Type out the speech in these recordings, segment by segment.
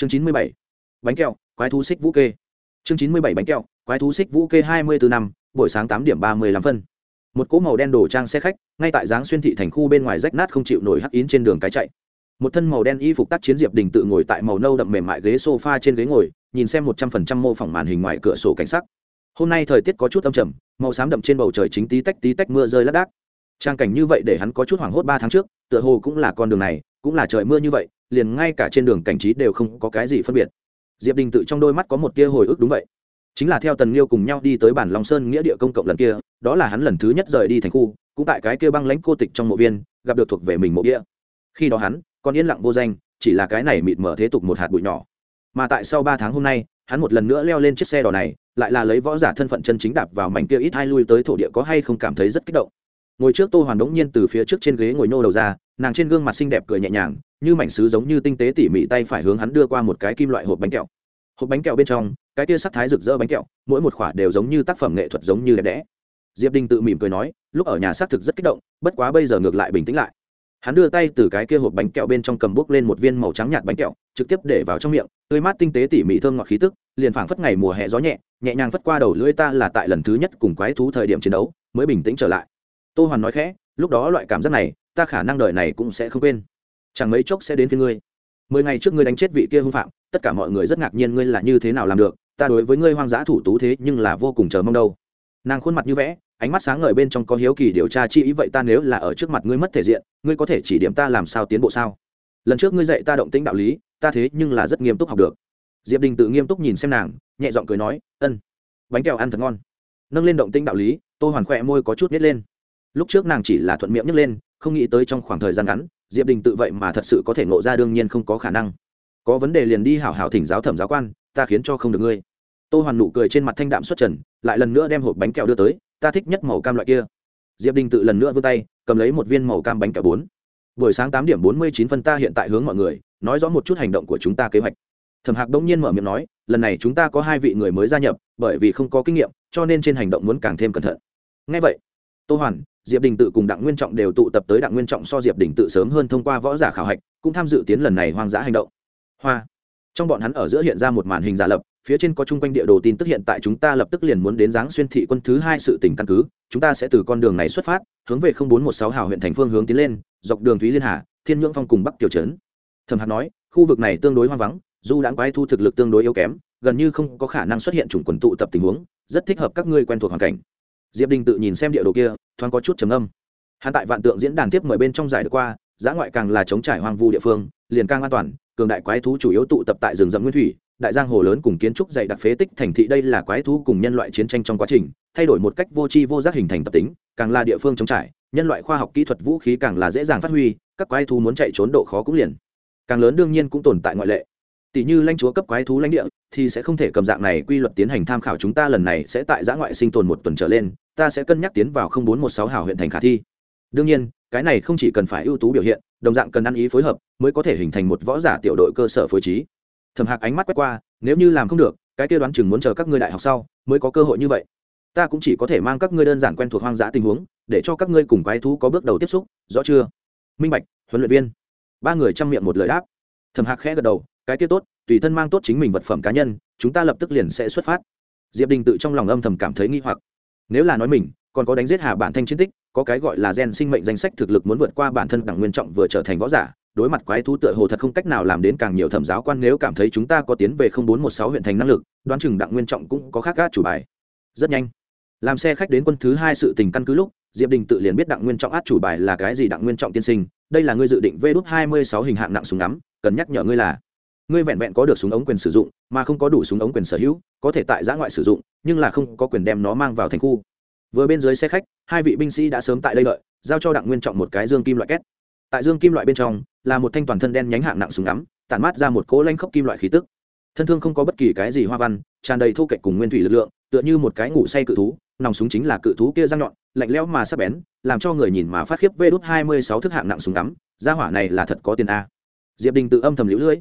chương chín mươi bảy, bánh kẹo, quái thú xích vũ kê. Chương chín mươi bảy, bánh kẹo, quái thú xích vũ kê hai mươi bốn năm, buổi sáng tám điểm ba mươi lăm phân. Một cỗ màu đen đổ trang xe khách, ngay tại dáng xuyên thị thành khu bên ngoài rách nát không chịu nổi hắc ín trên đường cái chạy. Một thân màu đen y phục tác chiến diệp đình tự ngồi tại màu nâu đậm mềm mại ghế sofa trên ghế ngồi, nhìn xem một trăm phần trăm mô phỏng màn hình ngoài cửa sổ cảnh sắc. Hôm nay thời tiết có chút âm trầm, màu xám đậm trên bầu trời chính tí tách tí tách mưa rơi lác đác. Trang cảnh như vậy để hắn có chút hoảng hốt ba tháng trước, tựa hồ cũng là con đường này, cũng là trời mưa như vậy liền ngay cả trên đường cảnh trí đều không có cái gì phân biệt. Diệp đình tự trong đôi mắt có một tia hồi ức đúng vậy. Chính là theo tần liêu cùng nhau đi tới bản long sơn nghĩa địa công cộng lần kia, đó là hắn lần thứ nhất rời đi thành khu, cũng tại cái kia băng lãnh cô tịch trong mộ viên, gặp được thuộc về mình mộ địa. Khi đó hắn còn yên lặng vô danh, chỉ là cái này mịt mở thế tục một hạt bụi nhỏ. Mà tại sau ba tháng hôm nay, hắn một lần nữa leo lên chiếc xe đỏ này, lại là lấy võ giả thân phận chân chính đạp vào mảnh kia ít hai lui tới thổ địa có hay không cảm thấy rất kích động. Ngồi trước tô hoàn đống nhiên từ phía trước trên ghế ngồi nô đầu ra, nàng trên gương mặt xinh đẹp cười nhẹ nhàng như mảnh sứ giống như tinh tế tỉ mỉ tay phải hướng hắn đưa qua một cái kim loại hộp bánh kẹo. Hộp bánh kẹo bên trong, cái kia sắc thái rực rỡ bánh kẹo, mỗi một khoả đều giống như tác phẩm nghệ thuật giống như đẹp đẽ. Diệp đình tự mỉm cười nói, lúc ở nhà xác thực rất kích động, bất quá bây giờ ngược lại bình tĩnh lại. Hắn đưa tay từ cái kia hộp bánh kẹo bên trong cầm bút lên một viên màu trắng nhạt bánh kẹo, trực tiếp để vào trong miệng, tươi mát tinh tế tỉ mỉ thơm ngọt khí tức, liền phảng phất ngày mùa hè gió nhẹ nhẹ nhàng phất qua đầu lưỡi ta là tại lần thứ nhất cùng quái thú thời điểm chiến đấu, mới bình tĩnh trở lại. Tô hoàn nói khẽ, lúc đó loại cảm giác này, ta khả năng đời này cũng sẽ không quên chẳng mấy chốc sẽ đến phía ngươi. Mười ngày trước ngươi đánh chết vị kia hung phạm, tất cả mọi người rất ngạc nhiên ngươi là như thế nào làm được, ta đối với ngươi hoang dã thủ tú thế nhưng là vô cùng chờ mong đâu. Nàng khuôn mặt như vẽ, ánh mắt sáng ngời bên trong có hiếu kỳ điều tra chi ý vậy ta nếu là ở trước mặt ngươi mất thể diện, ngươi có thể chỉ điểm ta làm sao tiến bộ sao? Lần trước ngươi dạy ta động tĩnh đạo lý, ta thế nhưng là rất nghiêm túc học được. Diệp đình tự nghiêm túc nhìn xem nàng, nhẹ giọng cười nói, ân, bánh kẹo ăn thật ngon. Nâng lên động tĩnh đạo lý, tô hoàn khỏe môi có chút nít lên. Lúc trước nàng chỉ là thuận miệng nhấc lên, không nghĩ tới trong khoảng thời gian ngắn diệp đình tự vậy mà thật sự có thể ngộ ra đương nhiên không có khả năng. Có vấn đề liền đi hảo hảo thỉnh giáo thẩm giáo quan, ta khiến cho không được ngươi. Tô hoàn nụ cười trên mặt thanh đạm xuất trần, lại lần nữa đem hộp bánh kẹo đưa tới, ta thích nhất màu cam loại kia. Diệp đình tự lần nữa vươn tay, cầm lấy một viên màu cam bánh kẹo bốn. Buổi sáng tám điểm bốn mươi chín phân ta hiện tại hướng mọi người, nói rõ một chút hành động của chúng ta kế hoạch. Thẩm hạc đông nhiên mở miệng nói, lần này chúng ta có hai vị người mới gia nhập, bởi vì không có kinh nghiệm, cho nên trên hành động muốn càng thêm cẩn thận. Ngay vậy, tô hoàn diệp đình tự cùng đặng nguyên trọng đều tụ tập tới đặng nguyên trọng so diệp đình tự sớm hơn thông qua võ giả khảo hạch, cũng tham dự tiến lần này hoang dã hành động. Hoa. Trong bọn hắn ở giữa hiện ra một màn hình giả lập, phía trên có chung quanh địa đồ tin tức hiện tại chúng ta lập tức liền muốn đến giáng xuyên thị quân thứ hai sự tỉnh căn cứ, chúng ta sẽ từ con đường này xuất phát, hướng về bốn một sáu hào huyện thành phương hướng tiến lên, dọc đường thúy liên hà, thiên nhưỡng phong cùng bắc tiểu trấn. Thẩm hạc nói, khu vực này tương đối hoang vắng, dù đãng quái thu thực lực tương đối yếu kém, gần như không có khả năng xuất hiện chủng quần tụ tập tình huống, rất thích hợp các ngươi quen thuộc hoàn cảnh diệp đình tự nhìn xem địa đồ kia, thoáng có chút trầm âm hắn tại vạn tượng diễn đàn tiếp mời bên trong giải được qua, giã ngoại càng là chống trải hoang vu địa phương, liền càng an toàn, cường đại quái thú chủ yếu tụ tập tại rừng rậm nguyên thủy, đại giang hồ lớn cùng kiến trúc dày đặc phế tích thành thị đây là quái thú cùng nhân loại chiến tranh trong quá trình, thay đổi một cách vô tri vô giác hình thành tập tính, càng là địa phương chống trải, nhân loại khoa học kỹ thuật vũ khí càng là dễ dàng phát huy, các quái thú muốn chạy trốn độ khó cũng liền. Càng lớn đương nhiên cũng tồn tại ngoại lệ tỷ như lãnh chúa cấp quái thú lãnh địa, thì sẽ không thể cầm dạng này quy luật tiến hành tham khảo chúng ta lần này sẽ tại giã ngoại sinh tồn một tuần trở lên, ta sẽ cân nhắc tiến vào bốn một sáu hào huyện thành khả thi. Đương nhiên, cái này không chỉ cần phải ưu tú biểu hiện, đồng dạng cần ăn ý phối hợp, mới có thể hình thành một võ giả tiểu đội cơ sở phối trí. Thầm hạc ánh mắt quét qua, nếu như làm không được, cái kia đoán chừng muốn chờ các ngươi đại học sau, mới có cơ hội như vậy. Ta cũng chỉ có thể mang các ngươi đơn giản quen thuộc hoang dã tình huống, để cho các ngươi cùng quái thú có bước đầu tiếp xúc, rõ chưa? Minh bạch, huấn luyện viên. Ba người chăm miệng một lời đáp. Thầm hạc khẽ gật đầu cái kia tốt, tùy thân mang tốt chính mình vật phẩm cá nhân, chúng ta lập tức liền sẽ xuất phát. Diệp đình tự trong lòng âm thầm cảm thấy nghi hoặc. Nếu là nói mình, còn có đánh giết hà bản thanh chiến tích, có cái gọi là gen sinh mệnh danh sách thực lực muốn vượt qua bản thân đẳng nguyên trọng vừa trở thành võ giả, đối mặt quái thú tựa hồ thật không cách nào làm đến càng nhiều thẩm giáo quan nếu cảm thấy chúng ta có tiến về bốn một sáu huyện thành năng lực, đoán chừng đặng nguyên trọng cũng có khác gác chủ bài. Rất nhanh, làm xe khách đến quân thứ hai sự tình căn cứ lúc, diệp đình tự liền biết đặng nguyên trọng át chủ bài là cái gì đặng nguyên trọng tiên sinh, đây là ngươi dự định vê đốt hai mươi sáu hình hạng nặng súng ngắm, cần nhắc nhở ngươi là ngươi vẹn vẹn có được súng ống quyền sử dụng, mà không có đủ súng ống quyền sở hữu, có thể tại giã ngoại sử dụng, nhưng là không có quyền đem nó mang vào thành khu. Vừa bên dưới xe khách, hai vị binh sĩ đã sớm tại đây đợi, giao cho đặng nguyên trọng một cái dương kim loại két. Tại dương kim loại bên trong, là một thanh toàn thân đen nhánh hạng nặng súng ngắm, tản mát ra một cỗ lanh khốc kim loại khí tức. Thân thương không có bất kỳ cái gì hoa văn, tràn đầy thô kệch cùng nguyên thủy lực lượng, tựa như một cái ngủ say cự thú, nòng súng chính là cự thú kia răng nhọn, lạnh lẽo mà sắc bén, làm cho người nhìn mà phát khiếp vê đốt hai mươi sáu thức hạng nặng súng ngắm, gia hỏa này là thật có tiền a. Diệp đình tự âm thầm lũ lưỡi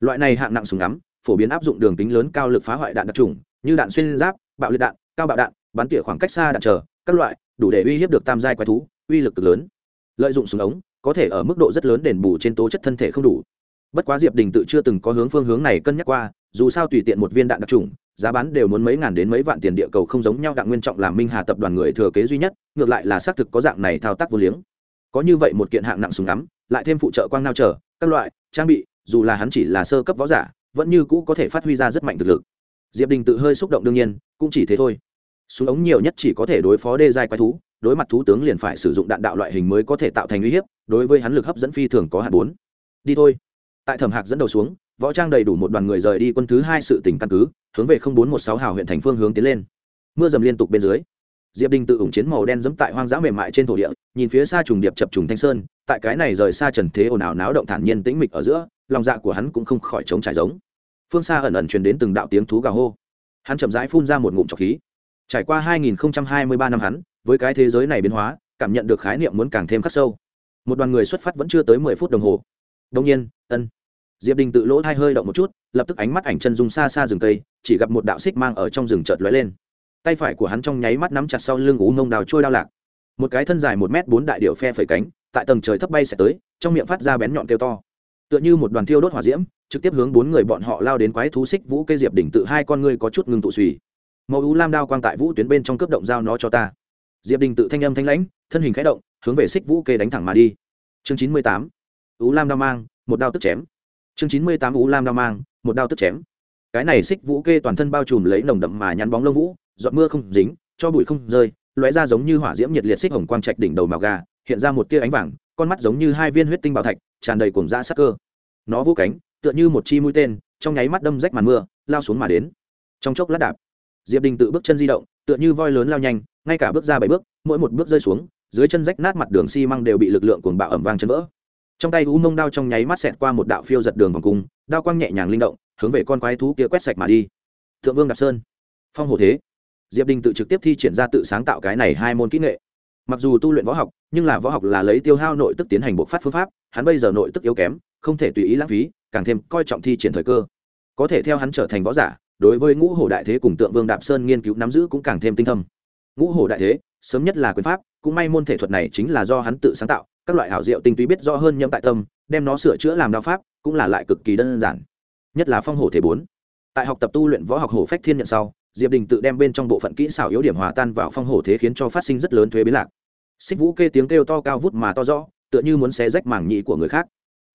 loại này hạng nặng súng ngắm, phổ biến áp dụng đường kính lớn cao lực phá hoại đạn đặc trùng, như đạn xuyên giáp, bạo liệt đạn, cao bạo đạn, bắn tỉa khoảng cách xa đạn chờ, các loại, đủ để uy hiếp được tam giai quái thú, uy lực cực lớn. Lợi dụng súng ống, có thể ở mức độ rất lớn đền bù trên tố chất thân thể không đủ. Bất quá diệp đình tự chưa từng có hướng phương hướng này cân nhắc qua, dù sao tùy tiện một viên đạn đặc trùng, giá bán đều muốn mấy ngàn đến mấy vạn tiền địa cầu không giống nhau đặng nguyên trọng làm minh hà tập đoàn người thừa kế duy nhất, ngược lại là xác thực có dạng này thao tác vô liếng. Có như vậy một kiện hạng nặng súng ngắm, lại thêm phụ trợ quang nao trở các loại, trang bị dù là hắn chỉ là sơ cấp võ giả, vẫn như cũ có thể phát huy ra rất mạnh thực lực. Diệp đình tự hơi xúc động đương nhiên, cũng chỉ thế thôi. Súng ống nhiều nhất chỉ có thể đối phó đê giai quái thú, đối mặt thú tướng liền phải sử dụng đạn đạo loại hình mới có thể tạo thành uy hiếp, đối với hắn lực hấp dẫn phi thường có hạt bốn. Đi thôi. Tại thẩm hạc dẫn đầu xuống, võ trang đầy đủ một đoàn người rời đi quân thứ hai sự tỉnh căn cứ, hướng về bốn một sáu hào huyện thành phương hướng tiến lên. Mưa dầm liên tục bên dưới. Diệp đình tự ủng chiến màu đen dẫm tại hoang dã mềm mại trên thổ địa, nhìn phía xa trùng điệp chập trùng thanh sơn, tại cái này rời xa trần thế ồn ào náo động thản nhiên tĩnh mịch ở giữa lòng dạ của hắn cũng không khỏi chống trải giống. Phương xa ẩn ẩn truyền đến từng đạo tiếng thú gào hô. Hắn chậm rãi phun ra một ngụm trọc khí. Trải qua 2023 năm hắn, với cái thế giới này biến hóa, cảm nhận được khái niệm muốn càng thêm khắc sâu. Một đoàn người xuất phát vẫn chưa tới mười phút đồng hồ. Đông nhiên, ân. Diệp đình tự lỗ hai hơi động một chút, lập tức ánh mắt ảnh chân dung xa xa rừng cây, chỉ gặp một đạo xích mang ở trong rừng chợt lóe lên. Tay phải của hắn trong nháy mắt nắm chặt sau lưng ú ngông đào trôi đao lạc. Một cái thân dài một m bốn đại điệu phe phẩy cánh, tại tầng trời thấp bay sẽ tới, trong miệng phát ra bén nhọn kêu to tựa như một đoàn thiêu đốt hỏa diễm, trực tiếp hướng bốn người bọn họ lao đến quái thú xích vũ cây diệp đỉnh tự hai con ngươi có chút ngưng tụ suy màu ú lam đao quang tại vũ tuyến bên trong cướp động giao nó cho ta. Diệp đình tự thanh âm thanh lãnh, thân hình khẽ động, hướng về xích vũ kê đánh thẳng mà đi. Chương chín mươi tám. Ú lam đao mang, một đao tức chém. Chương chín mươi tám ú lam đao mang, một đao tức chém. Cái này xích vũ kê toàn thân bao trùm lấy nồng đậm mà nhắn bóng lông vũ, giọt mưa không dính, cho bụi không rơi, lóe ra giống như hỏa diễm nhiệt liệt xích hồng quang trạch đỉnh đầu màu gà, hiện ra một tia ánh vàng, con mắt giống như hai viên huyết tinh bảo thạch tràn đầy cuồng dã sắc cơ. Nó vũ cánh, tựa như một chi mũi tên, trong nháy mắt đâm rách màn mưa, lao xuống mà đến. Trong chốc lát đạp, diệp đình tự bước chân di động, tựa như voi lớn lao nhanh, ngay cả bước ra bảy bước, mỗi một bước rơi xuống, dưới chân rách nát mặt đường xi măng đều bị lực lượng cuồng bạo ẩm vang chân vỡ. Trong tay u mông đao trong nháy mắt xẹt qua một đạo phiêu giật đường vòng cung, đao quang nhẹ nhàng linh động, hướng về con quái thú kia quét sạch mà đi. Thượng vương đạp sơn. Phong hồ thế. Diệp đình tự trực tiếp thi triển ra tự sáng tạo cái này hai môn kỹ nghệ mặc dù tu luyện võ học, nhưng là võ học là lấy tiêu hao nội tức tiến hành bộc phát phương pháp, hắn bây giờ nội tức yếu kém, không thể tùy ý lãng phí, càng thêm coi trọng thi triển thời cơ. Có thể theo hắn trở thành võ giả, đối với ngũ hồ đại thế cùng tượng vương đạp sơn nghiên cứu nắm giữ cũng càng thêm tinh thâm. Ngũ hồ đại thế, sớm nhất là quyền pháp, cũng may môn thể thuật này chính là do hắn tự sáng tạo, các loại hảo diệu tinh túy biết rõ hơn nhâm tại tâm, đem nó sửa chữa làm đao pháp, cũng là lại cực kỳ đơn giản. Nhất là phong hổ thể bốn. Tại học tập tu luyện võ học hổ phách thiên nhận sau diệp đình tự đem bên trong bộ phận kỹ xảo yếu điểm hòa tan vào phong hổ thế khiến cho phát sinh rất lớn thuế biến lạc. Xích vũ kê tiếng kêu to cao vút mà to rõ, tựa như muốn xé rách mảng nhĩ của người khác.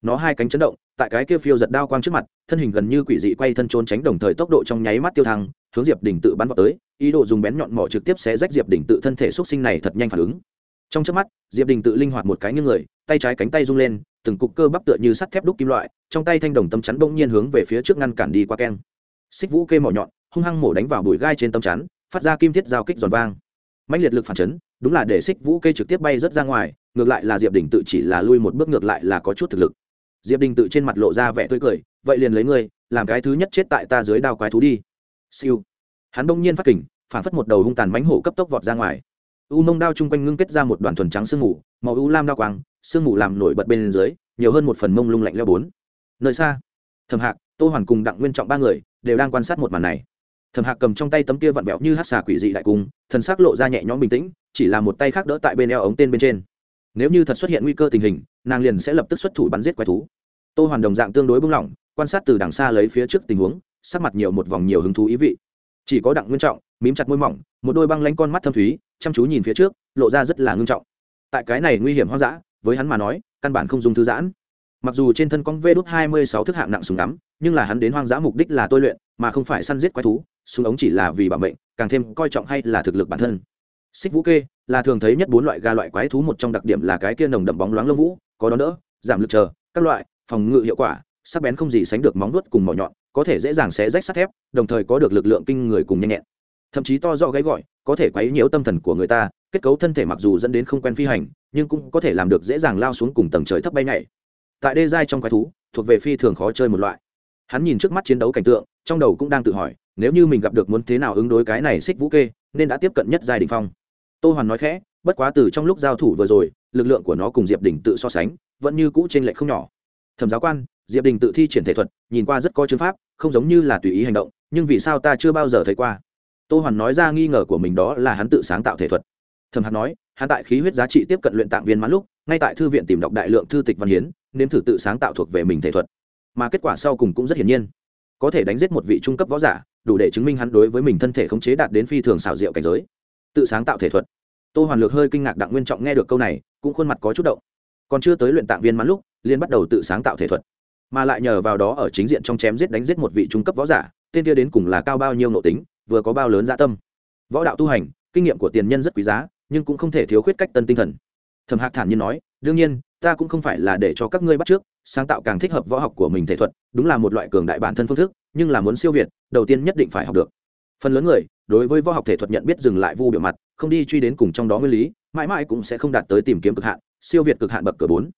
Nó hai cánh chấn động, tại cái kia phiêu giật đao quang trước mặt, thân hình gần như quỷ dị quay thân trốn tránh đồng thời tốc độ trong nháy mắt tiêu thăng, hướng diệp đình tự bắn vào tới, ý đồ dùng bén nhọn mỏ trực tiếp xé rách diệp đình tự thân thể xúc sinh này thật nhanh phản ứng. Trong trước mắt, diệp đình tự linh hoạt một cái như người, tay trái cánh tay rung lên, từng cục cơ bắp tựa như sắt thép đúc kim loại, trong tay thanh đồng tâm chắn bỗng nhiên hướng về phía trước ngăn cản đi qua keng. Xích vũ kê mỏ nhọn hung hăng mổ đánh vào bụi gai trên tâm chắn, phát ra kim thiết giao kích giòn vang. Mạnh liệt lực phản chấn, đúng là để xích vũ kê trực tiếp bay rớt ra ngoài, ngược lại là diệp đình tự chỉ là lui một bước ngược lại là có chút thực lực. Diệp đình tự trên mặt lộ ra vẻ tươi cười, vậy liền lấy ngươi, làm cái thứ nhất chết tại ta dưới đao quái thú đi. Siêu. Hắn bỗng nhiên phát kình, phản phất một đầu hung tàn mánh hổ cấp tốc vọt ra ngoài. U mông đao chung quanh ngưng kết ra một đoàn thuần trắng sương mù, màu u lam đao quang, sương mù làm nổi bật bên dưới, nhiều hơn một phần mông lung lạnh leo bốn. Nơi xa thầm hạc, tô hoàn cùng đặng nguyên trọng ba người đều đang quan sát một màn này thầm hạc cầm trong tay tấm kia vặn vẹo như hát xà quỷ dị đại cung thần sắc lộ ra nhẹ nhõm bình tĩnh, chỉ là một tay khác đỡ tại bên eo ống tên bên trên. Nếu như thật xuất hiện nguy cơ tình hình, nàng liền sẽ lập tức xuất thủ bắn giết quái thú. Tô hoàn đồng dạng tương đối bung lỏng, quan sát từ đằng xa lấy phía trước tình huống, sắc mặt nhiều một vòng nhiều hứng thú ý vị. Chỉ có đặng nguyên trọng, mím chặt môi mỏng, một đôi băng lanh con mắt thâm thúy, chăm chú nhìn phía trước, lộ ra rất là ngưng trọng. Tại cái này nguy hiểm hoang dã, với hắn mà nói, căn bản không dùng thư giãn. Mặc dù trên thân con vê đốt hai mươi sáu thức hạng nặng súng đắm nhưng là hắn đến hoang dã mục đích là tôi luyện, mà không phải săn giết quái thú súng ống chỉ là vì bảo mệnh, càng thêm coi trọng hay là thực lực bản thân. Xích vũ kê là thường thấy nhất bốn loại ga loại quái thú, một trong đặc điểm là cái kia nồng đậm bóng loáng lông vũ, có đón đỡ, giảm lực chờ, các loại, phòng ngự hiệu quả, sắc bén không gì sánh được móng vuốt cùng mỏ nhọn, có thể dễ dàng xé rách sắt thép, đồng thời có được lực lượng kinh người cùng nhanh nhẹn. Thậm chí to do gáy gọi, có thể quấy nhiễu tâm thần của người ta, kết cấu thân thể mặc dù dẫn đến không quen phi hành, nhưng cũng có thể làm được dễ dàng lao xuống cùng tầng trời thấp bay nhảy. Tại đê giai trong quái thú, thuộc về phi thường khó chơi một loại. Hắn nhìn trước mắt chiến đấu cảnh tượng, trong đầu cũng đang tự hỏi nếu như mình gặp được muốn thế nào ứng đối cái này xích vũ kê, nên đã tiếp cận nhất giai đình phong. Tô hoàn nói khẽ, bất quá từ trong lúc giao thủ vừa rồi, lực lượng của nó cùng diệp đình tự so sánh, vẫn như cũ t r ê n lệch không nhỏ. Thẩm giáo quan, diệp đình tự thi triển thể thuật, nhìn qua rất có chứng pháp, không giống như là tùy ý hành động, nhưng vì sao ta chưa bao giờ thấy qua? Tô hoàn nói ra nghi ngờ của mình đó là hắn tự sáng tạo thể thuật. Thẩm hạc nói, hắn tại khí huyết giá trị tiếp cận luyện tạng viên mãn lúc, ngay tại thư viện tìm đọc đại lượng thư tịch văn hiến nên thử tự sáng tạo thuộc về mình thể thuật. Mà kết quả sau cùng cũng rất hiển nhiên có thể đánh giết một vị trung cấp võ giả, đủ để chứng minh hắn đối với mình thân thể khống chế đạt đến phi thường xảo diệu cảnh giới. Tự sáng tạo thể thuật. Tô hoàn lược hơi kinh ngạc đặng nguyên trọng nghe được câu này, cũng khuôn mặt có chút động. Còn chưa tới luyện tạng viên mãn lúc liên bắt đầu tự sáng tạo thể thuật. Mà lại nhờ vào đó ở chính diện trong chém giết đánh giết một vị trung cấp võ giả, tên kia đến cùng là cao bao nhiêu nội tính, vừa có bao lớn dạ tâm. Võ đạo tu hành, kinh nghiệm của tiền nhân rất quý giá, nhưng cũng không thể thiếu khuyết cách tân tinh thần. Thẩm hạc thản nhiên nói, đương nhiên ta cũng không phải là để cho các ngươi bắt trước, sáng tạo càng thích hợp võ học của mình thể thuật, đúng là một loại cường đại bản thân phương thức, nhưng là muốn siêu việt, đầu tiên nhất định phải học được. Phần lớn người, đối với võ học thể thuật nhận biết dừng lại vu biểu mặt, không đi truy đến cùng trong đó nguyên lý, mãi mãi cũng sẽ không đạt tới tìm kiếm cực hạn, siêu việt cực hạn bậc cửa bốn.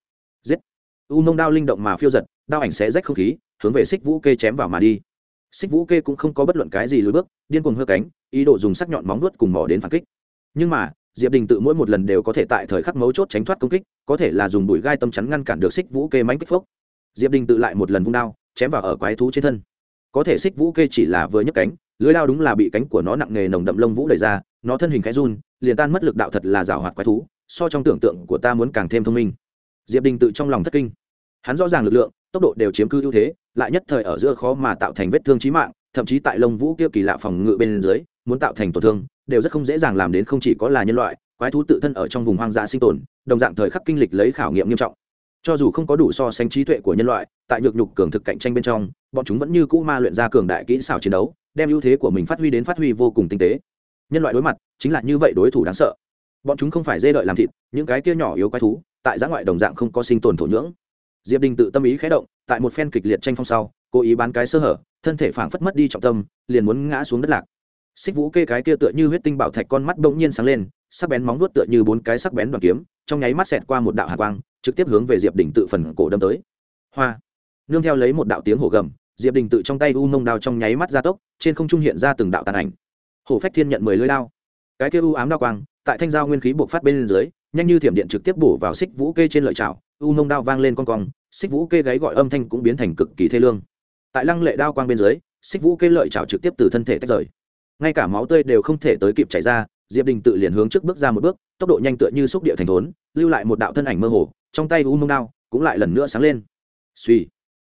Giết. U mông đao linh động mà phiêu giật, đao ảnh sẽ rách không khí, hướng về xích vũ kê chém vào mà đi. Xích vũ kê cũng không có bất luận cái gì lùi bước, điên cuồng hơ cánh, ý đồ dùng sắc nhọn móng nuốt cùng mỏ đến phản kích. Nhưng mà diệp đình tự mỗi một lần đều có thể tại thời khắc mấu chốt tránh thoát công kích, có thể là dùng bụi gai tâm chắn ngăn cản được xích vũ kê mánh kích phốc. Diệp đình tự lại một lần vung đao, chém vào ở quái thú trên thân. Có thể xích vũ kê chỉ là vừa nhấc cánh, lưới đao đúng là bị cánh của nó nặng nề nồng đậm lông vũ đẩy ra, nó thân hình khẽ run, liền tan mất lực đạo thật là rào hoạt quái thú, so trong tưởng tượng của ta muốn càng thêm thông minh. Diệp đình tự trong lòng thất kinh. Hắn rõ ràng lực lượng, tốc độ đều chiếm cư ưu thế, lại nhất thời ở giữa khó mà tạo thành vết thương trí mạng, thậm chí tại lông vũ kia kỳ lạ phòng ngự bên dưới, muốn tạo thành tổn thương đều rất không dễ dàng làm đến không chỉ có là nhân loại, quái thú tự thân ở trong vùng hoang dã sinh tồn, đồng dạng thời khắc kinh lịch lấy khảo nghiệm nghiêm trọng. Cho dù không có đủ so sánh trí tuệ của nhân loại, tại nhược nhục cường thực cạnh tranh bên trong, bọn chúng vẫn như cũ ma luyện ra cường đại kỹ xảo chiến đấu, đem ưu thế của mình phát huy đến phát huy vô cùng tinh tế. Nhân loại đối mặt, chính là như vậy đối thủ đáng sợ. Bọn chúng không phải dê đợi làm thịt, những cái kia nhỏ yếu quái thú, tại giã ngoại đồng dạng không có sinh tồn thổ nhưỡng. Diệp đình tự tâm ý khé động, tại một phen kịch liệt tranh phong sau, cố ý bán cái sơ hở, thân thể phảng phất mất đi trọng tâm, liền muốn ngã xuống đất lạc xích vũ kê cái kia tựa như huyết tinh bảo thạch con mắt bỗng nhiên sáng lên, sắc bén móng vuốt tựa như bốn cái sắc bén đoàn kiếm, trong nháy mắt xẹt qua một đạo hạ quang, trực tiếp hướng về diệp đình tự phần cổ đâm tới. Hoa! Nương theo lấy một đạo tiếng hổ gầm, diệp đình tự trong tay u mông đao trong nháy mắt ra tốc, trên không trung hiện ra từng đạo tàn ảnh. Hổ phách thiên nhận mười lưỡi đao. Cái kia u ám đao quang, tại thanh giao nguyên khí buộc phát bên dưới, nhanh như thiểm điện trực tiếp bổ vào xích vũ kê trên lợi chảo, u mông đao vang lên con cong, xích vũ kê gáy gọi âm thanh cũng biến thành cực kỳ thê lương. Tại lăng lệ đao quang bên dưới, xích vũ kê lợi chảo trực tiếp từ thân thể tách rời ngay cả máu tươi đều không thể tới kịp chảy ra, diệp đình tự liền hướng trước bước ra một bước, tốc độ nhanh tựa như xúc địa thành thốn, lưu lại một đạo thân ảnh mơ hồ, trong tay u mông đao cũng lại lần nữa sáng lên. Suy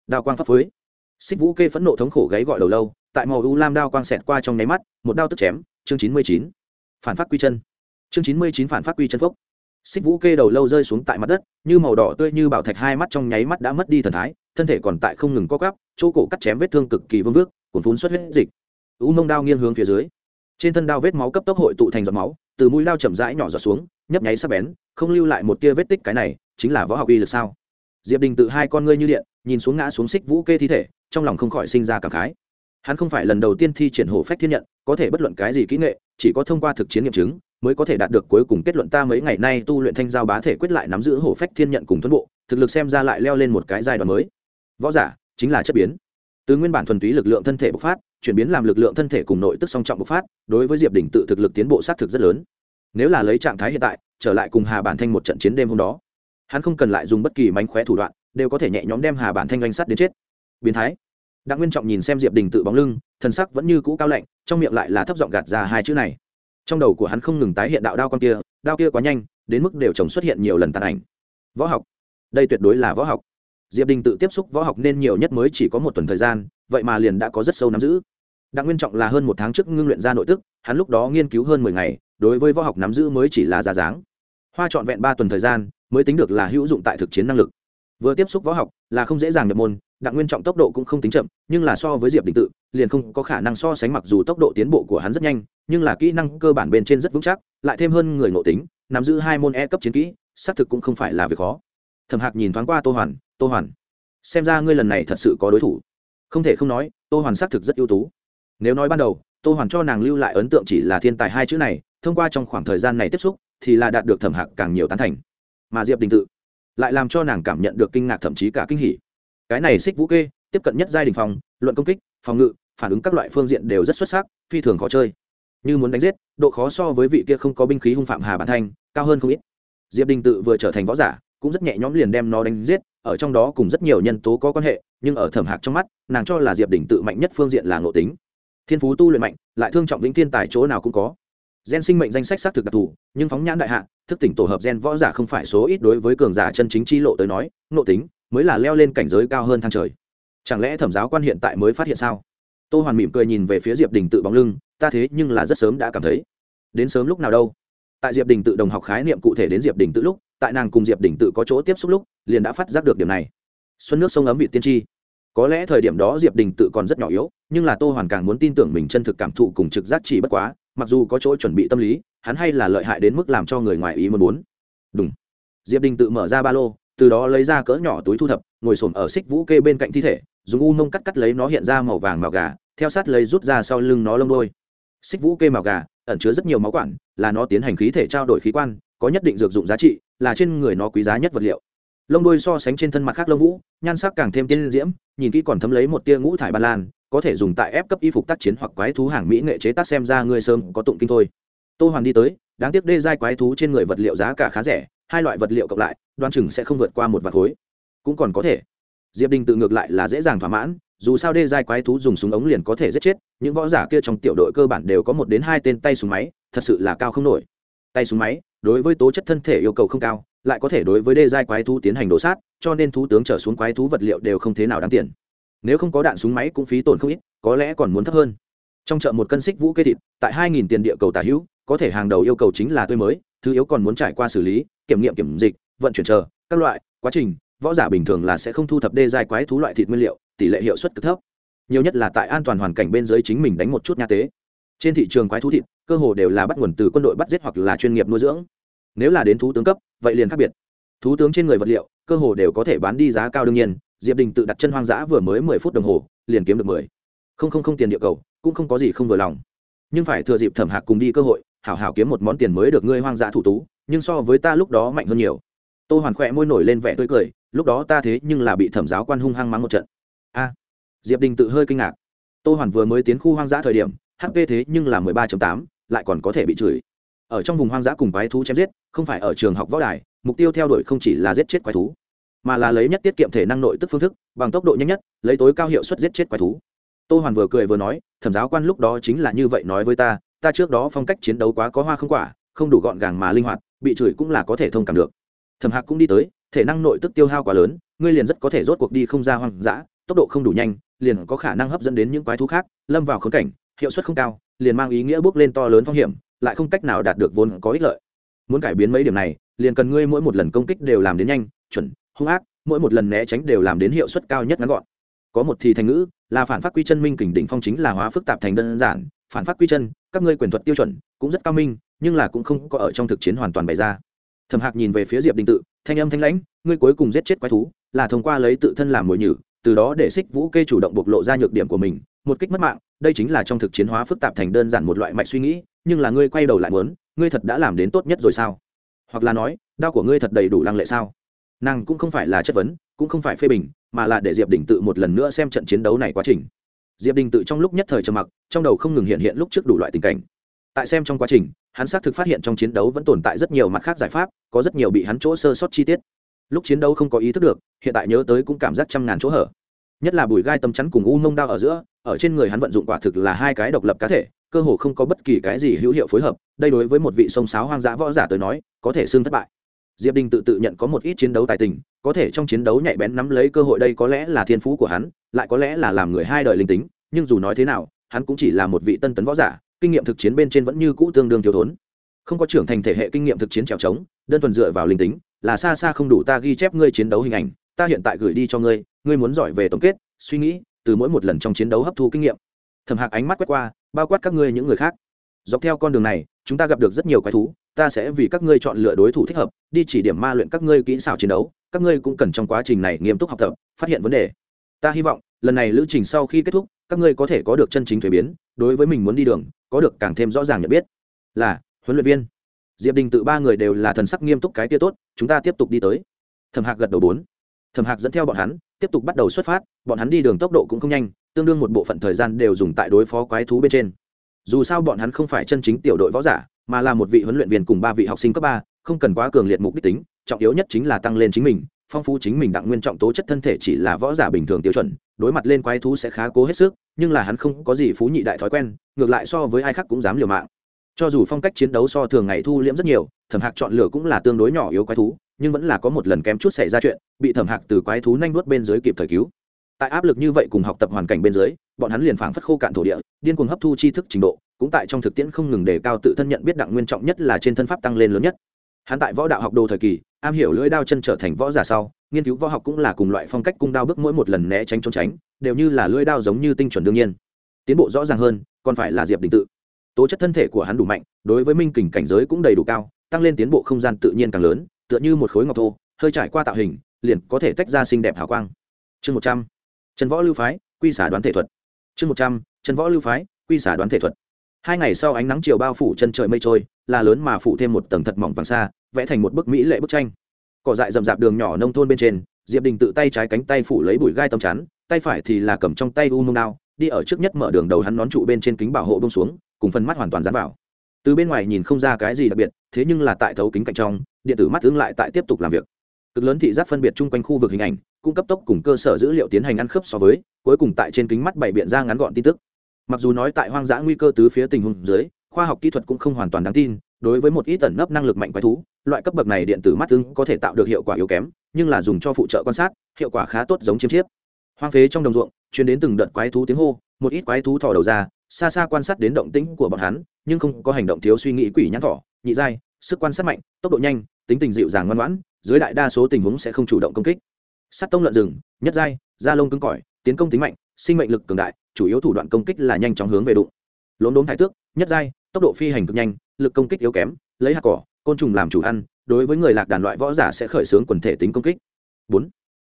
đao quang pháp phới. Xích vũ kê phẫn nộ thống khổ gáy gọi đầu lâu, tại màu u lam đao quang xẹt qua trong nháy mắt, một đao tức chém, chương chín mươi chín. Phản phát quy chân. Chương chín mươi chín phản phát quy chân phốc. Xích vũ kê đầu lâu rơi xuống tại mặt đất, như màu đỏ tươi như bảo thạch hai mắt trong nháy mắt đã mất đi thần thái, thân thể còn tại không ngừng co cắp chỗ cổ cắt chém vết thương cực kỳ vương vước cuốn phun xuất huyết dịch u mông đao nghiêng hướng phía dưới. Trên thân đao vết máu cấp tốc hội tụ thành giọt máu, từ mũi lao chậm rãi nhỏ giọt xuống, nhấp nháy sắc bén, không lưu lại một tia vết tích cái này, chính là võ học y lực sao? Diệp đình tự hai con ngươi như điện, nhìn xuống ngã xuống xích vũ kê thi thể, trong lòng không khỏi sinh ra cảm khái. Hắn không phải lần đầu tiên thi triển hổ phách thiên nhận, có thể bất luận cái gì kỹ nghệ, chỉ có thông qua thực chiến nghiệm chứng, mới có thể đạt được cuối cùng kết luận ta mấy ngày nay tu luyện thanh giao bá thể quyết lại nắm giữ hổ phách thiên nhận cùng tuấn bộ, thực lực xem ra lại leo lên một cái giai đoạn mới. Võ giả, chính là chất biến. Từ nguyên bản thuần túy lực lượng thân thể bộc phát chuyển biến làm lực lượng thân thể cùng nội tức song trọng bộc phát, đối với diệp Đình tự thực lực tiến bộ xác thực rất lớn. Nếu là lấy trạng thái hiện tại, trở lại cùng hà bản thanh một trận chiến đêm hôm đó, hắn không cần lại dùng bất kỳ mánh khóe thủ đoạn, đều có thể nhẹ nhõm đem hà bản thanh doanh sắt đến chết. Biến thái. Đặng nguyên trọng nhìn xem diệp đình tự bóng lưng thân sắc vẫn như cũ cao lạnh, trong miệng lại là thấp giọng gạt ra hai chữ này. Trong đầu của hắn không ngừng tái hiện đạo đao con kia, đao kia quá nhanh, đến mức đều chồng xuất hiện nhiều lần tàn ảnh. Võ học. Đây tuyệt đối là võ học. Diệp đình tự tiếp xúc võ học nên nhiều nhất mới chỉ có một tuần thời gian vậy mà liền đã có rất sâu nắm giữ. Đặng nguyên trọng là hơn một tháng trước ngưng luyện ra nội tức, hắn lúc đó nghiên cứu hơn mười ngày, đối với võ học nắm giữ mới chỉ là giả dáng. Hoa trọn vẹn ba tuần thời gian, mới tính được là hữu dụng tại thực chiến năng lực. Vừa tiếp xúc võ học, là không dễ dàng nhập môn, đặng nguyên trọng tốc độ cũng không tính chậm, nhưng là so với diệp đình tự, liền không có khả năng so sánh mặc dù tốc độ tiến bộ của hắn rất nhanh, nhưng là kỹ năng cơ bản bên trên rất vững chắc, lại thêm hơn người ngộ tính, nắm giữ hai môn e cấp chiến kỹ, xác thực cũng không phải là việc khó. Thẩm hạc nhìn thoáng qua tô hoàn tô hoàn, xem ra ngươi lần này thật sự có đối thủ không thể không nói, tô hoàn xác thực rất ưu tú. Nếu nói ban đầu, tô hoàn cho nàng lưu lại ấn tượng chỉ là thiên tài hai chữ này, thông qua trong khoảng thời gian này tiếp xúc, thì là đạt được thẩm hạc càng nhiều tán thành. Mà diệp đình tự lại làm cho nàng cảm nhận được kinh ngạc thậm chí cả kinh hỉ. Cái này xích vũ kê, tiếp cận nhất giai đình phòng luận công kích, phòng ngự, phản ứng các loại phương diện đều rất xuất sắc, phi thường khó chơi. Như muốn đánh giết, độ khó so với vị kia không có binh khí hung phạm hà bản thanh cao hơn không ít. Diệp đình tự vừa trở thành võ giả, cũng rất nhẹ nhõm liền đem nó đánh giết ở trong đó cùng rất nhiều nhân tố có quan hệ, nhưng ở thẩm hạc trong mắt, nàng cho là diệp đình tự mạnh nhất phương diện là ngộ tính. Thiên phú tu luyện mạnh, lại thương trọng vĩnh thiên tài chỗ nào cũng có. Gen sinh mệnh danh sách xác thực đặc thù, nhưng phóng nhãn đại hạ, thức tỉnh tổ hợp gen võ giả không phải số ít đối với cường giả chân chính chi lộ tới nói, ngộ tính mới là leo lên cảnh giới cao hơn thang trời. Chẳng lẽ thẩm giáo quan hiện tại mới phát hiện sao? Tô hoàn mỉm cười nhìn về phía diệp đình tự bóng lưng, ta thế nhưng là rất sớm đã cảm thấy. Đến sớm lúc nào đâu? Tại diệp đình tự đồng học khái niệm cụ thể đến diệp đình tự lúc tại nàng cùng diệp đình tự có chỗ tiếp xúc lúc, liền đã phát giác được điểm này. Xuân nước sông ấm vị tiên tri. Có lẽ thời điểm đó diệp đình tự còn rất nhỏ yếu, nhưng là tô hoàn càng muốn tin tưởng mình chân thực cảm thụ cùng trực giác chỉ bất quá, mặc dù có chỗ chuẩn bị tâm lý, hắn hay là lợi hại đến mức làm cho người ngoài ý muốn muốn. Đúng diệp đình tự mở ra ba lô, từ đó lấy ra cỡ nhỏ túi thu thập, ngồi xổm ở xích vũ kê bên cạnh thi thể, dùng u nông cắt cắt lấy nó hiện ra màu vàng màu gà, theo sát lấy rút ra sau lưng nó lông đôi xích vũ kê màu gà, ẩn chứa rất nhiều máu quản, là nó tiến hành khí thể trao đổi khí quan, có nhất định dược dụng giá trị là trên người nó quý giá nhất vật liệu. Lông đôi so sánh trên thân mặt khác lông vũ, nhan sắc càng thêm tiên diễm, nhìn kỹ còn thấm lấy một tia ngũ thải ba lan, có thể dùng tại ép cấp y phục tác chiến hoặc quái thú hàng mỹ nghệ chế tác xem ra người sớm có tụng kinh thôi. Tô hoàn đi tới, đáng tiếc đê giai quái thú trên người vật liệu giá cả khá rẻ, hai loại vật liệu cộng lại đoan chừng sẽ không vượt qua một vạt khối. Cũng còn có thể. Diệp đình tự ngược lại là dễ dàng thỏa mãn, dù sao đê giai quái thú dùng súng ống liền có thể giết chết, những võ giả kia trong tiểu đội cơ bản đều có một đến hai tên tay súng máy, thật sự là cao không nổi. Tay súng máy đối với tố chất thân thể yêu cầu không cao, lại có thể đối với đê giai quái thú tiến hành đổ sát, cho nên thú tướng trở xuống quái thú vật liệu đều không thế nào đáng tiền. Nếu không có đạn súng máy cũng phí tổn không ít, có lẽ còn muốn thấp hơn. Trong chợ một cân xích vũ cây thịt, tại hai nghìn tiền địa cầu tả hữu, có thể hàng đầu yêu cầu chính là tươi mới, thứ yếu còn muốn trải qua xử lý, kiểm nghiệm kiểm dịch, vận chuyển chờ, các loại, quá trình, võ giả bình thường là sẽ không thu thập đê giai quái thú loại thịt nguyên liệu, tỷ lệ hiệu suất cực thấp. Nhiều nhất là tại an toàn hoàn cảnh bên dưới chính mình đánh một chút nha tế trên thị trường quái thú thịt, cơ hồ đều là bắt nguồn từ quân đội bắt giết hoặc là chuyên nghiệp nuôi dưỡng. Nếu là đến thú tướng cấp, vậy liền khác biệt. Thú tướng trên người vật liệu, cơ hồ đều có thể bán đi giá cao đương nhiên, diệp đình tự đặt chân hoang dã vừa mới mười phút đồng hồ, liền kiếm được mười. Không không không tiền địa cầu, cũng không có gì không vừa lòng. Nhưng phải thừa dịp thẩm hạc cùng đi cơ hội, hảo hảo kiếm một món tiền mới được ngươi hoang dã thủ tú, nhưng so với ta lúc đó mạnh hơn nhiều. Tô hoàn khỏe môi nổi lên vẻ tươi cười, lúc đó ta thế nhưng là bị thẩm giáo quan hung hăng mắng một trận. A. Diệp đình tự hơi kinh ngạc. Tô hoàn vừa mới tiến khu hoang dã thời điểm hp thế nhưng là mười ba tám, lại còn có thể bị chửi. Ở trong vùng hoang dã cùng quái thú chém giết, không phải ở trường học võ đài, mục tiêu theo đuổi không chỉ là giết chết quái thú, mà là lấy nhất tiết kiệm thể năng nội tức phương thức, bằng tốc độ nhanh nhất, lấy tối cao hiệu suất giết chết quái thú. Tô hoàn vừa cười vừa nói, thẩm giáo quan lúc đó chính là như vậy nói với ta ta trước đó phong cách chiến đấu quá có hoa không quả, không đủ gọn gàng mà linh hoạt, bị chửi cũng là có thể thông cảm được. Thẩm hạc cũng đi tới, thể năng nội tức tiêu hao quá lớn, ngươi liền rất có thể rốt cuộc đi không ra hoang dã, tốc độ không đủ nhanh, liền có khả năng hấp dẫn đến những quái thú khác, lâm vào khốn cảnh hiệu suất không cao, liền mang ý nghĩa bước lên to lớn phong hiểm, lại không cách nào đạt được vốn có ích lợi. Muốn cải biến mấy điểm này, liền cần ngươi mỗi một lần công kích đều làm đến nhanh, chuẩn, hung ác, mỗi một lần né tránh đều làm đến hiệu suất cao nhất ngắn gọn. Có một thì thành ngữ, là phản phát quy chân minh kình đỉnh phong chính là hóa phức tạp thành đơn giản, phản phát quy chân, các ngươi quyền thuật tiêu chuẩn cũng rất cao minh, nhưng là cũng không có ở trong thực chiến hoàn toàn bày ra. Thẩm hạc nhìn về phía diệp đình tự, thanh âm thanh lãnh, ngươi cuối cùng giết chết quái thú, là thông qua lấy tự thân làm mồi nhử, từ đó để xích vũ kê chủ động bộc lộ ra nhược điểm của mình một kích mất mạng, đây chính là trong thực chiến hóa phức tạp thành đơn giản một loại mạch suy nghĩ, nhưng là ngươi quay đầu lại muốn, ngươi thật đã làm đến tốt nhất rồi sao? Hoặc là nói đau của ngươi thật đầy đủ lăng lệ sao? Nàng cũng không phải là chất vấn, cũng không phải phê bình, mà là để diệp đình tự một lần nữa xem trận chiến đấu này quá trình. Diệp đình tự trong lúc nhất thời trầm mặc, trong đầu không ngừng hiện hiện lúc trước đủ loại tình cảnh. Tại xem trong quá trình, hắn xác thực phát hiện trong chiến đấu vẫn tồn tại rất nhiều mặt khác giải pháp, có rất nhiều bị hắn chỗ sơ sót chi tiết. Lúc chiến đấu không có ý thức được, hiện tại nhớ tới cũng cảm giác trăm ngàn chỗ hở. Nhất là bùi gai tâm chắn cùng u mông đao ở giữa ở trên người hắn vận dụng quả thực là hai cái độc lập cá thể, cơ hồ không có bất kỳ cái gì hữu hiệu phối hợp, đây đối với một vị sông sáo hoang dã võ giả tới nói, có thể xương thất bại. Diệp đình tự tự nhận có một ít chiến đấu tài tình, có thể trong chiến đấu nhạy bén nắm lấy cơ hội đây có lẽ là thiên phú của hắn, lại có lẽ là làm người hai đời linh tính, nhưng dù nói thế nào, hắn cũng chỉ là một vị tân tấn võ giả, kinh nghiệm thực chiến bên trên vẫn như cũ tương đương thiếu thốn. Không có trưởng thành thể hệ kinh nghiệm thực chiến trèo trống, đơn thuần dựa vào linh tính, là xa xa không đủ ta ghi chép ngươi chiến đấu hình ảnh, ta hiện tại gửi đi cho ngươi ngươi muốn giỏi về tổng kết, suy nghĩ từ mỗi một lần trong chiến đấu hấp thu kinh nghiệm. Thầm hạc ánh mắt quét qua, bao quát các ngươi những người khác. Dọc theo con đường này, chúng ta gặp được rất nhiều quái thú, ta sẽ vì các ngươi chọn lựa đối thủ thích hợp, đi chỉ điểm ma luyện các ngươi kỹ xảo chiến đấu, các ngươi cũng cần trong quá trình này nghiêm túc học tập, phát hiện vấn đề. Ta hy vọng, lần này lữ trình sau khi kết thúc, các ngươi có thể có được chân chính thuế biến, đối với mình muốn đi đường, có được càng thêm rõ ràng nhận biết. Là, huấn luyện viên. Diệp đình tự ba người đều là thần sắc nghiêm túc cái tia tốt, chúng ta tiếp tục đi tới. Thẩm hạc gật đầu bốn. Thẩm hạc dẫn theo bọn hắn tiếp tục bắt đầu xuất phát, bọn hắn đi đường tốc độ cũng không nhanh, tương đương một bộ phận thời gian đều dùng tại đối phó quái thú bên trên. Dù sao bọn hắn không phải chân chính tiểu đội võ giả, mà là một vị huấn luyện viên cùng ba vị học sinh cấp ba, không cần quá cường liệt mục đích tính, trọng yếu nhất chính là tăng lên chính mình, phong phú chính mình đặng nguyên trọng tố chất thân thể chỉ là võ giả bình thường tiêu chuẩn, đối mặt lên quái thú sẽ khá cố hết sức, nhưng là hắn không có gì phú nhị đại thói quen, ngược lại so với ai khác cũng dám liều mạng cho dù phong cách chiến đấu so thường ngày thu liễm rất nhiều, thẩm hạc chọn lựa cũng là tương đối nhỏ yếu quái thú, nhưng vẫn là có một lần kém chút xảy ra chuyện, bị thẩm hạc từ quái thú nanh vuốt bên dưới kịp thời cứu. Tại áp lực như vậy cùng học tập hoàn cảnh bên dưới, bọn hắn liền phảng phất khô cạn thổ địa, điên cuồng hấp thu tri thức trình độ, cũng tại trong thực tiễn không ngừng đề cao tự thân nhận biết đặng nguyên trọng nhất là trên thân pháp tăng lên lớn nhất. Hắn tại võ đạo học đồ thời kỳ, am hiểu lưỡi đao chân trở thành võ giả sau, nghiên cứu võ học cũng là cùng loại phong cách cung đao bước mỗi một lần né tránh trốn tránh, đều như là lưỡi đao giống như tinh chuẩn đương nhiên. Tiến bộ rõ ràng hơn, còn phải là diệp đình tự tố chất thân thể của hắn đủ mạnh, đối với minh kình cảnh giới cũng đầy đủ cao, tăng lên tiến bộ không gian tự nhiên càng lớn, tựa như một khối ngọc thô, hơi trải qua tạo hình, liền có thể tách ra xinh đẹp hào quang. Chương một trăm. Trần võ lưu phái, quy xả đoán thể thuật. Chương một trăm. Trần võ lưu phái, quy xả đoán thể thuật. Hai ngày sau ánh nắng chiều bao phủ chân trời mây trôi, là lớn mà phủ thêm một tầng thật mỏng vàng xa, vẽ thành một bức mỹ lệ bức tranh. Cỏ dại rậm rạp đường nhỏ nông thôn bên trên, diệp đình tự tay trái cánh tay phủ lấy bụi gai tầm chắn, tay phải thì là cầm trong tay u mông đao, đi ở trước nhất mở đường đầu hắn nón trụ bên trên kính bảo hộ bông xuống cùng phần mắt hoàn toàn dán vào. Từ bên ngoài nhìn không ra cái gì đặc biệt, thế nhưng là tại thấu kính cạnh trong, điện tử mắt tương lại tại tiếp tục làm việc. Cực lớn thị giác phân biệt chung quanh khu vực hình ảnh, cung cấp tốc cùng cơ sở dữ liệu tiến hành ăn khớp so với, cuối cùng tại trên kính mắt bảy biện ra ngắn gọn tin tức. Mặc dù nói tại hoang dã nguy cơ tứ phía tình huống dưới, khoa học kỹ thuật cũng không hoàn toàn đáng tin, đối với một ít tẩn nấp năng lực mạnh quái thú, loại cấp bậc này điện tử mắt tương có thể tạo được hiệu quả yếu kém, nhưng là dùng cho phụ trợ quan sát, hiệu quả khá tốt giống chiếm chiếp. Hoang phế trong đồng ruộng chuyến đến từng đợt quái thú tiếng hô, một ít quái thú thò đầu ra xa xa quan sát đến động tĩnh của bọn hắn, nhưng không có hành động thiếu suy nghĩ quỷ nhãn thỏ, nhị giai, sức quan sát mạnh, tốc độ nhanh, tính tình dịu dàng ngoan ngoãn, dưới đại đa số tình huống sẽ không chủ động công kích. Sắt tông lợn rừng, nhất giai da lông cứng cỏi, tiến công tính mạnh, sinh mệnh lực cường đại, chủ yếu thủ đoạn công kích là nhanh chóng hướng về đụng. Lốm đốm thái tước, nhất giai, tốc độ phi hành cực nhanh, lực công kích yếu kém, lấy hạt cỏ, côn trùng làm chủ ăn, đối với người lạc đàn loại võ giả sẽ khởi xướng quần thể tính công kích. Bốn,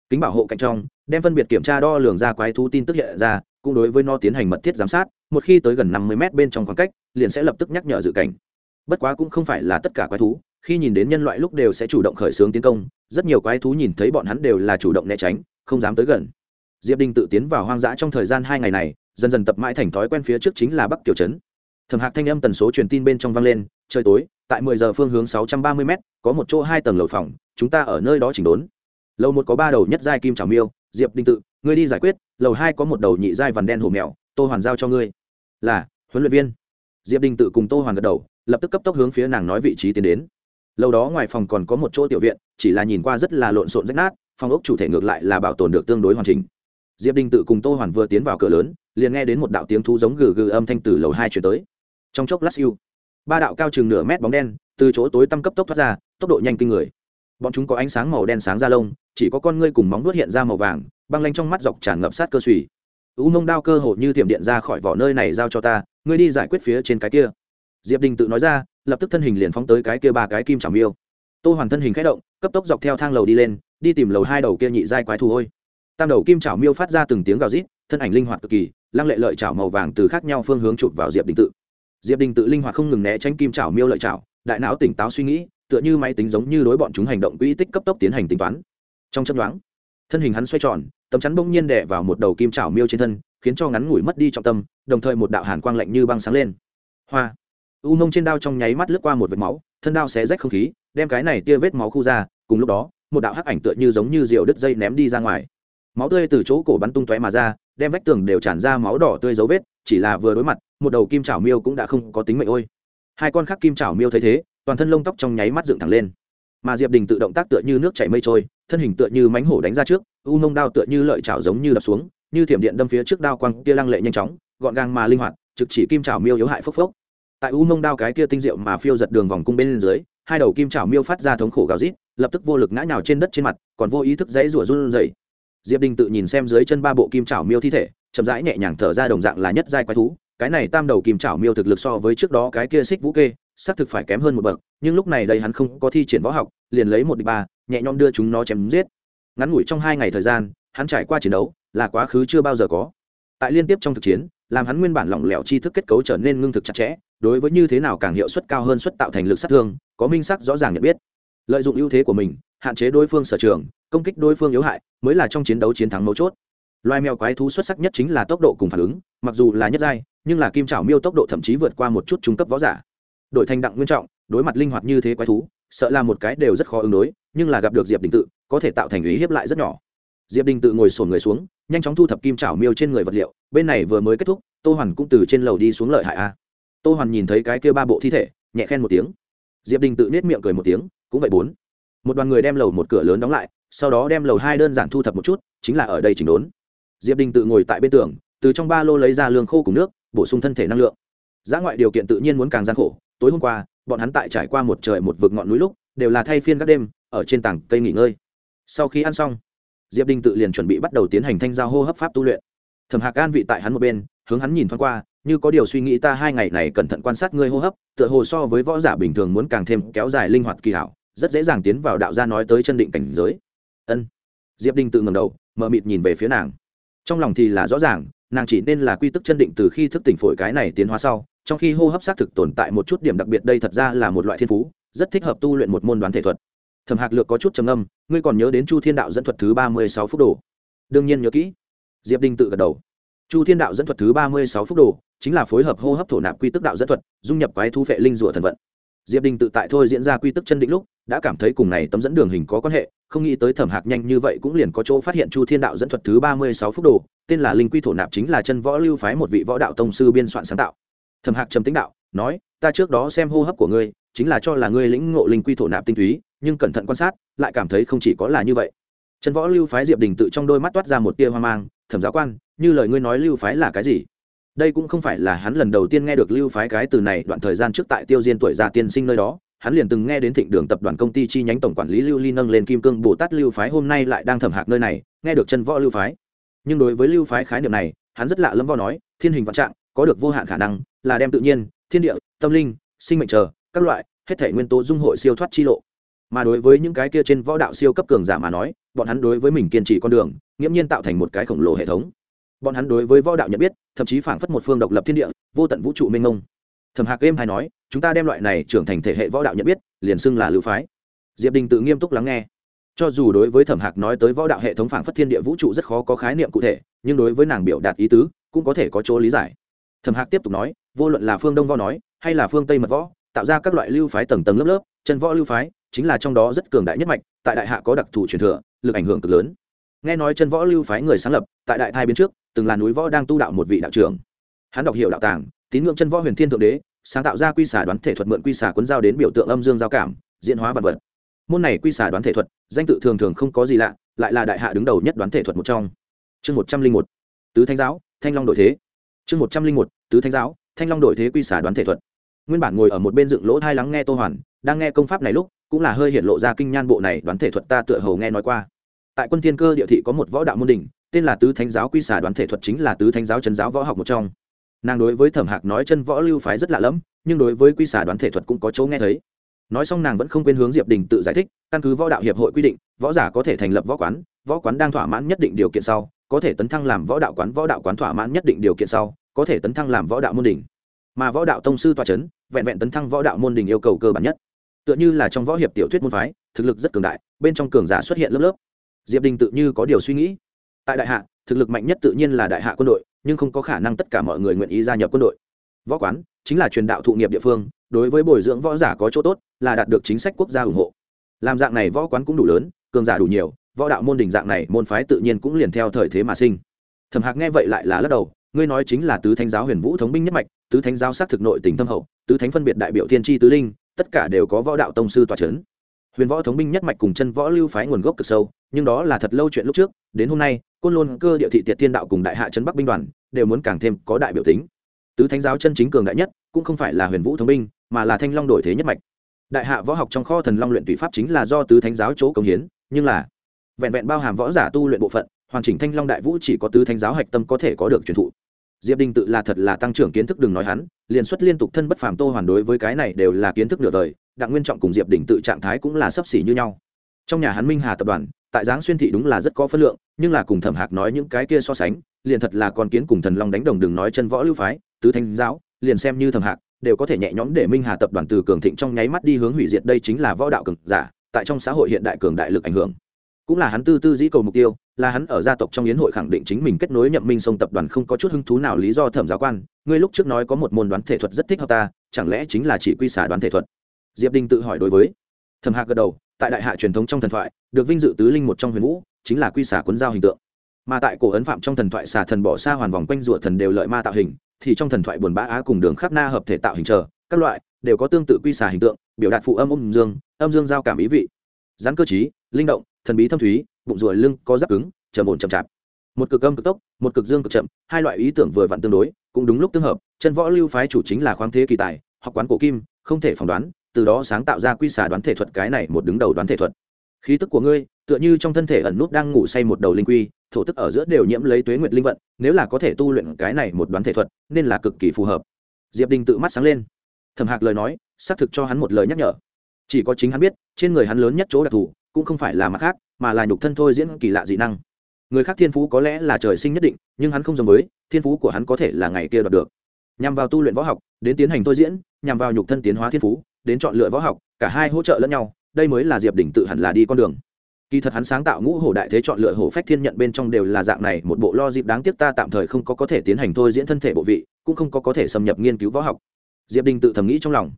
kính bảo hộ cạnh trong, đem phân biệt kiểm tra đo lường ra quái thú tin tức hiện ra, cũng đối với nó tiến hành mật thiết giám sát một khi tới gần năm mươi mét bên trong khoảng cách, liền sẽ lập tức nhắc nhở dự cảnh. Bất quá cũng không phải là tất cả quái thú, khi nhìn đến nhân loại lúc đều sẽ chủ động khởi xướng tiến công, rất nhiều quái thú nhìn thấy bọn hắn đều là chủ động né tránh, không dám tới gần. Diệp đinh tự tiến vào hoang dã trong thời gian hai ngày này, dần dần tập mãi thành thói quen phía trước chính là bắc kiều trấn. Thẩm hạc thanh âm tần số truyền tin bên trong vang lên, trời tối, tại mười giờ phương hướng sáu trăm ba mươi m có một chỗ hai tầng lầu phòng, chúng ta ở nơi đó chỉnh đốn. Lầu một có ba đầu nhất giai kim trào miêu, diệp đinh tự, ngươi đi giải quyết, lầu hai có một đầu nhị giai vằn đen hổ mèo tôi hoàn giao cho ngươi là, huấn luyện viên. Diệp đình tự cùng tô hoàn gật đầu, lập tức cấp tốc hướng phía nàng nói vị trí tiến đến. Lâu đó ngoài phòng còn có một chỗ tiểu viện, chỉ là nhìn qua rất là lộn xộn rách nát, phòng ốc chủ thể ngược lại là bảo tồn được tương đối hoàn chỉnh. Diệp đình tự cùng tô hoàn vừa tiến vào cửa lớn, liền nghe đến một đạo tiếng thú giống gừ gừ âm thanh từ lầu hai chuyển tới. Trong chốc lát siêu, ba đạo cao chừng nửa mét bóng đen từ chỗ tối tăm cấp tốc thoát ra, tốc độ nhanh kinh người. Bọn chúng có ánh sáng màu đen sáng ra lông, chỉ có con ngươi cùng móng nuốt hiện ra màu vàng, băng lanh trong mắt dọc tràn ngập sát cơ suy u mông đao cơ hồ như tiệm điện ra khỏi vỏ nơi này giao cho ta, ngươi đi giải quyết phía trên cái kia. Diệp đình tự nói ra, lập tức thân hình liền phóng tới cái kia ba cái kim chảo miêu. Tô hoàn thân hình k h ẽ động, cấp tốc dọc theo thang lầu đi lên, đi tìm lầu hai đầu kia nhị giai quái thù hôi tam đầu kim chảo miêu phát ra từng tiếng gào rít, thân ảnh linh hoạt cực kỳ, lăng lệ lợi chảo màu vàng từ khác nhau phương hướng chụp vào diệp đình tự. Diệp đình tự linh hoạt không ngừng né tránh kim chảo miêu lợi chảo, đại não tỉnh táo suy nghĩ, tựa như máy tính giống như đối bọn chúng hành động quỹ tích cấp tốc tiến hành tính toán. Trong chấp đoán thân hình hắn xoay tròn tấm chắn bỗng nhiên đè vào một đầu kim chảo miêu trên thân, khiến cho ngắn ngủi mất đi trọng tâm, đồng thời một đạo hàn quang lạnh như băng sáng lên. Hoa! U mông trên đao trong nháy mắt lướt qua một vệt máu, thân đao xé rách không khí, đem cái này tia vết máu khu ra, cùng lúc đó, một đạo hắc ảnh tựa như giống như rượu đứt dây ném đi ra ngoài. Máu tươi từ chỗ cổ bắn tung tóe mà ra, đem vách tường đều tràn ra máu đỏ tươi dấu vết, chỉ là vừa đối mặt, một đầu kim chảo miêu cũng đã không có tính mệnh ôi. Hai con khác kim chảo miêu thấy thế, toàn thân lông tóc trong nháy mắt dựng thẳng lên mà diệp đình tự động tác tựa như nước chảy mây trôi, thân hình tựa như mánh hổ đánh ra trước, u mông đao tựa như lợi chảo giống như đập xuống, như thiểm điện đâm phía trước đao quang kia lăng lệ nhanh chóng, gọn gàng mà linh hoạt, trực chỉ kim chảo miêu yếu hại phốc phốc. Tại u mông đao cái kia tinh diệu mà phiêu giật đường vòng cung bên dưới, hai đầu kim chảo miêu phát ra thống khổ gào rít, lập tức vô lực ngã nhào trên đất trên mặt, còn vô ý thức dãy rủa run rẩy. Diệp đình tự nhìn xem dưới chân ba bộ kim chảo miêu thi thể, chậm rãi nhẹ nhàng thở ra đồng dạng là nhất giai quái thú, cái này tam đầu kim chảo miêu thực lực so với trước đó cái kia xích vũ kê xác thực phải kém hơn một bậc, nhưng lúc này đây hắn không có thi triển võ học, liền lấy một địch ba, nhẹ nhõm đưa chúng nó chém giết. Ngắn ngủi trong hai ngày thời gian, hắn trải qua chiến đấu, là quá khứ chưa bao giờ có. Tại liên tiếp trong thực chiến, làm hắn nguyên bản lỏng lẻo tri thức kết cấu trở nên ngưng thực chặt chẽ, đối với như thế nào càng hiệu suất cao hơn suất tạo thành lực sát thương, có minh sắc rõ ràng nhận biết. Lợi dụng ưu thế của mình, hạn chế đối phương sở trường, công kích đối phương yếu hại, mới là trong chiến đấu chiến thắng mấu chốt. Loài mèo quái thú xuất sắc nhất chính là tốc độ cùng phản ứng, mặc dù là nhất giai, nhưng là kim trảo miêu tốc độ thậm chí vượt qua một chút trung cấp võ giả đội thành đặng nguyên trọng, đối mặt linh hoạt như thế quái thú, sợ là một cái đều rất khó ứng đối, nhưng là gặp được diệp đình tự, có thể tạo thành ý hiếp lại rất nhỏ. Diệp đình tự ngồi sổn người xuống, nhanh chóng thu thập kim trảo miêu trên người vật liệu, bên này vừa mới kết thúc, tô hoàn cũng từ trên lầu đi xuống lợi hại a. Tô hoàn nhìn thấy cái kia ba bộ thi thể, nhẹ khen một tiếng. Diệp đình tự nết miệng cười một tiếng, cũng vậy bốn. Một đoàn người đem lầu một cửa lớn đóng lại, sau đó đem lầu hai đơn giản thu thập một chút, chính là ở đây chỉnh đốn. Diệp đình tự ngồi tại bên tường, từ trong ba lô lấy ra lương khô cùng nước, bổ sung thân thể năng lượng. Giá ngoại điều kiện tự nhiên muốn càng gian khổ tối hôm qua, bọn hắn tại trải qua một trời một vực ngọn núi lúc, đều là thay phiên các đêm, ở trên tảng cây nghỉ ngơi. Sau khi ăn xong, diệp Đinh tự liền chuẩn bị bắt đầu tiến hành thanh giao hô hấp pháp tu luyện. Thẩm hạc an vị tại hắn một bên, hướng hắn nhìn thoáng qua, như có điều suy nghĩ ta hai ngày này cẩn thận quan sát ngươi hô hấp, tựa hồ so với võ giả bình thường muốn càng thêm kéo dài linh hoạt kỳ hảo, rất dễ dàng tiến vào đạo gia nói tới chân định cảnh giới. Ân. Diệp Đinh tự ngầm đầu mờ mịt nhìn về phía nàng. Trong lòng thì là rõ ràng, nàng chỉ nên là quy tức chân định từ khi thức tỉnh phổi cái này tiến hóa sau trong khi hô hấp xác thực tồn tại một chút điểm đặc biệt đây thật ra là một loại thiên phú, rất thích hợp tu luyện một môn đoán thể thuật. Thẩm hạc lược có chút trầm âm ngươi còn nhớ đến chu thiên đạo dẫn thuật thứ ba mươi sáu phút đồ? Đương nhiên nhớ kỹ. Diệp đinh tự gật đầu. Chu thiên đạo dẫn thuật thứ ba mươi sáu phút đồ chính là phối hợp hô hấp thổ nạp quy tức đạo dẫn thuật, dung nhập quái thu phệ linh rủa thần vận. Diệp đình tự tại thôi diễn ra quy tức chân định lúc, đã cảm thấy cùng này tấm dẫn đường hình có quan hệ, không nghĩ tới thẩm hạc nhanh như vậy cũng liền có chỗ phát hiện chu thiên đạo dẫn thuật thứ ba mươi sáu phút đồ, tên là linh quy thổ nạp chính là chân võ lưu phái một vị võ đạo tông sư biên soạn sáng tạo thẩm hạc trầm tính đạo, nói, ta trước đó xem hô hấp của ngươi, chính là cho là ngươi lĩnh ngộ linh quy thổ nạp tinh túy, nhưng cẩn thận quan sát, lại cảm thấy không chỉ có là như vậy. Trần võ lưu phái diệp đình tự trong đôi mắt toát ra một tia hoang mang, thẩm giáo quan, như lời ngươi nói lưu phái là cái gì? Đây cũng không phải là hắn lần đầu tiên nghe được lưu phái cái từ này đoạn thời gian trước tại tiêu diên tuổi già tiên sinh nơi đó, hắn liền từng nghe đến thịnh đường tập đoàn công ty chi nhánh tổng quản lý lưu ly nâng lên kim cương bồ tát lưu phái hôm nay lại đang thẩm hạc nơi này, nghe được chân võ lưu phái. Nhưng đối với lưu phái khái niệm này, hắn rất lạ lâm võ nói, thiên hình vạn trạng, có được vô hạn khả năng là đem tự nhiên, thiên địa, tâm linh, sinh mệnh chờ, các loại, hết thể nguyên tố dung hội siêu thoát chi lộ. Mà đối với những cái kia trên võ đạo siêu cấp cường giả mà nói, bọn hắn đối với mình kiên trì con đường, nghiễm nhiên tạo thành một cái khổng lồ hệ thống. Bọn hắn đối với võ đạo nhận biết, thậm chí phảng phất một phương độc lập thiên địa, vô tận vũ trụ mênh mông. Thẩm hạc êm hay nói, chúng ta đem loại này trưởng thành thể hệ võ đạo nhận biết, liền xưng là lưu phái. Diệp đình tự nghiêm túc lắng nghe. Cho dù đối với thẩm hạc nói tới võ đạo hệ thống phảng phất thiên địa vũ trụ rất khó có khái niệm cụ thể, nhưng đối với nàng biểu đạt ý tứ, cũng có thể có chỗ lý giải. Thẩm hạc tiếp tục nói vô luận là phương đông võ nói, hay là phương tây mật võ, tạo ra các loại lưu phái tầng tầng lớp lớp, chân võ lưu phái chính là trong đó rất cường đại nhất mạch, tại đại hạ có đặc thù truyền thừa, lực ảnh hưởng cực lớn. Nghe nói chân võ lưu phái người sáng lập, tại đại thai biến trước, từng là núi võ đang tu đạo một vị đạo trưởng. Hắn đọc hiệu đạo tàng, tín ngưỡng chân võ huyền thiên thượng đế, sáng tạo ra quy xả đoán thể thuật mượn quy xả cuốn giao đến biểu tượng âm dương giao cảm, diễn hóa vật vật. Môn này quy xả đoán thể thuật, danh tự thường thường không có gì lạ, lại là đại hạ đứng đầu nhất đoán thể thuật một trong. Chương một trăm linh một. Tứ thanh giáo, thanh long đội thế. Chương một trăm linh một. Tứ thanh giáo thanh long đội thế quy xả đoán thể thuật. Nguyên bản ngồi ở một bên dựng lỗ thai lắng nghe tô hoàn, đang nghe công pháp này lúc, cũng là hơi hiện lộ ra kinh nhan bộ này đoán thể thuật ta tựa hầu nghe nói qua. Tại quân thiên cơ địa thị có một võ đạo môn đỉnh, tên là tứ thánh giáo quy xả đoán thể thuật chính là tứ thánh giáo chân giáo võ học một trong. Nàng đối với thẩm hạc nói chân võ lưu phái rất lạ lẫm, nhưng đối với quy xả đoán thể thuật cũng có chỗ nghe thấy. Nói xong nàng vẫn không quên hướng diệp đình tự giải thích, căn cứ võ đạo hiệp hội quy định, võ giả có thể thành lập võ quán võ quán đang thỏa mãn nhất định điều kiện sau, có thể tấn thăng làm võ đạo quán, võ đạo quán thỏa mãn nhất định điều kiện sau có thể tấn thăng làm võ đạo môn đỉnh. Mà võ đạo tông sư tòa c h ấ n vẹn vẹn tấn thăng võ đạo môn đỉnh yêu cầu cơ bản nhất. Tựa như là trong võ hiệp tiểu thuyết môn phái, thực lực rất cường đại, bên trong cường giả xuất hiện lớp lớp. Diệp đình tự như có điều suy nghĩ. Tại đại hạ, thực lực mạnh nhất tự nhiên là đại hạ quân đội, nhưng không có khả năng tất cả mọi người nguyện ý gia nhập quân đội. Võ quán chính là truyền đạo thụ nghiệp địa phương, đối với bồi dưỡng võ giả có chỗ tốt, là đạt được chính sách quốc gia ủng hộ. Làm dạng này võ quán cũng đủ lớn, cường giả đủ nhiều, võ đạo môn đình dạng này môn phái tự nhiên cũng liền theo thời thế mà sinh. Thẩm hạc nghe vậy lại là lắc đầu ngươi nói chính là tứ thánh giáo huyền vũ thống binh nhất mạch, tứ thánh giáo xác thực nội tỉnh thâm hậu, tứ thánh phân biệt đại biểu thiên tri tứ linh, tất cả đều có võ đạo tông sư tòa trấn huyền võ thống binh nhất mạch cùng chân võ lưu phái nguồn gốc cực sâu, nhưng đó là thật lâu chuyện lúc trước, đến hôm nay, côn lôn cơ địa thị tiệt thiên đạo cùng đại hạ trấn bắc binh đoàn, đều muốn càng thêm có đại biểu tính. Tứ thánh giáo chân chính cường đại nhất, cũng không phải là huyền vũ thống binh, mà là thanh long đổi thế nhất mạch. Đại hạ võ học trong kho thần long luyện tùy pháp chính là do tứ thánh giáo chỗ công hiến, nhưng là vẹn vẹn bao hàm võ giả tu luyện bộ phận, hoàn chỉnh thanh long đại vũ chỉ có tứ thánh giáo hạch tâm có thể có được truyền thụ diệp đình tự là thật là tăng trưởng kiến thức đừng nói hắn, liền xuất liên tục thân bất phàm tô hoàn đối với cái này đều là kiến thức nửa đời, đặng nguyên trọng cùng diệp đình tự trạng thái cũng là sấp xỉ như nhau. Trong nhà hắn minh hà tập đoàn, tại giáng xuyên thị đúng là rất có phân lượng, nhưng là cùng thẩm hạc nói những cái kia so sánh, liền thật là con kiến cùng thần long đánh đồng đừng nói chân võ lưu phái, tứ thanh giáo, liền xem như thẩm hạc, đều có thể nhẹ nhõm để minh hà tập đoàn từ cường thịnh trong nháy mắt đi hướng hủy diệt đây chính là võ đạo cường giả, tại trong xã hội hiện đại cường đại lực ảnh hưởng cũng là hắn tư tư dĩ cầu mục tiêu, là hắn ở gia tộc trong yến hội khẳng định chính mình kết nối nhậm minh sông tập đoàn không có chút hứng thú nào lý do thẩm giáo quan. Ngươi lúc trước nói có một môn đoán thể thuật rất thích hợp ta, chẳng lẽ chính là chỉ quy xả đoán thể thuật? Diệp đình tự hỏi đối với. Thẩm hạc gật đầu, tại đại hạ truyền thống trong thần thoại, được vinh dự tứ linh một trong huyền vũ, chính là quy xả cuốn giao hình tượng. Mà tại cổ ấn phạm trong thần thoại xả thần bỏ xa hoàn vòng quanh rủa thần đều lợi ma tạo hình, thì trong thần thoại buồn bã á cùng đường khắc na hợp thể tạo hình chờ, các loại, đều có tương tự quy xả hình tượng, biểu đạt phụ âm âm dương âm dương giao cảm ý vị. Rắn cơ chí linh động thần bí thâm thúy, bụng ruồi lưng có giáp cứng chậm ổn chậm chạp. Một cực âm cực tốc, một cực dương cực chậm, hai loại ý tưởng vừa vặn tương đối, cũng đúng lúc tương hợp, chân võ lưu phái chủ chính là khoáng thế kỳ tài, học quán cổ kim, không thể phỏng đoán, từ đó sáng tạo ra quy xà đoán thể thuật, cái này một đứng đầu đoán thể thuật. Khí tức của ngươi, tựa như trong thân thể ẩn nút đang ngủ say một đầu linh quy, thổ tức ở giữa đều nhiễm lấy tuế nguyệt linh vận, nếu là có thể tu luyện cái này một đoán thể thuật, nên là cực kỳ phù hợp. Diệp đình tự mắt sáng lên. Thẩm hạc lời nói, xác thực cho hắn một lời nhắc nhở. Chỉ có chính hắn biết, trên người hắn lớn nhất chỗ đặc thù cũng không phải là mặt khác, mà là nhục thân thôi diễn kỳ lạ dị năng. Người khác thiên phú có lẽ là trời sinh nhất định, nhưng hắn không giống với, thiên phú của hắn có thể là ngày kia đoạt được. Nhằm vào tu luyện võ học, đến tiến hành thôi diễn, nhằm vào nhục thân tiến hóa thiên phú, đến chọn lựa võ học, cả hai hỗ trợ lẫn nhau, đây mới là diệp đỉnh tự hẳn là đi con đường. Kỳ thật hắn sáng tạo ngũ hổ đại thế chọn lựa hổ phách thiên nhận bên trong đều là dạng này, một bộ lo dịp đáng tiếc ta tạm thời không có có thể tiến hành thôi diễn thân thể bộ vị, cũng không có có thể xâm nhập nghiên cứu võ học. Diệp đình tự thầm nghĩ trong lòng.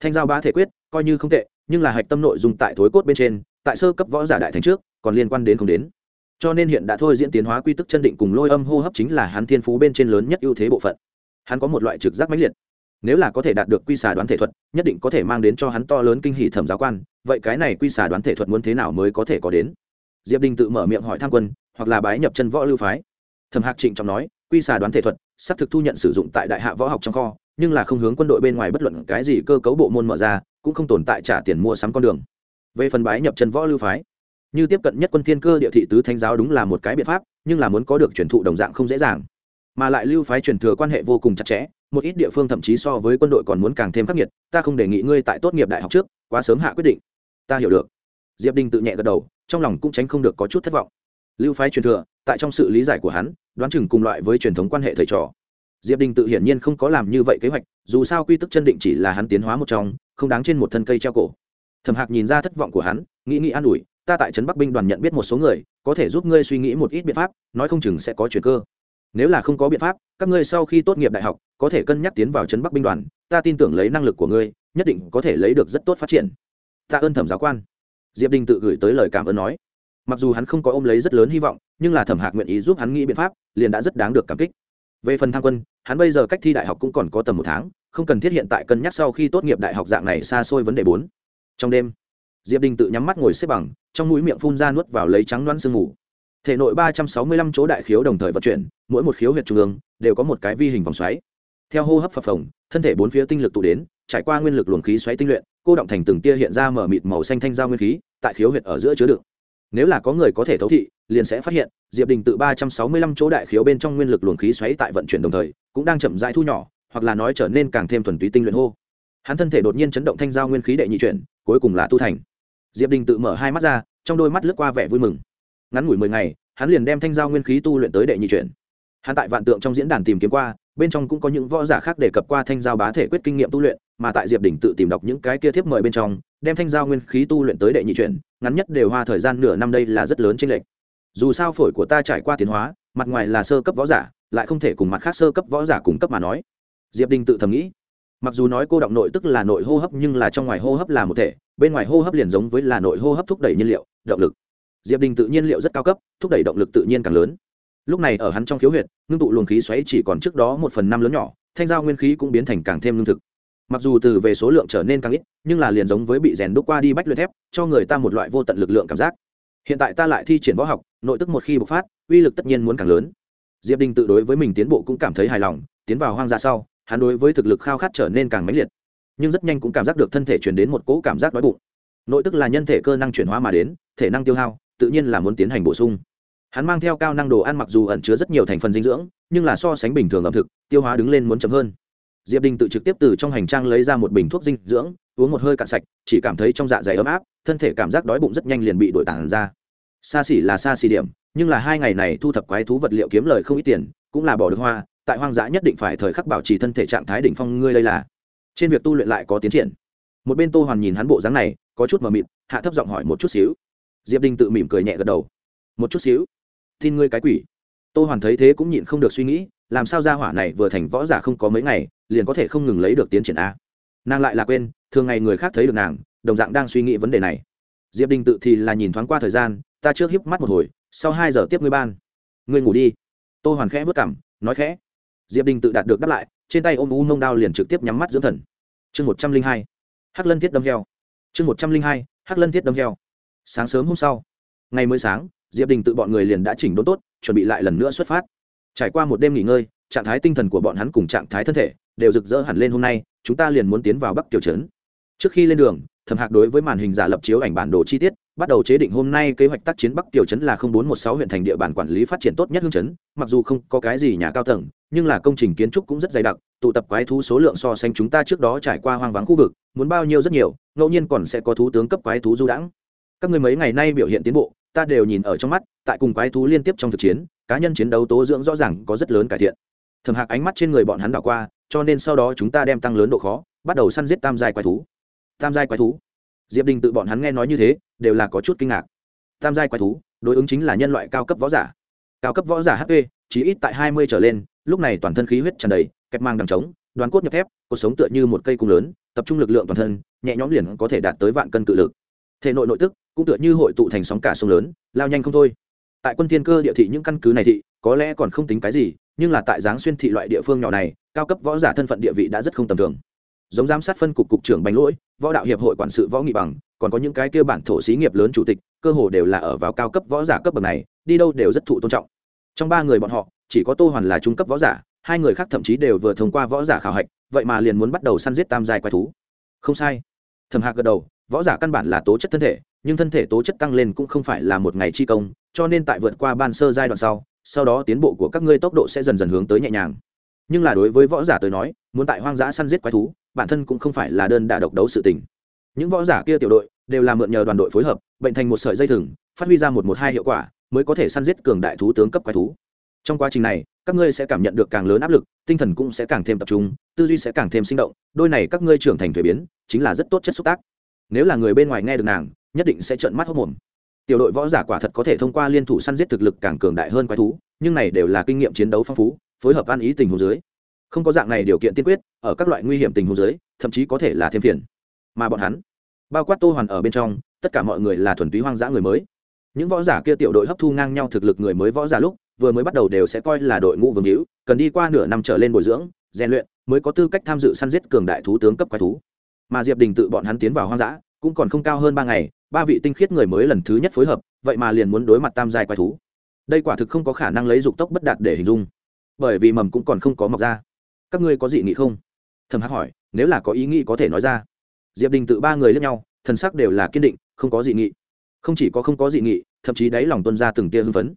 Thanh giao ba thể quyết, coi như không tệ, nhưng là hạch tâm nội dung tại thối cốt bên trên tại sơ cấp võ giả đại thành trước, còn liên quan đến không đến. Cho nên hiện đã thôi diễn tiến hóa quy tức chân định cùng lôi âm hô hấp chính là hắn thiên phú bên trên lớn nhất ưu thế bộ phận. Hắn có một loại trực giác mãnh liệt. Nếu là có thể đạt được quy xà đoán thể thuật, nhất định có thể mang đến cho hắn to lớn kinh hỷ thẩm giáo quan, vậy cái này quy xà đoán thể thuật muốn thế nào mới có thể có đến? Diệp đình tự mở miệng hỏi tham quân, hoặc là bái nhập chân võ lưu phái. Thẩm hạc trịnh trọng nói, quy xà đoán thể thuật, sắp thực thu nhận sử dụng tại đại hạ võ học trong kho, nhưng là không hướng quân đội bên ngoài bất luận cái gì cơ cấu bộ môn mở ra, cũng không tồn tại trả tiền mua sắm con đường về phần bái nhập chân võ lưu phái. Như tiếp cận nhất quân thiên cơ địa thị tứ thánh giáo đúng là một cái biện pháp, nhưng là muốn có được truyền thụ đồng dạng không dễ dàng. Mà lại lưu phái truyền thừa quan hệ vô cùng chặt chẽ, một ít địa phương thậm chí so với quân đội còn muốn càng thêm khắc nghiệt, ta không đề nghị ngươi tại tốt nghiệp đại học trước, quá sớm hạ quyết định. Ta hiểu được. Diệp đình tự nhẹ gật đầu, trong lòng cũng tránh không được có chút thất vọng. Lưu phái truyền thừa, tại trong sự lý giải của hắn, đoán chừng cùng loại với truyền thống quan hệ thầy trò. Diệp đình tự hiển nhiên không có làm như vậy kế hoạch, dù sao quy tức chân định chỉ là hắn tiến hóa một trong, không đáng trên một thân cây treo cổ thẩm hạc nhìn ra thất vọng của hắn, nghĩ nghĩ an ủi, ta tại trấn bắc binh đoàn nhận biết một số người, có thể giúp ngươi suy nghĩ một ít biện pháp, nói không chừng sẽ có chuyện cơ. Nếu là không có biện pháp, các ngươi sau khi tốt nghiệp đại học, có thể cân nhắc tiến vào trấn bắc binh đoàn, ta tin tưởng lấy năng lực của ngươi, nhất định có thể lấy được rất tốt phát triển. Tạ ơn thẩm giáo quan. Diệp đình tự gửi tới lời cảm ơn nói. Mặc dù hắn không có ôm lấy rất lớn hy vọng, nhưng là thẩm hạc nguyện ý giúp hắn nghĩ biện pháp, liền đã rất đáng được cảm kích. Về phần tham quân, hắn bây giờ cách thi đại học cũng còn có tầm một tháng, không cần thiết hiện tại cân nhắc sau khi tốt nghiệp đại học dạng này xa xôi vấn đề bốn trong đêm, diệp đình tự nhắm mắt ngồi xếp bằng, trong mũi miệng phun ra nuốt vào lấy trắng đoán sương mù. Thể nội ba trăm sáu mươi lăm chỗ đại khiếu đồng thời vận chuyển, mỗi một khiếu huyệt trung ương đều có một cái vi hình vòng xoáy. Theo hô hấp phập phồng, thân thể bốn phía tinh lực tụ đến, trải qua nguyên lực luồng khí xoáy tinh luyện, cô động thành từng tia hiện ra mở mịt màu xanh thanh giao nguyên khí, tại khiếu huyệt ở giữa chứa đựng. Nếu là có người có thể thấu thị, liền sẽ phát hiện, diệp đình tự ba trăm sáu mươi lăm chỗ đại khiếu bên trong nguyên lực luồng khí xoáy tại vận chuyển đồng thời, cũng đang chậm rãi thu nhỏ, hoặc là nói trở nên càng thêm thuần túy tinh luyện hô hắn thân thể đột nhiên chấn động thanh giao nguyên khí đệ nhị chuyển, cuối cùng là tu thành. Diệp đình tự mở hai mắt ra, trong đôi mắt lướt qua vẻ vui mừng. Ngắn ngủi mười ngày, hắn liền đem thanh giao nguyên khí tu luyện tới đệ nhị chuyển. Hắn tại vạn tượng trong diễn đàn tìm kiếm qua, bên trong cũng có những võ giả khác đề cập qua thanh giao bá thể quyết kinh nghiệm tu luyện, mà tại diệp đỉnh tự tìm đọc những cái kia thiếp mời bên trong, đem thanh giao nguyên khí tu luyện tới đệ nhị chuyển, ngắn nhất đều hoa thời gian nửa năm đây là rất lớn trên lệch. Dù sao phổi của ta trải qua tiến hóa, mặt ngoài là sơ cấp võ giả, lại không thể cùng mặt khác sơ cấp võ giả cùng cấp mà nói. Diệp đình tự thầm nghĩ mặc dù nói cô động nội tức là nội hô hấp nhưng là trong ngoài hô hấp là một thể, bên ngoài hô hấp liền giống với là nội hô hấp thúc đẩy nhiên liệu, động lực. Diệp đình tự nhiên liệu rất cao cấp, thúc đẩy động lực tự nhiên càng lớn. Lúc này ở hắn trong khiếu huyệt, ngưng tụ luồng khí xoáy chỉ còn trước đó một phần năm lớn nhỏ, thanh giao nguyên khí cũng biến thành càng thêm lương thực. Mặc dù từ về số lượng trở nên càng ít, nhưng là liền giống với bị rèn đúc qua đi bách luyện thép, cho người ta một loại vô tận lực lượng cảm giác. Hiện tại ta lại thi triển võ học, nội tức một khi bộc phát, uy lực tất nhiên muốn càng lớn. Diệp đình tự đối với mình tiến bộ cũng cảm thấy hài lòng, tiến vào hoang dã sau hắn đối với thực lực khao khát trở nên càng mãnh liệt, nhưng rất nhanh cũng cảm giác được thân thể chuyển đến một cỗ cảm giác đói bụng. Nội tức là nhân thể cơ năng chuyển hóa mà đến, thể năng tiêu hao, tự nhiên là muốn tiến hành bổ sung. Hắn mang theo cao năng đồ ăn mặc dù ẩn chứa rất nhiều thành phần dinh dưỡng, nhưng là so sánh bình thường ẩm thực, tiêu hóa đứng lên muốn chậm hơn. Diệp đình tự trực tiếp từ trong hành trang lấy ra một bình thuốc dinh dưỡng, uống một hơi cạn sạch, chỉ cảm thấy trong dạ dày ấm áp, thân thể cảm giác đói bụng rất nhanh liền bị đổi tản ra. Xa xỉ là xa xỉ điểm, nhưng là hai ngày này thu thập quái thú vật liệu kiếm lời không ít tiền, cũng là bỏ được hoa tại hoang dã nhất định phải thời khắc bảo trì thân thể trạng thái đỉnh phong ngươi đây là. Trên việc tu luyện lại có tiến triển. Một bên tô hoàn nhìn hắn bộ dáng này, có chút mờ mịt, hạ thấp giọng hỏi một chút xíu. Diệp đình tự mỉm cười nhẹ gật đầu. Một chút xíu. Tin ngươi cái quỷ. Tô hoàn thấy thế cũng nhịn không được suy nghĩ, làm sao gia hỏa này vừa thành võ giả không có mấy ngày, liền có thể không ngừng lấy được tiến triển a? Nàng lại là quên, thường ngày người khác thấy được nàng, đồng dạng đang suy nghĩ vấn đề này. Diệp đình tự thì là nhìn thoáng qua thời gian, ta trước híp mắt một hồi, sau hai giờ tiếp ngươi ban. Ngươi ngủ đi. Tô hoàn khẽ vất cảm nói khẽ diệp đình tự đạt được đáp lại, trên tay ôm u nông đao liền trực tiếp nhắm mắt dưỡng thần. Chương một trăm linh hai, hắc lân thiết đâm heo. Chương một trăm linh hai, hắc lân thiết đâm heo. Sáng sớm hôm sau, ngày mới sáng, diệp đình tự bọn người liền đã chỉnh đốn tốt, chuẩn bị lại lần nữa xuất phát. Trải qua một đêm nghỉ ngơi, trạng thái tinh thần của bọn hắn cùng trạng thái thân thể đều rực rỡ hẳn lên hôm nay, chúng ta liền muốn tiến vào bắc tiểu trấn. Trước khi lên đường, thẩm hạc đối với màn hình giả lập chiếu ảnh bản đồ chi tiết bắt đầu chế định hôm nay kế hoạch tác chiến bắc tiểu trấn là bốn một sáu huyện thành địa bàn quản lý phát triển tốt nhất hương trấn mặc dù không có cái gì nhà cao tầng, nhưng là công trình kiến trúc cũng rất dày đặc, tụ tập quái thú số lượng so sánh chúng ta trước đó trải qua hoang vắng khu vực, muốn bao nhiêu rất nhiều, ngẫu nhiên còn sẽ có thú tướng cấp quái thú du đãng. Các người mấy ngày nay biểu hiện tiến bộ, ta đều nhìn ở trong mắt, tại cùng quái thú liên tiếp trong thực chiến, cá nhân chiến đấu tố dưỡng rõ ràng có rất lớn cải thiện. Thầm hạc ánh mắt trên người bọn hắn đảo qua, cho nên sau đó chúng ta đem tăng lớn độ khó, bắt đầu săn giết tam giai quái thú. Tam giai quái thú? Diệp đình tự bọn hắn nghe nói như thế, đều là có chút kinh ngạc. Tam giai quái thú, đối ứng chính là nhân loại cao cấp võ giả. Cao cấp võ giả hp chỉ ít tại hai mươi trở lên, lúc này toàn thân khí huyết tràn đầy, kẹp mang đằng trống, đoàn cốt nhập thép cuộc sống tựa như một cây cung lớn, tập trung lực lượng toàn thân, nhẹ nhõm liền có thể đạt tới vạn cân cự lực. Thể nội nội tức cũng tựa như hội tụ thành sóng cả sông lớn, lao nhanh không thôi. Tại quân thiên cơ địa thị những căn cứ này thị, có lẽ còn không tính cái gì, nhưng là tại giáng xuyên thị loại địa phương nhỏ này, cao cấp võ giả thân phận địa vị đã rất không tầm thường giống giám sát phân cục cục trưởng bánh lỗi, võ đạo hiệp hội quản sự võ nghị bằng, còn có những cái kia bản thổ xí nghiệp lớn chủ tịch, cơ hồ đều là ở vào cao cấp võ giả cấp bậc này, đi đâu đều rất thụ tôn trọng. Trong ba người bọn họ, chỉ có tô hoàn là trung cấp võ giả, hai người khác thậm chí đều vừa thông qua võ giả khảo hạch, vậy mà liền muốn bắt đầu săn giết tam giai quái thú. Không sai. Thầm hạc gật đầu, võ giả căn bản là tố chất thân thể, nhưng thân thể tố chất tăng lên cũng không phải là một ngày chi công, cho nên tại vượt qua ban sơ giai đoạn sau sau đó tiến bộ của các ngươi tốc độ sẽ dần dần hướng tới nhẹ nhàng nhưng là đối với võ giả tới nói, muốn tại hoang dã săn giết quái thú, bản thân cũng không phải là đơn đả độc đấu sự tình. Những võ giả kia tiểu đội đều là mượn nhờ đoàn đội phối hợp, bệnh thành một sợi dây thừng, phát huy ra một một hai hiệu quả, mới có thể săn giết cường đại thú tướng cấp quái thú. Trong quá trình này, các ngươi sẽ cảm nhận được càng lớn áp lực, tinh thần cũng sẽ càng thêm tập trung, tư duy sẽ càng thêm sinh động, đôi này các ngươi trưởng thành thuế biến, chính là rất tốt chất xúc tác. Nếu là người bên ngoài nghe được nàng, nhất định sẽ trợn mắt hốc mồm. Tiểu đội võ giả quả thật có thể thông qua liên thủ săn giết thực lực càng cường đại hơn quái thú, nhưng này đều là kinh nghiệm chiến đấu phong phú phối hợp ăn ý tình huống dưới. Không có dạng này điều kiện tiên quyết, ở các loại nguy hiểm tình huống dưới, thậm chí có thể là thêm phiền. Mà bọn hắn, bao quát tô hoàn ở bên trong, tất cả mọi người là thuần túy hoang dã người mới. Những võ giả kia tiểu đội hấp thu ngang nhau thực lực người mới võ giả lúc, vừa mới bắt đầu đều sẽ coi là đội ngũ vương hữu, cần đi qua nửa năm trở lên bồi dưỡng, rèn luyện, mới có tư cách tham dự săn giết cường đại thú tướng cấp quái thú. Mà diệp đình tự bọn hắn tiến vào hoang dã, cũng còn không cao hơn ba ngày, ba vị tinh khiết người mới lần thứ nhất phối hợp, vậy mà liền muốn đối mặt tam giai quái thú. Đây quả thực không có khả năng lấy dục tốc bất đạt để hình dung bởi vì mầm cũng còn không có mọc ra. Các ngươi có dị nghị không? Thầm hắc hỏi, nếu là có ý nghĩ có thể nói ra. Diệp đình tự ba người lẫn nhau, thần sắc đều là kiên định, không có dị nghị. Không chỉ có không có dị nghị, thậm chí đáy lòng tuân ra từng tia hưng phấn.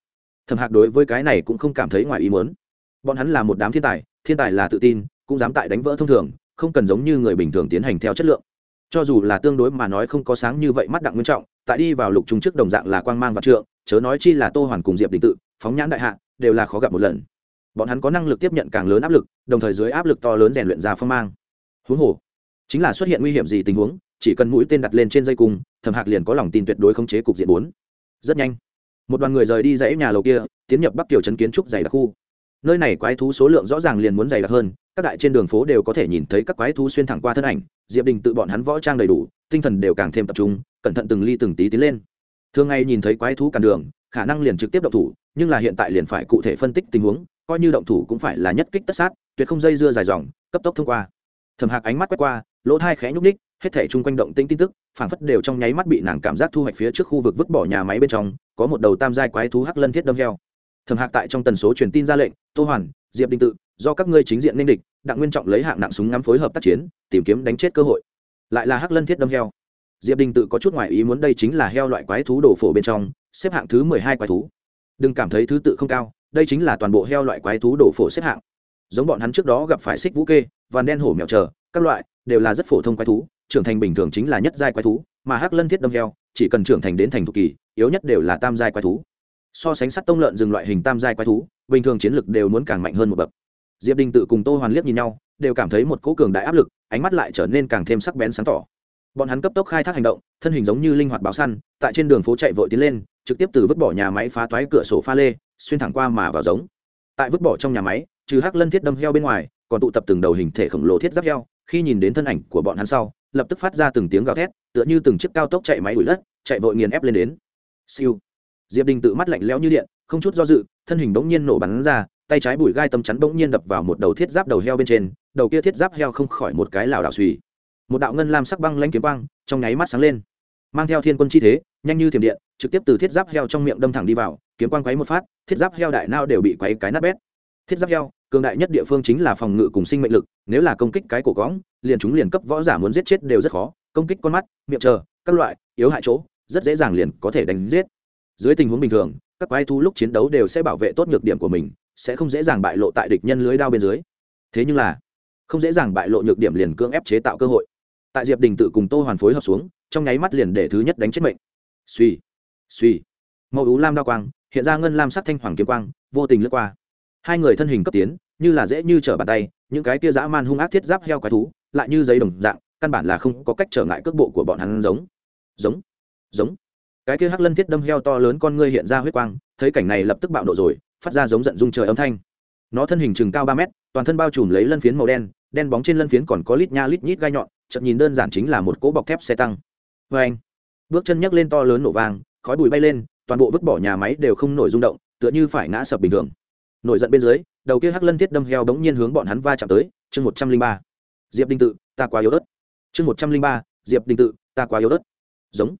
Thầm hạc đối với cái này cũng không cảm thấy ngoài ý muốn. Bọn hắn là một đám thiên tài thiên tài là tự tin, cũng dám tại đánh vỡ thông thường, không cần giống như người bình thường tiến hành theo chất lượng. Cho dù là tương đối mà nói không có sáng như vậy mắt đặng nguyên trọng, tại đi vào lục trung trước đồng dạng là quang mang và trượng, chớ nói chi là tô hoàn cùng diệp đình tự, phóng nhãn đại hạ, đều là khó gặp một lần bọn hắn có năng lực tiếp nhận càng lớn áp lực, đồng thời dưới áp lực to lớn rèn luyện ra phong mang. Huống hồ, chính là xuất hiện nguy hiểm gì tình huống, chỉ cần mũi tên đặt lên trên dây cung, thẩm hạc liền có lòng tin tuyệt đối khống chế cục diện bốn. Rất nhanh, một đoàn người rời đi dãy nhà lầu kia, tiến nhập bắc tiểu trấn kiến trúc dày đặc khu. Nơi này quái thú số lượng rõ ràng liền muốn dày đặc hơn, các đại trên đường phố đều có thể nhìn thấy các quái thú xuyên thẳng qua thân ảnh, diệp đình tự bọn hắn võ trang đầy đủ, tinh thần đều càng thêm tập trung, cẩn thận từng ly từng tí tiến lên. Thường ngày nhìn thấy quái thú cản đường, khả năng liền trực tiếp độc thủ, nhưng là hiện tại liền phải cụ thể phân tích tình huống coi như động thủ cũng phải là nhất kích tất sát, tuyệt không dây dưa dài dòng, cấp tốc thông qua. Thầm hạc ánh mắt quét qua, lỗ thai khẽ nhúc ních hết thể chung quanh động tĩnh tin tức, phảng phất đều trong nháy mắt bị nàng cảm giác thu hoạch phía trước khu vực vứt bỏ nhà máy bên trong, có một đầu tam giai quái thú hắc lân thiết đâm heo. Thầm hạc tại trong tần số truyền tin ra lệnh, tô hoàn, diệp đình tự, do các ngươi chính diện nên địch, đặng nguyên trọng lấy hạng nặng súng ngắm phối hợp tác chiến, tìm kiếm đánh chết cơ hội. Lại là hắc lân thiết đâm heo. Diệp đình tự có chút ngoại ý muốn đây chính là heo loại quái thú đổ phổ bên trong, xếp hạng thứ mười hai quái thú. Đừng cảm thấy thứ tự không cao đây chính là toàn bộ heo loại quái thú đổ phổ xếp hạng. Giống bọn hắn trước đó gặp phải xích vũ kê và đen hổ mèo chờ, các loại, đều là rất phổ thông quái thú, trưởng thành bình thường chính là nhất giai quái thú, mà hắc lân thiết đâm heo, chỉ cần trưởng thành đến thành thục kỳ, yếu nhất đều là tam giai quái thú. So sánh sắt tông lợn dừng loại hình tam giai quái thú, bình thường chiến lực đều muốn càng mạnh hơn một bậc. Diệp đình tự cùng tô hoàn liếc nhìn nhau, đều cảm thấy một cỗ cường đại áp lực, ánh mắt lại trở nên càng thêm sắc bén sáng tỏ. Bọn hắn cấp tốc khai thác hành động, thân hình giống như linh hoạt báo săn, tại trên đường phố chạy vội tiến lên, trực tiếp từ vứt bỏ nhà máy phá toái cửa sổ pha lê xuyên thẳng qua mà vào giống. Tại vứt bỏ trong nhà máy, trừ hắc lân thiết đâm heo bên ngoài, còn tụ tập từng đầu hình thể khổng lồ thiết giáp heo, khi nhìn đến thân ảnh của bọn hắn sau, lập tức phát ra từng tiếng gào thét, tựa như từng chiếc cao tốc chạy máy đuổi đất, chạy vội nghiền ép lên đến. Siêu. Diệp đình tự mắt lạnh lẽo như điện, không chút do dự, thân hình bỗng nhiên nổ bắn ra, tay trái bụi gai tấm chắn bỗng nhiên đập vào một đầu thiết giáp đầu heo bên trên, đầu kia thiết giáp heo không khỏi một cái lảo đảo suy một đạo ngân lam sắc băng lanh kiếm quang, trong nháy mắt sáng lên. Mang theo thiên quân chi thế, nhanh như thiểm điện, trực tiếp từ thiết giáp heo trong miệng đâm thẳng đi vào kiếm quang quấy một phát, thiết giáp heo đại nao đều bị quấy cái nát bét. Thiết giáp heo, cường đại nhất địa phương chính là phòng ngự cùng sinh mệnh lực, nếu là công kích cái cổ cõng, liền chúng liền cấp võ giả muốn giết chết đều rất khó, công kích con mắt, miệng chờ, các loại, yếu hại chỗ, rất dễ dàng liền có thể đánh giết. Dưới tình huống bình thường, các quái thú lúc chiến đấu đều sẽ bảo vệ tốt nhược điểm của mình, sẽ không dễ dàng bại lộ tại địch nhân lưới đao bên dưới. Thế nhưng là, không dễ dàng bại lộ nhược điểm liền cưỡng ép chế tạo cơ hội. Tại diệp đình tự cùng tô hoàn phối hợp xuống, trong nháy mắt liền để thứ nhất đánh chết mệnh. Suy suy màu ú lam đao quang hiện ra ngân lam sắc thanh hoàng kiếm quang, vô tình lướt qua. Hai người thân hình cấp tiến, như là dễ như trở bàn tay, những cái tia dã man hung ác thiết giáp heo quái thú, lại như giấy đồng dạng, căn bản là không có cách trở ngại cước bộ của bọn hắn giống. Giống giống. Cái kia hắc lân thiết đâm heo to lớn con ngươi hiện ra huyết quang, thấy cảnh này lập tức bạo nộ rồi, phát ra giống giận dung trời âm thanh. Nó thân hình chừng cao ba mét, toàn thân bao trùm lấy lân phiến màu đen đen bóng trên lân phiến còn có lít nha lít nhít gai nhọn chậm nhìn đơn giản chính là một cỗ bọc thép xe tăng. Vê anh bước chân nhấc lên to lớn nổ vàng khói bụi bay lên toàn bộ vứt bỏ nhà máy đều không nổi rung động, tựa như phải ngã sập bình thường. Nổi giận bên dưới, đầu kia hắc lân thiết đâm heo bỗng nhiên hướng bọn hắn va chạm tới, chương một trăm linh ba. Diệp đinh tự, ta quá yếu ớt. Chương một trăm linh ba, diệp đinh tự, ta quá yếu ớt. Giống.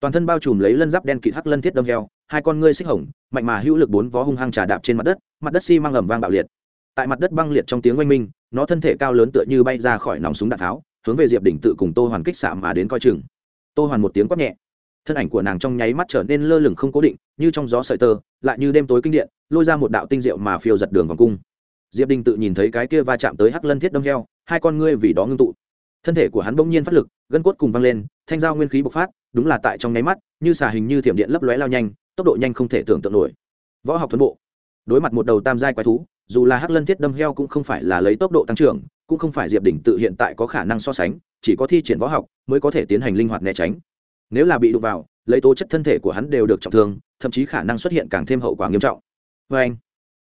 Toàn thân bao trùm lấy lân giáp đen kịt hắc lân thiết đâm heo, hai con ngươi xích hồng, mạnh mà hữu lực bốn vó hung hăng trà đạp trên mặt đất mặt đất xi、si、mang ẩm vang bạo liệt. Tại mặt đất băng liệt trong tiếng oanh minh, nó thân thể cao lớn tựa như bay ra khỏi nòng súng đạn tháo, hướng về diệp đỉnh tự cùng tô hoàn kích xạ mà đến coi chừng. Tô hoàn một tiếng quát nhẹ thân ảnh của nàng trong nháy mắt trở nên lơ lửng không cố định, như trong gió sợi tơ, lại như đêm tối kinh điện, lôi ra một đạo tinh diệu mà phiêu giật đường vòng cung. Diệp đình tự nhìn thấy cái kia va chạm tới hắc lân thiết đâm heo, hai con ngươi vì đó ngưng tụ. Thân thể của hắn bỗng nhiên phát lực, gân cốt cùng văng lên, thanh dao nguyên khí bộc phát, đúng là tại trong nháy mắt, như xà hình như thiểm điện lấp lóe lao nhanh, tốc độ nhanh không thể tưởng tượng nổi. Võ học thuần bộ. Đối mặt một đầu tam giai quái thú, dù là hắc lân thiết đâm heo cũng không phải là lấy tốc độ tăng trưởng, cũng không phải diệp đỉnh tự hiện tại có khả năng so sánh, chỉ có thi triển võ học mới có thể tiến hành linh hoạt né tránh nếu là bị đụng vào, lấy tố chất thân thể của hắn đều được trọng thương, thậm chí khả năng xuất hiện càng thêm hậu quả nghiêm trọng. Vê anh,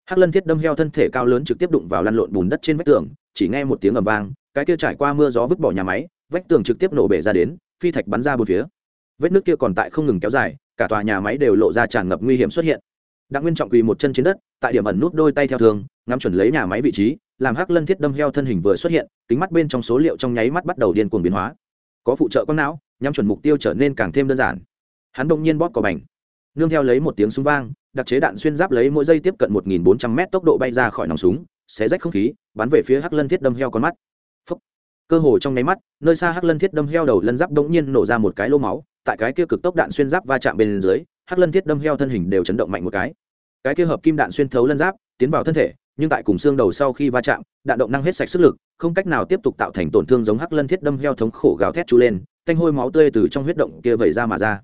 hắc lân thiết đâm heo thân thể cao lớn trực tiếp đụng vào lăn lộn bùn đất trên vách tường, chỉ nghe một tiếng ầm vang, cái kia trải qua mưa gió vứt bỏ nhà máy, vách tường trực tiếp nổ bể ra đến, phi thạch bắn ra bốn phía. Vết nước kia còn tại không ngừng kéo dài, cả tòa nhà máy đều lộ ra tràn ngập nguy hiểm xuất hiện. Đặng nguyên trọng quỳ một chân trên đất, tại điểm ẩn nút đôi tay theo thường, ngắm chuẩn lấy nhà máy vị trí, làm hắc lân thiết đâm heo thân hình vừa xuất hiện, kính mắt bên trong số liệu trong nháy mắt bắt đầu điên cuồng biến hóa. Có phụ trợ con não nhắm chuẩn mục tiêu trở nên càng thêm đơn giản. Hắn đông nhiên bóp cỏ bành. Nương theo lấy một tiếng súng vang, đặc chế đạn xuyên giáp lấy mỗi giây tiếp cận một nghìn bốn trăm m tốc độ bay ra khỏi nòng súng, xé rách không khí, bắn về phía hắc lân thiết đâm heo con mắt. Cơ hồ trong nháy mắt, nơi xa hắc lân thiết đâm heo đầu lân giáp đống nhiên nổ ra một cái lô máu, tại cái kia cực tốc đạn xuyên giáp va chạm bên dưới, hắc lân thiết đâm heo thân hình đều chấn động mạnh một cái. Cái kia hợp kim đạn xuyên thấu lân giáp, tiến vào thân thể, nhưng tại cùng xương đầu sau khi va chạm, đạn động năng hết sạch sức lực, không cách nào tiếp tục tạo thành tổn thương giống hắc lân thiết đâm heo thống khổ gào thét chú lên thanh hôi máu tươi từ trong huyết động kia vẩy ra mà ra.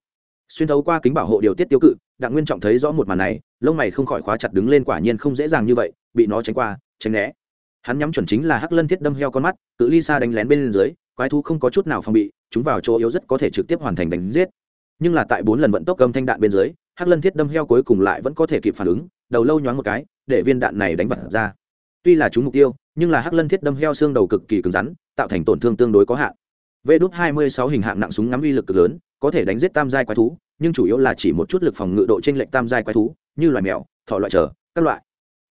Xuyên thấu qua kính bảo hộ điều tiết tiêu cự, đặng nguyên trọng thấy rõ một màn này, lông mày không khỏi khóa chặt đứng lên quả nhiên không dễ dàng như vậy, bị nó tránh qua, tránh né. Hắn nhắm chuẩn chính là hắc lân thiết đâm heo con mắt, cự ly xa đánh lén bên dưới, quái thú không có chút nào phòng bị, chúng vào chỗ yếu rất có thể trực tiếp hoàn thành đánh giết. Nhưng là tại bốn lần vận tốc gầm thanh đạn bên dưới, hắc lân thiết đâm heo cuối cùng lại vẫn có thể kịp phản ứng, đầu lâu nhoáng một cái, để viên đạn này đánh vật ra. Tuy là trúng mục tiêu, nhưng là hắc lân thiết đâm heo xương đầu cực kỳ cứng rắn, tạo thành tổn thương tương đối có hạn. Vệ đút hai mươi sáu hình hạng nặng súng ngắm uy lực cực lớn, có thể đánh giết tam giai quái thú, nhưng chủ yếu là chỉ một chút lực phòng ngự độ trên lệnh tam giai quái thú, như loài mèo, thỏ loại trở, các loại.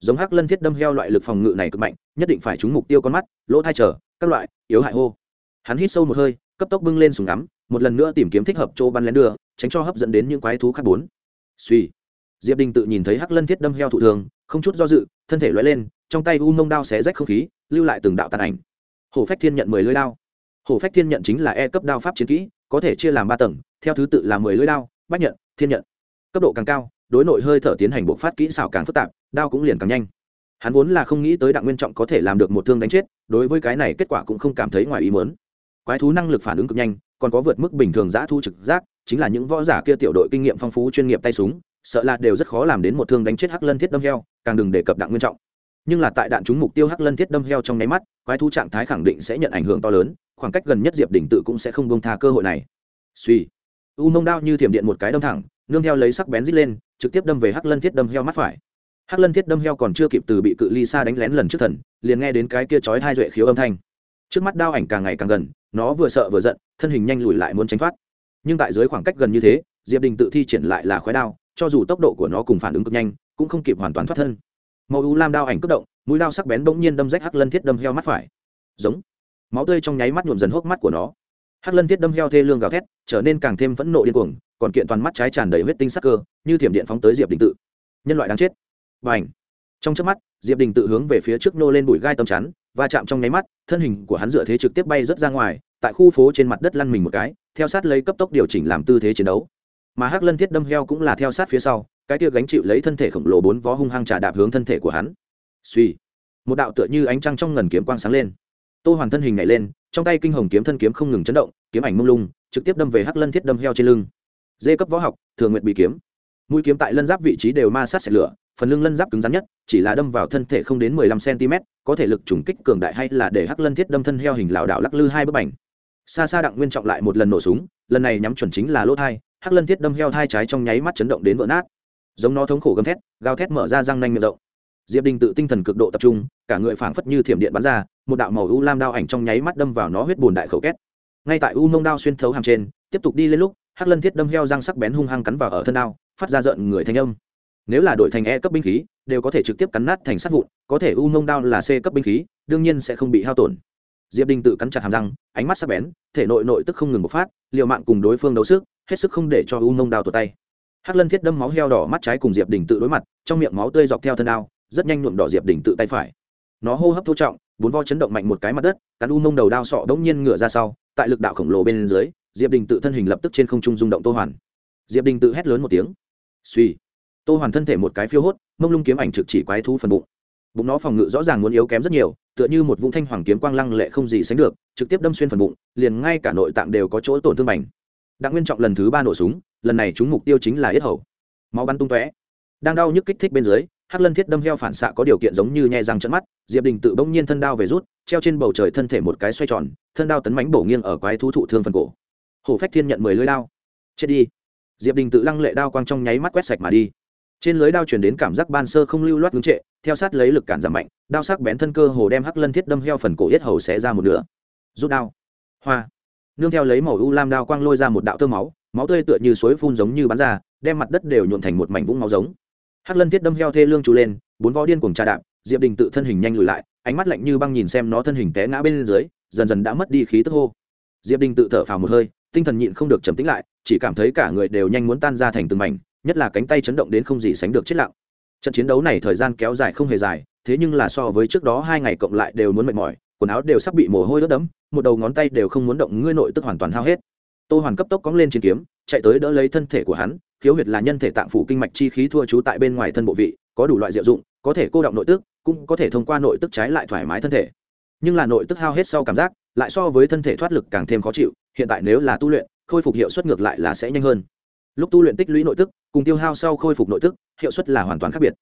Giống hắc lân thiết đâm heo loại lực phòng ngự này cực mạnh, nhất định phải trúng mục tiêu con mắt, lỗ thai trở, các loại, yếu hại hô. Hắn hít sâu một hơi, cấp tốc bưng lên súng ngắm, một lần nữa tìm kiếm thích hợp chỗ bắn lén đưa tránh cho hấp dẫn đến những quái thú khác bốn. Suy diệp đình tự nhìn thấy hắc lân thiết đâm heo thụ thường, không chút do dự, thân thể lóe lên, trong tay u mông đao xé rách không khí, lưu lại từng đạo tàn ảnh. Hổ phách thiên nhận mười lưỡi đao hổ phách thiên nhận chính là e cấp đao pháp chiến kỹ, có thể chia làm ba tầng, theo thứ tự là mười lưỡi đao, bách nhận, thiên nhận. Cấp độ càng cao, đối nội hơi thở tiến hành bộ phát kỹ xảo càng phức tạp, đao cũng liền càng nhanh. Hắn vốn là không nghĩ tới đặng nguyên trọng có thể làm được một thương đánh chết, đối với cái này kết quả cũng không cảm thấy ngoài ý mớn quái thú năng lực phản ứng cực nhanh, còn có vượt mức bình thường giã thu trực giác, chính là những võ giả kia tiểu đội kinh nghiệm phong phú chuyên nghiệp tay súng, sợ là đều rất khó làm đến một thương đánh chết hắc lân thiết đâm heo, càng đừng đề cập đặng nguyên trọng. Nhưng là tại đạn trúng mục tiêu hắc lân thiết đâm heo trong nháy mắt, quái thú trạng thái khẳng định sẽ nhận ảnh hưởng to lớn khoảng cách gần nhất diệp Đình tự cũng sẽ không bông tha cơ hội này. Suy. U mông đao như thiểm điện một cái đâm thẳng, nương theo lấy sắc bén rít lên, trực tiếp đâm về hắc lân thiết đâm heo mắt phải. Hắc lân thiết đâm heo còn chưa kịp từ bị cự ly xa đánh lén lần trước thần, liền nghe đến cái kia chói hai duệ khiếu âm thanh. Trước mắt đao ảnh càng ngày càng gần, nó vừa sợ vừa giận, thân hình nhanh lùi lại muốn tránh thoát. Nhưng tại dưới khoảng cách gần như thế, diệp đình tự thi triển lại là khói đao, cho dù tốc độ của nó cùng phản ứng cực nhanh, cũng không kịp hoàn toàn thoát thân. Màu u lam đao ảnh cất động, mũi đao sắc bén bỗng nhiên đâm rách hắc lân thiết đâm heo mắt phải. Giống máu tươi trong nháy mắt nhuộm dần hốc mắt của nó. Hắc lân thiết đâm heo thê lương gào thét, trở nên càng thêm phẫn nộ điên cuồng, còn kiện toàn mắt trái tràn đầy huyết tinh sắc cơ, như thiểm điện phóng tới diệp đình tự. Nhân loại đáng chết. Và ảnh trong trước mắt, diệp đình tự hướng về phía trước nô lên bụi gai tầm chắn và chạm trong nháy mắt, thân hình của hắn dựa thế trực tiếp bay rớt ra ngoài, tại khu phố trên mặt đất lăn mình một cái, theo sát lấy cấp tốc điều chỉnh làm tư thế chiến đấu. Mà hắc lân thiết đâm heo cũng là theo sát phía sau, cái kia gánh chịu lấy thân thể khổng lồ bốn vó hung hăng trà đạp hướng thân thể của hắn. Suy một đạo tựa như ánh trăng trong ngần kiếm quang sáng lên tô hoàn thân hình nhảy lên, trong tay kinh hồng kiếm thân kiếm không ngừng chấn động, kiếm ảnh mông lung, trực tiếp đâm về hắc lân thiết đâm heo trên lưng. Dê cấp võ học, thường nguyện bị kiếm. Mũi kiếm tại lân giáp vị trí đều ma sát sạch lửa, phần lưng lân giáp cứng rắn nhất, chỉ là đâm vào thân thể không đến mười lăm cm có thể lực trùng kích cường đại hay là để hắc lân thiết đâm thân heo hình lảo đảo lắc lư hai bức ảnh xa xa đặng nguyên trọng lại một lần nổ súng, lần này nhắm chuẩn chính là lỗ thai, hắc lân thiết đâm heo thai trái trong nháy mắt chấn động đến vỡ nát. Giống nó thống khổ gầm thét, gào thét mở ra răng nanh miệng rộng. Diệp đình tự tinh thần cực độ tập trung, cả người phảng phất như thiểm điện bắn ra một đạo màu u lam đao ảnh trong nháy mắt đâm vào nó huyết bùn đại khẩu két. Ngay tại u mông đao xuyên thấu hàm trên, tiếp tục đi lên lúc, hắc lân thiết đâm heo răng sắc bén hung hăng cắn vào ở thân đao, phát ra rợn người thanh âm. Nếu là đội thành e cấp binh khí, đều có thể trực tiếp cắn nát thành sắt vụn, có thể u mông đao là c cấp binh khí, đương nhiên sẽ không bị hao tổn. Diệp đình tự cắn chặt hàm răng, ánh mắt sắc bén, thể nội nội tức không ngừng bộc phát, liều mạng cùng đối phương đấu sức, hết sức không để cho u mông đao tụt tay. Hắc lân thiết đâm máu heo đỏ mắt trái cùng diệp đình tự đối mặt, trong miệng máu tươi dọc theo thân đao, rất nhanh nhuộm đỏ diệp đình tự tay phải. Nó hô hấp thô trọng bốn vo chấn động mạnh một cái mặt đất cắn u mông đầu đao sọ đống nhiên ngửa ra sau, tại lực đạo khổng lồ bên dưới, diệp đình tự thân hình lập tức trên không trung rung động tô hoàn. Diệp đình tự hét lớn một tiếng. Suy. Tô hoàn thân thể một cái phiêu hốt, mông lung kiếm ảnh trực chỉ quái thú phần bụng. Bụng nó phòng ngự rõ ràng muốn yếu kém rất nhiều, tựa như một vũng thanh hoàng kiếm quang lăng lệ không gì sánh được, trực tiếp đâm xuyên phần bụng, liền ngay cả nội tạng đều có chỗ tổn thương bành. Đặng nguyên trọng lần thứ ba nổ súng, lần này chúng mục tiêu chính là yết hầu. Máu bắn tung tóe. Đang đau nhức kích thích bên dưới hắc lân thiết đâm heo phản xạ có điều kiện giống như nhẹ răng trận mắt, diệp đình tự bỗng nhiên thân đao về rút, treo trên bầu trời thân thể một cái xoay tròn, thân đao tấn mánh bổ nghiêng ở quái thú thụ thương phần cổ. Hổ phách thiên nhận mười lưới đao. Chết đi. Diệp đình tự lăng lệ đao quang trong nháy mắt quét sạch mà đi. Trên lưới đao chuyển đến cảm giác ban sơ không lưu loát ngưng trệ, theo sát lấy lực cản giảm mạnh, đao sắc bén thân cơ hồ đem hắc lân thiết đâm heo phần cổ yết hầu xé ra một nửa. Rút đao. Hoa. Nương theo lấy màu u lam đao quang lôi ra một đạo tơ máu máu tươi tựa như suối phun giống như bắn ra, đem mặt đất đều nhuộn thành một mảnh vũng máu giống hắc lân thiết đâm heo thê lương trú lên, bốn vó điên cùng trà đạp, diệp đình tự thân hình nhanh lùi lại, ánh mắt lạnh như băng nhìn xem nó thân hình té ngã bên dưới, dần dần đã mất đi khí tức hô. Diệp đình tự thở phào một hơi, tinh thần nhịn không được trầm tĩnh lại, chỉ cảm thấy cả người đều nhanh muốn tan ra thành từng mảnh, nhất là cánh tay chấn động đến không gì sánh được chết lặng. Trận chiến đấu này thời gian kéo dài không hề dài, thế nhưng là so với trước đó hai ngày cộng lại đều muốn mệt mỏi, quần áo đều sắp bị mồ hôi ướt đẫm, một đầu ngón tay đều không muốn động, ngươi nội tức hoàn toàn hao hết. Tô hoàn cấp tốc cóng lên trên kiếm, chạy tới đỡ lấy thân thể của hắn khiếu huyệt là nhân thể tạng phủ kinh mạch chi khí thua trú tại bên ngoài thân bộ vị, có đủ loại diệu dụng, có thể cô động nội tức, cũng có thể thông qua nội tức trái lại thoải mái thân thể. Nhưng là nội tức hao hết sau cảm giác, lại so với thân thể thoát lực càng thêm khó chịu, hiện tại nếu là tu luyện, khôi phục hiệu suất ngược lại là sẽ nhanh hơn. Lúc tu luyện tích lũy nội tức, cùng tiêu hao sau khôi phục nội tức, hiệu suất là hoàn toàn khác biệt.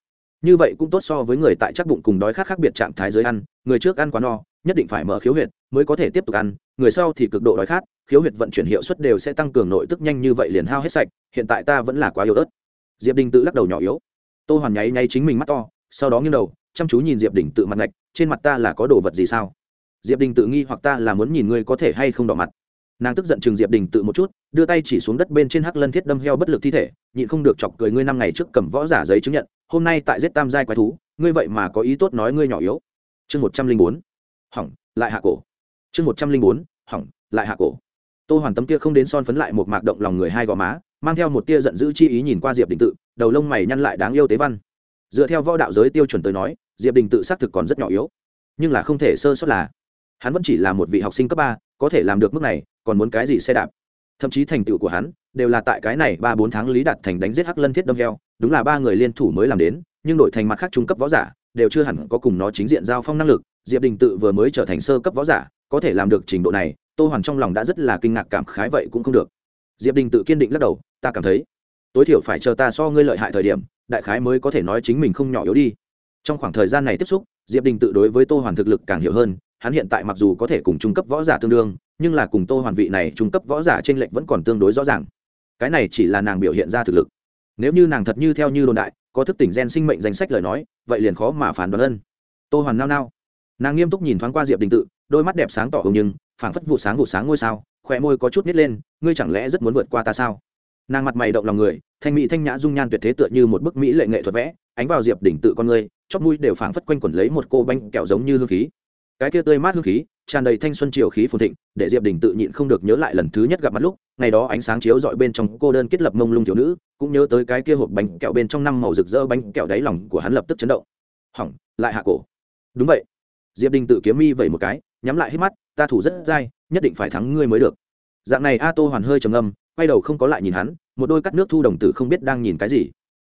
Như vậy cũng tốt so với người tại chắc bụng cùng đói khát khác biệt trạng thái dưới ăn, người trước ăn quá no, nhất định phải mở khiếu huyệt mới có thể tiếp tục ăn, người sau thì cực độ đói khát, khiếu huyệt vận chuyển hiệu suất đều sẽ tăng cường nội tức nhanh như vậy liền hao hết sạch, hiện tại ta vẫn là quá yếu ớt. Diệp đình tự lắc đầu nhỏ yếu. Tô hoàn nháy nháy chính mình mắt to, sau đó nghiêng đầu, chăm chú nhìn diệp đình tự mặt ngạch, trên mặt ta là có đồ vật gì sao? Diệp đình tự nghi hoặc ta là muốn nhìn ngươi có thể hay không đỏ mặt. Nàng tức giận chừng diệp đình tự một chút, đưa tay chỉ xuống đất bên trên hắc lân thiết đâm heo bất lực thi thể, nhịn không được chọc cười ngươi năm ngày trước cầm võ giả giấy chứng nhận, hôm nay tại giết tam giai quái thú, ngươi vậy mà có ý tốt nói ngươi nhỏ yếu. Chương một trăm linh bốn. Hỏng, lại hạ cổ chương một trăm linh bốn, hỏng, lại hạ cổ. Tô hoàn tấm kia không đến son phấn lại một mạc động lòng người hai gò má, mang theo một tia giận dữ chi ý nhìn qua diệp đình tự, đầu lông mày nhăn lại đáng yêu tế văn. Dựa theo võ đạo giới tiêu chuẩn tới nói, diệp đình tự xác thực còn rất nhỏ yếu, nhưng là không thể sơ sót là. Hắn vẫn chỉ là một vị học sinh cấp ba, có thể làm được mức này, còn muốn cái gì xe đạp? Thậm chí thành tựu của hắn, đều là tại cái này ba bốn tháng lý đạt thành đánh giết hắc lân thiết đâm heo, đúng là ba người liên thủ mới làm đến, nhưng đổi thành mặt khác trung cấp võ giả, đều chưa hẳn có cùng nó chính diện giao phong năng lực. Diệp đình tự vừa mới trở thành sơ cấp võ giả có thể làm được trình độ này, tô hoàn trong lòng đã rất là kinh ngạc cảm khái vậy cũng không được. Diệp đình tự kiên định lắc đầu, ta cảm thấy, tối thiểu phải chờ ta so ngươi lợi hại thời điểm, đại khái mới có thể nói chính mình không nhỏ yếu đi. Trong khoảng thời gian này tiếp xúc, diệp đình tự đối với tô hoàn thực lực càng hiểu hơn, hắn hiện tại mặc dù có thể cùng trung cấp võ giả tương đương, nhưng là cùng tô hoàn vị này trung cấp võ giả trên lệnh vẫn còn tương đối rõ ràng. Cái này chỉ là nàng biểu hiện ra thực lực. Nếu như nàng thật như theo như đồn đại, có thức tỉnh gen sinh mệnh danh sách lời nói, vậy liền khó mà phản đoán ân tô hoàn nao nao. Nàng nghiêm túc nhìn thoáng qua diệp đình tự đôi mắt đẹp sáng tỏ hồng nhưng, phảng phất vụ sáng vụ sáng ngôi sao khỏe môi có chút nít lên, ngươi chẳng lẽ rất muốn vượt qua ta sao? Nàng mặt mày động lòng người, thanh mỹ thanh nhã dung nhan tuyệt thế tựa như một bức mỹ lệ nghệ thuật vẽ, ánh vào diệp đỉnh tự con ngươi, chóp mũi đều phảng phất quanh quẩn lấy một cô bánh kẹo giống như hương khí. Cái kia tươi mát hương khí, tràn đầy thanh xuân triều khí phồn thịnh, để diệp đình tự nhịn không được nhớ lại lần thứ nhất gặp mặt lúc, ngày đó ánh sáng chiếu dọi bên trong cô đơn kết lập mông lung thiếu nữ, cũng nhớ tới cái kia hộp bánh kẹo bên trong năm màu rực rỡ bánh kẹo đáy lòng của hắn lập tức chấn động. Hỏng, lại hạ cổ. Đúng vậy. Diệp đình tự kiếm mi vẩy một cái nhắm lại hết mắt, ta thủ rất dai, nhất định phải thắng ngươi mới được. Dạng này a tô hoàn hơi trầm âm quay đầu không có lại nhìn hắn, một đôi cắt nước thu đồng tử không biết đang nhìn cái gì.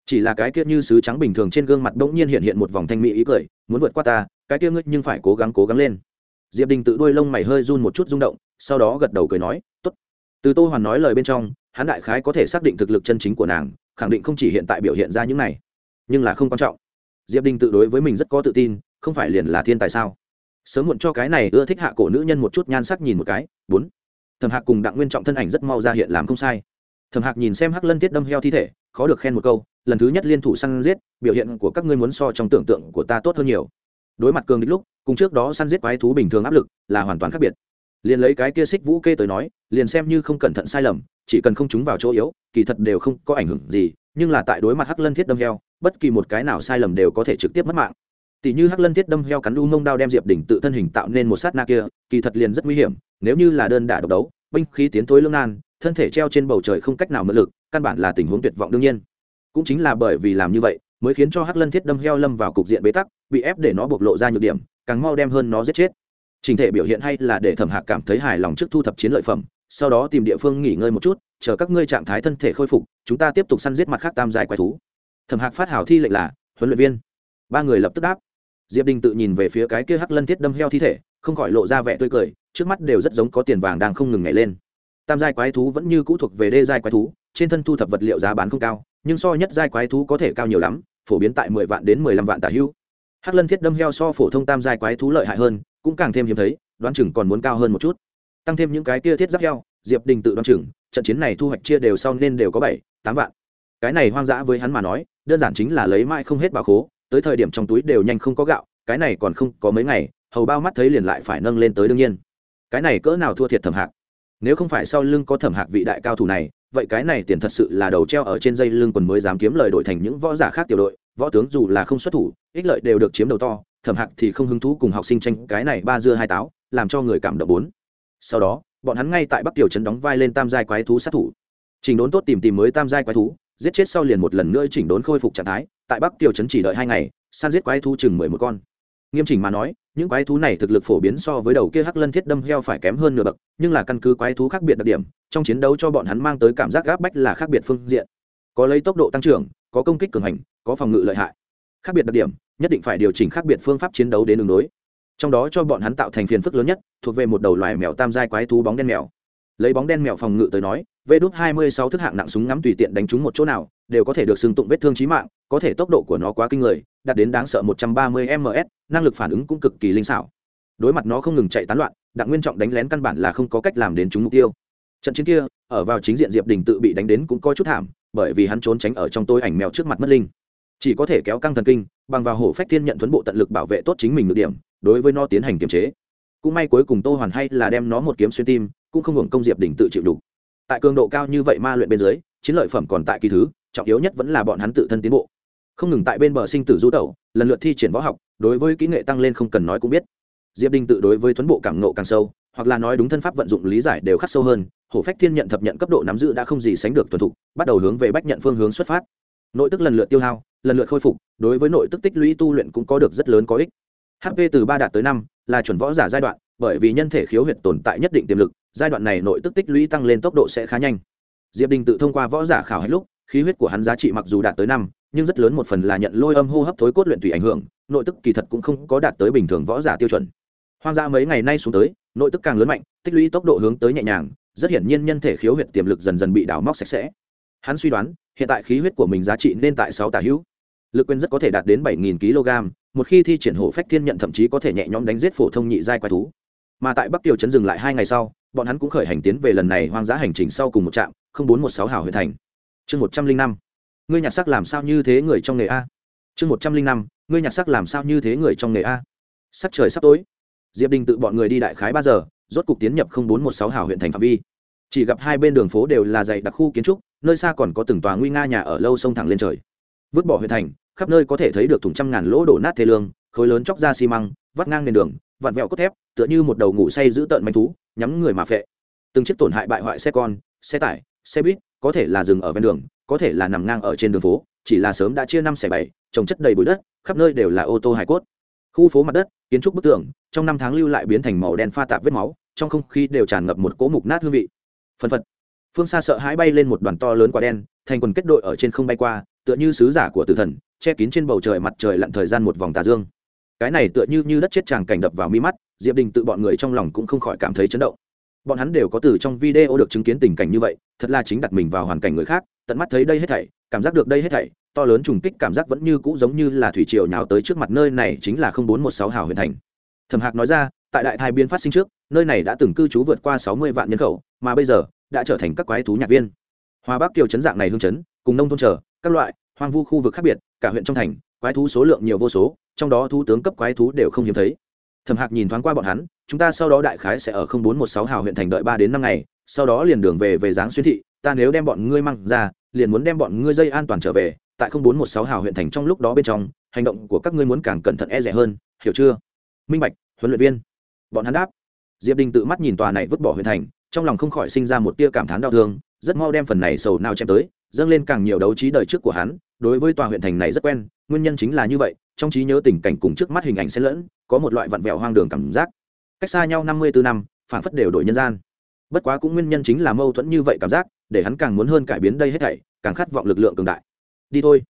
Chỉ là cái kia như sứ trắng bình thường trên gương mặt bỗng nhiên hiện hiện một vòng thanh mỹ ý cười, muốn vượt qua ta, cái kia ngươi nhưng phải cố gắng cố gắng lên. Diệp đình tự đôi lông mày hơi run một chút rung động, sau đó gật đầu cười nói t ố t từ tô hoàn nói lời bên trong, hắn đại khái có thể xác định thực lực chân chính của nàng, khẳng định không chỉ hiện tại biểu hiện ra những này, nhưng là không quan trọng. Diệp đình tự đối với mình rất có tự tin, không phải liền là thiên tài sao? Sớm muộn cho cái này ưa thích hạ cổ nữ nhân một chút nhan sắc nhìn một cái, bốn. Thẩm hạc cùng đặng nguyên trọng thân ảnh rất mau ra hiện làm không sai. Thẩm hạc nhìn xem hắc lân thiết đâm heo thi thể, khó được khen một câu, lần thứ nhất liên thủ săn giết, biểu hiện của các ngươi muốn so trong tưởng tượng của ta tốt hơn nhiều. Đối mặt cường địch lúc, cùng trước đó săn giết quái thú bình thường áp lực là hoàn toàn khác biệt. Liền lấy cái kia xích vũ kê tới nói, liền xem như không cẩn thận sai lầm, chỉ cần không chúng vào chỗ yếu, kỳ thật đều không có ảnh hưởng gì, nhưng là tại đối mặt hắc lân thiết đâm heo, bất kỳ một cái nào sai lầm đều có thể trực tiếp mất mạng tỷ như hắc lân thiết đâm heo cắn u mông đao đem diệp đỉnh tự thân hình tạo nên một sát na kia, kỳ thật liền rất nguy hiểm, nếu như là đơn đả độc đấu, binh khí tiến thối lương nan, thân thể treo trên bầu trời không cách nào mượn lực, căn bản là tình huống tuyệt vọng đương nhiên. Cũng chính là bởi vì làm như vậy, mới khiến cho hắc lân thiết đâm heo lâm vào cục diện bế tắc, bị ép để nó bộc lộ ra nhược điểm, càng mau đem hơn nó giết chết. Trình thể biểu hiện hay là để thẩm hạc cảm thấy hài lòng trước thu thập chiến lợi phẩm, sau đó tìm địa phương nghỉ ngơi một chút, chờ các ngươi trạng thái thân thể khôi phục, chúng ta tiếp tục săn giết mặt khác tam dài quái thú. Thẩm hạc phát hảo thi lệnh là, huấn luyện viên. Ba người lập tức đáp diệp đình tự nhìn về phía cái kia hắc lân thiết đâm heo thi thể, không khỏi lộ ra vẻ tươi cười, trước mắt đều rất giống có tiền vàng đang không ngừng nhảy lên. Tam giai quái thú vẫn như cũ thuộc về đê giai quái thú, trên thân thu thập vật liệu giá bán không cao, nhưng so nhất giai quái thú có thể cao nhiều lắm, phổ biến tại mười vạn đến mười lăm vạn tả hữu hắc lân thiết đâm heo so phổ thông tam giai quái thú lợi hại hơn, cũng càng thêm hiếm thấy, đoán chừng còn muốn cao hơn một chút. Tăng thêm những cái kia thiết giáp heo, diệp đình tự đoán chừng, trận chiến này thu hoạch chia đều sau nên đều có bảy, tám vạn. Cái này hoang dã với hắn mà nói, đơn giản chính là lấy mãi không hết bà khố tới thời điểm trong túi đều nhanh không có gạo, cái này còn không có mấy ngày, hầu bao mắt thấy liền lại phải nâng lên tới đương nhiên. Cái này cỡ nào thua thiệt thẩm hạc? Nếu không phải sau lưng có thẩm hạc vị đại cao thủ này, vậy cái này tiền thật sự là đầu treo ở trên dây lưng quần mới dám kiếm lời đổi thành những võ giả khác tiểu đội, võ tướng dù là không xuất thủ, ích lợi đều được chiếm đầu to, thẩm hạc thì không hứng thú cùng học sinh tranh cái này ba dưa hai táo, làm cho người cảm động bốn. Sau đó, bọn hắn ngay tại bắc tiểu trấn đóng vai lên tam giai quái thú sát thủ. Chỉnh đốn tốt tìm tìm mới tam giai quái thú, giết chết sau liền một lần nữa chỉnh đốn khôi phục trạng thái tại bắc tiểu trấn chỉ đợi hai ngày, săn giết quái thú chừng mười một con. Nghiêm chỉnh mà nói, những quái thú này thực lực phổ biến so với đầu kia hắc lân thiết đâm heo phải kém hơn nửa bậc, nhưng là căn cứ quái thú khác biệt đặc điểm, trong chiến đấu cho bọn hắn mang tới cảm giác gáp bách là khác biệt phương diện. Có lấy tốc độ tăng trưởng, có công kích cường hành, có phòng ngự lợi hại. Khác biệt đặc điểm, nhất định phải điều chỉnh khác biệt phương pháp chiến đấu đến đường đối. Trong đó cho bọn hắn tạo thành phiền phức lớn nhất, thuộc về một đầu loài mèo tam giai quái thú bóng đen mèo. Lấy bóng đen mèo phòng ngự tới nói vê đốt hai mươi sáu thức hạng nặng súng ngắm tùy tiện đánh trúng một chỗ nào đều có thể được xưng tụng vết thương trí mạng, có thể tốc độ của nó quá kinh người, đạt đến đáng sợ một trăm ba mươi ms, năng lực phản ứng cũng cực kỳ linh xảo. Đối mặt nó không ngừng chạy tán loạn, đặng nguyên trọng đánh lén căn bản là không có cách làm đến chúng mục tiêu. Trận chiến kia, ở vào chính diện diệp đình tự bị đánh đến cũng có chút thảm, bởi vì hắn trốn tránh ở trong tôi ảnh mèo trước mặt mất linh. Chỉ có thể kéo căng thần kinh, bằng vào hổ phách thiên nhận thuấn bộ tận lực bảo vệ tốt chính mình được điểm, đối với nó tiến hành kiềm chế. Cũng may cuối cùng tô hoàn hay là đem nó một kiếm xuyên tim, cũng không hưởng công diệp đình tự chịu đủ. Tại cường độ cao như vậy ma luyện bên dưới, chiến lợi phẩm còn tại kỳ thứ trọng yếu nhất vẫn là bọn hắn tự thân tiến bộ. Không ngừng tại bên bờ sinh tử du tẩu, lần lượt thi triển võ học, đối với kỹ nghệ tăng lên không cần nói cũng biết. Diệp đình tự đối với tuấn bộ cảm nộ càng sâu, hoặc là nói đúng thân pháp vận dụng lý giải đều khắc sâu hơn, hổ phách thiên nhận thập nhận cấp độ nắm giữ đã không gì sánh được thuần thục, bắt đầu hướng về bách nhận phương hướng xuất phát. Nội tức lần lượt tiêu hao, lần lượt khôi phục, đối với nội tức tích lũy tu luyện cũng có được rất lớn có ích. Hp từ ba đạt tới năm, là chuẩn võ giả giai đoạn, bởi vì nhân thể khiếu huyệt tồn tại nhất định tiềm lực, giai đoạn này nội tức tích lũy tăng lên tốc độ sẽ khá nhanh. Diệp đình tự thông qua võ giả khảo hết lúc khí huyết của hắn giá trị mặc dù đạt tới năm, nhưng rất lớn một phần là nhận lôi âm hô hấp thối cốt luyện tùy ảnh hưởng, nội tức kỳ thật cũng không có đạt tới bình thường võ giả tiêu chuẩn. Hoang dã mấy ngày nay xuống tới, nội tức càng lớn mạnh, tích lũy tốc độ hướng tới nhẹ nhàng, rất hiển nhiên nhân thể khiếu huyệt tiềm lực dần dần bị đào móc sạch sẽ. Hắn suy đoán, hiện tại khí huyết của mình giá trị nên tại sáu tà hữu. Lực quyền rất có thể đạt đến bảy nghìn kg, một khi thi triển hộ phách thiên nhận thậm chí có thể nhẹ nhõm đánh giết phổ thông nhị giai quái thú. Mà tại bắc tiêu chấn dừng lại hai ngày sau, bọn hắn cũng khởi hành tiến về lần này hoang dã hành trình sau cùng một trạm, không bốn một sáu hảo huyện thành chương một trăm linh năm. Ngươi nhặt sắc làm sao như thế người trong nghề a? Chương một trăm linh năm, ngươi nhặt sắc làm sao như thế người trong nghề a? Sắc trời sắp tối. Diệp đình tự bọn người đi đại khái ba giờ, rốt cục tiến nhập không bốn một sáu hảo huyện thành phạm vi. Chỉ gặp hai bên đường phố đều là dày đặc khu kiến trúc, nơi xa còn có từng tòa nguy nga nhà ở lâu sông thẳng lên trời. Vứt bỏ huyện thành, khắp nơi có thể thấy được thùng trăm ngàn lỗ đổ nát thế lương, khối lớn chóc ra xi măng, vắt ngang nền đường, vặn vẹo cốt thép, tựa như một đầu ngủ say giữ tợn manh thú, nhắm người mà phệ. Từng chiếc tổn hại bại hoại xe con, xe tải, xe buýt có thể là dừng ở ven đường, có thể là nằm ngang ở trên đường phố, chỉ là sớm đã chia năm xẻ bảy, trồng chất đầy bụi đất, khắp nơi đều là ô tô hải cốt. Khu phố mặt đất, kiến trúc bức tường, trong năm tháng lưu lại biến thành màu đen pha tạp vết máu, trong không khí đều tràn ngập một cỗ mục nát hương vị. Phân phật. Phương xa sợ hãi bay lên một đoàn to lớn quả đen, thành quần kết đội ở trên không bay qua, tựa như sứ giả của tử thần, che kín trên bầu trời mặt trời lặn thời gian một vòng tà dương. Cái này tựa như như đất chết tràng cảnh đập vào mi mắt, diệp đình tự bọn người trong lòng cũng không khỏi cảm thấy chấn động bọn hắn đều có từ trong video được chứng kiến tình cảnh như vậy, thật là chính đặt mình vào hoàn cảnh người khác, tận mắt thấy đây hết thảy, cảm giác được đây hết thảy, to lớn trùng kích cảm giác vẫn như cũ giống như là thủy triều nhào tới trước mặt nơi này chính là không bốn một sáu hào huyền thành. Thẩm hạc nói ra, tại đại thai biên phát sinh trước, nơi này đã từng cư trú vượt qua sáu mươi vạn nhân khẩu, mà bây giờ, đã trở thành các quái thú nhạc viên. Hoa bắc kiều chấn dạng này hương chấn, cùng nông thôn trở các loại, hoang vu khu vực khác biệt, cả huyện trong thành, quái thú số lượng nhiều vô số, trong đó thú tướng cấp quái thú đều không hiếm thấy thẩm hạc nhìn thoáng qua bọn hắn, chúng ta sau đó đại khái sẽ ở không bốn một sáu hào huyện thành đợi ba đến năm ngày, sau đó liền đường về về giáng xuyên thị, ta nếu đem bọn ngươi mang ra, liền muốn đem bọn ngươi dây an toàn trở về, tại không bốn một sáu hào huyện thành trong lúc đó bên trong, hành động của các ngươi muốn càng cẩn thận e rẻ hơn, hiểu chưa? Minh bạch, huấn luyện viên. Bọn hắn đáp. Diệp đình tự mắt nhìn tòa này vứt bỏ huyện thành, trong lòng không khỏi sinh ra một tia cảm thán đau thương, rất mau đem phần này sầu nào chém tới dâng lên càng nhiều đấu trí đời trước của hắn, đối với tòa huyện thành này rất quen, nguyên nhân chính là như vậy, trong trí nhớ tình cảnh cùng trước mắt hình ảnh xen lẫn, có một loại vặn vẹo hoang đường cảm giác. Cách xa nhau năm mươi bốn năm phản phất đều đổi nhân gian. Bất quá cũng nguyên nhân chính là mâu thuẫn như vậy cảm giác, để hắn càng muốn hơn cải biến đây hết thảy, càng khát vọng lực lượng cường đại. Đi thôi.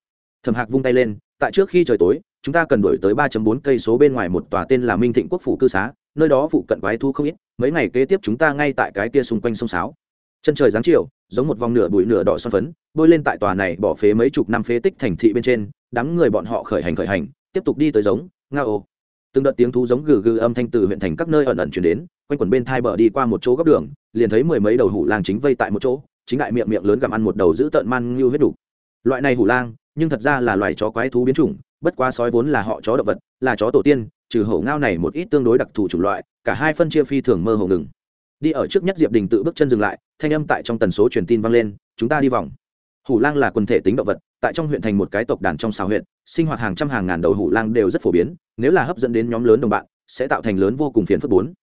Thẩm hạc vung tay lên, tại trước khi trời tối, chúng ta cần đổi tới ba bốn cây số bên ngoài một tòa tên là minh thịnh quốc phủ cư xá, nơi đó phụ cận quái thu không ít, mấy ngày kế tiếp chúng ta ngay tại cái kia xung quanh sông sáo. Chân trời giáng chiều giống một vòng nửa bụi nửa đỏ son phấn, bôi lên tại tòa này bỏ phế mấy chục năm phế tích thành thị bên trên, đám người bọn họ khởi hành khởi hành, tiếp tục đi tới giống, nga ô từng đợt tiếng thú giống gừ gừ âm thanh từ huyện thành các nơi ẩn ẩn chuyển đến, quanh quẩn bên thai bờ đi qua một chỗ góc đường, liền thấy mười mấy đầu hủ lang chính vây tại một chỗ, chính đại miệng miệng lớn gặm ăn một đầu giữ tợn man như huyết đủ. loại này hủ lang, nhưng thật ra là loài chó quái thú biến chủng, bất quá sói vốn là họ chó động vật, là chó tổ tiên, trừ hổ ngao này một ít tương đối đặc thù chủng loại, cả hai phân chia phi thường mơ hồ ngừng đi ở trước nhất diệp đình tự bước chân dừng lại, thanh âm tại trong tần số truyền tin vang lên, chúng ta đi vòng. Hủ lang là quần thể tính động vật, tại trong huyện thành một cái tộc đàn trong xào huyện, sinh hoạt hàng trăm hàng ngàn đầu hủ lang đều rất phổ biến, nếu là hấp dẫn đến nhóm lớn đồng bạn, sẽ tạo thành lớn vô cùng phiền phức bốn.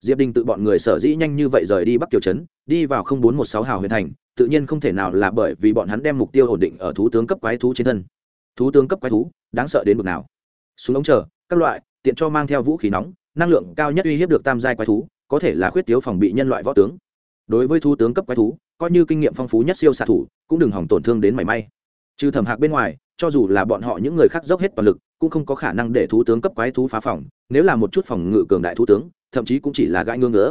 Diệp đình tự bọn người sở dĩ nhanh như vậy rời đi bắc kiều trấn, đi vào không bốn một sáu hào huyện thành, tự nhiên không thể nào là bởi vì bọn hắn đem mục tiêu ổn định ở thú tướng cấp quái thú trên thân. Thú tướng cấp quái thú, đáng sợ đến mức nào. Súng ống chờ, các loại, tiện cho mang theo vũ khí nóng, năng lượng cao nhất uy hiếp được tam giai quái thú có thể là khuyết tiếu phòng bị nhân loại võ tướng. Đối với thú tướng cấp quái thú, coi như kinh nghiệm phong phú nhất siêu xạ thủ, cũng đừng hỏng tổn thương đến mảy may. Trừ thẩm hạc bên ngoài, cho dù là bọn họ những người khác dốc hết toàn lực, cũng không có khả năng để thú tướng cấp quái thú phá phòng, nếu là một chút phòng ngự cường đại thú tướng, thậm chí cũng chỉ là gãi ngưỡng ngỡ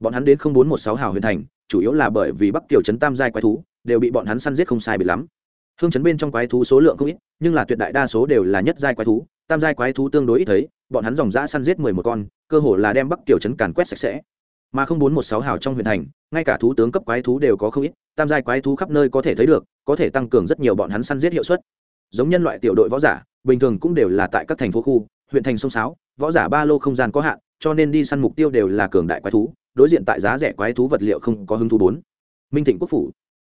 bọn hắn đến không bốn một sáu hào huyền thành, chủ yếu là bởi vì bắc kiều trấn tam giai quái thú, đều bị bọn hắn săn giết không sai bị lắm. Hương chấn bên trong quái thú số lượng không ít, nhưng là tuyệt đại đa số đều là nhất giai quái thú, tam giai quái thú tương đối ít thấy bọn hắn dòng dã săn giết mười một con, cơ hồ là đem bắc kiều trấn càn quét sạch sẽ. Mà không bốn một sáu hào trong huyện thành, ngay cả thú tướng cấp quái thú đều có không ít, tam giai quái thú khắp nơi có thể thấy được, có thể tăng cường rất nhiều bọn hắn săn giết hiệu suất. Giống nhân loại tiểu đội võ giả, bình thường cũng đều là tại các thành phố khu, huyện thành sông sáo, võ giả ba lô không gian có hạn, cho nên đi săn mục tiêu đều là cường đại quái thú, đối diện tại giá rẻ quái thú vật liệu không có hứng thú bốn. Minh thịnh quốc phủ,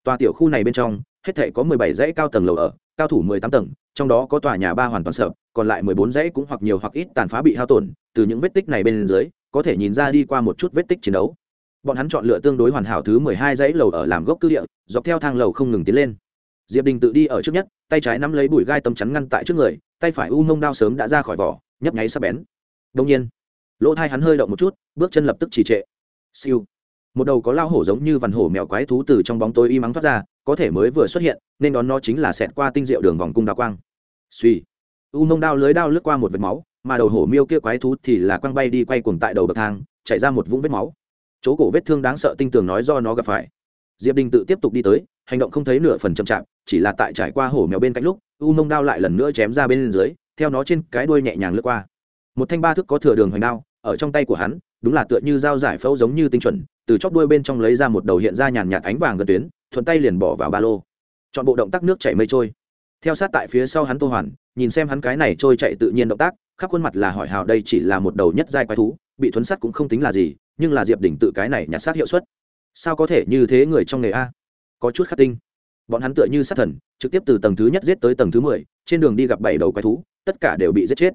tòa tiểu khu này bên trong, hết thể có mười bảy dãy cao tầng lầu ở, cao thủ mười tám tầng, trong đó có tòa nhà ba hoàn toàn sợ còn lại mười bốn dãy cũng hoặc nhiều hoặc ít tàn phá bị hao tổn, từ những vết tích này bên dưới, có thể nhìn ra đi qua một chút vết tích chiến đấu. Bọn hắn chọn lựa tương đối hoàn hảo thứ mười hai dãy lầu ở làm gốc cư địa, dọc theo thang lầu không ngừng tiến lên. Diệp đình tự đi ở trước nhất, tay trái nắm lấy bụi gai tấm chắn ngăn tại trước người, tay phải u mông đao sớm đã ra khỏi vỏ, nhấp nháy sắp bén. Đông nhiên, lỗ thai hắn hơi động một chút, bước chân lập tức trì trệ. Siêu. Một đầu có lao hổ giống như vằn hổ mèo quái thú từ trong bóng tối y mắng thoát ra, có thể mới vừa xuất hiện, nên đón nó chính là xẹt qua tinh diệu đường vòng cung đa quang. Suy u mông đao lưới đao lướt qua một vệt máu, mà đầu hổ miêu kia quái thú thì là quăng bay đi quay cuồng tại đầu bậc thang chạy ra một vũng vết máu. Chỗ cổ vết thương đáng sợ tinh tường nói do nó gặp phải. Diệp đình tự tiếp tục đi tới, hành động không thấy nửa phần chậm chạp, chỉ là tại trải qua hổ mèo bên cạnh lúc, u mông đao lại lần nữa chém ra bên dưới, theo nó trên cái đuôi nhẹ nhàng lướt qua. Một thanh ba thước có thừa đường hoành đao, ở trong tay của hắn, đúng là tựa như dao giải phẫu giống như tinh chuẩn, từ chóp đuôi bên trong lấy ra một đầu hiện ra nhàn nhạt ánh vàng gần tuyến, thuận tay liền bỏ vào ba lô. Chọn bộ động tác nước chảy mây trôi theo sát tại phía sau hắn tô hoàn, nhìn xem hắn cái này trôi chạy tự nhiên động tác, khắp khuôn mặt là hỏi hào đây chỉ là một đầu nhất giai quái thú, bị thuấn sắt cũng không tính là gì, nhưng là diệp đỉnh tự cái này nhặt sát hiệu suất. Sao có thể như thế người trong nghề a? Có chút khắc tinh. Bọn hắn tựa như sát thần, trực tiếp từ tầng thứ nhất giết tới tầng thứ mười, trên đường đi gặp bảy đầu quái thú, tất cả đều bị giết chết.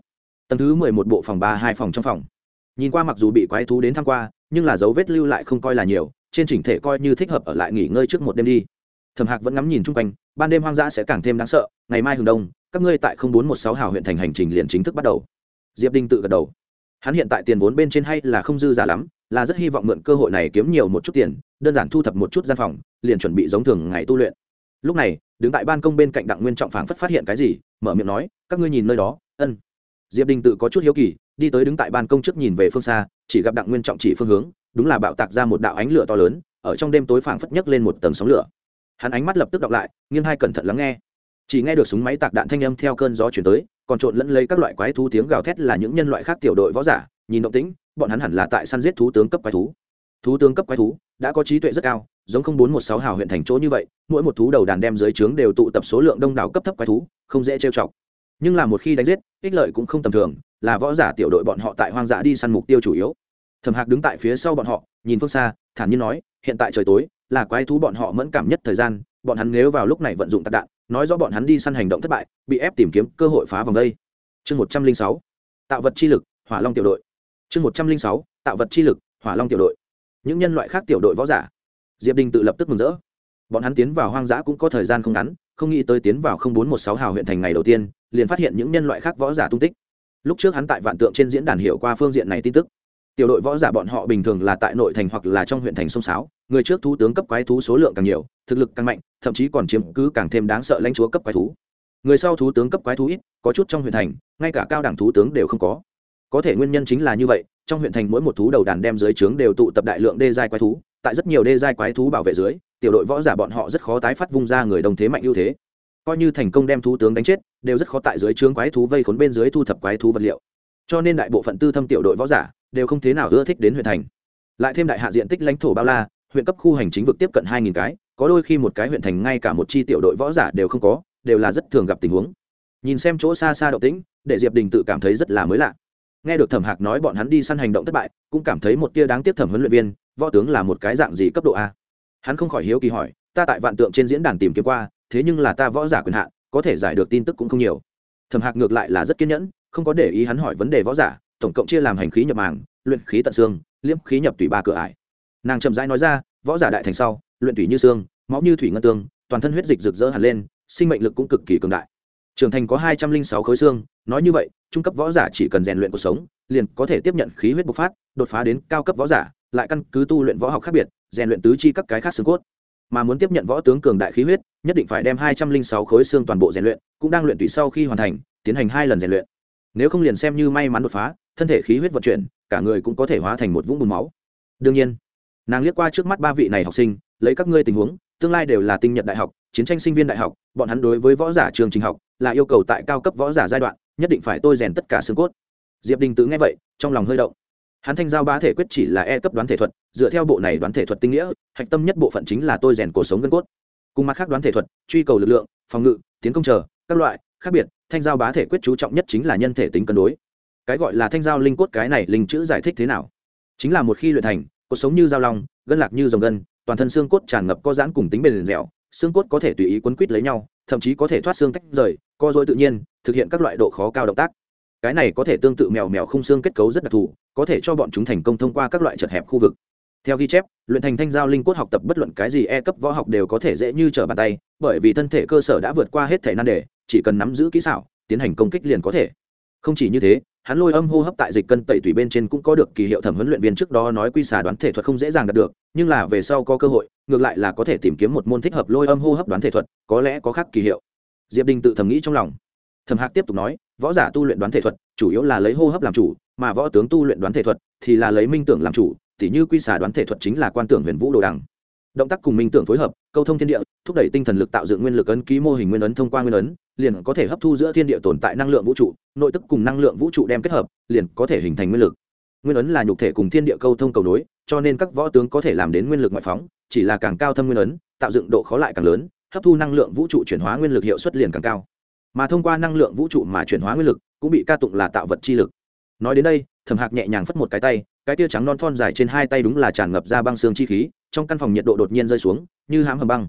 Tầng thứ mười một bộ phòng ba, hai phòng trong phòng. Nhìn qua mặc dù bị quái thú đến tham qua, nhưng là dấu vết lưu lại không coi là nhiều, trên chỉnh thể coi như thích hợp ở lại nghỉ ngơi trước một đêm đi. Thẩm hạc vẫn ngắm nhìn chung quanh ban đêm hoang dã sẽ càng thêm đáng sợ, ngày mai hừng đông, các ngươi tại bốn một sáu hào huyện thành hành trình liền chính thức bắt đầu. Diệp đinh tự gật đầu. Hắn hiện tại tiền vốn bên trên hay là không dư giả lắm, là rất hy vọng mượn cơ hội này kiếm nhiều một chút tiền, đơn giản thu thập một chút gian phòng, liền chuẩn bị giống thường ngày tu luyện. Lúc này, đứng tại ban công bên cạnh đặng nguyên trọng phảng phất phát hiện cái gì, mở miệng nói, các ngươi nhìn nơi đó, ân. Diệp đình tự có chút hiếu kỳ, đi tới đứng tại ban công trước nhìn về phương xa, chỉ gặp đặng nguyên trọng chỉ phương hướng, đúng là bạo tạc ra một đạo ánh lửa to lớn, ở trong đêm tối phảng phất nhấc lên một tầng sóng lửa hắn ánh mắt lập tức đọc lại, nghiêng hai cẩn thận lắng nghe. Chỉ nghe được súng máy tạc đạn thanh âm theo cơn gió chuyển tới, còn trộn lẫn lấy các loại quái thú tiếng gào thét là những nhân loại khác tiểu đội võ giả, nhìn động tĩnh, bọn hắn hẳn là tại săn giết thú tướng cấp quái thú. Thú tướng cấp quái thú đã có trí tuệ rất cao, giống không bốn một sáu hào huyện thành chỗ như vậy, mỗi một thú đầu đàn đem dưới trướng đều tụ tập số lượng đông đảo cấp thấp quái thú, không dễ trêu chọc. Nhưng là một khi đánh giết, ích lợi cũng không tầm thường, là võ giả tiểu đội bọn họ tại hoang dã đi săn mục tiêu chủ yếu. Thẩm hạc đứng tại phía sau bọn họ, nhìn phương xa, thản nhiên nói, hiện tại trời tối là quái thú bọn họ mẫn cảm nhất thời gian, bọn hắn nếu vào lúc này vận dụng tạc đạn, nói rõ bọn hắn đi săn hành động thất bại, bị ép tìm kiếm cơ hội phá vòng đây. Chương một trăm linh sáu, tạo vật chi lực, hỏa long tiểu đội. Chương một trăm linh sáu, tạo vật chi lực, hỏa long tiểu đội. Những nhân loại khác tiểu đội võ giả, diệp đình tự lập tức mừng rỡ. Bọn hắn tiến vào hoang dã cũng có thời gian không ngắn, không nghĩ tới tiến vào bốn một sáu hào huyện thành ngày đầu tiên, liền phát hiện những nhân loại khác võ giả tung tích. Lúc trước hắn tại vạn tượng trên diễn đàn hiệu qua phương diện này tin tức tiểu đội võ giả bọn họ bình thường là tại nội thành hoặc là trong huyện thành sông sáo, người trước thú tướng cấp quái thú số lượng càng nhiều, thực lực càng mạnh, thậm chí còn chiếm cứ càng thêm đáng sợ lãnh chúa cấp quái thú. Người sau thú tướng cấp quái thú ít, có chút trong huyện thành, ngay cả cao đẳng thú tướng đều không có. Có thể nguyên nhân chính là như vậy, trong huyện thành mỗi một thú đầu đàn đem dưới trướng đều tụ tập đại lượng đê giai quái thú, tại rất nhiều đê giai quái thú bảo vệ dưới, tiểu đội võ giả bọn họ rất khó tái phát vung ra người đồng thế mạnh ưu thế. Coi như thành công đem thú tướng đánh chết, đều rất khó tại dưới trướng quái thú vây khốn bên dưới thu thập quái thú vật liệu. Cho nên đại bộ phận tư thâm tiểu đội võ giả đều không thế nào ưa thích đến huyện thành. Lại thêm đại hạ diện tích lãnh thổ bao la, huyện cấp khu hành chính vực tiếp cận hai nghìn cái, có đôi khi một cái huyện thành ngay cả một chi tiểu đội võ giả đều không có, đều là rất thường gặp tình huống. Nhìn xem chỗ xa xa động tĩnh, để diệp đình tự cảm thấy rất là mới lạ. Nghe được thẩm hạc nói bọn hắn đi săn hành động thất bại, cũng cảm thấy một tia đáng tiếc thẩm huấn luyện viên, võ tướng là một cái dạng gì cấp độ a? Hắn không khỏi hiếu kỳ hỏi, ta tại vạn tượng trên diễn đàn tìm kiếm qua, thế nhưng là ta võ giả quyền hạn, có thể giải được tin tức cũng không nhiều. Thẩm hạc ngược lại là rất kiên nhẫn, không có để ý hắn hỏi vấn đề võ giả tổng cộng chia làm hành khí nhập màng, luyện khí tận xương, liễm khí nhập tủy ba cửa ải. Nàng chậm rãi nói ra, võ giả đại thành sau, luyện tủy như xương, máu như thủy ngân tương, toàn thân huyết dịch rực rỡ hẳn lên, sinh mệnh lực cũng cực kỳ cường đại. Trưởng thành có hai trăm linh sáu khối xương, nói như vậy, trung cấp võ giả chỉ cần rèn luyện cuộc sống, liền có thể tiếp nhận khí huyết bộc phát, đột phá đến cao cấp võ giả, lại căn cứ tu luyện võ học khác biệt, rèn luyện tứ chi các cái khác xương cốt. Mà muốn tiếp nhận võ tướng cường đại khí huyết, nhất định phải đem hai trăm linh sáu khối xương toàn bộ rèn luyện, cũng đang luyện tùy sau khi hoàn thành, tiến hành hai lần rèn luyện. Nếu không liền xem như may mắn đột phá thân thể khí huyết vận chuyển, cả người cũng có thể hóa thành một vũng bùn máu. Đương nhiên, nàng liếc qua trước mắt ba vị này học sinh, lấy các ngươi tình huống, tương lai đều là tinh nhật đại học, chiến tranh sinh viên đại học, bọn hắn đối với võ giả trường trình học là yêu cầu tại cao cấp võ giả giai đoạn, nhất định phải tôi rèn tất cả xương cốt. Diệp đình tự nghe vậy, trong lòng hơi động. Hắn thanh giao bá thể quyết chỉ là e cấp đoán thể thuật, dựa theo bộ này đoán thể thuật tinh nghĩa, hạch tâm nhất bộ phận chính là tôi rèn cuộc sống gân cốt. Cùng mặt khác đoán thể thuật, truy cầu lực lượng, phòng ngự, tiến công chờ, các loại, khác biệt, thanh giao bá thể quyết chú trọng nhất chính là nhân thể tính cân đối cái gọi là thanh giao linh cốt cái này linh chữ giải thích thế nào? Chính là một khi luyện thành cuộc sống như dao long, gân lạc như dòng gân, toàn thân xương cốt tràn ngập có giãn cùng tính bền dẻo, xương cốt có thể tùy ý quấn quýt lấy nhau, thậm chí có thể thoát xương tách rời, co dối tự nhiên, thực hiện các loại độ khó cao động tác. Cái này có thể tương tự mèo mèo khung xương kết cấu rất đặc thù, có thể cho bọn chúng thành công thông qua các loại chật hẹp khu vực. Theo ghi chép, luyện thành thanh giao linh cốt học tập bất luận cái gì e cấp võ học đều có thể dễ như trở bàn tay, bởi vì thân thể cơ sở đã vượt qua hết thể nan đề, chỉ cần nắm giữ kỹ xảo, tiến hành công kích liền có thể. Không chỉ như thế hắn lôi âm hô hấp tại dịch cân tẩy tủy bên trên cũng có được kỳ hiệu thẩm huấn luyện viên trước đó nói quy xà đoán thể thuật không dễ dàng đạt được, nhưng là về sau có cơ hội, ngược lại là có thể tìm kiếm một môn thích hợp lôi âm hô hấp đoán thể thuật, có lẽ có khác kỳ hiệu. Diệp đình tự thầm nghĩ trong lòng. Thẩm hạc tiếp tục nói, võ giả tu luyện đoán thể thuật, chủ yếu là lấy hô hấp làm chủ, mà võ tướng tu luyện đoán thể thuật thì là lấy minh tưởng làm chủ, tỉ như quy xà đoán thể thuật chính là quan tưởng huyền vũ đồ đằng động tác cùng minh tưởng phối hợp, câu thông thiên địa, thúc đẩy tinh thần lực tạo dựng nguyên lực ấn ký mô hình nguyên ấn thông qua nguyên ấn, liền có thể hấp thu giữa thiên địa tồn tại năng lượng vũ trụ, nội tức cùng năng lượng vũ trụ đem kết hợp, liền có thể hình thành nguyên lực. Nguyên ấn là nhục thể cùng thiên địa câu thông cầu nối, cho nên các võ tướng có thể làm đến nguyên lực ngoại phóng, chỉ là càng cao thâm nguyên ấn, tạo dựng độ khó lại càng lớn, hấp thu năng lượng vũ trụ chuyển hóa nguyên lực hiệu suất liền càng cao. Mà thông qua năng lượng vũ trụ mà chuyển hóa nguyên lực, cũng bị ca tụng là tạo vật chi lực. Nói đến đây, thẩm hạc nhẹ nhàng phất một cái tay cái tia trắng non thon dài trên hai tay đúng là tràn ngập ra băng xương chi khí, trong căn phòng nhiệt độ đột nhiên rơi xuống, như hãm hầm băng.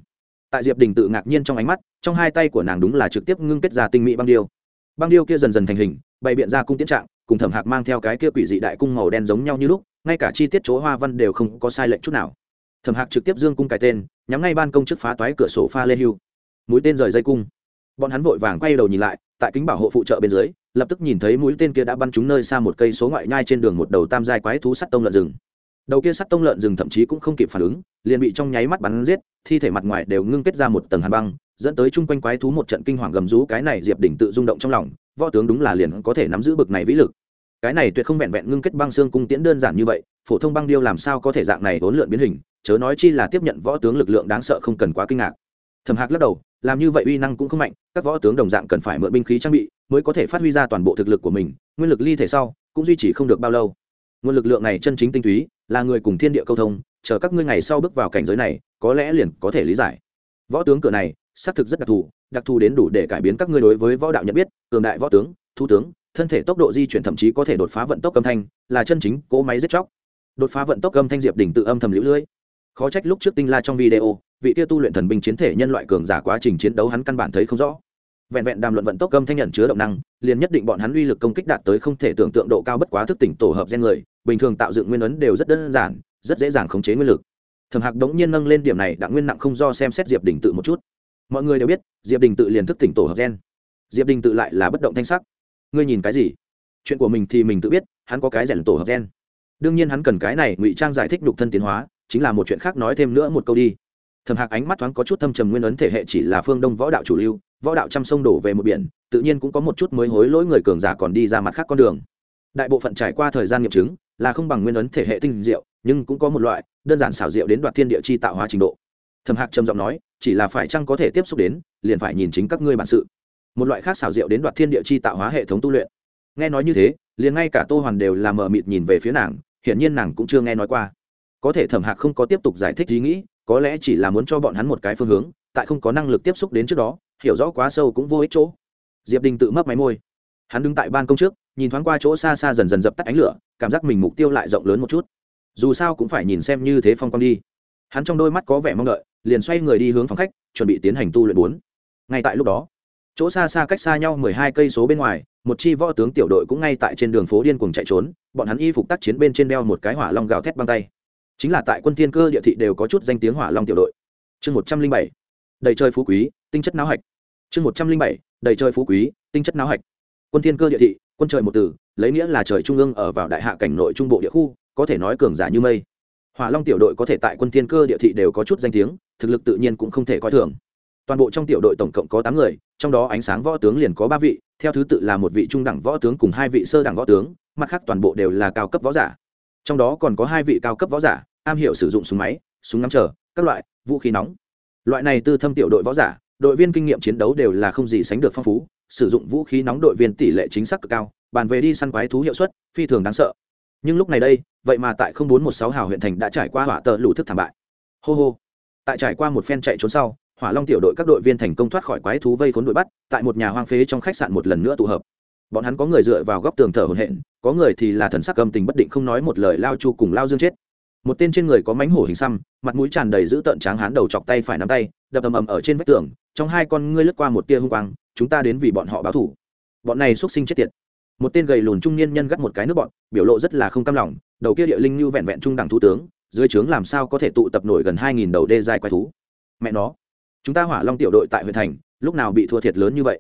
Tại diệp đình tự ngạc nhiên trong ánh mắt, trong hai tay của nàng đúng là trực tiếp ngưng kết ra tinh mỹ băng điêu. Băng điêu kia dần dần thành hình, bày biện ra cung tiến trạng, cùng thẩm hạc mang theo cái kia quỷ dị đại cung màu đen giống nhau như lúc, ngay cả chi tiết chỗ hoa văn đều không có sai lệch chút nào. Thẩm hạc trực tiếp dương cung cái tên, nhắm ngay ban công trước phá toái cửa sổ pha lê hưu. Mũi tên rời dây cung. Bọn hắn vội vàng quay đầu nhìn lại tại kính bảo hộ phụ trợ bên dưới, lập tức nhìn thấy mũi tên kia đã bắn trúng nơi xa một cây số ngoại nhai trên đường một đầu tam giai quái thú sắt tông lợn rừng. Đầu kia sắt tông lợn rừng thậm chí cũng không kịp phản ứng, liền bị trong nháy mắt bắn giết, thi thể mặt ngoài đều ngưng kết ra một tầng hàn băng, dẫn tới chung quanh quái thú một trận kinh hoàng gầm rú, cái này diệp đỉnh tự rung động trong lòng, võ tướng đúng là liền có thể nắm giữ bực này vĩ lực. Cái này tuyệt không vẹn vẹn ngưng kết băng xương cung tiễn đơn giản như vậy, phổ thông băng điêu làm sao có thể dạng này hỗn lượn biến hình, chớ nói chi là tiếp nhận võ tướng lực lượng đáng sợ không cần quá kinh ngạc. Thầm hạc lắc đầu làm như vậy uy năng cũng không mạnh, các võ tướng đồng dạng cần phải mượn binh khí trang bị mới có thể phát huy ra toàn bộ thực lực của mình, nguyên lực ly thể sau, cũng duy trì không được bao lâu. Nguồn lực lượng này chân chính tinh túy, là người cùng thiên địa câu thông, chờ các ngươi ngày sau bước vào cảnh giới này, có lẽ liền có thể lý giải. Võ tướng cửa này, xác thực rất đặc thù đặc thù đến đủ để cải biến các ngươi đối với võ đạo nhận biết, cường đại võ tướng, thu tướng, thân thể tốc độ di chuyển thậm chí có thể đột phá vận tốc âm thanh, là chân chính cỗ máy giết chóc. Đột phá vận tốc âm thanh diệp đỉnh tự âm thầm lũ lưỡi khó trách lúc trước tinh la trong video vị kia tu luyện thần binh chiến thể nhân loại cường giả quá trình chiến đấu hắn căn bản thấy không rõ. Vẹn vẹn đàm luận vận tốc âm thanh nhận chứa động năng, liền nhất định bọn hắn uy lực công kích đạt tới không thể tưởng tượng độ cao bất quá thức tỉnh tổ hợp gen người, bình thường tạo dựng nguyên ấn đều rất đơn giản, rất dễ dàng khống chế nguyên lực. Thẩm hạc đống nhiên nâng lên điểm này, đặng nguyên nặng không do xem xét diệp đình tự một chút. Mọi người đều biết, diệp đình tự liền thức tỉnh tổ hợp gen. Diệp đình tự lại là bất động thanh sắc. Ngươi nhìn cái gì? Chuyện của mình thì mình tự biết, hắn có cái rèn tổ hợp gen. Đương nhiên hắn cần cái này ngụy trang giải thích đục thân tiến hóa, chính là một chuyện khác nói thêm nữa một câu đi thầm hạc ánh mắt thoáng có chút thâm trầm nguyên ấn thể hệ chỉ là phương đông võ đạo chủ lưu, võ đạo trăm sông đổ về một biển, tự nhiên cũng có một chút mới hối lỗi người cường giả còn đi ra mặt khác con đường. Đại bộ phận trải qua thời gian nghiệm chứng, là không bằng nguyên ấn thể hệ tinh diệu, nhưng cũng có một loại, đơn giản xảo diệu đến đoạt thiên địa chi tạo hóa trình độ. Thầm hạc trầm giọng nói, chỉ là phải chăng có thể tiếp xúc đến, liền phải nhìn chính các ngươi bản sự. Một loại khác xảo diệu đến đoạt thiên địa chi tạo hóa hệ thống tu luyện. Nghe nói như thế, liền ngay cả tô hoàn đều là mờ mịt nhìn về phía nàng, hiển nhiên nàng cũng chưa nghe nói qua. Có thể thẩm hạc không có tiếp tục giải thích ý nghĩ có lẽ chỉ là muốn cho bọn hắn một cái phương hướng, tại không có năng lực tiếp xúc đến trước đó, hiểu rõ quá sâu cũng vô ích chỗ. Diệp đình tự mấp máy môi. Hắn đứng tại ban công trước, nhìn thoáng qua chỗ xa xa dần dần dập tắt ánh lửa, cảm giác mình mục tiêu lại rộng lớn một chút. Dù sao cũng phải nhìn xem như thế phong quang đi. Hắn trong đôi mắt có vẻ mong đợi, liền xoay người đi hướng phòng khách, chuẩn bị tiến hành tu luyện bốn. Ngay tại lúc đó, chỗ xa xa cách xa nhau mười hai cây số bên ngoài, một chi võ tướng tiểu đội cũng ngay tại trên đường phố điên cuồng chạy trốn, bọn hắn y phục tác chiến bên trên đeo một cái hỏa long gào thét băng tay chính là tại quân thiên cơ địa thị đều có chút danh tiếng hỏa long tiểu đội. Chương một trăm linh bảy, đầy trời phú quý, tinh chất náo hạch. Chương một trăm linh bảy, đầy trời phú quý, tinh chất náo hạch. Quân thiên cơ địa thị, quân trời một từ lấy nghĩa là trời trung ương ở vào đại hạ cảnh nội trung bộ địa khu, có thể nói cường giả như mây. Hỏa long tiểu đội có thể tại quân thiên cơ địa thị đều có chút danh tiếng, thực lực tự nhiên cũng không thể coi thường. Toàn bộ trong tiểu đội tổng cộng có tám người, trong đó ánh sáng võ tướng liền có ba vị, theo thứ tự là một vị trung đẳng võ tướng cùng hai vị sơ đẳng võ tướng, mặt khác toàn bộ đều là cao cấp võ giả trong đó còn có hai vị cao cấp võ giả, am hiểu sử dụng súng máy, súng ngắm chờ, các loại, vũ khí nóng. Loại này tư thâm tiểu đội võ giả, đội viên kinh nghiệm chiến đấu đều là không gì sánh được phong phú, sử dụng vũ khí nóng đội viên tỷ lệ chính xác cực cao, bàn về đi săn quái thú hiệu suất, phi thường đáng sợ. Nhưng lúc này đây, vậy mà tại bốn một sáu hào huyện thành đã trải qua hỏa tờ lũ thức thảm bại. Hô hô. Tại trải qua một phen chạy trốn sau, hỏa long tiểu đội các đội viên thành công thoát khỏi quái thú vây khốn đội bắt, tại một nhà hoang phế trong khách sạn một lần nữa tụ hợp bọn hắn có người dựa vào góc tường thở hổn hển, có người thì là thần sắc âm tình bất định không nói một lời lao chu cùng lao dương chết. Một tên trên người có mánh hổ hình xăm, mặt mũi tràn đầy dữ tợn tráng hán đầu chọc tay phải nắm tay, đập ầm ầm ở trên vách tường, trong hai con ngươi lướt qua một tia hung quang, chúng ta đến vì bọn họ báo thủ bọn này xuất sinh chết tiệt. Một tên gầy lùn trung niên nhân gắt một cái nước bọn, biểu lộ rất là không cam lòng, đầu kia địa linh như vẹn vẹn trung đẳng thủ tướng, dưới trướng làm sao có thể tụ tập nổi gần hai nghìn đầu đê dài quái thú? Mẹ nó, chúng ta hỏa long tiểu đội tại huyện thành, lúc nào bị thua thiệt lớn như vậy?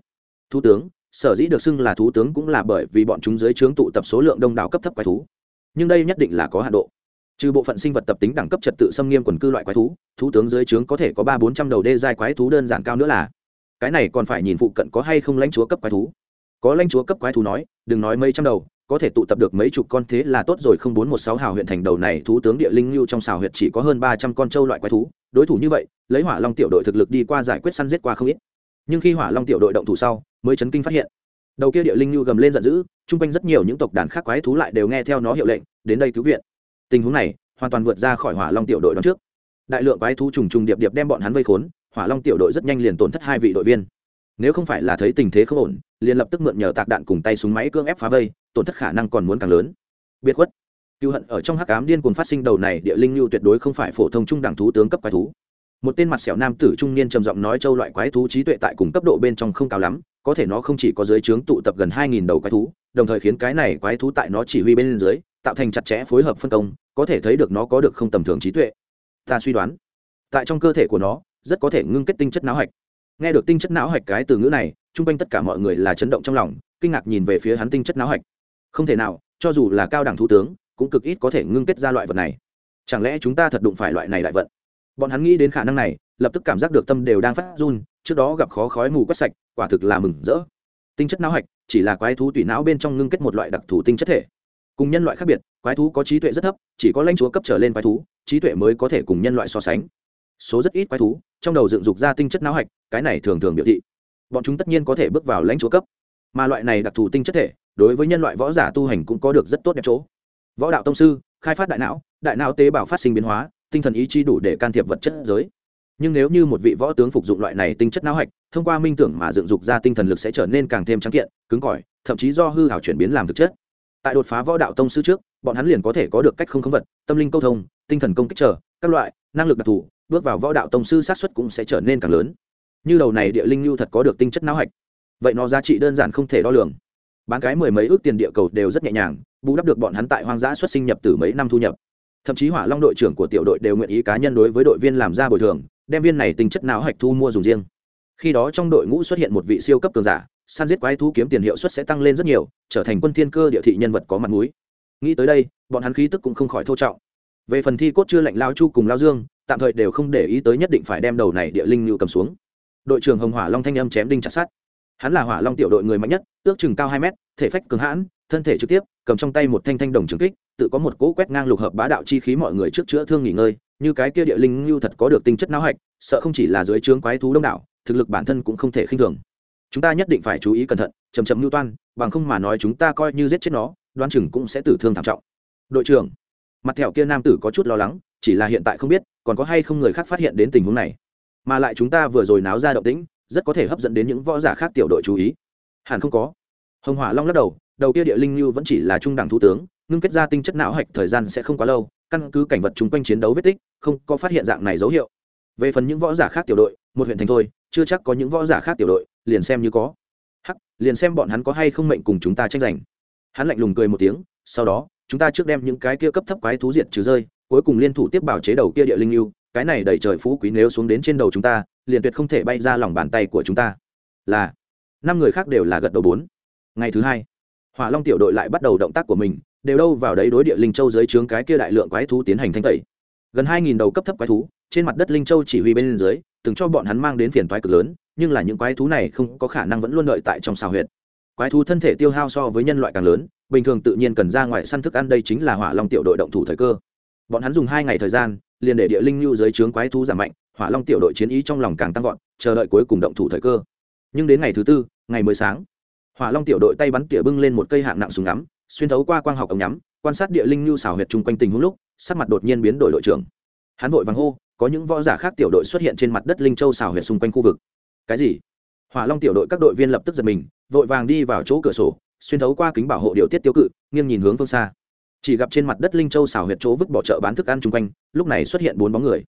Thủ tướng sở dĩ được xưng là thú tướng cũng là bởi vì bọn chúng dưới trướng tụ tập số lượng đông đảo cấp thấp quái thú. Nhưng đây nhất định là có hạ độ. Trừ bộ phận sinh vật tập tính đẳng cấp trật tự xâm nghiêm quần cư loại quái thú thú tướng dưới trướng có thể có ba bốn trăm đầu đê giai quái thú đơn giản cao nữa là. Cái này còn phải nhìn phụ cận có hay không lãnh chúa cấp quái thú. Có lãnh chúa cấp quái thú nói, đừng nói mấy trăm đầu, có thể tụ tập được mấy chục con thế là tốt rồi. Không bốn một sáu hào huyện thành đầu này thú tướng địa linh lưu trong xào huyện chỉ có hơn ba trăm con trâu loại quái thú. Đối thủ như vậy, lấy hỏa long tiểu đội thực lực đi qua giải quyết săn giết qua không ít nhưng khi hỏa long tiểu đội động thủ sau, mới chấn kinh phát hiện. Đầu kia địa linh nhu gầm lên giận dữ, chung quanh rất nhiều những tộc đàn khác quái thú lại đều nghe theo nó hiệu lệnh, đến đây cứu viện. Tình huống này, hoàn toàn vượt ra khỏi hỏa long tiểu đội đón trước. Đại lượng quái thú trùng trùng điệp điệp đem bọn hắn vây khốn, hỏa long tiểu đội rất nhanh liền tổn thất hai vị đội viên. Nếu không phải là thấy tình thế không ổn, liền lập tức mượn nhờ tạc đạn cùng tay súng máy cưỡng ép phá vây, tổn thất khả năng còn muốn càng lớn. Biệt khuất. Cựu hận ở trong hắc cám điên cuồng phát sinh đầu này, địa linh lưu tuyệt đối không phải phổ thông trung đẳng thú tướng cấp quái thú một tên mặt sẹo nam tử trung niên trầm giọng nói, châu loại quái thú trí tuệ tại cùng cấp độ bên trong không cao lắm, có thể nó không chỉ có dưới trướng tụ tập gần hai nghìn đầu quái thú, đồng thời khiến cái này quái thú tại nó chỉ huy bên dưới, tạo thành chặt chẽ phối hợp phân công, có thể thấy được nó có được không tầm thường trí tuệ. Ta suy đoán, tại trong cơ thể của nó, rất có thể ngưng kết tinh chất não hạch. Nghe được tinh chất não hạch cái từ ngữ này, chung quanh tất cả mọi người là chấn động trong lòng, kinh ngạc nhìn về phía hắn tinh chất não hạch. Không thể nào, cho dù là cao đẳng thủ tướng, cũng cực ít có thể ngưng kết ra loại vật này. Chẳng lẽ chúng ta thật đụng phải loại này đại vận? Bọn hắn nghĩ đến khả năng này, lập tức cảm giác được tâm đều đang phát run, trước đó gặp khó khói mù quét sạch, quả thực là mừng rỡ. Tinh chất não hạch, chỉ là quái thú tủy não bên trong ngưng kết một loại đặc thù tinh chất thể. Cùng nhân loại khác biệt, quái thú có trí tuệ rất thấp, chỉ có lãnh chúa cấp trở lên quái thú, trí tuệ mới có thể cùng nhân loại so sánh. Số rất ít quái thú, trong đầu dựng dục ra tinh chất não hạch, cái này thường thường biểu thị, bọn chúng tất nhiên có thể bước vào lãnh chúa cấp. Mà loại này đặc thù tinh chất thể, đối với nhân loại võ giả tu hành cũng có được rất tốt đẹp chỗ. Võ đạo tông sư, khai phát đại não đại não tế bào phát sinh biến hóa tinh thần ý chí đủ để can thiệp vật chất giới. Nhưng nếu như một vị võ tướng phục dụng loại này tinh chất não hạch, thông qua minh tưởng mà dựng dục ra tinh thần lực sẽ trở nên càng thêm trắng kiện, cứng cỏi, thậm chí do hư hảo chuyển biến làm thực chất. Tại đột phá võ đạo tông sư trước, bọn hắn liền có thể có được cách không khống vật, tâm linh câu thông, tinh thần công kích trở, các loại, năng lực đặc thù, bước vào võ đạo tông sư sát xuất cũng sẽ trở nên càng lớn. Như đầu này địa linh lưu thật có được tinh chất não hạch. Vậy nó giá trị đơn giản không thể đo lường. Bán cái mười mấy ước tiền địa cầu đều rất nhẹ nhàng, bù đắp được bọn hắn tại hoang dã xuất sinh nhập từ mấy năm thu nhập thậm chí hỏa long đội trưởng của tiểu đội đều nguyện ý cá nhân đối với đội viên làm ra bồi thường, đem viên này tinh chất não hạch thu mua dùng riêng. Khi đó trong đội ngũ xuất hiện một vị siêu cấp cường giả, săn giết quái thú kiếm tiền hiệu suất sẽ tăng lên rất nhiều, trở thành quân thiên cơ địa thị nhân vật có mặt mũi. Nghĩ tới đây, bọn hắn khí tức cũng không khỏi thô trọng. Về phần thi cốt chưa lạnh lao chu cùng lao dương, tạm thời đều không để ý tới nhất định phải đem đầu này địa linh lưu cầm xuống. Đội trưởng hồng hỏa long thanh âm chém đinh chặt sát hắn là hỏa long tiểu đội người mạnh nhất, ước chừng cao hai mét, thể phách cường hãn, thân thể trực tiếp, cầm trong tay một thanh thanh đồng trường kích tự có một cỗ quét ngang lục hợp bá đạo chi khí mọi người trước chữa thương nghỉ ngơi, như cái kia địa linh lưu thật có được tinh chất não hạch, sợ không chỉ là dưới trướng quái thú đông đảo, thực lực bản thân cũng không thể khinh thường. Chúng ta nhất định phải chú ý cẩn thận chầm chậm lưu toan, bằng không mà nói chúng ta coi như giết chết nó đoan chừng cũng sẽ tử thương thảm trọng. Đội trưởng, mặt thẹo kia nam tử có chút lo lắng, chỉ là hiện tại không biết, còn có hay không người khác phát hiện đến tình huống này. Mà lại chúng ta vừa rồi náo ra động tĩnh, rất có thể hấp dẫn đến những võ giả khác tiểu đội chú ý. Hẳn không có. Hồng hỏa long lắc đầu đầu kia địa linh như vẫn chỉ là trung đẳng thủ tướng ngưng kết ra tinh chất não hạch thời gian sẽ không quá lâu, căn cứ cảnh vật chung quanh chiến đấu vết tích, không có phát hiện dạng này dấu hiệu. Về phần những võ giả khác tiểu đội, một huyện thành thôi, chưa chắc có những võ giả khác tiểu đội, liền xem như có. Hắc, liền xem bọn hắn có hay không mệnh cùng chúng ta tranh giành. Hắn lạnh lùng cười một tiếng, sau đó, chúng ta trước đem những cái kia cấp thấp quái thú diệt trừ rơi, cuối cùng liên thủ tiếp bảo chế đầu kia địa linh lưu, cái này đẩy trời phú quý nếu xuống đến trên đầu chúng ta, liền tuyệt không thể bay ra lòng bàn tay của chúng ta. Là, năm người khác đều là gật đầu bốn. Ngày thứ hai hỏa long tiểu đội lại bắt đầu động tác của mình, đều đâu vào đấy đối địa linh châu dưới trướng cái kia đại lượng quái thú tiến hành thanh tẩy. Gần hai nghìn đầu cấp thấp quái thú, trên mặt đất linh châu chỉ huy bên dưới, từng cho bọn hắn mang đến phiền toái cực lớn, nhưng là những quái thú này không có khả năng vẫn luôn đợi tại trong xào huyệt. Quái thú thân thể tiêu hao so với nhân loại càng lớn, bình thường tự nhiên cần ra ngoài săn thức ăn đây chính là hỏa long tiểu đội động thủ thời cơ. Bọn hắn dùng hai ngày thời gian, liền để địa linh lưu dưới trướng quái thú giảm mạnh, hỏa long tiểu đội chiến ý trong lòng càng tăng vọt, chờ đợi cuối cùng động thủ thời cơ. Nhưng đến ngày thứ tư, ngày mới sáng hỏa long tiểu đội tay bắn tỉa bưng lên một cây hạng nặng súng ngắm, xuyên thấu qua quang học ống nhắm, quan sát địa linh lưu xào huyệt chung quanh tình huống lúc, sắc mặt đột nhiên biến đổi đội trưởng. Hắn vội vàng hô, có những võ giả khác tiểu đội xuất hiện trên mặt đất linh châu xào huyệt xung quanh khu vực. Cái gì? Hỏa long tiểu đội các đội viên lập tức giật mình, vội vàng đi vào chỗ cửa sổ, xuyên thấu qua kính bảo hộ điều tiết tiêu cự, nghiêng nhìn hướng phương xa. Chỉ gặp trên mặt đất linh châu xào huyệt chỗ vứt bỏ chợ bán thức ăn chung quanh, lúc này xuất hiện bốn bóng người.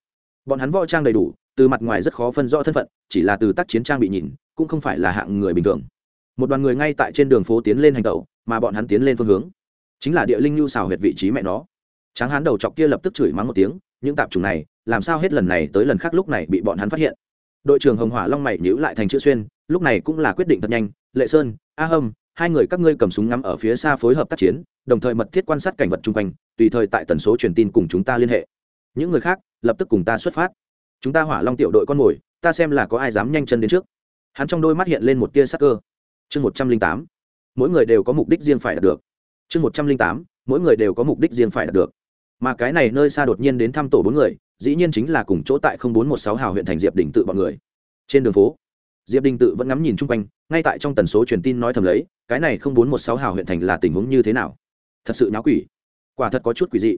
Bọn hắn võ trang đầy đủ, từ mặt ngoài rất khó phân rõ thân phận, chỉ là từ tác chiến trang bị nhìn, cũng không phải là hạng người bình thường một đoàn người ngay tại trên đường phố tiến lên hành tẩu, mà bọn hắn tiến lên phương hướng. Chính là địa linh lưu xào huyệt vị trí mẹ nó. Tráng hắn đầu chọc kia lập tức chửi mắng một tiếng, những tạp chủng này, làm sao hết lần này tới lần khác lúc này bị bọn hắn phát hiện? Đội trưởng hồng hỏa long mày nhữ lại thành chữ xuyên, lúc này cũng là quyết định thật nhanh, lệ sơn, a hâm, hai người các ngươi cầm súng ngắm ở phía xa phối hợp tác chiến, đồng thời mật thiết quan sát cảnh vật chung quanh, tùy thời tại tần số truyền tin cùng chúng ta liên hệ. Những người khác, lập tức cùng ta xuất phát. Chúng ta hỏa long tiểu đội con mồi, ta xem là có ai dám nhanh chân đến trước. Hắn trong đôi mắt hiện lên một tia sắc cơ chương một trăm linh tám, mỗi người đều có mục đích riêng phải đạt được. Chương một trăm linh tám, mỗi người đều có mục đích riêng phải đạt được. Mà cái này nơi xa đột nhiên đến thăm tổ bốn người, dĩ nhiên chính là cùng chỗ tại bốn một sáu hào huyện thành diệp đình tự bọn người. Trên đường phố, diệp đình tự vẫn ngắm nhìn chung quanh, ngay tại trong tần số truyền tin nói thầm lấy, cái này bốn một sáu hào huyện thành là tình huống như thế nào? Thật sự nháo quỷ. Quả thật có chút quỷ dị.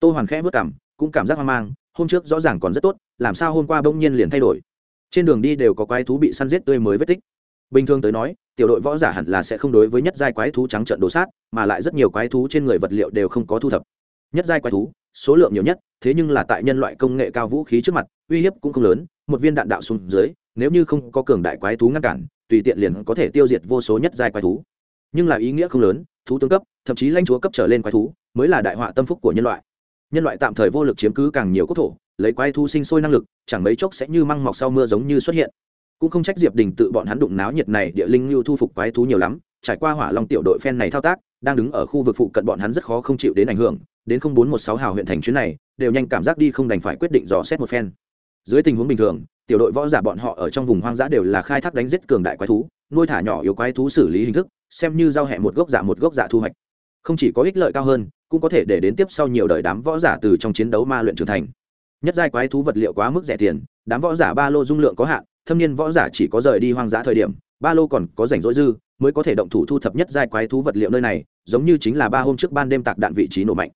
Tô hoàn khẽ vất cảm, cũng cảm giác hoang mang, hôm trước rõ ràng còn rất tốt, làm sao hôm qua bỗng nhiên liền thay đổi? Trên đường đi đều có quái thú bị săn giết tươi mới vết tích bình thường tới nói, tiểu đội võ giả hẳn là sẽ không đối với nhất giai quái thú trắng trận đồ sát, mà lại rất nhiều quái thú trên người vật liệu đều không có thu thập. Nhất giai quái thú, số lượng nhiều nhất, thế nhưng là tại nhân loại công nghệ cao vũ khí trước mặt, uy hiếp cũng không lớn, một viên đạn đạo xuống dưới, nếu như không có cường đại quái thú ngăn cản, tùy tiện liền có thể tiêu diệt vô số nhất giai quái thú. Nhưng là ý nghĩa không lớn, thú tướng cấp, thậm chí lãnh chúa cấp trở lên quái thú, mới là đại họa tâm phúc của nhân loại. Nhân loại tạm thời vô lực chiếm cứ càng nhiều quốc thổ, lấy quái thú sinh sôi năng lực, chẳng mấy chốc sẽ như măng mọc sau mưa giống như xuất hiện cũng không trách diệp đình tự bọn hắn đụng náo nhiệt này, địa linh lưu thu phục quái thú nhiều lắm, trải qua hỏa long tiểu đội phen này thao tác, đang đứng ở khu vực phụ cận bọn hắn rất khó không chịu đến ảnh hưởng, đến không bốn một sáu hào huyện thành chuyến này, đều nhanh cảm giác đi không đành phải quyết định dò xét một phen. Dưới tình huống bình thường, tiểu đội võ giả bọn họ ở trong vùng hoang dã đều là khai thác đánh giết cường đại quái thú, nuôi thả nhỏ yếu quái thú xử lý hình thức, xem như giao hẹ một gốc giả một gốc giả thu hoạch. Không chỉ có ích lợi cao hơn, cũng có thể để đến tiếp sau nhiều đời đám võ giả từ trong chiến đấu ma luyện trưởng thành. Nhất giai quái thú vật liệu quá mức rẻ tiền, đám võ giả ba lô dung lượng có hạn thâm niên võ giả chỉ có rời đi hoang dã thời điểm, ba lô còn có rảnh rỗi dư, mới có thể động thủ thu thập nhất giai quái thú vật liệu nơi này, giống như chính là ba hôm trước ban đêm tạc đạn vị trí nổ mạnh.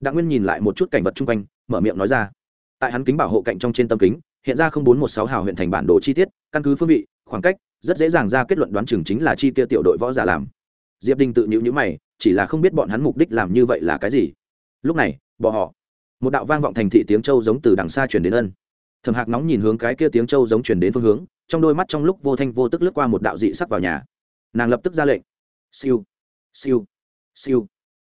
Đặng nguyên nhìn lại một chút cảnh vật chung quanh, mở miệng nói ra. Tại hắn kính bảo hộ cạnh trong trên tâm kính, hiện ra không bốn một sáu hào huyện thành bản đồ chi tiết, căn cứ phương vị, khoảng cách, rất dễ dàng ra kết luận đoán chừng chính là chi tiêu tiểu đội võ giả làm. Diệp đình tự nhữ nhữ mày, chỉ là không biết bọn hắn mục đích làm như vậy là cái gì. Lúc này bỏ họ, một đạo vang vọng thành thị tiếng châu giống từ đằng xa chuyển đến ân thầm hạc nóng nhìn hướng cái kia tiếng châu giống chuyển đến phương hướng, trong đôi mắt trong lúc vô thanh vô tức lướt qua một đạo dị sắc vào nhà. Nàng lập tức ra lệnh. Siêu siêu siêu.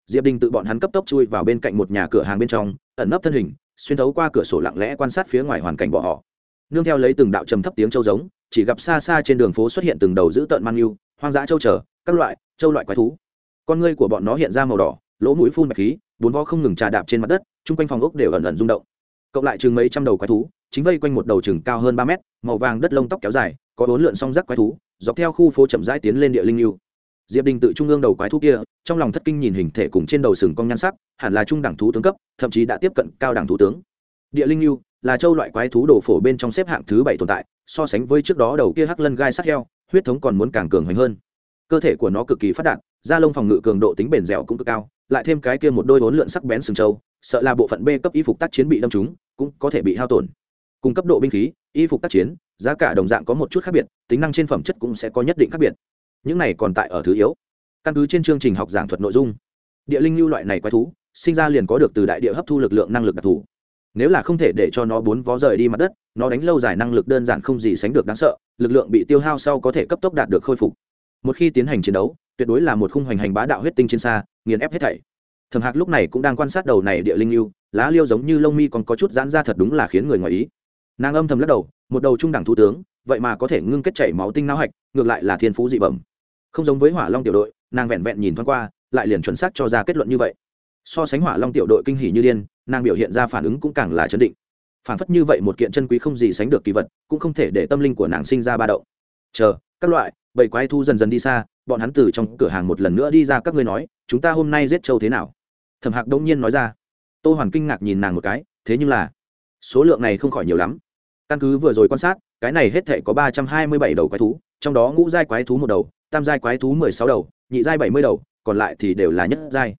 Diệp đình tự bọn hắn cấp tốc chui vào bên cạnh một nhà cửa hàng bên trong, ẩn nấp thân hình, xuyên thấu qua cửa sổ lặng lẽ quan sát phía ngoài hoàn cảnh bỏ họ. Nương theo lấy từng đạo trầm thấp tiếng châu giống, chỉ gặp xa xa trên đường phố xuất hiện từng đầu dữ tợn mang yêu, hoang dã châu trở các loại châu loại quái thú. Con ngươi của bọn nó hiện ra màu đỏ, lỗ mũi phun bạch khí, bốn vo không ngừng trà đạp trên mặt đất, chung quanh phòng ốc đều ẩn ẩn rung động. Cộng lại chừng mấy trăm đầu quái thú chính vây quanh một đầu chừng cao hơn ba mét, màu vàng đất lông tóc kéo dài, có bốn lượn song rắc quái thú, dọc theo khu phố chậm rãi tiến lên địa linh lưu diệp đình tự trung ương đầu quái thú kia, trong lòng thất kinh nhìn hình thể cùng trên đầu sừng cong nhan sắc, hẳn là trung đẳng thú tướng cấp, thậm chí đã tiếp cận cao đẳng thú tướng. Địa linh lưu là châu loại quái thú đồ phổ bên trong xếp hạng thứ bảy tồn tại, so sánh với trước đó đầu kia hắc lân gai sắt heo, huyết thống còn muốn càng cường hoành hơn. Cơ thể của nó cực kỳ phát đạt, da lông phòng ngự cường độ tính bền dẻo cũng cực cao, lại thêm cái kia một đôi bốn lượn sắc bén sừng trâu, sợ là bộ phận b cấp y phục tác chiến bị đâm trúng, cũng có thể bị hao tổn cung cấp độ binh khí, y phục tác chiến, giá cả đồng dạng có một chút khác biệt, tính năng trên phẩm chất cũng sẽ có nhất định khác biệt. Những này còn tại ở thứ yếu. Căn cứ trên chương trình học giảng thuật nội dung, địa linh lưu loại này quái thú, sinh ra liền có được từ đại địa hấp thu lực lượng năng lực đặc thù. Nếu là không thể để cho nó bốn vó rời đi mặt đất, nó đánh lâu dài năng lực đơn giản không gì sánh được đáng sợ, lực lượng bị tiêu hao sau có thể cấp tốc đạt được khôi phục. Một khi tiến hành chiến đấu, tuyệt đối là một khung hoành hành bá đạo huyết tinh trên xa, nghiền ép hết thảy. Thẩm hạc lúc này cũng đang quan sát đầu này địa linh lưu, lá liêu giống như lông mi còn có chút giãn ra thật đúng là khiến người ngoài ý nàng âm thầm lắc đầu, một đầu trung đẳng thủ tướng, vậy mà có thể ngưng kết chảy máu tinh não hạch, ngược lại là thiên phú dị bẩm. Không giống với hỏa long tiểu đội, nàng vẹn vẹn nhìn thoáng qua, lại liền chuẩn xác cho ra kết luận như vậy. So sánh hỏa long tiểu đội kinh hỉ như điên, nàng biểu hiện ra phản ứng cũng càng là chấn định. Phản phất như vậy một kiện chân quý không gì sánh được kỳ vật, cũng không thể để tâm linh của nàng sinh ra ba đậu chờ, các loại, bầy quái thu dần dần đi xa, bọn hắn từ trong cửa hàng một lần nữa đi ra, các ngươi nói, chúng ta hôm nay giết châu thế nào? Thẩm hạc đông nhiên nói ra. Tô hoàn kinh ngạc nhìn nàng một cái, thế nhưng là, số lượng này không khỏi nhiều lắm căn cứ vừa rồi quan sát, cái này hết thể có ba trăm hai mươi bảy đầu quái thú, trong đó ngũ giai quái thú một đầu, tam giai quái thú mười sáu đầu, nhị giai bảy mươi đầu, còn lại thì đều là nhất giai.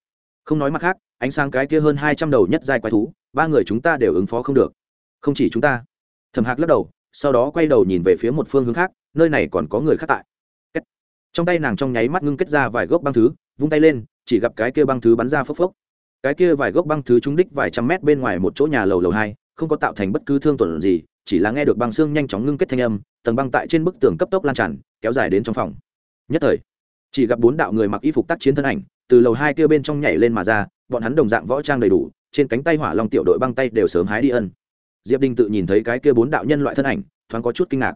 Không nói mặt khác, ánh sáng cái kia hơn hai trăm đầu nhất giai quái thú, ba người chúng ta đều ứng phó không được. Không chỉ chúng ta. Thẩm hạc lắc đầu, sau đó quay đầu nhìn về phía một phương hướng khác, nơi này còn có người khác tại. Trong tay nàng trong nháy mắt ngưng kết ra vài gốc băng thứ, vung tay lên, chỉ gặp cái kia băng thứ bắn ra phốc phốc. Cái kia vài gốc băng thứ trúng đích vài trăm mét bên ngoài một chỗ nhà lầu lầu hai, không có tạo thành bất cứ thương tổn gì chỉ là nghe được băng xương nhanh chóng ngưng kết thanh âm, tầng băng tại trên bức tường cấp tốc lan tràn, kéo dài đến trong phòng. Nhất thời, chỉ gặp bốn đạo người mặc y phục tác chiến thân ảnh, từ lầu hai kia bên trong nhảy lên mà ra, bọn hắn đồng dạng võ trang đầy đủ, trên cánh tay hỏa long tiểu đội băng tay đều sớm hái đi ân. Diệp đinh tự nhìn thấy cái kia bốn đạo nhân loại thân ảnh, thoáng có chút kinh ngạc.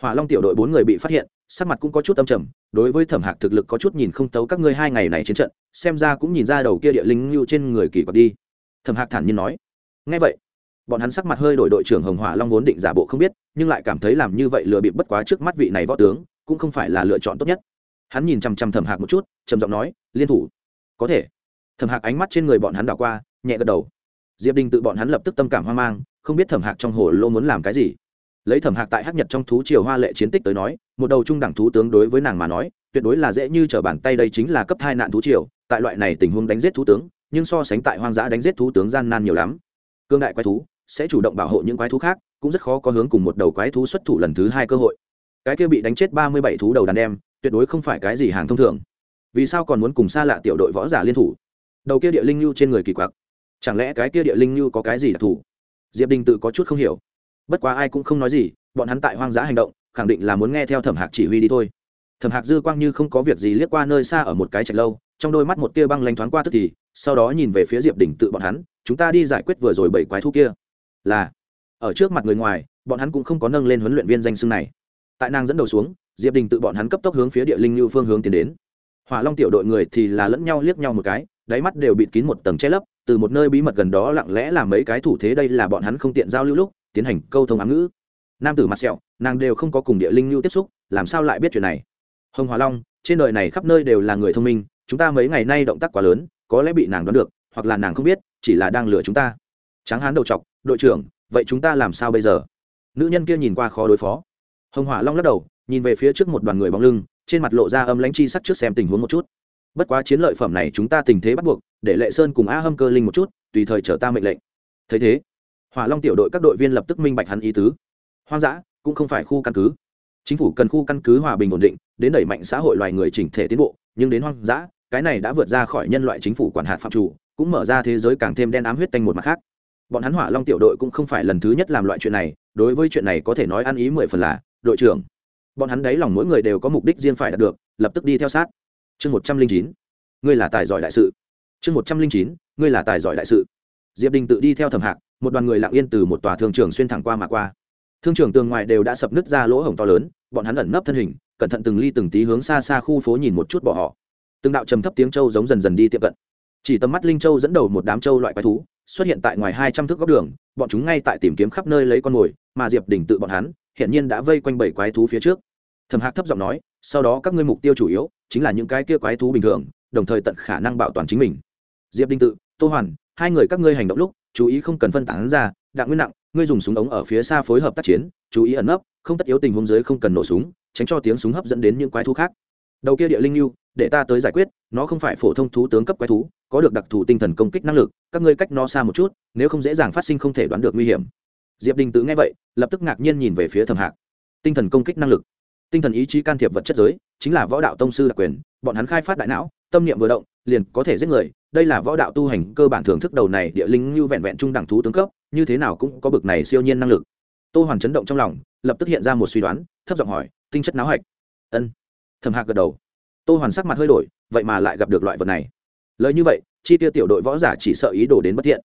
Hỏa long tiểu đội bốn người bị phát hiện, sắc mặt cũng có chút âm trầm, đối với thẩm hạc thực lực có chút nhìn không tấu các ngươi hai ngày này chiến trận, xem ra cũng nhìn ra đầu kia địa linh lưu trên người kỳ quặc đi. Thẩm hạc thản nhiên nói. Ngay vậy bọn hắn sắc mặt hơi đổi đội trưởng hồng hỏa long vốn định giả bộ không biết, nhưng lại cảm thấy làm như vậy lừa bịp bất quá trước mắt vị này võ tướng, cũng không phải là lựa chọn tốt nhất. Hắn nhìn chằm chằm thẩm hạc một chút, trầm giọng nói, liên thủ. Có thể. Thẩm hạc ánh mắt trên người bọn hắn đảo qua, nhẹ gật đầu. Diệp đình tự bọn hắn lập tức tâm cảm hoang mang, không biết thẩm hạc trong hồ lô muốn làm cái gì. Lấy thẩm hạc tại hắc nhật trong thú triều hoa lệ chiến tích tới nói, một đầu trung đẳng thú tướng đối với nàng mà nói, tuyệt đối là dễ như t r ở bàn tay đây chính là cấp hai nạn thú triều, tại loại này tình huống đánh giết thú tướng, nhưng so sánh tại hoang dã đánh giết thú tướng gian nan nhiều lắm. Cương đại quái thú sẽ chủ động bảo hộ những quái thú khác, cũng rất khó có hướng cùng một đầu quái thú xuất thủ lần thứ hai cơ hội. Cái kia bị đánh chết ba mươi bảy thú đầu đàn em, tuyệt đối không phải cái gì hàng thông thường. Vì sao còn muốn cùng xa lạ tiểu đội võ giả liên thủ? Đầu kia địa linh lưu trên người kỳ quặc. Chẳng lẽ cái kia địa linh lưu có cái gì đặc thù? Diệp đình tự có chút không hiểu. Bất quá ai cũng không nói gì, bọn hắn tại hoang dã hành động, khẳng định là muốn nghe theo thẩm hạc chỉ huy đi thôi. Thẩm hạc dư quang như không có việc gì liếc qua nơi xa ở một cái trạch lâu, trong đôi mắt một tia băng lanh thoáng qua tức thì, sau đó nhìn về phía diệp đình tự bọn hắn, chúng ta đi giải quyết vừa rồi bảy quái thú kia là, ở trước mặt người ngoài, bọn hắn cũng không có nâng lên huấn luyện viên danh xưng này. Tại nàng dẫn đầu xuống, diệp đình tự bọn hắn cấp tốc hướng phía địa linh như phương hướng tiến đến. Hỏa long tiểu đội người thì là lẫn nhau liếc nhau một cái, đáy mắt đều bịt kín một tầng che lấp, từ một nơi bí mật gần đó lặng lẽ làm mấy cái thủ thế đây là bọn hắn không tiện giao lưu lúc, tiến hành câu thông ám ngữ. Nam tử mặt sẹo, nàng đều không có cùng địa linh lưu tiếp xúc, làm sao lại biết chuyện này? Hồng hỏa long, trên đời này khắp nơi đều là người thông minh, chúng ta mấy ngày nay động tác quá lớn, có lẽ bị nàng đoán được, hoặc là nàng không biết, chỉ là đang lừa chúng ta. Tráng hán đầu chọc đội trưởng, vậy chúng ta làm sao bây giờ? Nữ nhân kia nhìn qua khó đối phó. Hồng hỏa long lắc đầu, nhìn về phía trước một đoàn người bóng lưng, trên mặt lộ ra âm lãnh chi sắc trước xem tình huống một chút. Bất quá chiến lợi phẩm này chúng ta tình thế bắt buộc, để lệ sơn cùng a hâm cơ linh một chút, tùy thời chờ ta mệnh lệnh. Thấy thế, hỏa long tiểu đội các đội viên lập tức minh bạch hắn ý tứ. Hoang dã, cũng không phải khu căn cứ. Chính phủ cần khu căn cứ hòa bình ổn định, đến đẩy mạnh xã hội loài người chỉnh thể tiến bộ, nhưng đến hoang dã, cái này đã vượt ra khỏi nhân loại chính phủ quản hạt phạm chủ, cũng mở ra thế giới càng thêm đen ám huyết tanh một mặt khác bọn hắn hỏa long tiểu đội cũng không phải lần thứ nhất làm loại chuyện này, đối với chuyện này có thể nói ăn ý mười phần là, đội trưởng. Bọn hắn đáy lòng mỗi người đều có mục đích riêng phải đạt được, lập tức đi theo sát. Chương một trăm linh chín, ngươi là tài giỏi đại sự. Chương một trăm linh chín, ngươi là tài giỏi đại sự. Diệp đình tự đi theo thẩm hạc, một đoàn người lặng yên từ một tòa thương trường xuyên thẳng qua mà qua. Thương trường tường ngoài đều đã sập nứt ra lỗ hổng to lớn, bọn hắn ẩn nấp thân hình, cẩn thận từng ly từng tí hướng xa xa khu phố nhìn một chút bỏ họ. Từng đạo trầm thấp tiếng châu giống dần dần đi tiệm cận. Chỉ tầm mắt linh châu dẫn đầu một đám châu loại quái thú xuất hiện tại ngoài hai trăm thước góc đường, bọn chúng ngay tại tìm kiếm khắp nơi lấy con mồi, mà diệp đình tự bọn hắn hiện nhiên đã vây quanh bảy quái thú phía trước. Thẩm hạc thấp giọng nói, sau đó các ngươi mục tiêu chủ yếu chính là những cái kia quái thú bình thường, đồng thời tận khả năng bảo toàn chính mình. Diệp đình tự, tô hoàn, hai người các ngươi hành động lúc, chú ý không cần phân tán ra, đặng nguyên nặng, ngươi dùng súng ống ở phía xa phối hợp tác chiến, chú ý ẩn nấp, không tất yếu tình huống dưới không cần nổ súng, tránh cho tiếng súng hấp dẫn đến những quái thú khác đầu kia địa linh lưu để ta tới giải quyết, nó không phải phổ thông thú tướng cấp quái thú, có được đặc thù tinh thần công kích năng lực, các ngươi cách nó xa một chút, nếu không dễ dàng phát sinh không thể đoán được nguy hiểm. Diệp đình tự nghe vậy, lập tức ngạc nhiên nhìn về phía thẩm hạc. Tinh thần công kích năng lực. Tinh thần ý chí can thiệp vật chất giới, chính là võ đạo tông sư đặc quyền, bọn hắn khai phát đại não, tâm niệm vừa động, liền có thể giết người. Đây là võ đạo tu hành cơ bản thưởng thức đầu này địa linh như vẹn vẹn trung đẳng thú tướng cấp, như thế nào cũng có bực này siêu nhiên năng lực. Tô hoàn chấn động trong lòng, lập tức hiện ra một suy đoán, thấp giọng hỏi, tinh chất náo hạch ân thầm hạc gật đầu. Tô hoàn sắc mặt hơi đổi, vậy mà lại gặp được loại vật này. Lời như vậy, chi tiêu tiểu đội võ giả chỉ sợ ý đồ đến bất thiện.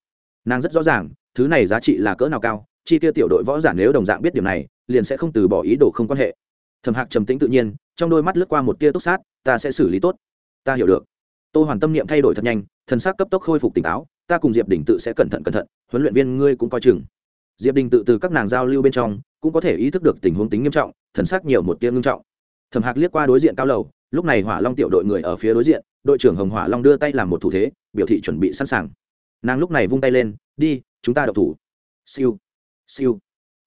Nàng rất rõ ràng, thứ này giá trị là cỡ nào cao, chi tiêu tiểu đội võ giả nếu đồng dạng biết điểm này, liền sẽ không từ bỏ ý đồ không quan hệ. Thầm hạc trầm tĩnh tự nhiên, trong đôi mắt lướt qua một tia túc sát, ta sẽ xử lý tốt. Ta hiểu được. Tô hoàn tâm niệm thay đổi thật nhanh, thần sắc cấp tốc khôi phục tỉnh táo, ta cùng diệp đình tự sẽ cẩn thận cẩn thận, huấn luyện viên ngươi cũng coi chừng. Diệp đình tự từ các nàng giao lưu bên trong, cũng có thể ý thức được tình huống tính nghiêm trọng, thần sắc nhiều một tia ngưng trọng thẩm hạc liếc qua đối diện cao lầu, lúc này hỏa long tiểu đội người ở phía đối diện, đội trưởng hồng hỏa long đưa tay làm một thủ thế, biểu thị chuẩn bị sẵn sàng. Nàng lúc này vung tay lên, đi, chúng ta đậu thủ. Siêu siêu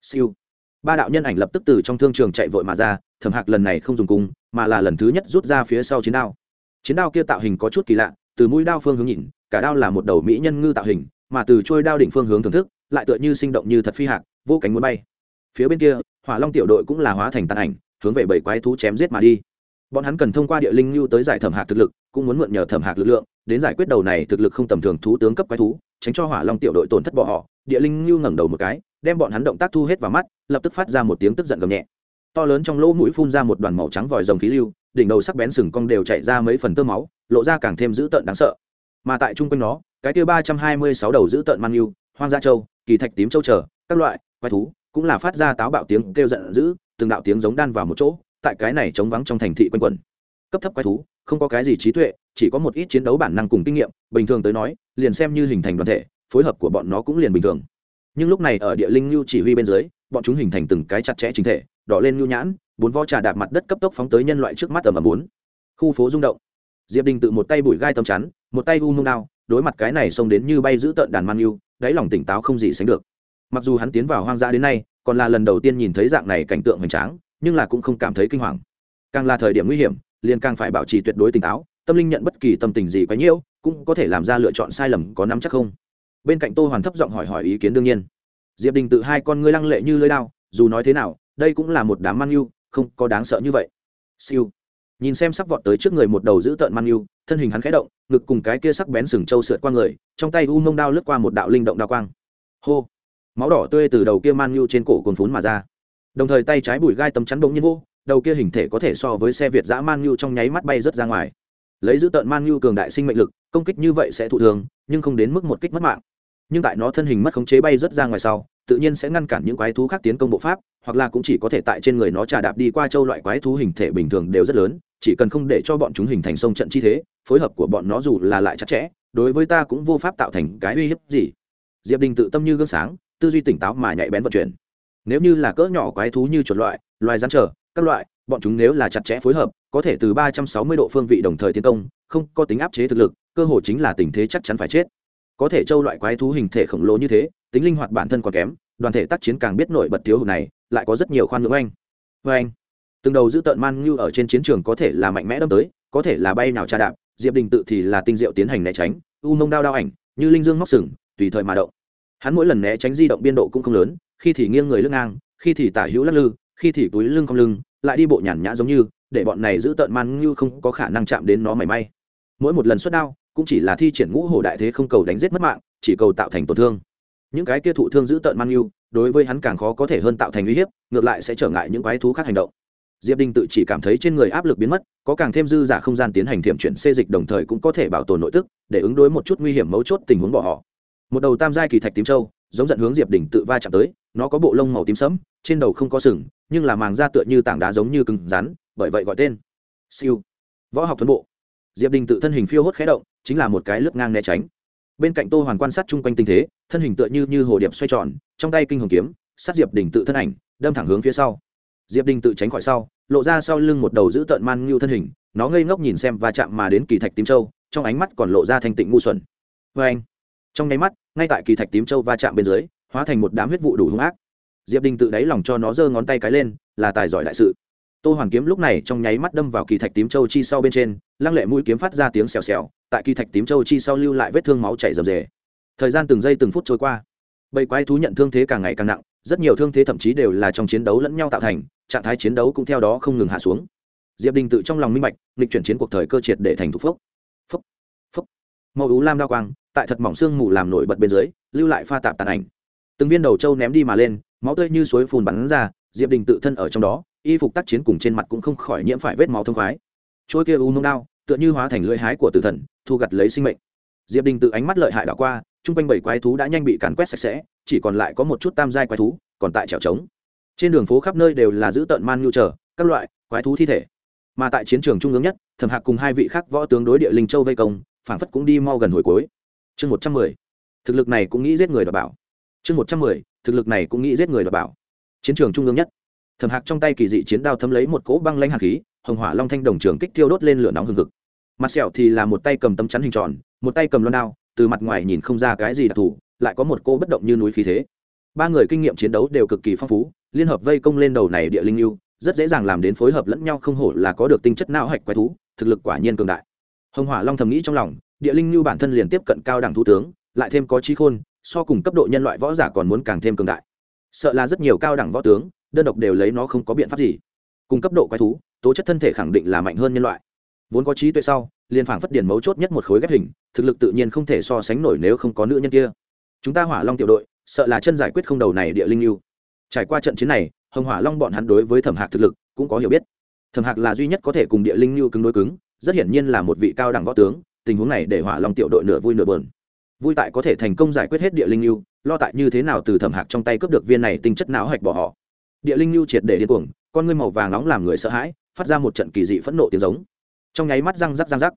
siêu. Ba đạo nhân ảnh lập tức từ trong thương trường chạy vội mà ra, thẩm hạc lần này không dùng cung mà là lần thứ nhất rút ra phía sau chiến đao. Chiến đao kia tạo hình có chút kỳ lạ, từ mũi đao phương hướng nhìn, cả đao là một đầu mỹ nhân ngư tạo hình, mà từ trôi đao đỉnh phương hướng thưởng thức, lại tựa như sinh động như thật phi hạc, vô cánh muốn bay. Phía bên kia, hỏa long tiểu đội cũng là hóa thành tàn ảnh hướng về bảy quái thú chém giết mà đi. Bọn hắn cần thông qua địa linh lưu tới giải thẩm hạc thực lực, cũng muốn mượn nhờ thẩm hạc lực lượng, đến giải quyết đầu này thực lực không tầm thường thú tướng cấp quái thú, tránh cho hỏa long tiểu đội tổn thất bỏ họ. Địa linh lưu ngẩng đầu một cái, đem bọn hắn động tác thu hết vào mắt, lập tức phát ra một tiếng tức giận gầm nhẹ. To lớn trong lỗ mũi phun ra một đoàn màu trắng vòi rồng khí lưu, đỉnh đầu sắc bén sừng cong đều chạy ra mấy phần tơ máu, lộ ra càng thêm dữ tợn đáng sợ. Mà tại trung quanh nó, cái tiêu ba trăm hai mươi sáu đầu dữ tợn man yêu hoang gia châu, kỳ thạch tím châu trở, các loại quái thú, cũng là phát ra táo bạo tiếng kêu giận dữ từng đạo tiếng giống đan vào một chỗ, tại cái này chống vắng trong thành thị quanh quẩn. Cấp thấp quái thú, không có cái gì trí tuệ, chỉ có một ít chiến đấu bản năng cùng kinh nghiệm, bình thường tới nói, liền xem như hình thành đoàn thể, phối hợp của bọn nó cũng liền bình thường. Nhưng lúc này ở địa linh lưu chỉ huy bên dưới, bọn chúng hình thành từng cái chặt chẽ chính thể, đỏ lên lưu nhãn, bốn vo trà đạp mặt đất cấp tốc phóng tới nhân loại trước mắt tầm mầm bốn. Khu phố rung động. Diệp đình tự một tay bụi gai tầm chắn, một tay u mông đao, đối mặt cái này xông đến như bay giữ tợn đàn man yêu, đáy lòng tỉnh táo không gì sánh được. Mặc dù hắn tiến vào hoang dã đến nay còn là lần đầu tiên nhìn thấy dạng này cảnh tượng hoành tráng, nhưng là cũng không cảm thấy kinh hoàng. Càng là thời điểm nguy hiểm, liền càng phải bảo trì tuyệt đối tỉnh táo, tâm linh nhận bất kỳ tâm tình gì quá nhiễu cũng có thể làm ra lựa chọn sai lầm có nắm chắc không? Bên cạnh tô hoàn thấp giọng hỏi hỏi ý kiến đương nhiên. Diệp đình tự hai con ngươi lăng lệ như lưỡi đao, dù nói thế nào, đây cũng là một đám man yêu, không có đáng sợ như vậy. Siêu. Nhìn xem sắp vọt tới trước người một đầu giữ tợn man yêu, thân hình hắn khẽ động, ngực cùng cái kia sắc bén sừng trâu sượt qua người, trong tay u mông đao lướt qua một đạo linh động đao quang. Hô máu đỏ tươi từ đầu kia man nhu trên cổ cồn phún mà ra. Đồng thời tay trái bùi gai tấm chắn bỗng nhiên vô đầu kia hình thể có thể so với xe việt giã man nhu trong nháy mắt bay rớt ra ngoài. Lấy giữ tợn man nhu cường đại sinh mệnh lực, công kích như vậy sẽ thụ thường, nhưng không đến mức một kích mất mạng. Nhưng tại nó thân hình mất khống chế bay rớt ra ngoài sau, tự nhiên sẽ ngăn cản những quái thú khác tiến công bộ pháp, hoặc là cũng chỉ có thể tại trên người nó trà đạp đi qua châu loại quái thú hình thể bình thường đều rất lớn, chỉ cần không để cho bọn chúng hình thành sông trận chi thế, phối hợp của bọn nó dù là lại chặt chẽ, đối với ta cũng vô pháp tạo thành cái uy hiếp gì. Diệp đình tự tâm như gương sáng tư duy tỉnh táo mà nhạy bén vận chuyển. Nếu như là cỡ nhỏ quái thú như chuột loại, loài rắn trở các loại, bọn chúng nếu là chặt chẽ phối hợp, có thể từ ba trăm sáu mươi độ phương vị đồng thời tiến công, không có tính áp chế thực lực, cơ hội chính là tình thế chắc chắn phải chết. Có thể châu loại quái thú hình thể khổng lồ như thế, tính linh hoạt bản thân còn kém, đoàn thể tác chiến càng biết nổi bật thiếu hụt này, lại có rất nhiều khoan ngưỡng anh. Vê anh, từng đầu giữ tợn man như ở trên chiến trường có thể là mạnh mẽ đâm tới, có thể là bay nào tra đạp, diệp đình tự thì là tinh diệu tiến hành né tránh, u mông đao đao ảnh, như linh dương móc sừng, tùy thời mà động hắn mỗi lần né tránh di động biên độ cũng không lớn, khi thì nghiêng người lưng ngang, khi thì tả hữu lắc lư, khi thì túi lưng không lưng, lại đi bộ nhàn nhã giống như, để bọn này giữ tợn man như không có khả năng chạm đến nó mảy may. Mỗi một lần xuất đao, cũng chỉ là thi triển ngũ hồ đại thế không cầu đánh giết mất mạng, chỉ cầu tạo thành tổn thương. Những cái kia thụ thương giữ tợn man như, đối với hắn càng khó có thể hơn tạo thành uy hiếp, ngược lại sẽ trở ngại những quái thú khác hành động. Diệp đình tự chỉ cảm thấy trên người áp lực biến mất, có càng thêm dư giả không gian tiến hành thiểm chuyển xê dịch đồng thời cũng có thể bảo tồn nội tức, để ứng đối một chút nguy hiểm mấu chốt tình huống bỏ họ một đầu tam giai kỳ thạch tím châu, giống giận hướng diệp đình tự va chạm tới, nó có bộ lông màu tím sẫm, trên đầu không có sừng, nhưng là màng da tựa như tảng đá giống như cứng rắn, bởi vậy gọi tên. Siêu. Võ học thuần bộ. Diệp đình tự thân hình phiêu hốt khé động, chính là một cái lướt ngang né tránh. Bên cạnh tô hoàn quan sát chung quanh tình thế, thân hình tựa như như hồ điệp xoay tròn, trong tay kinh hồng kiếm, sát diệp đình tự thân ảnh, đâm thẳng hướng phía sau. Diệp đình tự tránh khỏi sau, lộ ra sau lưng một đầu giữ tợn man ngưu thân hình, nó ngây ngốc nhìn xem và chạm mà đến kỳ thạch tím châu, trong ánh mắt còn lộ ra thanh tịnh ngu xuẩn. Vê anh trong nháy mắt ngay tại kỳ thạch tím châu va chạm bên dưới, hóa thành một đám huyết vụ đủ hung ác. Diệp đình tự đáy lòng cho nó giơ ngón tay cái lên, là tài giỏi đại sự. Tô hoàn kiếm lúc này trong nháy mắt đâm vào kỳ thạch tím châu chi sau bên trên, lăng lệ mũi kiếm phát ra tiếng xèo xèo, tại kỳ thạch tím châu chi sau lưu lại vết thương máu chảy rầm rề. Thời gian từng giây từng phút trôi qua. Bầy quái thú nhận thương thế càng ngày càng nặng, rất nhiều thương thế thậm chí đều là trong chiến đấu lẫn nhau tạo thành, trạng thái chiến đấu cũng theo đó không ngừng hạ xuống. Diệp đình tự trong lòng minh bạch, nghịch chuyển chiến cuộc thời cơ triệt để thành thục phốc. Phốc. Phốc. Màu ú lam đa quang tại thật mỏng xương mù làm nổi bật bên dưới, lưu lại pha tạp tàn ảnh. Từng viên đầu trâu ném đi mà lên, máu tươi như suối phun bắn ra, diệp đình tự thân ở trong đó, y phục tác chiến cùng trên mặt cũng không khỏi nhiễm phải vết máu thông khoái. Trôi kia u nông đao, tựa như hóa thành lưỡi hái của tử thần, thu gặt lấy sinh mệnh. Diệp đình tự ánh mắt lợi hại đảo qua, chung quanh bảy quái thú đã nhanh bị càn quét sạch sẽ, chỉ còn lại có một chút tam giai quái thú còn tại trèo trống. Trên đường phố khắp nơi đều là giữ tợn man nhu trở các loại quái thú thi thể. Mà tại chiến trường trung ương nhất, thẩm hạc cùng hai vị khác võ tướng đối địa linh châu vây công phản phất cũng đi mau gần hồi cuối chương một trăm mười. Thực lực này cũng nghĩ giết người đọc bảo. Chương một trăm mười, thực lực này cũng nghĩ giết người đọc bảo. Chiến trường trung ương nhất. Thẩm hạc trong tay kỳ dị chiến đao thấm lấy một cỗ băng lanh hạt khí, hồng hỏa long thanh đồng trường kích tiêu đốt lên lửa nóng hừng hực. Mặt sẹo thì là một tay cầm tấm chắn hình tròn, một tay cầm loan đao, từ mặt ngoài nhìn không ra cái gì đặc thù, lại có một cô bất động như núi khí thế. Ba người kinh nghiệm chiến đấu đều cực kỳ phong phú, liên hợp vây công lên đầu này địa linh lưu, rất dễ dàng làm đến phối hợp lẫn nhau không hổ là có được tinh chất não hạch quái thú, thực lực quả nhiên cường đại. Hồng hỏa long thầm nghĩ trong lòng địa linh lưu bản thân liền tiếp cận cao đẳng thủ tướng, lại thêm có trí khôn, so cùng cấp độ nhân loại võ giả còn muốn càng thêm cường đại. Sợ là rất nhiều cao đẳng võ tướng, đơn độc đều lấy nó không có biện pháp gì. Cùng cấp độ quái thú, tố chất thân thể khẳng định là mạnh hơn nhân loại. Vốn có trí tuệ sau, liền phảng phất điển mấu chốt nhất một khối ghép hình, thực lực tự nhiên không thể so sánh nổi nếu không có nữ nhân kia. Chúng ta hỏa long tiểu đội, sợ là chân giải quyết không đầu này địa linh lưu trải qua trận chiến này, hồng hỏa long bọn hắn đối với thẩm hạc thực lực cũng có hiểu biết. Thẩm hạc là duy nhất có thể cùng địa linh lưu cứng đối cứng, rất hiển nhiên là một vị cao đẳng võ tướng tình huống này để hỏa long tiểu đội nửa vui nửa bờn vui tại có thể thành công giải quyết hết địa linh lưu lo tại như thế nào từ thẩm hạc trong tay cướp được viên này tinh chất não hạch bỏ họ. Địa linh lưu triệt để điên cuồng, con ngươi màu vàng nóng làm người sợ hãi, phát ra một trận kỳ dị phẫn nộ tiếng giống. Trong nháy mắt răng rắc răng rắc,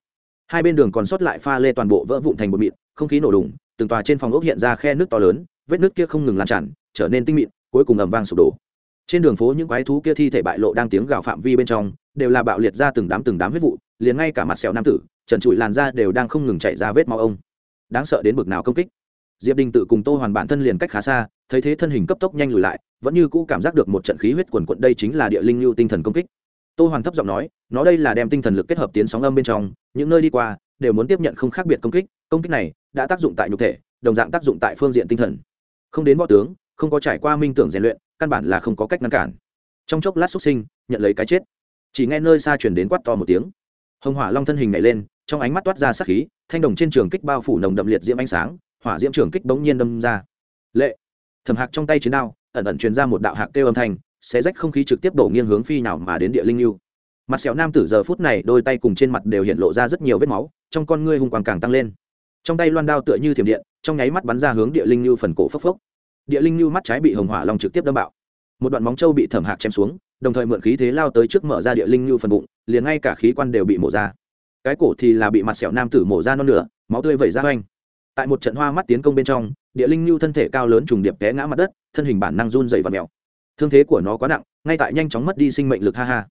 hai bên đường còn sót lại pha lê toàn bộ vỡ vụn thành bột mịn, không khí nổ đùng, từng tòa trên phòng ốc hiện ra khe nước to lớn, vết nước kia không ngừng lan tràn, trở nên tinh mịn, cuối cùng ầm vang sụp đổ. Trên đường phố những quái thú kia thi thể bại lộ đang tiếng gào phạm vi bên trong, đều là bạo liệt ra từng đám từng đám huyết vụ, liền ngay cả mặt sẹo nam tử trần trụi làn da đều đang không ngừng chạy ra vết máu ông. Đáng sợ đến bực nào công kích. Diệp đình tự cùng tô hoàn bản thân liền cách khá xa, thấy thế thân hình cấp tốc nhanh lùi lại, vẫn như cũ cảm giác được một trận khí huyết quần quận đây chính là địa linh lưu tinh thần công kích. Tô hoàn thấp giọng nói, nó đây là đem tinh thần lực kết hợp tiến sóng âm bên trong, những nơi đi qua đều muốn tiếp nhận không khác biệt công kích công kích này đã tác dụng tại nhục thể, đồng dạng tác dụng tại phương diện tinh thần. Không đến võ tướng, không có trải qua minh tưởng rèn luyện, căn bản là không có cách ngăn cản. Trong chốc lát xuất sinh, nhận lấy cái chết. Chỉ nghe nơi xa chuyển đến quát to một tiếng. Hồng hỏa long thân hình nhảy lên trong ánh mắt toát ra sắc khí, thanh đồng trên trường kích bao phủ nồng đậm liệt diễm ánh sáng, hỏa diễm trường kích bỗng nhiên đâm ra. Lệ! Thẩm hạc trong tay chiến đao, ẩn ẩn truyền ra một đạo hạc kêu âm thanh sẽ rách không khí trực tiếp đổ nghiêng hướng phi nào mà đến địa linh lưu. Mặt sẹo nam tử giờ phút này đôi tay cùng trên mặt đều hiện lộ ra rất nhiều vết máu, trong con ngươi hung quang càng tăng lên. Trong tay loan đao tựa như thiểm điện, trong nháy mắt bắn ra hướng địa linh lưu phần cổ phốc phốc. Địa linh lưu mắt trái bị hồng hỏa long trực tiếp đâm bạo. Một đoạn móng trâu bị thẩm hạc chém xuống, đồng thời mượn khí thế lao tới trước mở ra địa linh lưu phần bụng, liền ngay cả khí quan đều bị mổ ra cái cổ thì là bị mặt sẹo nam tử mổ ra non nửa, máu tươi vẩy ra oanh tại một trận hoa mắt tiến công bên trong, địa linh lưu thân thể cao lớn trùng điệp té ngã mặt đất, thân hình bản năng run dày và mèo. Thương thế của nó quá nặng, ngay tại nhanh chóng mất đi sinh mệnh lực, ha ha.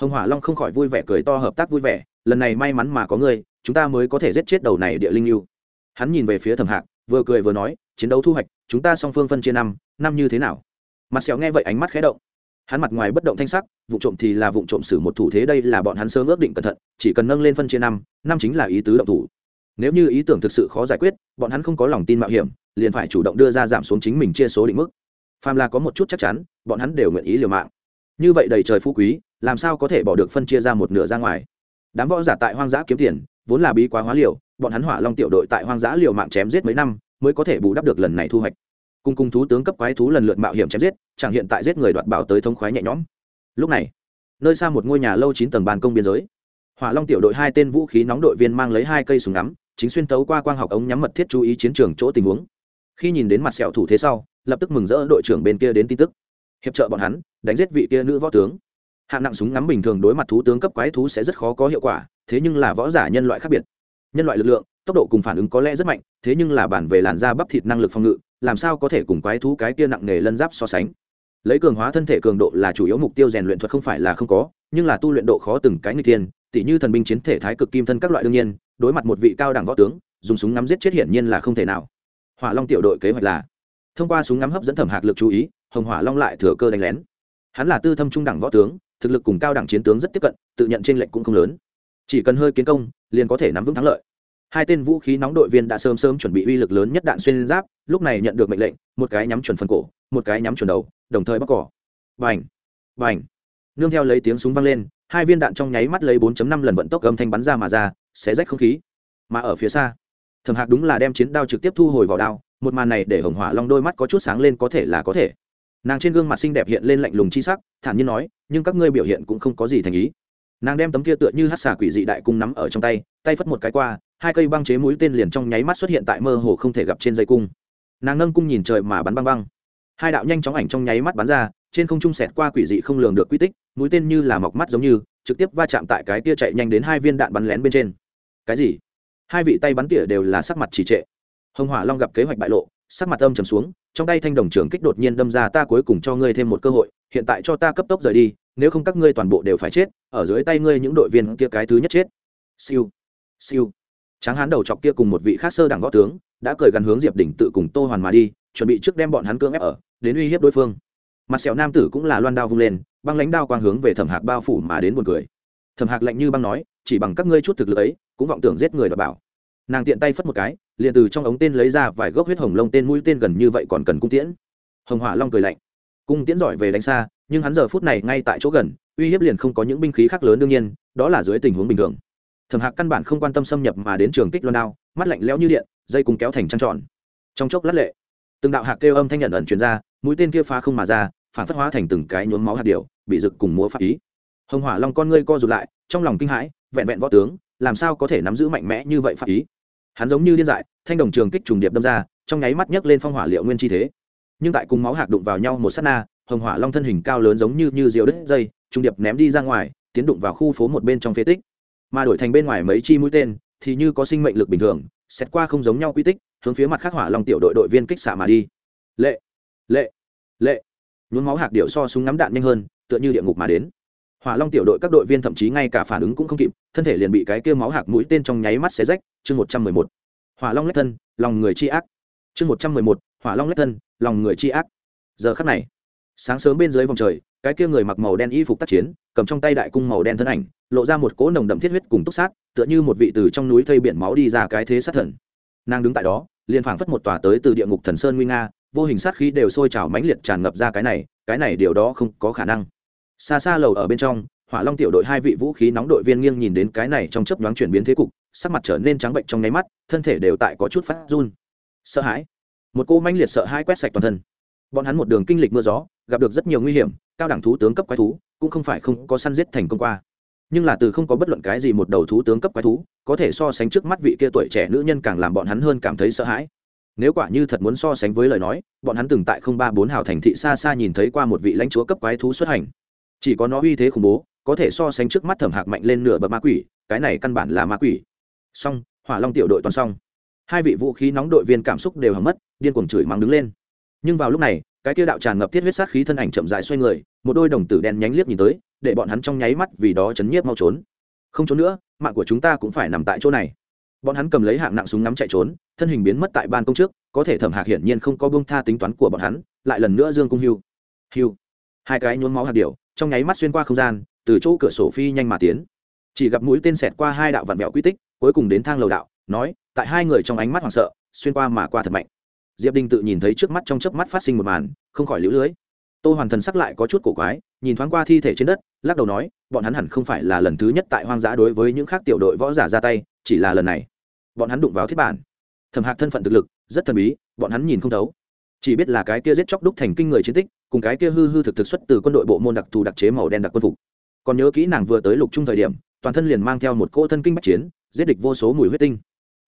Hồng hỏa long không khỏi vui vẻ cười to hợp tác vui vẻ, lần này may mắn mà có ngươi, chúng ta mới có thể giết chết đầu này địa linh lưu. Hắn nhìn về phía thẩm hạc, vừa cười vừa nói, chiến đấu thu hoạch, chúng ta song phương phân chia năm năm như thế nào? Mặt sẹo nghe vậy ánh mắt khé động hắn mặt ngoài bất động thanh sắc, vụ trộm thì là vụ trộm xử một thủ thế đây là bọn hắn sớm ước định cẩn thận, chỉ cần nâng lên phân chia năm năm chính là ý tứ động thủ. Nếu như ý tưởng thực sự khó giải quyết, bọn hắn không có lòng tin mạo hiểm, liền phải chủ động đưa ra giảm xuống chính mình chia số định mức. Phàm là có một chút chắc chắn, bọn hắn đều nguyện ý liều mạng. Như vậy đầy trời phú quý, làm sao có thể bỏ được phân chia ra một nửa ra ngoài? Đám võ giả tại hoang dã kiếm tiền, vốn là bí quá hóa liều, bọn hắn hỏa long tiểu đội tại hoang dã liều mạng chém giết mấy năm, mới có thể bù đắp được lần này thu hoạch cùng cùng thú tướng cấp quái thú lần lượt mạo hiểm chém giết, chẳng hiện tại giết người đoạt bảo tới thông khoái nhẹ nhõm. Lúc này, nơi xa một ngôi nhà lâu chín tầng ban công biên giới. Hỏa long tiểu đội hai tên vũ khí nóng đội viên mang lấy hai cây súng ngắm, chính xuyên tấu qua quang học ống nhắm mật thiết chú ý chiến trường chỗ tình huống. Khi nhìn đến mặt sẹo thủ thế sau, lập tức mừng rỡ đội trưởng bên kia đến tin tức. Hiệp trợ bọn hắn, đánh giết vị kia nữ võ tướng. Hạng nặng súng ngắm bình thường đối mặt thú tướng cấp quái thú sẽ rất khó có hiệu quả, thế nhưng là võ giả nhân loại khác biệt nhân loại lực lượng, tốc độ cùng phản ứng có lẽ rất mạnh, thế nhưng là bản về làn da bắp thịt năng lực phòng ngự, làm sao có thể cùng quái thú cái kia nặng nề lân giáp so sánh? Lấy cường hóa thân thể cường độ là chủ yếu mục tiêu rèn luyện thuật không phải là không có, nhưng là tu luyện độ khó từng cái người tiên, tỉ như thần binh chiến thể thái cực kim thân các loại đương nhiên, đối mặt một vị cao đẳng võ tướng, dùng súng ngắm giết chết hiển nhiên là không thể nào. Hỏa long tiểu đội kế hoạch là, thông qua súng ngắm hấp dẫn thẩm hạc lực chú ý, hồng hỏa long lại thừa cơ đánh lén. Hắn là tư thâm trung đẳng võ tướng, thực lực cùng cao đẳng chiến tướng rất tiếp cận, tự nhận trên lệnh cũng không lớn chỉ cần hơi kiến công, liền có thể nắm vững thắng lợi. Hai tên vũ khí nóng đội viên đã sớm sớm chuẩn bị uy lực lớn nhất đạn xuyên giáp, lúc này nhận được mệnh lệnh, một cái nhắm chuẩn phần cổ, một cái nhắm chuẩn đầu, đồng thời bóc cỏ. Vành vành nương theo lấy tiếng súng vang lên, hai viên đạn trong nháy mắt lấy 4.5 lần vận tốc âm thanh bắn ra mà ra sẽ rách không khí. Mà ở phía xa, thẩm hạc đúng là đem chiến đao trực tiếp thu hồi vào đao, một màn này để hồng hỏa long đôi mắt có chút sáng lên có thể là có thể. Nàng trên gương mặt xinh đẹp hiện lên lạnh lùng chi sắc, thản nhiên nói, nhưng các ngươi biểu hiện cũng không có gì thành ý nàng đem tấm kia tựa như hát xà quỷ dị đại cung nắm ở trong tay tay phất một cái qua, hai cây băng chế mũi tên liền trong nháy mắt xuất hiện tại mơ hồ không thể gặp trên dây cung. Nàng nâng cung nhìn trời mà bắn băng băng. Hai đạo nhanh chóng ảnh trong nháy mắt bắn ra, trên không trung sẹt qua quỷ dị không lường được quy tích, mũi tên như là mọc mắt giống như, trực tiếp va chạm tại cái tia chạy nhanh đến hai viên đạn bắn lén bên trên. Cái gì? Hai vị tay bắn tỉa đều là sắc mặt trì trệ. Hồng hỏa long gặp kế hoạch bại lộ, sắc mặt âm trầm xuống, trong tay thanh đồng trưởng kích đột nhiên đâm ra, ta cuối cùng cho ngươi thêm một cơ hội, hiện tại cho ta cấp tốc rời đi nếu không các ngươi toàn bộ đều phải chết, ở dưới tay ngươi những đội viên kia cái thứ nhất chết. Siêu siêu. Tráng hán đầu chọc kia cùng một vị khác sơ đẳng võ tướng, đã cởi gần hướng diệp đỉnh tự cùng tô hoàn mà đi, chuẩn bị trước đem bọn hắn cưỡng ép ở, đến uy hiếp đối phương. Mặt sẹo nam tử cũng là loan đao vung lên, băng lãnh đao quang hướng về thẩm hạc bao phủ mà đến buồn cười. Thẩm hạc lạnh như băng nói, chỉ bằng các ngươi chút thực lực ấy, cũng vọng tưởng giết người đọc bảo. Nàng tiện tay phất một cái, liền từ trong ống tên lấy ra vài gốc huyết hồng lông tên mũi tên gần như vậy còn cần cung tiễn. Hồng hỏa long cười lạnh, cung tiễn giỏi về đánh xa nhưng hắn giờ phút này ngay tại chỗ gần uy hiếp liền không có những binh khí khác lớn đương nhiên đó là dưới tình huống bình thường. Thẩm hạc căn bản không quan tâm xâm nhập mà đến trường kích loan đao mắt lạnh lẽo như điện dây cùng kéo thành trăng tròn. Trong chốc lát lệ từng đạo hạc kêu âm thanh nhận ẩn chuyển ra mũi tên kia phá không mà ra phản phất hóa thành từng cái nhuốm máu hạt điều, bị rực cùng múa pháp ý. Hồng hỏa long con ngươi co rụt lại trong lòng kinh hãi vẹn vẹn võ tướng làm sao có thể nắm giữ mạnh mẽ như vậy pháp ý? Hắn giống như điên dại thanh đồng trường kích trùng điệp đâm ra trong nháy mắt nhấc lên phong hỏa liệu nguyên chi thế. Nhưng tại cùng máu hạc đụng vào nhau một sát na hồng hỏa long thân hình cao lớn giống như như diều đứt dây, trung điệp ném đi ra ngoài, tiến đụng vào khu phố một bên trong phế tích. Mà đổi thành bên ngoài mấy chi mũi tên, thì như có sinh mệnh lực bình thường, xét qua không giống nhau quy tích, hướng phía mặt khắc hỏa long tiểu đội đội viên kích xạ mà đi. Lệ lệ lệ. Nhuốm máu hạc điệu so súng ngắm đạn nhanh hơn, tựa như địa ngục mà đến. Hỏa long tiểu đội các đội viên thậm chí ngay cả phản ứng cũng không kịp, thân thể liền bị cái kia máu hạc mũi tên trong nháy mắt xé rách. Chương một trăm mười một. Hỏa long lách thân, lòng người chi ác. Chương một trăm mười một. Hỏa long lách thân, lòng người chi ác. Giờ khắc này sáng sớm bên dưới vòng trời, cái kia người mặc màu đen y phục tác chiến, cầm trong tay đại cung màu đen thân ảnh, lộ ra một cỗ nồng đậm thiết huyết cùng túc sát, tựa như một vị từ trong núi thây biển máu đi ra cái thế sát thần. Nàng đứng tại đó, liền phảng phất một tòa tới từ địa ngục thần sơn nguy nga, vô hình sát khí đều sôi trào mãnh liệt tràn ngập ra cái này cái này điều đó không có khả năng. Xa xa lầu ở bên trong, hỏa long tiểu đội hai vị vũ khí nóng đội viên nghiêng nhìn đến cái này trong chấp nhoáng chuyển biến thế cục, sắc mặt trở nên trắng bệnh trong nháy mắt, thân thể đều tại có chút phát run. Sợ hãi. Một cô mãnh liệt sợ hãi quét sạch toàn thân bọn hắn một đường kinh lịch mưa gió, gặp được rất nhiều nguy hiểm, cao đẳng thú tướng cấp quái thú, cũng không phải không có săn giết thành công qua. Nhưng là từ không có bất luận cái gì một đầu thú tướng cấp quái thú, có thể so sánh trước mắt vị kia tuổi trẻ nữ nhân càng làm bọn hắn hơn cảm thấy sợ hãi. Nếu quả như thật muốn so sánh với lời nói, bọn hắn từng tại không ba bốn hào thành thị xa xa nhìn thấy qua một vị lãnh chúa cấp quái thú xuất hành. Chỉ có nó uy thế khủng bố, có thể so sánh trước mắt thẩm hạc mạnh lên nửa bậc ma quỷ, cái này căn bản là ma quỷ. Song hỏa long tiểu đội toàn xong. Hai vị vũ khí nóng đội viên cảm xúc đều hầm mất, điên cuồng chửi mắng đứng lên nhưng vào lúc này, cái kia đạo tràn ngập thiết huyết sát khí thân ảnh chậm dài xoay người, một đôi đồng tử đen nhánh liếc nhìn tới, để bọn hắn trong nháy mắt vì đó chấn nhiếp mau trốn. Không trốn nữa, mạng của chúng ta cũng phải nằm tại chỗ này. Bọn hắn cầm lấy hạng nặng súng ngắm chạy trốn, thân hình biến mất tại ban công trước, có thể thẩm hạc hiển nhiên không có bông tha tính toán của bọn hắn, lại lần nữa dương cung hưu. Hưu. Hai cái nhốn máu hạt điệu trong nháy mắt xuyên qua không gian, từ chỗ cửa sổ phi nhanh mà tiến. Chỉ gặp mũi tên xẹt qua hai đạo vạn mẹo quy tích, cuối cùng đến thang lầu đạo, nói, tại hai người trong ánh mắt hoảng sợ, xuyên qua mà qua thật mạnh diệp đình tự nhìn thấy trước mắt trong chớp mắt phát sinh một màn, không khỏi lũ lưới. Tô hoàn thần sắc lại có chút cổ quái, nhìn thoáng qua thi thể trên đất, lắc đầu nói, bọn hắn hẳn không phải là lần thứ nhất tại hoang dã đối với những khác tiểu đội võ giả ra tay, chỉ là lần này, bọn hắn đụng vào thiết bản. Thẩm hạc thân phận thực lực, rất thần bí, bọn hắn nhìn không thấu. Chỉ biết là cái kia giết chóc đúc thành kinh người chiến tích, cùng cái kia hư hư thực thực xuất từ quân đội bộ môn đặc thù đặc chế màu đen đặc quân phục. Còn nhớ kỹ nàng vừa tới lục trung thời điểm, toàn thân liền mang theo một cỗ thân kinh bách chiến, giết địch vô số mùi huyết tinh.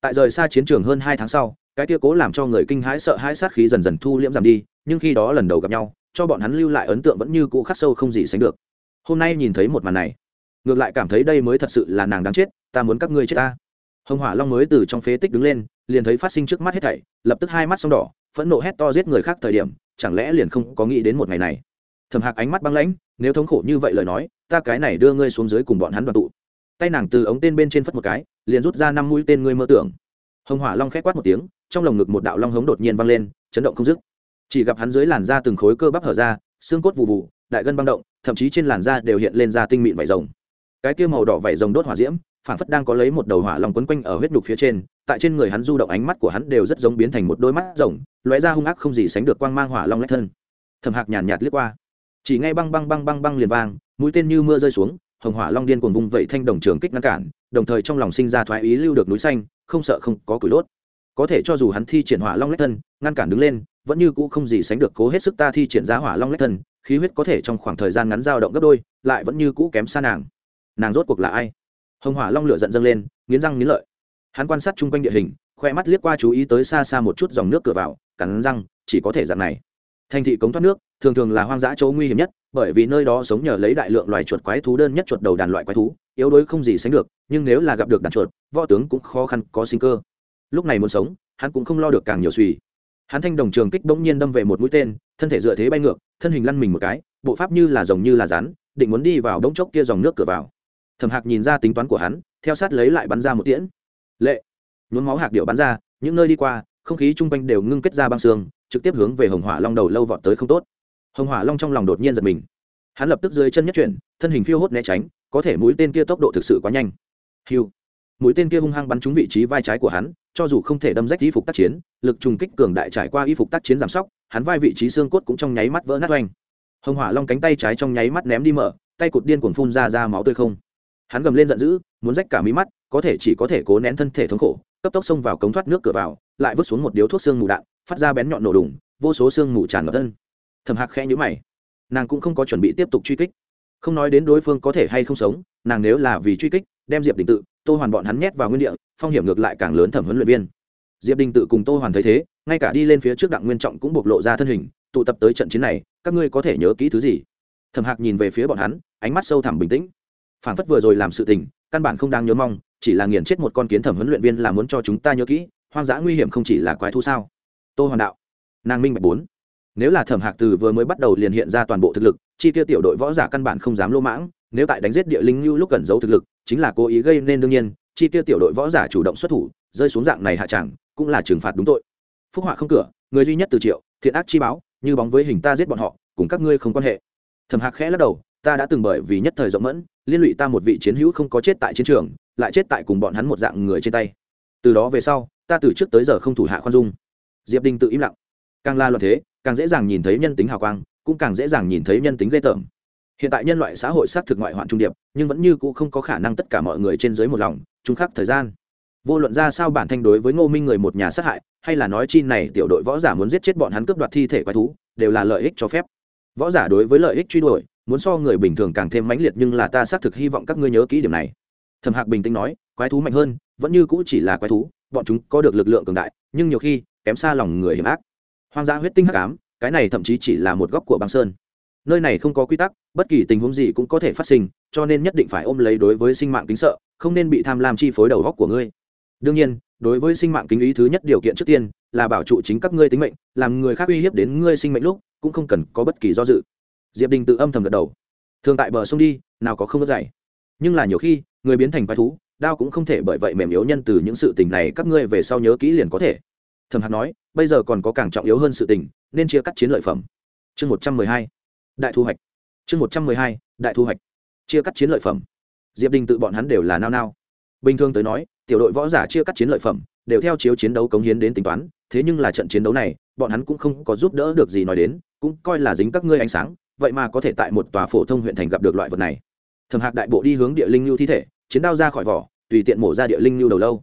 Tại rời xa chiến trường hơn hai tháng sau cái kia cố làm cho người kinh hãi sợ hãi sát khí dần dần thu liễm giảm đi, nhưng khi đó lần đầu gặp nhau, cho bọn hắn lưu lại ấn tượng vẫn như cũ khắc sâu không gì sánh được. Hôm nay nhìn thấy một màn này, ngược lại cảm thấy đây mới thật sự là nàng đáng chết, ta muốn các ngươi chết ta. Hồng hỏa long mới từ trong phế tích đứng lên, liền thấy phát sinh trước mắt hết thảy, lập tức hai mắt sông đỏ, phẫn nộ hét to giết người khác thời điểm, chẳng lẽ liền không có nghĩ đến một ngày này. Thầm hạc ánh mắt băng lãnh, nếu thống khổ như vậy lời nói, ta cái này đưa ngươi xuống dưới cùng bọn hắn đoàn tụ. Tay nàng từ ống tên bên trên phất một cái, liền rút ra năm mũi tên ngươi mơ tưởng. Hồng hỏa long khét quát một tiếng trong lồng ngực một đạo long hống đột nhiên vang lên, chấn động không dứt. Chỉ gặp hắn dưới làn da từng khối cơ bắp hở ra, xương cốt vụ vụ, đại gân băng động, thậm chí trên làn da đều hiện lên da tinh mịn vải rồng. Cái kia màu đỏ vảy rồng đốt hỏa diễm phản phất đang có lấy một đầu hỏa long quấn quanh ở huyết nhục phía trên, tại trên người hắn du động ánh mắt của hắn đều rất giống biến thành một đôi mắt rồng, lóe ra hung ác không gì sánh được quang mang hỏa long lách thân. Thầm hạc nhàn nhạt liếc qua. Chỉ ngay băng băng băng băng băng liền vang, mũi tên như mưa rơi xuống, hồng hỏa long điên cuồng vung vẩy thanh đồng trường kích ngăn cản, đồng thời trong lòng sinh ra thoái ý lưu được núi xanh, không sợ không có củi đốt có thể cho dù hắn thi triển hỏa long lách thân, ngăn cản đứng lên, vẫn như cũ không gì sánh được cố hết sức ta thi triển ra hỏa long lách thân, khí huyết có thể trong khoảng thời gian ngắn dao động gấp đôi, lại vẫn như cũ kém xa nàng. Nàng rốt cuộc là ai? Hồng hỏa long lửa giận dâng lên, nghiến răng nghiến lợi. Hắn quan sát chung quanh địa hình, khoe mắt liếc qua chú ý tới xa xa một chút dòng nước cửa vào, cắn răng, chỉ có thể dạng này. Thành thị cống thoát nước, thường thường là hoang dã chỗ nguy hiểm nhất, bởi vì nơi đó sống nhờ lấy đại lượng loài chuột quái thú đơn nhất chuột đầu đàn loại quái thú, yếu đuối không gì sánh được, nhưng nếu là gặp được đàn chuột, võ tướng cũng khó khăn có sinh cơ lúc này muốn sống, hắn cũng không lo được càng nhiều suy. Hắn thanh đồng trường kích bỗng nhiên đâm về một mũi tên, thân thể dựa thế bay ngược, thân hình lăn mình một cái, bộ pháp như là rồng như là rắn, định muốn đi vào đống chốc kia dòng nước cửa vào. Thẩm hạc nhìn ra tính toán của hắn, theo sát lấy lại bắn ra một tiễn. Lệ! Nhuốm máu hạc điệu bắn ra, những nơi đi qua, không khí chung quanh đều ngưng kết ra băng xương, trực tiếp hướng về hồng hỏa long đầu lâu vọt tới không tốt. Hồng hỏa long trong lòng đột nhiên giật mình. Hắn lập tức dưới chân nhất chuyển, thân hình phiêu hốt né tránh, có thể mũi tên kia tốc độ thực sự quá nhanh. Hiu mũi tên kia hung hăng bắn trúng vị trí vai trái của hắn cho dù không thể đâm rách y phục tác chiến, lực trùng kích cường đại trải qua y phục tác chiến giảm sóc, hắn vai vị trí xương cốt cũng trong nháy mắt vỡ nát oanh. Hồng hỏa long cánh tay trái trong nháy mắt ném đi mở, tay cụt điên cuồng phun ra ra máu tươi không. Hắn gầm lên giận dữ, muốn rách cả mí mắt, có thể chỉ có thể cố nén thân thể thống khổ, cấp tốc xông vào cống thoát nước cửa vào, lại vứt xuống một điếu thuốc xương mù đạn, phát ra bén nhọn nổ đùng, vô số xương mù tràn ngập thân. Thầm hạc khẽ nhữ mày. Nàng cũng không có chuẩn bị tiếp tục truy kích. Không nói đến đối phương có thể hay không sống, nàng nếu là vì truy kích, đem diệp đình tự tô hoàn bọn hắn nhét vào nguyên địa, phong hiểm ngược lại càng lớn thẩm huấn luyện viên. Diệp đình tự cùng tô hoàn thấy thế, ngay cả đi lên phía trước đặng nguyên trọng cũng bộc lộ ra thân hình, tụ tập tới trận chiến này, các ngươi có thể nhớ kỹ thứ gì? Thẩm hạc nhìn về phía bọn hắn, ánh mắt sâu thẳm bình tĩnh. Phản phất vừa rồi làm sự tình, căn bản không đang nhớ mong, chỉ là nghiền chết một con kiến thẩm huấn luyện viên là muốn cho chúng ta nhớ kỹ, hoang dã nguy hiểm không chỉ là quái thú sao? Tô hoàn đạo. Nàng minh bạch bốn. Nếu là thẩm hạc từ vừa mới bắt đầu liền hiện ra toàn bộ thực lực, chi tiêu tiểu đội võ giả căn bản không dám lô mãng nếu tại đánh giết địa linh như lúc cần giấu thực lực, chính là cố ý gây nên đương nhiên, chi tiêu tiểu đội võ giả chủ động xuất thủ, rơi xuống dạng này hạ tràng cũng là trừng phạt đúng tội. Phúc họa không cửa, người duy nhất từ triệu, thiện ác chi báo, như bóng với hình ta giết bọn họ, cùng các ngươi không quan hệ. Thẩm hạc khẽ lắc đầu, ta đã từng bởi vì nhất thời rộng mẫn, liên lụy ta một vị chiến hữu không có chết tại chiến trường, lại chết tại cùng bọn hắn một dạng người trên tay. Từ đó về sau, ta từ trước tới giờ không thủ hạ khoan dung. Diệp đình tự im lặng. Càng la loạn thế, càng dễ dàng nhìn thấy nhân tính hào quang, cũng càng dễ dàng nhìn thấy nhân tính ghê tởm hiện tại nhân loại xã hội xác thực ngoại hoạn trung điệp, nhưng vẫn như cũ không có khả năng tất cả mọi người trên dưới một lòng trung khắc thời gian. Vô luận ra sao bản thanh đối với ngô minh người một nhà sát hại, hay là nói chi này tiểu đội võ giả muốn giết chết bọn hắn cướp đoạt thi thể quái thú, đều là lợi ích cho phép. Võ giả đối với lợi ích truy đuổi, muốn so người bình thường càng thêm mãnh liệt nhưng là ta xác thực hy vọng các ngươi nhớ kỹ điểm này. Thẩm hạc bình tĩnh nói, quái thú mạnh hơn, vẫn như cũ chỉ là quái thú, bọn chúng có được lực lượng cường đại, nhưng nhiều khi, kém xa lòng người hiểm ác. Hoang dã huyết tinh hắc ám, cái này thậm chí chỉ là một góc của băng sơn nơi này không có quy tắc, bất kỳ tình huống gì cũng có thể phát sinh, cho nên nhất định phải ôm lấy đối với sinh mạng kính sợ, không nên bị tham lam chi phối đầu góc của ngươi. Đương nhiên, đối với sinh mạng kính ý thứ nhất điều kiện trước tiên là bảo trụ chính các ngươi tính mệnh, làm người khác uy hiếp đến ngươi sinh mệnh lúc cũng không cần có bất kỳ do dự. Diệp đình tự âm thầm gật đầu. Thường tại bờ sông đi, nào có không có dày nhưng là nhiều khi, người biến thành quái thú, đao cũng không thể bởi vậy mềm yếu nhân từ những sự tình này các ngươi về sau nhớ kỹ liền có thể. Thầm hạt nói, bây giờ còn có càng trọng yếu hơn sự tình, nên chia cắt chiến lợi phẩm. Chương một trăm mười hai đại thu hoạch. Chương một trăm mười hai, đại thu hoạch. Chia cắt chiến lợi phẩm. Diệp đình tự bọn hắn đều là nao nao. Bình thường tới nói, tiểu đội võ giả chia cắt chiến lợi phẩm, đều theo chiếu chiến đấu cống hiến đến tính toán, thế nhưng là trận chiến đấu này, bọn hắn cũng không có giúp đỡ được gì nói đến, cũng coi là dính các ngươi ánh sáng, vậy mà có thể tại một tòa phổ thông huyện thành gặp được loại vật này. Thầm hạc đại bộ đi hướng địa linh lưu thi thể, chiến đao ra khỏi vỏ, tùy tiện mổ ra địa linh lưu đầu lâu.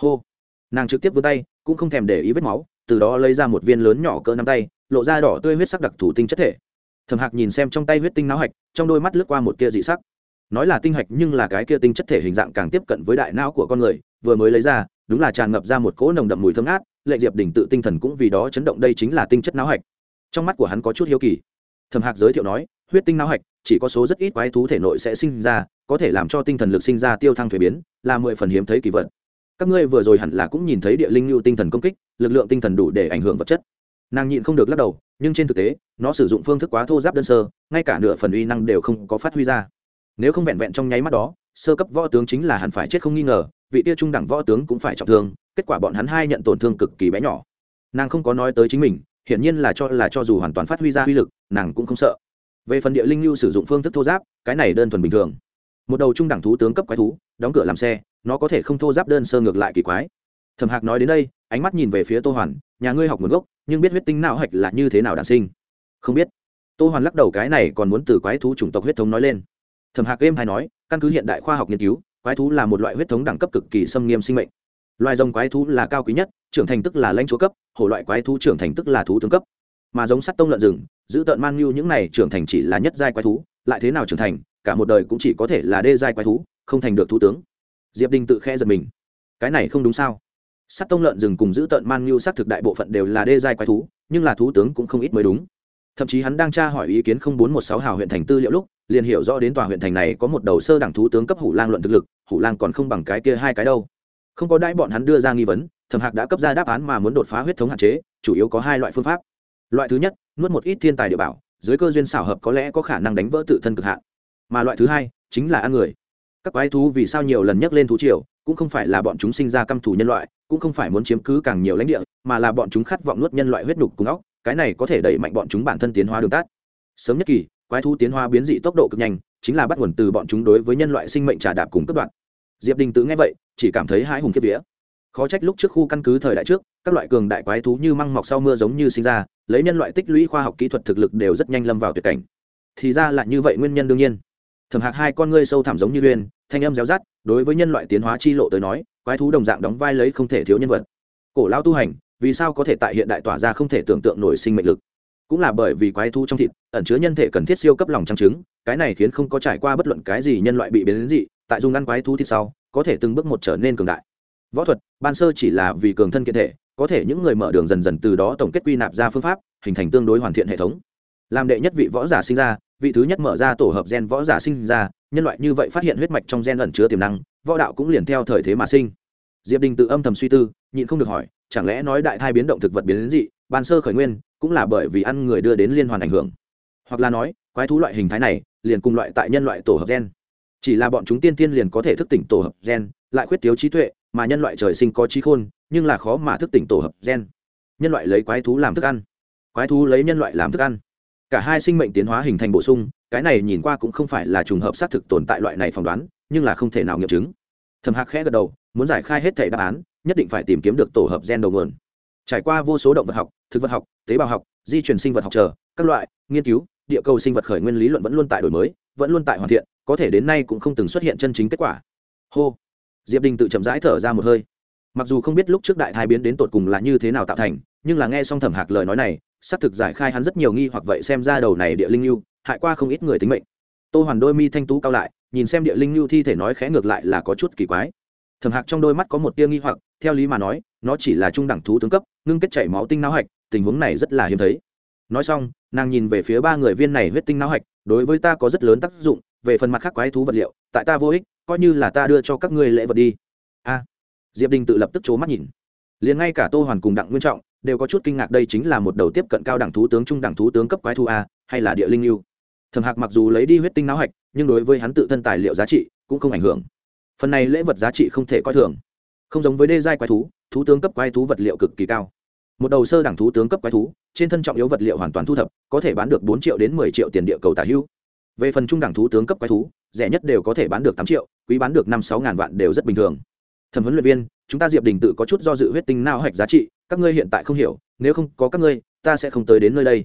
Hô. Nàng trực tiếp vươn tay, cũng không thèm để ý vết máu, từ đó lấy ra một viên lớn nhỏ cỡ nắm tay, lộ ra đỏ tươi huyết sắc đặc thủ tinh chất thể. Thẩm hạc nhìn xem trong tay huyết tinh náo hạch, trong đôi mắt lướt qua một tia dị sắc. Nói là tinh hạch nhưng là cái kia tinh chất thể hình dạng càng tiếp cận với đại não của con người, vừa mới lấy ra, đúng là tràn ngập ra một cỗ nồng đậm mùi thơm ngát, lệ diệp đỉnh tự tinh thần cũng vì đó chấn động, đây chính là tinh chất não hạch. Trong mắt của hắn có chút hiếu kỳ. Thẩm hạc giới thiệu nói, huyết tinh não hạch, chỉ có số rất ít quái thú thể nội sẽ sinh ra, có thể làm cho tinh thần lực sinh ra tiêu thăng thuế biến, là mười phần hiếm thấy kỳ vật. Các ngươi vừa rồi hẳn là cũng nhìn thấy địa linh lưu tinh thần công kích, lực lượng tinh thần đủ để ảnh hưởng vật chất nàng nhịn không được lắc đầu, nhưng trên thực tế, nó sử dụng phương thức quá thô giáp đơn sơ, ngay cả nửa phần uy năng đều không có phát huy ra. Nếu không vẹn vẹn trong nháy mắt đó, sơ cấp võ tướng chính là hẳn phải chết không nghi ngờ, vị tia trung đẳng võ tướng cũng phải trọng thương, kết quả bọn hắn hai nhận tổn thương cực kỳ bé nhỏ. Nàng không có nói tới chính mình, hiển nhiên là cho là cho dù hoàn toàn phát huy ra uy lực, nàng cũng không sợ. Về phần địa linh lưu sử dụng phương thức thô giáp, cái này đơn thuần bình thường. Một đầu trung đẳng thú tướng cấp quái thú, đóng cửa làm xe, nó có thể không thô giáp đơn sơ ngược lại kỳ quái thẩm hạc nói đến đây, ánh mắt nhìn về phía tô hoàn, nhà ngươi học nguồn gốc, nhưng biết huyết tinh não hạch là như thế nào đản sinh? Không biết. Tô hoàn lắc đầu cái này còn muốn từ quái thú chủng tộc huyết thống nói lên. Thẩm hạc êm hay nói, căn cứ hiện đại khoa học nghiên cứu, quái thú là một loại huyết thống đẳng cấp cực kỳ xâm nghiêm sinh mệnh. Loài rồng quái thú là cao quý nhất, trưởng thành tức là lãnh chúa cấp, hổ loại quái thú trưởng thành tức là thú tướng cấp. Mà giống sắt tông lợn rừng, giữ tợn man nhu những này trưởng thành chỉ là nhất giai quái thú, lại thế nào trưởng thành, cả một đời cũng chỉ có thể là đê giai quái thú, không thành được thú tướng. Diệp đình tự khe giật mình. Cái này không đúng sao? Sắt tông lợn rừng cùng giữ tợn man nhu sát thực đại bộ phận đều là đê giai quái thú, nhưng là thú tướng cũng không ít mới đúng. Thậm chí hắn đang tra hỏi ý kiến không bốn một sáu hào huyện thành tư liệu lúc, liền hiểu rõ đến tòa huyện thành này có một đầu sơ đẳng thú tướng cấp hủ lang luận thực lực, hủ lang còn không bằng cái kia hai cái đâu. Không có đãi bọn hắn đưa ra nghi vấn, thẩm hạc đã cấp ra đáp án mà muốn đột phá huyết thống hạn chế, chủ yếu có hai loại phương pháp. Loại thứ nhất, nuốt một ít thiên tài địa bảo, dưới cơ duyên xảo hợp có lẽ có khả năng đánh vỡ tự thân cực hạn. Mà loại thứ hai, chính là ăn người. Các quái thú vì sao nhiều lần nhắc lên thú triều, cũng không phải là bọn chúng sinh ra căm thù nhân loại cũng không phải muốn chiếm cứ càng nhiều lãnh địa, mà là bọn chúng khát vọng nuốt nhân loại huyết nhục cùng óc, cái này có thể đẩy mạnh bọn chúng bản thân tiến hóa đường tát sớm nhất kỳ, quái thú tiến hóa biến dị tốc độ cực nhanh, chính là bắt nguồn từ bọn chúng đối với nhân loại sinh mệnh trà đạp cùng cấp đoạn diệp đình tự nghe vậy, chỉ cảm thấy hãi hùng kiếp vía. Khó trách lúc trước khu căn cứ thời đại trước, các loại cường đại quái thú như măng mọc sau mưa giống như sinh ra, lấy nhân loại tích lũy khoa học kỹ thuật thực lực đều rất nhanh lâm vào tuyệt cảnh. Thì ra là như vậy nguyên nhân đương nhiên thẩm hạc hai con ngươi sâu thẳm giống như uyên, thanh âm réo rắt, đối với nhân loại tiến hóa chi lộ tới nói, quái thú đồng dạng đóng vai lấy không thể thiếu nhân vật. Cổ lao tu hành, vì sao có thể tại hiện đại tỏa ra không thể tưởng tượng nổi sinh mệnh lực? Cũng là bởi vì quái thú trong thịt, ẩn chứa nhân thể cần thiết siêu cấp lòng trắng trứng, cái này khiến không có trải qua bất luận cái gì nhân loại bị biến đến dị, tại dùng ăn quái thú thịt sau, có thể từng bước một trở nên cường đại. Võ thuật, ban sơ chỉ là vì cường thân kiện thể, có thể những người mở đường dần dần từ đó tổng kết quy nạp ra phương pháp, hình thành tương đối hoàn thiện hệ thống làm đệ nhất vị võ giả sinh ra, vị thứ nhất mở ra tổ hợp gen võ giả sinh ra, nhân loại như vậy phát hiện huyết mạch trong gen ẩn chứa tiềm năng, võ đạo cũng liền theo thời thế mà sinh. Diệp đình tự âm thầm suy tư, nhịn không được hỏi, chẳng lẽ nói đại thai biến động thực vật biến đến dị, ban sơ khởi nguyên, cũng là bởi vì ăn người đưa đến liên hoàn ảnh hưởng? Hoặc là nói, quái thú loại hình thái này, liền cùng loại tại nhân loại tổ hợp gen. Chỉ là bọn chúng tiên tiên liền có thể thức tỉnh tổ hợp gen, lại khuyết thiếu trí tuệ, mà nhân loại trời sinh có trí khôn, nhưng là khó mà thức tỉnh tổ hợp gen. Nhân loại lấy quái thú làm thức ăn. Quái thú lấy nhân loại làm thức ăn cả hai sinh mệnh tiến hóa hình thành bổ sung, cái này nhìn qua cũng không phải là trùng hợp xác thực tồn tại loại này phỏng đoán, nhưng là không thể nào nghiệm chứng. Thầm hạc khẽ gật đầu, muốn giải khai hết thể đáp án, nhất định phải tìm kiếm được tổ hợp gen đầu nguồn. Trải qua vô số động vật học, thực vật học, tế bào học, di truyền sinh vật học chờ các loại, nghiên cứu, địa cầu sinh vật khởi nguyên lý luận vẫn luôn tại đổi mới, vẫn luôn tại hoàn thiện, có thể đến nay cũng không từng xuất hiện chân chính kết quả. Hô. Diệp đình tự chậm rãi thở ra một hơi. Mặc dù không biết lúc trước đại thai biến đến tột cùng là như thế nào tạo thành, nhưng là nghe xong thẩm hạc lời nói này xác thực giải khai hắn rất nhiều nghi hoặc vậy xem ra đầu này địa linh lưu, hại qua không ít người tính mệnh. Tô hoàn đôi mi thanh tú cao lại, nhìn xem địa linh lưu thi thể nói khẽ ngược lại là có chút kỳ quái. Thẩm hạc trong đôi mắt có một tia nghi hoặc, theo lý mà nói, nó chỉ là trung đẳng thú tướng cấp, ngưng kết chảy máu tinh não hạch, tình huống này rất là hiếm thấy. Nói xong, nàng nhìn về phía ba người viên này huyết tinh não hạch, đối với ta có rất lớn tác dụng, về phần mặt khác quái thú vật liệu, tại ta vô ích, coi như là ta đưa cho các ngươi lễ vật đi. A. Diệp đình tự lập tức c mắt nhìn. Liền ngay cả tô hoàn cùng đặng nguyên trọng đều có chút kinh ngạc đây chính là một đầu tiếp cận cao đẳng thú tướng trung đẳng thú tướng cấp quái thú a, hay là địa linh lưu thẩm hạc mặc dù lấy đi huyết tinh não hạch, nhưng đối với hắn tự thân tài liệu giá trị cũng không ảnh hưởng. Phần này lễ vật giá trị không thể coi thường. Không giống với đê giai quái thú thú tướng cấp quái thú vật liệu cực kỳ cao. Một đầu sơ đẳng thú tướng cấp quái thú, trên thân trọng yếu vật liệu hoàn toàn thu thập, có thể bán được bốn triệu đến mười triệu tiền địa cầu tả hữu về phần trung đẳng thú tướng cấp quái thú, rẻ nhất đều có thể bán được tám triệu, quý bán được năm sáu ngàn vạn đều rất bình thường. Thẩm huấn luyện viên, chúng ta diệp đình tự có chút do dự huyết tinh nao hạch giá trị các ngươi hiện tại không hiểu, nếu không có các ngươi, ta sẽ không tới đến nơi đây.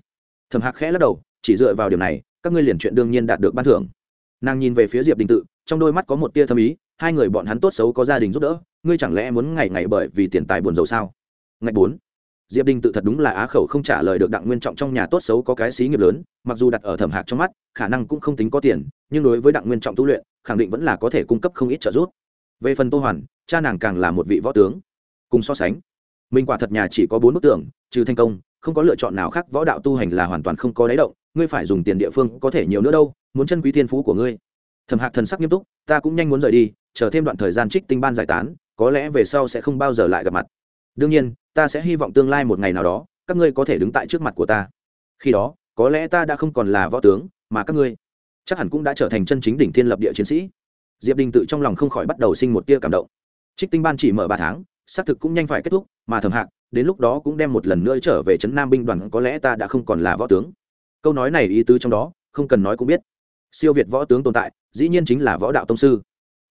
Thẩm hạc khẽ lắc đầu, chỉ dựa vào điều này, các ngươi liền chuyện đương nhiên đạt được ban thưởng. Nàng nhìn về phía diệp đình tự, trong đôi mắt có một tia thâm ý, hai người bọn hắn tốt xấu có gia đình giúp đỡ, ngươi chẳng lẽ muốn ngày ngày bởi vì tiền tài buồn giàu sao? Ngày bốn. Diệp đình tự thật đúng là á khẩu không trả lời được đặng nguyên trọng trong nhà tốt xấu có cái xí nghiệp lớn, mặc dù đặt ở thẩm hạc trong mắt, khả năng cũng không tính có tiền, nhưng đối với đặng nguyên trọng tu luyện, khẳng định vẫn là có thể cung cấp không ít trợ giúp. Về phần tô hoàn, cha nàng càng là một vị võ tướng. Cùng so sánh mình quả thật nhà chỉ có bốn bức tượng trừ thành công, không có lựa chọn nào khác, võ đạo tu hành là hoàn toàn không có đáy động, ngươi phải dùng tiền địa phương có thể nhiều nữa đâu, muốn chân quý thiên phú của ngươi. Thẩm hạc thần sắc nghiêm túc, ta cũng nhanh muốn rời đi, chờ thêm đoạn thời gian trích tinh ban giải tán, có lẽ về sau sẽ không bao giờ lại gặp mặt. Đương nhiên, ta sẽ hy vọng tương lai một ngày nào đó, các ngươi có thể đứng tại trước mặt của ta. Khi đó, có lẽ ta đã không còn là võ tướng, mà các ngươi chắc hẳn cũng đã trở thành chân chính đỉnh thiên lập địa chiến sĩ. Diệp đình tự trong lòng không khỏi bắt đầu sinh một tia cảm động. Trích tinh ban chỉ mở ba tháng xác thực cũng nhanh phải kết thúc, mà thầm hạc, đến lúc đó cũng đem một lần nữa trở về trấn nam binh đoàn, có lẽ ta đã không còn là võ tướng. Câu nói này ý tứ trong đó, không cần nói cũng biết. Siêu việt võ tướng tồn tại, dĩ nhiên chính là võ đạo tông sư.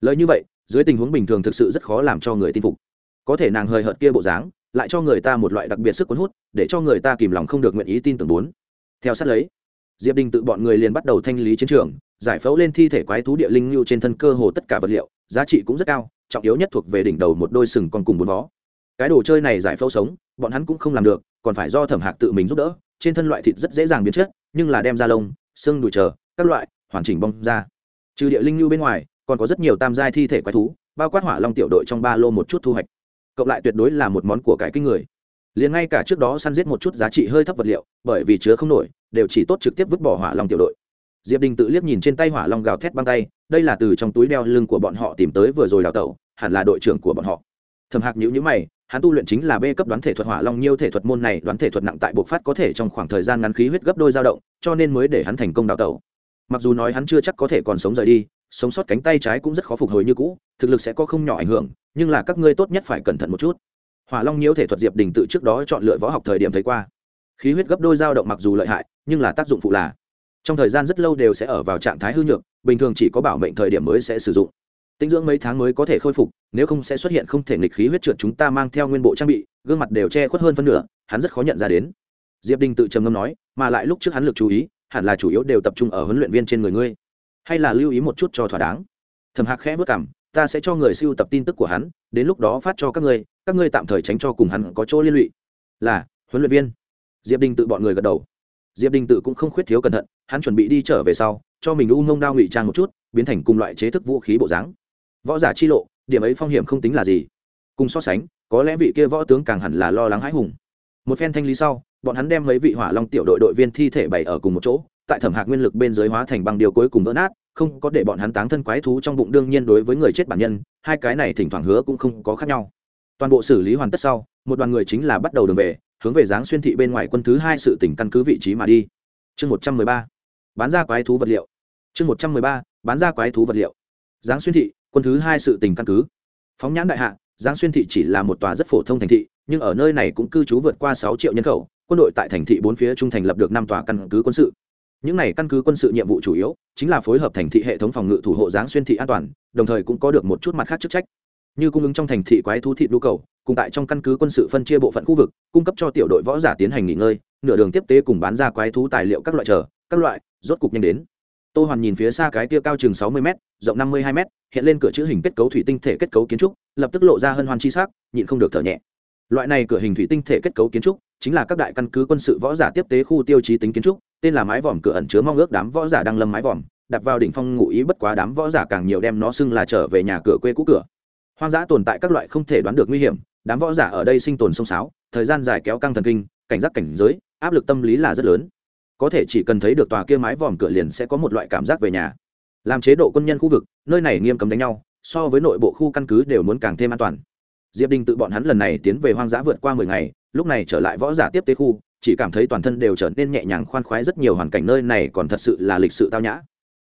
Lời như vậy, dưới tình huống bình thường thực sự rất khó làm cho người tin phục. Có thể nàng hời hợt kia bộ dáng, lại cho người ta một loại đặc biệt sức cuốn hút, để cho người ta kìm lòng không được nguyện ý tin tưởng bốn. Theo sát lấy, diệp đình tự bọn người liền bắt đầu thanh lý chiến trường, giải phẫu lên thi thể quái thú địa linh lưu trên thân cơ hồ tất cả vật liệu, giá trị cũng rất cao trọng yếu nhất thuộc về đỉnh đầu một đôi sừng còn cùng bốn vó. Cái đồ chơi này giải phẫu sống, bọn hắn cũng không làm được, còn phải do thẩm hạc tự mình giúp đỡ, trên thân loại thịt rất dễ dàng biến chất, nhưng là đem ra lông, xương đùi chờ, các loại, hoàn chỉnh bong ra. Trừ địa linh lưu bên ngoài, còn có rất nhiều tam giai thi thể quái thú, bao quát hỏa long tiểu đội trong ba lô một chút thu hoạch. Cộng lại tuyệt đối là một món của cải kinh người. Liền ngay cả trước đó săn giết một chút giá trị hơi thấp vật liệu, bởi vì chứa không nổi, đều chỉ tốt trực tiếp vứt bỏ hỏa long tiểu đội diệp đình tự liếc nhìn trên tay hỏa long gào thét băng tay, đây là từ trong túi đeo lưng của bọn họ tìm tới vừa rồi đào tẩu, hẳn là đội trưởng của bọn họ. Thầm hạc nhữ nhữ mày, hắn tu luyện chính là b cấp đoán thể thuật hỏa long nhiêu thể thuật môn này đoán thể thuật nặng tại bộc phát có thể trong khoảng thời gian ngắn khí huyết gấp đôi dao động, cho nên mới để hắn thành công đào tẩu. Mặc dù nói hắn chưa chắc có thể còn sống rời đi, sống sót cánh tay trái cũng rất khó phục hồi như cũ, thực lực sẽ có không nhỏ ảnh hưởng, nhưng là các ngươi tốt nhất phải cẩn thận một chút. Hỏa long nhiễu thể thuật diệp đình tự trước đó chọn lựa võ học thời điểm thấy qua. Khí huyết gấp đôi dao động mặc dù lợi hại, nhưng là tác dụng phụ là trong thời gian rất lâu đều sẽ ở vào trạng thái hư nhược, bình thường chỉ có bảo mệnh thời điểm mới sẽ sử dụng. Tinh dưỡng mấy tháng mới có thể khôi phục, nếu không sẽ xuất hiện không thể nghịch khí huyết trượt chúng ta mang theo nguyên bộ trang bị, gương mặt đều che khuất hơn phân nửa, hắn rất khó nhận ra đến. Diệp đình tự trầm ngâm nói, mà lại lúc trước hắn lực chú ý, hẳn là chủ yếu đều tập trung ở huấn luyện viên trên người ngươi. Hay là lưu ý một chút cho thỏa đáng. Thầm hạc khẽ vất cảm ta sẽ cho người siêu tập tin tức của hắn, đến lúc đó phát cho các ngươi các ngươi tạm thời tránh cho cùng hắn có chỗ liên lụy. Là, huấn luyện viên. Diệp đình tự bọn người gật đầu diệp đình tự cũng không khuyết thiếu cẩn thận, hắn chuẩn bị đi trở về sau, cho mình u ngông đao ngụy trang một chút, biến thành cùng loại chế thức vũ khí bộ dáng. Võ giả chi lộ, điểm ấy phong hiểm không tính là gì. Cùng so sánh, có lẽ vị kia võ tướng càng hẳn là lo lắng hãi hùng. Một phen thanh lý sau, bọn hắn đem mấy vị hỏa long tiểu đội đội viên thi thể bày ở cùng một chỗ, tại thẩm hạc nguyên lực bên dưới hóa thành băng điều cuối cùng vỡ nát, không có để bọn hắn táng thân quái thú trong bụng đương nhiên đối với người chết bản nhân, hai cái này thỉnh thoảng hứa cũng không có khác nhau. Toàn bộ xử lý hoàn tất sau, một đoàn người chính là bắt đầu đường về hướng về giáng xuyên thị bên ngoài quân thứ hai sự tỉnh căn cứ vị trí mà đi. Chương một trăm mười ba, bán ra quái thú vật liệu. Chương một trăm mười ba, bán ra quái thú vật liệu. Giáng xuyên thị, quân thứ hai sự tình căn cứ. Phóng nhãn đại hạ, giáng xuyên thị chỉ là một tòa rất phổ thông thành thị, nhưng ở nơi này cũng cư trú vượt qua sáu triệu nhân khẩu, quân đội tại thành thị bốn phía trung thành lập được năm tòa căn cứ quân sự. Những này căn cứ quân sự nhiệm vụ chủ yếu chính là phối hợp thành thị hệ thống phòng ngự thủ hộ giáng xuyên thị an toàn, đồng thời cũng có được một chút mặt khác chức trách như cung ứng trong thành thị quái thú thị nhu cầu, cùng tại trong căn cứ quân sự phân chia bộ phận khu vực, cung cấp cho tiểu đội võ giả tiến hành nghỉ ngơi, nửa đường tiếp tế cùng bán ra quái thú tài liệu các loại chờ, các loại, rốt cục nhanh đến. Tô hoàn nhìn phía xa cái tia cao chừng sáu mươi m rộng năm mươi hai m hiện lên cửa chữ hình kết cấu thủy tinh thể kết cấu kiến trúc, lập tức lộ ra hân hoan chi sắc, nhịn không được thở nhẹ. Loại này cửa hình thủy tinh thể kết cấu kiến trúc, chính là các đại căn cứ quân sự võ giả tiếp tế khu tiêu chí tính kiến trúc, tên là mái vòm cửa ẩn chứa mong ước đám võ giả đang lâm mái vòm, đặt vào đỉnh phong ngụ ý bất quá đám võ giả càng nhiều đem nó xưng là trở về nhà cửa quê cũ cửa hoang dã tồn tại các loại không thể đoán được nguy hiểm, đám võ giả ở đây sinh tồn sông sáo, thời gian dài kéo căng thần kinh, cảnh giác cảnh giới, áp lực tâm lý là rất lớn. Có thể chỉ cần thấy được tòa kia mái vòm cửa liền sẽ có một loại cảm giác về nhà. Làm chế độ quân nhân khu vực, nơi này nghiêm cấm đánh nhau, so với nội bộ khu căn cứ đều muốn càng thêm an toàn. Diệp đình tự bọn hắn lần này tiến về hoang dã vượt qua mười ngày, lúc này trở lại võ giả tiếp tế khu, chỉ cảm thấy toàn thân đều trở nên nhẹ nhàng khoan khoái rất nhiều hoàn cảnh nơi này còn thật sự là lịch sự tao nhã.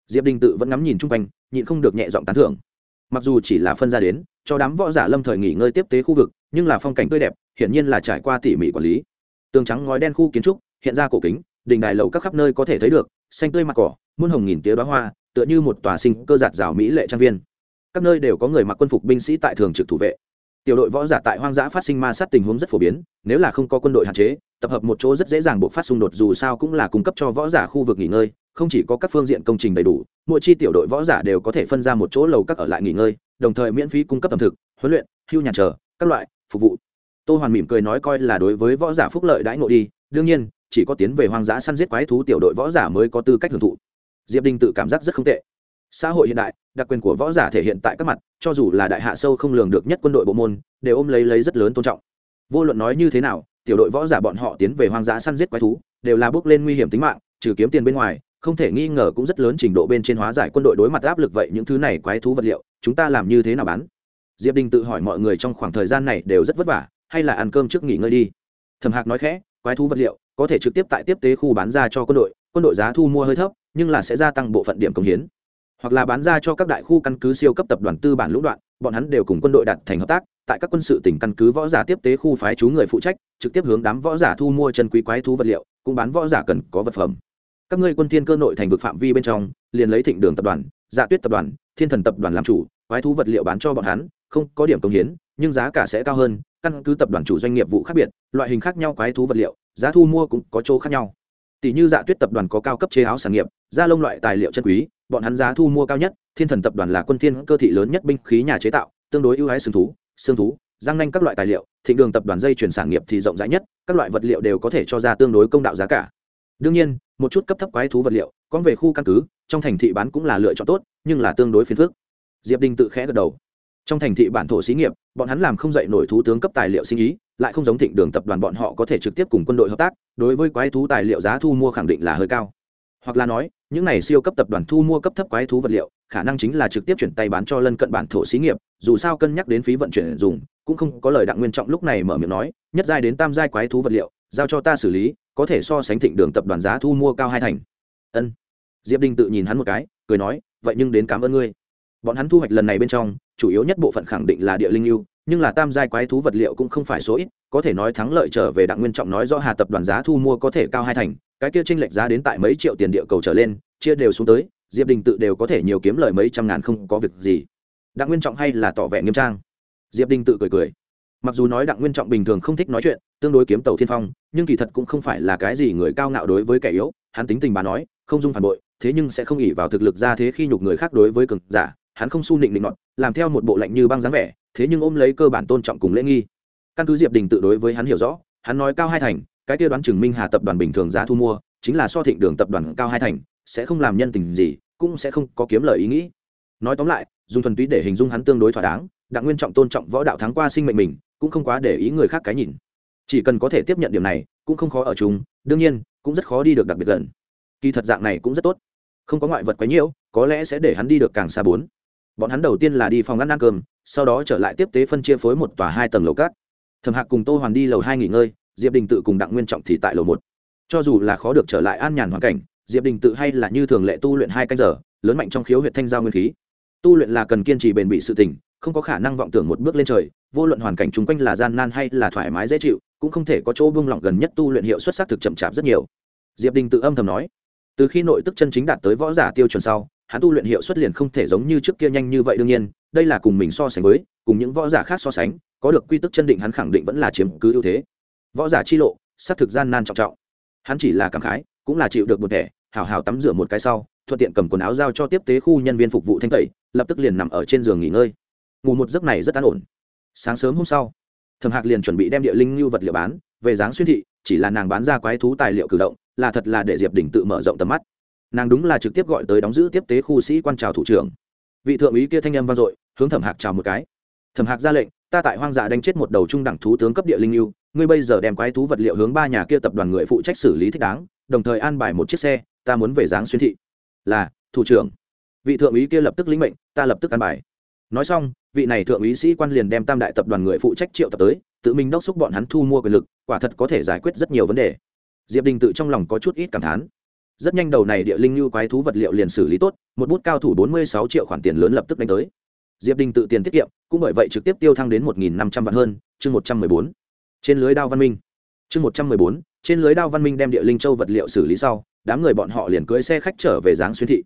Diệp đình tự vẫn ngắm nhìn chung quanh, nhịn không được nhẹ giọng tán thưởng. Mặc dù chỉ là phân ra đến cho đám võ giả lâm thời nghỉ ngơi tiếp tế khu vực, nhưng là phong cảnh tươi đẹp, hiển nhiên là trải qua tỉ mỉ quản lý. Tường trắng ngói đen khu kiến trúc, hiện ra cổ kính đình đài lầu các khắp nơi có thể thấy được, xanh tươi mặt cỏ, muôn hồng nghìn tía đoá hoa, tựa như một tòa sinh cơ giạt rào mỹ lệ trang viên. Các nơi đều có người mặc quân phục binh sĩ tại thường trực thủ vệ. Tiểu đội võ giả tại hoang dã phát sinh ma sát tình huống rất phổ biến, nếu là không có quân đội hạn chế tập hợp một chỗ rất dễ dàng buộc phát xung đột, dù sao cũng là cung cấp cho võ giả khu vực nghỉ ngơi, không chỉ có các phương diện công trình đầy đủ, mỗi chi tiểu đội võ giả đều có thể phân ra một chỗ lầu các ở lại nghỉ ngơi, đồng thời miễn phí cung cấp ẩm thực, huấn luyện, hưu nhà chờ, các loại, phục vụ. Tô hoàn mỉm cười nói coi là đối với võ giả phúc lợi đãi ngộ đi, đương nhiên, chỉ có tiến về hoang dã săn giết quái thú tiểu đội võ giả mới có tư cách hưởng thụ. Diệp đinh tự cảm giác rất không tệ. Xã hội hiện đại, đặc quyền của võ giả thể hiện tại các mặt, cho dù là đại hạ sâu không lường được nhất quân đội bộ môn, đều ôm lấy lấy rất lớn tôn trọng. Vô luận nói như thế nào tiểu đội võ giả bọn họ tiến về hoang dã săn giết quái thú, đều là bước lên nguy hiểm tính mạng, trừ kiếm tiền bên ngoài, không thể nghi ngờ cũng rất lớn trình độ bên trên hóa giải quân đội đối mặt áp lực vậy những thứ này quái thú vật liệu, chúng ta làm như thế nào bán? Diệp đình tự hỏi mọi người trong khoảng thời gian này đều rất vất vả, hay là ăn cơm trước nghỉ ngơi đi. Thẩm hạc nói khẽ, quái thú vật liệu, có thể trực tiếp tại tiếp tế khu bán ra cho quân đội quân đội giá thu mua hơi thấp, nhưng là sẽ gia tăng bộ phận điểm công hiến hoặc là bán ra cho các đại khu căn cứ siêu cấp tập đoàn tư bản lũng đoạn, bọn hắn đều cùng quân đội đặt thành hợp tác, tại các quân sự tỉnh căn cứ võ giả tiếp tế khu phái chú người phụ trách, trực tiếp hướng đám võ giả thu mua chân quý quái thú vật liệu, cũng bán võ giả cần có vật phẩm. Các ngươi quân thiên cơ nội thành vực phạm vi bên trong, liền lấy thịnh đường tập đoàn dạ tuyết tập đoàn, thiên thần tập đoàn làm chủ, quái thú vật liệu bán cho bọn hắn, không có điểm công hiến, nhưng giá cả sẽ cao hơn, căn cứ tập đoàn chủ doanh nghiệp vụ khác biệt, loại hình khác nhau quái thú vật liệu, giá thu mua cũng có chỗ khác nhau. Tỷ như dạ tuyết tập đoàn có cao cấp chế áo sản nghiệp, da lông loại tài liệu chân quý bọn hắn giá thu mua cao nhất, thiên thần tập đoàn là quân thiên cơ thị lớn nhất binh khí nhà chế tạo, tương đối ưu ái xương thú xương thú, răng nanh các loại tài liệu, thịnh đường tập đoàn dây chuyển sản nghiệp thì rộng rãi nhất, các loại vật liệu đều có thể cho ra tương đối công đạo giá cả. Đương nhiên, một chút cấp thấp quái thú vật liệu Còn về khu căn cứ, trong thành thị bán cũng là lựa chọn tốt, nhưng là tương đối phiền phức. Diệp đình tự khẽ gật đầu. Trong thành thị bản thổ xí nghiệp, bọn hắn làm không dạy nổi thú tướng cấp tài liệu sinh ý, lại không giống thịnh đường tập đoàn bọn họ có thể trực tiếp cùng quân đội hợp tác, đối với quái thú tài liệu giá thu mua khẳng định là hơi cao hoặc là nói, những này siêu cấp tập đoàn thu mua cấp thấp quái thú vật liệu, khả năng chính là trực tiếp chuyển tay bán cho lân cận bản thổ xí nghiệp, dù sao cân nhắc đến phí vận chuyển dùng, cũng không có lời đặng nguyên trọng lúc này mở miệng nói, nhất giai đến tam giai quái thú vật liệu, giao cho ta xử lý, có thể so sánh thịnh đường tập đoàn giá thu mua cao hai thành. Ân. Diệp đinh tự nhìn hắn một cái, cười nói, vậy nhưng đến cảm ơn ngươi. Bọn hắn thu hoạch lần này bên trong, chủ yếu nhất bộ phận khẳng định là địa linh lưu nhưng là tam giai quái thú vật liệu cũng không phải số ít, có thể nói thắng lợi trở về đặng nguyên trọng nói do hà tập đoàn giá thu mua có thể cao hai thành cái kia chênh lệch giá đến tại mấy triệu tiền địa cầu trở lên, chia đều xuống tới, diệp đình tự đều có thể nhiều kiếm lời mấy trăm ngàn không có việc gì. Đặng nguyên trọng hay là tỏ vẻ nghiêm trang. Diệp đình tự cười cười. Mặc dù nói đặng nguyên trọng bình thường không thích nói chuyện, tương đối kiếm tàu thiên phong, nhưng kỳ thật cũng không phải là cái gì người cao ngạo đối với kẻ yếu, hắn tính tình bà nói, không dung phản bội, thế nhưng sẽ không ỷ vào thực lực ra thế khi nhục người khác đối với cường giả, hắn không su nịnh định nọt, làm theo một bộ lạnh như băng dáng vẻ, thế nhưng ôm lấy cơ bản tôn trọng cùng lễ nghi. Căn cứ diệp đình tự đối với hắn hiểu rõ, hắn nói cao hai thành cái kia đoán chừng minh hà tập đoàn bình thường giá thu mua, chính là so thịnh đường tập đoàn cao hai thành, sẽ không làm nhân tình gì, cũng sẽ không có kiếm lời ý nghĩ. Nói tóm lại dùng thuần túy để hình dung hắn tương đối thỏa đáng, đặng nguyên trọng tôn trọng võ đạo thắng qua sinh mệnh mình, cũng không quá để ý người khác cái nhìn. Chỉ cần có thể tiếp nhận điểm này, cũng không khó ở chúng đương nhiên, cũng rất khó đi được đặc biệt gần. Kỳ thật dạng này cũng rất tốt. Không có ngoại vật quấy nhiễu có lẽ sẽ để hắn đi được càng xa bốn. Bọn hắn đầu tiên là đi phòng ăn ăn cơm, sau đó trở lại tiếp tế phân chia phối một tòa hai tầng lầu cát. Thẩm hạc cùng tô hoàn đi lầu hai nghỉ ngơi diệp đình tự cùng đặng nguyên trọng thì tại lầu một. Cho dù là khó được trở lại an nhàn hoàn cảnh, diệp đình tự hay là như thường lệ tu luyện hai canh giờ, lớn mạnh trong khiếu huyện thanh giao nguyên khí. Tu luyện là cần kiên trì bền bỉ sự tỉnh không có khả năng vọng tưởng một bước lên trời, vô luận hoàn cảnh chung quanh là gian nan hay là thoải mái dễ chịu, cũng không thể có chỗ buông lỏng gần nhất tu luyện hiệu xuất sắc thực chậm chạp rất nhiều. Diệp đình tự âm thầm nói, từ khi nội tức chân chính đạt tới võ giả tiêu chuẩn sau, hắn tu luyện hiệu suất liền không thể giống như trước kia nhanh như vậy đương nhiên, đây là cùng mình so sánh với, cùng những võ giả khác so sánh, có được quy tức chân định hắn khẳng định vẫn là chiếm cứ ưu thế võ giả chi lộ, xác thực gian nan trọng trọng. Hắn chỉ là cảm khái, cũng là chịu được một thẻ, hào hào tắm rửa một cái sau, thuận tiện cầm quần áo giao cho tiếp tế khu nhân viên phục vụ thanh tẩy, lập tức liền nằm ở trên giường nghỉ ngơi. Ngủ một giấc này rất an ổn. Sáng sớm hôm sau thầm hạc liền chuẩn bị đem địa linh như vật liệu bán, về dáng xuyên thị, chỉ là nàng bán ra quái thú tài liệu cử động, là thật là để diệp đình tự mở rộng tầm mắt. Nàng đúng là trực tiếp gọi tới đóng giữ tiếp tế khu sĩ quan trào thủ trưởng. Vị thượng úy kia thanh âm vang dội, hướng thẩm hạc chào một cái. Thẩm hạc ra lệnh, ta tại hoang dã đánh chết một đầu trung đẳng thú tướng cấp địa linh yêu ngươi bây giờ đem quái thú vật liệu hướng ba nhà kia tập đoàn người phụ trách xử lý thích đáng, đồng thời an bài một chiếc xe, ta muốn về dáng xuyên thị. Là, thủ trưởng. Vị thượng úy kia lập tức lĩnh mệnh, ta lập tức an bài. Nói xong, vị này thượng úy sĩ quan liền đem tam đại tập đoàn người phụ trách triệu tập tới, tự mình đốc xúc bọn hắn thu mua quyền lực, quả thật có thể giải quyết rất nhiều vấn đề. Diệp đình tự trong lòng có chút ít cảm thán. Rất nhanh đầu này địa linh như quái thú vật liệu liền xử lý tốt, một bút cao thủ bốn mươi sáu triệu khoản tiền lớn lập tức đánh tới. Diệp đình tự tiền tiết kiệm, cũng bởi vậy trực tiếp tiêu thăng đến một năm trăm vạn hơn, chương một trăm mười bốn trên lưới đao văn minh. Chương một trăm mười bốn, trên lưới đao văn minh đem địa linh châu vật liệu xử lý sau, đám người bọn họ liền cưỡi xe khách trở về giáng xuyên thị.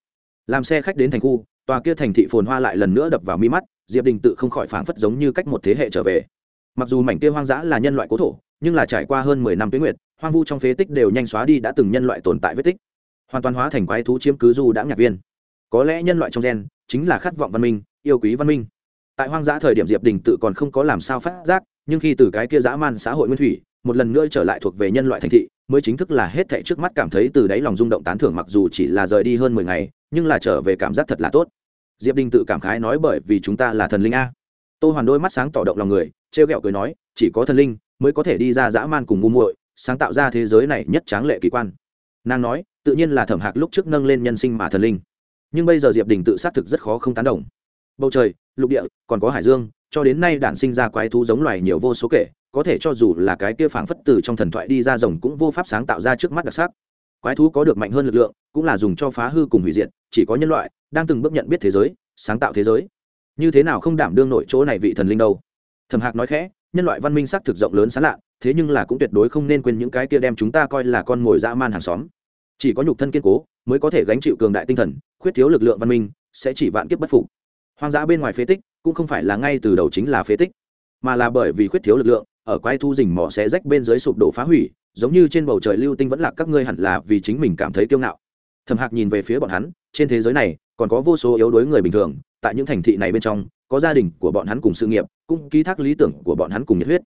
Làm xe khách đến thành khu, tòa kia thành thị phồn hoa lại lần nữa đập vào mi mắt, diệp đình tự không khỏi phảng phất giống như cách một thế hệ trở về. Mặc dù mảnh kia hoang dã là nhân loại cố thổ, nhưng là trải qua hơn mười năm tuyến nguyệt, hoang vu trong phế tích đều nhanh xóa đi đã từng nhân loại tồn tại vết tích. Hoàn toàn hóa thành quái thú chiếm cứ du đã nhạc viên. Có lẽ nhân loại trong gen chính là khát vọng văn minh, yêu quý văn minh. Tại hoang dã thời điểm diệp đình tự còn không có làm sao phát giác nhưng khi từ cái kia dã man xã hội nguyên thủy, một lần nữa trở lại thuộc về nhân loại thành thị, mới chính thức là hết thảy trước mắt cảm thấy từ đáy lòng rung động tán thưởng mặc dù chỉ là rời đi hơn mười ngày, nhưng là trở về cảm giác thật là tốt. Diệp đình tự cảm khái nói bởi vì chúng ta là thần linh a. Tô hoàn đôi mắt sáng tỏ động lòng người, trêu ghẹo cười nói, chỉ có thần linh mới có thể đi ra dã man cùng ngu muội, sáng tạo ra thế giới này nhất tráng lệ kỳ quan. Nàng nói, tự nhiên là thẩm hạc lúc trước nâng lên nhân sinh mà thần linh. Nhưng bây giờ diệp đình tự xác thực rất khó không tán đồng. Bầu trời, lục địa, còn có hải dương cho đến nay đản sinh ra quái thú giống loài nhiều vô số kể, có thể cho dù là cái kia phảng phất từ trong thần thoại đi ra rồng cũng vô pháp sáng tạo ra trước mắt đặc sắc. Quái thú có được mạnh hơn lực lượng, cũng là dùng cho phá hư cùng hủy diệt, chỉ có nhân loại đang từng bước nhận biết thế giới, sáng tạo thế giới. Như thế nào không đảm đương nội chỗ này vị thần linh đâu? Thẩm hạc nói khẽ, nhân loại văn minh sắc thực rộng lớn sáng lạ thế nhưng là cũng tuyệt đối không nên quên những cái kia đem chúng ta coi là con mồi dã man hàng xóm. Chỉ có nhục thân kiên cố, mới có thể gánh chịu cường đại tinh thần, khuyết thiếu lực lượng văn minh, sẽ chỉ vạn kiếp bất phục hoang dã bên ngoài phế tích cũng không phải là ngay từ đầu chính là phế tích, mà là bởi vì khuyết thiếu lực lượng, ở quay thu rình mỏ sẽ rách bên dưới sụp đổ phá hủy, giống như trên bầu trời lưu tinh vẫn là các ngươi hẳn là vì chính mình cảm thấy kiêu ngạo. Thầm hạc nhìn về phía bọn hắn, trên thế giới này còn có vô số yếu đuối người bình thường, tại những thành thị này bên trong, có gia đình của bọn hắn cùng sự nghiệp, cũng ký thác lý tưởng của bọn hắn cùng nhiệt huyết.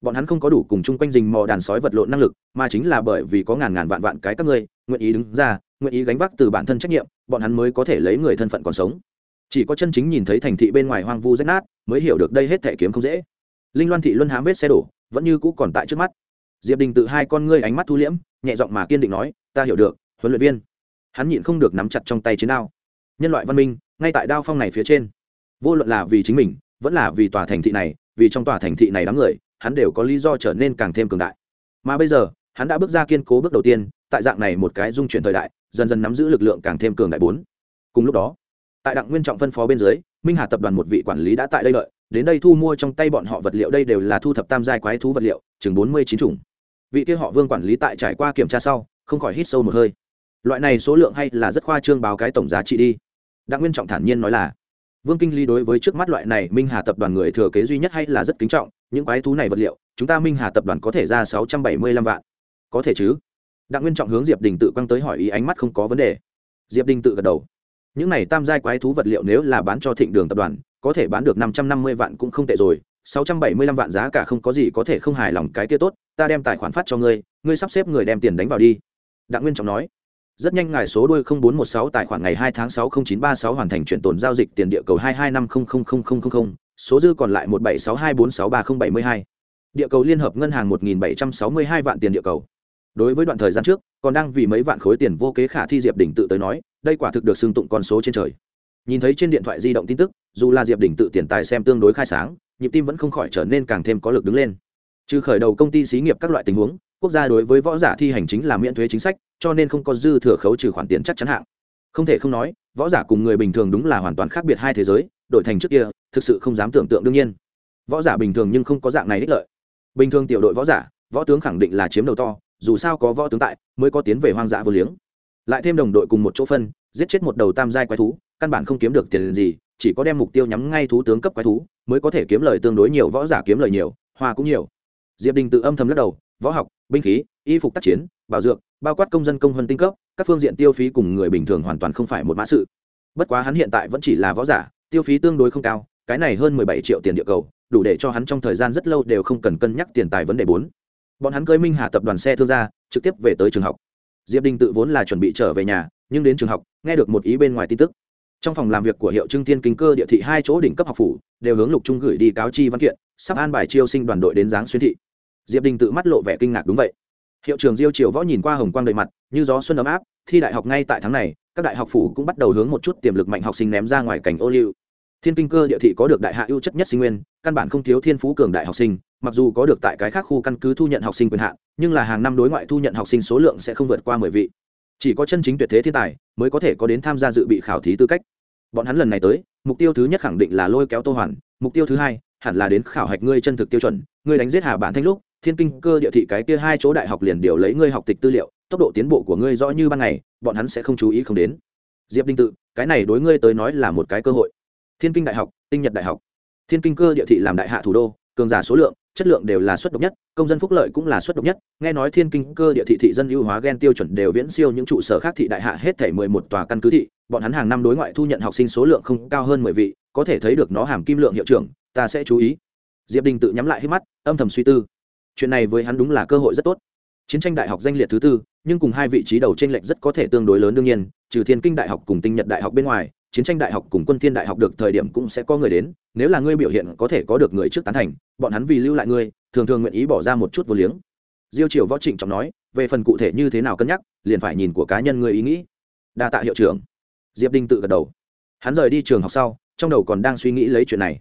Bọn hắn không có đủ cùng chung quanh rình mò đàn sói vật lộn năng lực, mà chính là bởi vì có ngàn ngàn vạn vạn cái các ngươi, nguyện ý đứng ra, nguyện ý gánh vác từ bản thân trách nhiệm, bọn hắn mới có thể lấy người thân phận còn sống chỉ có chân chính nhìn thấy thành thị bên ngoài hoang vu rách nát, mới hiểu được đây hết thẻ kiếm không dễ. Linh loan thị luân hám vết xe đổ, vẫn như cũ còn tại trước mắt. Diệp đình tự hai con ngươi ánh mắt thu liễm, nhẹ giọng mà kiên định nói, ta hiểu được, huấn luyện viên. Hắn nhịn không được nắm chặt trong tay chiến đao. Nhân loại văn minh, ngay tại đao phong này phía trên. Vô luận là vì chính mình, vẫn là vì tòa thành thị này, vì trong tòa thành thị này đám người, hắn đều có lý do trở nên càng thêm cường đại. Mà bây giờ, hắn đã bước ra kiên cố bước đầu tiên, tại dạng này một cái dung chuyển thời đại, dần dần nắm giữ lực lượng càng thêm cường đại bốn. Cùng lúc đó tại đặng nguyên trọng phân phó bên dưới, minh hà tập đoàn một vị quản lý đã tại đây lợi đến đây thu mua trong tay bọn họ vật liệu đây đều là thu thập tam giai quái thú vật liệu, chừng bốn mươi chín chủng. Vị kia họ vương quản lý tại trải qua kiểm tra sau, không khỏi hít sâu một hơi. Loại này số lượng hay là rất khoa trương báo cái tổng giá trị đi. Đặng nguyên trọng thản nhiên nói là, vương kinh lý đối với trước mắt loại này minh hà tập đoàn người thừa kế duy nhất hay là rất kính trọng, những quái thú này vật liệu, chúng ta minh hà tập đoàn có thể ra sáu trăm bảy mươi lăm vạn. Có thể chứ. Đặng nguyên trọng hướng diệp đình tự quăng tới hỏi ý ánh mắt không có vấn đề. Diệp đình tự gật đầu những này tam giai quái thú vật liệu nếu là bán cho thịnh đường tập đoàn có thể bán được năm trăm năm mươi vạn cũng không tệ rồi sáu trăm bảy mươi lăm vạn giá cả không có gì có thể không hài lòng cái kia tốt ta đem tài khoản phát cho ngươi ngươi sắp xếp người đem tiền đánh vào đi đặng nguyên trọng nói rất nhanh ngài số đuôi 0416 tài khoản ngày 2 tháng 6 0936 hoàn thành chuyển tồn giao dịch tiền địa cầu 225000000, số dư còn lại 1762463072. Địa cầu liên hợp ngân hàng 1762 vạn tiền địa cầu. Đối với đoạn thời gian trước, còn đang vì mấy vạn khối tiền vô kế khả thi Diệp Đỉnh tự tới nói, đây quả thực được xưng tụng con số trên trời. Nhìn thấy trên điện thoại di động tin tức, dù là Diệp Đỉnh tự tiền tài xem tương đối khai sáng, nhịp tim vẫn không khỏi trở nên càng thêm có lực đứng lên. Trừ khởi đầu công ty xí nghiệp các loại tình huống, quốc gia đối với võ giả thi hành chính là miễn thuế chính sách cho nên không có dư thừa khấu trừ khoản tiền chắc chắn hạng không thể không nói võ giả cùng người bình thường đúng là hoàn toàn khác biệt hai thế giới đổi thành trước kia thực sự không dám tưởng tượng đương nhiên võ giả bình thường nhưng không có dạng này ích lợi bình thường tiểu đội võ giả võ tướng khẳng định là chiếm đầu to dù sao có võ tướng tại, mới có tiến về hoang dã vô liếng. Lại thêm đồng đội cùng một chỗ phân, giết chết một đầu tam giai quái thú, căn bản không kiếm được tiền gì, chỉ có đem mục tiêu nhắm ngay thú tướng cấp quái thú, mới có thể kiếm lời tương đối nhiều, võ giả kiếm lời nhiều, hoa cũng nhiều. Diệp đình tự âm thầm lắc đầu, võ học, binh khí, y phục tác chiến, bảo dược, bao quát công dân công huân tinh cấp, các phương diện tiêu phí cùng người bình thường hoàn toàn không phải một mã sự. Bất quá hắn hiện tại vẫn chỉ là võ giả, tiêu phí tương đối không cao, cái này hơn mười bảy triệu tiền địa cầu, đủ để cho hắn trong thời gian rất lâu đều không cần cân nhắc tiền tài vấn đề bốn bọn hắn cưới minh hà tập đoàn xe thương gia, trực tiếp về tới trường học. Diệp đình tự vốn là chuẩn bị trở về nhà, nhưng đến trường học, nghe được một ý bên ngoài tin tức. Trong phòng làm việc của hiệu trưng tiên kinh cơ địa thị hai chỗ đỉnh cấp học phủ, đều hướng lục trung gửi đi cáo chi văn kiện, sắp an bài chiêu sinh đoàn đội đến giáng xuyên thị. Diệp đình tự mắt lộ vẻ kinh ngạc đúng vậy. Hiệu trường diêu triều võ nhìn qua hồng quang đầy mặt, như gió xuân ấm áp, thi đại học ngay tại tháng này, các đại học phủ cũng bắt đầu hướng một chút tiềm lực mạnh học sinh ném ra ngoài cảnh ô liu. Thiên kinh cơ địa thị có được đại hạ ưu chất nhất sinh nguyên, căn bản không thiếu thiên phú cường đại học sinh mặc dù có được tại cái khác khu căn cứ thu nhận học sinh quyền hạn, nhưng là hàng năm đối ngoại thu nhận học sinh số lượng sẽ không vượt qua mười vị. Chỉ có chân chính tuyệt thế thiên tài mới có thể có đến tham gia dự bị khảo thí tư cách. Bọn hắn lần này tới, mục tiêu thứ nhất khẳng định là lôi kéo tô hoàn, mục tiêu thứ hai hẳn là đến khảo hạch ngươi chân thực tiêu chuẩn, ngươi đánh giết hà bản thanh lúc, thiên kinh cơ địa thị cái kia hai chỗ đại học liền điều lấy ngươi học tịch tư liệu, tốc độ tiến bộ của ngươi rõ như ban ngày, bọn hắn sẽ không chú ý không đến. Diệp đinh tự, cái này đối ngươi tới nói là một cái cơ hội. Thiên kinh đại học, tinh nhật đại học. Thiên kinh cơ địa thị làm đại hạ thủ đô, cường giả số lượng chất lượng đều là xuất độc nhất, công dân phúc lợi cũng là xuất độc nhất. Nghe nói thiên kinh cơ địa thị thị dân ưu hóa g e n tiêu chuẩn đều viễn siêu những trụ sở khác thị đại hạ hết thể mười một tòa căn cứ thị. Bọn hắn hàng năm đối ngoại thu nhận học sinh số lượng không cao hơn mười vị, có thể thấy được nó hàm kim lượng hiệu trưởng, ta sẽ chú ý. Diệp đình tự nhắm lại hết mắt, âm thầm suy tư. Chuyện này với hắn đúng là cơ hội rất tốt. Chiến tranh đại học danh liệt thứ tư, nhưng cùng hai vị trí đầu trên lệch rất có thể tương đối lớn đương nhiên, trừ thiên kinh đại học cùng tinh nhật đại học bên ngoài chiến tranh đại học cùng quân thiên đại học được thời điểm cũng sẽ có người đến, nếu là ngươi biểu hiện có thể có được người trước tán thành, bọn hắn vì lưu lại ngươi, thường thường nguyện ý bỏ ra một chút vô liếng. Diêu triều võ trịnh trọng nói, về phần cụ thể như thế nào cân nhắc, liền phải nhìn của cá nhân ngươi ý nghĩ. Đa tạ hiệu trưởng. Diệp đinh tự gật đầu. Hắn rời đi trường học sau, trong đầu còn đang suy nghĩ lấy chuyện này.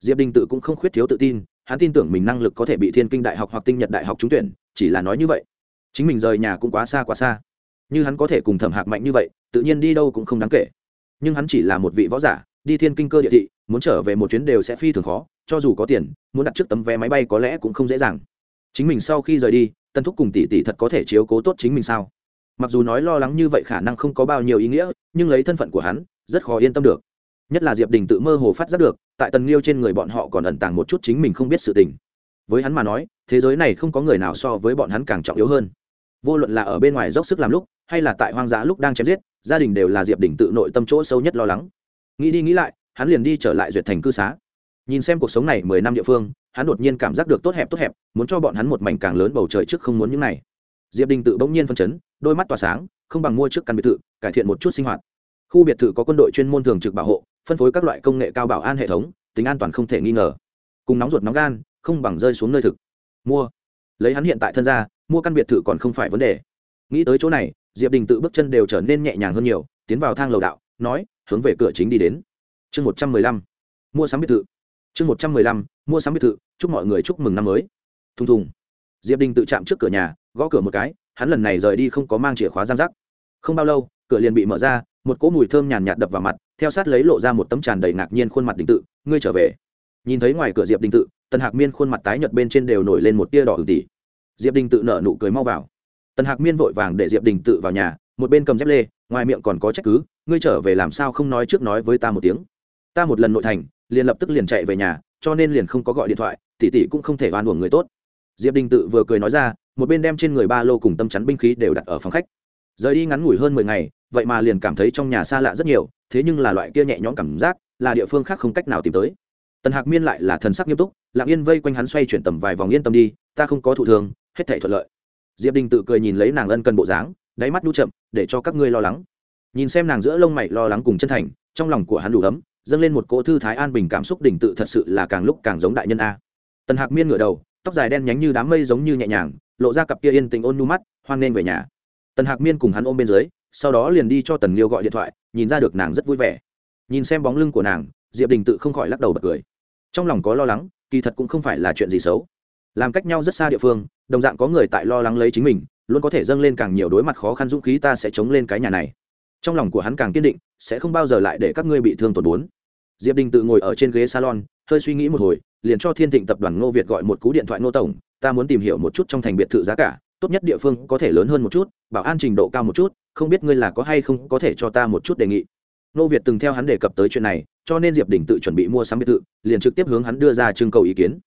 Diệp đinh tự cũng không khuyết thiếu tự tin, hắn tin tưởng mình năng lực có thể bị thiên kinh đại học hoặc tinh nhật đại học trúng tuyển, chỉ là nói như vậy. Chính mình rời nhà cũng quá xa quá xa. Như hắn có thể cùng thẩm hạc mạnh như vậy, tự nhiên đi đâu cũng không đáng kể nhưng hắn chỉ là một vị võ giả, đi thiên kinh cơ địa thị, muốn trở về một chuyến đều sẽ phi thường khó, cho dù có tiền, muốn đặt trước tấm vé máy bay có lẽ cũng không dễ dàng. Chính mình sau khi rời đi tân thúc cùng tỷ tỷ thật có thể chiếu cố tốt chính mình sao? Mặc dù nói lo lắng như vậy khả năng không có bao nhiêu ý nghĩa, nhưng lấy thân phận của hắn, rất khó yên tâm được. Nhất là diệp đình tự mơ hồ phát giác được, tại tần liêu trên người bọn họ còn ẩn tàng một chút chính mình không biết sự tình. Với hắn mà nói, thế giới này không có người nào so với bọn hắn càng trọng yếu hơn. Vô luận là ở bên ngoài dốc sức làm lúc, hay là tại hoang dã lúc đang chém giết gia đình đều là diệp đình tự nội tâm chỗ sâu nhất lo lắng. Nghĩ đi nghĩ lại, hắn liền đi trở lại duyệt thành cư xá. Nhìn xem cuộc sống này mười năm địa phương, hắn đột nhiên cảm giác được tốt hẹp tốt hẹp, muốn cho bọn hắn một mảnh càng lớn bầu trời trước không muốn những này. Diệp đình tự bỗng nhiên phân chấn, đôi mắt tỏa sáng, không bằng mua trước căn biệt thự, cải thiện một chút sinh hoạt. Khu biệt thự có quân đội chuyên môn thường trực bảo hộ, phân phối các loại công nghệ cao bảo an hệ thống, tính an toàn không thể nghi ngờ. Cùng nóng ruột nóng gan, không bằng rơi xuống nơi thực. Mua. Lấy hắn hiện tại thân ra, mua căn biệt thự còn không phải vấn đề. Nghĩ tới chỗ này diệp đình tự bước chân đều trở nên nhẹ nhàng hơn nhiều, tiến vào thang lầu đạo, nói, hướng về cửa chính đi đến. Chương một trăm mười lăm, mua sắm biệt thự. Chương một trăm mười lăm, mua sắm biệt thự, chúc mọi người chúc mừng năm mới. Thùng thùng. Diệp đình tự chạm trước cửa nhà, gõ cửa một cái, hắn lần này rời đi không có mang chìa khóa giang rắc không bao lâu, cửa liền bị mở ra, một cỗ mùi thơm nhàn nhạt đập vào mặt, theo sát lấy lộ ra một tấm tràn đầy ngạc nhiên khuôn mặt đình tự, ngươi trở về. Nhìn thấy ngoài cửa diệp đình tự, tần hạc miên khuôn mặt tái nhợt bên trên đều nổi lên một tia đỏ ửng tỉ. Diệp đình tự nở nụ cười mau vào tần hạc miên vội vàng để diệp đình tự vào nhà, một bên cầm dép lê, ngoài miệng còn có trách cứ, ngươi trở về làm sao không nói trước nói với ta một tiếng. Ta một lần nội thành, liền lập tức liền chạy về nhà, cho nên liền không có gọi điện thoại tỷ tỷ cũng không thể oan uổng người tốt. Diệp đình tự vừa cười nói ra, một bên đem trên người ba lô cùng tâm chắn binh khí đều đặt ở phòng khách. Rời đi ngắn ngủi hơn mười ngày, vậy mà liền cảm thấy trong nhà xa lạ rất nhiều, thế nhưng là loại kia nhẹ nhõm cảm giác, là địa phương khác không cách nào tìm tới. Tần hạc miên lại là thần sắc nghiêm túc, lặng yên vây quanh hắn xoay chuyển tầm vài vòng yên tâm đi, ta không có thụ thường hết thể thuận lợi diệp đình tự cười nhìn lấy nàng ân cần bộ dáng, đáy mắt nhu chậm, để cho các ngươi lo lắng. Nhìn xem nàng giữa lông mày lo lắng cùng chân thành, trong lòng của hắn đủ ấm, dâng lên một cỗ thư thái an bình cảm xúc đình tự thật sự là càng lúc càng giống đại nhân a. Tần hạc miên ngửa đầu, tóc dài đen nhánh như đám mây giống như nhẹ nhàng, lộ ra cặp kia yên tình ôn nu mắt, hoan nên về nhà. Tần hạc miên cùng hắn ôm bên dưới, sau đó liền đi cho tần liêu gọi điện thoại, nhìn ra được nàng rất vui vẻ. Nhìn xem bóng lưng của nàng, diệp đình tự không khỏi lắc đầu bật cười. Trong lòng có lo lắng, kỳ thật cũng không phải là chuyện gì xấu làm cách nhau rất xa địa phương, đồng dạng có người tại lo lắng lấy chính mình, luôn có thể dâng lên càng nhiều đối mặt khó khăn dũng khí ta sẽ chống lên cái nhà này. Trong lòng của hắn càng kiên định, sẽ không bao giờ lại để các ngươi bị thương tổn bốn. Diệp đình tự ngồi ở trên ghế salon, hơi suy nghĩ một hồi, liền cho thiên thịnh tập đoàn ngô việt gọi một cú điện thoại ngô tổng, ta muốn tìm hiểu một chút trong thành biệt thự giá cả, tốt nhất địa phương có thể lớn hơn một chút, bảo an trình độ cao một chút, không biết ngươi là có hay không có thể cho ta một chút đề nghị. Ngô việt từng theo hắn đề cập tới chuyện này, cho nên diệp đình tự chuẩn bị mua sắm biệt thự, liền trực tiếp hướng hắn đưa ra trưng cầu ý kiến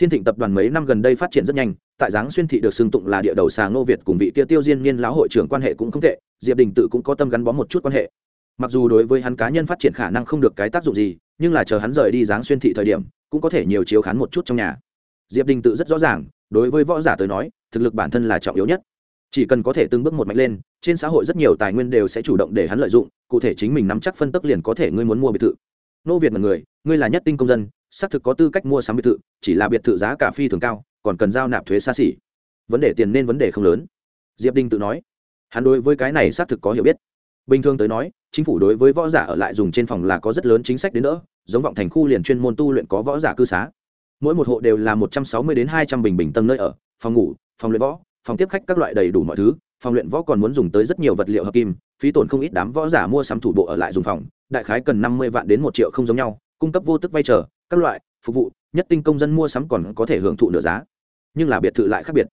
thiên thịnh tập đoàn mấy năm gần đây phát triển rất nhanh, tại giáng xuyên thị được xưng tụng là địa đầu xà ngô việt cùng vị kia tiêu diên niên lão hội trưởng quan hệ cũng không tệ, diệp đình tự cũng có tâm gắn bó một chút quan hệ. Mặc dù đối với hắn cá nhân phát triển khả năng không được cái tác dụng gì, nhưng là chờ hắn rời đi giáng xuyên thị thời điểm, cũng có thể nhiều chiếu khán một chút trong nhà. Diệp đình tự rất rõ ràng, đối với võ giả tới nói, thực lực bản thân là trọng yếu nhất. Chỉ cần có thể từng bước một mạnh lên, trên xã hội rất nhiều tài nguyên đều sẽ chủ động để hắn lợi dụng, cụ thể chính mình nắm chắc phân tức liền có thể ngươi muốn mua biệt thự. Nô việt là người, ngươi là nhất tinh công dân xác thực có tư cách mua sắm biệt thự, chỉ là biệt thự giá cả phi thường cao, còn cần giao nạp thuế xa xỉ. Vấn đề tiền nên vấn đề không lớn. Diệp đinh tự nói, hắn đối với cái này xác thực có hiểu biết. Bình thường tới nói, chính phủ đối với võ giả ở lại dùng trên phòng là có rất lớn chính sách đến nữa giống vọng thành khu liền chuyên môn tu luyện có võ giả cư xá. Mỗi một hộ đều là một trăm sáu mươi đến hai trăm bình bình tầng nơi ở, phòng ngủ, phòng luyện võ, phòng tiếp khách các loại đầy đủ mọi thứ, phòng luyện võ còn muốn dùng tới rất nhiều vật liệu hợp kim, phí tổn không ít đám võ giả mua sắm thủ bộ ở lại dùng phòng, đại khái cần năm mươi vạn đến một triệu không giống nhau, cung cấp vô tức vay chờ các loại, phục vụ, nhất tinh công dân mua sắm còn có thể hưởng thụ nửa giá. Nhưng là biệt thự lại khác biệt.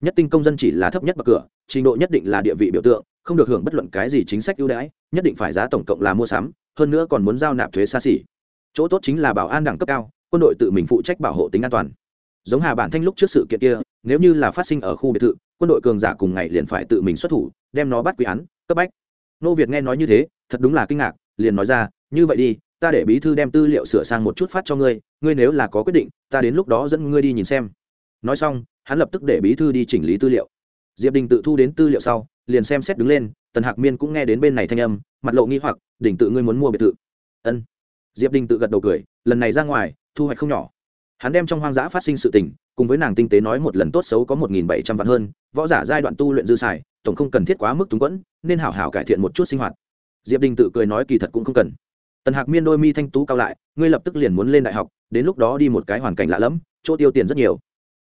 Nhất tinh công dân chỉ là thấp nhất bậc cửa, trình độ nhất định là địa vị biểu tượng, không được hưởng bất luận cái gì chính sách ưu đãi, nhất định phải giá tổng cộng là mua sắm, hơn nữa còn muốn giao nạp thuế xa xỉ. Chỗ tốt chính là bảo an đẳng cấp cao, quân đội tự mình phụ trách bảo hộ tính an toàn. Giống hà bản thanh lúc trước sự kiện kia, nếu như là phát sinh ở khu biệt thự, quân đội cường giả cùng ngày liền phải tự mình xuất thủ, đem nó bắt quy án, cấp bách. Nô việt nghe nói như thế, thật đúng là kinh ngạc, liền nói ra, như vậy đi ta để bí thư đem tư liệu sửa sang một chút phát cho ngươi ngươi nếu là có quyết định, ta đến lúc đó dẫn ngươi đi nhìn xem. Nói xong, hắn lập tức để bí thư đi chỉnh lý tư liệu. Diệp đình tự thu đến tư liệu sau, liền xem xét đứng lên, tần hạc miên cũng nghe đến bên này thanh âm, mặt lộ nghi hoặc Đỉnh tự ngươi muốn mua biệt thự? Ân. Diệp đình tự gật đầu cười, lần này ra ngoài, thu hoạch không nhỏ. Hắn đem trong hoang dã phát sinh sự tình, cùng với nàng tinh tế nói một lần tốt xấu có một nghìn bảy trăm vạn hơn, võ giả giai đoạn tu luyện dư xài, tổng không cần thiết quá mức túng quẫn, nên hảo hảo cải thiện một chút sinh hoạt. Diệp đình tự cười nói kỳ thật cũng không cần tần hạc miên đôi mi thanh tú cao lại, ngươi lập tức liền muốn lên đại học, đến lúc đó đi một cái hoàn cảnh lạ lẫm, chỗ tiêu tiền rất nhiều.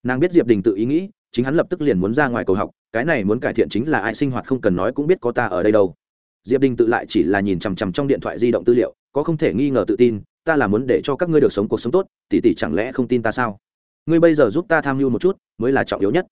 Nàng biết diệp đình tự ý nghĩ, chính hắn lập tức liền muốn ra ngoài cầu học, cái này muốn cải thiện chính là ai sinh hoạt không cần nói cũng biết có ta ở đây đâu. Diệp đình tự lại chỉ là nhìn chằm chằm trong điện thoại di động tư liệu, có không thể nghi ngờ tự tin, ta là muốn để cho các ngươi được sống cuộc sống tốt, tỷ tỷ chẳng lẽ không tin ta sao? Ngươi bây giờ giúp ta tham mưu một chút, mới là trọng yếu nhất.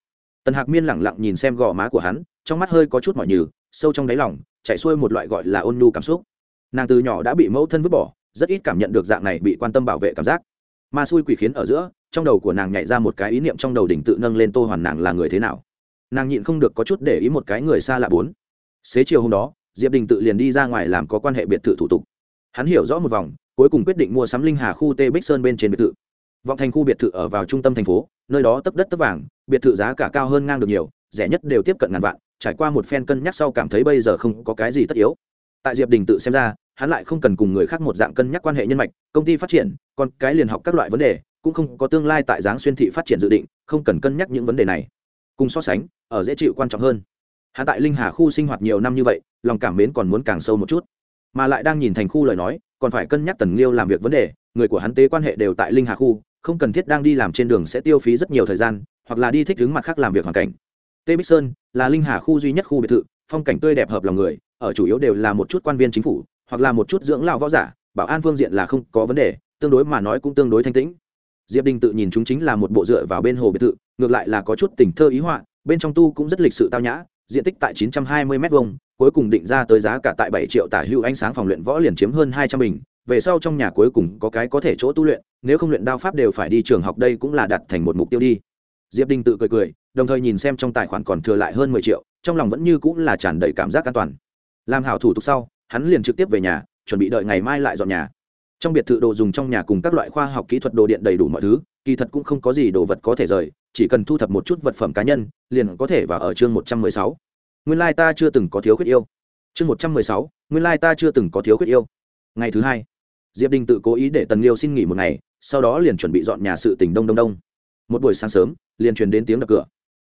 Tần hạc miên lẳng lặng nhìn xem gò má của hắn, trong mắt hơi có chút mọi nhừ, sâu trong đáy lòng, chạy xuôi một loại gọi là ôn nhu cảm xúc nàng từ nhỏ đã bị mẫu thân vứt bỏ, rất ít cảm nhận được dạng này bị quan tâm bảo vệ cảm giác. Ma xui quỷ khiến ở giữa, trong đầu của nàng nhảy ra một cái ý niệm trong đầu đỉnh tự nâng lên tô hoàn nàng là người thế nào. Nàng nhịn không được có chút để ý một cái người xa lạ bốn. Xế chiều hôm đó, diệp đình tự liền đi ra ngoài làm có quan hệ biệt thự thủ tục. Hắn hiểu rõ một vòng, cuối cùng quyết định mua sắm linh hà khu tê bích sơn bên trên biệt thự. Vọng thành khu biệt thự ở vào trung tâm thành phố, nơi đó tấp đất tấp vàng, biệt thự giá cả cao hơn ngang được nhiều, rẻ nhất đều tiếp cận ngàn vạn, trải qua một phen cân nhắc sau cảm thấy bây giờ không có cái gì tất yếu tại diệp đình tự xem ra, hắn lại không cần cùng người khác một dạng cân nhắc quan hệ nhân mạch, công ty phát triển, còn cái liền học các loại vấn đề, cũng không có tương lai tại giáng xuyên thị phát triển dự định, không cần cân nhắc những vấn đề này. Cùng so sánh, ở dễ chịu quan trọng hơn. Hắn tại linh hà khu sinh hoạt nhiều năm như vậy, lòng cảm mến còn muốn càng sâu một chút. Mà lại đang nhìn thành khu lời nói, còn phải cân nhắc tần liêu làm việc vấn đề, người của hắn tế quan hệ đều tại linh hà khu, không cần thiết đang đi làm trên đường sẽ tiêu phí rất nhiều thời gian, hoặc là đi thích đứng mặt khác làm việc hoàn cảnh. Tê bích sơn là linh hà khu duy nhất khu biệt thự, phong cảnh tươi đẹp hợp lòng người ở chủ yếu đều là một chút quan viên chính phủ, hoặc là một chút dưỡng lao võ giả, bảo an phương diện là không có vấn đề, tương đối mà nói cũng tương đối thanh tĩnh. Diệp đình tự nhìn chúng chính là một bộ dựa vào bên hồ biệt thự, ngược lại là có chút tình thơ ý họa, bên trong tu cũng rất lịch sự tao nhã, diện tích tại 920 m hai cuối cùng định ra tới giá cả tại 7 triệu tả hữu ánh sáng phòng luyện võ liền chiếm hơn 200 bình, về sau trong nhà cuối cùng có cái có thể chỗ tu luyện, nếu không luyện đao pháp đều phải đi trường học đây cũng là đặt thành một mục tiêu đi. Diệp đình tự cười cười, đồng thời nhìn xem trong tài khoản còn thừa lại hơn 10 triệu, trong lòng vẫn như cũng là tràn đầy cảm giác an toàn làm hảo thủ tục sau, hắn liền trực tiếp về nhà, chuẩn bị đợi ngày mai lại dọn nhà. Trong biệt thự đồ dùng trong nhà cùng các loại khoa học kỹ thuật đồ điện đầy đủ mọi thứ, kỳ thật cũng không có gì đồ vật có thể rời, chỉ cần thu thập một chút vật phẩm cá nhân, liền có thể vào ở chương một trăm mười sáu. Nguyên lai ta chưa từng có thiếu khuyết yêu. Chương một trăm mười sáu, nguyên lai ta chưa từng có thiếu khuyết yêu. Ngày thứ hai, diệp đình tự cố ý để tần liêu xin nghỉ một ngày, sau đó liền chuẩn bị dọn nhà sự tỉnh đông đông đông. Một buổi sáng sớm, liền truyền đến tiếng đập cửa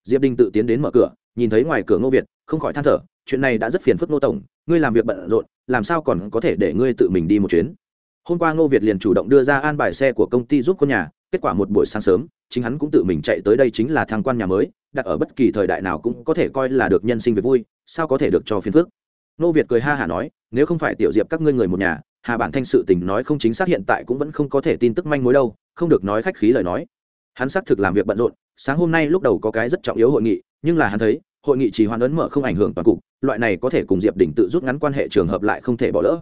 diệp đình tự tiến đến mở cửa, nhìn thấy ngoài cửa ngô việt, không khỏi than thở, chuyện này đã rất phiền phức ngô tổng, ngươi làm việc bận rộn, làm sao còn có thể để ngươi tự mình đi một chuyến hôm qua ngô việt liền chủ động đưa ra an bài xe của công ty giúp con nhà, kết quả một buổi sáng sớm, chính hắn cũng tự mình chạy tới đây chính là thang quan nhà mới, đặt ở bất kỳ thời đại nào cũng có thể coi là được nhân sinh việc vui, sao có thể được cho phiền phức? ngô việt cười ha hả nói, nếu không phải tiểu diệp các ngươi người một nhà, hà bản thanh sự tình nói không chính xác hiện tại cũng vẫn không có thể tin tức manh mối đâu, không được nói khách khí lời nói hắn xác thực làm việc bận rộn sáng hôm nay lúc đầu có cái rất trọng yếu hội nghị, nhưng là hắn thấy, hội nghị chỉ hoàn ấn mở không ảnh hưởng toàn cục, loại này có thể cùng diệp đình tự rút ngắn quan hệ trường hợp lại không thể bỏ lỡ.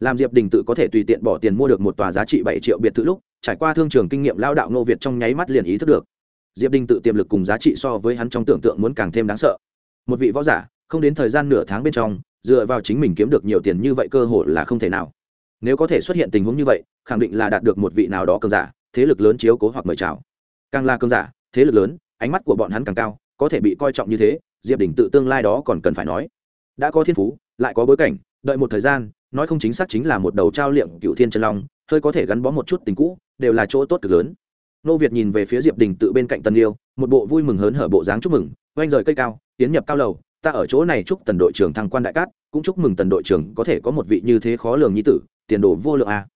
Làm diệp đình tự có thể tùy tiện bỏ tiền mua được một tòa giá trị bảy triệu biệt thự lúc, trải qua thương trường kinh nghiệm lao đạo ngô việt trong nháy mắt liền ý thức được. Diệp đình tự tiềm lực cùng giá trị so với hắn trong tưởng tượng muốn càng thêm đáng sợ. Một vị võ giả, không đến thời gian nửa tháng bên trong, dựa vào chính mình kiếm được nhiều tiền như vậy cơ hội là không thể nào. Nếu có thể xuất hiện tình huống như vậy, khẳng định là đạt được một vị nào đó cường giả, thế lực lớn chiếu cố hoặc mời chào. Càng là cơn giả thế lực lớn, ánh mắt của bọn hắn càng cao, có thể bị coi trọng như thế, diệp đình tự tương lai đó còn cần phải nói. Đã có thiên phú, lại có bối cảnh, đợi một thời gian, nói không chính xác chính là một đầu trao liệm cựu thiên chân long, hơi có thể gắn bó một chút tình cũ, đều là chỗ tốt cực lớn. Nô việt nhìn về phía diệp đình tự bên cạnh tần yêu một bộ vui mừng hớn hở bộ dáng chúc mừng oanh rời cây cao, tiến nhập cao lầu, ta ở chỗ này chúc tần đội trưởng thăng quan đại cát, cũng chúc mừng tần đội trưởng có thể có một vị như thế khó lường như tử, tiền đồ vô lượng a.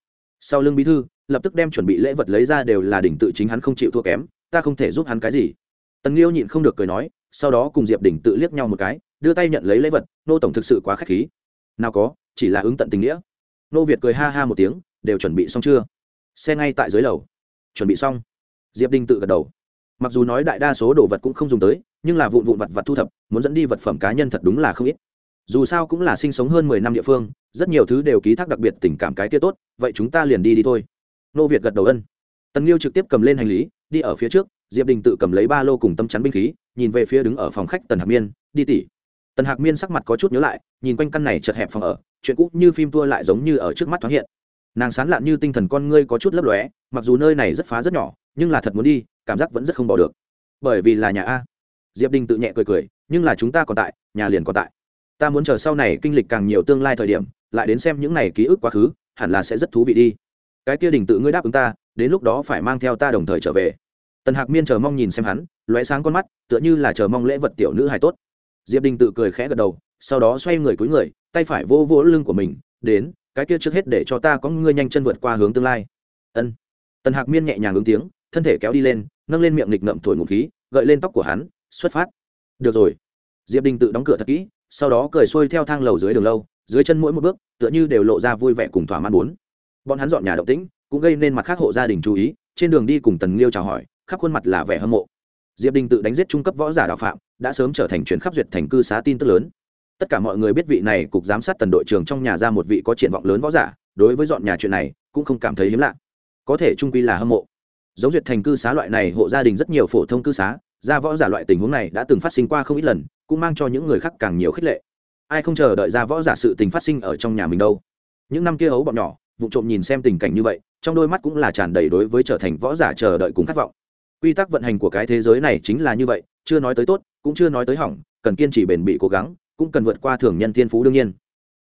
Sau lưng bí thư, lập tức đem chuẩn bị lễ vật lấy ra đều là đỉnh tự chính hắn không chịu thua kém ta không thể giúp hắn cái gì. Tần liêu nhịn không được cười nói, sau đó cùng diệp đỉnh tự liếc nhau một cái, đưa tay nhận lấy lễ vật, nô tổng thực sự quá k h á c h khí. Nào có, chỉ là ứng tận tình nghĩa. Nô việt cười ha ha một tiếng, đều chuẩn bị xong chưa? Xe ngay tại dưới lầu. Chuẩn bị xong. Diệp đinh tự gật đầu. Mặc dù nói đại đa số đồ vật cũng không dùng tới, nhưng là vụn vụn vật vật thu thập, muốn dẫn đi vật phẩm cá nhân thật đúng là không ít. Dù sao cũng là sinh sống hơn mười năm địa phương, rất nhiều thứ đều ký thác đặc biệt tình cảm cái kia tốt, vậy chúng ta liền đi đi thôi. Nô việt gật đầu ân. Tần liêu trực tiếp cầm lên hành lý đi ở phía trước, diệp đình tự cầm lấy ba lô cùng tâm chắn binh khí, nhìn về phía đứng ở phòng khách tần hạc miên, đi tỉ tần hạc miên sắc mặt có chút nhớ lại, nhìn quanh căn này chật hẹp phòng ở, chuyện cũ như phim tua lại giống như ở trước mắt thoáng hiện. Nàng sán lạn như tinh thần con ngươi có chút lấp lóe, mặc dù nơi này rất phá rất nhỏ, nhưng là thật muốn đi, cảm giác vẫn rất không bỏ được. Bởi vì là nhà a. Diệp đình tự nhẹ cười cười, nhưng là chúng ta còn tại, nhà liền còn tại. Ta muốn chờ sau này kinh lịch càng nhiều tương lai thời điểm, lại đến xem những này ký ức quá khứ, hẳn là sẽ rất thú vị đi. Cái kia đình tự ngươi đáp ứng ta, đến lúc đó phải mang theo ta đồng thời trở về tần hạc miên chờ mong nhìn xem hắn, lóe sáng con mắt, tựa như là chờ mong lễ vật tiểu nữ hài tốt. Diệp đình tự cười khẽ gật đầu, sau đó xoay người cúi người, tay phải vô vô lưng của mình, đến, cái kia trước hết để cho ta có ngươi nhanh chân vượt qua hướng tương lai. Ân. Tần hạc miên nhẹ nhàng ứng tiếng, thân thể kéo đi lên, nâng lên miệng nghịch ngậm thổi ngụm khí, gợi lên tóc của hắn, xuất phát. Được rồi. Diệp đình tự đóng cửa thật kỹ, sau đó cười xuôi theo thang lầu dưới đường lâu, dưới chân mỗi một bước, tựa như đều lộ ra vui vẻ cùng thỏa mãn bốn. Bọn hắn dọn nhà động tĩnh, cũng gây nên mặt khác hộ gia đình chú ý, trên đường đi cùng tần liêu chào hỏi khắp khuôn mặt là vẻ hâm mộ. Diệp đình tự đánh giết trung cấp võ giả đạo phạm, đã sớm trở thành chuyến khắp duyệt thành cư xá tin tức lớn. Tất cả mọi người biết vị này cục giám sát tần đội trưởng trong nhà ra một vị có triển vọng lớn võ giả, đối với dọn nhà chuyện này cũng không cảm thấy hiếm lạ. Có thể trung quy là hâm mộ. Giống duyệt thành cư xá loại này hộ gia đình rất nhiều phổ thông cư xá, ra võ giả loại tình huống này đã từng phát sinh qua không ít lần, cũng mang cho những người khác càng nhiều khích lệ. Ai không chờ đợi ra võ giả sự tình phát sinh ở trong nhà mình đâu. Những năm kia ấu bọn nhỏ, vụ trộm nhìn xem tình cảnh như vậy, trong đôi mắt cũng là tràn đầy đối với trở thành võ giả chờ đợi cùng khát vọng quy tắc vận hành của cái thế giới này chính là như vậy, chưa nói tới tốt, cũng chưa nói tới hỏng, cần kiên trì bền bỉ cố gắng, cũng cần vượt qua thường nhân thiên phú đương nhiên.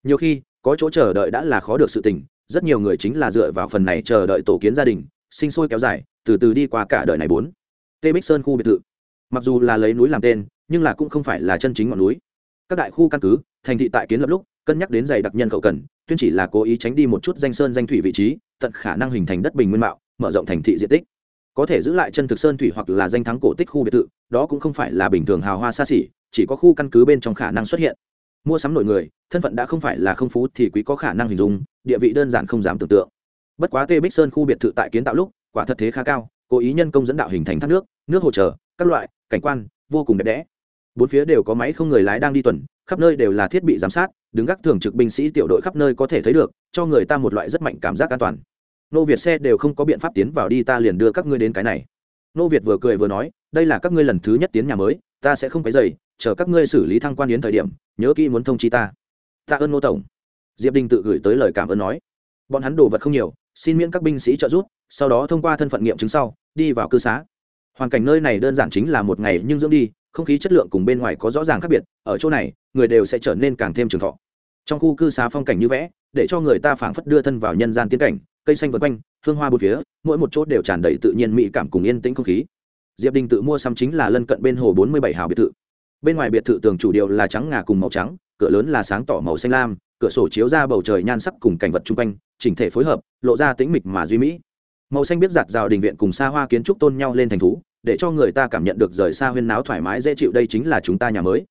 Nhiều khi, có chỗ chờ đợi đã là khó được sự tình, rất nhiều người chính là dựa vào phần này chờ đợi tổ kiến gia đình, sinh sôi kéo dài, từ từ đi qua cả đời này bốn. Tê bích sơn khu biệt thự. Mặc dù là lấy núi làm tên, nhưng là cũng không phải là chân chính ngọn núi. Các đại khu căn cứ, thành thị tại kiến lập lúc, cân nhắc đến dày đặc nhân khẩu cần, tuyên chỉ là cố ý tránh đi một chút danh sơn danh thủy vị trí, tận khả năng hình thành đất bình nguyên mạo, mở rộng thành thị diện tích có thể giữ lại chân thực sơn thủy hoặc là danh thắng cổ tích khu biệt thự, đó cũng không phải là bình thường hào hoa xa xỉ, chỉ có khu căn cứ bên trong khả năng xuất hiện. Mua sắm nổi người, thân phận đã không phải là không phú thì quý có khả năng hình dung, địa vị đơn giản không dám tưởng tượng. Bất quá tê bích sơn khu biệt thự tại kiến tạo lúc, quả thật thế khá cao, cố ý nhân công dẫn đạo hình thành thác nước nước hỗ trợ các loại, cảnh quan, vô cùng đẹp đẽ. Bốn phía đều có máy không người lái đang đi tuần, khắp nơi đều là thiết bị giám sát, đứng gác thường trực binh sĩ tiểu đội khắp nơi có thể thấy được, cho người ta một loại rất mạnh cảm giác an toàn nô việt xe đều không có biện pháp tiến vào đi, ta liền đưa các ngươi đến cái này. Nô việt vừa cười vừa nói, đây là các ngươi lần thứ nhất tiến nhà mới, ta sẽ không cái dày chờ các ngươi xử lý thăng quan yến thời điểm, nhớ kỹ muốn thông chi ta. Tạ ơn nô tổng. Diệp đình tự gửi tới lời cảm ơn nói. Bọn hắn đồ vật không nhiều, xin miễn các binh sĩ trợ giúp, sau đó thông qua thân phận nghiệm chứng sau, đi vào cư xá. Hoàn cảnh nơi này đơn giản chính là một ngày nhưng dưỡng đi, không khí chất lượng cùng bên ngoài có rõ ràng khác biệt, ở chỗ này, người đều sẽ trở nên càng thêm trường thọ. Trong khu cư xá phong cảnh như vẽ, để cho người ta phảng phất đưa thân vào nhân gian tiến cảnh cây xanh vân quanh, hương hoa bốn phía, mỗi một chỗ đều tràn đầy tự nhiên mỹ cảm cùng yên tĩnh không khí. Diệp đình tự mua xăm chính là lân cận bên hồ bốn mươi bảy hào biệt thự. Bên ngoài biệt thự tường chủ điều là trắng ngà cùng màu trắng, cửa lớn là sáng tỏ màu xanh lam, cửa sổ chiếu ra bầu trời nhan sắc cùng cảnh vật chung quanh, chỉnh thể phối hợp, lộ ra tĩnh mịch mà duy mỹ. Màu xanh biết giặt rào đình viện cùng xa hoa kiến trúc tôn nhau lên thành thú, để cho người ta cảm nhận được rời xa huyên náo thoải mái dễ chịu đây chính là chúng ta nhà mới.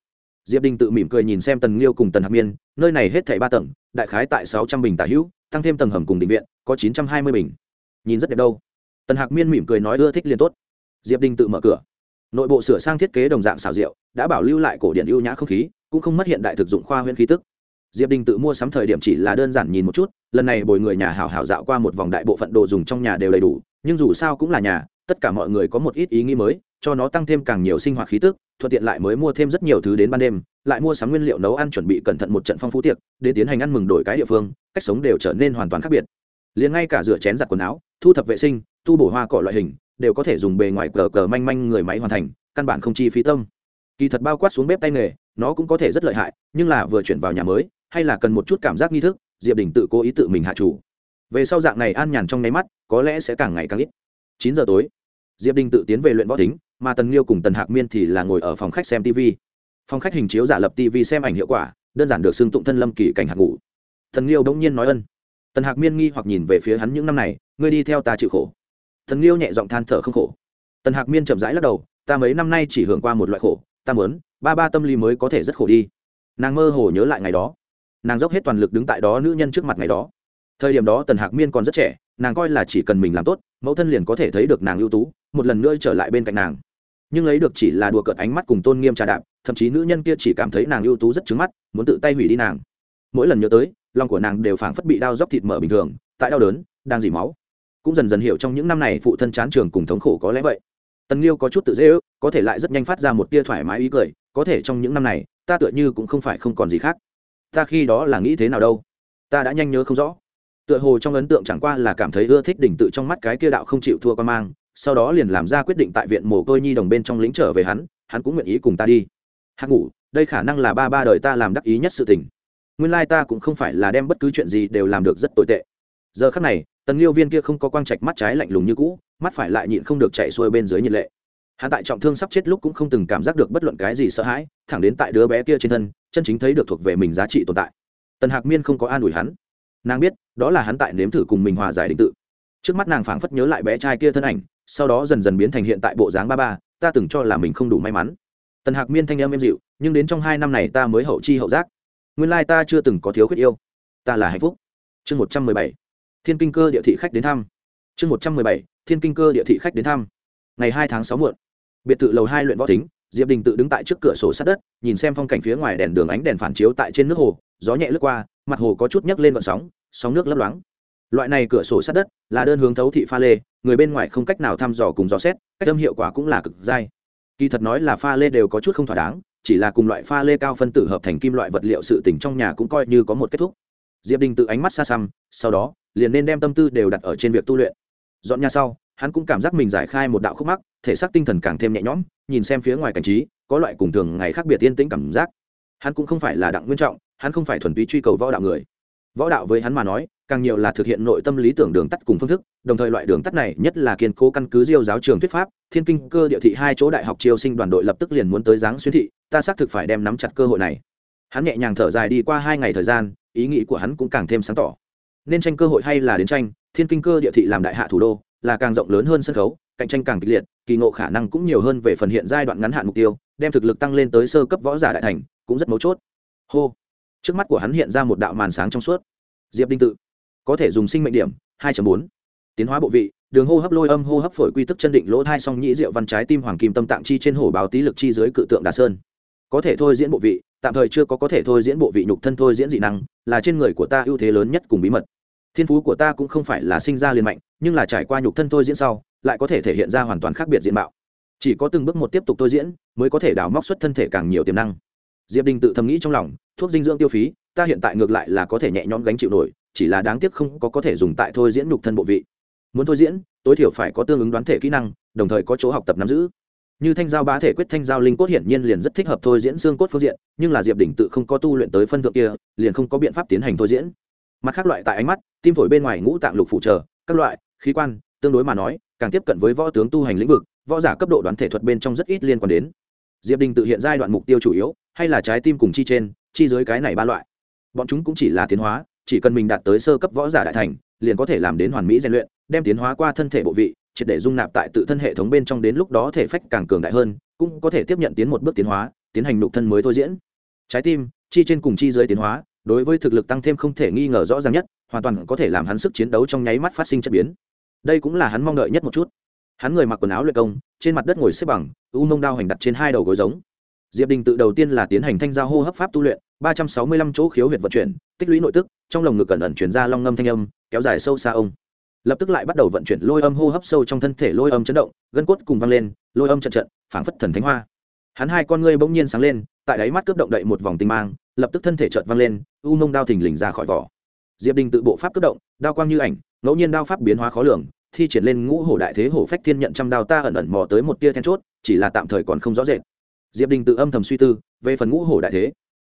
Diệp đình tự mỉm cười nhìn xem tần liêu cùng tần hạc miên, nơi này hết thảy ba tầng, đại khái tại sáu trăm bình tả hữu tăng thêm tầng hầm cùng định viện, có chín trăm hai mươi bình. Nhìn rất đẹp đâu. Tần hạc miên mỉm cười nói ưa thích liền tốt. Diệp đình tự mở cửa. Nội bộ sửa sang thiết kế đồng dạng xào rượu, đã bảo lưu lại cổ điện ưu nhã không khí, cũng không mất hiện đại thực dụng khoa huyễn khí tức. Diệp đình tự mua sắm thời điểm chỉ là đơn giản nhìn một chút, lần này bồi người nhà hảo hảo dạo qua một vòng đại bộ phận đồ dùng trong nhà đều đầy đủ, nhưng dù sao cũng là nhà, tất cả mọi người có một ít ý nghĩ mới, cho nó tăng thêm càng nhiều sinh hoạt khí tức thuận tiện lại mới mua thêm rất nhiều thứ đến ban đêm, lại mua sắm nguyên liệu nấu ăn chuẩn bị cẩn thận một trận phong phú tiệc để tiến hành ăn mừng đổi cái địa phương, cách sống đều trở nên hoàn toàn khác biệt. Liền ngay cả rửa chén giặt quần áo, thu thập vệ sinh, tu bổ hoa cỏ loại hình, đều có thể dùng bề ngoài cờ cờ manh manh người máy hoàn thành, căn bản không chi phí tâm. Kỳ thật bao quát xuống bếp tay nghề, nó cũng có thể rất lợi hại, nhưng là vừa chuyển vào nhà mới, hay là cần một chút cảm giác nghi thức, diệp đình tự cố ý tự mình hạ chủ. Về sau dạng này an nhàn trong nháy mắt, có lẽ sẽ càng ngày càng ít. Chín giờ tối diệp đình tự tiến về luyện võ tính mà tần liêu cùng tần hạc miên thì là ngồi ở phòng khách xem tv phòng khách hình chiếu giả lập tv xem ảnh hiệu quả, đơn giản được xưng tụng thân lâm kỳ cảnh hạc ngủ tần liêu bỗng nhiên nói ân. Tần hạc miên nghi hoặc nhìn về phía hắn những năm này, ngươi đi theo ta chịu khổ. Tần liêu nhẹ giọng than thở không khổ. Tần hạc miên chậm rãi lắc đầu, ta mấy năm nay chỉ hưởng qua một loại khổ, ta muốn, ba ba tâm lý mới có thể rất khổ đi. Nàng mơ hồ nhớ lại ngày đó. Nàng dốc hết toàn lực đứng tại đó nữ nhân trước mặt ngày đó. Thời điểm đó tần hạc miên còn rất trẻ, nàng coi là chỉ cần mình làm tốt, mẫu thân liền có thể thấy được nàng ưu tú một lần nữa trở lại bên cạnh nàng. Nhưng lấy được chỉ là đùa cợt ánh mắt cùng tôn nghiêm trà đạp, thậm chí nữ nhân kia chỉ cảm thấy nàng ưu tú rất trứng mắt, muốn tự tay hủy đi nàng. Mỗi lần nhớ tới, lòng của nàng đều phảng phất bị đau dốc thịt mở bình thường, tại đau đớn, đang dỉ máu. Cũng dần dần hiểu trong những năm này phụ thân chán trường cùng thống khổ có lẽ vậy. Tần liêu có chút tự dễ ước, có thể lại rất nhanh phát ra một tia thoải mái ý cười, có thể trong những năm này, ta tựa như cũng không phải không còn gì khác. Ta khi đó là nghĩ thế nào đâu? Ta đã nhanh nhớ không rõ. Tựa hồ trong ấn tượng chẳng qua là cảm thấy ưa thích đỉnh tự trong mắt cái kia đạo không chịu thua qua mang sau đó liền làm ra quyết định tại viện mồ côi nhi đồng bên trong lính trở về hắn hắn cũng nguyện ý cùng ta đi. Hạc ngủ, đây khả năng là ba ba đời ta làm đắc ý nhất sự tình. Nguyên lai ta cũng không phải là đem bất cứ chuyện gì đều làm được rất tồi tệ. Giờ khắc này, tần liêu viên kia không có quang trạch mắt trái lạnh lùng như cũ, mắt phải lại nhịn không được chạy xuôi bên dưới nhiệt lệ. Hắn tại trọng thương sắp chết lúc cũng không từng cảm giác được bất luận cái gì sợ hãi, thẳng đến tại đứa bé kia trên thân, chân chính thấy được thuộc về mình giá trị tồn tại. Tần hạc miên không có an ủi hắn. Nàng biết, đó là hắn tại nếm thử cùng mình hòa giải định tự. Trước mắt nàng phảng phất nhớ lại bé trai kia thân ảnh sau đó dần dần biến thành hiện tại bộ dáng ba ba, ta từng cho là mình không đủ may mắn. Tần hạc miên thanh âm êm dịu, nhưng đến trong hai năm này ta mới hậu chi hậu giác. Nguyên lai ta chưa từng có thiếu khuyết yêu. Ta là hạnh phúc. Chương một trăm mười bảy. Thiên kinh cơ địa thị khách đến thăm. Chương một trăm mười bảy. Thiên kinh cơ địa thị khách đến thăm. Ngày hai tháng sáu muộn. Biệt thự lầu hai luyện võ tính diệp đình tự đứng tại trước cửa sổ sát đất, nhìn xem phong cảnh phía ngoài đèn đường ánh đèn phản chiếu tại trên nước hồ, gió nhẹ lướt qua, mặt hồ có chút nhấc lên vận sóng sóng nước lấp loáng loại này cửa sổ sát đất là đơn hướng thấu thị pha lê, người bên ngoài không cách nào thăm dò cùng dò xét, cách âm hiệu quả cũng là cực dai. Kỳ thật nói là pha lê đều có chút không thỏa đáng, chỉ là cùng loại pha lê cao phân tử hợp thành kim loại vật liệu sự tỉnh trong nhà cũng coi như có một kết thúc. Diệp đình tự ánh mắt xa xăm, sau đó, liền nên đem tâm tư đều đặt ở trên việc tu luyện. Dọn nhà sau, hắn cũng cảm giác mình giải khai một đạo khúc mắc, thể xác tinh thần càng thêm nhẹ nhõm, nhìn xem phía ngoài cảnh trí, có loại cùng thường ngày khác biệt yên tĩnh cảm giác. Hắn cũng không phải là đặng nguyên trọng, hắn không phải thuần túy truy cầu võ đạo người võ đạo với hắn mà nói, càng nhiều là thực hiện nội tâm lý tưởng đường tắt cùng phương thức, đồng thời loại đường tắt này nhất là kiên cố căn cứ diêu giáo trường thuyết pháp, thiên kinh cơ địa thị hai chỗ đại học triều sinh đoàn đội lập tức liền muốn tới giáng xuyên thị, ta xác thực phải đem nắm chặt cơ hội này. Hắn nhẹ nhàng thở dài đi qua hai ngày thời gian, ý nghĩ của hắn cũng càng thêm sáng tỏ. Nên tranh cơ hội hay là đến tranh, thiên kinh cơ địa thị làm đại hạ thủ đô, là càng rộng lớn hơn sân khấu, cạnh tranh càng kịch liệt, kỳ ngộ khả năng cũng nhiều hơn về phần hiện giai đoạn ngắn hạn mục tiêu, đem thực lực tăng lên tới sơ cấp võ giả đại thành, cũng rất mấu chốt. Hô trước mắt của hắn hiện ra một đạo màn sáng trong suốt. Diệp đinh tự, có thể dùng sinh mệnh điểm 2.4. tiến hóa bộ vị, đường hô hấp lôi âm hô hấp phổi quy tức chân định lỗ thai song nhĩ rượu văn trái tim hoàng kim tâm tạng chi trên hổ báo tý lực chi dưới cự tượng đà sơn. Có thể thôi diễn bộ vị, tạm thời chưa có có thể thôi diễn bộ vị nhục thân thôi diễn dị năng, là trên người của ta ưu thế lớn nhất cùng bí mật. Thiên phú của ta cũng không phải là sinh ra liền mạnh, nhưng là trải qua nhục thân thôi diễn sau, lại có thể thể hiện ra hoàn toàn khác biệt diện mạo. Chỉ có từng bước một tiếp tục thôi diễn, mới có thể đào móc xuất thân thể càng nhiều tiềm năng diệp đình tự thầm nghĩ trong lòng, thuốc dinh dưỡng tiêu phí, ta hiện tại ngược lại là có thể nhẹ nhõm gánh chịu nổi, chỉ là đáng tiếc không có có thể dùng tại thôi diễn nhục thân bộ vị. Muốn thôi diễn, tối thiểu phải có tương ứng đoán thể kỹ năng, đồng thời có chỗ học tập nắm giữ. Như thanh giao bá thể quyết thanh giao linh cốt hiển nhiên liền rất thích hợp thôi diễn xương cốt phương diện, nhưng là diệp đỉnh tự không có tu luyện tới phân thượng kia, liền không có biện pháp tiến hành thôi diễn. Mặt khác loại tại ánh mắt, tim phổi bên ngoài ngũ tạng lục phụ trợ, các loại, khí quan, tương đối mà nói, càng tiếp cận với võ tướng tu hành lĩnh vực, võ giả cấp độ đoán thể thuật bên trong rất ít liên quan đến diệp đình tự hiện giai đoạn mục tiêu chủ yếu, hay là trái tim cùng chi trên, chi dưới cái này ba loại. Bọn chúng cũng chỉ là tiến hóa, chỉ cần mình đạt tới sơ cấp võ giả đại thành, liền có thể làm đến hoàn mỹ rèn luyện, đem tiến hóa qua thân thể bộ vị, triệt để dung nạp tại tự thân hệ thống bên trong đến lúc đó thể phách càng cường đại hơn, cũng có thể tiếp nhận tiến một bước tiến hóa, tiến hành nục thân mới thôi diễn. Trái tim, chi trên cùng chi dưới tiến hóa, đối với thực lực tăng thêm không thể nghi ngờ rõ ràng nhất, hoàn toàn có thể làm hắn sức chiến đấu trong nháy mắt phát sinh chất biến. Đây cũng là hắn mong đợi nhất một chút hắn người mặc quần áo luyện công, trên mặt đất ngồi xếp bằng, u mông đao hành đặt trên hai đầu gối giống. Diệp đình tự đầu tiên là tiến hành thanh giao hô hấp pháp tu luyện, ba trăm sáu mươi lăm chỗ khiếu huyệt vận chuyển, tích lũy nội tức, trong lồng ngực cẩn ẩn chuyển ra long ngâm thanh âm, kéo dài sâu xa ông. Lập tức lại bắt đầu vận chuyển lôi âm hô hấp sâu trong thân thể lôi âm chấn động, gân cốt cùng văng lên, lôi âm trận trận, phảng phất thần thánh hoa. Hắn hai con ngươi bỗng nhiên sáng lên, tại đáy mắt cướp động đậy một vòng tinh mang, lập tức thân thể chợt văng lên, u mông đao thình lình ra khỏi vỏ. Diệp đình tự bộ pháp cướp động, đao quang như ảnh, ngẫu nhiên đao pháp biến hóa khó lường thi triển lên ngũ hổ đại thế hổ phách thiên nhận trăm đao ta ẩn ẩn mò tới một tia then chốt, chỉ là tạm thời còn không rõ rệt. Diệp đình tự âm thầm suy tư, về phần ngũ hổ đại thế.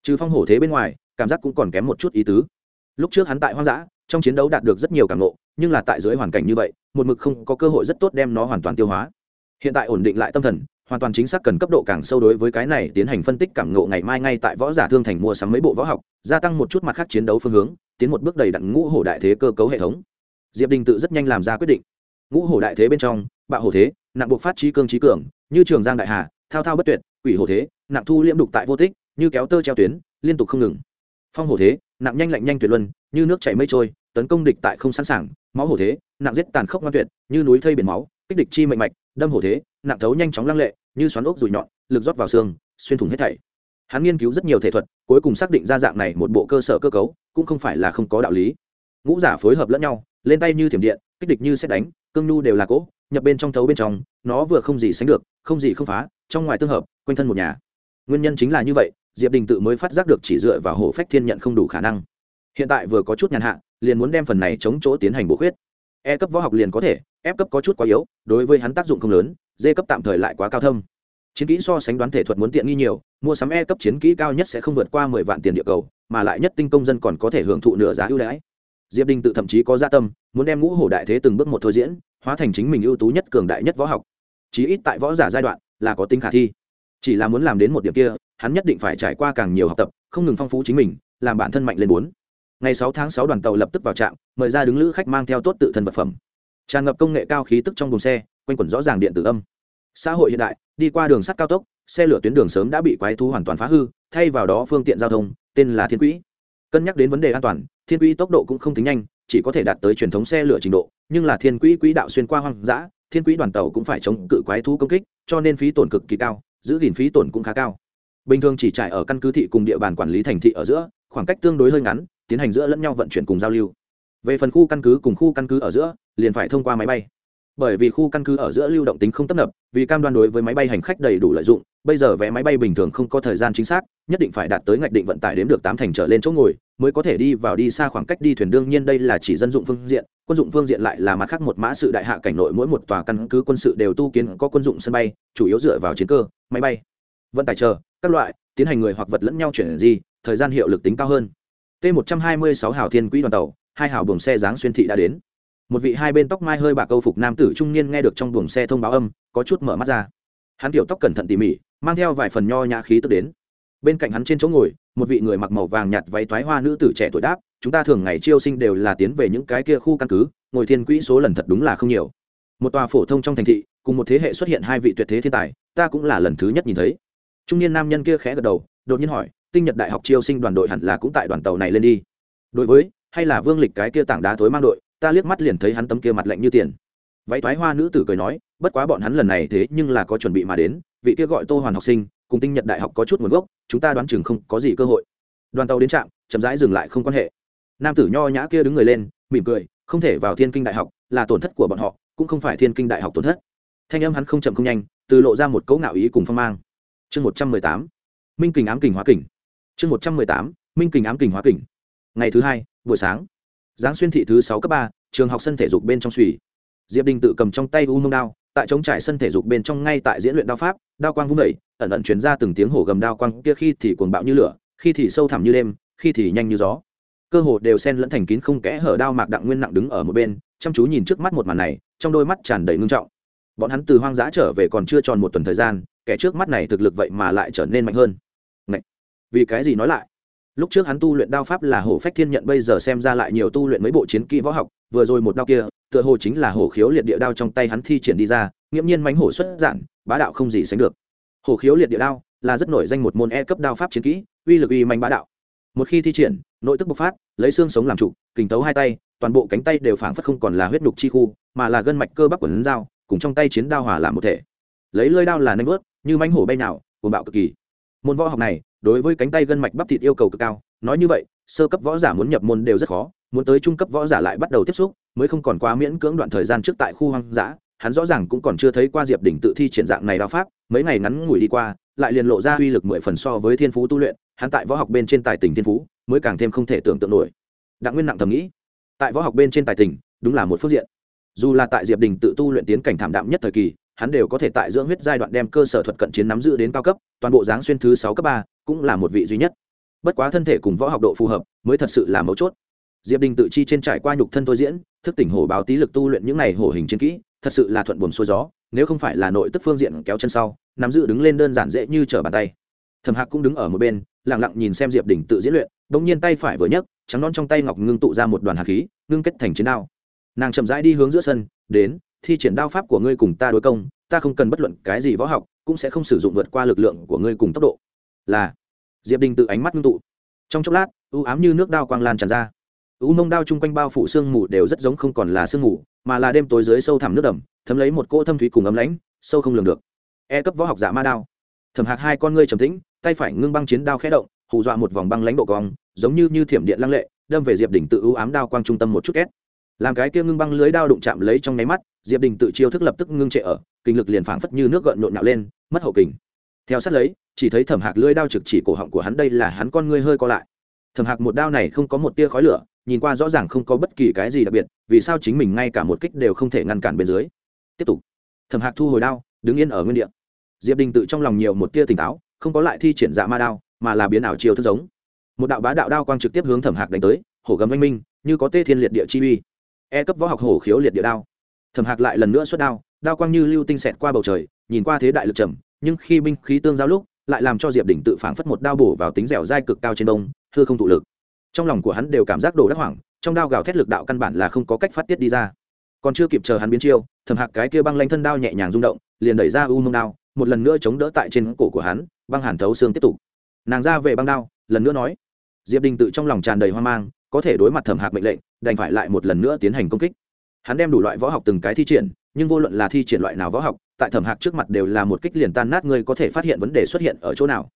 Trừ phong hổ thế bên ngoài, cảm giác cũng còn kém một chút ý tứ. Lúc trước hắn tại hoang dã, trong chiến đấu đạt được rất nhiều cảm nộ nhưng là tại dưới hoàn cảnh như vậy, một mực không có cơ hội rất tốt đem nó hoàn toàn tiêu hóa. Hiện tại ổn định lại tâm thần, hoàn toàn chính xác cần cấp độ càng sâu đối với cái này tiến hành phân tích cảm ngộ ngày mai ngay tại võ giả thương thành mua sắm mấy bộ võ học, gia tăng một chút mặt khác chiến đấu phương hướng, tiến một bước đầy đặn ngũ hổ đại thế cơ cấu hệ thống diệp đình tự rất nhanh làm ra quyết định. Ngũ hổ đại thế bên trong, bạo hổ thế, nặng buộc phát trí cương trí cường, như trường giang đại hà, thao thao bất tuyệt, quỷ hổ thế, nặng thu liễm đục tại vô tích, như kéo tơ treo tuyến, liên tục không ngừng. Phong hổ thế, nặng nhanh lạnh nhanh tuyệt luân, như nước chảy mây trôi, tấn công địch tại không sẵn sàng, máu hổ thế, nặng giết tàn khốc ngoan tuyệt, như núi thây biển máu, kích địch chi mệnh mạch, đâm hổ thế, nặng thấu nhanh chóng lăng lệ, như xoắn ốc rùi nhọn, lực rót vào xương, xuyên thủng hết thảy. Hắn nghiên cứu rất nhiều thể thuật, cuối cùng xác định ra dạng này một bộ cơ sở cơ cấu, cũng không phải là không có đạo lý. Ngũ giả phối hợp lẫn nhau lên tay như thiểm điện, kích địch như xét đánh, cương nhu đều là cỗ, nhập bên trong thấu bên trong, nó vừa không gì sánh được, không gì không phá, trong ngoài tương hợp, quanh thân một nhà. Nguyên nhân chính là như vậy, diệp đình tự mới phát giác được chỉ dựa vào hổ phách thiên nhận không đủ khả năng. Hiện tại vừa có chút nhàn hạ, liền muốn đem phần này chống chỗ tiến hành bổ khuyết. E cấp võ học liền có thể, f cấp có chút quá yếu, đối với hắn tác dụng không lớn, d cấp tạm thời lại quá cao thâm. Chiến kỹ so sánh đoán thể thuật muốn tiện nghi nhiều, mua sắm e cấp chiến kỹ cao nhất sẽ không vượt qua mười vạn tiền địa cầu, mà lại nhất tinh công dân còn có thể hưởng thụ nửa giá ưu đãi diệp đình tự thậm chí có gia tâm, muốn đem ngũ hổ đại thế từng bước một thôi diễn, hóa thành chính mình ưu tú nhất cường đại nhất võ học. Chí ít tại võ giả giai đoạn, là có tính khả thi. Chỉ là muốn làm đến một điểm kia, hắn nhất định phải trải qua càng nhiều học tập, không ngừng phong phú chính mình, làm bản thân mạnh lên bốn. Ngày sáu tháng sáu đoàn tàu lập tức vào trạm, mời ra đứng lữ khách mang theo tốt tự thân vật phẩm. Tràn ngập công nghệ cao khí tức trong buồng xe, quanh quẩn rõ ràng điện tử âm. Xã hội hiện đại, đi qua đường sắt cao tốc, xe lửa tuyến đường sớm đã bị quái thú hoàn toàn phá hư, thay vào đó phương tiện giao thông, tên là thiên quỹ. Cân nhắc đến vấn đề an toàn thiên quỹ tốc độ cũng không tính nhanh, chỉ có thể đạt tới truyền thống xe lửa trình độ, nhưng là thiên quỹ quỹ đạo xuyên qua hoang dã, thiên quỹ đoàn tàu cũng phải chống cự quái thú công kích, cho nên phí tổn cực kỳ cao, giữ gìn phí tổn cũng khá cao. Bình thường chỉ trải ở căn cứ thị cùng địa bàn quản lý thành thị ở giữa, khoảng cách tương đối hơi ngắn, tiến hành giữa lẫn nhau vận chuyển cùng giao lưu. Về phần khu căn cứ cùng khu căn cứ ở giữa, liền phải thông qua máy bay bởi vì khu căn cứ ở giữa lưu động tính không tấp nập, vì cam đoan đối với máy bay hành khách đầy đủ lợi dụng, bây giờ vé máy bay bình thường không có thời gian chính xác, nhất định phải đạt tới ngạch định vận tải đếm được tám thành trở lên chỗ ngồi, mới có thể đi vào đi xa khoảng cách đi thuyền. Đương nhiên đây là chỉ dân dụng phương diện, quân dụng phương diện lại là mặt khác một mã sự đại hạ cảnh nội mỗi một tòa căn cứ quân sự đều tu kiến có quân dụng sân bay, chủ yếu dựa vào chiến cơ, máy bay, vận tải chờ, các loại, tiến hành người hoặc vật lẫn nhau chuyển di, thời gian hiệu lực tính cao hơn. T 126 hào thiên quỹ đoàn tàu, hai hào buồng xe dáng xuyên thị đã đến một vị hai bên tóc mai hơi bạc câu phục nam tử trung niên nghe được trong buồng xe thông báo âm, có chút mở mắt ra. Hắn kiểu tóc cẩn thận tỉ mỉ, mang theo vài phần nho nhã khí tức đến. Bên cạnh hắn trên chỗ ngồi, một vị người mặc màu vàng nhạt váy toái hoa nữ tử trẻ tuổi đáp, chúng ta thường ngày chiêu sinh đều là tiến về những cái kia khu căn cứ, ngồi thiên quỹ số lần thật đúng là không nhiều. Một tòa phổ thông trong thành thị, cùng một thế hệ xuất hiện hai vị tuyệt thế thiên tài, ta cũng là lần thứ nhất nhìn thấy. Trung niên nam nhân kia khẽ gật đầu, đột nhiên hỏi, tinh nhật đại học chiêu sinh đoàn đội hẳn là cũng tại đoàn tàu này lên đi? Đối với, hay là vương lịch cái kia tảng đá thối mang đội ta liếc mắt liền thấy hắn tấm kia mặt lạnh như tiền. Váy thoái hoa nữ tử cười nói, bất quá bọn hắn lần này thế nhưng là có chuẩn bị mà đến, vị kia gọi tô hoàn học sinh, cùng tinh nhật đại học có chút nguồn gốc, chúng ta đoán chừng không có gì cơ hội. Đoàn tàu đến trạm, chậm rãi dừng lại không quan hệ. Nam tử nho nhã kia đứng người lên, mỉm cười, không thể vào thiên kinh đại học, là tổn thất của bọn họ, cũng không phải thiên kinh đại học tổn thất. Thanh âm hắn không chậm không nhanh, từ lộ ra một cấu ngạo ý cùng phong mang. Chương một trăm mười tám, minh kình ám kình hóa kình. Chương một trăm mười tám, minh kình ám kình hóa kình. Ngày thứ hai, buổi sáng giáng xuyên thị thứ sáu cấp ba, trường học sân thể dục bên trong suy. Diệp đình tự cầm trong tay u mông đao, tại chống trải sân thể dục bên trong ngay tại diễn luyện đao pháp, đao quang vung vẩy ẩn ẩn chuyển ra từng tiếng hổ gầm đao quang, kia khi thì cuồng bạo như lửa, khi thì sâu thẳm như đêm, khi thì nhanh như gió. Cơ hồ đều xen lẫn thành kín không kẽ hở đao mạc đặng nguyên nặng đứng ở một bên, chăm chú nhìn trước mắt một màn này, trong đôi mắt tràn đầy ngưng trọng. Bọn hắn từ hoang dã trở về còn chưa tròn một tuần thời gian, kẻ trước mắt này thực lực vậy mà lại trở nên mạnh hơn. Ngậy! vì cái gì nói lại? Lúc trước hắn tu luyện đao pháp là hổ phách thiên nhận, bây giờ xem ra lại nhiều tu luyện mấy bộ chiến kỹ võ học, vừa rồi một đao kia, tựa hồ chính là hổ khiếu liệt địa đao trong tay hắn thi triển đi ra, nghiễm nhiên mánh hổ xuất giản bá đạo không gì sánh được. Hổ khiếu liệt địa đao là rất nổi danh một môn e cấp đao pháp chiến kỹ, uy lực uy mạnh bá đạo. Một khi thi triển, nội tức bộc phát, lấy xương sống làm trụ, kình tấu hai tay, toàn bộ cánh tay đều phảng phất không còn là huyết nhục chi khu, mà là gân mạch cơ bắp quần dao, cùng trong tay chiến đao hòa làm một thể. Lấy lơi đao là nanh vớt, như mánh hổ bay nào, cuồng bạo cực kỳ môn võ học này, đối với cánh tay gân mạch bắp thịt yêu cầu cực cao. Nói như vậy, sơ cấp võ giả muốn nhập môn đều rất khó. Muốn tới trung cấp võ giả lại bắt đầu tiếp xúc, mới không còn quá miễn cưỡng đoạn thời gian trước tại khu hoang dã. Hắn rõ ràng cũng còn chưa thấy qua diệp đỉnh tự thi triển dạng này đao pháp. Mấy ngày ngắn ngủi đi qua, lại liền lộ ra uy lực mười phần so với thiên phú tu luyện. Hắn tại võ học bên trên tài tình thiên phú, mới càng thêm không thể tưởng tượng nổi. Đặng nguyên nặng thầm nghĩ, tại võ học bên trên tài tình, đúng là một phương diện. Dù là tại diệp đình tự tu luyện tiến cảnh thảm đạm nhất thời kỳ hắn đều có thể tại dưỡng huyết giai đoạn đem cơ sở thuật cận chiến nắm giữ đến cao cấp, toàn bộ dáng xuyên thứ sáu cấp ba cũng là một vị duy nhất. Bất quá thân thể cùng võ học độ phù hợp mới thật sự là mấu chốt. Diệp đình tự chi trên trải qua nhục thân thôi diễn, thức tỉnh hổ báo tí lực tu luyện những n à y hổ hình chiến kỹ, thật sự là thuận buồm xuôi gió, nếu không phải là nội tức phương diện kéo chân sau, nắm giữ đứng lên đơn giản dễ như trở bàn tay. Thầm hạc cũng đứng ở một bên lẳng lặng nhìn xem diệp đình tự diễn luyện đ ỗ n g nhiên tay phải vừa nhấc, trắng non trong tay ngọc ngưng tụ ra một đoàn hạt khí, ngưng kết thành chiến đao. Nàng chậm rãi đi hướng giữa sân, đến thi triển đao pháp của ngươi cùng ta đối công, ta không cần bất luận cái gì võ học, cũng sẽ không sử dụng vượt qua lực lượng của ngươi cùng tốc độ. Là. Diệp đình tự ánh mắt ngưng tụ. Trong chốc lát, u ám như nước đao quang lan tràn ra. U mông đao chung quanh bao phủ sương mù đều rất giống không còn là sương mù, mà là đêm tối dưới sâu thẳm nước đầm, thấm lấy một cỗ thâm thúy cùng ấm lãnh, sâu không lường được. E cấp võ học giả ma đao. Thẩm hạc hai con ngươi trầm tĩnh, tay phải ngưng băng chiến đao khẽ động, hù dọa một vòng băng lãnh độ cong, giống như như thiểm điện lăng lệ, đâm về diệp đỉnh tự ưu ám đao quang trung tâm một chút két làm cái kia ngưng băng lưới đao đụng chạm lấy trong nháy mắt, diệp đình tự chiêu thức lập tức ngưng trệ ở, kinh lực liền phảng phất như nước gợn nhộn nhạo lên, mất hậu kình. Theo sát lấy, chỉ thấy thẩm hạc lưới đao trực chỉ cổ họng của hắn đây là hắn con ngươi hơi co lại. Thẩm hạc một đao này không có một tia khói lửa, nhìn qua rõ ràng không có bất kỳ cái gì đặc biệt, vì sao chính mình ngay cả một kích đều không thể ngăn cản bên dưới. Tiếp tục. Thẩm hạc thu hồi đao, đứng yên ở nguyên địa. Diệp đình tự trong lòng nhiều một tia tỉnh táo, không có lại thi triển dạ ma đao, mà là biến ảo chiều thức giống. Một đạo bá đạo đao quang trực tiếp hướng thẩm hạc đánh tới, hổ gầm oanh minh, như có tê thiên liệt địa chi uy e cấp võ học hổ khiếu liệt địa đao. Thẩm hạc lại lần nữa xuất đao đao quang như lưu tinh xẹt qua bầu trời, nhìn qua thế đại lực trầm, nhưng khi binh khí tương giao lúc, lại làm cho diệp đỉnh tự phảng phất một đao bổ vào tính dẻo dai cực cao trên đông hư không thụ lực. Trong lòng của hắn đều cảm giác đồ đắc hoảng, trong đao gào thét lực đạo căn bản là không có cách phát tiết đi ra. Còn chưa kịp chờ hắn biến chiêu thầm hạc cái kia băng lanh thân đao nhẹ nhàng rung động, liền đẩy ra u mông đao, một lần nữa chống đỡ tại trên cổ của hắn, băng hàn thấu xương tiếp tục. Nàng ra về băng đao, lần nữa nói. Diệp đình tự trong lòng tràn đầy hoang mang có thể đối mặt thẩm hạc mệnh lệnh, đành phải lại một lần nữa tiến hành công kích. Hắn đem đủ loại võ học từng cái thi triển, nhưng vô luận là thi triển loại nào võ học, tại thẩm hạc trước mặt đều là một kích liền tan nát ngươi có thể phát hiện vấn đề xuất hiện ở chỗ nào.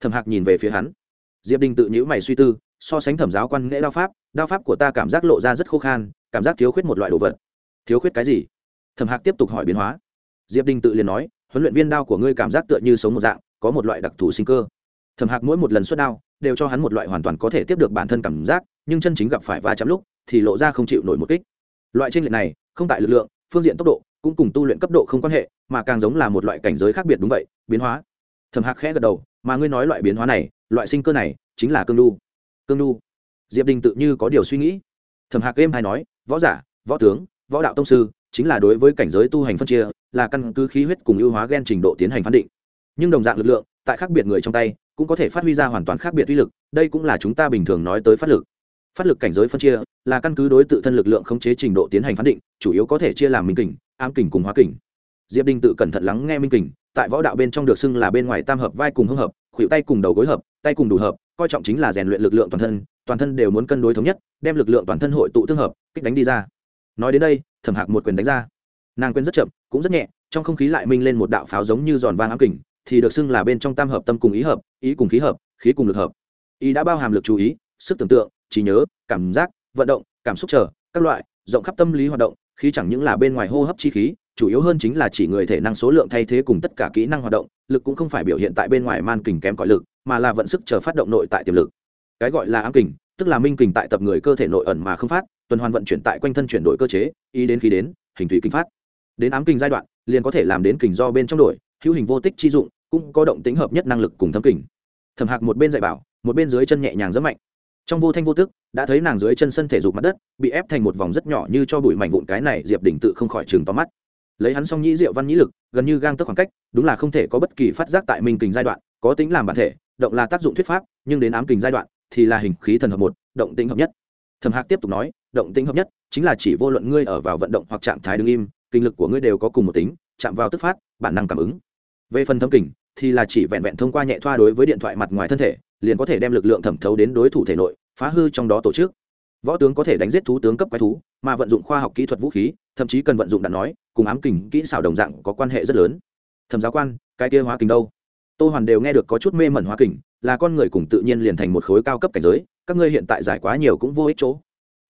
Thẩm hạc nhìn về phía hắn. Diệp đình tự nhữ mày suy tư, so sánh thẩm giáo quan nghệ đao pháp đao pháp của ta cảm giác lộ ra rất khô khan, cảm giác thiếu khuyết một loại đồ vật. Thiếu khuyết cái gì? Thẩm hạc tiếp tục hỏi biến hóa. Diệp đình tự liền nói, huấn luyện viên đao của ngươi cảm giác tựa như sống một dạng, có một loại đặc thù sinh cơ thẩm hạc mỗi một lần xuất đao đều cho hắn một loại hoàn toàn có thể tiếp được bản thân cảm giác, nhưng chân chính gặp phải va chạm lúc thì lộ ra không chịu nổi một kích. Loại tranh lệch này không tại lực lượng, phương diện tốc độ cũng cùng tu luyện cấp độ không quan hệ, mà càng giống là một loại cảnh giới khác biệt đúng vậy, biến hóa. Thẩm hạc khẽ gật đầu, mà ngươi nói loại biến hóa này, loại sinh cơ này chính là cương đu. Cương đu. Diệp đình tự như có điều suy nghĩ. Thẩm hạc êm hay nói, võ giả, võ tướng, võ đạo tông sư chính là đối với cảnh giới tu hành phân chia, là căn cứ khí huyết cùng ưu hóa g e n trình độ tiến hành phán định. Nhưng đồng dạng lực lượng, tại khác biệt người trong tay cũng có thể phát huy ra hoàn toàn khác biệt uy lực, đây cũng là chúng ta bình thường nói tới phát lực. Phát lực cảnh giới phân chia là căn cứ đối tự thân lực lượng khống chế trình độ tiến hành phán định, chủ yếu có thể chia làm minh kình, ám kình cùng hóa kình. Diệp Đinh tự cẩn thận lắng nghe minh kình, tại võ đạo bên trong được xưng là bên ngoài tam hợp, vai cùng hưng hợp, khuỷu tay cùng đầu gối hợp, tay cùng đủ hợp, coi trọng chính là rèn luyện lực lượng toàn thân toàn thân đều muốn cân đối thống nhất, đem lực lượng toàn thân hội tụ tương hợp, kích đánh đi ra. Nói đến đây, thẩm hạc một quyền đánh ra. Nàng quyền rất chậm, cũng rất nhẹ, trong không khí lại minh lên một đạo pháo giống như giòn vang ám kình thì được xưng là bên trong tam hợp tâm cùng ý hợp, ý cùng khí hợp, khí cùng lực hợp. Ý đã bao hàm lực chú ý, sức tưởng tượng, trí nhớ, cảm giác, vận động, cảm xúc chờ, các loại, rộng khắp tâm lý hoạt động, khí chẳng những là bên ngoài hô hấp chi khí, chủ yếu hơn chính là chỉ người thể năng số lượng thay thế cùng tất cả kỹ năng hoạt động, lực cũng không phải biểu hiện tại bên ngoài man kình kém cỏi lực, mà là vận sức chờ phát động nội tại tiềm lực. Cái gọi là ám kình, tức là minh kình tại tập người cơ thể nội ẩn mà không phát, tuần hoàn vận chuyển tại quanh thân chuyển đổi cơ chế, ý đến khi đến, hình thủy kinh phát. Đến ám kình giai đoạn, liền có thể làm đến kình do bên trong đổi hữu hình vô tích chi dụng, cũng có động tính hợp nhất năng lực cùng thâm kình. Thẩm hạc một bên dạy bảo, một bên dưới chân nhẹ nhàng rất mạnh. Trong vô thanh vô tức, đã thấy nàng dưới chân sân thể dục mặt đất, bị ép thành một vòng rất nhỏ như cho bụi mảnh vụn cái này, diệp đỉnh tự không khỏi chừng tóm mắt. Lấy hắn xong nhĩ diệu văn nhĩ lực, gần như gang tức khoảng cách, đúng là không thể có bất kỳ phát giác tại minh kình giai đoạn, có tính làm bản thể, động là tác dụng thuyết pháp, nhưng đến ám kình giai đoạn, thì là hình khí thần hợp một, động tĩnh hợp nhất. Thẩm hạc tiếp tục nói, động tĩnh hợp nhất, chính là chỉ vô luận ngươi ở vào vận động hoặc trạng thái đứng im, kinh lực của ngươi đều có cùng một tính, chạm vào tức phát, bản năng cảm ứng về phần thâm kình, thì là chỉ vẹn vẹn thông qua nhẹ thoa đối với điện thoại mặt ngoài thân thể, liền có thể đem lực lượng thẩm thấu đến đối thủ thể nội, phá hư trong đó tổ chức. Võ tướng có thể đánh giết thú tướng cấp quái thú, mà vận dụng khoa học kỹ thuật vũ khí, thậm chí cần vận dụng đạn nói, cùng ám kình kỹ xảo đồng dạng có quan hệ rất lớn. Thẩm giáo quan, cái kia hóa kình đâu? Tô hoàn đều nghe được có chút mê mẩn hóa kình, là con người cùng tự nhiên liền thành một khối cao cấp cảnh giới, các ngươi hiện tại giải quá nhiều cũng vô ích chỗ.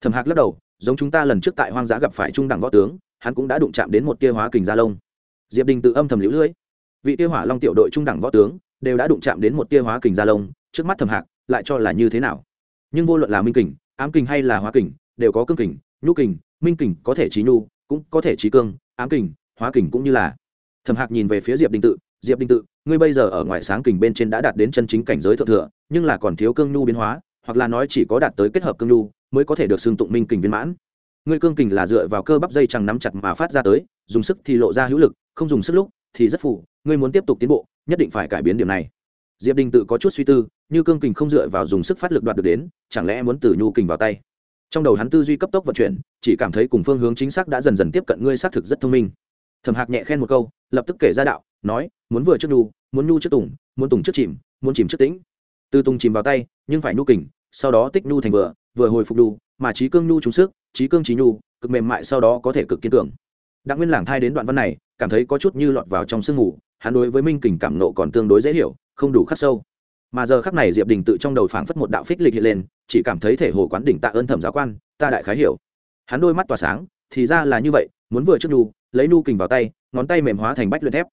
Thẩm hạc lắc đầu, giống chúng ta lần trước tại hoang dã gặp phải trung đẳng võ tướng, hắn cũng đã đụng chạm đến một tia hóa kình gia lông. Diệp đình tự âm thầm lũ lưỡi vị tia hỏa long tiểu đội trung đẳng võ tướng đều đã đụng chạm đến một tia hóa kình gia lông, trước mắt thẩm hạc, lại cho là như thế nào? Nhưng vô luận là minh kình, ám kình hay là hóa kình, đều có cương kình, nhu kình, minh kình có thể trí nhu, cũng có thể trí cương, ám kình, hóa kình cũng như là. Thẩm hạc nhìn về phía diệp đình tự, diệp đình tự, ngươi bây giờ ở ngoài sáng kình bên trên đã đạt đến chân chính cảnh giới thượng thừa, nhưng là còn thiếu cương nhu biến hóa, hoặc là nói chỉ có đạt tới kết hợp cương nhu mới có thể được xưng tụng minh kình viên mãn. Ngươi cương kình là dựa vào cơ bắp dây chẳng nắm chặt mà phát ra tới, dùng sức thì lộ ra hữu lực, không dùng sức lúc thì rất phủ ngươi muốn tiếp tục tiến bộ nhất định phải cải biến điểm này. Diệp đình tự có chút suy tư như cương kình không dựa vào dùng sức phát lực đoạt được đến chẳng lẽ muốn từ nhu kình vào tay? Trong đầu hắn tư duy cấp tốc vận chuyển chỉ cảm thấy cùng phương hướng chính xác đã dần dần tiếp cận ngươi xác thực rất thông minh. Thẩm hạc nhẹ khen một câu lập tức kể ra đạo nói muốn vừa trước nhu muốn nhu trước tùng muốn tùng trước chìm muốn chìm trước tĩnh. Từ tùng chìm vào tay nhưng phải nhu kình sau đó tích nhu thành vừa vừa hồi phục đủ, mà trí cương nhu trúng sức trí cương trí nhu cực mềm mại sau đó có thể cực kiên cường đặng nguyên lảng thai đến đoạn văn này, cảm thấy có chút như lọt vào trong sương mù, hắn đối với minh kình cảm nộ còn tương đối dễ hiểu, không đủ khắc sâu. Mà giờ khắc này diệp đình tự trong đầu phảng phất một đạo phích lịch hiện lên, chỉ cảm thấy thể hồ quán đỉnh tạ ơn thẩm giáo quan, ta đại khái hiểu. Hắn đôi mắt tỏa sáng, thì ra là như vậy, muốn vừa trước nu lấy nu kình vào tay, ngón tay mềm hóa thành bách luyện thép.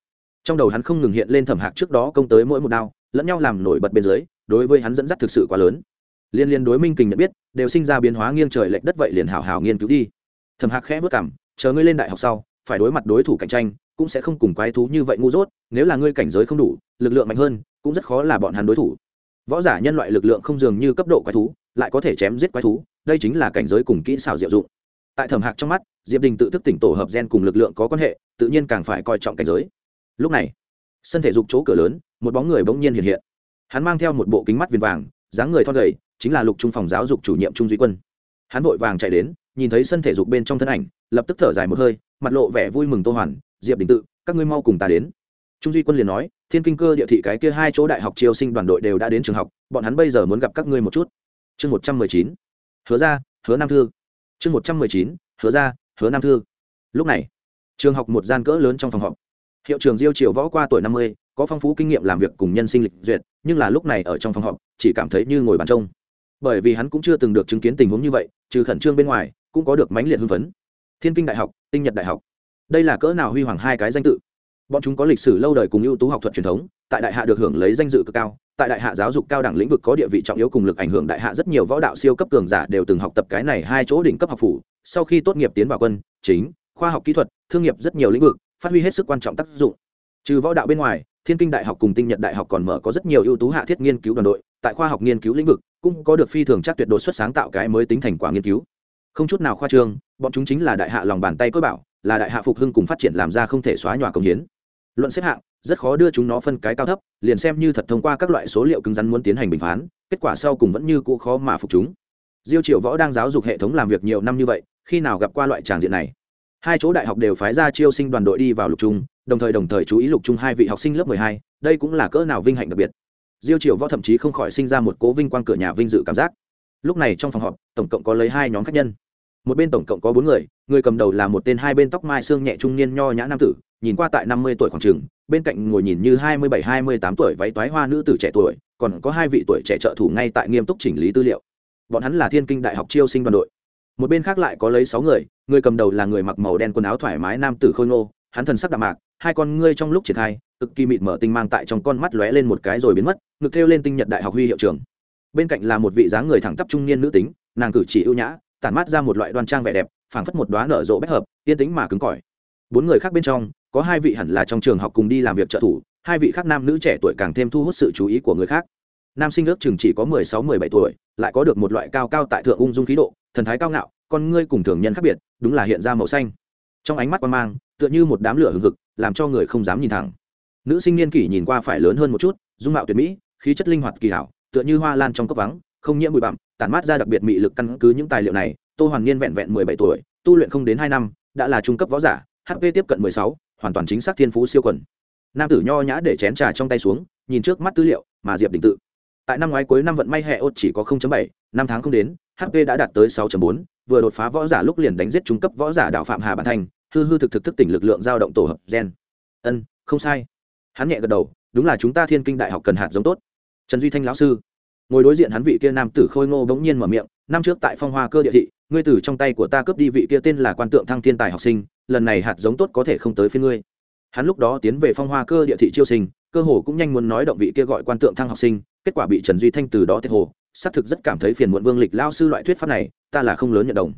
Trong đầu hắn không ngừng hiện lên thẩm hạc trước đó công tới mỗi một đao, lẫn nhau làm nổi bật bên dưới, đối với hắn dẫn dắt thực sự quá lớn. Liên liên đối minh kình nhận biết, đều sinh ra biến hóa nghiêng trời lệch đất vậy liền hảo hảo nghiên cứu đi. Thẩm hạc khẽ vất cảm chờ ngươi lên đại học sau, phải đối mặt đối thủ cạnh tranh, cũng sẽ không cùng quái thú như vậy ngu dốt, nếu là ngươi cảnh giới không đủ, lực lượng mạnh hơn, cũng rất khó là bọn hắn đối thủ. Võ giả nhân loại lực lượng không dường như cấp độ quái thú, lại có thể chém giết quái thú, đây chính là cảnh giới cùng kỹ xảo diệu dụng. Tại thẩm hạc trong mắt, diệp đình tự thức tỉnh tổ hợp gen cùng lực lượng có quan hệ, tự nhiên càng phải coi trọng cảnh giới. Lúc này, sân thể dục chỗ cửa lớn, một bóng người bỗng nhiên hiện hiện. Hắn mang theo một bộ kính mắt viền vàng, dáng người thon gầy, chính là lục trung phòng giáo dục chủ nhiệm trung duy quân. Hắn vội vàng chạy đến, nhìn thấy sân thể dục bên trong thân ảnh lập tức thở dài một hơi, mặt lộ vẻ vui mừng tô hoàn, diệp đình tự, các ngươi mau cùng ta đến. Trung duy quân liền nói, thiên kinh cơ địa thị cái kia hai chỗ đại học triều sinh đoàn đội đều đã đến trường học, bọn hắn bây giờ muốn gặp các ngươi một chút. Chương một trăm mười chín, hứa ra hứa nam thư. Chương một trăm mười chín, hứa ra hứa nam thư. Lúc này, trường học một gian cỡ lớn trong phòng họp. Hiệu trường diêu triều võ qua tuổi năm mươi, có phong phú kinh nghiệm làm việc cùng nhân sinh lịch duyệt, nhưng là lúc này ở trong phòng họp, chỉ cảm thấy như ngồi bàn trông. Bởi vì hắn cũng chưa từng được chứng kiến tình huống như vậy, trừ khẩn trương bên ngoài, cũng có được mãnh liệt hưng phấn thiên kinh đại học, tinh nhật đại học. Đây là cỡ nào huy hoàng hai cái danh tự? Bọn chúng có lịch sử lâu đời cùng ưu tú học thuật truyền thống, tại đại hạ được hưởng lấy danh dự cực cao, tại đại hạ giáo dục cao đẳng lĩnh vực có địa vị trọng yếu cùng lực ảnh hưởng đại hạ rất nhiều võ đạo siêu cấp cường giả đều từng học tập cái này hai chỗ đỉnh cấp học phủ. Sau khi tốt nghiệp tiến vào quân, chính, khoa học kỹ thuật, thương nghiệp rất nhiều lĩnh vực, phát huy hết sức quan trọng tác dụng. Trừ võ đạo bên ngoài, thiên kinh đại học cùng tinh nhật đại học còn mở có rất nhiều ưu tú hạ thiết nghiên cứu đoàn đội, tại khoa học nghiên cứu lĩnh vực cũng có được phi thường chắc tuyệt đột xuất sáng tạo cái mới tính thành quả nghiên cứu. Không chút nào khoa trương bọn chúng chính là đại hạ lòng bàn tay cối bảo, là đại hạ phục hưng cùng phát triển làm ra không thể xóa nhòa công hiến. Luận xếp hạng, rất khó đưa chúng nó phân cái cao thấp, liền xem như thật thông qua các loại số liệu cứng rắn muốn tiến hành bình phán, kết quả sau cùng vẫn như cũ khó mà phục chúng. Diêu triệu võ đang giáo dục hệ thống làm việc nhiều năm như vậy, khi nào gặp qua loại tràng diện này? Hai chỗ đại học đều phái ra chiêu sinh đoàn đội đi vào lục trung, đồng thời đồng thời chú ý lục trung hai vị học sinh lớp mười hai, đây cũng là cỡ nào vinh hạnh đặc biệt. Diêu triệu võ thậm chí không khỏi sinh ra một cố vinh quang cửa nhà vinh dự cảm giác. Lúc này trong phòng họp, tổng cộng có lấy hai nhóm khách nhân một bên tổng cộng có bốn người người cầm đầu là một tên hai bên tóc mai xương nhẹ trung niên nho nhã nam tử, nhìn qua tại năm mươi tuổi khoảng trường, bên cạnh ngồi nhìn như hai mươi bảy, hai mươi tám tuổi váy toái hoa nữ tử trẻ tuổi, còn có hai vị tuổi trẻ trợ thủ ngay tại nghiêm túc chỉnh lý tư liệu bọn hắn là thiên kinh đại học chiêu sinh đoàn đội một bên khác lại có lấy sáu người người cầm đầu là người mặc màu đen quần áo thoải mái nam tử khôi ngô, hắn thần sắc đạm mạc, hai con ngươi trong lúc triển khai, cực kỳ mịt mở tinh mang tại trong con mắt lóe lên một cái rồi biến mất, ngực theo lên tinh nhật đại học huy hiệu trường. bên cạnh là một vị dáng người thẳng tắp trung niên nữ tính, nàng cử chỉ ưu nhã tản mát ra một loại đoan trang vẻ đẹp, phảng phất một đoá nở rộ bách hợp, yên tĩnh mà cứng cỏi. Bốn người khác bên trong, có hai vị hẳn là trong trường học cùng đi làm việc trợ thủ, hai vị khác nam nữ trẻ tuổi càng thêm thu hút sự chú ý của người khác. Nam sinh ước chừng chỉ có mười sáu, mười bảy tuổi, lại có được một loại cao cao tại thượng ung dung khí độ, thần thái cao ngạo, con ngươi cùng thường nhân khác biệt, đúng là hiện ra màu xanh. Trong ánh mắt quan mang, tựa như một đám lửa hừng hực, làm cho người không dám nhìn thẳng. Nữ sinh niên kỷ nhìn qua phải lớn hơn một chút, dung mạo tuyệt mỹ, khí chất linh hoạt kỳ hảo, tựa như hoa lan trong cốc vắng không nhiễm bụi bặm tản mát ra đặc biệt mị lực căn cứ những tài liệu này tô hoàn niên vẹn vẹn mười bảy tuổi tu luyện không đến hai năm đã là trung cấp võ giả hp tiếp cận mười sáu hoàn toàn chính xác thiên phú siêu quần. Nam tử nho nhã để chén trà trong tay xuống nhìn trước mắt tư liệu mà diệp đình tự. Tại năm ngoái cuối năm vận may hệ ốt chỉ có 0.7, năm tháng không đến hp đã đạt tới 6.4, vừa đột phá võ giả lúc liền đánh giết trung cấp võ giả đạo phạm hà bản thành hư hư thực thực thức tỉnh lực lượng dao động tổ hợp gen. Ân không sai. Hắn nhẹ gật đầu đúng là chúng ta thiên kinh đại học cần hạt giống tốt. Trần duy thanh lão sư ngồi đối diện hắn vị kia nam tử khôi ngô bỗng nhiên mở miệng, năm trước tại phong hoa cơ địa thị, ngươi tử trong tay của ta cướp đi vị kia tên là quan tượng thăng thiên tài học sinh, lần này hạt giống tốt có thể không tới phía ngươi. Hắn lúc đó tiến về phong hoa cơ địa thị chiêu sinh, cơ hồ cũng nhanh muốn nói động vị kia gọi quan tượng thăng học sinh, kết quả bị trần duy thanh từ đó thiệt hồ. Xác thực rất cảm thấy phiền muộn vương lịch lao sư loại thuyết pháp này, ta là không lớn nhận đồng.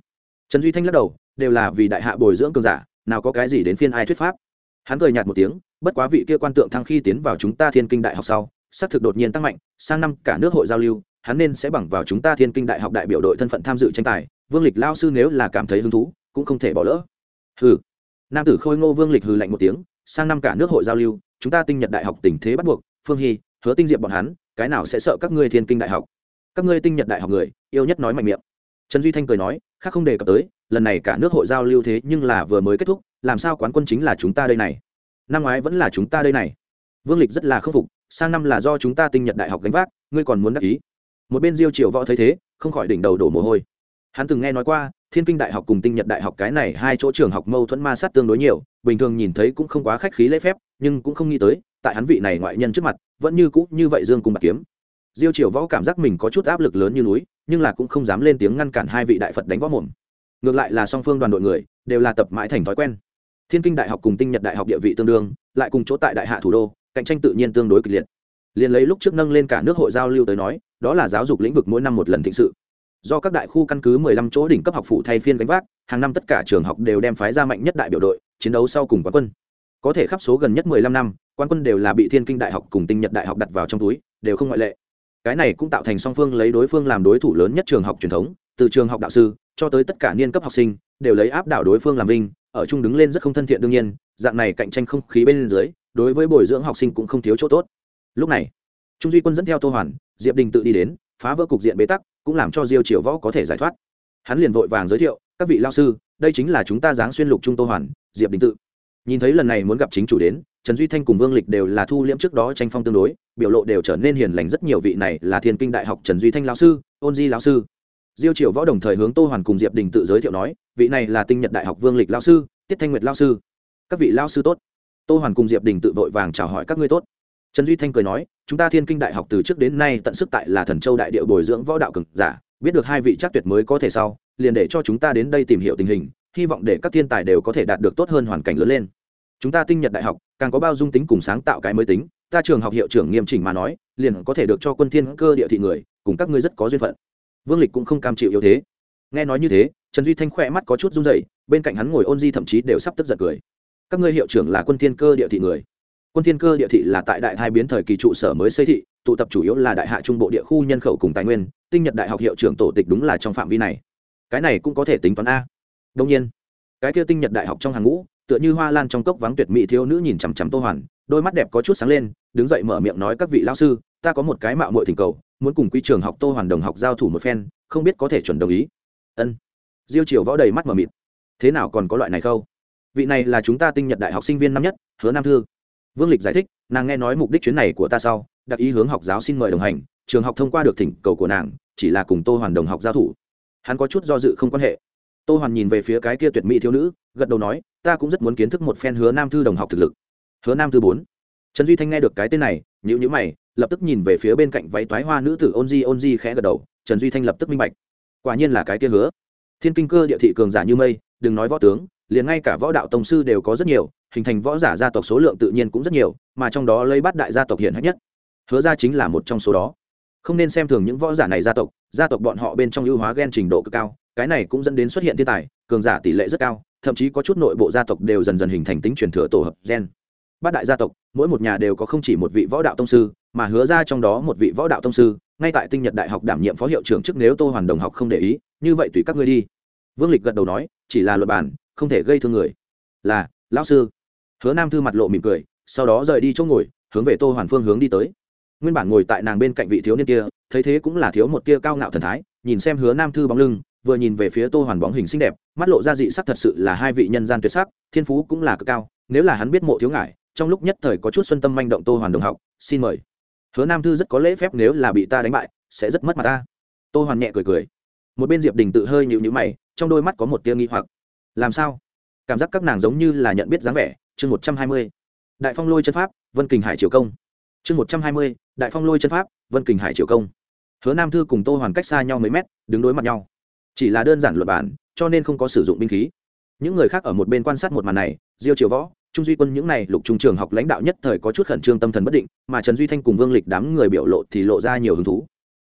Trần duy thanh lắc đầu, đều là vì đại hạ bồi dưỡng cường giả, nào có cái gì đến phiên ai thuyết pháp? Hắn cười nhạt một tiếng, bất quá vị kia quan tượng thăng khi tiến vào chúng ta thiên kinh đại học sau xác thực đột nhiên tăng mạnh, sang năm cả nước hội giao lưu, hắn nên sẽ bằng vào chúng ta thiên kinh đại học đại biểu đội thân phận tham dự tranh tài, vương lịch lao sư nếu là cảm thấy hứng thú, cũng không thể bỏ lỡ. Hừ. Nam tử khôi ngô vương lịch hừ lạnh một tiếng, sang năm cả nước hội giao lưu, chúng ta tinh nhật đại học tình thế bắt buộc, phương hy, hứa tinh diệp bọn hắn, cái nào sẽ sợ các ngươi thiên kinh đại học? Các ngươi tinh nhật đại học người, yêu nhất nói mạnh miệng. Trần duy thanh cười nói, khác không đề cập tới, lần này cả nước hội giao lưu thế nhưng là vừa mới kết thúc, làm sao quán quân chính là chúng ta đây này? Năm ngoái vẫn là chúng ta đây này. Vương lịch rất là khâm phục sang năm là do chúng ta tinh nhật đại học gánh vác, ngươi còn muốn đắc ý. Một bên diêu triều võ thấy thế, không khỏi đỉnh đầu đổ mồ hôi. Hắn từng nghe nói qua, thiên kinh đại học cùng tinh nhật đại học cái này hai chỗ trường học mâu thuẫn ma sát tương đối nhiều, bình thường nhìn thấy cũng không quá khách khí lễ phép, nhưng cũng không nghĩ tới, tại hắn vị này ngoại nhân trước mặt, vẫn như cũ như vậy dương cùng bạc kiếm. Diêu triều võ cảm giác mình có chút áp lực lớn như núi, nhưng là cũng không dám lên tiếng ngăn cản hai vị đại phật đánh võ mồm. Ngược lại là song phương đoàn đội người, đều là tập mãi thành thói quen. Thiên kinh đại học cùng tinh nhật đại học địa vị tương đương, lại cùng chỗ tại đại hạ thủ đô cạnh tranh tự nhiên tương đối kịch liệt. Liền lấy lúc trước nâng lên cả nước hội giao lưu tới nói, đó là giáo dục lĩnh vực mỗi năm một lần thịnh sự. Do các đại khu căn cứ 15 chỗ đỉnh cấp học phụ thay phiên gánh vác, hàng năm tất cả trường học đều đem phái ra mạnh nhất đại biểu đội, chiến đấu sau cùng quán quân. Có thể khắp số gần nhất 15 năm, quán quân đều là bị thiên kinh đại học cùng tinh nhật đại học đặt vào trong túi, đều không ngoại lệ. Cái này cũng tạo thành song phương lấy đối phương làm đối thủ lớn nhất trường học truyền thống, từ trường học đạo sư cho tới tất cả niên cấp học sinh, đều lấy áp đảo đối phương làm vinh, ở chung đứng lên rất không thân thiện đương nhiên, dạng này cạnh tranh không khí bên dưới đối với bồi dưỡng học sinh cũng không thiếu chỗ tốt. Lúc này, trung duy quân dẫn theo tô hoàn, diệp đình tự đi đến, phá vỡ cục diện bế tắc, cũng làm cho diêu triều võ có thể giải thoát. Hắn liền vội vàng giới thiệu, các vị lao sư, đây chính là chúng ta giáng xuyên lục trung tô hoàn, diệp đình tự. Nhìn thấy lần này muốn gặp chính chủ đến, trần duy thanh cùng vương lịch đều là thu liễm trước đó tranh phong tương đối, biểu lộ đều trở nên hiền lành rất nhiều vị này là thiên kinh đại học trần duy thanh lão sư, ôn di lão sư. Diêu triều võ đồng thời hướng tô hoàn cùng diệp đình tự giới thiệu nói, vị này là tinh nhật đại học vương lịch lão sư, tiết thanh nguyệt lão sư. Các vị lão sư tốt tô hoàn cùng diệp đình tự vội vàng chào hỏi các ngươi tốt. Trần duy thanh cười nói, chúng ta thiên kinh đại học từ trước đến nay tận sức tại là thần châu đại địa bồi dưỡng võ đạo cực giả, biết được hai vị chắc tuyệt mới có thể sau, liền để cho chúng ta đến đây tìm hiểu tình hình, hy vọng để các thiên tài đều có thể đạt được tốt hơn hoàn cảnh lớn lên. Chúng ta tinh nhật đại học, càng có bao dung tính cùng sáng tạo cái mới tính, ta trường học hiệu trưởng nghiêm chỉnh mà nói, liền có thể được cho quân thiên cơ địa thị người, cùng các ngươi rất có duyên phận. Vương lịch cũng không cam chịu yếu thế. Nghe nói như thế, trần duy thanh khỏe mắt có chút run rẩy, bên cạnh hắn ngồi ôn di thậm chí đều sắp tức giận cười các ngươi hiệu trưởng là quân thiên cơ địa thị người. Quân thiên cơ địa thị là tại đại thai biến thời kỳ trụ sở mới xây thị, tụ tập chủ yếu là đại hạ trung bộ địa khu nhân khẩu cùng tài nguyên, tinh nhật đại học hiệu trưởng tổ tịch đúng là trong phạm vi này. Cái này cũng có thể tính toán a. Đông nhiên, cái kia tinh nhật đại học trong hàng ngũ, tựa như hoa lan trong cốc vắng tuyệt mỹ thiếu nữ nhìn chằm chằm tô hoàn, đôi mắt đẹp có chút sáng lên, đứng dậy mở miệng nói các vị lao sư, ta có một cái mạo muội thỉnh cầu, muốn cùng quy trường học tô hoàn đồng học giao thủ một phen, không biết có thể chuẩn đồng ý. Ân. Diêu triều võ đầy mắt mờ mịt. Thế nào còn có loại này không vị này là chúng ta tinh nhật đại học sinh viên năm nhất, hứa nam thư. Vương lịch giải thích, nàng nghe nói mục đích chuyến này của ta sau, đặc ý hướng học giáo xin mời đồng hành, trường học thông qua được thỉnh cầu của nàng, chỉ là cùng tô hoàn đồng học giao thủ. Hắn có chút do dự không quan hệ. Tô hoàn nhìn về phía cái kia tuyệt mỹ thiếu nữ, gật đầu nói, ta cũng rất muốn kiến thức một phen hứa nam thư đồng học thực lực. Hứa nam thư bốn. Trần duy thanh nghe được cái tên này nhữ nhữ mày, lập tức nhìn về phía bên cạnh váy toái hoa nữ tử ôn di ôn di khẽ gật đầu, trần duy thanh lập tức minh bạch. Quả nhiên là cái kia hứa. Thiên kinh cơ địa thị cường giả như mây đừng nói võ tướng, liền ngay cả võ đạo tông sư đều có rất nhiều, hình thành võ giả gia tộc số lượng tự nhiên cũng rất nhiều, mà trong đó lấy bắt đại gia tộc hiện hách nhất. Hứa ra chính là một trong số đó. Không nên xem thường những võ giả này gia tộc gia tộc bọn họ bên trong ưu hóa g e n trình độ cực cao, cái này cũng dẫn đến xuất hiện thiên tài, cường giả tỷ lệ rất cao, thậm chí có chút nội bộ gia tộc đều dần dần hình thành tính truyền thừa tổ hợp gen. Bát đại gia tộc, mỗi một nhà đều có không chỉ một vị võ đạo tông sư, mà hứa ra trong đó một vị võ đạo tông sư, ngay tại tinh nhật đại học đảm nhiệm phó hiệu trưởng chức nếu tô hoàn đồng học không để ý, như vậy tùy các ngươi đi. Vương lịch gật đầu nói chỉ là luật bản, không thể gây thương người. Là, lão sư. Hứa nam thư mặt lộ mỉm cười, sau đó rời đi chỗ ngồi, hướng về tô hoàn phương hướng đi tới. Nguyên bản ngồi tại nàng bên cạnh vị thiếu niên kia, thấy thế cũng là thiếu một tia cao ngạo thần thái, nhìn xem hứa nam thư bóng lưng, vừa nhìn về phía tô hoàn bóng hình xinh đẹp, mắt lộ ra dị sắc thật sự là hai vị nhân gian tuyệt sắc, thiên phú cũng là cực cao, nếu là hắn biết mộ thiếu ngại trong lúc nhất thời có chút xuân tâm manh động tô hoàn đồng học, xin mời. Hứa nam thư rất có lễ phép nếu là bị ta đánh bại, sẽ rất mất mặt ta. Tô hoàn nhẹ cười cười. Một bên diệp đình tự hơi nhịu nhữ mày trong đôi mắt có một tia nghi hoặc. Làm sao? Cảm giác các nàng giống như là nhận biết dáng vẻ. Chương một trăm hai mươi. Đại phong lôi chân pháp, vân kình hải triều công. Chương một trăm hai mươi. Đại phong lôi chân pháp, vân kình hải triều công. Hứa nam thư cùng tô hoàn cách xa nhau mấy mét, đứng đối mặt nhau. Chỉ là đơn giản luật bản cho nên không có sử dụng binh khí. Những người khác ở một bên quan sát một màn này, diêu triều võ, trung duy quân những này lục trung trường học lãnh đạo nhất thời có chút khẩn trương tâm thần bất định, mà trần duy thanh cùng vương lịch đám người biểu lộ thì lộ ra nhiều hứng thú.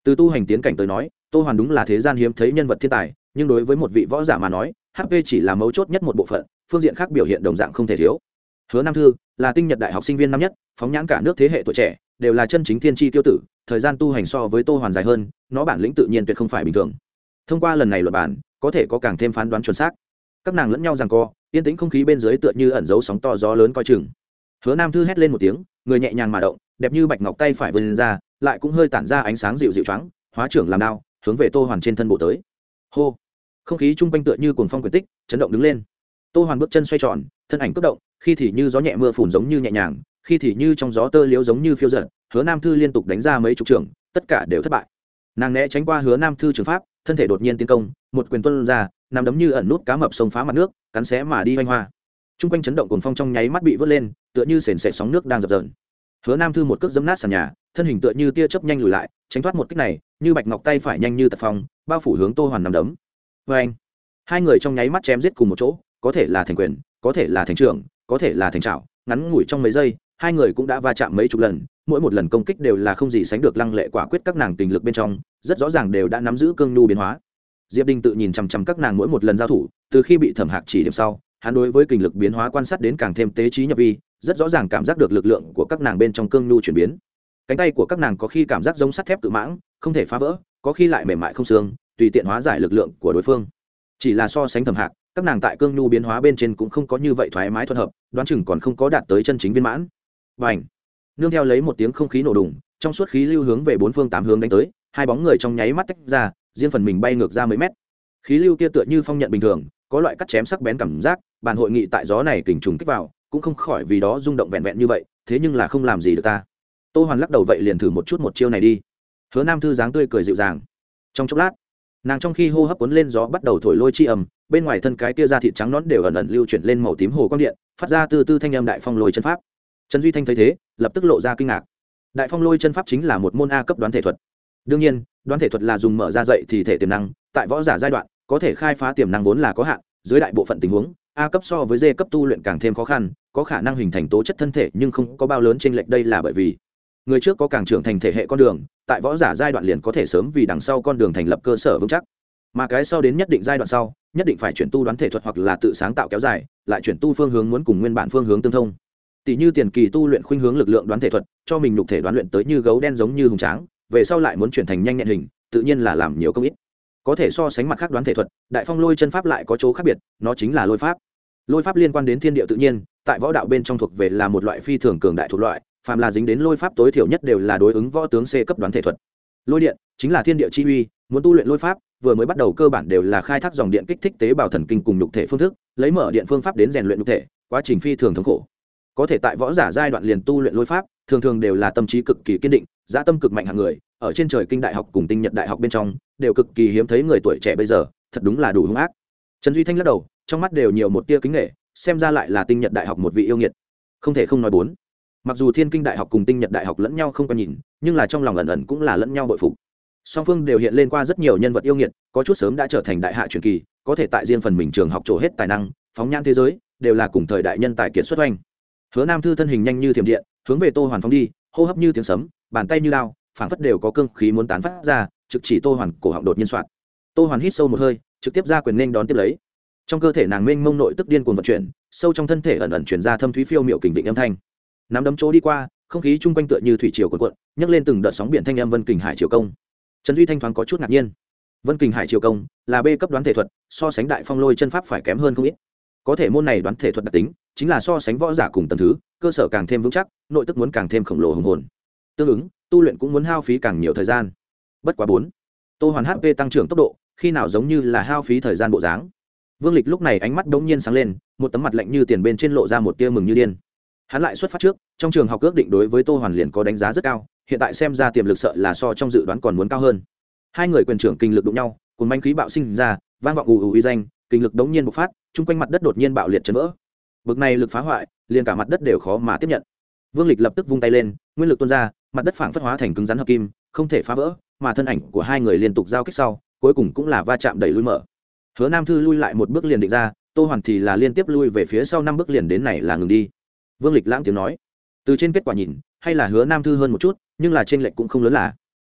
Từ tu hành tiến cảnh tới nói, tô hoàn đúng là thế gian hiếm thấy nhân vật thiên tài nhưng đối với một vị võ giả mà nói hp chỉ là mấu chốt nhất một bộ phận, phương diện khác biểu hiện đồng dạng không thể thiếu. Hứa nam thư là tinh nhật đại học sinh viên năm nhất, phóng nhãn cả nước thế hệ tuổi trẻ, đều là chân chính thiên tri tiêu tử, thời gian tu hành so với tô hoàn dài hơn, nó bản lĩnh tự nhiên tuyệt không phải bình thường. Thông qua lần này luật bản có thể có càng thêm phán đoán chuẩn xác. Các nàng lẫn nhau rằng co, yên tĩnh không khí bên dưới tựa như ẩn giấu sóng to gió lớn coi chừng. Hứa nam thư hét lên một tiếng, người nhẹ nhàng mà động, đẹp như bạch ngọc tay phải vươn ra, lại cũng hơi tản ra ánh sáng dịu dịu trắng hóa trưởng làm đao, hướng về tô hoàn trên thân bộ tới hô. Không khí chung quanh tựa như cuồng phong quyển tích, chấn động đứng lên. Tô hoàn bước chân xoay tròn, thân ảnh cất động, khi thì như gió nhẹ mưa phùn giống như nhẹ nhàng, khi thì như trong gió tơ liếu giống như phiêu giật hứa nam thư liên tục đánh ra mấy chục trường, tất cả đều thất bại. Nàng né tránh qua hứa nam thư trường pháp, thân thể đột nhiên tiến công, một quyền tuân ra, nằm đấm như ẩn nút cá mập sông phá mặt nước, cắn xé mà đi hoanh hoa. T r u n g quanh chấn động cồn phong trong nháy mắt bị vớt lên, tựa như sền sệt sóng nước đang dập dờn. Hứa nam thư một cước dấm nát sàn nhà, thân hình tựa như tia chớp nhanh lùi lại, tránh thoát một kích này như bạch ngọc tay phải nhanh như tật phong, bao phủ hướng tô hoàn nằm đấm. Vê anh, hai người trong nháy mắt chém giết cùng một chỗ, có thể là thành quyền, có thể là thành trưởng, có thể là thành trào ngắn ngủi trong mấy giây, hai người cũng đã va chạm mấy chục lần, mỗi một lần công kích đều là không gì sánh được lăng lệ quả quyết các nàng tình lực bên trong, rất rõ ràng đều đã nắm giữ cương nhu biến hóa. Diệp đinh tự nhìn chằm chằm các nàng mỗi một lần giao thủ, từ khi bị thẩm hạc chỉ điểm sau, hắn đối với kinh lực biến hóa quan sát đến càng thêm tế trí nhập vi, rất rõ ràng cảm giác được lực lượng của các nàng bên trong cương nhu chuyển biến cánh tay của các nàng có khi cảm giác giống sắt thép tự mãng, không thể phá vỡ, có khi lại mềm mại không xương, tùy tiện hóa giải lực lượng của đối phương. Chỉ là so sánh thầm hạc, các nàng tại cương nhu biến hóa bên trên cũng không có như vậy thoải mái thuận hợp, đoán chừng còn không có đạt tới chân chính viên mãn. Và ảnh nương theo lấy một tiếng không khí nổ đùng, trong suốt khí lưu hướng về bốn phương tám hướng đánh tới, hai bóng người trong nháy mắt tách ra, riêng phần mình bay ngược ra mấy mét. Khí lưu kia tựa như phong nhận bình thường, có loại cắt chém sắc bén cảm giác, bàn hội nghị tại gió này kình trùng kích vào, cũng không khỏi vì đó rung động vẹn vẹn như vậy, thế nhưng là không làm gì được ta tô hoàn lắc đầu vậy liền thử một chút một chiêu này đi. Hứa nam thư dáng tươi cười dịu dàng. Trong chốc lát, nàng trong khi hô hấp cuốn lên gió bắt đầu thổi lôi chi ầm bên ngoài thân cái tia da thịt trắng nón đều ẩn ẩn lưu chuyển lên màu tím hồ quang điện, phát ra từ tư thanh âm đại phong lôi chân pháp. Trần duy thanh thấy thế, lập tức lộ ra kinh ngạc. Đại phong lôi chân pháp chính là một môn a cấp đoán thể thuật. Đương nhiên, đoán thể thuật là dùng mở ra dậy thì thể tiềm năng, tại võ giả giai đoạn, có thể khai phá tiềm năng vốn là có hạn, dưới đại bộ phận tình huống, a cấp so với d cấp tu luyện càng thêm khó khăn, có khả năng hình thành tố chất thân thể nhưng không có bao lớn t r ê n lệch đây là bởi vì người trước có càng trưởng thành thể hệ con đường, tại võ giả giai đoạn liền có thể sớm vì đằng sau con đường thành lập cơ sở vững chắc. Mà cái sau đến nhất định giai đoạn sau, nhất định phải chuyển tu đoán thể thuật hoặc là tự sáng tạo kéo dài, lại chuyển tu phương hướng muốn cùng nguyên bản phương hướng tương thông. Tỷ như tiền kỳ tu luyện khuynh hướng lực lượng đoán thể thuật, cho mình nhục thể đoán luyện tới như gấu đen giống như hùng tráng, về sau lại muốn chuyển thành nhanh nhẹn hình, tự nhiên là làm nhiều công ít. Có thể so sánh mặt khác đoán thể thuật, đại phong lôi chân pháp lại có chỗ khác biệt, nó chính là lôi pháp. Lôi pháp liên quan đến thiên địa tự nhiên, tại võ đạo bên trong thuộc về là một loại phi thường cường đại thuộc loại phàm là dính đến lôi pháp tối thiểu nhất đều là đối ứng võ tướng c cấp đoán thể thuật. Lôi điện chính là thiên địa chi uy, muốn tu luyện lôi pháp, vừa mới bắt đầu cơ bản đều là khai thác dòng điện kích thích tế bào thần kinh cùng nhục thể phương thức, lấy mở điện phương pháp đến rèn luyện nhục thể, quá trình phi thường thống khổ. Có thể tại võ giả giai đoạn liền tu luyện lôi pháp, thường thường đều là tâm trí cực kỳ kiên định dạ tâm cực mạnh hạng người, ở trên trời kinh đại học cùng tinh nhật đại học bên trong, đều cực kỳ hiếm thấy người tuổi trẻ bây giờ, thật đúng là đủ hung ác. Trần duy thanh lắc đầu, trong mắt đều nhiều một tia kính nghệ xem ra lại là tinh nhật đại học một vị yêu nghiệt. Không thể không nói bốn mặc dù thiên kinh đại học cùng tinh nhật đại học lẫn nhau không có nhìn, nhưng là trong lòng ẩn ẩn cũng là lẫn nhau bội phục. Song phương đều hiện lên qua rất nhiều nhân vật yêu nghiệt, có chút sớm đã trở thành đại hạ truyền kỳ, có thể tại riêng phần mình trường học trổ hết tài năng, phóng nhãn thế giới, đều là cùng thời đại nhân tài kiệt xuất oanh hứa nam thư thân hình nhanh như thiểm điện, hướng về tô hoàn phóng đi, hô hấp như tiếng sấm, bàn tay như lao phảng phất đều có cương khí muốn tán phát ra, trực chỉ tô hoàn, cổ họng đột nhiên soạn tô hoàn hít sâu một hơi, trực tiếp ra quyền nên đón tiếp lấy. Trong cơ thể nàng mênh mông nội tức điên cuồng vận chuyển, sâu trong thân thể ẩn ẩn chuyển ra thâm thúy phiêu miệu kình định âm thanh nắm đấm chỗ đi qua, không khí chung quanh tựa như thủy triều cuộn cuộn, nhấc lên từng đợt sóng biển thanh âm vân kình hải triều công. Trần duy thanh thoáng có chút ngạc nhiên. Vân kình hải triều công là b cấp đoán thể thuật, so sánh đại phong lôi chân pháp phải kém hơn không ít. Có thể môn này đoán thể thuật đặc tính, chính là so sánh võ giả cùng tầm thứ, cơ sở càng thêm vững chắc, nội tức muốn càng thêm khổng lồ hùng hồn. Tương ứng, tu luyện cũng muốn hao phí càng nhiều thời gian. Bất quá bốn, tô hoàn hp tăng trưởng tốc độ, khi nào giống như là hao phí thời gian bộ dáng. Vương lịch lúc này ánh mắt đống nhiên sáng lên, một tấm mặt lạnh như tiền bên trên lộ ra một tia mừng như điên hắn lại xuất phát trước, trong trường học ước định đối với tô hoàn liền có đánh giá rất cao, hiện tại xem ra tiềm lực sợ là so trong dự đoán còn muốn cao hơn. Hai người quyền trưởng kinh lực đụng nhau cùng manh khí bạo sinh ra, vang vọng ù ù uy danh, kinh lực đống nhiên bộc phát, chung quanh mặt đất đột nhiên bạo liệt chấn vỡ. Bực này lực phá hoại, liền cả mặt đất đều khó mà tiếp nhận. Vương lịch lập tức vung tay lên, nguyên lực tuôn ra, mặt đất phảng phất hóa thành cứng rắn hợp kim, không thể phá vỡ, mà thân ảnh của hai người liên tục giao kích sau, cuối cùng cũng là va chạm đẩy lui mở. Hứa nam thư lui lại một bước liền định ra, tô hoàn thì là liên tiếp lui về phía sau năm bước liền đến này là ngừng đi vương lịch lãng tiếng nói. Từ trên kết quả nhìn, hay là hứa nam thư hơn một chút, nhưng là trên lệch cũng không lớn là.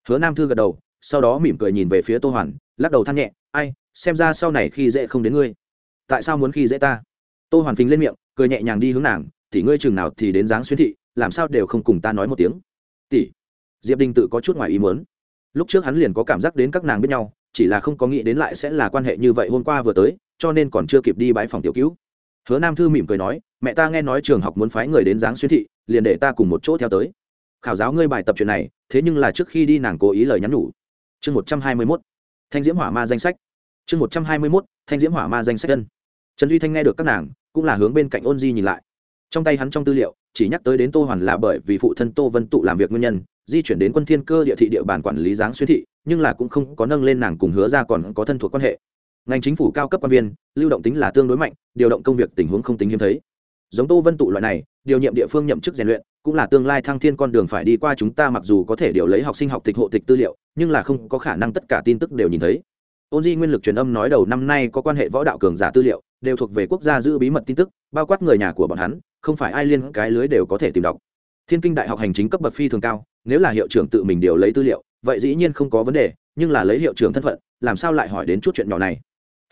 Hứa nam thư gật đầu, sau đó mỉm cười nhìn về phía tô hoàn, lắc đầu than nhẹ, ai, xem ra sau này khi dễ không đến ngươi. Tại sao muốn khi dễ ta? Tô hoàn phình lên miệng, cười nhẹ nhàng đi hướng nàng thì ngươi chừng nào thì đến dáng xuyên thị, làm sao đều không cùng ta nói một tiếng? Tỷ? Diệp đình tự có chút ngoài ý muốn. Lúc trước hắn liền có cảm giác đến các nàng biết nhau, chỉ là không có nghĩ đến lại sẽ là quan hệ như vậy hôm qua vừa tới, cho nên còn chưa kịp đi bãi phòng tiểu cứu hứa nam thư mỉm cười nói, mẹ ta nghe nói trường học muốn phái người đến giáng xuyên thị, liền để ta cùng một chỗ theo tới. Khảo giáo ngươi bài tập chuyện này, thế nhưng là trước khi đi nàng cố ý lời nhắn nhủ. Chương một trăm hai mươi mốt. Thanh diễm hỏa ma danh sách. Chương một trăm hai mươi mốt, thanh diễm hỏa ma danh sách dân trần duy thanh nghe được các nàng, cũng là hướng bên cạnh ôn di nhìn lại. Trong tay hắn trong tư liệu, chỉ nhắc tới đến tô hoàn là bởi vì phụ thân tô vân tụ làm việc nguyên nhân, di chuyển đến quân thiên cơ địa thị địa bàn quản lý giáng xuyên thị, nhưng là cũng không có nâng lên nàng cùng hứa ra còn có thân thuộc quan hệ ngành chính phủ cao cấp quan viên, lưu động tính là tương đối mạnh, điều động công việc tình huống không tính hiếm thấy. Giống tô vân tụ loại này, điều nhiệm địa phương nhậm chức rèn luyện, cũng là tương lai thăng thiên con đường phải đi qua chúng ta mặc dù có thể điều lấy học sinh học tịch hộ tịch tư liệu, nhưng là không có khả năng tất cả tin tức đều nhìn thấy. Ôn di nguyên lực truyền âm nói đầu năm nay có quan hệ võ đạo cường giả tư liệu, đều thuộc về quốc gia giữ bí mật tin tức, bao quát người nhà của bọn hắn, không phải ai liên cái lưới đều có thể tìm đọc. Thiên kinh đại học hành chính cấp bậc phi thường cao, nếu là hiệu trưởng tự mình điều lấy tư liệu, vậy dĩ nhiên không có vấn đề, nhưng là lấy hiệu trưởng thân phận, làm sao lại hỏi đến chút chuyện nhỏ này?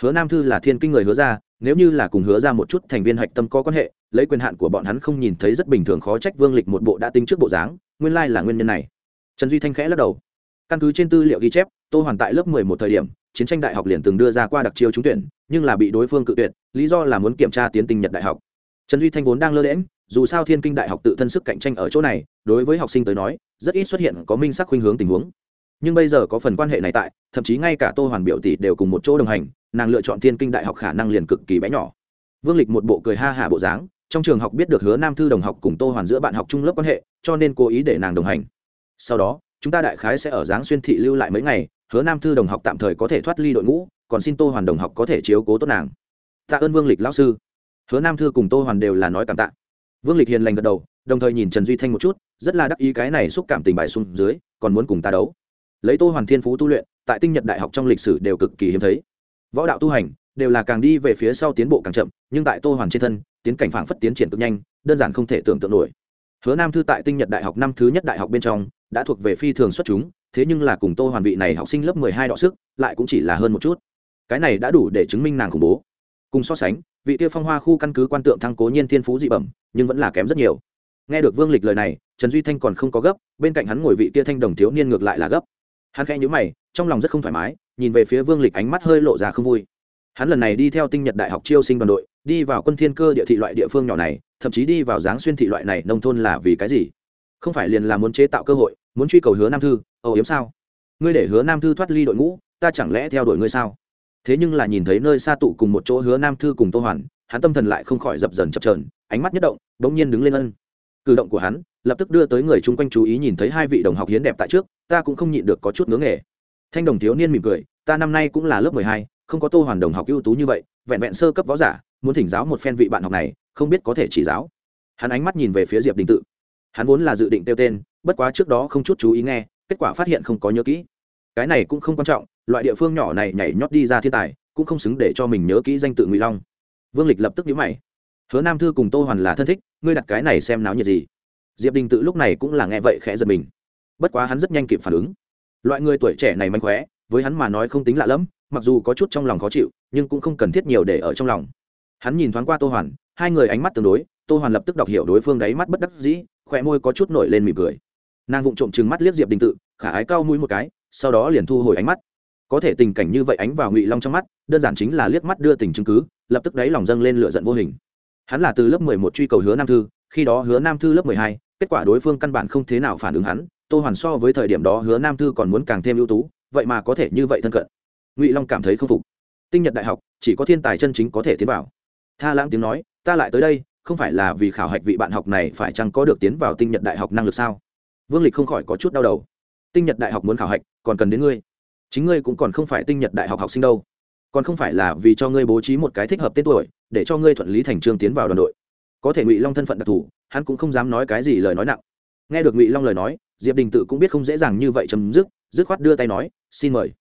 Hứa nam thư là thiên kinh người hứa ra nếu như là cùng hứa ra một chút thành viên hạch tâm có quan hệ, lấy quyền hạn của bọn hắn không nhìn thấy rất bình thường khó trách vương lịch một bộ đã tính trước bộ dáng, nguyên lai là nguyên nhân này. Trần duy thanh khẽ lắc đầu. Căn cứ trên tư liệu ghi chép, tô hoàn tại lớp mười một thời điểm, chiến tranh đại học liền từng đưa ra qua đặc chiêu trúng tuyển, nhưng là bị đối phương cự tuyệt, lý do là muốn kiểm tra tiến tình nhật đại học. Trần duy thanh vốn đang lơ lễm dù sao thiên kinh đại học tự thân sức cạnh tranh ở chỗ này, đối với học sinh tới nói, rất ít xuất hiện có minh sắc khuynh hướng tình huống nhưng bây giờ có phần quan hệ này tại, thậm chí ngay cả tô hoàn biểu tỷ đều cùng một chỗ đồng hành, nàng lựa chọn thiên kinh đại học khả năng liền cực kỳ bé nhỏ. Vương lịch một bộ cười ha hả bộ dáng, trong trường học biết được hứa nam thư đồng học cùng tô hoàn giữa bạn học chung lớp quan hệ, cho nên cố ý để nàng đồng hành. Sau đó, chúng ta đại khái sẽ ở giáng xuyên thị lưu lại mấy ngày, hứa nam thư đồng học tạm thời có thể thoát ly đội ngũ, còn xin tô hoàn đồng học có thể chiếu cố tốt nàng. Tạ ơn vương lịch lão sư. Hứa nam thư cùng tô hoàn đều là nói cảm tạ. Vương lịch hiền lành gật đầu, đồng thời nhìn trần duy thanh một chút, rất là đắc ý cái này xúc cảm tình bài xuống dưới, còn muốn cùng ta đấu lấy tô hoàn thiên phú tu luyện, tại tinh nhật đại học trong lịch sử đều cực kỳ hiếm thấy. Võ đạo tu hành đều là càng đi về phía sau tiến bộ càng chậm, nhưng tại tô hoàn trên thân, tiến cảnh phảng phất tiến triển cực nhanh, đơn giản không thể tưởng tượng nổi. Hứa nam thư tại tinh nhật đại học năm thứ nhất đại học bên trong, đã thuộc về phi thường xuất chúng, thế nhưng là cùng tô hoàn vị này học sinh lớp mười hai đọ sức, lại cũng chỉ là hơn một chút. Cái này đã đủ để chứng minh nàng khủng bố. Cùng so sánh, vị tiêu phong hoa khu căn cứ quan tượng thăng cố nhiên thiên phú dị bẩm, nhưng vẫn là kém rất nhiều. Nghe được vương lịch lời này, trần duy thanh còn không có gấp, bên cạnh hắn ngồi vị tia thanh đồng thiếu niên ngược lại là gấp hắn khẽ nhíu mày, trong lòng rất không thoải mái, nhìn về phía vương lịch ánh mắt hơi lộ ra không vui. Hắn lần này đi theo tinh nhật đại học chiêu sinh đoàn đội, đi vào quân thiên cơ địa thị loại địa phương nhỏ này, thậm chí đi vào giáng xuyên thị loại này nông thôn là vì cái gì? Không phải liền là muốn chế tạo cơ hội, muốn truy cầu hứa nam thư, âu yếm sao? Ngươi để hứa nam thư thoát ly đội ngũ, ta chẳng lẽ theo đuổi ngươi sao? Thế nhưng là nhìn thấy nơi xa tụ cùng một chỗ hứa nam thư cùng tô hoàn, hắn tâm thần lại không khỏi dập dần chập trờn ánh mắt nhất động, bỗng nhiên đứng lên ân cử động của hắn, lập tức đưa tới người chung quanh chú ý nhìn thấy hai vị đồng học hiến đẹp tại trước, ta cũng không nhịn được có chút ngưỡng nghề. Thanh đồng thiếu niên mỉm cười, ta năm nay cũng là lớp mười hai, không có tô hoàn đồng học ưu tú như vậy, vẹn vẹn sơ cấp võ giả, muốn thỉnh giáo một phen vị bạn học này, không biết có thể chỉ giáo. Hắn ánh mắt nhìn về phía diệp đình tự. Hắn vốn là dự định tiêu tên, bất quá trước đó không chút chú ý nghe, kết quả phát hiện không có nhớ kỹ. Cái này cũng không quan trọng, loại địa phương nhỏ này nhảy nhót đi ra thiên tài, cũng không xứng để cho mình nhớ kỹ danh tự ngụy long. Vương lịch lập tức nhíu mày hứa nam thư cùng tô hoàn là thân thích, ngươi đặt cái này xem náo nhiệt gì? Diệp đình tự lúc này cũng là nghe vậy khẽ giật mình. Bất quá hắn rất nhanh kịp phản ứng. Loại người tuổi trẻ này manh khóe với hắn mà nói không tính lạ lẫm, mặc dù có chút trong lòng khó chịu, nhưng cũng không cần thiết nhiều để ở trong lòng. Hắn nhìn thoáng qua tô hoàn, hai người ánh mắt tương đối, tô hoàn lập tức đọc hiểu đối phương đáy mắt bất đắc dĩ khỏe môi có chút nổi lên mỉm cười. Nàng vụng trộm chừng mắt liếc diệp đình tự, khả ái cao mũi một cái, sau đó liền thu hồi ánh mắt. Có thể tình cảnh như vậy ánh vào ngụy long trong mắt, đơn giản chính là liếc mắt đưa tình chứng cứ, lập tức đáy lòng dâng lên lửa giận vô hình hắn là từ lớp mười một truy cầu hứa nam thư, khi đó hứa nam thư lớp mười hai, kết quả đối phương căn bản không thế nào phản ứng hắn, tô hoàn so với thời điểm đó hứa nam thư còn muốn càng thêm ưu tú, vậy mà có thể như vậy thân cận. Ngụy long cảm thấy k phục. Tinh nhật đại học, chỉ có thiên tài chân chính có thể tiến vào. Tha lãng tiếng nói, ta lại tới đây, không phải là vì khảo hạch vị bạn học này phải chăng có được tiến vào tinh nhật đại học năng lực sao? Vương lịch không khỏi có chút đau đầu. Tinh nhật đại học muốn khảo hạch, còn cần đến ngươi. Chính ngươi cũng còn không phải tinh nhật đại học học sinh đâu còn không phải là vì cho ngươi bố trí một cái thích hợp tên tuổi, để cho ngươi thuận lý thành trương tiến vào đoàn đội. Có thể ngụy long thân phận đặc thù, hắn cũng không dám nói cái gì lời nói nặng. Nghe được ngụy long lời nói, diệp đình tự cũng biết không dễ dàng như vậy chấm dứt dứt khoát đưa tay nói, xin mời.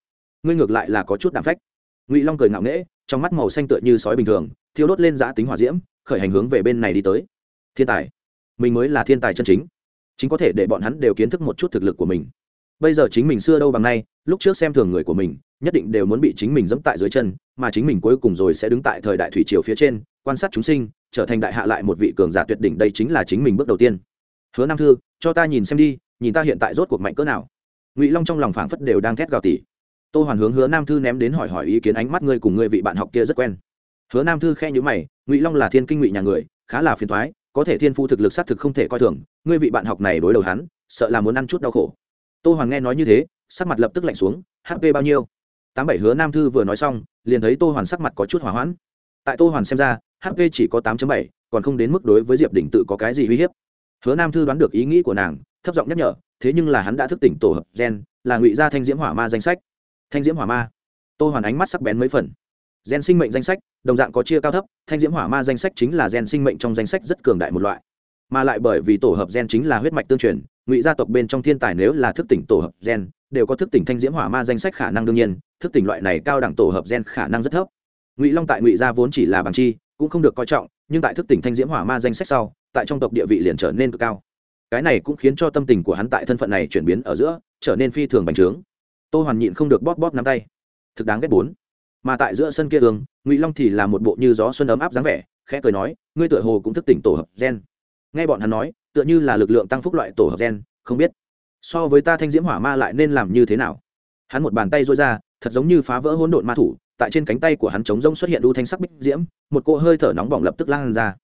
Ngươi ngược lại là có chút đạm phách. Ngụy long cười ngạo nghễ, trong mắt màu xanh tựa như sói bình thường, thiêu đốt lên giã tính hỏa diễm, khởi hành hướng về bên này đi tới. Thiên tài. Mình mới là thiên tài chân chính. Chính có thể để bọn hắn đều kiến thức một chút thực lực của mình. Bây giờ chính mình xưa đâu bằng nay, lúc trước xem thường người của mình nhất định đều muốn bị chính mình dẫm tại dưới chân, mà chính mình cuối cùng rồi sẽ đứng tại thời đại thủy triều phía trên, quan sát chúng sinh, trở thành đại hạ lại một vị cường giả tuyệt đỉnh, đây chính là chính mình bước đầu tiên. Hứa nam thư, cho ta nhìn xem đi, nhìn ta hiện tại rốt cuộc mạnh cỡ nào. Ngụy long trong lòng phảng phất đều đang thét gào tỉ. Tô hoàn hướng hứa nam thư ném đến hỏi hỏi ý kiến ánh mắt ngươi cùng ngươi vị bạn học kia rất quen. Hứa nam thư khe nhữ mày, ngụy long là thiên kinh ngụy nhà người, khá là phiền thoái có thể thiên phu thực lực xác thực không thể coi thường, ngươi vị bạn học này đối đầu hắn, sợ là muốn ăn chút đau khổ. Tô hoàn nghe nói như thế, sắc mặt lập tức lạnh xuống hp bao nhiêu? Tám bảy hứa nam thư vừa nói xong, liền thấy tô hoàn sắc mặt có chút hỏa hoãn. Tại tô hoàn xem ra hp chỉ có tám bảy, còn không đến mức đối với diệp đình tự có cái gì uy hiếp. Hứa nam thư đoán được ý nghĩ của nàng, thấp giọng nhắc nhở, thế nhưng là hắn đã thức tỉnh tổ hợp gen, là ngụy gia thanh diễm hỏa ma danh sách. Thanh diễm hỏa ma. Tô hoàn ánh mắt sắc bén mấy phần. Gen sinh mệnh danh sách, đồng dạng có chia cao thấp, thanh diễm hỏa ma danh sách chính là gen sinh mệnh trong danh sách rất cường đại một loại. Mà lại bởi vì tổ hợp gen chính là huyết mạch tương truyền ngụy gia tộc bên trong thiên tài nếu là thức tỉnh tổ hợp gen, đều có thức tỉnh thanh diễm hỏa ma danh sách khả năng đương nhiên, thức tỉnh loại này cao đẳng tổ hợp gen khả năng rất thấp. Ngụy long tại ngụy gia vốn chỉ là bằng chi, cũng không được coi trọng, nhưng tại thức tỉnh thanh diễm hỏa ma danh sách sau, tại trong tộc địa vị liền trở nên cực cao. Cái này cũng khiến cho tâm tình của hắn tại thân phận này chuyển biến ở giữa, trở nên phi thường bành trướng. Tô hoàn nhịn không được bóp bóp nắm tay. Thực đáng ghét bốn. Mà tại giữa sân kia đường ngụy long thì là một bộ như gió xuân ấm áp dáng vẻ, khẽ cười nói, ngươi tựa hồ cũng thức tỉnh tổ hợp gen. Nghe bọn hắn nói tựa như là lực lượng tăng phúc loại tổ hợp gen, không biết. So với ta thanh diễm hỏa ma lại nên làm như thế nào? Hắn một bàn tay rối ra, thật giống như phá vỡ hỗn độn ma thủ, tại trên cánh tay của hắn trống rông xuất hiện đu thanh sắc bích diễm, một cỗ hơi thở nóng bỏng lập tức lan ra.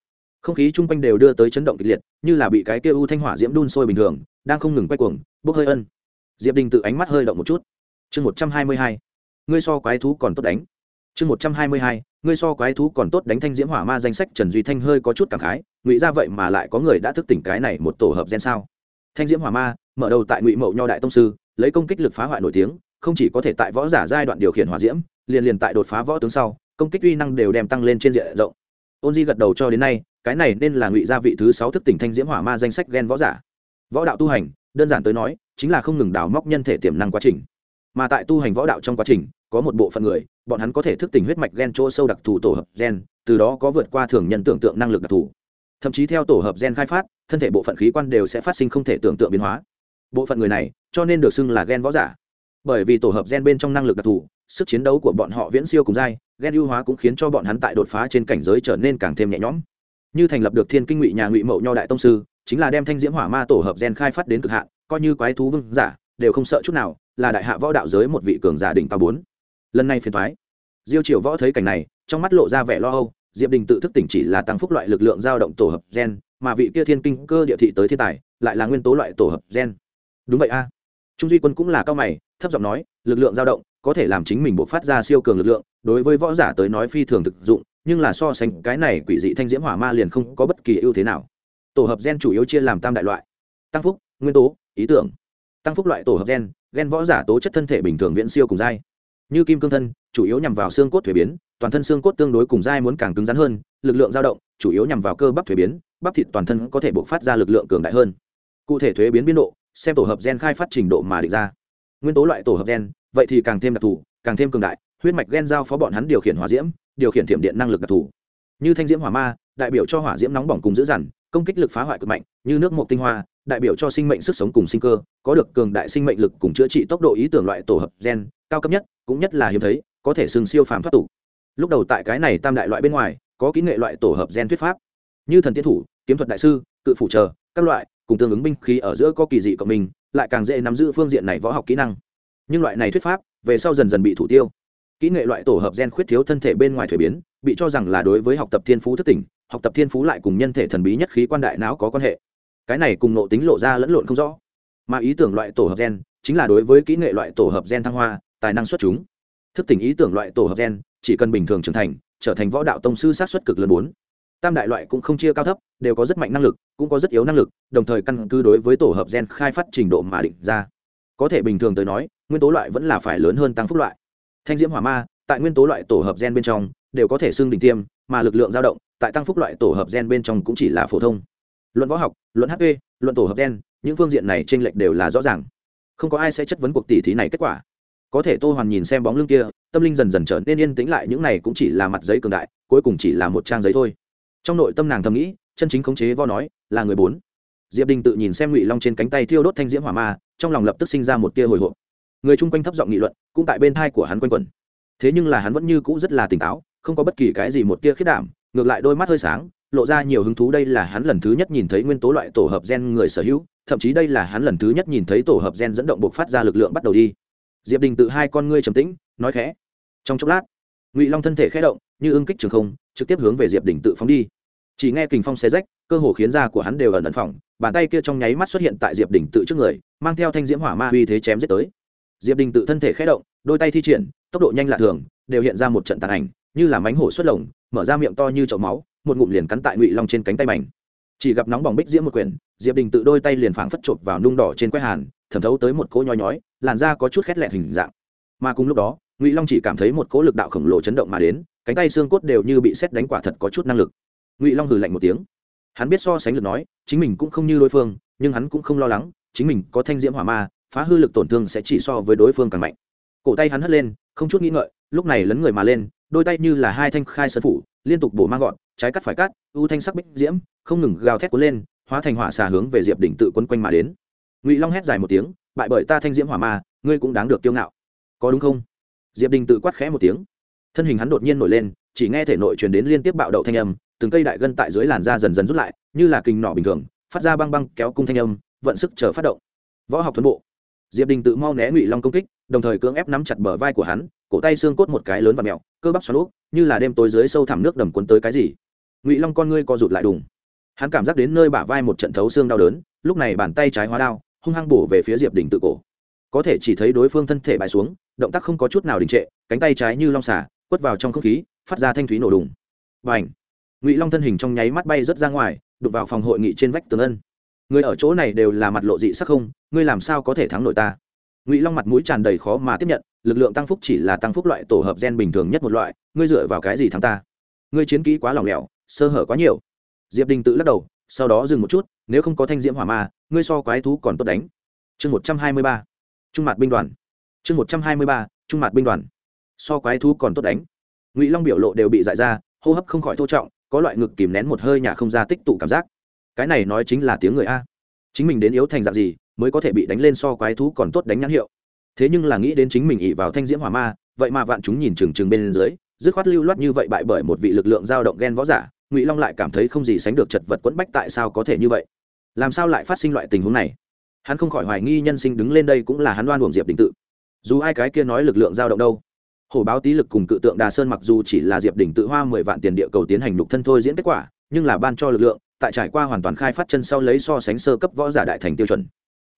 Không khí chung quanh đều đưa tới chấn động kịch liệt, như là bị cái kia u thanh hỏa diễm đun sôi bình thường, đang không ngừng quay cuồng, bốc hơi ân. Diệp đình tự ánh mắt hơi động một chút. Chương một trăm hai mươi hai. Ngươi so quái thú còn tốt đánh. Chương một trăm hai mươi hai ngươi so quái thú còn tốt đánh thanh diễm hỏa ma danh sách trần duy thanh hơi có chút cảm khái, ngụy ra vậy mà lại có người đã thức tỉnh cái này một tổ hợp gen sao? Thanh diễm hỏa ma, mở đầu tại ngụy mậu nho đại tông sư, lấy công kích lực phá hoại nổi tiếng, không chỉ có thể tại võ giả giai đoạn điều khiển hỏa diễm, liền liền tại đột phá võ tướng sau, công kích uy năng đều đem tăng lên trên diện rộng. Ôn di gật đầu cho đến nay, cái này nên là ngụy gia vị thứ sáu thức tỉnh thanh diễm hỏa ma danh sách gen võ giả. Võ đạo tu hành, đơn giản tới nói, chính là không ngừng đào móc nhân thể tiềm năng quá trình mà tại tu hành võ đạo trong quá trình, có một bộ phận người, bọn hắn có thể thức tỉnh huyết mạch gen chỗ sâu đặc thù tổ hợp gen, từ đó có vượt qua thường nhân tưởng tượng năng lực đặc thù. Thậm chí theo tổ hợp gen khai phát, thân thể bộ phận khí quan đều sẽ phát sinh không thể tưởng tượng biến hóa. Bộ phận người này, cho nên được xưng là gen võ giả. Bởi vì tổ hợp gen bên trong năng lực đặc thù, sức chiến đấu của bọn họ viễn siêu cùng dai, gen ưu hóa cũng khiến cho bọn hắn tại đột phá trên cảnh giới trở nên càng thêm nhẹ nhõm. Như thành lập được thiên kinh ngụy nhà ngụy mậu nho đại tông sư, chính là đem thanh diễm hỏa ma tổ hợp gen khai phát đến cực hạn, coi như quái thú vương giả, đều không sợ chút nào là đại hạ võ đạo giới một vị cường giả đỉnh cao bốn. Lần này phiền thoái diêu triều võ thấy cảnh này, trong mắt lộ ra vẻ lo âu, diệp đình tự thức tỉnh chỉ là tăng phúc loại lực lượng dao động tổ hợp gen, mà vị kia thiên kinh cơ địa thị tới thiên tài, lại là nguyên tố loại tổ hợp gen. Đúng vậy a. Trung duy quân cũng là cao mày, thấp giọng nói, lực lượng dao động có thể làm chính mình bộc phát ra siêu cường lực lượng, đối với võ giả tới nói phi thường thực dụng, nhưng là so sánh cái này quỷ dị thanh diễm hỏa ma liền không có bất kỳ ưu thế nào. Tổ hợp gen chủ yếu chia làm tam đại loại. Tăng phúc, nguyên tố, ý tưởng tăng phúc loại tổ hợp gen gen võ giả tố chất thân thể bình thường viễn siêu cùng dai. Như kim cương thân, chủ yếu nhằm vào xương cốt thuế biến, toàn thân xương cốt tương đối cùng dai muốn càng cứng rắn hơn, lực lượng dao động, chủ yếu nhằm vào cơ bắp thuế biến, bắp thịt toàn thân có thể bộc phát ra lực lượng cường đại hơn. Cụ thể thuế biến biến độ, xem tổ hợp gen khai phát trình độ mà định ra. Nguyên tố loại tổ hợp gen, vậy thì càng thêm đặc thù, càng thêm cường đại, huyết mạch gen giao phó bọn hắn điều khiển hỏa diễm, điều khiển thiểm điện năng lực đặc thù. Như thanh diễm hỏa ma, đại biểu cho hỏa diễm nóng bỏng cùng dữ dằn, công kích lực phá hoại cực mạnh, như nước mộc tinh hoa đại biểu cho sinh mệnh sức sống cùng sinh cơ, có được cường đại sinh mệnh lực cùng chữa trị tốc độ ý tưởng loại tổ hợp gen, cao cấp nhất, cũng nhất là hiếm thấy, có thể sừng siêu phàm thoát tục. Lúc đầu tại cái này tam đại loại bên ngoài, có kỹ nghệ loại tổ hợp gen thuyết pháp. Như thần tiến thủ, kiếm thuật đại sư, cự phủ chờ, các loại, cùng tương ứng binh khí ở giữa có kỳ dị cộng mình, lại càng dễ nắm giữ phương diện này võ học kỹ năng. Nhưng loại này thuyết pháp, về sau dần dần bị thủ tiêu. Kỹ nghệ loại tổ hợp gen khuyết thiếu thân thể bên ngoài thuế biến, bị cho rằng là đối với học tập thiên phú thất tỉnh, học tập thiên phú lại cùng nhân thể thần bí nhất khí quan đại não có quan hệ cái này cùng nộ tính lộ ra lẫn lộn không rõ. Mà ý tưởng loại tổ hợp gen chính là đối với kỹ nghệ loại tổ hợp gen thăng hoa, tài năng xuất chúng. Thức tỉnh ý tưởng loại tổ hợp gen chỉ cần bình thường trưởng thành, trở thành võ đạo tông sư sát xuất cực lớn bốn. Tam đại loại cũng không chia cao thấp, đều có rất mạnh năng lực, cũng có rất yếu năng lực, đồng thời căn cứ đối với tổ hợp gen khai phát trình độ mà định ra. Có thể bình thường tới nói, nguyên tố loại vẫn là phải lớn hơn tăng phúc loại. Thanh diễm hỏa ma, tại nguyên tố loại tổ hợp gen bên trong, đều có thể xưng đỉnh tiêm, mà lực lượng dao động, tại tăng phúc loại tổ hợp gen bên trong cũng chỉ là phổ thông luận võ học, luận hp luận tổ hợp gen, những phương diện này t r ê n lệch đều là rõ ràng. Không có ai sẽ chất vấn cuộc tỉ thí này kết quả. Có thể tô hoàn nhìn xem bóng lưng kia, tâm linh dần dần trở nên yên tĩnh lại, những này cũng chỉ là mặt giấy cường đại, cuối cùng chỉ là một trang giấy thôi. Trong nội tâm nàng thầm nghĩ, chân chính khống chế vo nói, là người bốn. Diệp đình tự nhìn xem ngụy long trên cánh tay thiêu đốt thanh diễm hỏa ma, trong lòng lập tức sinh ra một tia hồi hộp. Người chung quanh thấp giọng nghị luận, cũng tại bên thai của hắn quanh quẩn. Thế nhưng là hắn vẫn như cũ rất là tỉnh táo, không có bất kỳ cái gì một tia khiết đảm, ngược lại đôi mắt hơi sáng lộ ra nhiều hứng thú đây là hắn lần thứ nhất nhìn thấy nguyên tố loại tổ hợp gen người sở hữu, thậm chí đây là hắn lần thứ nhất nhìn thấy tổ hợp gen dẫn động buộc phát ra lực lượng bắt đầu đi. Diệp đình tự hai con ngươi trầm tĩnh, nói khẽ. Trong chốc lát, ngụy long thân thể khẽ động, như ưng kích trường không, trực tiếp hướng về diệp đình tự phóng đi. Chỉ nghe kình phong xé rách, cơ hồ khiến da của hắn đều ẩn ẩn phỏng, bàn tay kia trong nháy mắt xuất hiện tại diệp đình tự trước người, mang theo thanh diễm hỏa ma uy thế chém giết tới. Diệp đình tự thân thể khẽ động, đôi tay thi triển, tốc độ nhanh lạ thường, đều hiện ra một trận tàn ảnh, như là mánh hổ xuất lồng, mở ra miệng to như chậu máu một ngụm liền cắn tại ngụy long trên cánh tay mảnh chỉ gặp nóng bỏng bích diễm một quyển diệp đình tự đôi tay liền phảng phất chộp vào nung đỏ trên quét hàn thẩm thấu tới một cỗ nhói nhói làn da có chút khét lẹt hình dạng mà cùng lúc đó ngụy long chỉ cảm thấy một cỗ lực đạo khổng lồ chấn động mà đến cánh tay xương cốt đều như bị xét đánh quả thật có chút năng lực ngụy long hừ lạnh một tiếng hắn biết so sánh lực nói chính mình cũng không như đối phương nhưng hắn cũng không lo lắng chính mình có thanh diễm hỏa ma phá hư lực tổn thương sẽ chỉ so với đối phương càng mạnh cổ tay hắn hất lên không chút nghĩ ngợi lúc này lấn người mà lên đôi tay như là hai thanh khai sơn phủ liên tục bổ mang gọn trái cắt phải cắt, u thanh sắc bích diễm, không ngừng gào thét cuốn lên, hóa thành hỏa xà hướng về diệp đỉnh tự quấn quanh mà đến. Ngụy long hét dài một tiếng, bại bởi ta thanh diễm hỏa ma, ngươi cũng đáng được kiêu ngạo. Có đúng không? Diệp đình tự quát khẽ một tiếng. Thân hình hắn đột nhiên nổi lên, chỉ nghe thể nội truyền đến liên tiếp bạo đậu thanh âm, từng cây đại gân tại dưới làn da dần dần rút lại, như là kình nỏ bình thường, phát ra băng băng kéo cung thanh âm, vận sức chờ phát động. Võ học thuần bộ. Diệp đình tự mau né ngụy long công kích, đồng thời cưỡng ép nắm chặt bờ vai của hắn, cổ tay xương cốt một cái lớn và mẹo, cơ bắp xoắn úp, như là đêm tối dưới sâu thẳm nước đầm cuốn tới cái gì ngụy long con ngươi co rụt lại đùng hắn cảm giác đến nơi bả vai một trận thấu xương đau đớn lúc này bàn tay trái hóa đao hung hăng bổ về phía diệp đình tự cổ có thể chỉ thấy đối phương thân thể bại xuống động tác không có chút nào đình trệ cánh tay trái như long xả quất vào trong không khí phát ra thanh thúy nổ đùng và h ngụy long thân hình trong nháy mắt bay rớt ra ngoài đục vào phòng hội nghị trên vách tường ân người ở chỗ này đều là mặt lộ dị sắc không ngươi làm sao có thể thắng nổi ta ngụy long mặt mũi tràn đầy khó mà tiếp nhận lực lượng tăng phúc chỉ là tăng phúc loại tổ hợp gen bình thường nhất một loại ngươi dựa vào cái gì thắng ta ngươi chiến kỹ quá lỏng lẻo sơ hở quá nhiều. Diệp đình tự lắc đầu, sau đó dừng một chút, nếu không có thanh diễm hỏa ma, ngươi so quái thú còn tốt đánh. Chương một trăm hai mươi ba, trung mặt binh đoàn. Chương một trăm hai mươi ba, trung mặt binh đoàn. So quái thú còn tốt đánh. Ngụy long biểu lộ đều bị dại ra, hô hấp không khỏi thô trọng, có loại ngực kìm nén một hơi nhà không ra tích tụ cảm giác. Cái này nói chính là tiếng người a. Chính mình đến yếu thành dạng gì, mới có thể bị đánh lên so quái thú còn tốt đánh nhãn hiệu. Thế nhưng là nghĩ đến chính mình ỉ vào thanh diễm hỏa ma, vậy mà vạn chúng nhìn trừng trừng bên dưới, dứt khoát lưu loát như vậy bại bởi một vị lực lượng dao động ghen võ giả ngụy long lại cảm thấy không gì sánh được chật vật quẫn bách tại sao có thể như vậy làm sao lại phát sinh loại tình huống này hắn không khỏi hoài nghi nhân sinh đứng lên đây cũng là hắn đoan buồng diệp đình tự dù ai cái kia nói lực lượng dao động đâu hổ báo tý lực cùng cự tượng đà sơn mặc dù chỉ là diệp đỉnh tự hoa mười vạn tiền địa cầu tiến hành lục thân thôi diễn kết quả nhưng là ban cho lực lượng tại trải qua hoàn toàn khai phát chân sau lấy so sánh sơ cấp võ giả đại thành tiêu chuẩn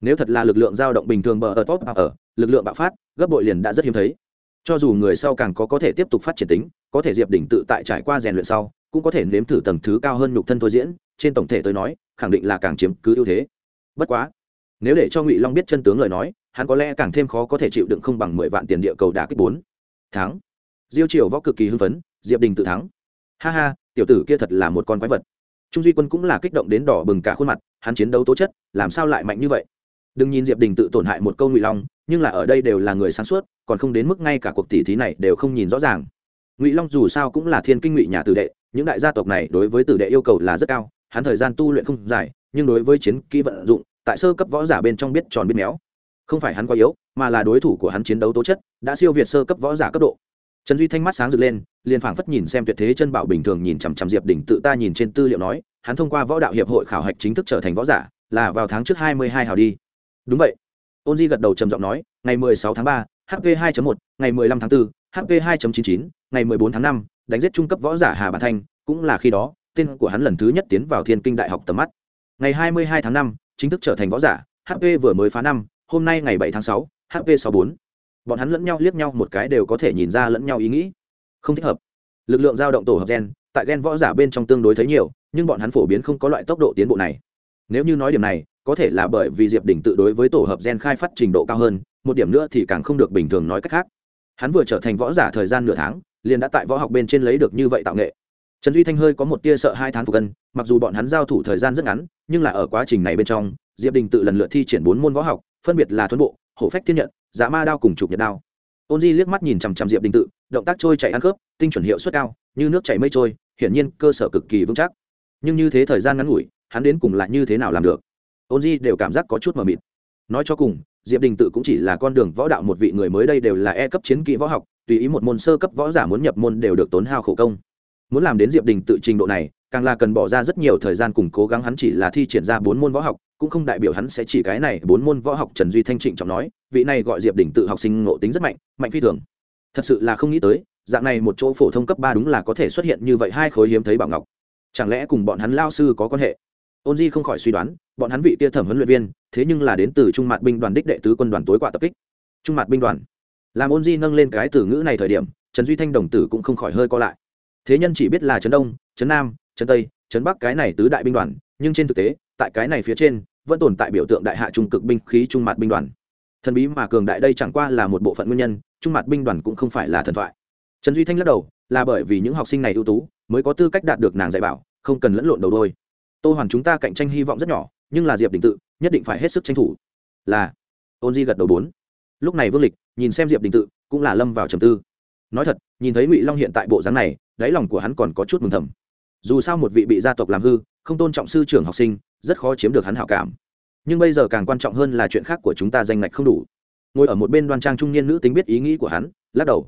nếu thật là lực lượng dao động bình thường bờ ở top ở lực lượng bạo phát gấp bội liền đã rất hiếm thấy cho dù người sau càng có có thể tiếp tục phát triển tính có thể diệp đỉnh tự tại trải qua rèn luyện sau cũng có thể nếm thử tầng thứ cao hơn nhục thân thôi diễn, trên tổng thể tôi nói, khẳng định là càng chiếm cứ ưu thế. Bất quá, nếu để cho ngụy long biết chân tướng lời nói, hắn có lẽ càng thêm khó có thể chịu đựng không bằng mười vạn tiền địa cầu đà kích bốn. Thắng. Diêu triều võ cực kỳ hưng phấn, diệp đình tự thắng. Ha ha, tiểu tử kia thật là một con quái vật. Trung duy quân cũng là kích động đến đỏ bừng cả khuôn mặt, hắn chiến đấu tố chất, làm sao lại mạnh như vậy? Đừng nhìn diệp đình tự tổn hại một câu ngụy long, nhưng là ở đây đều là người sáng suốt, còn không đến mức ngay cả cuộc tỷ thí này đều không nhìn rõ ràng ngụy long dù sao cũng là thiên kinh ngụy nhà tử đệ những đại gia tộc này đối với tử đệ yêu cầu là rất cao hắn thời gian tu luyện không dài nhưng đối với chiến kỹ vận dụng tại sơ cấp võ giả bên trong biết tròn biết méo. Không phải hắn quá yếu mà là đối thủ của hắn chiến đấu tố chất đã siêu việt sơ cấp võ giả cấp độ. Trần duy thanh mắt sáng rực lên liền phảng phất nhìn xem tuyệt thế chân bảo bình thường nhìn chằm chằm diệp đỉnh tự ta nhìn trên tư liệu nói hắn thông qua võ đạo hiệp hội khảo hạch chính thức trở thành võ giả là vào tháng trước hai mươi hai hào đi. Đúng vậy. Ôn di gật đầu trầm giọng nói ngày mười sáu tháng ba hp 2 một ngày mười lăm tháng 4, hp 2 chín chín ngày mười bốn tháng 5, đánh giết trung cấp võ giả hà bản thanh cũng là khi đó tên của hắn lần thứ nhất tiến vào thiên kinh đại học tầm mắt. Ngày hai mươi hai tháng 5, chính thức trở thành võ giả hp vừa mới phá năm hôm nay ngày 7 tháng 6, hp sáu bốn. Bọn hắn lẫn nhau liếc nhau một cái đều có thể nhìn ra lẫn nhau ý nghĩ. Không thích hợp. Lực lượng dao động tổ hợp gen tại gen võ giả bên trong tương đối thấy nhiều nhưng bọn hắn phổ biến không có loại tốc độ tiến bộ này. Nếu như nói điểm này có thể là bởi vì diệp đỉnh tự đối với tổ hợp gen khai phát trình độ cao hơn một điểm nữa thì càng không được bình thường nói cách khác. Hắn vừa trở thành võ giả thời gian nửa tháng liền đã tại võ học bên trên lấy được như vậy tạo nghệ. Trần duy thanh hơi có một tia sợ hai tháng phục cân mặc dù bọn hắn giao thủ thời gian rất ngắn, nhưng là ở quá trình này bên trong, diệp đình tự lần lượt thi triển bốn môn võ học, phân biệt là thuấn bộ, hổ phách thiên nhận giá ma đao cùng chụp nhật đao. Ôn di liếc mắt nhìn chằm chằm diệp đình tự, động tác trôi chạy ăn khớp, tinh chuẩn hiệu suất cao, như nước chảy mây trôi, hiển nhiên cơ sở cực kỳ vững chắc. Nhưng như thế thời gian ngắn ngủi, hắn đến cùng lại như thế nào làm được? Ôn di đều cảm giác có chút mờ mịt. Nói cho cùng, diệp đình tự cũng chỉ là con đường võ đạo một vị người mới đây đều là e cấp chiến kỹ võ học tùy ý một môn sơ cấp võ giả muốn nhập môn đều được tốn hao khổ công. Muốn làm đến diệp đình tự trình độ này, càng là cần bỏ ra rất nhiều thời gian cùng cố gắng hắn chỉ là thi triển ra bốn môn võ học, cũng không đại biểu hắn sẽ chỉ cái này bốn môn võ học trần duy thanh trịnh trọng nói, vị này gọi diệp đình tự học sinh ngộ tính rất mạnh mạnh phi thường. Thật sự là không nghĩ tới, dạng này một chỗ phổ thông cấp ba đúng là có thể xuất hiện như vậy hai khối hiếm thấy bảo ngọc. Chẳng lẽ cùng bọn hắn lao sư có quan hệ? Ôn di không khỏi suy đoán, bọn hắn vị kia thẩm huấn luyện viên, thế nhưng là đến từ trung mạt binh đoàn đích đệ tứ quân đoàn tối quả tập kích. Trung mạt binh đoàn làm ôn di nâng lên cái từ ngữ này thời điểm, trần duy thanh đồng tử cũng không khỏi hơi co lại. Thế nhân chỉ biết là trấn đông, trấn nam, trấn tây, trấn bắc cái này tứ đại binh đoàn, nhưng trên thực tế, tại cái này phía trên, vẫn tồn tại biểu tượng đại hạ trung cực binh khí trung mạt binh đoàn. Thần bí mà cường đại đây chẳng qua là một bộ phận nguyên nhân, trung mạt binh đoàn cũng không phải là thần thoại. Trần duy thanh lắc đầu, là bởi vì những học sinh này ưu tú, mới có tư cách đạt được nàng dạy bảo, không cần lẫn lộn đầu đôi. Tô hoàn chúng ta cạnh tranh hy vọng rất nhỏ, nhưng là diệp đình tự, nhất định phải hết sức tranh thủ. Là, ôn di gật đầu bốn. Lúc này vương lịch nhìn xem diệp đình tự, cũng là lâm vào trầm tư. Nói thật, nhìn thấy ngụy long hiện tại bộ dáng này, đáy lòng của hắn còn có chút mừng thầm. Dù sao một vị bị gia tộc làm hư, không tôn trọng sư trưởng học sinh, rất khó chiếm được hắn hảo cảm. Nhưng bây giờ càng quan trọng hơn là chuyện khác của chúng ta danh ngạch không đủ. Ngồi ở một bên đoan trang trung niên nữ tính biết ý nghĩ của hắn, lắc đầu.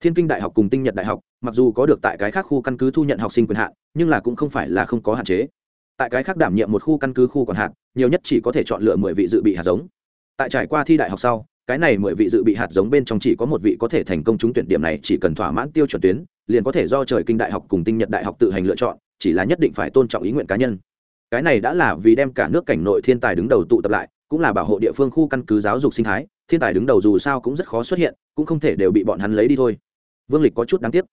Thiên kinh đại học cùng tinh nhật đại học, mặc dù có được tại cái khác khu căn cứ thu nhận học sinh quyền hạn, nhưng là cũng không phải là không có hạn chế. Tại cái khác đảm nhiệm một khu căn cứ khu còn hạn, nhiều nhất chỉ có thể chọn lựa mười vị dự bị hạt giống. Tại trải qua thi đại học sau cái này mười vị dự bị hạt giống bên trong chỉ có một vị có thể thành công trúng tuyển điểm này, chỉ cần thỏa mãn tiêu chuẩn tuyến, liền có thể do trời kinh đại học cùng tinh nhật đại học tự hành lựa chọn, chỉ là nhất định phải tôn trọng ý nguyện cá nhân. Cái này đã là vì đem cả nước cảnh nội thiên tài đứng đầu tụ tập lại, cũng là bảo hộ địa phương khu căn cứ giáo dục sinh thái, thiên tài đứng đầu dù sao cũng rất khó xuất hiện, cũng không thể đều bị bọn hắn lấy đi thôi. Vương lịch có chút đáng tiếc.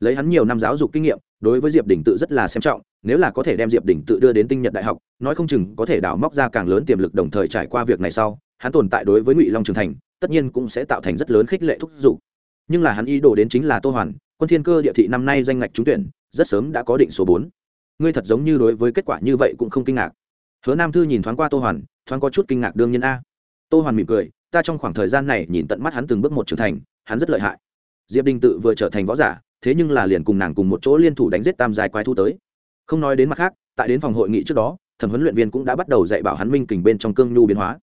Lấy hắn nhiều năm giáo dục kinh nghiệm, đối với diệp đình tự rất là xem trọng, nếu là có thể đem diệp đình tự đưa đến tinh nhật đại học, nói không chừng có thể đào móc ra càng lớn tiềm lực đồng thời trải qua việc này sau hắn tồn tại đối với ngụy long trường thành, tất nhiên cũng sẽ tạo thành rất lớn khích lệ thúc giục. Nhưng là hắn ý đồ đến chính là tô hoàn, quân thiên cơ địa thị năm nay danh ngạch trúng tuyển, rất sớm đã có định số bốn. Ngươi thật giống như đối với kết quả như vậy cũng không kinh ngạc. Hứa nam thư nhìn thoáng qua tô hoàn, thoáng có chút kinh ngạc đương nhiên a. Tô hoàn mỉm cười, ta trong khoảng thời gian này nhìn tận mắt hắn từng bước một trưởng thành, hắn rất lợi hại. Diệp đình tự vừa trở thành võ giả, thế nhưng là liền cùng nàng cùng một chỗ liên thủ đánh giết tam dài quái thu tới. Không nói đến mặt khác, tại đến phòng hội nghị trước đó, thẩm huấn luyện viên cũng đã bắt đầu dạy bảo hắn minh kình bên trong cương nhu biến hóa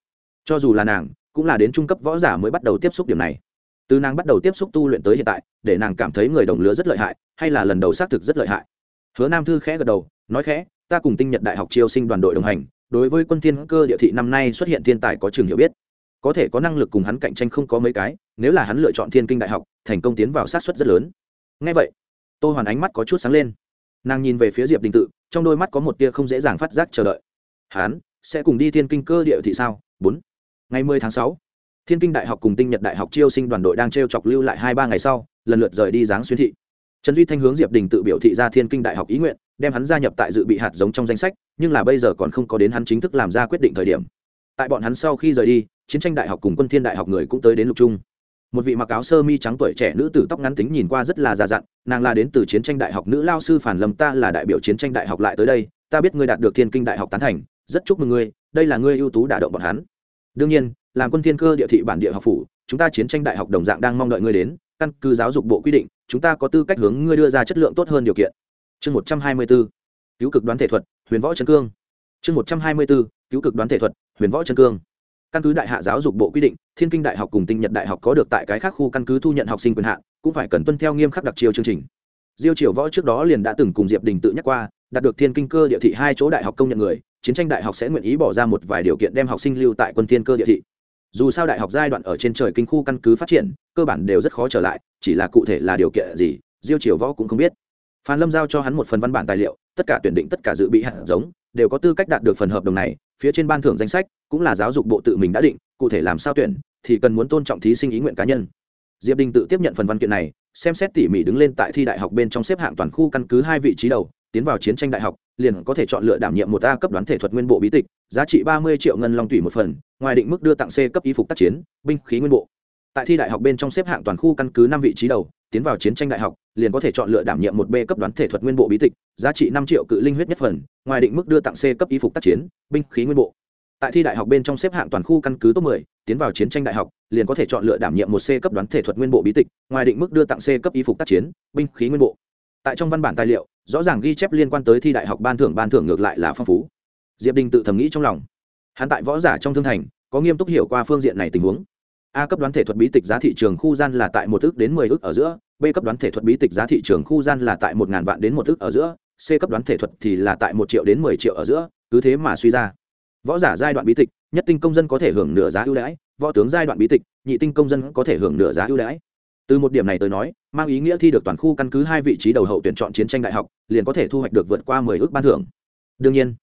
cho dù là nàng, cũng là đến trung cấp võ giả mới bắt đầu tiếp xúc điểm này. Từ nàng bắt đầu tiếp xúc tu luyện tới hiện tại, để nàng cảm thấy người đồng lứa rất lợi hại, hay là lần đầu xác thực rất lợi hại. Hứa nam thư khẽ gật đầu, nói khẽ, ta cùng tinh nhật đại học chiêu sinh đoàn đội đồng hành, đối với quân thiên cơ địa thị năm nay xuất hiện thiên tài có trường hiểu biết. Có thể có năng lực cùng hắn cạnh tranh không có mấy cái, nếu là hắn lựa chọn thiên kinh đại học, thành công tiến vào sát xuất rất lớn. Ngay vậy, tô hoàn ánh mắt có chút sáng lên. Nàng nhìn về phía diệp đình tự, trong đôi mắt có một tia không dễ dàng phát giác chờ đợi. Hắn sẽ cùng đi thiên kinh cơ địa thị sao? Bốn ngày mười tháng 6, thiên kinh đại học cùng tinh nhật đại học chiêu sinh đoàn đội đang t r e o chọc lưu lại hai ba ngày sau lần lượt rời đi giáng xuyên thị. Trần duy thanh hướng diệp đình tự biểu thị ra thiên kinh đại học ý nguyện đem hắn gia nhập tại dự bị hạt giống trong danh sách nhưng là bây giờ còn không có đến hắn chính thức làm ra quyết định thời điểm. Tại bọn hắn sau khi rời đi chiến tranh đại học cùng quân thiên đại học người cũng tới đến lục trung. Một vị mặc áo sơ mi trắng tuổi trẻ nữ tử tóc ngắn tính nhìn qua rất là già dặn nàng là đến từ chiến tranh đại học nữ lao sư phản lâm ta là đại biểu chiến tranh đại học lại tới đây ta biết ngươi đạt được thiên kinh đại học tán thành rất chúc mừng ngươi đây là ngươi ưu tú đả động bọn hắn đương nhiên, làm quân thiên cơ địa thị bản địa học phủ, chúng ta chiến tranh đại học đồng dạng đang mong đợi ngươi đến, căn cứ giáo dục bộ quy định, chúng ta có tư cách hướng ngươi đưa ra chất lượng tốt hơn điều kiện. Chương một trăm hai mươi bốn, cứu cực đoán thể thuật, huyền võ trần cương. Chương một trăm hai mươi bốn, cứu cực đoán thể thuật, huyền võ trần cương. Căn cứ đại hạ giáo dục bộ quy định, thiên kinh đại học cùng tinh nhật đại học có được tại cái khác khu căn cứ thu nhận học sinh quyền hạn, cũng phải cần tuân theo nghiêm khắc đặc chiều chương trình. Diêu triều võ trước đó liền đã từng cùng diệp đình tự nhắc qua, đạt được thiên kinh cơ địa thị hai chỗ đại học công nhận người chiến tranh đại học sẽ nguyện ý bỏ ra một vài điều kiện đem học sinh lưu tại quân thiên cơ địa thị. Dù sao đại học giai đoạn ở trên trời kinh khu căn cứ phát triển, cơ bản đều rất khó trở lại, chỉ là cụ thể là điều kiện gì, diêu triều võ cũng không biết. Phan lâm giao cho hắn một phần văn bản tài liệu, tất cả tuyển định tất cả dự bị hạt giống, đều có tư cách đạt được phần hợp đồng này, phía trên ban thưởng danh sách, cũng là giáo dục bộ tự mình đã định, cụ thể làm sao tuyển, thì cần muốn tôn trọng thí sinh ý nguyện cá nhân. Diệp đình tự tiếp nhận phần văn kiện này, xem xét tỉ mỉ đứng lên tại thi đại học bên trong xếp hạng toàn khu căn cứ hai vị trí đầu tiến vào chiến tranh đại học liền có thể chọn lựa đảm nhiệm một a cấp đoán thể thuật nguyên bộ bí tịch giá trị ba mươi triệu ngân long tùy một phần ngoài định mức đưa tặng c cấp y phục tác chiến binh khí nguyên bộ. Tại thi đại học bên trong xếp hạng toàn khu căn cứ năm vị trí đầu tiến vào chiến tranh đại học liền có thể chọn lựa đảm nhiệm một b cấp đoán thể thuật nguyên bộ bí tịch giá trị năm triệu cự linh huyết nhất phần ngoài định mức đưa tặng c cấp y phục tác chiến binh khí nguyên bộ. Tại thi đại học bên trong xếp hạng toàn khu căn cứ top 10, tiến vào chiến tranh đại học liền có thể chọn lựa đảm nhiệm một c cấp đoán thể thuật nguyên bộ bí tịch ngoài định mức đưa tặng c cấp y phục tác chiến binh khí nguyên bộ tại trong văn bản tài liệu, rõ ràng ghi chép liên quan tới thi đại học ban thưởng ban thưởng ngược lại là phong phú. Diệp đình tự thầm nghĩ trong lòng. Hắn tại võ giả trong thương thành, có nghiêm túc hiểu qua phương diện này tình huống. A cấp đoán thể thuật bí tịch giá thị trường khu gian là tại một ước đến mười ước ở giữa, b cấp đoán thể thuật bí tịch giá thị trường khu gian là tại một ngàn vạn đến một ước ở giữa, c cấp đoán thể thuật thì là tại một triệu đến mười triệu ở giữa, cứ thế mà suy ra. Võ giả giai đoạn bí tịch, nhất tinh công dân có thể hưởng nửa giá ưu đãi, võ tướng giai đoạn bí tịch, nhị tinh công dân có thể hưởng nửa giá ưu đãi từ một điểm này tới nói, mang ý nghĩa thi được toàn khu căn cứ hai vị trí đầu hậu tuyển chọn chiến tranh đại học, liền có thể thu hoạch được vượt qua mười ước ban thưởng. Đương nhiên,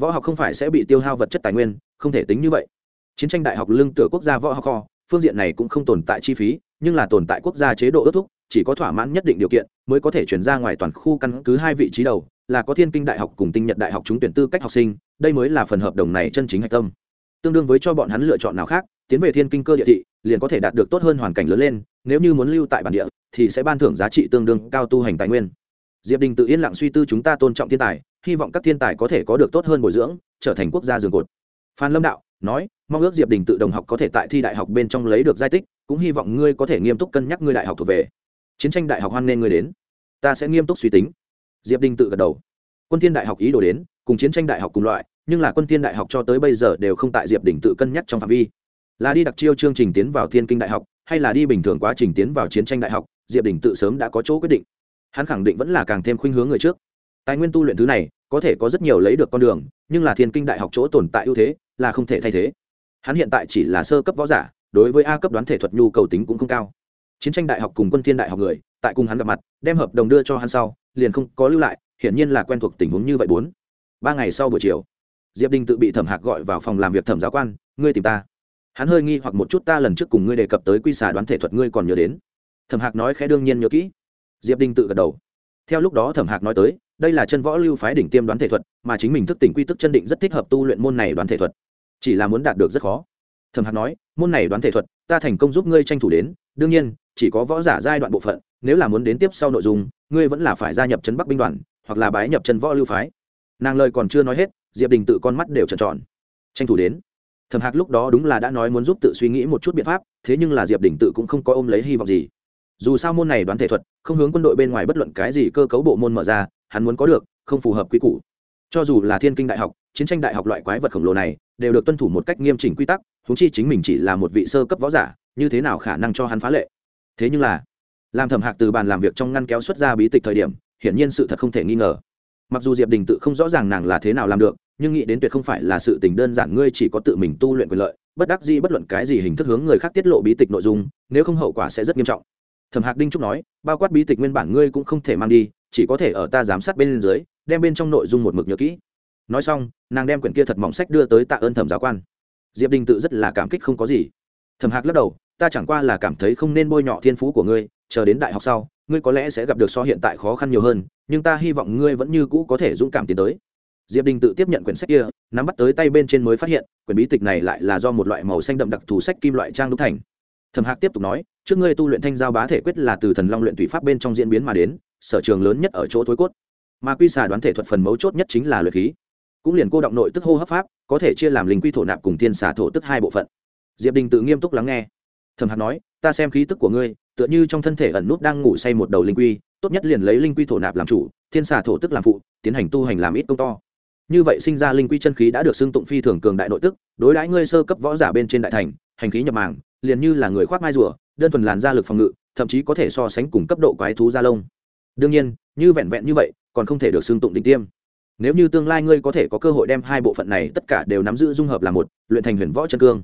võ học không phải sẽ bị tiêu hao vật chất tài nguyên, không thể tính như vậy. Chiến tranh đại học lương tựa quốc gia võ học kho, phương diện này cũng không tồn tại chi phí, nhưng là tồn tại quốc gia chế độ ước thúc, chỉ có thỏa mãn nhất định điều kiện mới có thể chuyển ra ngoài toàn khu căn cứ hai vị trí đầu, là có thiên kinh đại học cùng tinh nhật đại học trúng tuyển tư cách học sinh, đây mới là phần hợp đồng này chân chính hạch tâm. Tương đương với cho bọn hắn lựa chọn nào khác, tiến về thiên kinh cơ địa thị, liền có thể đạt được tốt hơn hoàn cảnh lớn lên nếu như muốn lưu tại bản địa, thì sẽ ban thưởng giá trị tương đương cao tu hành tài nguyên. Diệp đình tự yên lặng suy tư chúng ta tôn trọng thiên tài, hy vọng các thiên tài có thể có được tốt hơn bồi dưỡng, trở thành quốc gia giường cột. Phan lâm đạo nói, mong ước diệp đình tự đồng học có thể tại thi đại học bên trong lấy được giai tích, cũng hy vọng ngươi có thể nghiêm túc cân nhắc ngươi đại học thuộc về. Chiến tranh đại học hoan nên ngươi đến. Ta sẽ nghiêm túc suy tính. Diệp đình tự gật đầu. Quân thiên đại học ý đồ đến, cùng chiến tranh đại học cùng loại, nhưng là quân thiên đại học cho tới bây giờ đều không tại diệp đình tự cân nhắc trong phạm vi. Là đi đặc chiêu chương trình tiến vào thiên kinh đại học hay là đi bình thường quá trình tiến vào chiến tranh đại học, diệp đình tự sớm đã có chỗ quyết định. Hắn khẳng định vẫn là càng thêm khuynh hướng người trước. Tài nguyên tu luyện thứ này, có thể có rất nhiều lấy được con đường, nhưng là thiên kinh đại học chỗ tồn tại ưu thế là không thể thay thế. Hắn hiện tại chỉ là sơ cấp võ giả, đối với a cấp đoán thể thuật nhu cầu tính cũng không cao. Chiến tranh đại học cùng quân thiên đại học người, tại cùng hắn gặp mặt, đem hợp đồng đưa cho hắn sau, liền không có lưu lại, hiển nhiên là quen thuộc tình huống như vậy bốn. Ba ngày sau buổi chiều, diệp đình tự bị thẩm hạc gọi vào phòng làm việc thẩm giáo quan, ngươi tìm ta hắn hơi nghi hoặc một chút ta lần trước cùng ngươi đề cập tới quy xà đoán thể thuật ngươi còn nhớ đến. Thẩm hạc nói khẽ đương nhiên nhớ kỹ. Diệp đình tự gật đầu. Theo lúc đó thẩm hạc nói tới, đây là chân võ lưu phái đỉnh tiêm đoán thể thuật, mà chính mình thức tỉnh quy tức chân định rất thích hợp tu luyện môn này đoán thể thuật. Chỉ là muốn đạt được rất khó. Thẩm hạc nói, môn này đoán thể thuật, ta thành công giúp ngươi tranh thủ đến. Đương nhiên, chỉ có võ giả giai đoạn bộ phận, nếu là muốn đến tiếp sau nội dung, ngươi vẫn là phải gia nhập chân bắc binh đoàn, hoặc là bái nhập chân võ lưu phái. Nàng lời còn chưa nói hết, diệp đình tự con mắt đều trần tròn. Tranh thủ đến thẩm hạc lúc đó đúng là đã nói muốn giúp tự suy nghĩ một chút biện pháp, thế nhưng là diệp đình tự cũng không có ôm lấy hy vọng gì. Dù sao môn này đoán thể thuật, không hướng quân đội bên ngoài bất luận cái gì cơ cấu bộ môn mở ra, hắn muốn có được, không phù hợp quy củ. Cho dù là thiên kinh đại học, chiến tranh đại học loại quái vật khổng lồ này, đều được tuân thủ một cách nghiêm chỉnh quy tắc húng chi chính mình chỉ là một vị sơ cấp võ giả, như thế nào khả năng cho hắn phá lệ? Thế nhưng là, làm thẩm hạc từ bàn làm việc trong ngăn kéo xuất ra bí tịch thời điểm, hiển nhiên sự thật không thể nghi ngờ. Mặc dù diệp đình tự không rõ ràng nàng là thế nào làm được nhưng nghĩ đến tuyệt không phải là sự tình đơn giản, ngươi chỉ có tự mình tu luyện quyền lợi, bất đắc dĩ bất luận cái gì hình thức hướng người khác tiết lộ bí tịch nội dung, nếu không hậu quả sẽ rất nghiêm trọng. Thẩm hạc đinh trúc nói, bao quát bí tịch nguyên bản ngươi cũng không thể mang đi, chỉ có thể ở ta giám sát bên dưới, đem bên trong nội dung một mực nhớ kỹ. Nói xong, nàng đem quyển kia thật mỏng sách đưa tới tạ ơn thẩm giáo quan. Diệp đình tự rất là cảm kích không có gì. Thẩm hạc lắc đầu, ta chẳng qua là cảm thấy không nên bôi nhọ thiên phú của ngươi, chờ đến đại học sau, ngươi có lẽ sẽ gặp được so hiện tại khó khăn nhiều hơn, nhưng ta hy vọng ngươi vẫn như cũ có thể dũng cảm tiến tới diệp đình tự tiếp nhận quyển sách kia, nắm bắt tới tay bên trên mới phát hiện, quyển bí tịch này lại là do một loại màu xanh đậm đặc thù sách kim loại trang đúc thành. Thẩm hạc tiếp tục nói, trước ngươi tu luyện thanh giao bá thể quyết là từ thần long luyện thủy pháp bên trong diễn biến mà đến, sở trường lớn nhất ở chỗ thối cốt. Mà quy xà đoán thể thuật phần mấu chốt nhất chính là luyện khí. Cũng liền cô động nội tức hô hấp pháp, có thể chia làm linh quy thổ nạp cùng thiên xà thổ tức hai bộ phận. Diệp đình tự nghiêm túc lắng nghe. Thẩm hạc nói, ta xem khí tức của ngươi, tựa như trong thân thể ẩn nút đang ngủ say một đầu linh quy, tốt nhất liền lấy linh quy thổ nạp làm chủ, thiên xà thổ tức làm phụ, tiến hành tu hành làm ít công to như vậy sinh ra linh quy chân khí đã được xưng tụng phi thường cường đại nội tức, đối đãi ngươi sơ cấp võ giả bên trên đại thành, hành khí nhập màng, liền như là người khoác mai rùa, đơn thuần làn ra lực phòng ngự, thậm chí có thể so sánh cùng cấp độ quái thú da lông. Đương nhiên, như vẹn vẹn như vậy, còn không thể được xưng tụng đỉnh tiêm. Nếu như tương lai ngươi có thể có cơ hội đem hai bộ phận này tất cả đều nắm giữ dung hợp là một, luyện thành huyền võ chân cương.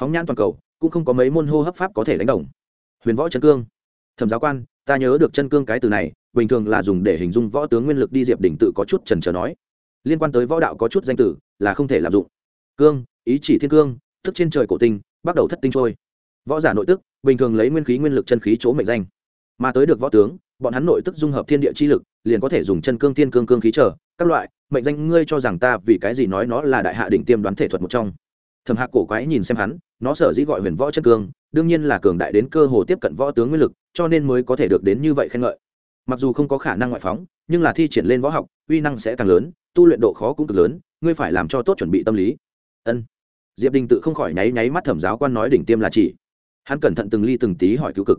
Phóng nhãn toàn cầu, cũng không có mấy môn hô hấp pháp có thể đánh đồng. Huyền võ chân cương. Thẩm giáo quan, ta nhớ được chân cương cái từ này, bình thường là dùng để hình dung võ tướng nguyên lực đi diệp đỉnh tự có chút trần trờ nói liên quan tới võ đạo có chút danh tử là không thể lạm dụng. Cương, ý chỉ thiên cương, thức trên trời cổ tinh, bắt đầu thất tinh trôi. Võ giả nội tức, bình thường lấy nguyên khí nguyên lực chân khí chỗ mệnh danh. Mà tới được võ tướng, bọn hắn nội tức dung hợp thiên địa chi lực, liền có thể dùng chân cương thiên cương cương khí trở, các loại, mệnh danh ngươi cho rằng ta vì cái gì nói nó là đại hạ đỉnh tiêm đoán thể thuật một trong. Thẩm hạ cổ quái nhìn xem hắn, nó sở dĩ gọi huyền võ chân cương, đương nhiên là cường đại đến cơ hồ tiếp cận võ tướng nguyên lực, cho nên mới có thể được đến như vậy khen ngợi. Mặc dù không có khả năng ngoại phóng, nhưng là thi triển lên võ học, uy năng sẽ càng lớn tu luyện độ khó cũng cực lớn, ngươi phải làm cho tốt chuẩn bị tâm lý. Ân. Diệp đình tự không khỏi nháy nháy mắt thẩm giáo quan nói đỉnh tiêm là chỉ. Hắn cẩn thận từng ly từng tí hỏi cứu cực.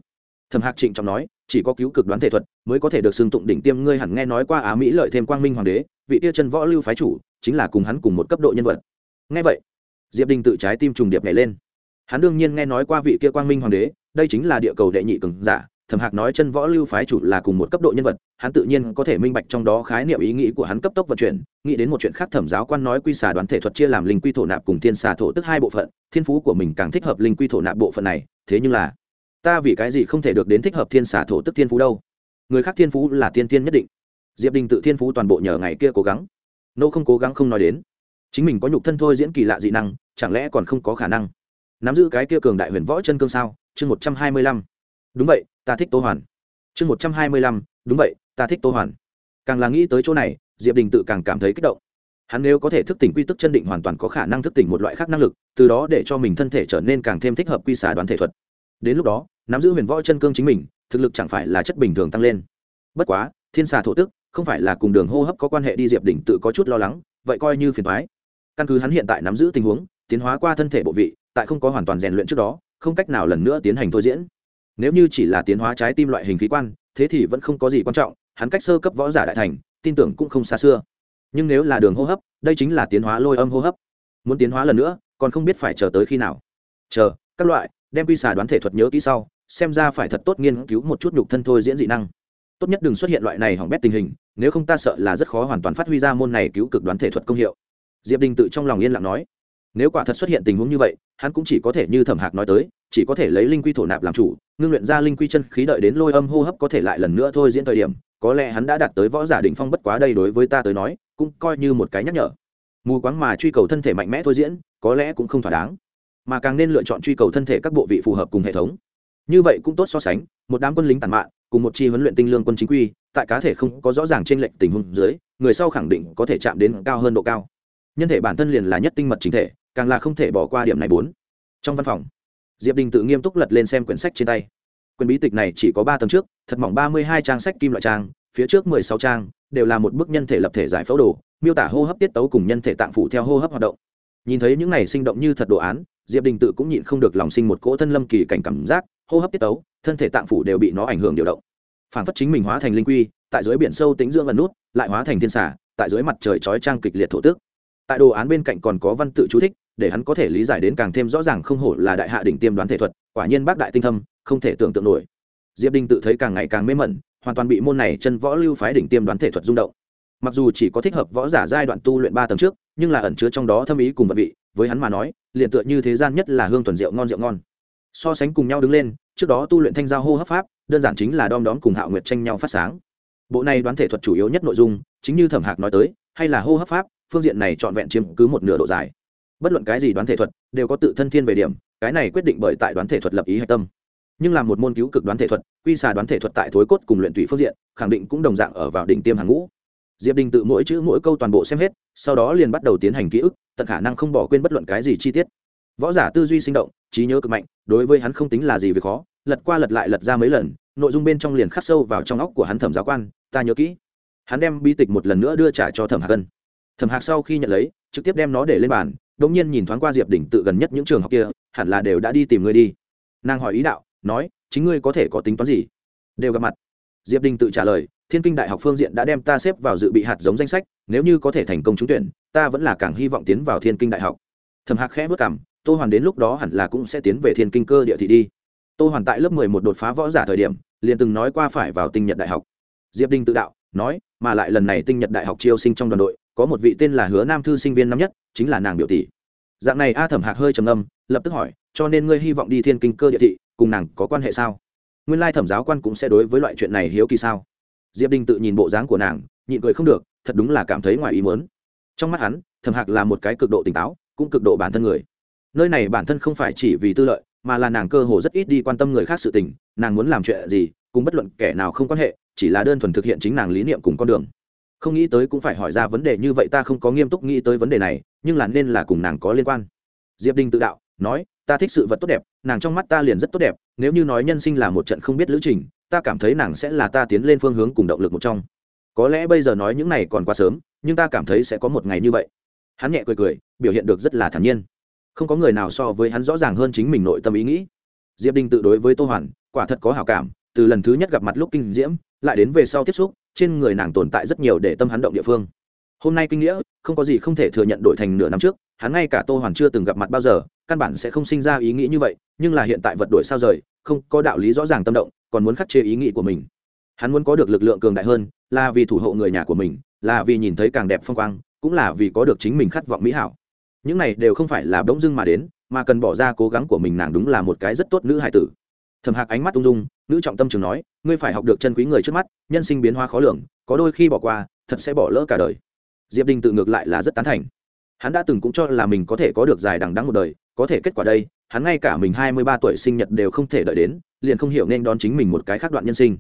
Thẩm hạc trịnh trọng nói, chỉ có cứu cực đoán thể thuật mới có thể được xưng tụng đỉnh tiêm, ngươi hẳn nghe nói qua á mỹ lợi thêm quang minh hoàng đế, vị tia chân võ lưu phái chủ, chính là cùng hắn cùng một cấp độ nhân vật. Nghe vậy, diệp đình tự trái tim trùng điệp nhảy lên. Hắn đương nhiên nghe nói qua vị kia quang minh hoàng đế, đây chính là địa cầu đệ nhị cường giả thẩm hạc nói chân võ lưu phái chủ là cùng một cấp độ nhân vật, hắn tự nhiên có thể minh bạch trong đó khái niệm ý nghĩ của hắn cấp tốc vận chuyển, nghĩ đến một chuyện khác thẩm giáo quan nói quy xà đoán thể thuật chia làm linh quy thổ nạp cùng thiên xà thổ tức hai bộ phận, thiên phú của mình càng thích hợp linh quy thổ nạp bộ phận này, thế nhưng là, ta vì cái gì không thể được đến thích hợp thiên xà thổ tức thiên phú đâu? Người khác thiên phú là tiên tiên nhất định. Diệp đình tự thiên phú toàn bộ nhờ ngày kia cố gắng. Nô không cố gắng không nói đến. Chính mình có nhục thân thôi diễn kỳ lạ dị năng, chẳng lẽ còn không có khả năng? Nắm giữ cái kia cường đại huyền võ chân cương sao? Chương một trăm hai mươi lăm đúng vậy, ta thích tô hoàn. Chương một trăm hai mươi lăm, đúng vậy, ta thích tô hoàn. Càng là nghĩ tới chỗ này, diệp đình tự càng cảm thấy kích động. Hắn nếu có thể thức tỉnh quy tức chân định hoàn toàn có khả năng thức tỉnh một loại khác năng lực, từ đó để cho mình thân thể trở nên càng thêm thích hợp quy xả đoán thể thuật. Đến lúc đó, nắm giữ huyền võ chân cương chính mình, thực lực chẳng phải là chất bình thường tăng lên. Bất quá, thiên xà thổ tức, không phải là cùng đường hô hấp có quan hệ đi diệp đỉnh tự có chút lo lắng, vậy coi như phiền thoái căn cứ hắn hiện tại nắm giữ tình huống, tiến hóa qua thân thể bộ vị, tại không có hoàn toàn rèn luyện trước đó, không cách nào lần nữa tiến hành thôi diễn nếu như chỉ là tiến hóa trái tim loại hình khí quan, thế thì vẫn không có gì quan trọng, hắn cách sơ cấp võ giả đại thành, tin tưởng cũng không xa xưa. Nhưng nếu là đường hô hấp, đây chính là tiến hóa lôi âm hô hấp. Muốn tiến hóa lần nữa, còn không biết phải chờ tới khi nào. Chờ, các loại, đem quy xà đoán thể thuật nhớ kỹ sau, xem ra phải thật tốt nghiên cứu một chút nhục thân thôi diễn dị năng. Tốt nhất đừng xuất hiện loại này hỏng bét tình hình, nếu không ta sợ là rất khó hoàn toàn phát huy ra môn này cứu cực đoán thể thuật công hiệu. Diệp đình tự trong lòng yên lặng nói nếu quả thật xuất hiện tình huống như vậy, hắn cũng chỉ có thể như thẩm hạc nói tới, chỉ có thể lấy linh quy thổ nạp làm chủ, ngưng luyện ra linh quy chân khí đợi đến lôi âm hô hấp có thể lại lần nữa thôi diễn thời điểm, có lẽ hắn đã đạt tới võ giả đỉnh phong bất quá đây đối với ta tới nói, cũng coi như một cái nhắc nhở. Mù quáng mà truy cầu thân thể mạnh mẽ thôi diễn, có lẽ cũng không thỏa đáng. Mà càng nên lựa chọn truy cầu thân thể các bộ vị phù hợp cùng hệ thống. Như vậy cũng tốt so sánh, một đám quân lính tàn mạn, cùng một chi huấn luyện tinh lương quân chính quy, tại cá thể không có rõ ràng trên lệnh tình huống dưới, người sau khẳng định có thể chạm đến cao hơn độ cao nhân thể bản thân liền là nhất tinh mật chính thể, càng là không thể bỏ qua điểm này bốn. Trong văn phòng, diệp đình tự nghiêm túc lật lên xem quyển sách trên tay. Quyển bí tịch này chỉ có ba tầng trước, thật mỏng ba mươi hai trang sách kim loại trang, phía trước mười sáu trang, đều là một bức nhân thể lập thể giải phẫu đồ, miêu tả hô hấp tiết tấu cùng nhân thể tạng phủ theo hô hấp hoạt động. Nhìn thấy những này sinh động như thật đồ án, diệp đình tự cũng nhịn không được lòng sinh một cỗ thân lâm kỳ cảnh cảm giác, hô hấp tiết tấu, thân thể tạng phủ đều bị nó ảnh hưởng điều động. Phản phất chính mình hóa thành linh quy, tại dưới biển sâu tính dưỡng ẩn nút, lại hóa thành thiên xả tại dưới mặt trời chói trang kịch liệt thổ tước tại đồ án bên cạnh còn có văn tự chú thích, để hắn có thể lý giải đến càng thêm rõ ràng không hổ là đại hạ đỉnh tiêm đoán thể thuật, quả nhiên bác đại tinh thâm, không thể tưởng tượng nổi. Diệp Đinh tự thấy càng ngày càng mê mẩn, hoàn toàn bị môn này chân võ lưu phái đỉnh tiêm đoán thể thuật rung động. Mặc dù chỉ có thích hợp võ giả giai đoạn tu luyện ba tầng trước, nhưng là ẩn chứa trong đó thâm ý cùng vật vị, với hắn mà nói, liền tựa như thế gian nhất là hương thuần rượu ngon rượu ngon. So sánh cùng nhau đứng lên, trước đó tu luyện thanh giao hô hấp pháp, đơn giản chính là đom đóm cùng hạo nguyệt tranh nhau phát sáng. Bộ này đoán thể thuật chủ yếu nhất nội dung, chính như thẩm hạc nói tới, hay là hô hấp pháp phương diện này trọn vẹn chiếm cứ một nửa độ dài. Bất luận cái gì đoán thể thuật, đều có tự thân thiên về điểm, cái này quyết định bởi tại đoán thể thuật lập ý hạch tâm. Nhưng là một môn cứu cực đoán thể thuật, quy xà đoán thể thuật tại thối cốt cùng luyện tùy phương diện, khẳng định cũng đồng dạng ở vào đỉnh tiêm hàng ngũ. Diệp đình tự mỗi chữ mỗi câu toàn bộ xem hết, sau đó liền bắt đầu tiến hành ký ức, tận khả năng không bỏ quên bất luận cái gì chi tiết. Võ giả tư duy sinh động, trí nhớ cực mạnh, đối với hắn không tính là gì việc khó, lật qua lật lại lật ra mấy lần, nội dung bên trong liền khắc sâu vào trong óc của hắn thẩm giáo quan, ta nhớ kỹ. Hắn đem bi tịch một lần nữa đưa trả cho thẩm hạc cân thẩm hạc sau khi nhận lấy, trực tiếp đem nó để lên bàn đ ỗ n g nhiên nhìn thoáng qua diệp đỉnh tự gần nhất những trường học kia, hẳn là đều đã đi tìm ngươi đi. Nàng hỏi ý đạo, nói, chính ngươi có thể có tính toán gì? Đều gặp mặt. Diệp đình tự trả lời, thiên kinh đại học phương diện đã đem ta xếp vào dự bị hạt giống danh sách, nếu như có thể thành công trúng tuyển, ta vẫn là càng hy vọng tiến vào thiên kinh đại học. Thẩm hạc khẽ vất cảm tô hoàn đến lúc đó hẳn là cũng sẽ tiến về thiên kinh cơ địa thị đi. Tô hoàn tại lớp mười một đột phá võ giả thời điểm, liền từng nói qua phải vào tinh nhật đại học. Diệp đình tự đạo, nói, mà lại lần này tinh nhật đại học chiêu sinh trong đoàn đội có một vị tên là hứa nam thư sinh viên năm nhất, chính là nàng biểu tỷ. Dạng này a thẩm hạc hơi trầm âm lập tức hỏi, cho nên ngươi hy vọng đi thiên kinh cơ địa thị, cùng nàng có quan hệ sao? Nguyên lai thẩm giáo quan cũng sẽ đối với loại chuyện này hiếu kỳ sao? Diệp đình tự nhìn bộ dáng của nàng, nhịn cười không được, thật đúng là cảm thấy ngoài ý mớn trong mắt hắn, thẩm hạc là một cái cực độ tỉnh táo, cũng cực độ bản thân người. Nơi này bản thân không phải chỉ vì tư lợi, mà là nàng cơ hồ rất ít đi quan tâm người khác sự tình, nàng muốn làm chuyện gì, cùng bất luận kẻ nào không quan hệ, chỉ là đơn thuần thực hiện chính nàng lý niệm cùng con đường không nghĩ tới cũng phải hỏi ra vấn đề như vậy, ta không có nghiêm túc nghĩ tới vấn đề này, nhưng là nên là cùng nàng có liên quan. Diệp đinh tự đạo, nói, ta thích sự vật tốt đẹp, nàng trong mắt ta liền rất tốt đẹp, nếu như nói nhân sinh là một trận không biết lữ trình, ta cảm thấy nàng sẽ là ta tiến lên phương hướng cùng động lực một trong. Có lẽ bây giờ nói những này còn quá sớm, nhưng ta cảm thấy sẽ có một ngày như vậy. Hắn nhẹ cười cười, biểu hiện được rất là thản nhiên. Không có người nào so với hắn rõ ràng hơn chính mình nội tâm ý nghĩ. Diệp đinh tự đối với tô hoàn, quả thật có hảo cảm, từ lần thứ nhất gặp mặt lúc kinh diễm lại đến về sau tiếp xúc, trên người nàng tồn tại rất nhiều để tâm hắn động địa phương. Hôm nay kinh nghĩa, không có gì không thể thừa nhận đổi thành nửa năm trước, hắn ngay cả tô hoàn chưa từng gặp mặt bao giờ, căn bản sẽ không sinh ra ý nghĩ như vậy, nhưng là hiện tại vật đổi sao rời, không có đạo lý rõ ràng tâm động, còn muốn khắc chế ý nghĩ của mình. Hắn muốn có được lực lượng cường đại hơn, là vì thủ hộ người nhà của mình, là vì nhìn thấy càng đẹp phong quang, cũng là vì có được chính mình khát vọng mỹ hảo. Những này đều không phải là bỗng dưng mà đến, mà cần bỏ ra cố gắng của mình nàng đúng là một cái rất tốt nữ hài tử. Thầm hạc ánh mắt ung dung nữ trọng tâm trường nói, ngươi phải học được chân quý người trước mắt, nhân sinh biến hóa khó lường, có đôi khi bỏ qua, thật sẽ bỏ lỡ cả đời. Diệp đình tự ngược lại là rất tán thành. Hắn đã từng cũng cho là mình có thể có được dài đằng đắng một đời, có thể kết quả đây, hắn ngay cả mình hai mươi ba tuổi sinh nhật đều không thể đợi đến, liền không hiểu nên đón chính mình một cái khác đoạn nhân sinh.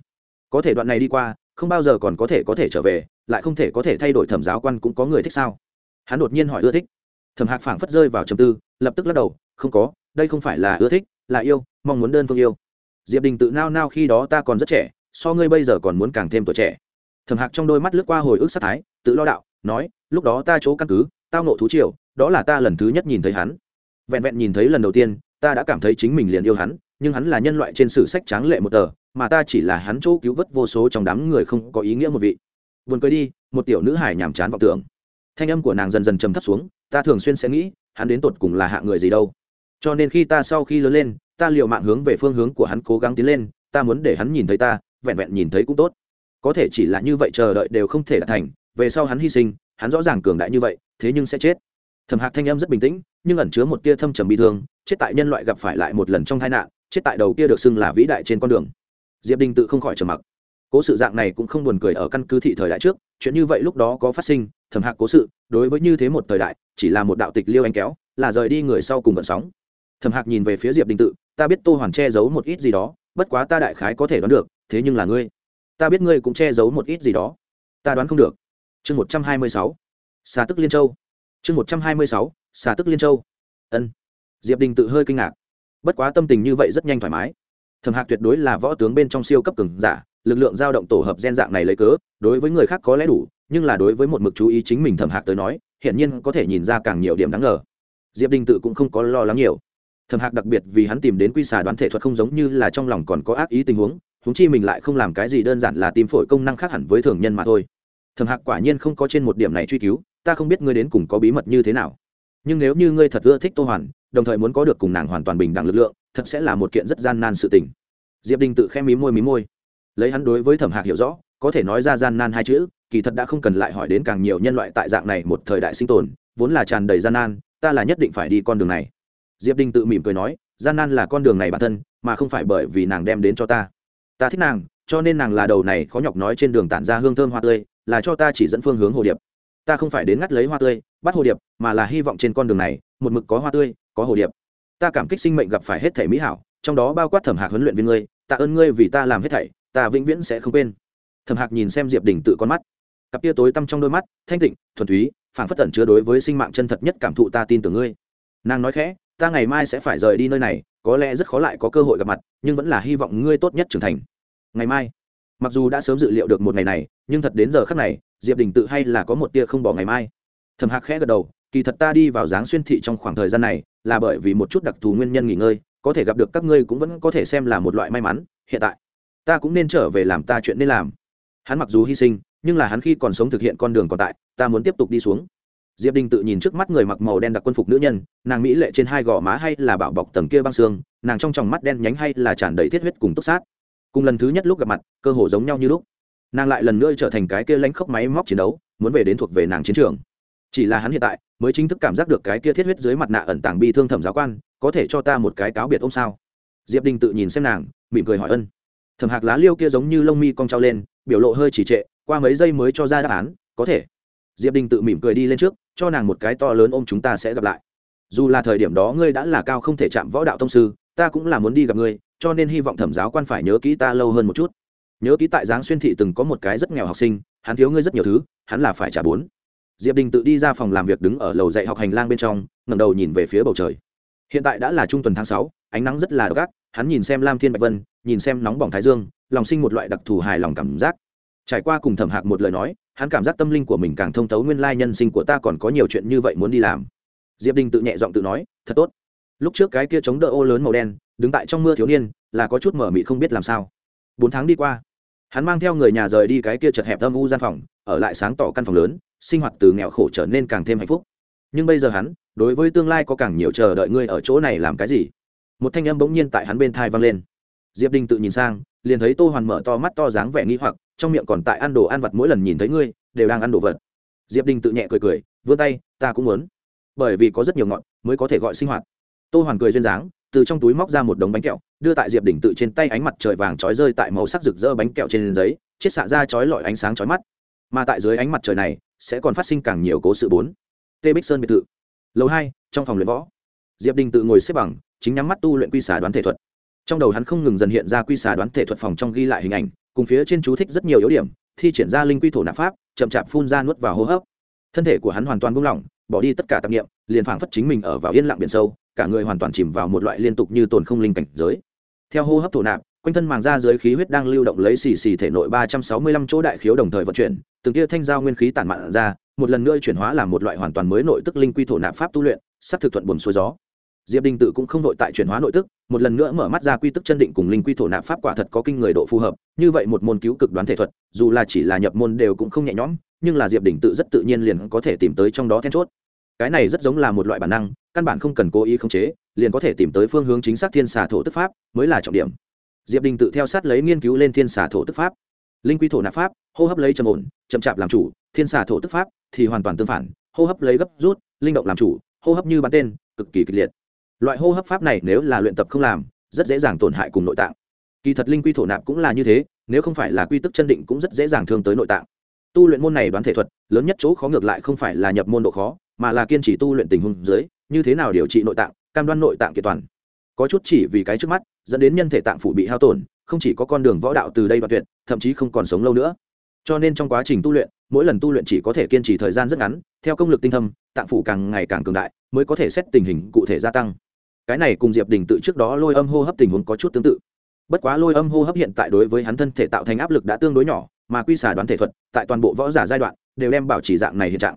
Có thể đoạn này đi qua, không bao giờ còn có thể có thể trở về, lại không thể có thể thay đổi thẩm giáo quan cũng có người thích sao? Hắn đột nhiên hỏi ưa thích. Thẩm hạc phảng phất rơi vào trầm tư, lập tức lắc đầu, không có, đây không phải là ưa thích, là yêu, mong muốn đơn phương yêu diệp đình tự nao nao khi đó ta còn rất trẻ, so ngươi bây giờ còn muốn càng thêm tuổi trẻ. Thẩm hạc trong đôi mắt lướt qua hồi ức sát thái, tự lo đạo, nói, lúc đó ta chỗ căn cứ, tao nộ thú triều, đó là ta lần thứ nhất nhìn thấy hắn. Vẹn vẹn nhìn thấy lần đầu tiên, ta đã cảm thấy chính mình liền yêu hắn, nhưng hắn là nhân loại trên sử sách tráng lệ một tờ, mà ta chỉ là hắn chỗ cứu vớt vô số trong đám người không có ý nghĩa một vị. Buồn cười đi, một tiểu nữ hải nhàm chán vọng tưởng. Thanh âm của nàng dần dần trầm thấp xuống, ta thường xuyên sẽ nghĩ, hắn đến tột cùng là hạ người gì đâu. Cho nên khi ta sau khi lớn lên ta liều mạng hướng về phương hướng của hắn cố gắng tiến lên, ta muốn để hắn nhìn thấy ta, vẹn vẹn nhìn thấy cũng tốt. Có thể chỉ là như vậy chờ đợi đều không thể đạt thành, về sau hắn hy sinh, hắn rõ ràng cường đại như vậy, thế nhưng sẽ chết. Thẩm hạc thanh âm rất bình tĩnh, nhưng ẩn chứa một tia thâm trầm bị thương, chết tại nhân loại gặp phải lại một lần trong tai nạn, chết tại đầu kia được xưng là vĩ đại trên con đường. Diệp đình tự không khỏi trầm mặc. Cố sự dạng này cũng không buồn cười ở căn cứ thị thời đại trước, chuyện như vậy lúc đó có phát sinh, thẩm hạc cố sự, đối với như thế một thời đại, chỉ là một đạo tịch liêu anh kéo, là rời đi người sau cùng vận sóng. Thẩm hạc nhìn về phía diệp đình tự ta biết tô hoàn che giấu một ít gì đó, bất quá ta đại khái có thể đoán được, thế nhưng là ngươi. Ta biết ngươi cũng che giấu một ít gì đó. Ta đoán không được. Chương một trăm hai mươi sáu. Xà tức liên châu. Chương một trăm hai mươi sáu. Xà tức liên châu. Ân. Diệp đình tự hơi kinh ngạc. Bất quá tâm tình như vậy rất nhanh thoải mái. Thẩm hạc tuyệt đối là võ tướng bên trong siêu cấp cường giả, lực lượng dao động tổ hợp gen dạng này lấy cớ, đối với người khác có lẽ đủ, nhưng là đối với một mực chú ý chính mình thẩm hạc tới nói hiện nhiên có thể nhìn ra càng nhiều điểm đáng ngờ. Diệp đình tự cũng không có lo lắng nhiều thẩm hạc đặc biệt vì hắn tìm đến quy xà đoán thể thuật không giống như là trong lòng còn có ác ý tình huống húng chi mình lại không làm cái gì đơn giản là tìm phổi công năng khác hẳn với thường nhân mà thôi. Thẩm hạc quả nhiên không có trên một điểm này truy cứu, ta không biết ngươi đến cùng có bí mật như thế nào. Nhưng nếu như ngươi thật ưa thích tô hoàn, đồng thời muốn có được cùng nàng hoàn toàn bình đẳng lực lượng, thật sẽ là một kiện rất gian nan sự tình. Diệp đình tự khe mí môi mí môi. Lấy hắn đối với thẩm hạc hiểu rõ, có thể nói ra gian nan hai chữ, kỳ thật đã không cần lại hỏi đến càng nhiều nhân loại tại dạng này một thời đại sinh tồn, vốn là tràn đầy gian nan, ta là nhất định phải đi con đường này diệp đình tự mỉm cười nói, gian nan là con đường này bản thân, mà không phải bởi vì nàng đem đến cho ta. Ta thích nàng, cho nên nàng là đầu này khó nhọc nói trên đường tản ra hương thơm hoa tươi, là cho ta chỉ dẫn phương hướng hồ điệp. Ta không phải đến ngắt lấy hoa tươi, bắt hồ điệp, mà là hy vọng trên con đường này, một mực có hoa tươi, có hồ điệp. Ta cảm kích sinh mệnh gặp phải hết thể mỹ hảo, trong đó bao quát thẩm hạc huấn luyện viên ngươi, tạ ơn ngươi vì ta làm hết thảy, ta vĩnh viễn sẽ không quên. Thẩm hạc nhìn xem diệp đình tự con mắt. Cặp tia tối tăm trong đôi mắt, thanh tịnh, thuần túy phản phất tẩn chứa đối với sinh mạng chân thật nhất cảm thụ ta tin tưởng ngươi. Nàng nói khẽ ta ngày mai sẽ phải rời đi nơi này, có lẽ rất khó lại có cơ hội gặp mặt, nhưng vẫn là hy vọng ngươi tốt nhất trưởng thành. Ngày mai, mặc dù đã sớm dự liệu được một ngày này, nhưng thật đến giờ khác này, diệp đình tự hay là có một tia không bỏ ngày mai. Thầm hạc khẽ gật đầu, kỳ thật ta đi vào dáng xuyên thị trong khoảng thời gian này, là bởi vì một chút đặc thù nguyên nhân nghỉ ngơi, có thể gặp được các ngươi cũng vẫn có thể xem là một loại may mắn, hiện tại, ta cũng nên trở về làm ta chuyện nên làm. Hắn mặc dù hy sinh, nhưng là hắn khi còn sống thực hiện con đường còn tại, ta muốn tiếp tục đi xuống diệp đình tự nhìn trước mắt người mặc màu đen đặc quân phục nữ nhân, nàng mỹ lệ trên hai gò má hay là bảo bọc tầng kia băng xương, nàng trong tròng mắt đen nhánh hay là tràn đầy thiết huyết cùng túc sát. Cùng lần thứ nhất lúc gặp mặt, cơ hồ giống nhau như lúc. Nàng lại lần nữa trở thành cái kia lãnh khốc máy móc chiến đấu, muốn về đến thuộc về nàng chiến trường. Chỉ là hắn hiện tại, mới chính thức cảm giác được cái kia thiết huyết dưới mặt nạ ẩn tàng bi thương thẩm giáo quan, có thể cho ta một cái cáo biệt ông sao? Diệp đình tự nhìn xem nàng, mỉm cười hỏi ân. Thẩm hạc lá liêu kia giống như lông mi cong trao lên, biểu lộ hơi chỉ trệ, qua mấy giây mới cho ra đáp án, có thể diệp đình tự mỉm cười đi lên trước, cho nàng một cái to lớn ôm chúng ta sẽ gặp lại. Dù là thời điểm đó ngươi đã là cao không thể chạm võ đạo thông sư, ta cũng là muốn đi gặp ngươi, cho nên hy vọng thẩm giáo quan phải nhớ kỹ ta lâu hơn một chút. Nhớ kỹ tại giáng xuyên thị từng có một cái rất nghèo học sinh, hắn thiếu ngươi rất nhiều thứ, hắn là phải trả bốn. Diệp đình tự đi ra phòng làm việc đứng ở lầu dạy học hành lang bên trong ngầm đầu nhìn về phía bầu trời. Hiện tại đã là trung tuần tháng sáu, ánh nắng rất là độc ác, hắn nhìn xem lam thiên bạch vân, nhìn xem nóng bỏng thái dương, lòng sinh một loại đặc thù hài lòng cảm giác trải qua cùng thẩm hạc một lời nói, hắn cảm giác tâm linh của mình càng thông thấu nguyên lai nhân sinh của ta còn có nhiều chuyện như vậy muốn đi làm. Diệp đình tự nhẹ giọng tự nói, thật tốt. Lúc trước cái kia chống đỡ ô lớn màu đen, đứng tại trong mưa thiếu niên, là có chút mở mị không biết làm sao. Bốn tháng đi qua, hắn mang theo người nhà rời đi cái kia chật hẹp âm u gian phòng, ở lại sáng tỏ căn phòng lớn, sinh hoạt từ nghèo khổ trở nên càng thêm hạnh phúc. Nhưng bây giờ hắn, đối với tương lai có càng nhiều chờ đợi ngươi ở chỗ này làm cái gì? Một thanh âm bỗng nhiên tại hắn bên thai vang lên. Diệp đình tự nhìn sang, liền thấy tô hoàn mở to mắt to dáng vẻ nghi hoặc trong miệng còn tại ăn đồ ăn vặt mỗi lần nhìn thấy ngươi, đều đang ăn đồ vật. Diệp đình tự nhẹ cười cười, vươn tay, ta cũng muốn. Bởi vì có rất nhiều ngọn, mới có thể gọi sinh hoạt. Tô hoàn cười duyên dáng, từ trong túi móc ra một đống bánh kẹo, đưa tại diệp đình tự trên tay ánh mặt trời vàng trói rơi tại màu sắc rực rỡ bánh kẹo trên giấy, chiết xạ ra chói lọi ánh sáng chói mắt. Mà tại dưới ánh mặt trời này, sẽ còn phát sinh càng nhiều cố sự bốn. Tê bích sơn biệt thự. Lầu hai, trong phòng luyện võ. Diệp đình tự ngồi xếp bằng, chính nhắm mắt tu luyện quy xà đoán thể thuật. Trong đầu hắn không ngừng dần hiện ra quy xà đoán thể thuật phòng trong ghi lại hình ảnh cùng phía trên chú thích rất nhiều yếu điểm, thi triển ra linh quy thổ nạp pháp, chậm chạp phun ra nuốt vào hô hấp. Thân thể của hắn hoàn toàn buông lỏng, bỏ đi tất cả tạp nghiệm liền phảng phất chính mình ở vào yên lặng biển sâu, cả người hoàn toàn chìm vào một loại liên tục như tồn không linh cảnh giới. Theo hô hấp thổ nạp, quanh thân màng da dưới khí huyết đang lưu động lấy xì xì thể nội ba trăm sáu mươi lăm chỗ đại khiếu đồng thời vận chuyển, từng tia thanh giao nguyên khí tản mạn ra, một lần nữa chuyển hóa làm một loại hoàn toàn mới nội tức linh quy thổ nạp pháp tu luyện, sắp thực thuận buồn xuôi gió diệp đình tự cũng không vội tại chuyển hóa nội tức, một lần nữa mở mắt ra quy tức chân định cùng linh quy thổ nạp pháp quả thật có kinh người độ phù hợp, như vậy một môn cứu cực đoán thể thuật, dù là chỉ là nhập môn đều cũng không nhẹ nhõm, nhưng là diệp đình tự rất tự nhiên liền có thể tìm tới trong đó then chốt. Cái này rất giống là một loại bản năng, căn bản không cần cố ý khống chế, liền có thể tìm tới phương hướng chính xác thiên xà thổ tức pháp, mới là trọng điểm. Diệp đình tự theo sát lấy nghiên cứu lên thiên xà thổ tức pháp. Linh quy thổ nạp pháp, hô hấp lấy trầm ổn, chậm chạp làm chủ, thiên xà thổ tức pháp thì hoàn toàn tương phản, hô hấp lấy gấp rút, linh động làm chủ, hô hấp như bắn tên, cực kỳ kịch liệt loại hô hấp pháp này nếu là luyện tập không làm, rất dễ dàng tổn hại cùng nội tạng. Kỳ thật linh quy thổ nạp cũng là như thế, nếu không phải là quy tức chân định cũng rất dễ dàng thương tới nội tạng. Tu luyện môn này đoán thể thuật, lớn nhất chỗ khó ngược lại không phải là nhập môn độ khó, mà là kiên trì tu luyện tình huống dưới, như thế nào điều trị nội tạng, cam đoan nội tạng kiện toàn. Có chút chỉ vì cái trước mắt, dẫn đến nhân thể tạng phủ bị hao tổn, không chỉ có con đường võ đạo từ đây đoạn tuyệt, thậm chí không còn sống lâu nữa. Cho nên trong quá trình tu luyện, mỗi lần tu luyện chỉ có thể kiên trì thời gian rất ngắn, theo công lực tinh thâm, tạng phủ càng ngày càng cường đại, mới có thể xét tình hình cụ thể gia tăng cái này cùng diệp đình tự trước đó lôi âm hô hấp tình huống có chút tương tự. Bất quá lôi âm hô hấp hiện tại đối với hắn thân thể tạo thành áp lực đã tương đối nhỏ, mà quy xả đoán thể thuật, tại toàn bộ võ giả giai đoạn, đều đem bảo trì dạng này hiện trạng.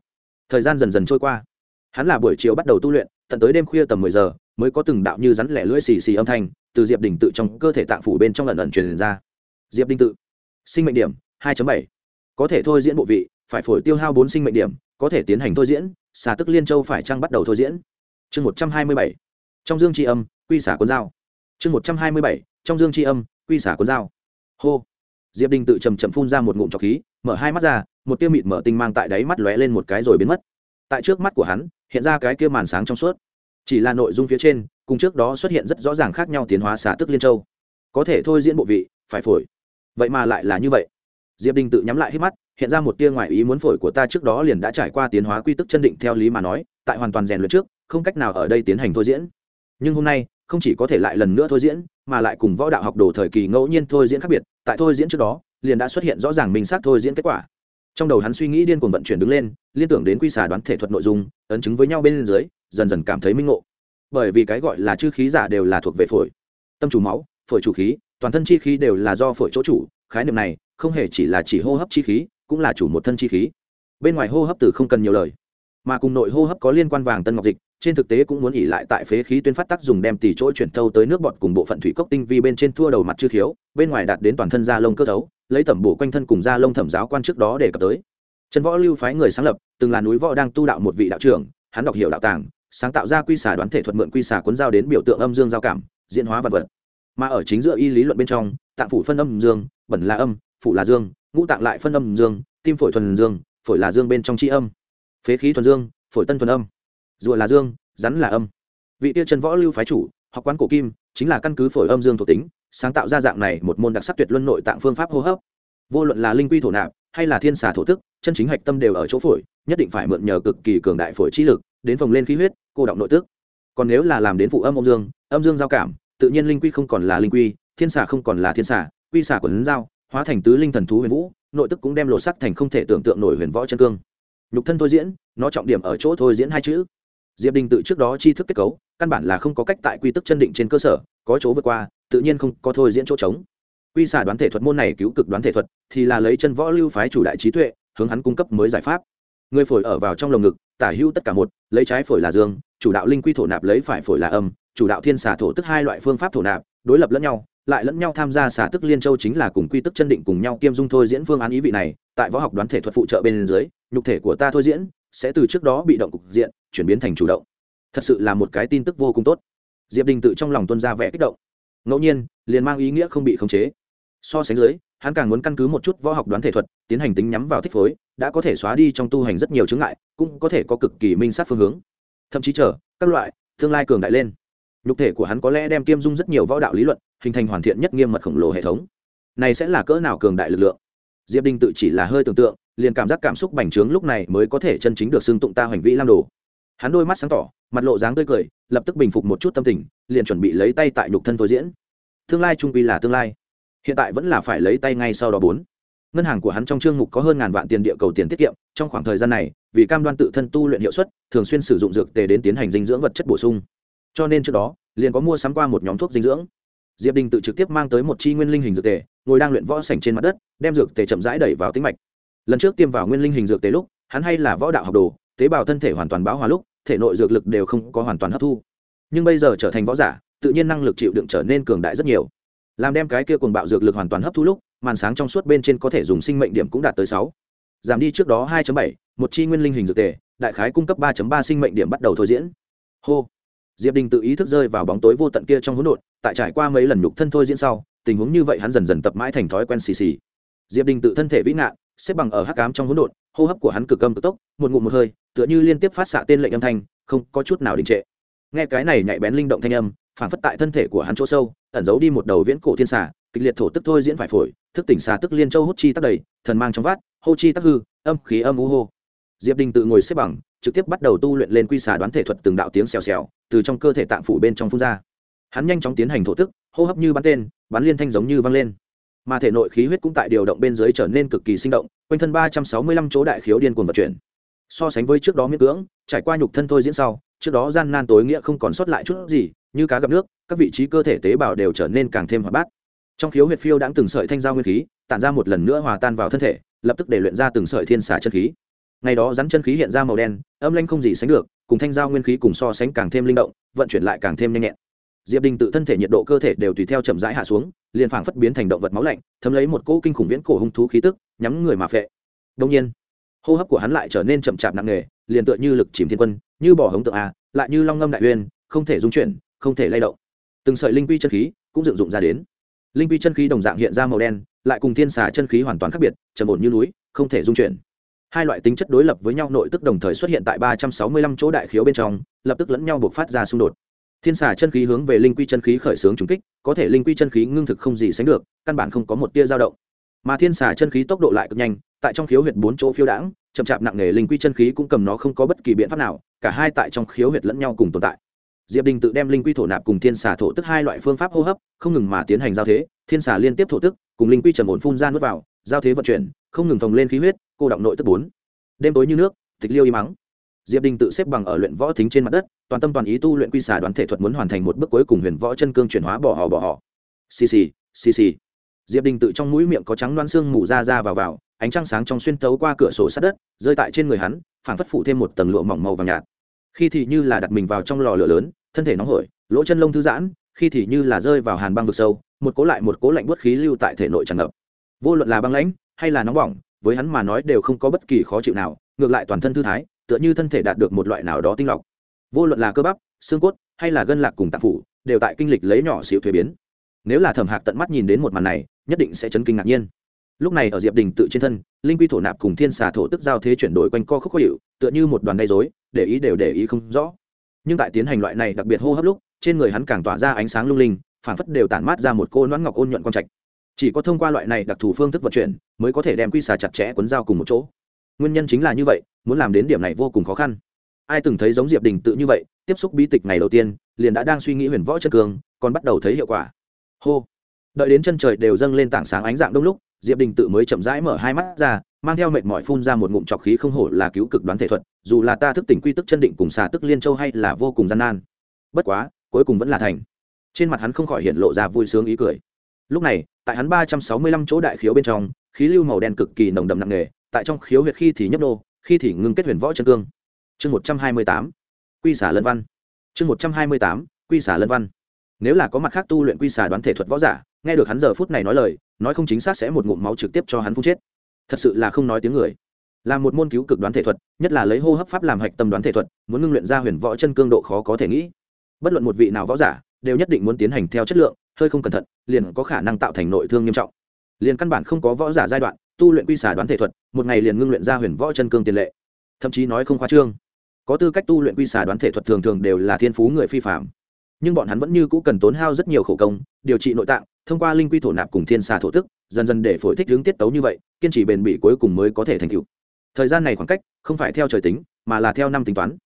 Thời gian dần dần trôi qua. Hắn là buổi chiều bắt đầu tu luyện, tận tới đêm khuya tầm mười giờ, mới có từng đạo như rắn lẻ lưỡi xì xì âm thanh, từ diệp đình tự trong cơ thể tạng phủ bên trong lần ẩn truyền ra. Diệp đình tự. Sinh mệnh điểm 2.7. có thể thôi diễn bộ vị, phải phổi tiêu hao bốn sinh mệnh điểm, có thể tiến hành thôi diễn, xà tức liên châu phải trang bắt đầu thôi diễn. Chương 127 trong dương tri âm, quy xả cuốn dao. Chương một trăm hai mươi bảy, trong dương tri âm, quy xả cuốn dao. Hô. Diệp đình tự chầm chậm phun ra một ngụm trọc khí, mở hai mắt ra, một tiêu mịt mở tinh mang tại đáy mắt lóe lên một cái rồi biến mất. Tại trước mắt của hắn, hiện ra cái kia màn sáng trong suốt. Chỉ là nội dung phía trên, cùng trước đó xuất hiện rất rõ ràng khác nhau tiến hóa xả tức liên châu. Có thể thôi diễn bộ vị, phải phổi. Vậy mà lại là như vậy. Diệp đình tự nhắm lại hết mắt, hiện ra một tia ngoại ý muốn phổi của ta trước đó liền đã trải qua tiến hóa quy tức chân định theo lý mà nói, tại hoàn toàn rèn luyện trước, không cách nào ở đây tiến hành thôi diễn nhưng hôm nay, không chỉ có thể lại lần nữa thôi diễn, mà lại cùng võ đạo học đồ thời kỳ ngẫu nhiên thôi diễn khác biệt, tại thôi diễn trước đó, liền đã xuất hiện rõ ràng minh xác thôi diễn kết quả. Trong đầu hắn suy nghĩ điên cuồng vận chuyển đứng lên, liên tưởng đến quy xà đoán thể thuật nội dung, ấn chứng với nhau bên dưới, dần dần cảm thấy minh ngộ. Bởi vì cái gọi là chư khí giả đều là thuộc về phổi. Tâm chủ máu, phổi chủ khí, toàn thân chi khí đều là do phổi chỗ chủ, khái niệm này không hề chỉ là chỉ hô hấp chi khí, cũng là chủ một thân chi khí. Bên ngoài hô hấp từ không cần nhiều lời, mà cùng nội hô hấp có liên quan vàng tân ngọc dịch trên thực tế cũng muốn ỉ lại tại phế khí tuyên phát tác dùng đem tỷ chỗ chuyển thâu tới nước bọt cùng bộ phận thủy cốc tinh vi bên trên thua đầu mặt chưa khiếu, bên ngoài đạt đến toàn thân da lông cơ thấu, lấy tẩm bổ quanh thân cùng da lông thẩm giáo quan trước đó để cập tới. Trần võ lưu phái người sáng lập, từng là núi võ đang tu đạo một vị đạo trưởng, hắn đọc hiểu đạo tàng, sáng tạo ra quy xà đoán thể thuật mượn quy xà cuốn giao đến biểu tượng âm dương giao cảm, diễn hóa vật vật. Mà ở chính giữa y lý luận bên trong, tạng phủ phân âm dương, bẩn là âm, phủ là dương, ngũ tạng lại phân âm dương, tim phổi thuần dương, phổi là dương bên trong tri âm. Phế khí thuần dương, phổi tân thuần âm rùa là dương, rắn là âm. Vị tiêu chân võ lưu phái chủ, học quán cổ kim, chính là căn cứ phổi âm dương thuộc tính, sáng tạo ra dạng này một môn đặc sắc tuyệt luân nội tạng phương pháp hô hấp. Vô luận là linh quy thổ nạp, hay là thiên xà thổ tức chân chính hạch tâm đều ở chỗ phổi, nhất định phải mượn nhờ cực kỳ cường đại phổi trí lực, đến phòng lên khí huyết, cô động nội tức. Còn nếu là làm đến phụ âm âm dương âm dương giao cảm, tự nhiên linh quy không còn là linh quy, thiên xà không còn là thiên xà, quy xà của quần giao, hóa thành tứ linh thần thú huyền vũ, nội tức cũng đem lộ sắc thành không thể tưởng tượng nổi huyền võ chân cương. Nhục thân thôi diễn, nó trọng điểm ở chỗ thôi diễn hai chữ diệp đình tự trước đó chi thức kết cấu, căn bản là không có cách tại quy tức chân định trên cơ sở, có chỗ vượt qua, tự nhiên không có thôi diễn chỗ trống. Quy xả đoán thể thuật môn này cứu cực đoán thể thuật, thì là lấy chân võ lưu phái chủ đại trí tuệ, hướng hắn cung cấp mới giải pháp. Người phổi ở vào trong lồng ngực, tả hữu tất cả một, lấy trái phổi là dương, chủ đạo linh quy thổ nạp lấy phải phổi là âm, chủ đạo thiên xả thổ tức hai loại phương pháp thổ nạp, đối lập lẫn nhau, lại lẫn nhau tham gia xả tức liên châu chính là cùng quy tức chân định cùng nhau kiêm dung thôi diễn phương án ý vị này, tại võ học đoán thể thuật phụ trợ bên dưới, nhục thể của ta thôi diễn sẽ từ trước đó bị động cục diện, chuyển biến thành chủ động. Thật sự là một cái tin tức vô cùng tốt. Diệp đình tự trong lòng tuân ra vẻ kích động. Ngẫu nhiên, liền mang ý nghĩa không bị khống chế. So sánh dưới, hắn càng muốn căn cứ một chút võ học đoán thể thuật, tiến hành tính nhắm vào thích phối, đã có thể xóa đi trong tu hành rất nhiều chướng ngại, cũng có thể có cực kỳ minh sát phương hướng. Thậm chí chờ, các loại tương lai cường đại lên. Nhục thể của hắn có lẽ đem kiêm dung rất nhiều võ đạo lý luận, hình thành hoàn thiện nhất nghiêm mật khổng lồ hệ thống. Này sẽ là cỡ nào cường đại lực lượng? Diệp đình tự chỉ là hơi tưởng tượng liền cảm giác cảm xúc bành trướng lúc này mới có thể chân chính được xưng tụng ta hoành vĩ lam đồ. Hắn đôi mắt sáng tỏ, mặt lộ dáng tươi cười, lập tức bình phục một chút tâm tình, liền chuẩn bị lấy tay tại nhục thân thôi diễn. Tương lai trung quy là tương lai. Hiện tại vẫn là phải lấy tay ngay sau đó bốn. Ngân hàng của hắn trong chương mục có hơn ngàn vạn tiền địa cầu tiền tiết kiệm, trong khoảng thời gian này, vì cam đoan tự thân tu luyện hiệu suất, thường xuyên sử dụng dược tề đến tiến hành dinh dưỡng vật chất bổ sung. Cho nên trước đó, liền có mua sắm qua một nhóm thuốc dinh dưỡng. Diệp đình tự trực tiếp mang tới một chi nguyên linh hình dược tề, ngồi đang luyện võ sảnh trên mặt đất, đem dược tề chậm rãi đẩy vào tĩnh mạch lần trước tiêm vào nguyên linh hình dược tế lúc, hắn hay là võ đạo học đồ, tế bào thân thể hoàn toàn bão hòa lúc, thể nội dược lực đều không có hoàn toàn hấp thu. Nhưng bây giờ trở thành võ giả, tự nhiên năng lực chịu đựng trở nên cường đại rất nhiều. Làm đem cái kia cuồng bạo dược lực hoàn toàn hấp thu lúc, màn sáng trong suốt bên trên có thể dùng sinh mệnh điểm cũng đạt tới sáu. Giảm đi trước đó 2 bảy, một chi nguyên linh hình dược tề, đại khái cung cấp 3 ba sinh mệnh điểm bắt đầu thôi diễn. Hô. Diệp đình tự ý thức rơi vào bóng tối vô tận kia trong hỗn độn, tại trải qua mấy lần nhục thân thôi diễn sau, tình huống như vậy hắn dần dần tập mãi thành thói quen xì xì. Diệp đình tự thân thể vĩ ngạn xếp bằng ở hắc ám trong hỗn độn, hô hấp của hắn cực âm cực tốc, một ngụm một hơi, tựa như liên tiếp phát xạ tên lệnh âm thanh, không có chút nào đình trệ. Nghe cái này nhạy bén linh động thanh âm, phản phất tại thân thể của hắn chỗ sâu, ẩn giấu đi một đầu viễn cổ thiên xà, kịch liệt thổ tức thôi diễn phải phổi, thức tỉnh xà tức liên châu hút chi tắc đầy, thần mang trong vát, hô chi tắc hư, âm khí âm u hô. Diệp đình tự ngồi xếp bằng, trực tiếp bắt đầu tu luyện lên quy xà đoán thể thuật từng đạo tiếng xèo xèo, từ trong cơ thể tạng phủ bên trong phun ra. Hắn nhanh chóng tiến hành thổ tức, hô hấp như bắn tên, bắn liên thanh giống như vang lên mà thể nội khí huyết cũng tại điều động bên dưới trở nên cực kỳ sinh động, quanh thân ba trăm sáu mươi lăm chỗ đại khiếu điên cuồng vận chuyển. So sánh với trước đó miễn cưỡng, trải qua nhục thân thôi diễn sau, trước đó gian nan tối nghĩa không còn sót lại chút gì, như cá gặp nước, các vị trí cơ thể tế bào đều trở nên càng thêm hoạt bát. Trong khiếu huyệt phiêu đã từng sợi thanh giao nguyên khí, tản ra một lần nữa hòa tan vào thân thể, lập tức để luyện ra từng sợi thiên xả chân khí. Ngày đó rắn chân khí hiện ra màu đen, âm lanh không gì sánh được, cùng thanh giao nguyên khí cùng so sánh càng thêm linh động, vận chuyển lại càng thêm nhanh nhẹn. Diệp đình tự thân thể nhiệt độ cơ thể đều tùy theo chậm rãi hạ xuống liền phảng phất biến thành động vật máu lạnh, thấm lấy một cỗ kinh khủng viễn cổ hung thú khí tức, nhắm người mà phệ. Đông nhiên, hô hấp của hắn lại trở nên chậm chạp nặng nề, liền tựa như lực chìm thiên quân, như bỏ hống tượng a, lại như long ngâm đại uyên, không thể dung chuyển, không thể lay động. Từng sợi linh quy chân khí cũng dựng dụng ra đến. Linh quy chân khí đồng dạng hiện ra màu đen, lại cùng thiên xà chân khí hoàn toàn khác biệt, trầm ổn như núi, không thể dung chuyển. Hai loại tính chất đối lập với nhau nội tức đồng thời xuất hiện tại ba trăm sáu mươi lăm chỗ đại khiếu bên trong, lập tức lẫn nhau buộc phát ra xung đột thiên xà chân khí hướng về linh quy chân khí khởi xướng trùng kích, có thể linh quy chân khí ngưng thực không gì sánh được, căn bản không có một tia dao động. Mà thiên xà chân khí tốc độ lại cực nhanh, tại trong khiếu huyệt bốn chỗ phiêu đãng, chậm chạp nặng nề linh quy chân khí cũng cầm nó không có bất kỳ biện pháp nào, cả hai tại trong khiếu huyệt lẫn nhau cùng tồn tại. Diệp đình tự đem linh quy thổ nạp cùng thiên xà thổ tức hai loại phương pháp hô hấp, không ngừng mà tiến hành giao thế, thiên xà liên tiếp thổ tức, cùng linh quy trầm ổn phun ra nuốt vào, giao thế vận chuyển, không ngừng phồng lên khí huyết, cô động nội tức bốn. Đêm tối như nước, tịch liêu y mắng diệp đình tự xếp bằng ở luyện võ thính trên mặt đất, toàn tâm toàn ý tu luyện quy xà đoán thể thuật muốn hoàn thành một bước cuối cùng huyền võ chân cương chuyển hóa bỏ họ bỏ họ. Xì xì xì xì. Diệp đình tự trong mũi miệng có trắng loan xương mù ra ra vào vào, ánh trăng sáng trong xuyên tấu qua cửa sổ sát đất, rơi tại trên người hắn, phảng phất phủ thêm một tầng lụa mỏng màu vàng nhạt. Khi thì như là đặt mình vào trong lò lửa lớn, thân thể nóng hổi, lỗ chân lông thư giãn, khi thì như là rơi vào hàn băng vực sâu, một cố lại một cố lạnh bớt khí lưu tại thể nội tràn ngập. Vô luận là băng lãnh hay là nóng bỏng, với hắn mà nói đều không có bất kỳ khó chịu nào, ngược lại toàn thân thư thái tựa như thân thể đạt được một loại nào đó tinh lọc. Vô luận là cơ bắp, xương cốt hay là gân lạc cùng tạp phủ, đều tại kinh lịch lấy nhỏ xịu thuế biến. Nếu là thẩm hạc tận mắt nhìn đến một màn này, nhất định sẽ chấn kinh ngạc nhiên. Lúc này ở diệp đình tự trên thân, linh quy thổ nạp cùng thiên xà thổ tức giao thế chuyển đổi quanh co khúc khó hiệu tựa như một đoàn gây dối để ý đều để ý không rõ. Nhưng tại tiến hành loại này đặc biệt hô hấp lúc, trên người hắn càng tỏa ra ánh sáng lung linh phản phất đều tản mát ra một cô noãn ngọc ôn nhuận quang trạch. Chỉ có thông qua loại này đặc thù phương thức vận chuyển, mới có thể đem quy xà chặt chẽ cuốn dao cùng một chỗ nguyên nhân chính là như vậy, muốn làm đến điểm này vô cùng khó khăn. Ai từng thấy giống diệp đình tự như vậy, tiếp xúc bí tịch ngày đầu tiên, liền đã đang suy nghĩ huyền võ chân cường còn bắt đầu thấy hiệu quả. Hô! Đợi đến chân trời đều dâng lên tảng sáng ánh dạng đông lúc, diệp đình tự mới chậm rãi mở hai mắt ra, mang theo mệt mỏi phun ra một ngụm trọc khí không hổ là cứu cực đoán thể thuật, dù là ta thức tỉnh quy tức chân định cùng xà tức liên châu hay là vô cùng gian nan. Bất quá, cuối cùng vẫn là thành. Trên mặt hắn không khỏi hiện lộ ra vui sướng ý cười. Lúc này, tại hắn ba trăm sáu mươi lăm chỗ đại khiếu bên trong, khí lưu màu đen cực kỳ nồng đậm nặng nề tại trong khiếu huyệt khi thì nhấp nô, khi thì ngưng kết huyền võ chân cương. Chương một trăm hai mươi tám, quy xả lân văn. Chương một trăm hai mươi tám, quy xả lân văn. Nếu là có mặt khác tu luyện quy xả đoán thể thuật võ giả, nghe được hắn giờ phút này nói lời, nói không chính xác sẽ một ngụm máu trực tiếp cho hắn phun chết. Thật sự là không nói tiếng người. Là một môn cứu cực đoán thể thuật, nhất là lấy hô hấp pháp làm hạch tâm đoán thể thuật, muốn ngưng luyện ra huyền võ chân cương độ khó có thể nghĩ. Bất luận một vị nào võ giả, đều nhất định muốn tiến hành theo chất lượng, hơi không cẩn thận, liền có khả năng tạo thành nội thương nghiêm trọng. Liền căn bản không có võ giả giai đoạn tu luyện quy xả đoán thể thuật, một ngày liền ngưng luyện ra huyền võ chân cương tiền lệ. Thậm chí nói không khoa trương. Có tư cách tu luyện quy xả đoán thể thuật thường thường đều là thiên phú người phi phạm nhưng bọn hắn vẫn như cũ cần tốn hao rất nhiều khổ công, điều trị nội tạng, thông qua linh quy thổ nạp cùng thiên xà thổ tức, dần dần để phổi thích hướng tiết tấu như vậy, kiên trì bền bỉ cuối cùng mới có thể thành tựu. Thời gian này khoảng cách, không phải theo trời tính, mà là theo năm tính toán.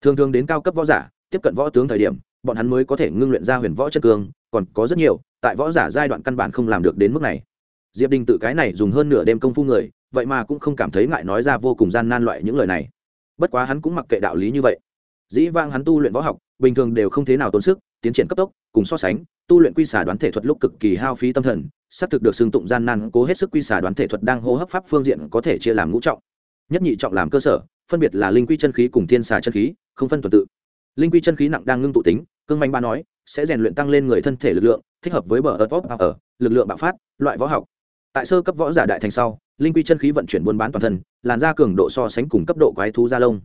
Thường thường đến cao cấp võ giả, tiếp cận võ tướng thời điểm, bọn hắn mới có thể ngưng luyện ra huyền võ chất cương, còn có rất nhiều, tại võ giả giai đoạn căn bản không làm được đến mức này diệp đình tự cái này dùng hơn nửa đêm công phu người, vậy mà cũng không cảm thấy ngại nói ra vô cùng gian nan loại những lời này. Bất quá hắn cũng mặc kệ đạo lý như vậy. Dĩ vang hắn tu luyện võ học, bình thường đều không thế nào tốn sức, tiến triển cấp tốc, cùng so sánh, tu luyện quy xả đoán thể thuật lúc cực kỳ hao phí tâm thần, xác thực được xưng tụng gian nan, cố hết sức quy xả đoán thể thuật đang hô hấp pháp phương diện có thể chia làm ngũ trọng. Nhất nhị trọng làm cơ sở, phân biệt là linh quy chân khí cùng thiên xà chân khí, không phân tuần tự. Linh quy chân khí nặng đang ngưng tụ tính, cương manh ba nói, sẽ rèn luyện tăng lên người thân thể lực lượng, thích hợp với bờ ớt vóc ở lực lượng bạo phát, loại võ học tại sơ cấp võ giả đại thành sau, linh quy chân khí vận chuyển buôn bán toàn thân, làn da cường độ so sánh cùng cấp độ quái thú da lông.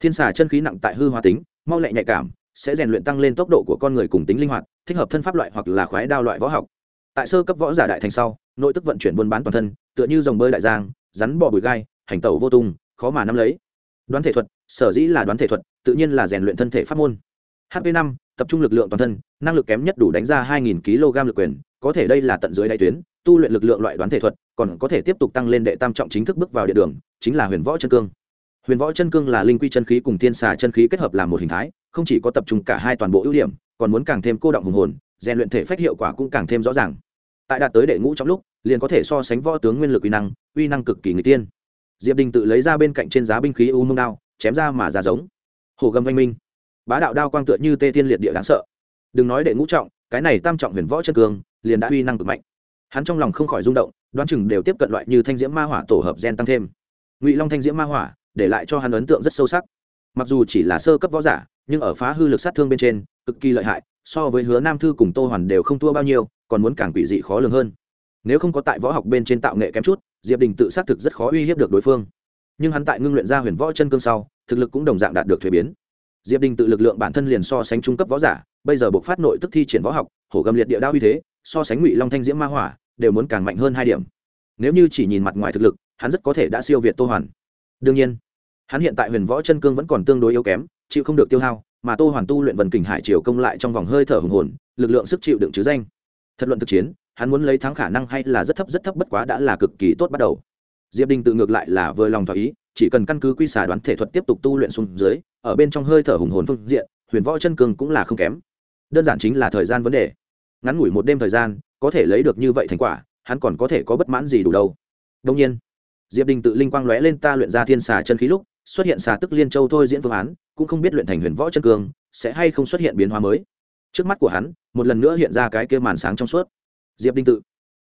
Thiên xà chân khí nặng tại hư hóa tính, mau lẹ nhạy cảm, sẽ rèn luyện tăng lên tốc độ của con người cùng tính linh hoạt, thích hợp thân pháp loại hoặc là khoái đao loại võ học. Tại sơ cấp võ giả đại thành sau, nội tức vận chuyển buôn bán toàn thân, tựa như dòng bơi đại giang, rắn bò bụi gai, hành tẩu vô tung, khó mà nắm lấy. Đoán thể thuật, sở dĩ là đoán thể thuật, tự nhiên là rèn luyện thân thể pháp môn. Hp năm, tập trung lực lượng toàn thân, năng lực kém nhất đủ đánh ra hai nghìn kg lực quyền, có thể đây là tận dưới đại tuyến tu luyện lực lượng loại đoán thể thuật, còn có thể tiếp tục tăng lên đệ tam trọng chính thức bước vào địa đường, chính là huyền võ chân cương. Huyền võ chân cương là linh quy chân khí cùng thiên xà chân khí kết hợp làm một hình thái, không chỉ có tập trung cả hai toàn bộ ưu điểm, còn muốn càng thêm cô động hùng hồn, rèn luyện thể phách hiệu quả cũng càng thêm rõ ràng. Tại đạt tới đệ ngũ trong lúc, liền có thể so sánh võ tướng nguyên lực uy năng uy năng cực kỳ người tiên. Diệp đình tự lấy ra bên cạnh trên giá binh khí u mông đao, chém ra mà ra giống. Hồ gầm oanh minh. Bá đạo đao quang tựa như tê tiên liệt địa đáng sợ. Đừng nói đệ ngũ trọng, cái này tam trọng huyền võ chân cường liền đã uy năng cực mạnh hắn trong lòng không khỏi rung động, đoán chừng đều tiếp cận loại như thanh diễm ma hỏa tổ hợp gen tăng thêm. Ngụy long thanh diễm ma hỏa, để lại cho hắn ấn tượng rất sâu sắc. Mặc dù chỉ là sơ cấp võ giả, nhưng ở phá hư lực sát thương bên trên, cực kỳ lợi hại, so với hứa nam thư cùng tô hoàn đều không thua bao nhiêu, còn muốn càng quỷ dị khó lường hơn. Nếu không có tại võ học bên trên tạo nghệ kém chút, diệp đình tự xác thực rất khó uy hiếp được đối phương. Nhưng hắn tại ngưng luyện ra huyền võ chân cương sau, thực lực cũng đồng dạng đạt được thuế biến. Diệp đình tự lực lượng bản thân liền so sánh trung cấp võ giả, bây giờ buộc phát nội tức thi triển võ học, hổ gầm liệt địa đao uy thế so sánh ngụy long thanh diễm ma hỏa, đều muốn càng mạnh hơn hai điểm. Nếu như chỉ nhìn mặt ngoài thực lực, hắn rất có thể đã siêu việt tô hoàn. Đương nhiên, hắn hiện tại huyền võ chân cương vẫn còn tương đối yếu kém, chịu không được tiêu hao, mà tô hoàn tu luyện vần kình hải triều công lại trong vòng hơi thở hùng hồn, lực lượng sức chịu đựng chứ danh. Thật luận thực chiến, hắn muốn lấy thắng khả năng hay là rất thấp rất thấp bất quá đã là cực kỳ tốt bắt đầu. Diệp đình tự ngược lại là vừa lòng thỏa ý, chỉ cần căn cứ quy xà đoán thể thuật tiếp tục tu luyện xuống dưới, ở bên trong hơi thở hùng hồn phương diện, huyền võ chân cương cũng là không kém. Đơn giản chính là thời gian vấn đề ngắn ngủi một đêm thời gian, có thể lấy được như vậy thành quả, hắn còn có thể có bất mãn gì đủ đâu. Đông nhiên, diệp đình tự linh quang lóe lên ta luyện ra thiên xà chân khí lúc, xuất hiện xà tức liên châu thôi diễn phương án, cũng không biết luyện thành huyền võ chân cương sẽ hay không xuất hiện biến hóa mới. Trước mắt của hắn, một lần nữa hiện ra cái kia màn sáng trong suốt. Diệp đinh tự,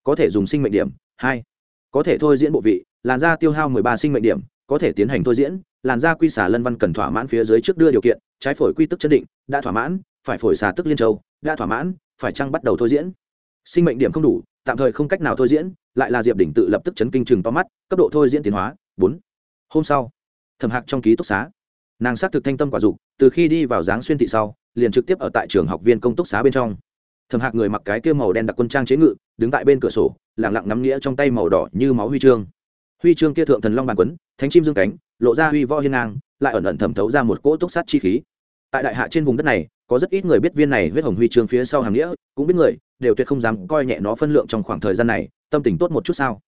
có thể dùng sinh mệnh điểm, hai, có thể thôi diễn bộ vị, làn da tiêu hao mười ba sinh mệnh điểm, có thể tiến hành thôi diễn, làn da quy xả lân văn cần thỏa mãn phía dưới trước đưa điều kiện, trái phổi quy tức chân định, đã thỏa mãn, phải phổi xà tức liên châu, đã thỏa mãn phải chăng bắt đầu thôi diễn? Sinh mệnh điểm không đủ, tạm thời không cách nào thôi diễn, lại là diệp đỉnh tự lập tức chấn kinh chừng to mắt, cấp độ thôi diễn tiến hóa, bốn. Hôm sau, thẩm hạc trong ký túc xá, nàng xác thực thanh tâm quả dục, từ khi đi vào giáng xuyên thị sau, liền trực tiếp ở tại trường học viên công túc xá bên trong. Thẩm hạc người mặc cái kia màu đen đặc quân trang chế ngự, đứng tại bên cửa sổ lẳng lặng nắm nghĩa trong tay màu đỏ như máu huy chương. Huy chương kia thượng thần long bàn quấn, thánh chim dương cánh, lộ ra huy võ hiên ngang, lại ẩn ẩn thẩm thấu ra một cỗ túc sát chi khí. Tại đại hạ trên vùng đất này có rất ít người biết viên này huyết hồng huy chương phía sau hàng nghĩa, cũng biết người, đều tuyệt không dám coi nhẹ nó phân lượng trong khoảng thời gian này, tâm tình tốt một chút sao?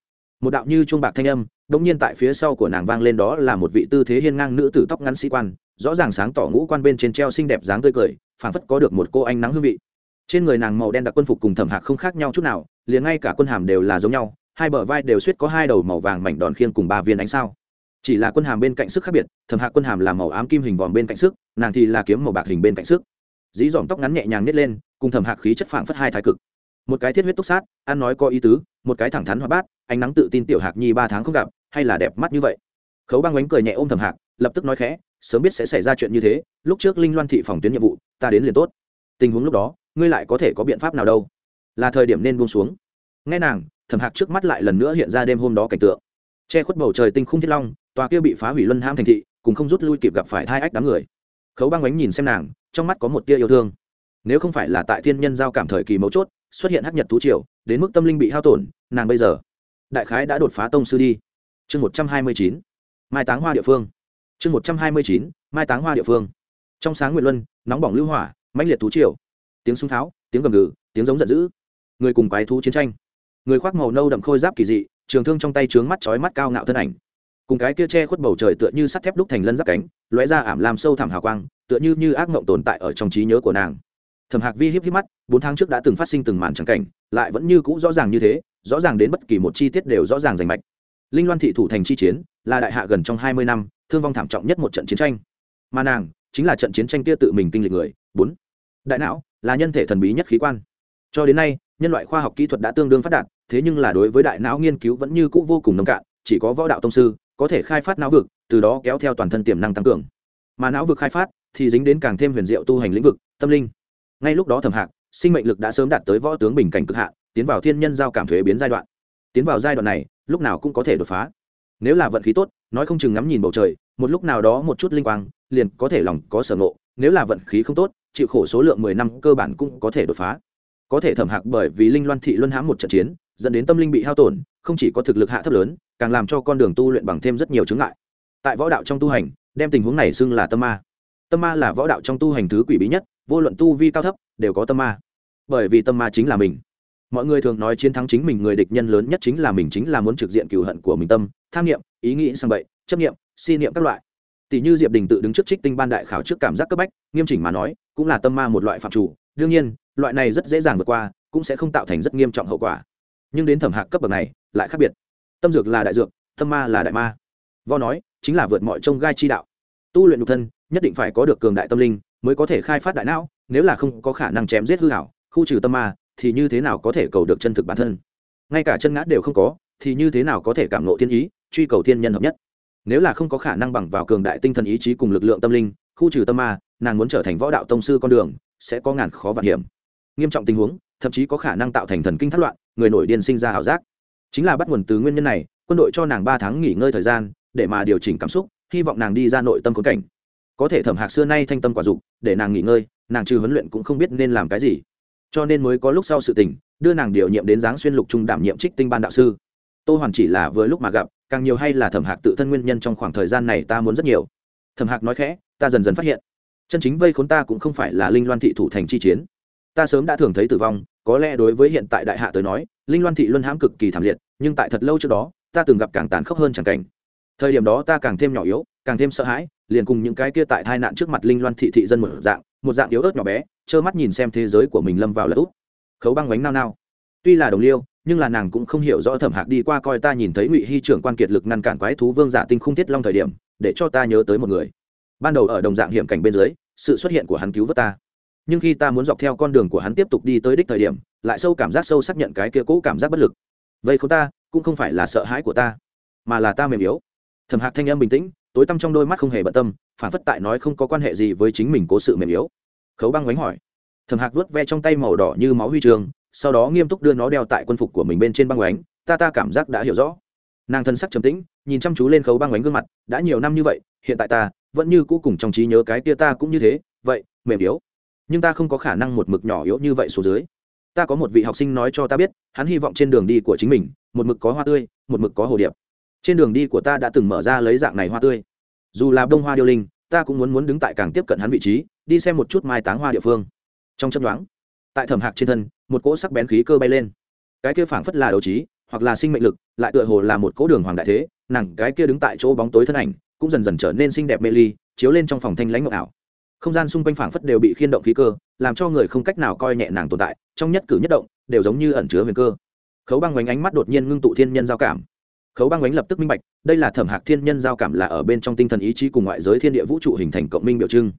Một đạo như chuông bạc thanh âm, đống nhiên tại phía sau của nàng vang lên đó là một vị tư thế hiên ngang nữ tử tóc ngắn sĩ quan, rõ ràng sáng tỏ ngũ quan bên trên treo xinh đẹp dáng tươi cười, phảng phất có được một cô ánh nắng hương vị. Trên người nàng màu đen đặc quân phục cùng thẩm hạc không khác nhau chút nào, liền ngay cả quân hàm đều là giống nhau, hai bờ vai đều suýt có hai đầu màu vàng mảnh đòn khiên cùng ba viên ánh sao. Chỉ là quân hàm bên cạnh sức khác biệt, thẩm hạc quân hàm là màu ám kim hình vòm bên cạnh sức, nàng thì là kiếm màu bạc hình bên cạnh sức dí dỏm tóc ngắn nhẹ nhàng nít lên, cùng thẩm hạc khí chất phảng phất hai thái cực. Một cái thiết huyết túc sát, ăn nói có ý tứ, một cái thẳng thắn hoa bát, ánh nắng tự tin tiểu hạc nhi ba tháng không gặp, hay là đẹp mắt như vậy. Khấu băng bánh cười nhẹ ôm thẩm hạc, lập tức nói khẽ, sớm biết sẽ xảy ra chuyện như thế, lúc trước linh loan thị phòng tuyến nhiệm vụ, ta đến liền tốt. Tình huống lúc đó, ngươi lại có thể có biện pháp nào đâu? Là thời điểm nên buông xuống. Nghe nàng thẩm hạc trước mắt lại lần nữa hiện ra đêm hôm đó cảnh tượng. Che khuất bầu trời tinh khung thiết long, tòa kia bị phá hủy luân ham thành thị, cùng không rút lui kịp gặp phải thai ách đám người. Khấu băng bánh nhìn xem nàng trong mắt có một tia yêu thương. Nếu không phải là tại thiên nhân giao cảm thời kỳ mấu chốt, xuất hiện hắc nhật thú triều, đến mức tâm linh bị hao tổn, nàng bây giờ, đại khái đã đột phá tông sư đi. Chương một trăm hai mươi chín, mai táng hoa địa phương. Chương một trăm hai mươi chín, mai táng hoa địa phương. Trong sáng nguyệt luân, nóng bỏng lưu hỏa, mãnh liệt thú triều. Tiếng súng tháo, tiếng gầm gừ, tiếng giống giận dữ. Người cùng quái thú chiến tranh. Người khoác màu nâu đậm khôi giáp kỳ dị, trường thương trong tay trướng mắt chói mắt cao ngạo thân ảnh cùng cái kia che khuất bầu trời tựa như sắt thép đúc thành lân giáp cánh, lóe ra ảm làm sâu thẳm hào quang, tựa như như ác mộng tồn tại ở trong trí nhớ của nàng. Thẩm hạc vi hiếp híp mắt, bốn tháng trước đã từng phát sinh từng màn trắng cảnh, lại vẫn như cũ rõ ràng như thế, rõ ràng đến bất kỳ một chi tiết đều rõ ràng rành mạch. Linh loan thị thủ thành chi chiến, là đại hạ gần trong hai mươi năm, thương vong thảm trọng nhất một trận chiến tranh. Mà nàng, chính là trận chiến tranh kia tự mình kinh lịch người. Bốn. Đại não, là nhân thể thần bí nhất khí quan. Cho đến nay, nhân loại khoa học kỹ thuật đã tương đương phát đạt, thế nhưng là đối với đại não nghiên cứu vẫn như cũ vô cùng nông cạn, chỉ có võ đạo tông sư có thể khai phát não vực, từ đó kéo theo toàn thân tiềm năng tăng cường. Mà não vực khai phát thì dính đến càng thêm huyền diệu tu hành lĩnh vực, tâm linh. Ngay lúc đó thẩm hạc, sinh mệnh lực đã sớm đạt tới võ tướng bình cảnh cực hạ tiến vào thiên nhân giao cảm thuế biến giai đoạn. Tiến vào giai đoạn này, lúc nào cũng có thể đột phá. Nếu là vận khí tốt, nói không chừng ngắm nhìn bầu trời, một lúc nào đó một chút linh quang, liền có thể lòng có sở ngộ. Nếu là vận khí không tốt, chịu khổ số lượng mười năm cơ bản cũng có thể đột phá. Có thể thẩm hạc bởi vì linh loan thị luân hãm một trận chiến dẫn đến tâm linh bị hao tổn, không chỉ có thực lực hạ thấp lớn, càng làm cho con đường tu luyện bằng thêm rất nhiều chướng ngại. Tại võ đạo trong tu hành, đem tình huống này xưng là tâm ma. Tâm ma là võ đạo trong tu hành thứ quỷ bí nhất, vô luận tu vi cao thấp, đều có tâm ma. Bởi vì tâm ma chính là mình. Mọi người thường nói chiến thắng chính mình người địch nhân lớn nhất chính là mình, chính là muốn trực diện cừu hận của mình tâm, tham nghiệm ý nghĩ sang bậy, chấp nghiệm si niệm các loại. Tỷ như diệp đình tự đứng trước trích tinh ban đại khảo trước cảm giác cấp bách, nghiêm chỉnh mà nói, cũng là tâm ma một loại phạm chủ. Đương nhiên, loại này rất dễ dàng vượt qua, cũng sẽ không tạo thành rất nghiêm trọng hậu quả nhưng đến thẩm hạc cấp bậc này lại khác biệt. Tâm dược là đại dược, tâm ma là đại ma. Vo nói, chính là vượt mọi trông gai chi đạo. Tu luyện nhục thân, nhất định phải có được cường đại tâm linh mới có thể khai phát đại não, nếu là không có khả năng chém giết hư hảo khu trừ tâm ma thì như thế nào có thể cầu được chân thực bản thân? Ngay cả chân ngã đều không có thì như thế nào có thể cảm lộ thiên ý, truy cầu thiên nhân hợp nhất? Nếu là không có khả năng bằng vào cường đại tinh thần ý chí cùng lực lượng tâm linh, khu trừ tâm ma, nàng muốn trở thành võ đạo tông sư con đường sẽ có ngàn khó vạn hiểm. Nghiêm trọng tình huống thậm chí có khả năng tạo thành thần kinh thất loạn, người nổi điên sinh ra ảo giác. Chính là bắt nguồn từ nguyên nhân này, quân đội cho nàng ba tháng nghỉ ngơi thời gian, để mà điều chỉnh cảm xúc, hy vọng nàng đi ra nội tâm khốn cảnh. Có thể thẩm hạc xưa nay thanh tâm quả dục, để nàng nghỉ ngơi, nàng trừ huấn luyện cũng không biết nên làm cái gì. Cho nên mới có lúc sau sự tình, đưa nàng điều nhiệm đến giáng xuyên lục trung đảm nhiệm trích tinh ban đạo sư. Tô hoàn chỉ là vừa lúc mà gặp, càng nhiều hay là thẩm hạc tự thân nguyên nhân trong khoảng thời gian này ta muốn rất nhiều. Thẩm hạc nói khẽ, ta dần dần phát hiện, chân chính vây khốn ta cũng không phải là linh loan thị thủ thành chi chiến. Ta sớm đã thường thấy tử vong có lẽ đối với hiện tại đại hạ tới nói, linh loan thị luân hãm cực kỳ thảm liệt, nhưng tại thật lâu trước đó, ta từng gặp càng tàn khốc hơn chẳng cảnh. Thời điểm đó ta càng thêm nhỏ yếu, càng thêm sợ hãi, liền cùng những cái kia tại tai nạn trước mặt linh loan thị thị dân một dạng một dạng yếu ớt nhỏ bé, trơ mắt nhìn xem thế giới của mình lâm vào lật úp. Khấu băng bánh nao nao. Tuy là đồng liêu, nhưng là nàng cũng không hiểu rõ thẩm hạc đi qua coi ta nhìn thấy ngụy hy trưởng quan kiệt lực ngăn cản quái thú vương giả tinh không thiết long thời điểm, để cho ta nhớ tới một người. Ban đầu ở đồng dạng hiểm cảnh bên dưới, sự xuất hiện của hắn cứu vớt ta nhưng khi ta muốn dọc theo con đường của hắn tiếp tục đi tới đích thời điểm, lại sâu cảm giác sâu xác nhận cái kia cũ cảm giác bất lực. Vậy không ta, cũng không phải là sợ hãi của ta, mà là ta mềm yếu. Thẩm hạc thanh âm bình tĩnh, tối tăm trong đôi mắt không hề bận tâm, phản phất tại nói không có quan hệ gì với chính mình cố sự mềm yếu. Khấu băng bánh hỏi. Thẩm hạc vuốt ve trong tay màu đỏ như máu huy trường, sau đó nghiêm túc đưa nó đeo tại quân phục của mình bên trên băng bánh ta ta cảm giác đã hiểu rõ. Nàng thân sắc trầm tĩnh, nhìn chăm chú lên khấu băng bánh gương mặt, đã nhiều năm như vậy, hiện tại ta vẫn như cũ cùng trong trí nhớ cái tia ta cũng như thế, vậy, mềm yếu nhưng ta không có khả năng một mực nhỏ yếu như vậy xuống dưới. Ta có một vị học sinh nói cho ta biết, hắn hy vọng trên đường đi của chính mình, một mực có hoa tươi, một mực có hồ điệp. Trên đường đi của ta đã từng mở ra lấy dạng này hoa tươi. Dù là bông hoa điêu linh, ta cũng muốn muốn đứng tại càng tiếp cận hắn vị trí, đi xem một chút mai táng hoa địa phương. Trong chấp đoán tại thẩm hạc trên thân, một cỗ sắc bén khí cơ bay lên. Cái kia phảng phất là đấu trí, hoặc là sinh mệnh lực, lại tựa hồ là một cỗ đường hoàng đại thế, nàng cái kia đứng tại chỗ bóng tối thân ảnh, cũng dần dần trở nên xinh đẹp mê ly, chiếu lên trong phòng thanh lãnh mộng ảo không gian xung quanh phảng phất đều bị khiên động khí cơ, làm cho người không cách nào coi nhẹ nàng tồn tại, trong nhất cử nhất động, đều giống như ẩn chứa huyền cơ. Khấu băng hoành ánh mắt đột nhiên ngưng tụ thiên nhân giao cảm. Khấu băng ánh lập tức minh bạch, đây là thẩm hạc thiên nhân giao cảm là ở bên trong tinh thần ý chí cùng ngoại giới thiên địa vũ trụ hình thành cộng minh biểu trưng.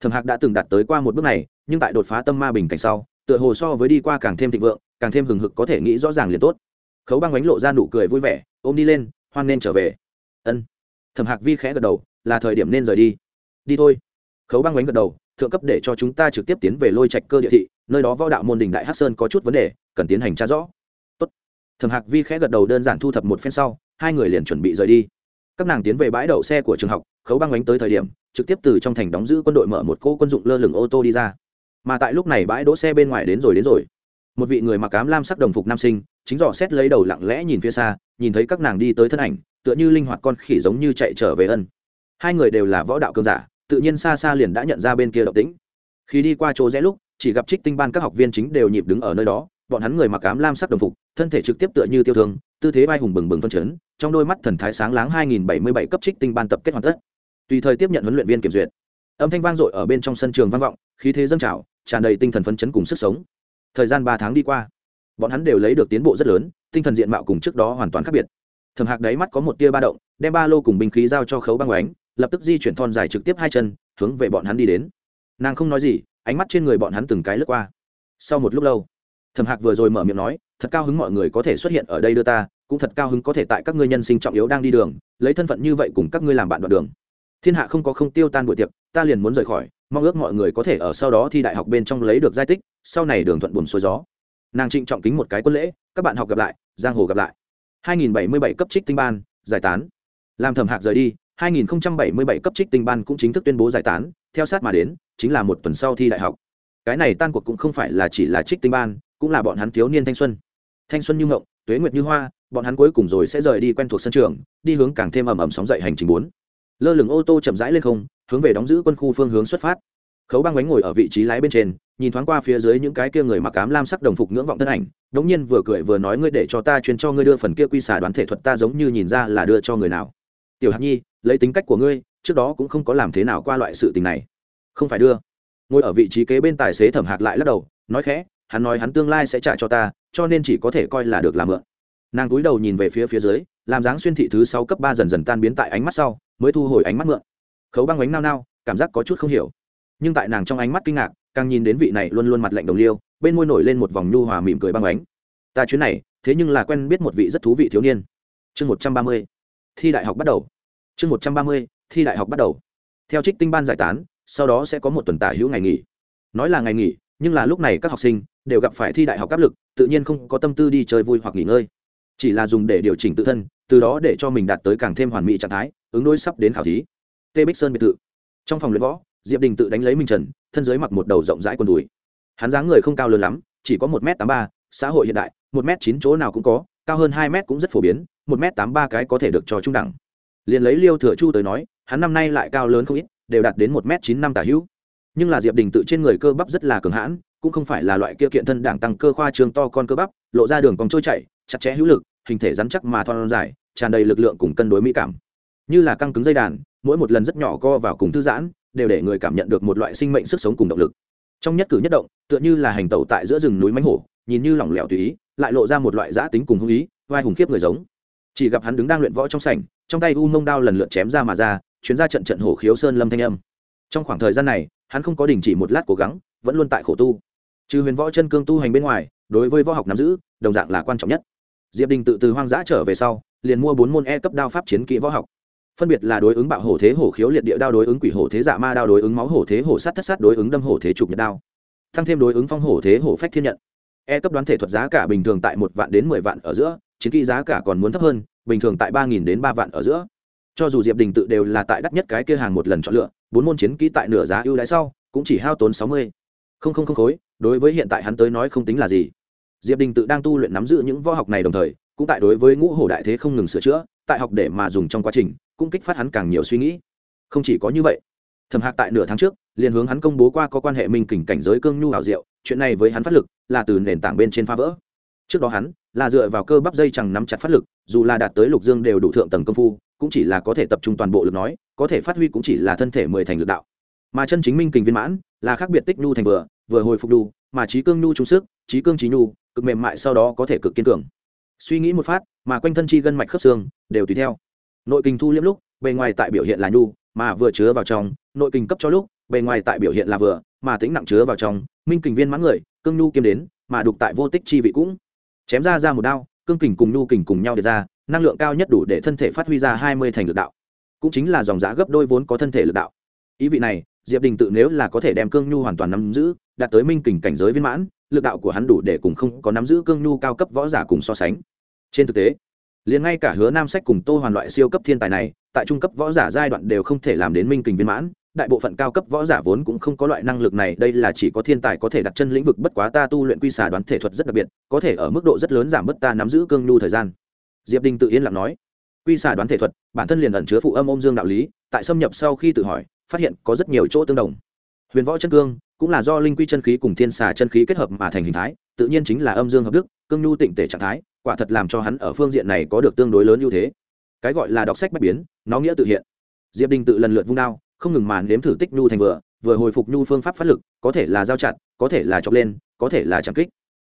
Thẩm hạc đã từng đạt tới qua một bước này, nhưng tại đột phá tâm ma bình cảnh sau, tựa hồ so với đi qua càng thêm thịnh vượng, càng thêm hừng hực có thể nghĩ rõ ràng liền tốt. Khấu băng ánh lộ ra nụ cười vui vẻ, ôm đi lên, hoan nên trở về. Ân. Thẩm hạc vi khẽ gật đầu, là thời điểm nên rời đi. Đi thôi khấu băng bánh gật đầu, thượng cấp để cho chúng ta trực tiếp tiến về lôi trạch cơ địa thị, nơi đó võ đạo môn đình đại hát sơn có chút vấn đề, cần tiến hành tra rõ. Tốt. thẩm hạc vi khẽ gật đầu đơn giản thu thập một phen sau, hai người liền chuẩn bị rời đi. Các nàng tiến về bãi đậu xe của trường học, khấu băng bánh tới thời điểm, trực tiếp từ trong thành đóng giữ quân đội mở một cô quân dụng lơ lửng ô tô đi ra. Mà tại lúc này bãi đỗ xe bên ngoài đến rồi đến rồi. Một vị người mặc cám lam sắc đồng phục nam sinh, chính dò xét lấy đầu lặng lẽ nhìn phía xa, nhìn thấy các nàng đi tới thân ảnh, tựa như linh hoạt con khỉ giống như chạy trở về ân. Hai người đều là võ đạo cường giả tự nhiên xa xa liền đã nhận ra bên kia động tĩnh. Khi đi qua chỗ rẽ lúc, chỉ gặp trích tinh ban các học viên chính đều nhịp đứng ở nơi đó, bọn hắn người mặc ám lam sắc đồng phục, thân thể trực tiếp tựa như tiêu thương, tư thế vai hùng bừng bừng phân chấn, trong đôi mắt thần thái sáng láng 2077 cấp trích tinh ban tập kết hoàn tất. Tùy thời tiếp nhận huấn luyện viên kiểm duyệt. Âm thanh vang dội ở bên trong sân trường vang vọng, khí thế dâng trào, tràn đầy tinh thần phấn chấn cùng sức sống. Thời gian ba tháng đi qua, bọn hắn đều lấy được tiến bộ rất lớn, tinh thần diện mạo cùng trước đó hoàn toàn khác biệt. Thầm hạc đáy mắt có một tia ba động, đem ba lô cùng binh khí giao cho khấu băng oánh lập tức di chuyển thon dài trực tiếp hai chân, hướng về bọn hắn đi đến. Nàng không nói gì, ánh mắt trên người bọn hắn từng cái lướt qua. Sau một lúc lâu thầm hạc vừa rồi mở miệng nói, thật cao hứng mọi người có thể xuất hiện ở đây đưa ta, cũng thật cao hứng có thể tại các ngươi nhân sinh trọng yếu đang đi đường, lấy thân phận như vậy cùng các ngươi làm bạn đoạn đường. Thiên hạ không có không tiêu tan buổi tiệc, ta liền muốn rời khỏi, mong ước mọi người có thể ở sau đó thi đại học bên trong lấy được giai tích, sau này đường thuận buồn xuôi gió. Nàng trịnh trọng kính một cái quân lễ, các bạn học gặp lại, giang hồ gặp lại. 2077 cấp trích tinh ban, giải tán. Làm thẩm hạc rời đi 2077 cấp trích tinh ban cũng chính thức tuyên bố giải tán, theo sát mà đến, chính là một tuần sau thi đại học. Cái này tan cuộc cũng không phải là chỉ là trích tinh ban, cũng là bọn hắn thiếu niên thanh xuân. Thanh xuân như ngộng tuế nguyệt như hoa, bọn hắn cuối cùng rồi sẽ rời đi quen thuộc sân trường, đi hướng càng thêm ẩm ẩm sóng dậy hành trình bốn. Lơ lửng ô tô chậm rãi lên không, hướng về đóng giữ quân khu phương hướng xuất phát. Khấu băng bánh ngồi ở vị trí lái bên trên, nhìn thoáng qua phía dưới những cái kia người mặc ám lam sắc đồng phục ngưỡng vọng thân ảnh, đống nhiên vừa cười vừa nói ngươi để cho ta truyền cho ngươi đưa phần kia quy xà đoán thể thuật ta giống như nhìn ra là đưa cho người nào tiểu hạc nhi, lấy tính cách của ngươi, trước đó cũng không có làm thế nào qua loại sự tình này. Không phải đưa. Ngồi ở vị trí kế bên tài xế thẩm hạc lại lắc đầu, nói khẽ, hắn nói hắn tương lai sẽ trả cho ta, cho nên chỉ có thể coi là được làm mượn. Nàng cúi đầu nhìn về phía phía dưới, làm dáng xuyên thị thứ sáu cấp ba dần dần tan biến tại ánh mắt sau, mới thu hồi ánh mắt mượn. Khấu băng bánh nao nao, cảm giác có chút không hiểu. Nhưng tại nàng trong ánh mắt kinh ngạc, càng nhìn đến vị này luôn luôn mặt lạnh đồng liêu, bên môi nổi lên một vòng nhu hòa mỉm cười băng bánh ta chuyến này, thế nhưng là quen biết một vị rất thú vị thiếu niên. Chương một trăm ba mươi thi đại học bắt đầu. Chương một trăm ba mươi, thi đại học bắt đầu. Theo trích tinh ban giải tán, sau đó sẽ có một tuần tả hữu ngày nghỉ. Nói là ngày nghỉ, nhưng là lúc này các học sinh đều gặp phải thi đại học áp lực, tự nhiên không có tâm tư đi chơi vui hoặc nghỉ ngơi. Chỉ là dùng để điều chỉnh tự thân, từ đó để cho mình đạt tới càng thêm hoàn mỹ trạng thái, ứng đối sắp đến khảo thí. Tê bích sơn biệt thự. Trong phòng luyện võ, diệp đình tự đánh lấy mình trần, thân dưới mặc một đầu rộng rãi quần đùi. Hắn dáng người không cao lớn lắm, chỉ có một m tám ba, xã hội hiện đại, một m chín chỗ nào cũng có, cao hơn hai m cũng rất phổ biến một m tám ba cái có thể được cho trung đẳng. Liền lấy liêu thừa chu tới nói, hắn năm nay lại cao lớn không ít, đều đạt đến một m chín năm tả hữu. Nhưng là diệp đình tự trên người cơ bắp rất là cường hãn, cũng không phải là loại kia kiện thân đảng tăng cơ khoa trường to con cơ bắp, lộ ra đường cong trôi chảy, chặt chẽ hữu lực, hình thể rắn chắc mà thon dài, tràn đầy lực lượng cùng cân đối mỹ cảm. Như là căng cứng dây đàn, mỗi một lần rất nhỏ co vào cùng thư giãn, đều để người cảm nhận được một loại sinh mệnh sức sống cùng động lực. Trong nhất cử nhất động, tựa như là hành tẩu tại giữa rừng núi mánh hổ, nhìn như lỏng lẻo tùy ý, lại lộ ra một loại giã tính cùng hung ý vai hùng khiếp người giống chỉ gặp hắn đứng đang luyện võ trong sảnh, trong tay u mông đao lần lượt chém ra mà ra, chuyến ra trận trận hổ khiếu sơn lâm thanh âm. Trong khoảng thời gian này, hắn không có đình chỉ một lát cố gắng, vẫn luôn tại khổ tu. Trừ huyền võ chân cương tu hành bên ngoài, đối với võ học nắm giữ, đồng dạng là quan trọng nhất. Diệp đình tự từ hoang dã trở về sau, liền mua bốn môn e cấp đao pháp chiến kỹ võ học. Phân biệt là đối ứng bạo hổ thế hổ khiếu liệt địa đao, đối ứng quỷ hổ thế dạ ma đao, đối ứng máu hổ thế hổ sát thất sát, đối ứng đâm hổ thế trục nhật đao. Thăng thêm đối ứng phong hổ thế hổ phách thiên nhận. E cấp đoán thể thuật giá cả bình thường tại một vạn đến mười vạn ở giữa chiến kỹ giá cả còn muốn thấp hơn, bình thường tại ba nghìn đến ba vạn ở giữa. Cho dù diệp đình tự đều là tại đắt nhất cái kia hàng một lần chọn lựa, bốn môn chiến kỹ tại nửa giá ưu đãi sau, cũng chỉ hao tốn sáu mươi. Không không không khối, đối với hiện tại hắn tới nói không tính là gì. Diệp đình tự đang tu luyện nắm giữ những võ học này đồng thời, cũng tại đối với ngũ hổ đại thế không ngừng sửa chữa, tại học để mà dùng trong quá trình, cũng kích phát hắn càng nhiều suy nghĩ. Không chỉ có như vậy, thẩm hạc tại nửa tháng trước, liền hướng hắn công bố qua có quan hệ minh kình cảnh giới cương nhu hảo diệu, chuyện này với hắn phát lực là từ nền tảng bên trên phá vỡ trước đó hắn là dựa vào cơ bắp dây chẳng nắm chặt phát lực, dù là đạt tới lục dương đều đủ thượng tầng công phu, cũng chỉ là có thể tập trung toàn bộ lực nói, có thể phát huy cũng chỉ là thân thể mười thành lực đạo. Mà chân chính minh kình viên mãn là khác biệt tích nhu thành vừa vừa hồi phục đu mà trí cương nhu trung sức, trí cương trí nhu, cực mềm mại sau đó có thể cực kiên cường. Suy nghĩ một phát, mà quanh thân chi gân mạch khớp xương đều tùy theo. Nội kình thu liếm lúc, bề ngoài tại biểu hiện là nhu, mà vừa chứa vào trong, nội kình cấp cho lúc, bề ngoài tại biểu hiện là vừa, mà tính nặng chứa vào trong, minh kình viên mãn người, cương nhu kiêm đến, mà đục tại vô tích chi vị cũng chém ra ra một đao, cương kình cùng nhu kình cùng nhau để ra, năng lượng cao nhất đủ để thân thể phát huy ra hai mươi thành lực đạo. Cũng chính là dòng giá gấp đôi vốn có thân thể lực đạo. Ý vị này, diệp đình tự nếu là có thể đem cương nhu hoàn toàn nắm giữ, đạt tới minh kình cảnh giới viên mãn, lực đạo của hắn đủ để cùng không có nắm giữ cương nhu cao cấp võ giả cùng so sánh. Trên thực tế, liền ngay cả hứa nam sách cùng tô hoàn loại siêu cấp thiên tài này, tại trung cấp võ giả giai đoạn đều không thể làm đến minh kình viên mãn đại bộ phận cao cấp võ giả vốn cũng không có loại năng lực này, đây là chỉ có thiên tài có thể đặt chân lĩnh vực, bất quá ta tu luyện quy xà đoán thể thuật rất đặc biệt, có thể ở mức độ rất lớn giảm bớt ta nắm giữ cương nhu thời gian. Diệp đình tự yên lặng nói. Quy xà đoán thể thuật, bản thân liền ẩn chứa phụ âm ôm dương đạo lý, tại xâm nhập sau khi tự hỏi, phát hiện có rất nhiều chỗ tương đồng. Huyền võ chân cương cũng là do linh quy chân khí cùng thiên xà chân khí kết hợp mà thành hình thái, tự nhiên chính là âm dương hợp đức, cương nhu tịnh tể trạng thái, quả thật làm cho hắn ở phương diện này có được tương đối lớn ưu thế. Cái gọi là đọc sách bất biến, nó nghĩa tự hiện. Diệp đình tự lần lượt vung đao không ngừng màn nếm thử tích nhu thành vừa vừa hồi phục nhu phương pháp phát lực, có thể là giao chặt, có thể là chọc lên, có thể là chạm kích.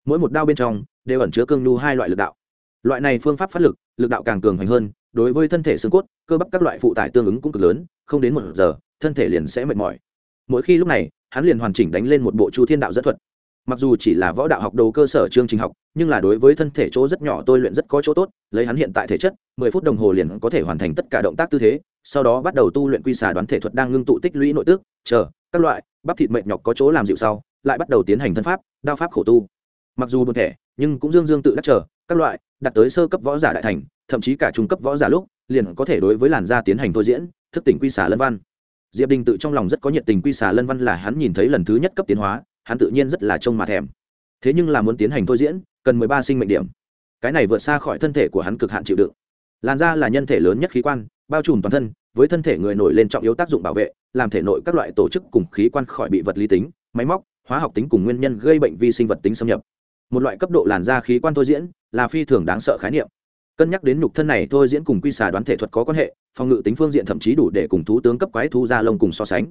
Mỗi một đao bên trong đều ẩn chứa cương nhu hai loại lực đạo. Loại này phương pháp phát lực lực đạo càng cường hoành hơn, đối với thân thể xương cốt, cơ bắp các loại phụ tải tương ứng cũng cực lớn, không đến một giờ, thân thể liền sẽ mệt mỏi. Mỗi khi lúc này, hắn liền hoàn chỉnh đánh lên một bộ chu thiên đạo dẫn thuật. Mặc dù chỉ là võ đạo học đầu cơ sở chương trình học, nhưng là đối với thân thể chỗ rất nhỏ tôi luyện rất có chỗ tốt, lấy hắn hiện tại thể chất, mười phút đồng hồ liền có thể hoàn thành tất cả động tác tư thế sau đó bắt đầu tu luyện quy xà đoán thể thuật đang ngưng tụ tích lũy nội tức, chờ, các loại, bắp thịt mệnh nhọc có chỗ làm dịu sau, lại bắt đầu tiến hành thân pháp, đao pháp khổ tu. Mặc dù buồn thể nhưng cũng dương dương tự đắc chờ, các loại đặt tới sơ cấp võ giả đại thành, thậm chí cả trung cấp võ giả lúc, liền có thể đối với làn da tiến hành thôi diễn, thức tỉnh quy xà lân văn. Diệp đình tự trong lòng rất có nhiệt tình quy xà lân văn là hắn nhìn thấy lần thứ nhất cấp tiến hóa, hắn tự nhiên rất là trông mà thèm. Thế nhưng là muốn tiến hành thôi diễn, cần mười ba sinh mệnh điểm. Cái này vượt xa khỏi thân thể của hắn cực hạn chịu đựng làn da là nhân thể lớn nhất khí quan, bao trùm toàn thân, với thân thể người nổi lên trọng yếu tác dụng bảo vệ, làm thể nội các loại tổ chức cùng khí quan khỏi bị vật lý tính, máy móc, hóa học tính cùng nguyên nhân gây bệnh vi sinh vật tính xâm nhập. Một loại cấp độ làn da khí quan thôi diễn là phi thường đáng sợ khái niệm. Cân nhắc đến nhục thân này thôi diễn cùng quy xà đoán thể thuật có quan hệ, phòng ngự tính phương diện thậm chí đủ để cùng thú tướng cấp quái thu ra lông cùng so sánh.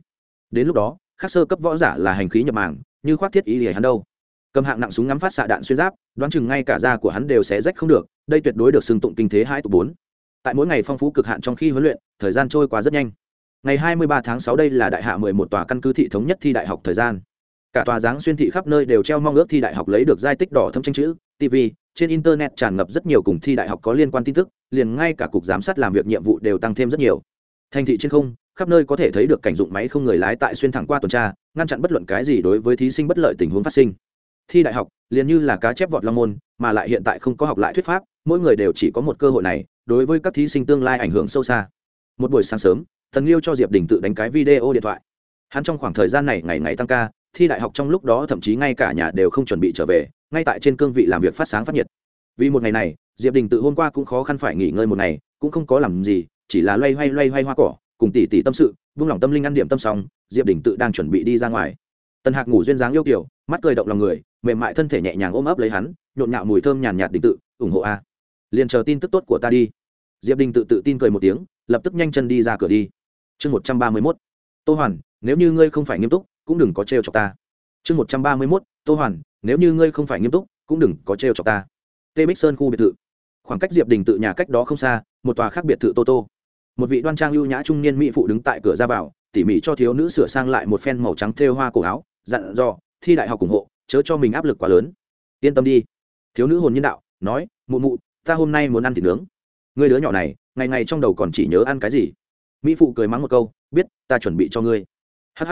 Đến lúc đó, khắc sơ cấp võ giả là hành khí nhập màng, như khoác thiết ý lìa hắn đâu cầm hạng nặng súng ngắm phát xạ đạn xuyên giáp, đoán chừng ngay cả da của hắn đều sẽ rách không được, đây tuyệt đối được xưng tụng kinh thế hai tụ bốn. Tại mỗi ngày phong phú cực hạn trong khi huấn luyện, thời gian trôi qua rất nhanh. Ngày 23 tháng 6 đây là đại hạ 11 tòa căn cứ thị thống nhất thi đại học thời gian. Cả tòa giáng xuyên thị khắp nơi đều treo mong ước thi đại học lấy được giai tích đỏ thâm tranh chữ tv trên internet tràn ngập rất nhiều cùng thi đại học có liên quan tin tức, liền ngay cả cục giám sát làm việc nhiệm vụ đều tăng thêm rất nhiều. Thành thị trên không, khắp nơi có thể thấy được cảnh dụng máy không người lái tại xuyên thẳng qua tuần tra, ngăn chặn bất luận cái gì đối với thí sinh bất lợi tình huống phát sinh thi đại học, liền như là cá chép vọt long môn, mà lại hiện tại không có học lại thuyết pháp, mỗi người đều chỉ có một cơ hội này, đối với các thí sinh tương lai ảnh hưởng sâu xa. Một buổi sáng sớm thần liêu cho diệp đình tự đánh cái video điện thoại. Hắn trong khoảng thời gian này ngày ngày tăng ca, thi đại học trong lúc đó thậm chí ngay cả nhà đều không chuẩn bị trở về, ngay tại trên cương vị làm việc phát sáng phát nhiệt. Vì một ngày này, diệp đình tự hôm qua cũng khó khăn phải nghỉ ngơi một ngày, cũng không có làm gì, chỉ là loay hoay loay hoay hoa cỏ, cùng tỷ tỷ tâm sự, vung lòng tâm linh ăn điểm tâm xong, diệp đình tự đang chuẩn bị đi ra ngoài tần hạc ngủ duyên dáng yêu kiểu mắt cười động lòng người, mềm mại thân thể nhẹ nhàng ôm ấp lấy hắn, nhộn nhạo mùi thơm nhàn nhạt đình tự, ủng hộ a. Liền chờ tin tức tốt của ta đi. Diệp đình tự tự tin cười một tiếng, lập tức nhanh chân đi ra cửa đi. Chương một trăm ba mươi mốt. Tô hoàn, nếu như ngươi không phải nghiêm túc, cũng đừng có trêu chọc ta. Chương một trăm ba mươi mốt. Tô hoàn, nếu như ngươi không phải nghiêm túc, cũng đừng có trêu chọc ta. Tê bích sơn khu biệt thự. Khoảng cách diệp đình tự nhà cách đó không xa, một tòa khác biệt thự tô tô. Một vị đoan trang ưu nhã trung niên mỹ phụ đứng tại cửa ra vào, tỉ mỉ cho thiếu nữ sửa sang lại một phen màu trắng thêu hoa cổ áo dặn dò, thi đại học ủng hộ, chớ cho mình áp lực quá lớn. Yên tâm đi. Thiếu nữ hồn nhân đạo, nói, mụ mụ, ta hôm nay muốn ăn thịt nướng. Người đứa nhỏ này, ngày ngày trong đầu còn chỉ nhớ ăn cái gì? Mỹ phụ cười mắng một câu, biết, ta chuẩn bị cho ngươi. Hh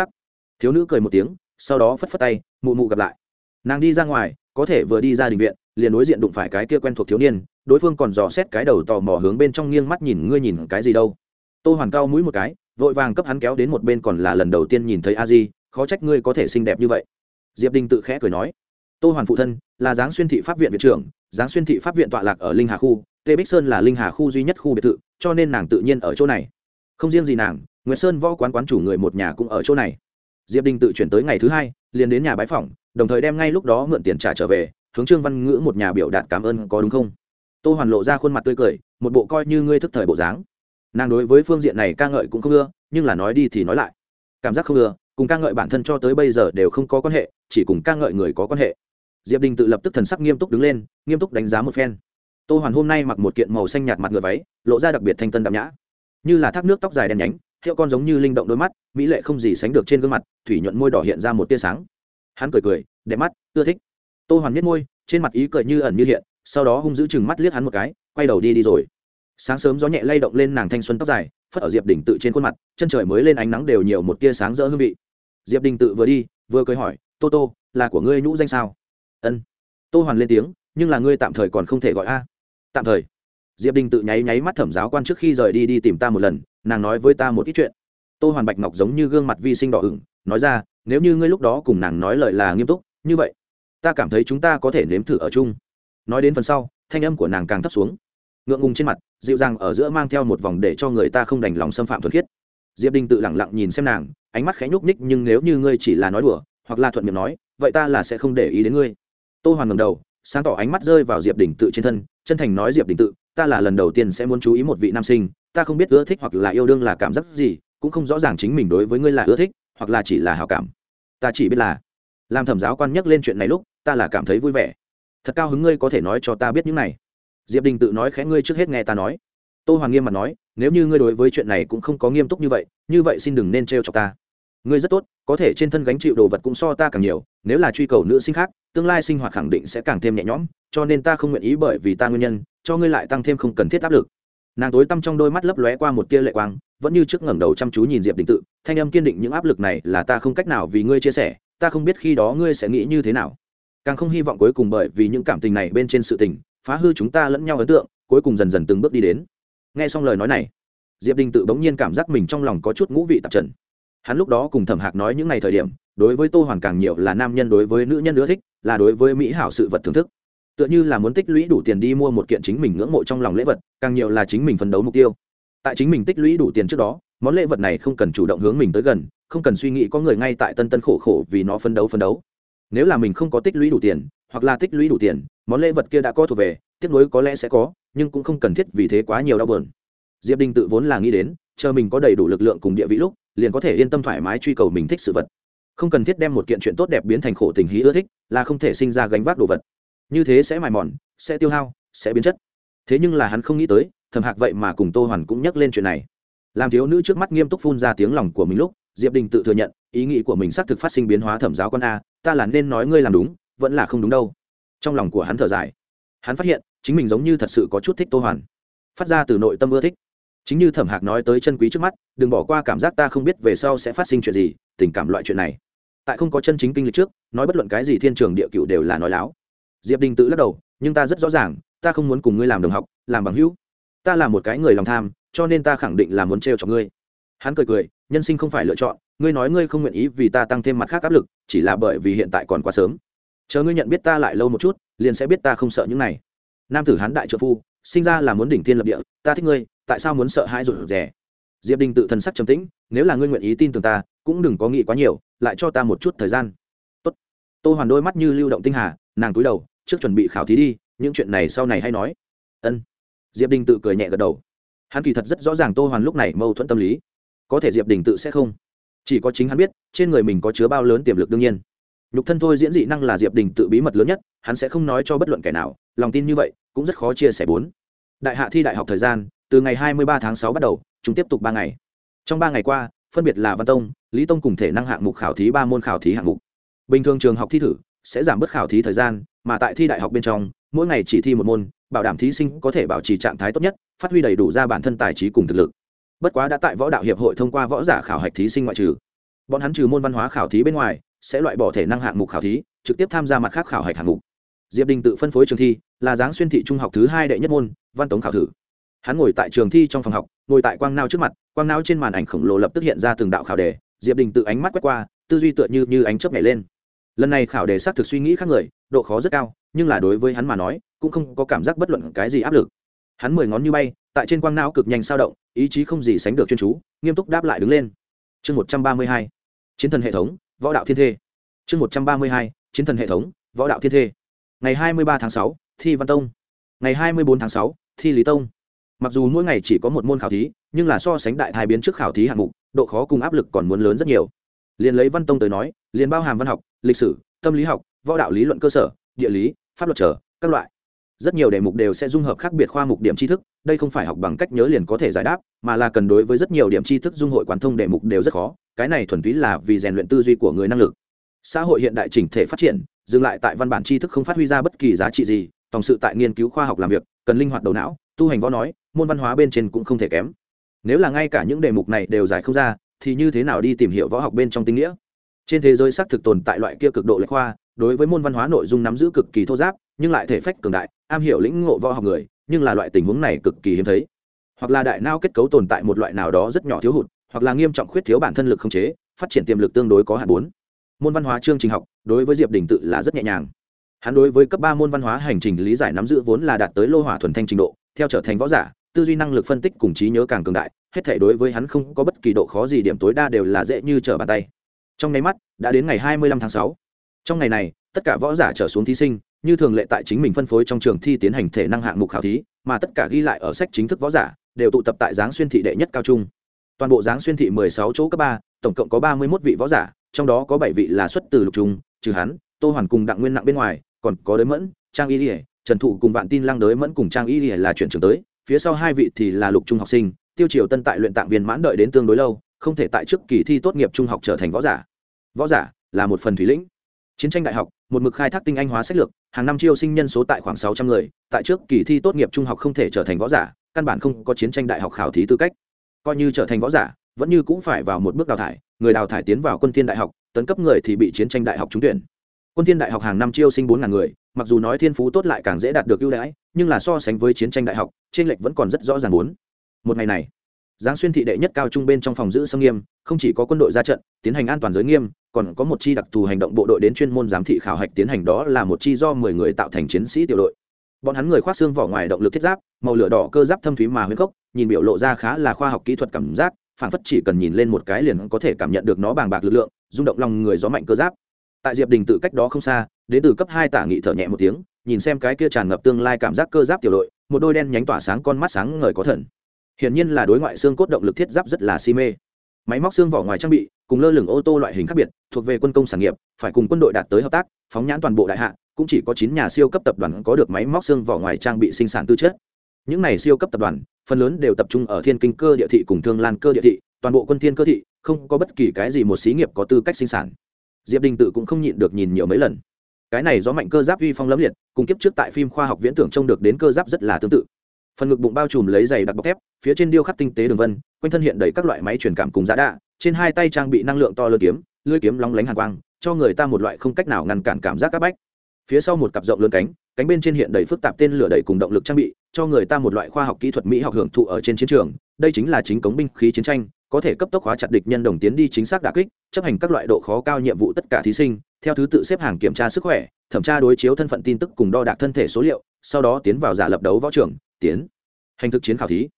thiếu nữ cười một tiếng, sau đó phất phất tay, mụ mụ gặp lại. Nàng đi ra ngoài, có thể vừa đi ra đình viện, liền đối diện đụng phải cái kia quen thuộc thiếu niên, đối phương còn dò xét cái đầu tò mò hướng bên trong nghiêng mắt nhìn ngươi nhìn cái gì đâu. Tô hoàn cao mũi một cái, vội vàng cấp hắn kéo đến một bên còn là lần đầu tiên nhìn thấy a di khó trách ngươi có thể xinh đẹp như vậy. Diệp đình tự khẽ cười nói, tô hoàn phụ thân là giáng xuyên thị pháp viện viện trưởng, giáng xuyên thị pháp viện tọa lạc ở linh hà khu, tê bích sơn là linh hà khu duy nhất khu biệt thự, cho nên nàng tự nhiên ở chỗ này. Không riêng gì nàng nguyễn sơn võ quán quán chủ người một nhà cũng ở chỗ này. Diệp đình tự chuyển tới ngày thứ hai, liền đến nhà bái phỏng, đồng thời đem ngay lúc đó mượn tiền trả trở về, hướng trương văn ngữ một nhà biểu đạt cảm ơn có đúng không? Tô hoàn lộ ra khuôn mặt tươi cười, một bộ coi như ngươi thức thời bộ dáng. Nàng đối với phương diện này ca ngợi cũng không ưa, nhưng là nói đi thì nói lại. Cảm giác không ưa cùng ca ngợi bản thân cho tới bây giờ đều không có quan hệ, chỉ cùng ca ngợi người có quan hệ. Diệp đình tự lập tức thần sắc nghiêm túc đứng lên, nghiêm túc đánh giá một phen. Tô hoàn hôm nay mặc một kiện màu xanh nhạt mặt ngựa váy, lộ ra đặc biệt thanh tân đạm nhã. Như là thác nước tóc dài đen nhánh, hiệu con giống như linh động đôi mắt, mỹ lệ không gì sánh được trên gương mặt, thủy nhuận môi đỏ hiện ra một tia sáng. Hắn cười cười, đẹp mắt, ưa thích. Tô hoàn miết môi, trên mặt ý cười như ẩn như hiện, sau đó hung giữ chừng mắt liếc hắn một cái, quay đầu đi đi rồi. Sáng sớm gió nhẹ lay động lên nàng thanh xuân tóc dài, phất ở diệp đình tự trên khuôn mặt, chân trời mới lên ánh nắng đều nhiều một tia sáng rỡ hương vị diệp đình tự vừa đi, vừa cười hỏi, tô tô, là của ngươi nhũ danh sao? Ân. Tô hoàn lên tiếng, nhưng là ngươi tạm thời còn không thể gọi a. Tạm thời. Diệp đình tự nháy nháy mắt thẩm giáo quan trước khi rời đi đi tìm ta một lần, nàng nói với ta một ít chuyện. Tô hoàn bạch ngọc giống như gương mặt vi sinh đỏ ửng, nói ra, nếu như ngươi lúc đó cùng nàng nói lời là nghiêm túc, như vậy, ta cảm thấy chúng ta có thể nếm thử ở chung. Nói đến phần sau, thanh âm của nàng càng thấp xuống. Ngượng ngùng trên mặt, dịu dàng ở giữa mang theo một vòng để cho người ta không đành lòng xâm phạm thuần khiết. Diệp đình tự lẳng lặng nhìn xem nàng ánh mắt khẽ nhúc ních nhưng nếu như ngươi chỉ là nói đùa, hoặc là thuận miệng nói, vậy ta là sẽ không để ý đến ngươi. Tô hoàn ngầm đầu, sáng tỏ ánh mắt rơi vào diệp đình tự trên thân, chân thành nói diệp đình tự, ta là lần đầu tiên sẽ muốn chú ý một vị nam sinh, ta không biết ưa thích hoặc là yêu đương là cảm giác gì, cũng không rõ ràng chính mình đối với ngươi là ưa thích, hoặc là chỉ là hào cảm. Ta chỉ biết là, làm thẩm giáo quan nhắc lên chuyện này lúc, ta là cảm thấy vui vẻ. Thật cao hứng ngươi có thể nói cho ta biết những này. Diệp đình tự nói khẽ, ngươi trước hết nghe ta nói tô hoàng nghiêm mặt nói, nếu như ngươi đối với chuyện này cũng không có nghiêm túc như vậy như vậy xin đừng nên t r e o chọc ta. Ngươi rất tốt, có thể trên thân gánh chịu đồ vật cũng so ta càng nhiều, nếu là truy cầu nữ sinh khác, tương lai sinh hoạt khẳng định sẽ càng thêm nhẹ nhõm, cho nên ta không nguyện ý bởi vì ta nguyên nhân, cho ngươi lại tăng thêm không cần thiết áp lực. Nàng tối tăm trong đôi mắt lấp lóe qua một tia lệ quang, vẫn như trước ngẩng đầu chăm chú nhìn diệp đình tự, thanh âm kiên định những áp lực này là ta không cách nào vì ngươi chia sẻ, ta không biết khi đó ngươi sẽ nghĩ như thế nào. Càng không hy vọng cuối cùng bởi vì những cảm tình này bên trên sự tình, phá hư chúng ta lẫn nhau ấn tượng, cuối cùng dần dần từng bước đi đến nghe xong lời nói này, diệp đình tự bỗng nhiên cảm giác mình trong lòng có chút ngũ vị tạp trần. Hắn lúc đó cùng thẩm hạc nói những ngày thời điểm, đối với tô hoàn càng nhiều là nam nhân đối với nữ nhân ưa thích, là đối với mỹ hảo sự vật thưởng thức. Tựa như là muốn tích lũy đủ tiền đi mua một kiện chính mình ngưỡng mộ trong lòng lễ vật, càng nhiều là chính mình phấn đấu mục tiêu. Tại chính mình tích lũy đủ tiền trước đó, món lễ vật này không cần chủ động hướng mình tới gần, không cần suy nghĩ có người ngay tại tân tân khổ khổ vì nó phấn đấu phấn đấu. Nếu là mình không có tích lũy đủ tiền hoặc là tích lũy đủ tiền, món lễ vật kia đã có thuộc về tiếp nối có lẽ sẽ có, nhưng cũng không cần thiết vì thế quá nhiều đau bờn diệp đình tự vốn là nghĩ đến, chờ mình có đầy đủ lực lượng cùng địa vị lúc, liền có thể yên tâm thoải mái truy cầu mình thích sự vật. Không cần thiết đem một kiện chuyện tốt đẹp biến thành khổ tình hí ưa thích, là không thể sinh ra gánh vác đồ vật. Như thế sẽ mài mòn, sẽ tiêu hao, sẽ biến chất. Thế nhưng là hắn không nghĩ tới thầm hạc vậy mà cùng tô hoàn cũng nhắc lên chuyện này. Làm thiếu nữ trước mắt nghiêm túc phun ra tiếng lòng của mình lúc, diệp đình tự thừa nhận, ý nghĩ của mình xác thực phát sinh biến hóa thẩm giáo con a, ta là nên nói ngươi làm đúng vẫn là không đúng đâu. Trong lòng của hắn thở dài. Hắn phát hiện, chính mình giống như thật sự có chút thích tô hoàn. Phát ra từ nội tâm ưa thích. Chính như thẩm hạc nói tới chân quý trước mắt, đừng bỏ qua cảm giác ta không biết về sau sẽ phát sinh chuyện gì, tình cảm loại chuyện này. Tại không có chân chính kinh lịch trước, nói bất luận cái gì thiên trường địa cựu đều là nói láo. Diệp đình tự lắc đầu, nhưng ta rất rõ ràng, ta không muốn cùng ngươi làm đồng học, làm bằng hữu. Ta là một cái người lòng tham, cho nên ta khẳng định là muốn trêu cho ngươi. Hắn cười cười, nhân sinh không phải lựa chọn, ngươi nói ngươi không nguyện ý vì ta tăng thêm mặt khác áp lực, chỉ là bởi vì hiện tại còn quá sớm chờ ngươi nhận biết ta lại lâu một chút, liền sẽ biết ta không sợ những này. Nam tử hán đại trợ phu, sinh ra là muốn đỉnh thiên lập địa, ta thích ngươi, tại sao muốn sợ hãi rụt rè? Diệp đình tự thần sắc trầm tĩnh, nếu là ngươi nguyện ý tin tưởng ta, cũng đừng có nghĩ quá nhiều, lại cho ta một chút thời gian. Tốt. Tô hoàn đôi mắt như lưu động tinh hà, nàng cúi đầu, trước chuẩn bị khảo thí đi, những chuyện này sau này hay nói. Ân. Diệp đình tự cười nhẹ gật đầu. Hắn kỳ thật rất rõ ràng tô hoàn lúc này mâu thuẫn tâm lý. Có thể diệp đình tự sẽ không. Chỉ có chính hắn biết, trên người mình có chứa bao lớn tiềm lực đương nhiên nhục thân thôi diễn dị năng là diệp đình tự bí mật lớn nhất, hắn sẽ không nói cho bất luận kẻ nào, lòng tin như vậy, cũng rất khó chia sẻ bốn. Đại hạ thi đại học thời gian, từ ngày hai mươi ba tháng sáu bắt đầu, chúng tiếp tục ba ngày. Trong ba ngày qua, phân biệt là văn tông, lý tông cùng thể năng hạng mục khảo thí ba môn khảo thí hạng mục. Bình thường trường học thi thử sẽ giảm bớt khảo thí thời gian, mà tại thi đại học bên trong, mỗi ngày chỉ thi một môn, bảo đảm thí sinh có thể bảo trì trạng thái tốt nhất, phát huy đầy đủ ra bản thân tài trí cùng thực lực. Bất quá đã tại võ đạo hiệp hội thông qua võ giả khảo hạch thí sinh ngoại trừ. Bọn hắn trừ môn văn hóa khảo thí bên ngoài sẽ loại bỏ thể năng hạng mục khảo thí, trực tiếp tham gia mặt khác khảo hạch hạng mục. Diệp đình tự phân phối trường thi, là giáng xuyên thị trung học thứ hai đệ nhất môn, văn tống khảo thử. Hắn ngồi tại trường thi trong phòng học, ngồi tại quang nao trước mặt, quang nao trên màn ảnh khổng lồ lập tức hiện ra từng đạo khảo đề, diệp đình tự ánh mắt quét qua, tư duy tựa như như ánh chớp nhảy lên. Lần này khảo đề xác thực suy nghĩ khác người, độ khó rất cao, nhưng là đối với hắn mà nói, cũng không có cảm giác bất luận cái gì áp lực. Hắn mười ngón như bay, tại trên quang não cực nhanh sao động, ý chí không gì sánh được chuyên chú, nghiêm túc đáp lại đứng lên. Chương một trăm ba mươi hai, chiến thần hệ thống võ đạo thiên thê. Chương một trăm ba mươi hai, chiến thần hệ thống, võ đạo thiên thê. Ngày hai mươi ba tháng sáu, thi văn tông. Ngày hai mươi bốn tháng sáu, thi lý tông. Mặc dù mỗi ngày chỉ có một môn khảo thí, nhưng là so sánh đại thai biến trước khảo thí hạng mục, độ khó cùng áp lực còn muốn lớn rất nhiều. Liền lấy văn tông tới nói, liền bao hàm văn học, lịch sử, tâm lý học, võ đạo lý luận cơ sở, địa lý, pháp luật trở, các loại. Rất nhiều đề mục đều sẽ dung hợp khác biệt khoa mục điểm tri thức, đây không phải học bằng cách nhớ liền có thể giải đáp, mà là cần đối với rất nhiều điểm tri thức dung hội quán thông đề mục đều rất khó cái này thuần túy là vì rèn luyện tư duy của người năng lực. Xã hội hiện đại chỉnh thể phát triển, dừng lại tại văn bản tri thức không phát huy ra bất kỳ giá trị gì, tổng sự tại nghiên cứu khoa học làm việc, cần linh hoạt đầu não, tu hành võ nói, môn văn hóa bên trên cũng không thể kém. Nếu là ngay cả những đề mục này đều giải không ra, thì như thế nào đi tìm hiểu võ học bên trong tinh nghĩa? Trên thế giới xác thực tồn tại loại kia cực độ lệch khoa, đối với môn văn hóa nội dung nắm giữ cực kỳ thô giáp, nhưng lại thể phách cường đại, am hiểu lĩnh ngộ võ học người, nhưng là loại tình huống này cực kỳ hiếm thấy. Hoặc là đại não kết cấu tồn tại một loại nào đó rất nhỏ thiếu hụt hoặc là nghiêm trọng khuyết thiếu bản thân lực không chế, phát triển tiềm lực tương đối có hạn bốn. Môn văn hóa chương trình học, đối với diệp đình tự là rất nhẹ nhàng. Hắn đối với cấp ba môn văn hóa hành trình lý giải nắm giữ vốn là đạt tới lô hỏa thuần thanh trình độ, theo trở thành võ giả, tư duy năng lực phân tích cùng trí nhớ càng cường đại, hết thể đối với hắn không có bất kỳ độ khó gì, điểm tối đa đều là dễ như trở bàn tay. Trong nháy mắt, đã đến ngày hai mươi lăm tháng sáu. Trong ngày này, tất cả võ giả trở xuống thí sinh, như thường lệ tại chính mình phân phối trong trường thi tiến hành thể năng hạng mục khảo thí, mà tất cả ghi lại ở sách chính thức võ giả, đều tụ tập tại giáng xuyên thị đệ nhất cao trung toàn bộ giáng xuyên thị mười sáu chỗ cấp ba, tổng cộng có ba mươi một vị võ giả, trong đó có bảy vị là xuất từ lục trung trừ hắn, tô hoàn cùng đặng nguyên nặng bên ngoài, còn có đới mẫn, trang y lìa, trần thụ cùng vạn tin lăng đới mẫn cùng trang y lìa là chuyển trường tới, phía sau hai vị thì là lục trung học sinh, tiêu triều tân tại luyện tạng viên mãn đợi đến tương đối lâu, không thể tại trước kỳ thi tốt nghiệp trung học trở thành võ giả. Võ giả là một phần thủy lĩnh. Chiến tranh đại học, một mực khai thác tinh anh hóa sách lược, hàng năm chiêu sinh nhân số tại khoảng sáu trăm người, tại trước kỳ thi tốt nghiệp trung học không thể trở thành võ giả, căn bản không có chiến tranh đại học khảo thí tư cách coi như trở thành võ giả, vẫn như cũng phải vào một bước đào thải, người đào thải tiến vào quân thiên đại học, tấn cấp người thì bị chiến tranh đại học trúng tuyển. Quân thiên đại học hàng năm chiêu sinh bốn ngàn người, mặc dù nói thiên phú tốt lại càng dễ đạt được ưu đãi, nhưng là so sánh với chiến tranh đại học trên lệch vẫn còn rất rõ ràng muốn một ngày này, giáng xuyên thị đệ nhất cao trung bên trong phòng giữ sâm nghiêm, không chỉ có quân đội ra trận, tiến hành an toàn giới nghiêm, còn có một chi đặc thù hành động bộ đội đến chuyên môn giám thị khảo hạch tiến hành đó là một chi do mười người tạo thành chiến sĩ tiểu đội. Bọn hắn người khoác xương vỏ ngoài động lực thiết giáp, màu lửa đỏ cơ giáp thâm thúy mà huyết cốc nhìn biểu lộ ra khá là khoa học kỹ thuật cảm giác phản phất chỉ cần nhìn lên một cái liền có thể cảm nhận được nó bàng bạc lực lượng, rung động lòng người gió mạnh cơ giáp. Tại diệp đình tự cách đó không xa, đến từ cấp hai tả nghị thở nhẹ một tiếng, nhìn xem cái kia tràn ngập tương lai cảm giác cơ giáp tiểu đội, một đôi đen nhánh tỏa sáng con mắt sáng ngời có thần. Hiển nhiên là đối ngoại xương cốt động lực thiết giáp rất là si mê. Máy móc xương vỏ ngoài trang bị, cùng lơ lửng ô tô loại hình khác biệt, thuộc về quân công sản nghiệp, phải cùng quân đội đạt tới hợp tác, phóng nhãn toàn bộ đại hạ, cũng chỉ có chín nhà siêu cấp tập đoàn có được máy móc xương vỏ ngoài trang bị sinh sản tư chất những này siêu cấp tập đoàn, phần lớn đều tập trung ở thiên kinh cơ địa thị cùng thương lan cơ địa thị, toàn bộ quân thiên cơ thị, không có bất kỳ cái gì một xí nghiệp có tư cách sinh sản. Diệp đình tự cũng không nhịn được nhìn nhiều mấy lần. Cái này do mạnh cơ giáp uy phong lẫm liệt, cùng kiếp trước tại phim khoa học viễn tưởng trông được đến cơ giáp rất là tương tự. Phần ngực bụng bao trùm lấy giày đặc bọc thép, phía trên điêu khắc tinh tế đường vân, quanh thân hiện đầy các loại máy truyền cảm cùng giá đạ, trên hai tay trang bị năng lượng to lơ kiếm, lưỡi kiếm lóng lánh hàn quang, cho người ta một loại không cách nào ngăn cản cảm giác các bách. Phía sau một cặp rộng lớn cánh cánh bên trên hiện đầy phức tạp tên lửa đầy cùng động lực trang bị cho người ta một loại khoa học kỹ thuật mỹ học hưởng thụ ở trên chiến trường. Đây chính là chính cống binh khí chiến tranh, có thể cấp tốc hóa chặt địch nhân đồng tiến đi chính xác đà kích, chấp hành các loại độ khó cao nhiệm vụ tất cả thí sinh, theo thứ tự xếp hàng kiểm tra sức khỏe, thẩm tra đối chiếu thân phận tin tức cùng đo đạc thân thể số liệu, sau đó tiến vào giả lập đấu võ trưởng tiến hành thực chiến khảo thí.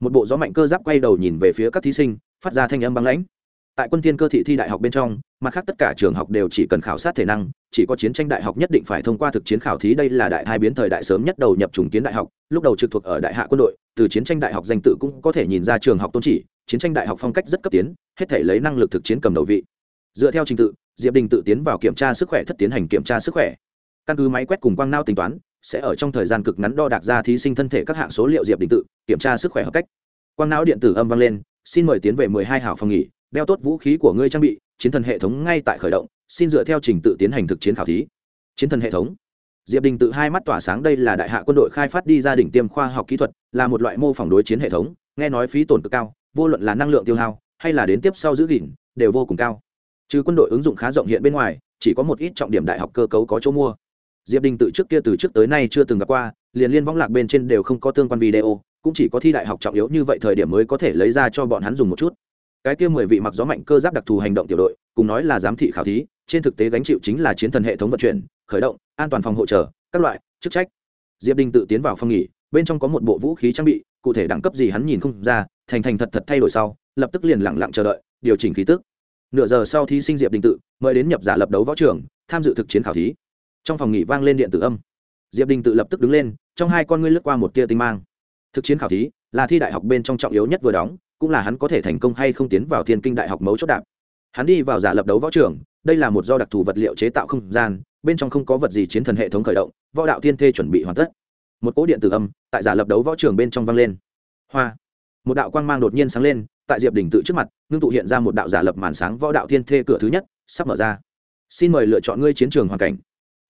Một bộ gió mạnh cơ giáp quay đầu nhìn về phía các thí sinh, phát ra thanh âm băng lãnh tại quân thiên cơ thị thi đại học bên trong, mặt khác tất cả trường học đều chỉ cần khảo sát thể năng, chỉ có chiến tranh đại học nhất định phải thông qua thực chiến khảo thí đây là đại hai biến thời đại sớm nhất đầu nhập trùng kiến đại học, lúc đầu trực thuộc ở đại hạ quân đội, từ chiến tranh đại học danh tự cũng có thể nhìn ra trường học tôn chỉ, chiến tranh đại học phong cách rất cấp tiến, hết thể lấy năng lực thực chiến cầm đầu vị. Dựa theo trình tự, diệp đình tự tiến vào kiểm tra sức khỏe thất tiến hành kiểm tra sức khỏe. Căn cứ máy quét cùng quang nao tính toán, sẽ ở trong thời gian cực ngắn đo đạc ra thí sinh thân thể các hạng số liệu diệp đình tự, kiểm tra sức khỏe hợp cách. Quang não điện tử âm vang lên, xin mời tiến về mười hai hảo phòng nghỉ đeo tốt vũ khí của ngươi trang bị, chiến thần hệ thống ngay tại khởi động, xin dựa theo trình tự tiến hành thực chiến khảo thí. Chiến thần hệ thống. Diệp đình tự hai mắt tỏa sáng đây là đại hạ quân đội khai phát đi gia đình tiêm khoa học kỹ thuật, là một loại mô phỏng đối chiến hệ thống, nghe nói phí tổn cực cao, vô luận là năng lượng tiêu hao, hay là đến tiếp sau giữ gìn, đều vô cùng cao. Trừ quân đội ứng dụng khá rộng hiện bên ngoài, chỉ có một ít trọng điểm đại học cơ cấu có chỗ mua. Diệp đình tự trước kia từ trước tới nay chưa từng gặp qua, liền liên võng lạc bên trên đều không có tương quan video, cũng chỉ có thi đại học trọng yếu như vậy thời điểm mới có thể lấy ra cho bọn hắn dùng một chút cái kia mười vị mặc gió mạnh cơ giáp đặc thù hành động tiểu đội, cùng nói là giám thị khảo thí, trên thực tế gánh chịu chính là chiến thần hệ thống vận chuyển, khởi động, an toàn phòng hỗ trợ các loại, chức trách. Diệp đình tự tiến vào phòng nghỉ, bên trong có một bộ vũ khí trang bị, cụ thể đẳng cấp gì hắn nhìn không ra, thành thành thật thật thay đổi sau, lập tức liền lặng lặng chờ đợi, điều chỉnh khí tức. Nửa giờ sau thí sinh diệp đình tự, mời đến nhập giả lập đấu võ trường, tham dự thực chiến khảo thí. Trong phòng nghỉ vang lên điện tử âm. Diệp đình tự lập tức đứng lên, trong hai con ngươi lướt qua một tia tinh mang. Thực chiến khảo thí, là thi đại học bên trong trọng yếu nhất vừa đóng cũng là hắn có thể thành công hay không tiến vào thiên kinh đại học mấu chốt đạp. Hắn đi vào giả lập đấu võ trường, đây là một do đặc thù vật liệu chế tạo không gian, bên trong không có vật gì chiến thần hệ thống khởi động, võ đạo thiên thê chuẩn bị hoàn tất. Một cỗ điện tử âm tại giả lập đấu võ trường bên trong vang lên. Hoa! Một đạo quang mang đột nhiên sáng lên, tại diệp đình tự trước mặt, ngưng tụ hiện ra một đạo giả lập màn sáng võ đạo thiên thê cửa thứ nhất, sắp mở ra. Xin mời lựa chọn ngươi chiến trường hoàn cảnh.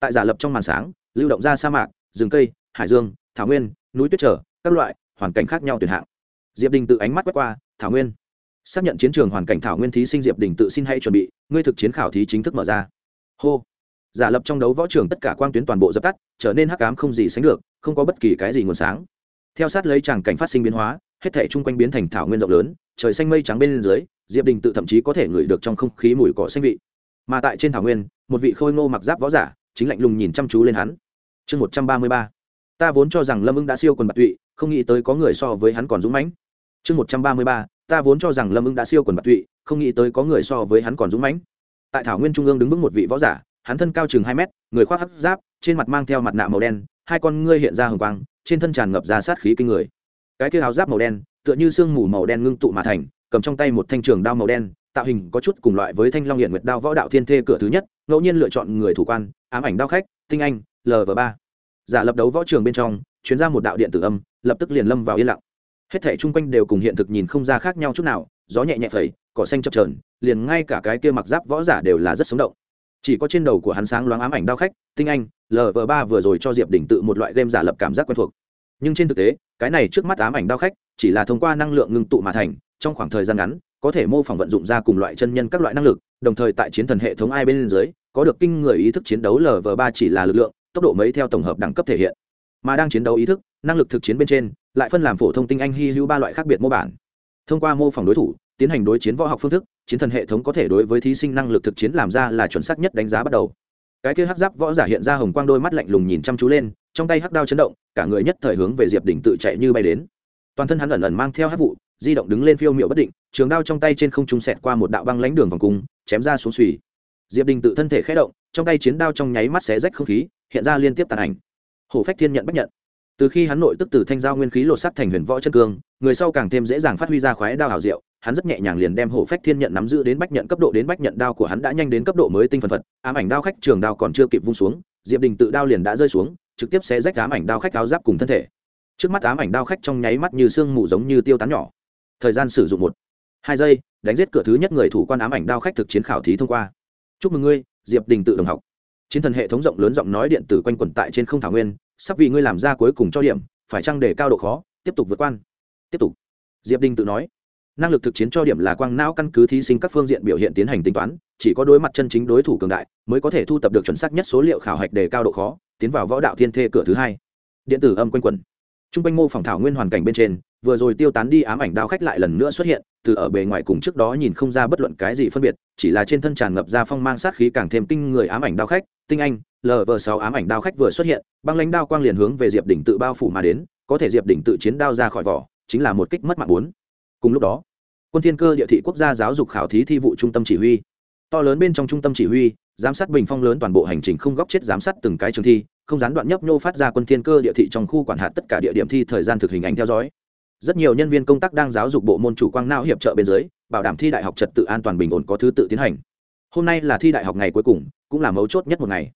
Tại giả lập trong màn sáng, lưu động ra sa mạc, rừng cây, hải dương, thảo nguyên, núi tuyết trở, các loại hoàn cảnh khác nhau tuyệt hạng diệp đình tự ánh mắt quét qua, thảo nguyên, xác nhận chiến trường hoàn cảnh thảo nguyên thí sinh diệp đình tự xin hãy chuẩn bị, ngươi thực chiến khảo thí chính thức mở ra. Hô. Giả lập trong đấu võ trường tất cả quang tuyến toàn bộ dập tắt, trở nên hắc ám không gì sánh được, không có bất kỳ cái gì nguồn sáng. Theo sát lấy chàng cảnh phát sinh biến hóa, hết thể chung quanh biến thành thảo nguyên rộng lớn, trời xanh mây trắng bên dưới, diệp đình tự thậm chí có thể ngửi được trong không khí mùi cỏ xanh vị. Mà tại trên thảo nguyên, một vị khôi ngô mặc giáp võ giả, chính lạnh lùng nhìn chăm chú lên hắn. Chương một trăm ba mươi ba. Ta vốn cho rằng lâm ưng đã siêu quần bạc tụy, không nghĩ tới có người so với hắn còn dũng mãnh chương một trăm ba mươi ba, ta vốn cho rằng lâm ưng đã siêu quần bạc tụy, không nghĩ tới có người so với hắn còn dũng mãnh. Tại thảo nguyên trung ương đứng vững một vị võ giả, hắn thân cao chừng hai mét, người khoác hấp giáp, trên mặt mang theo mặt nạ màu đen, hai con ngươi hiện ra hồng quang, trên thân tràn ngập ra sát khí kinh người. Cái kia áo giáp màu đen, tựa như sương mù màu đen ngưng tụ mà thành, cầm trong tay một thanh trường đao màu đen, tạo hình có chút cùng loại với thanh long hiện nguyệt đao võ đạo thiên thê cửa thứ nhất, ngẫu nhiên lựa chọn người thủ quan, ám ảnh đao khách, tinh anh lv ba. Giả lập đấu võ trường bên trong, chuyến ra một đạo điện tử âm, lập tức liền lâm vào yên lặng hết thể chung quanh đều cùng hiện thực nhìn không ra khác nhau chút nào, gió nhẹ nhẹ phẩy, cỏ xanh chập trờn liền ngay cả cái kia mặc giáp võ giả đều là rất sống động. Chỉ có trên đầu của hắn sáng loáng ám ảnh đao khách, tinh anh lv ba vừa rồi cho diệp đỉnh tự một loại game giả lập cảm giác quen thuộc. Nhưng trên thực tế, cái này trước mắt ám ảnh đao khách, chỉ là thông qua năng lượng ngưng tụ mà thành, trong khoảng thời gian ngắn, có thể mô phỏng vận dụng ra cùng loại chân nhân các loại năng lực, đồng thời tại chiến thần hệ thống ai bên dưới, có được kinh người ý thức chiến đấu lv ba chỉ là lực lượng, tốc độ mấy theo tổng hợp đẳng cấp thể hiện mà đang chiến đấu ý thức, năng lực thực chiến bên trên, lại phân làm phổ thông tinh anh hy hữu ba loại khác biệt mô bản. Thông qua mô phỏng đối thủ, tiến hành đối chiến võ học phương thức, chiến thần hệ thống có thể đối với thí sinh năng lực thực chiến làm ra là chuẩn xác nhất đánh giá bắt đầu. Cái kia hắc giáp võ giả hiện ra hồng quang đôi mắt lạnh lùng nhìn chăm chú lên, trong tay hắc đao chấn động, cả người nhất thời hướng về diệp đỉnh tự chạy như bay đến. Toàn thân hắn ẩn ẩn mang theo hắc vụ, di động đứng lên phiêu miệu bất định, trường đao trong tay trên không trung sẹt qua một đạo băng lánh đường vòng cung, chém ra xuống suy diệp đình tự thân thể khé động, trong tay chiến đao trong nháy mắt xé rách không khí, hiện ra liên tiếp tàn ảnh hổ phách thiên nhận bất nhận. Từ khi hắn nội tức từ thanh giao nguyên khí lột sắt thành huyền võ chân cương, người sau càng thêm dễ dàng phát huy ra khoái đao hào diệu, hắn rất nhẹ nhàng liền đem hổ phách thiên nhận nắm giữ đến bách nhận cấp độ đến bách nhận đao của hắn đã nhanh đến cấp độ mới tinh phần phật, ám ảnh đao khách trường đao còn chưa kịp vung xuống, diệp đình tự đao liền đã rơi xuống, trực tiếp sẽ rách ám ảnh đao khách áo giáp cùng thân thể. Trước mắt ám ảnh đao khách trong nháy mắt như sương mù giống như tiêu tán nhỏ. Thời gian sử dụng một, hai giây, đánh giết cửa thứ nhất người thủ quan ám ảnh đao khách thực chiến khảo thí thông qua. Chúc mừng ngươi, diệp đình tự đồng học chiến thần hệ thống rộng lớn giọng nói điện tử quanh quẩn tại trên không thảo nguyên, sắp vì ngươi làm ra cuối cùng cho điểm, phải chăng để cao độ khó, tiếp tục vượt quan? Tiếp tục, diệp Đinh tự nói. Năng lực thực chiến cho điểm là quang não căn cứ thí sinh các phương diện biểu hiện tiến hành tính toán, chỉ có đối mặt chân chính đối thủ cường đại mới có thể thu tập được chuẩn xác nhất số liệu khảo hạch đề cao độ khó, tiến vào võ đạo thiên thê cửa thứ hai. Điện tử âm quanh quẩn. T r u n g quanh mô phỏng thảo nguyên hoàn cảnh bên trên, vừa rồi tiêu tán đi ám ảnh đao khách lại lần nữa xuất hiện, từ ở bề ngoài cùng trước đó nhìn không ra bất luận cái gì phân biệt, chỉ là trên thân tràn ngập ra phong mang sát khí càng thêm kinh người ám ảnh đao khách tinh anh lv sáu ám ảnh đao khách vừa xuất hiện, băng lãnh đao quang liền hướng về diệp đỉnh tự bao phủ mà đến, có thể diệp đỉnh tự chiến đao ra khỏi vỏ, chính là một kích mất mạng bốn. Cùng lúc đó, quân thiên cơ địa thị quốc gia giáo dục khảo thí thi vụ trung tâm chỉ huy. To lớn bên trong trung tâm chỉ huy, giám sát bình phong lớn toàn bộ hành trình không góc chết giám sát từng cái trường thi, không gián đoạn nhấp nhô phát ra quân thiên cơ địa thị trong khu quản hạt tất cả địa điểm thi thời gian thực hình ảnh theo dõi. Rất nhiều nhân viên công tác đang giáo dục bộ môn chủ quang não hiệp trợ bên dưới, bảo đảm thi đại học trật tự an toàn bình ổn có thứ tự tiến hành hôm nay là thi đại học ngày cuối cùng, cũng là mấu chốt nhất một ngày.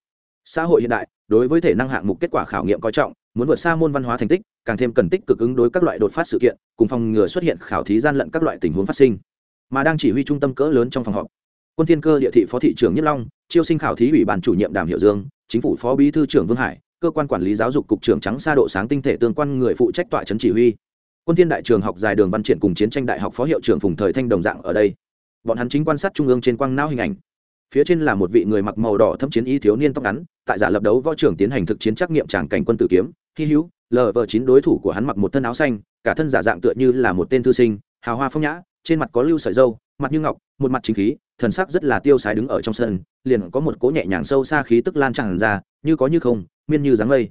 Xã hội hiện đại, đối với thể năng hạng mục kết quả khảo nghiệm coi trọng, muốn vượt xa môn văn hóa thành tích, càng thêm cần tích cực ứng đối các loại đột phát sự kiện, cùng phòng ngừa xuất hiện khảo thí gian lận các loại tình huống phát sinh. Mà đang chỉ huy trung tâm cỡ lớn trong phòng họp, quân thiên cơ, địa thị phó thị trưởng nhất long, chiêu sinh khảo thí ủy ban chủ nhiệm đàm hiệu dương, chính phủ phó bí thư trưởng vương hải, cơ quan quản lý giáo dục cục trưởng trắng xa độ sáng tinh thể tương quan người phụ trách tọa chấn chỉ huy. Quân thiên đại trường học dài đường văn triển cùng chiến tranh đại học phó hiệu trưởng phùng thời thanh đồng dạng ở đây bọn hắn chính quan sát trung ương trên quang não hình ảnh. Phía trên là một vị người mặc màu đỏ thâm chiến y thiếu niên tóc ngắn, tại giả lập đấu võ trưởng tiến hành thực chiến trắc nghiệm tràng cảnh quân tử kiếm hy hữu lv chín đối thủ của hắn mặc một thân áo xanh, cả thân giả dạng tựa như là một tên thư sinh, hào hoa phong nhã, trên mặt có lưu sợi dâu mặt như ngọc, một mặt chính khí, thần sắc rất là tiêu sái đứng ở trong sân, liền có một cỗ nhẹ nhàng sâu xa khí tức lan tràn ra, như có như không, miên như dáng lây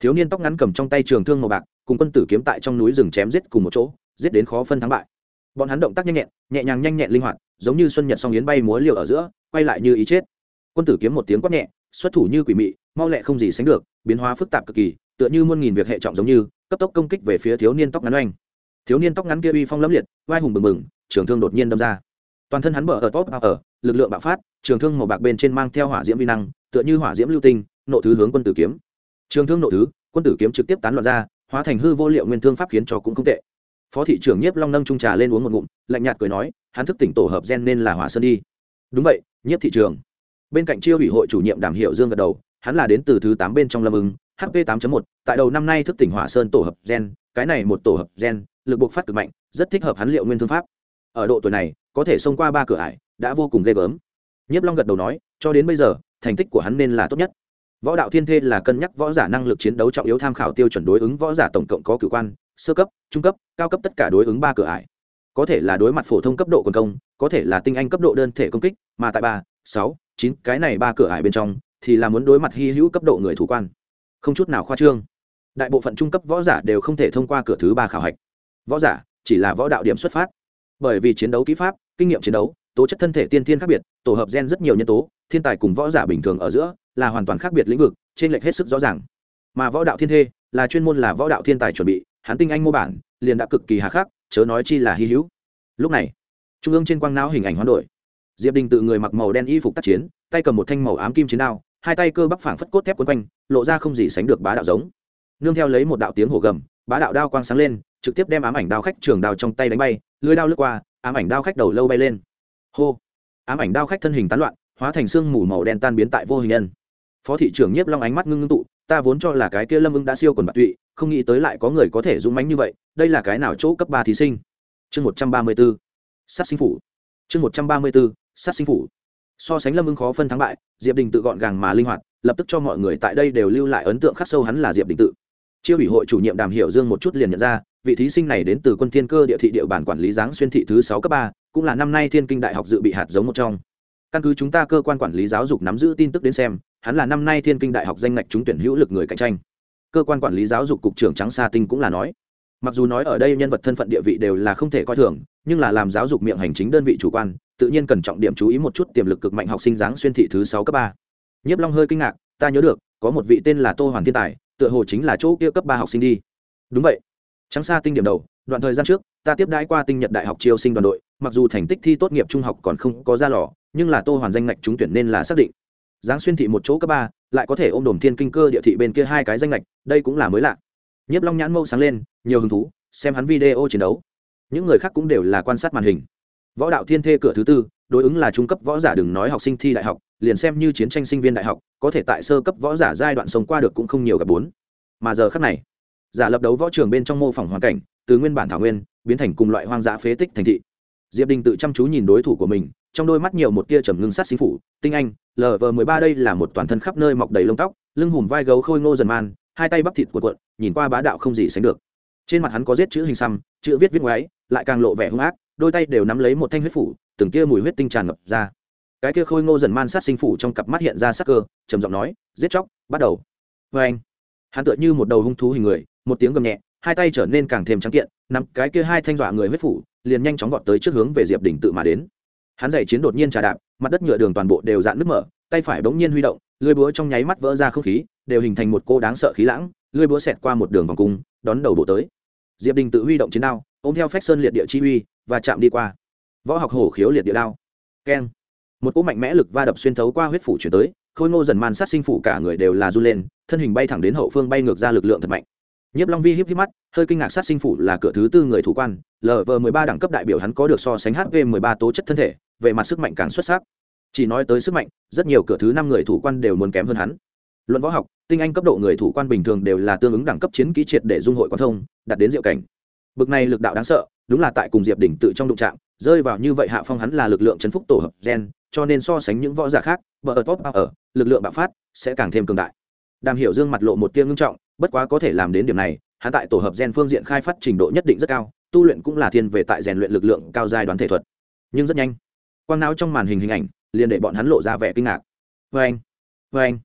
thiếu niên tóc ngắn cầm trong tay trường thương màu bạc, cùng quân tử kiếm tại trong núi rừng chém giết cùng một chỗ, giết đến khó phân thắng bại. Bọn hắn động tác nhanh nhẹn, nhẹ nhàng nhanh nhẹn linh hoạt giống như xuân nhật song yến bay múa liều ở giữa, quay lại như ý chết. Quân tử kiếm một tiếng quát nhẹ, xuất thủ như quỷ mị, mau lẹ không gì sánh được, biến hóa phức tạp cực kỳ, tựa như muôn nghìn việc hệ trọng giống như, cấp tốc công kích về phía thiếu niên tóc ngắn oanh. Thiếu niên tóc ngắn kia uy phong lẫm liệt, vai hùng bừng bừng, trường thương đột nhiên đâm ra. Toàn thân hắn bở ở top ở lực lượng bạo phát, trường thương màu bạc bên trên mang theo hỏa diễm vi năng, tựa như hỏa diễm lưu tinh, nộ thứ hướng quân tử kiếm. Trường thương nộ thứ, quân tử kiếm trực tiếp tán loạn ra, hóa thành hư vô liệu nguyên thương pháp khiến cho cũng không tệ phó thị trưởng nhiếp long nâng trung trà lên uống một ngụm, lạnh nhạt cười nói, hắn thức tỉnh tổ hợp gen nên là hỏa sơn đi. Đúng vậy, nhiếp thị trường bên cạnh chiêu ủy hội chủ nhiệm đảm hiệu dương gật đầu, hắn là đến từ thứ tám bên trong lâm ứng hp 8.1. tại đầu năm nay thức tỉnh hỏa sơn tổ hợp gen, cái này một tổ hợp gen, lực buộc phát cực mạnh, rất thích hợp hắn liệu nguyên thương pháp. Ở độ tuổi này, có thể xông qua ba cửa ải, đã vô cùng ghê gớm. Nhiếp long gật đầu nói, cho đến bây giờ, thành tích của hắn nên là tốt nhất. Võ đạo thiên thê là cân nhắc võ giả năng lực chiến đấu trọng yếu tham khảo tiêu chuẩn đối ứng võ giả tổng cộng có cử quan sơ cấp, trung cấp, cao cấp tất cả đối ứng ba cửa ải. Có thể là đối mặt phổ thông cấp độ quần công, có thể là tinh anh cấp độ đơn thể công kích, mà tại ba, sáu, chín cái này ba cửa ải bên trong thì là muốn đối mặt hy hữu cấp độ người thủ quan. Không chút nào khoa trương. Đại bộ phận trung cấp võ giả đều không thể thông qua cửa thứ ba khảo hạch. Võ giả chỉ là võ đạo điểm xuất phát. Bởi vì chiến đấu kỹ pháp, kinh nghiệm chiến đấu, tố chất thân thể tiên thiên khác biệt, tổ hợp gen rất nhiều nhân tố, thiên tài cùng võ giả bình thường ở giữa là hoàn toàn khác biệt lĩnh vực trên lệch hết sức rõ ràng. Mà võ đạo thiên thê là chuyên môn là võ đạo thiên tài chuẩn bị hắn tinh anh mô bản, liền đã cực kỳ hà khắc, chớ nói chi là hy hữu. Lúc này, trung ương trên quang não hình ảnh hoán đổi. Diệp đình tự người mặc màu đen y phục tác chiến, tay cầm một thanh màu ám kim chiến đao, hai tay cơ bắp phảng phất cốt thép quấn quanh, lộ ra không gì sánh được bá đạo giống. Nương theo lấy một đạo tiếng hổ gầm, bá đạo đao quang sáng lên, trực tiếp đem ám ảnh đao khách trường đao trong tay đánh bay, lưới đao lướt qua, ám ảnh đao khách đầu lâu bay lên. Hô! Ám ảnh đao khách thân hình tán loạn, hóa thành xương mù màu đen tan biến tại vô hình nhân. Phó thị trưởng nhiếp long ánh mắt ngưng ngưng tụ, ta vốn cho là cái kia lâm ưng đã siêu quần bạc tụy không nghĩ tới lại có người có thể dũng mãnh như vậy, đây là cái nào chỗ cấp ba thí sinh? Chương một trăm ba mươi b ố sát sinh phủ. Chương một trăm ba mươi b ố sát sinh phủ. So sánh lâm ưng khó phân thắng bại, diệp đình tự gọn gàng mà linh hoạt, lập tức cho mọi người tại đây đều lưu lại ấn tượng khắc sâu hắn là diệp đình tự. Chiêu ủy hội chủ nhiệm đàm hiểu dương một chút liền nhận ra, vị thí sinh này đến từ quân thiên cơ địa thị địa bản quản lý giáng xuyên thị thứ sáu cấp ba, cũng là năm nay thiên kinh đại học dự bị hạt giống một trong. Căn cứ chúng ta cơ quan quản lý giáo dục nắm giữ tin tức đến xem, hắn là năm nay thiên kinh đại học danh ngạch trúng tuyển hữu lực người cạnh tranh cơ quan quản lý giáo dục cục trưởng trắng sa tinh cũng là nói. Mặc dù nói ở đây nhân vật thân phận địa vị đều là không thể coi thường, nhưng là làm giáo dục miệng hành chính đơn vị chủ quan, tự nhiên cần trọng điểm chú ý một chút tiềm lực cực mạnh học sinh giáng xuyên thị thứ sáu cấp ba. Nhiếp long hơi kinh ngạc, ta nhớ được, có một vị tên là tô hoàn thiên tài, tựa hồ chính là chỗ kia cấp ba học sinh đi. Đúng vậy. Trắng xa tinh điểm đầu, đoạn thời gian trước, ta tiếp đãi qua tinh nhật đại học triều sinh đoàn đội, mặc dù thành tích thi tốt nghiệp trung học còn không có ra lò, nhưng là tô hoàn danh ngạch trúng tuyển nên là xác định. Giáng xuyên thị một chỗ cấp ba lại có thể ôm đồm thiên kinh cơ địa thị bên kia hai cái danh lệch đây cũng là mới lạ. Nhiếp long nhãn mâu sáng lên, nhiều hứng thú, xem hắn video chiến đấu. Những người khác cũng đều là quan sát màn hình. Võ đạo thiên thê cửa thứ tư, đối ứng là trung cấp võ giả đừng nói học sinh thi đại học, liền xem như chiến tranh sinh viên đại học, có thể tại sơ cấp võ giả giai đoạn sống qua được cũng không nhiều gặp bốn. Mà giờ khác này, giả lập đấu võ trường bên trong mô phỏng hoàn cảnh, từ nguyên bản thảo nguyên, biến thành cùng loại hoang dã phế tích thành thị. Diệp đình tự chăm chú nhìn đối thủ của mình trong đôi mắt nhiều một tia trầm ngưng sát sinh phủ, tinh anh lv mười ba đây là một toàn thân khắp nơi mọc đầy lông tóc, lưng hùm vai gấu khôi ngô dần man, hai tay bắp thịt của cuộn, nhìn qua bá đạo không gì sánh được. Trên mặt hắn có giết chữ hình xăm, chữ viết viết ngoáy, lại càng lộ vẻ hung ác, đôi tay đều nắm lấy một thanh huyết phủ, từng tia mùi huyết tinh tràn ngập ra. Cái kia khôi ngô dần man sát sinh phủ trong cặp mắt hiện ra sắc cơ, trầm giọng nói, giết chóc, bắt đầu. Vê anh, hắn tựa như một đầu hung thú hình người, một tiếng gầm nhẹ, hai tay trở nên càng thêm trắng kiện, nắm cái kia hai thanh dọa người huyết phủ, liền nhanh chóng vọt tới trước hướng về diệp đỉnh tự mà đến hắn giày chiến đột nhiên trà đạp, mặt đất nhựa đường toàn bộ đều dạn nứt mở, tay phải bỗng nhiên huy động lưỡi búa trong nháy mắt vỡ ra không khí, đều hình thành một cô đáng sợ khí lãng lưỡi búa xẹt qua một đường vòng cung, đón đầu bộ tới. Diệp đình tự huy động chiến đao, ôm theo phách sơn liệt địa chi uy, và chạm đi qua. Võ học hổ khiếu liệt địa đao. Keng. Một cỗ mạnh mẽ lực va đập xuyên thấu qua huyết phủ chuyển tới, khôi ngô dần man sát sinh phủ cả người đều là r u lên, thân hình bay thẳng đến hậu phương bay ngược ra lực lượng thật mạnh. Nhiếp long vi hiếp hiếp mắt, hơi kinh ngạc sát sinh phủ là cửa thứ tư người thủ quan lv mười ba đẳng cấp đại biểu hắn có được so sánh hv mười ba tố chất thân thể về mặt sức mạnh càng xuất sắc. Chỉ nói tới sức mạnh, rất nhiều cửa thứ năm người thủ quan đều muốn kém hơn hắn. Luận võ học, tinh anh cấp độ người thủ quan bình thường đều là tương ứng đẳng cấp chiến kỹ triệt để dung hội quan thông, đạt đến diệu cảnh. Bực này lực đạo đáng sợ, đúng là tại cùng diệp đỉnh tự trong đụng trạng rơi vào như vậy hạ phong hắn là lực lượng chấn phúc tổ hợp gen, cho nên so sánh những võ giả khác, bờ ở top ở lực lượng bạo phát sẽ càng thêm cường đại. Đàm hiểu dương mặt lộ một tia ngưng trọng, bất quá có thể làm đến điểm này, hắn tại tổ hợp gen phương diện khai phát trình độ nhất định rất cao, tu luyện cũng là thiên về tại rèn luyện lực lượng cao giai đoán thể thuật. Nhưng rất nhanh quang não trong màn hình hình ảnh liền để bọn hắn lộ ra vẻ kinh ngạc. Vê anh vê anh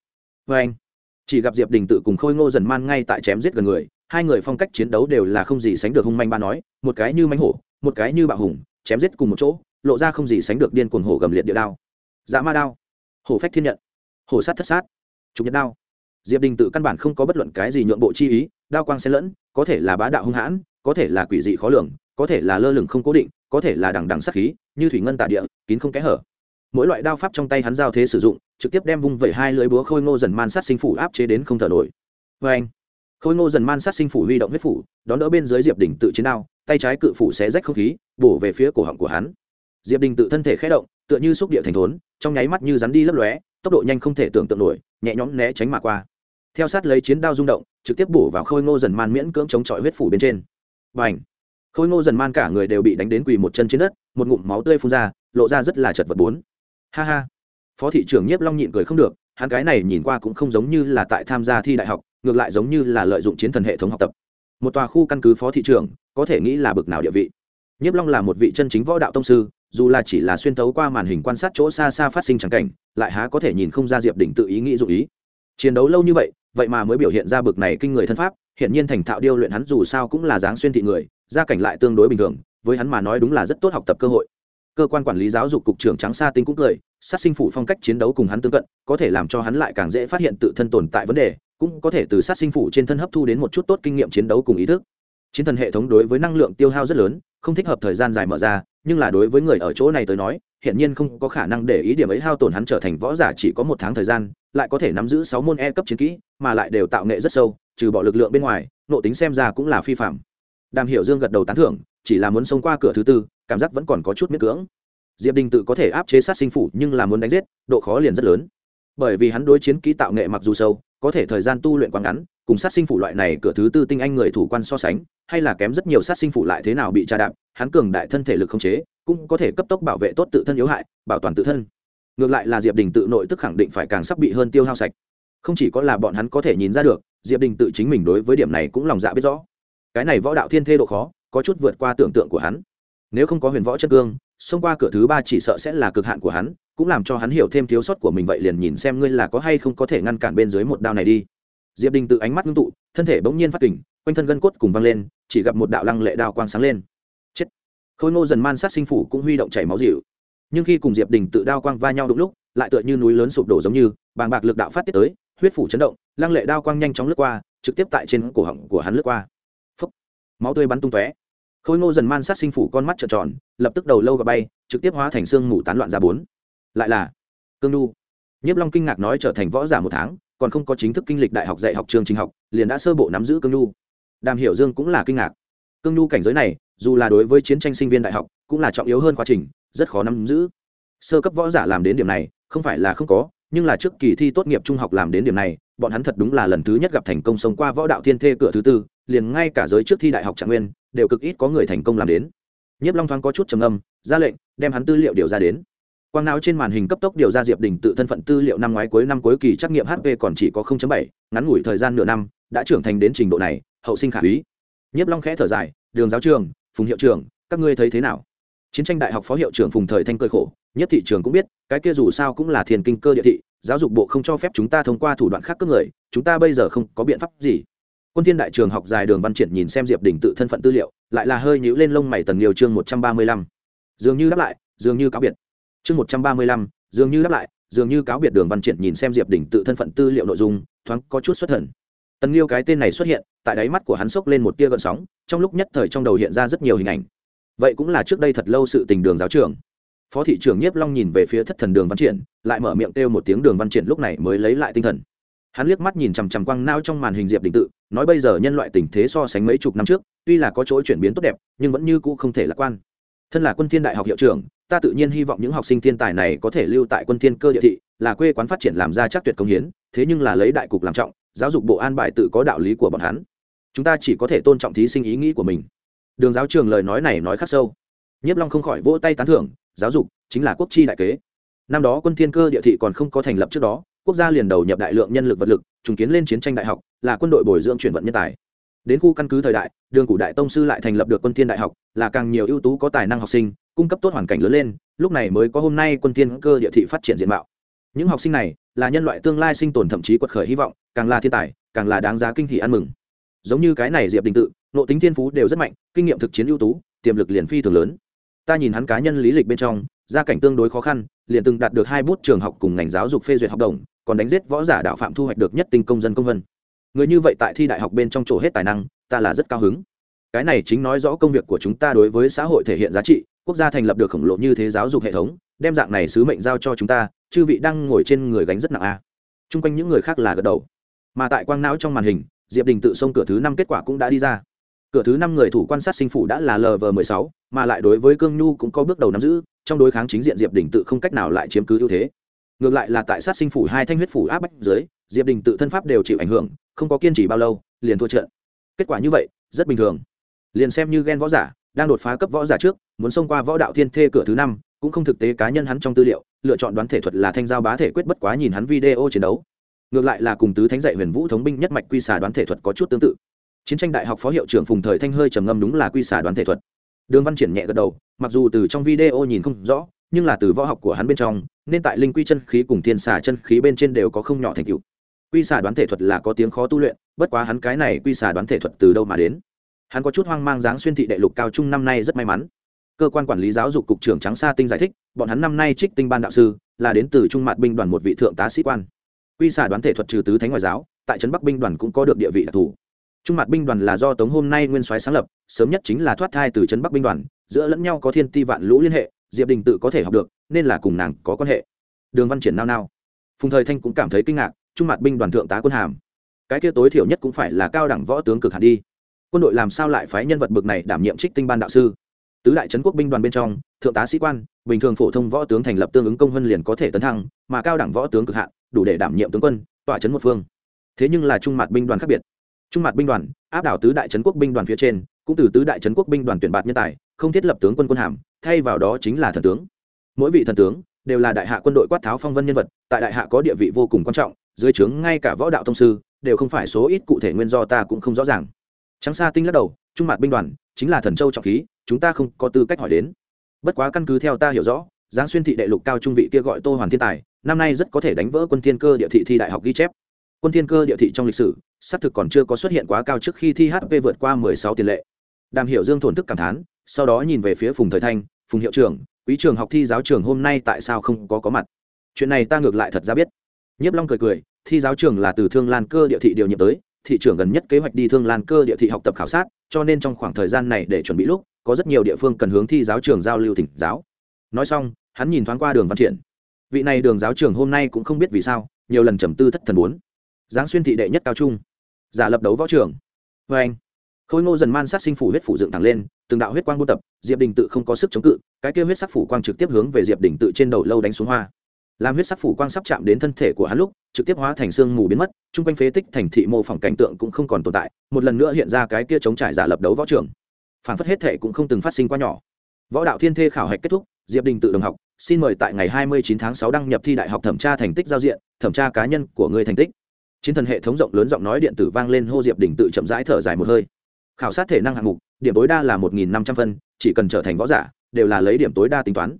vê anh. Chỉ gặp diệp đình tự cùng khôi ngô dần man ngay tại chém giết gần người, hai người phong cách chiến đấu đều là không gì sánh được hung manh ba nói, một cái như mánh hổ, một cái như bạo hùng, chém giết cùng một chỗ, lộ ra không gì sánh được điên cuồng hổ gầm liệt địa đao. Dã ma đao, hổ phách thiên nhận, hổ sát thất sát, trục nhật đao. Diệp đình tự căn bản không có bất luận cái gì nhượng bộ chi ý, đao quang xen lẫn, có thể là bá đạo hung hãn, có thể là quỷ dị khó lường, có thể là lơ lửng không cố định có thể là đằng đằng sát khí, như thủy ngân tả địa, kín không kẽ hở. Mỗi loại đao pháp trong tay hắn giao thế sử dụng, trực tiếp đem vung vẩy hai lưỡi búa khôi ngô dần man sát sinh phủ áp chế đến không thở nổi. Vê anh, khôi ngô dần man sát sinh phủ huy động huyết phủ, đón đỡ bên dưới diệp đỉnh tự chiến đao, tay trái cự phủ xé rách không khí, bổ về phía cổ họng của hắn. Diệp đình tự thân thể khé động, tựa như xúc địa thành thốn, trong nháy mắt như rắn đi lấp lóe, tốc độ nhanh không thể tưởng tượng nổi, nhẹ nhõm né tránh mà qua. Theo sát lấy chiến đao rung động, trực tiếp bổ vào khôi ngô dần man miễn cưỡng chống chọi huyết phủ bên trên. Và ảnh khôi ngô dần man cả người đều bị đánh đến quỳ một chân trên đất, một ngụm máu tươi phun ra, lộ ra rất là chật vật bốn. Ha ha. Phó thị trưởng nhiếp long nhịn cười không được, hắn cái này nhìn qua cũng không giống như là tại tham gia thi đại học, ngược lại giống như là lợi dụng chiến thần hệ thống học tập. Một tòa khu căn cứ phó thị trưởng, có thể nghĩ là bực nào địa vị. Nhiếp long là một vị chân chính võ đạo tông sư, dù là chỉ là xuyên tấu qua màn hình quan sát chỗ xa xa phát sinh trắng cảnh, lại há có thể nhìn không ra diệp đỉnh tự ý nghĩ dụ ý. Chiến đấu lâu như vậy vậy mà mới biểu hiện ra bực này kinh người thân pháp hiện nhiên thành thạo điêu luyện hắn dù sao cũng là dáng xuyên thị người gia cảnh lại tương đối bình thường, với hắn mà nói đúng là rất tốt học tập cơ hội. Cơ quan quản lý giáo dục cục trưởng trắng sa tinh cũng cười, sát sinh phủ phong cách chiến đấu cùng hắn tương cận, có thể làm cho hắn lại càng dễ phát hiện tự thân tồn tại vấn đề, cũng có thể từ sát sinh phủ trên thân hấp thu đến một chút tốt kinh nghiệm chiến đấu cùng ý thức. Chiến thần hệ thống đối với năng lượng tiêu hao rất lớn, không thích hợp thời gian dài mở ra, nhưng là đối với người ở chỗ này tới nói hiện nhiên không có khả năng để ý điểm ấy hao tổn hắn trở thành võ giả chỉ có một tháng thời gian, lại có thể nắm giữ sáu môn e cấp chiến kỹ, mà lại đều tạo nghệ rất sâu, trừ bỏ lực lượng bên ngoài, nộ tính xem ra cũng là phi phạm đàm hiểu dương gật đầu tán thưởng, chỉ là muốn xông qua cửa thứ tư, cảm giác vẫn còn có chút miễn cưỡng. Diệp đình tự có thể áp chế sát sinh phủ, nhưng là muốn đánh giết, độ khó liền rất lớn. Bởi vì hắn đối chiến kỹ tạo nghệ mặc dù sâu, có thể thời gian tu luyện quá ngắn, cùng sát sinh phủ loại này cửa thứ tư tinh anh người thủ quan so sánh, hay là kém rất nhiều sát sinh phủ lại thế nào bị tra đạp, hắn cường đại thân thể lực không chế, cũng có thể cấp tốc bảo vệ tốt tự thân yếu hại, bảo toàn tự thân. Ngược lại là diệp đình tự nội tức khẳng định phải càng sắp bị hơn tiêu hao sạch. Không chỉ có là bọn hắn có thể nhìn ra được, diệp đình tự chính mình đối với điểm này cũng lòng dạ biết rõ cái này võ đạo thiên thê độ khó, có chút vượt qua tưởng tượng của hắn. Nếu không có huyền võ chất cương, xông qua cửa thứ ba chỉ sợ sẽ là cực hạn của hắn, cũng làm cho hắn hiểu thêm thiếu sót của mình vậy liền nhìn xem ngươi là có hay không có thể ngăn cản bên dưới một đao này đi. Diệp đình tự ánh mắt ngưng tụ, thân thể bỗng nhiên phát kình, quanh thân gân cốt cùng văng lên, chỉ gặp một đạo lăng lệ đao quang sáng lên. Chết! Khôi ngô dần man sát sinh phủ cũng huy động chảy máu dịu. Nhưng khi cùng diệp đình tự đao quang va nhau đúng lúc, lại tựa như núi lớn sụp đổ giống như, bàng bạc lực đạo phát tiết tới, huyết phủ chấn động, lăng lệ đao quang nhanh chóng lướt qua, trực tiếp tại trên cổ họng của hắn lướt qua máu tươi bắn tung tóe. Khôi ngô dần man sát sinh phủ con mắt trợn tròn, lập tức đầu lâu gặp bay, trực tiếp hóa thành xương mù tán loạn ra bốn. Lại là cương nhu. Nhiếp long kinh ngạc nói trở thành võ giả một tháng, còn không có chính thức kinh lịch đại học dạy học trường trình học, liền đã sơ bộ nắm giữ cương nhu. Đàm hiểu dương cũng là kinh ngạc. Cương nhu cảnh giới này, dù là đối với chiến tranh sinh viên đại học, cũng là trọng yếu hơn quá trình, rất khó nắm giữ. Sơ cấp võ giả làm đến điểm này, không phải là không có nhưng là trước kỳ thi tốt nghiệp trung học làm đến điểm này bọn hắn thật đúng là lần thứ nhất gặp thành công sống qua võ đạo thiên thê cửa thứ tư liền ngay cả giới trước thi đại học trạng nguyên đều cực ít có người thành công làm đến. Nhiếp long thoáng có chút trầm âm ra lệnh đem hắn tư liệu điều ra đến. Quang não trên màn hình cấp tốc điều ra diệp đình tự thân phận tư liệu năm ngoái cuối năm cuối kỳ trắc nghiệm hp còn chỉ có 0.7, ngắn ngủi thời gian nửa năm đã trưởng thành đến trình độ này hậu sinh khả úy nhiếp long khẽ thở dài đường giáo trường phùng hiệu trưởng các ngươi thấy thế nào? Chiến tranh đại học phó hiệu trưởng phùng thời thanh cơi khổ, nhất thị trường cũng biết, cái kia dù sao cũng là thiền kinh cơ địa thị, giáo dục bộ không cho phép chúng ta thông qua thủ đoạn khác cướp người, chúng ta bây giờ không có biện pháp gì. Quân thiên đại trường học dài đường văn triển nhìn xem diệp đình tự thân phận tư liệu, lại là hơi nhíu lên lông mày tần liều chương một trăm ba mươi lăm. Dường như đáp lại, dường như cáo biệt. Chương một trăm ba mươi lăm, dường như đáp lại, dường như cáo biệt đường văn triển nhìn xem diệp đình tự thân phận tư liệu nội dung, thoáng có chút xuất thần. Tần liêu cái tên này xuất hiện, tại đáy mắt của hắn sốc lên một tia gợn sóng, trong lúc nhất thời trong đầu hiện ra rất nhiều hình ảnh vậy cũng là trước đây thật lâu sự tình đường giáo trưởng phó thị trưởng nhiếp long nhìn về phía thất thần đường văn triển, lại mở miệng kêu một tiếng đường văn triển lúc này mới lấy lại tinh thần. Hắn liếc mắt nhìn chằm chằm quăng nao trong màn hình diệp đình tự, nói bây giờ nhân loại tình thế so sánh mấy chục năm trước, tuy là có chỗ chuyển biến tốt đẹp, nhưng vẫn như cũ không thể lạc quan. Thân là quân thiên đại học hiệu trưởng, ta tự nhiên hy vọng những học sinh thiên tài này có thể lưu tại quân thiên cơ địa thị, là quê quán phát triển làm ra chắc tuyệt công hiến, thế nhưng là lấy đại cục làm trọng, giáo dục bộ an bài tự có đạo lý của bọn hắn. Chúng ta chỉ có thể tôn trọng thí sinh ý nghĩ của mình đường giáo trường lời nói này nói khắc sâu. Nhiếp long không khỏi vỗ tay tán thưởng, giáo dục chính là quốc chi đại kế. Năm đó quân thiên cơ địa thị còn không có thành lập trước đó, quốc gia liền đầu nhập đại lượng nhân lực vật lực, trùng kiến lên chiến tranh đại học, là quân đội bồi dưỡng chuyển vận nhân tài. Đến khu căn cứ thời đại, đường cụ đại tông sư lại thành lập được quân thiên đại học, là càng nhiều ưu tú có tài năng học sinh, cung cấp tốt hoàn cảnh lớn lên, lúc này mới có hôm nay quân thiên cơ địa thị phát triển diện mạo. Những học sinh này là nhân loại tương lai sinh tồn thậm chí quật khởi hy vọng, càng là thiên tài, càng là đáng giá kinh hỉ ăn mừng. Giống như cái này diệp đình tự nội tính thiên phú đều rất mạnh, kinh nghiệm thực chiến ưu tú, tiềm lực liền phi thường lớn. Ta nhìn hắn cá nhân lý lịch bên trong, gia cảnh tương đối khó khăn, liền từng đạt được hai bút trường học cùng ngành giáo dục phê duyệt học đồng, còn đánh giết võ giả đạo phạm thu hoạch được nhất tinh công dân công vân. Người như vậy tại thi đại học bên trong chỗ hết tài năng, ta là rất cao hứng. Cái này chính nói rõ công việc của chúng ta đối với xã hội thể hiện giá trị, quốc gia thành lập được khổng lồ như thế giáo dục hệ thống, đem dạng này sứ mệnh giao cho chúng ta, chư vị đang ngồi trên người gánh rất nặng a à. chung quanh những người khác là gật đầu. Mà tại quang não trong màn hình, diệp đình tự xông cửa thứ năm kết quả cũng đã đi ra cửa thứ năm người thủ quan sát sinh phủ đã là lv m ộ sáu, mà lại đối với cương nhu cũng có bước đầu nắm giữ, trong đối kháng chính diện diệp đình tự không cách nào lại chiếm cứ ưu thế. Ngược lại là tại sát sinh phủ hai thanh huyết phủ áp bách dưới, diệp đình tự thân pháp đều chịu ảnh hưởng, không có kiên trì bao lâu, liền thua trận. Kết quả như vậy, rất bình thường. Liền xem như ghen võ giả, đang đột phá cấp võ giả trước, muốn xông qua võ đạo thiên thê cửa thứ năm, cũng không thực tế cá nhân hắn trong tư liệu, lựa chọn đoán thể thuật là thanh giao bá thể quyết bất quá nhìn hắn video chiến đấu. Ngược lại là cùng tứ thánh dạy huyền vũ thống binh nhất mạch quy xà đoán thể thuật có chút tương tự chiến tranh đại học phó hiệu trưởng phùng thời thanh hơi trầm ngâm đúng là quy xả đoán thể thuật. Đường văn triển nhẹ gật đầu, mặc dù từ trong video nhìn không rõ, nhưng là từ võ học của hắn bên trong, nên tại linh quy chân khí cùng thiên xả chân khí bên trên đều có không nhỏ thành tựu. Quy xả đoán thể thuật là có tiếng khó tu luyện, bất quá hắn cái này quy xả đoán thể thuật từ đâu mà đến? Hắn có chút hoang mang dáng xuyên thị đệ lục cao trung năm nay rất may mắn. Cơ quan quản lý giáo dục cục trưởng trắng sa tinh giải thích, bọn hắn năm nay trích tinh ban đạo sư, là đến từ trung mạt binh đoàn một vị thượng tá sĩ quan. Quy xả đoán thể thuật trừ tứ thánh ngoại giáo, tại trấn bắc binh đoàn cũng có được địa vị đặc thù trung mặt binh đoàn là do tống hôm nay nguyên soái sáng lập, sớm nhất chính là thoát thai từ trấn bắc binh đoàn, giữa lẫn nhau có thiên ti vạn lũ liên hệ, diệp đình tự có thể học được, nên là cùng nàng có quan hệ. Đường văn triển nao nao. Phùng thời thanh cũng cảm thấy kinh ngạc, trung mặt binh đoàn thượng tá quân hàm. Cái kia tối thiểu nhất cũng phải là cao đẳng võ tướng cực hẳn đi. Quân đội làm sao lại phái nhân vật bực này đảm nhiệm trích tinh ban đạo sư? Tứ đại trấn quốc binh đoàn bên trong, thượng tá sĩ quan, bình thường phổ thông võ tướng thành lập tương ứng công huân liền có thể tấn thăng, mà cao đẳng võ tướng cực hạn, đủ để đảm nhiệm tướng quân, tọa trấn một phương. Thế nhưng là trung mặt binh đoàn khác biệt trung mặt binh đoàn, áp đảo tứ đại trấn quốc binh đoàn phía trên, cũng từ tứ đại trấn quốc binh đoàn tuyển bạt nhân tài, không thiết lập tướng quân quân hàm, thay vào đó chính là thần tướng. Mỗi vị thần tướng đều là đại hạ quân đội quát tháo phong vân nhân vật, tại đại hạ có địa vị vô cùng quan trọng, dưới trướng ngay cả võ đạo thông sư đều không phải số ít cụ thể nguyên do ta cũng không rõ ràng. Trắng xa tinh lắc đầu, trung mặt binh đoàn chính là thần châu trọng khí, chúng ta không có tư cách hỏi đến. Bất quá căn cứ theo ta hiểu rõ, giáng xuyên thị đệ lục cao trung vị kia gọi tô hoàn thiên tài, năm nay rất có thể đánh vỡ quân thiên cơ địa thị thi đại học ghi chép quân thiên cơ địa thị trong lịch sử, xác thực còn chưa có xuất hiện quá cao trước khi thi hp vượt qua mười sáu tiền lệ. Đàm hiểu dương thổn thức cảm thán, sau đó nhìn về phía phùng thời thanh, phùng hiệu trưởng, quý trường học thi giáo trường hôm nay tại sao không có có mặt? Chuyện này ta ngược lại thật ra biết. Nhiếp long cười cười, thi giáo trường là từ thương lan cơ địa thị điều nhiệm tới, thị trưởng gần nhất kế hoạch đi thương lan cơ địa thị học tập khảo sát, cho nên trong khoảng thời gian này để chuẩn bị lúc, có rất nhiều địa phương cần hướng thi giáo trường giao lưu thỉnh giáo. Nói xong, hắn nhìn thoáng qua đường văn triển vị này đường giáo trường hôm nay cũng không biết vì sao, nhiều lần trầm tư thất thần bốn giáng xuyên thị đệ nhất cao trung, giả lập đấu võ trường. Vê anh, khôi ngô dần man sát sinh phủ huyết phủ dựng thẳng lên, từng đạo huyết quang buôn tập, diệp đình tự không có sức chống cự, cái kêu huyết sắc phủ quang trực tiếp hướng về diệp đình tự trên đầu lâu đánh xuống hoa. Làm huyết sắc phủ quang sắp chạm đến thân thể của hắn lúc, trực tiếp hóa thành xương mù biến mất, chung quanh phế tích thành thị mô phỏng cảnh tượng cũng không còn tồn tại, một lần nữa hiện ra cái kia chống trải giả lập đấu võ trường. Phản phất hết thể cũng không từng phát sinh quá nhỏ. Võ đạo thiên thê khảo hạch kết thúc, diệp đình tự đồng học, xin mời tại ngày 29 tháng 6 đăng nhập thi đại học thẩm tra thành tích giao diện, thẩm tra cá nhân của người thành tích chiến thần hệ thống rộng lớn giọng nói điện tử vang lên hô diệp đình tự chậm rãi thở dài một hơi. Khảo sát thể năng hạng mục, điểm tối đa là một nghìn năm trăm phân, chỉ cần trở thành võ giả, đều là lấy điểm tối đa tính toán.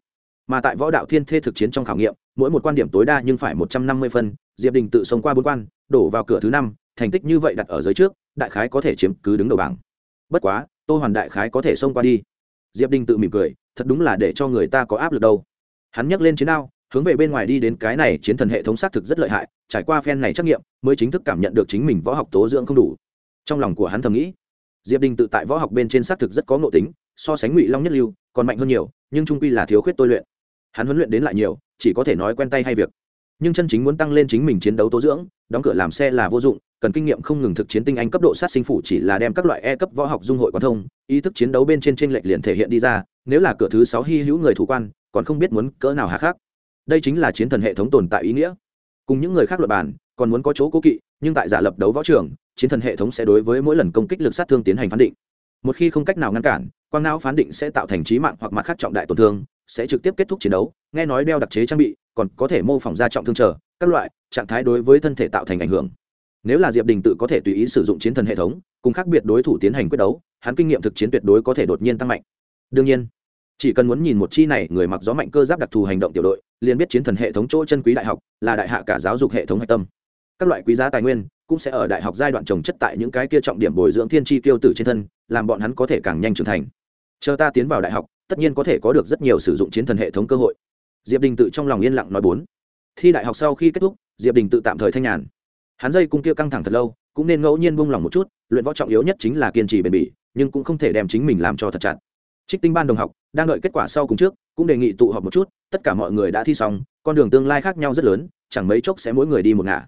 Mà tại võ đạo thiên thê thực chiến trong khảo nghiệm, mỗi một quan điểm tối đa nhưng phải một trăm năm mươi phân, diệp đình tự sống qua bốn quan, đổ vào cửa thứ năm, thành tích như vậy đặt ở dưới trước, đại khái có thể chiếm cứ đứng đầu bảng. Bất quá, tô hoàn đại khái có thể xông qua đi. Diệp đình tự mỉm cười, thật đúng là để cho người ta có áp lực đâu. Hắn nhắc lên chiến đao hướng về bên ngoài đi đến cái này chiến thần hệ thống xác thực rất lợi hại, trải qua phen này trắc nghiệm, mới chính thức cảm nhận được chính mình võ học tố dưỡng không đủ. Trong lòng của hắn thầm nghĩ, diệp đình tự tại võ học bên trên xác thực rất có ngộ tính, so sánh ngụy long nhất lưu còn mạnh hơn nhiều, nhưng trung quy là thiếu khuyết tôi luyện. Hắn huấn luyện đến lại nhiều, chỉ có thể nói quen tay hay việc. Nhưng chân chính muốn tăng lên chính mình chiến đấu tố dưỡng, đóng cửa làm xe là vô dụng, cần kinh nghiệm không ngừng thực chiến tinh anh cấp độ sát sinh phủ chỉ là đem các loại e cấp võ học dung hội quan thông, ý thức chiến đấu bên trên t r ê n lệch liền thể hiện đi ra, nếu là cửa thứ sáu hy hữu người thủ quan, còn không biết muốn cỡ nào hạ khác đây chính là chiến thần hệ thống tồn tại ý nghĩa. Cùng những người khác luật bàn còn muốn có chỗ cố kỵ, nhưng tại giả lập đấu võ trường, chiến thần hệ thống sẽ đối với mỗi lần công kích lực sát thương tiến hành phán định. Một khi không cách nào ngăn cản, quang não phán định sẽ tạo thành trí mạng hoặc mặt khác trọng đại tổn thương, sẽ trực tiếp kết thúc chiến đấu, nghe nói đeo đặc chế trang bị, còn có thể mô phỏng ra trọng thương trở các loại, trạng thái đối với thân thể tạo thành ảnh hưởng. Nếu là diệp đình tự có thể tùy ý sử dụng chiến thần hệ thống, cùng khác biệt đối thủ tiến hành quyết đấu, hắn kinh nghiệm thực chiến tuyệt đối có thể đột nhiên tăng mạnh. Đương nhiên chỉ cần muốn nhìn một chi này, người mặc gió mạnh cơ giáp đặc thù hành động tiểu đội, liền biết chiến thần hệ thống chỗ chân quý đại học là đại hạ cả giáo dục hệ thống hạch tâm. Các loại quý giá tài nguyên cũng sẽ ở đại học giai đoạn trồng chất tại những cái kia trọng điểm bồi dưỡng thiên tri tiêu tử trên thân, làm bọn hắn có thể càng nhanh trưởng thành. Chờ ta tiến vào đại học, tất nhiên có thể có được rất nhiều sử dụng chiến thần hệ thống cơ hội. Diệp đình tự trong lòng yên lặng nói bốn. Thi đại học sau khi kết thúc, diệp đình tự tạm thời thanh nhàn. Hắn dây cung kia căng thẳng thật lâu, cũng nên ngẫu nhiên buông lòng một chút, luyện võ trọng yếu nhất chính là kiên trì bền bỉ, nhưng cũng không thể đem chính mình làm cho thật chặt trích tinh ban đồng học, đang đợi kết quả sau cùng trước, cũng đề nghị tụ họp một chút, tất cả mọi người đã thi xong, con đường tương lai khác nhau rất lớn, chẳng mấy chốc sẽ mỗi người đi một ngả.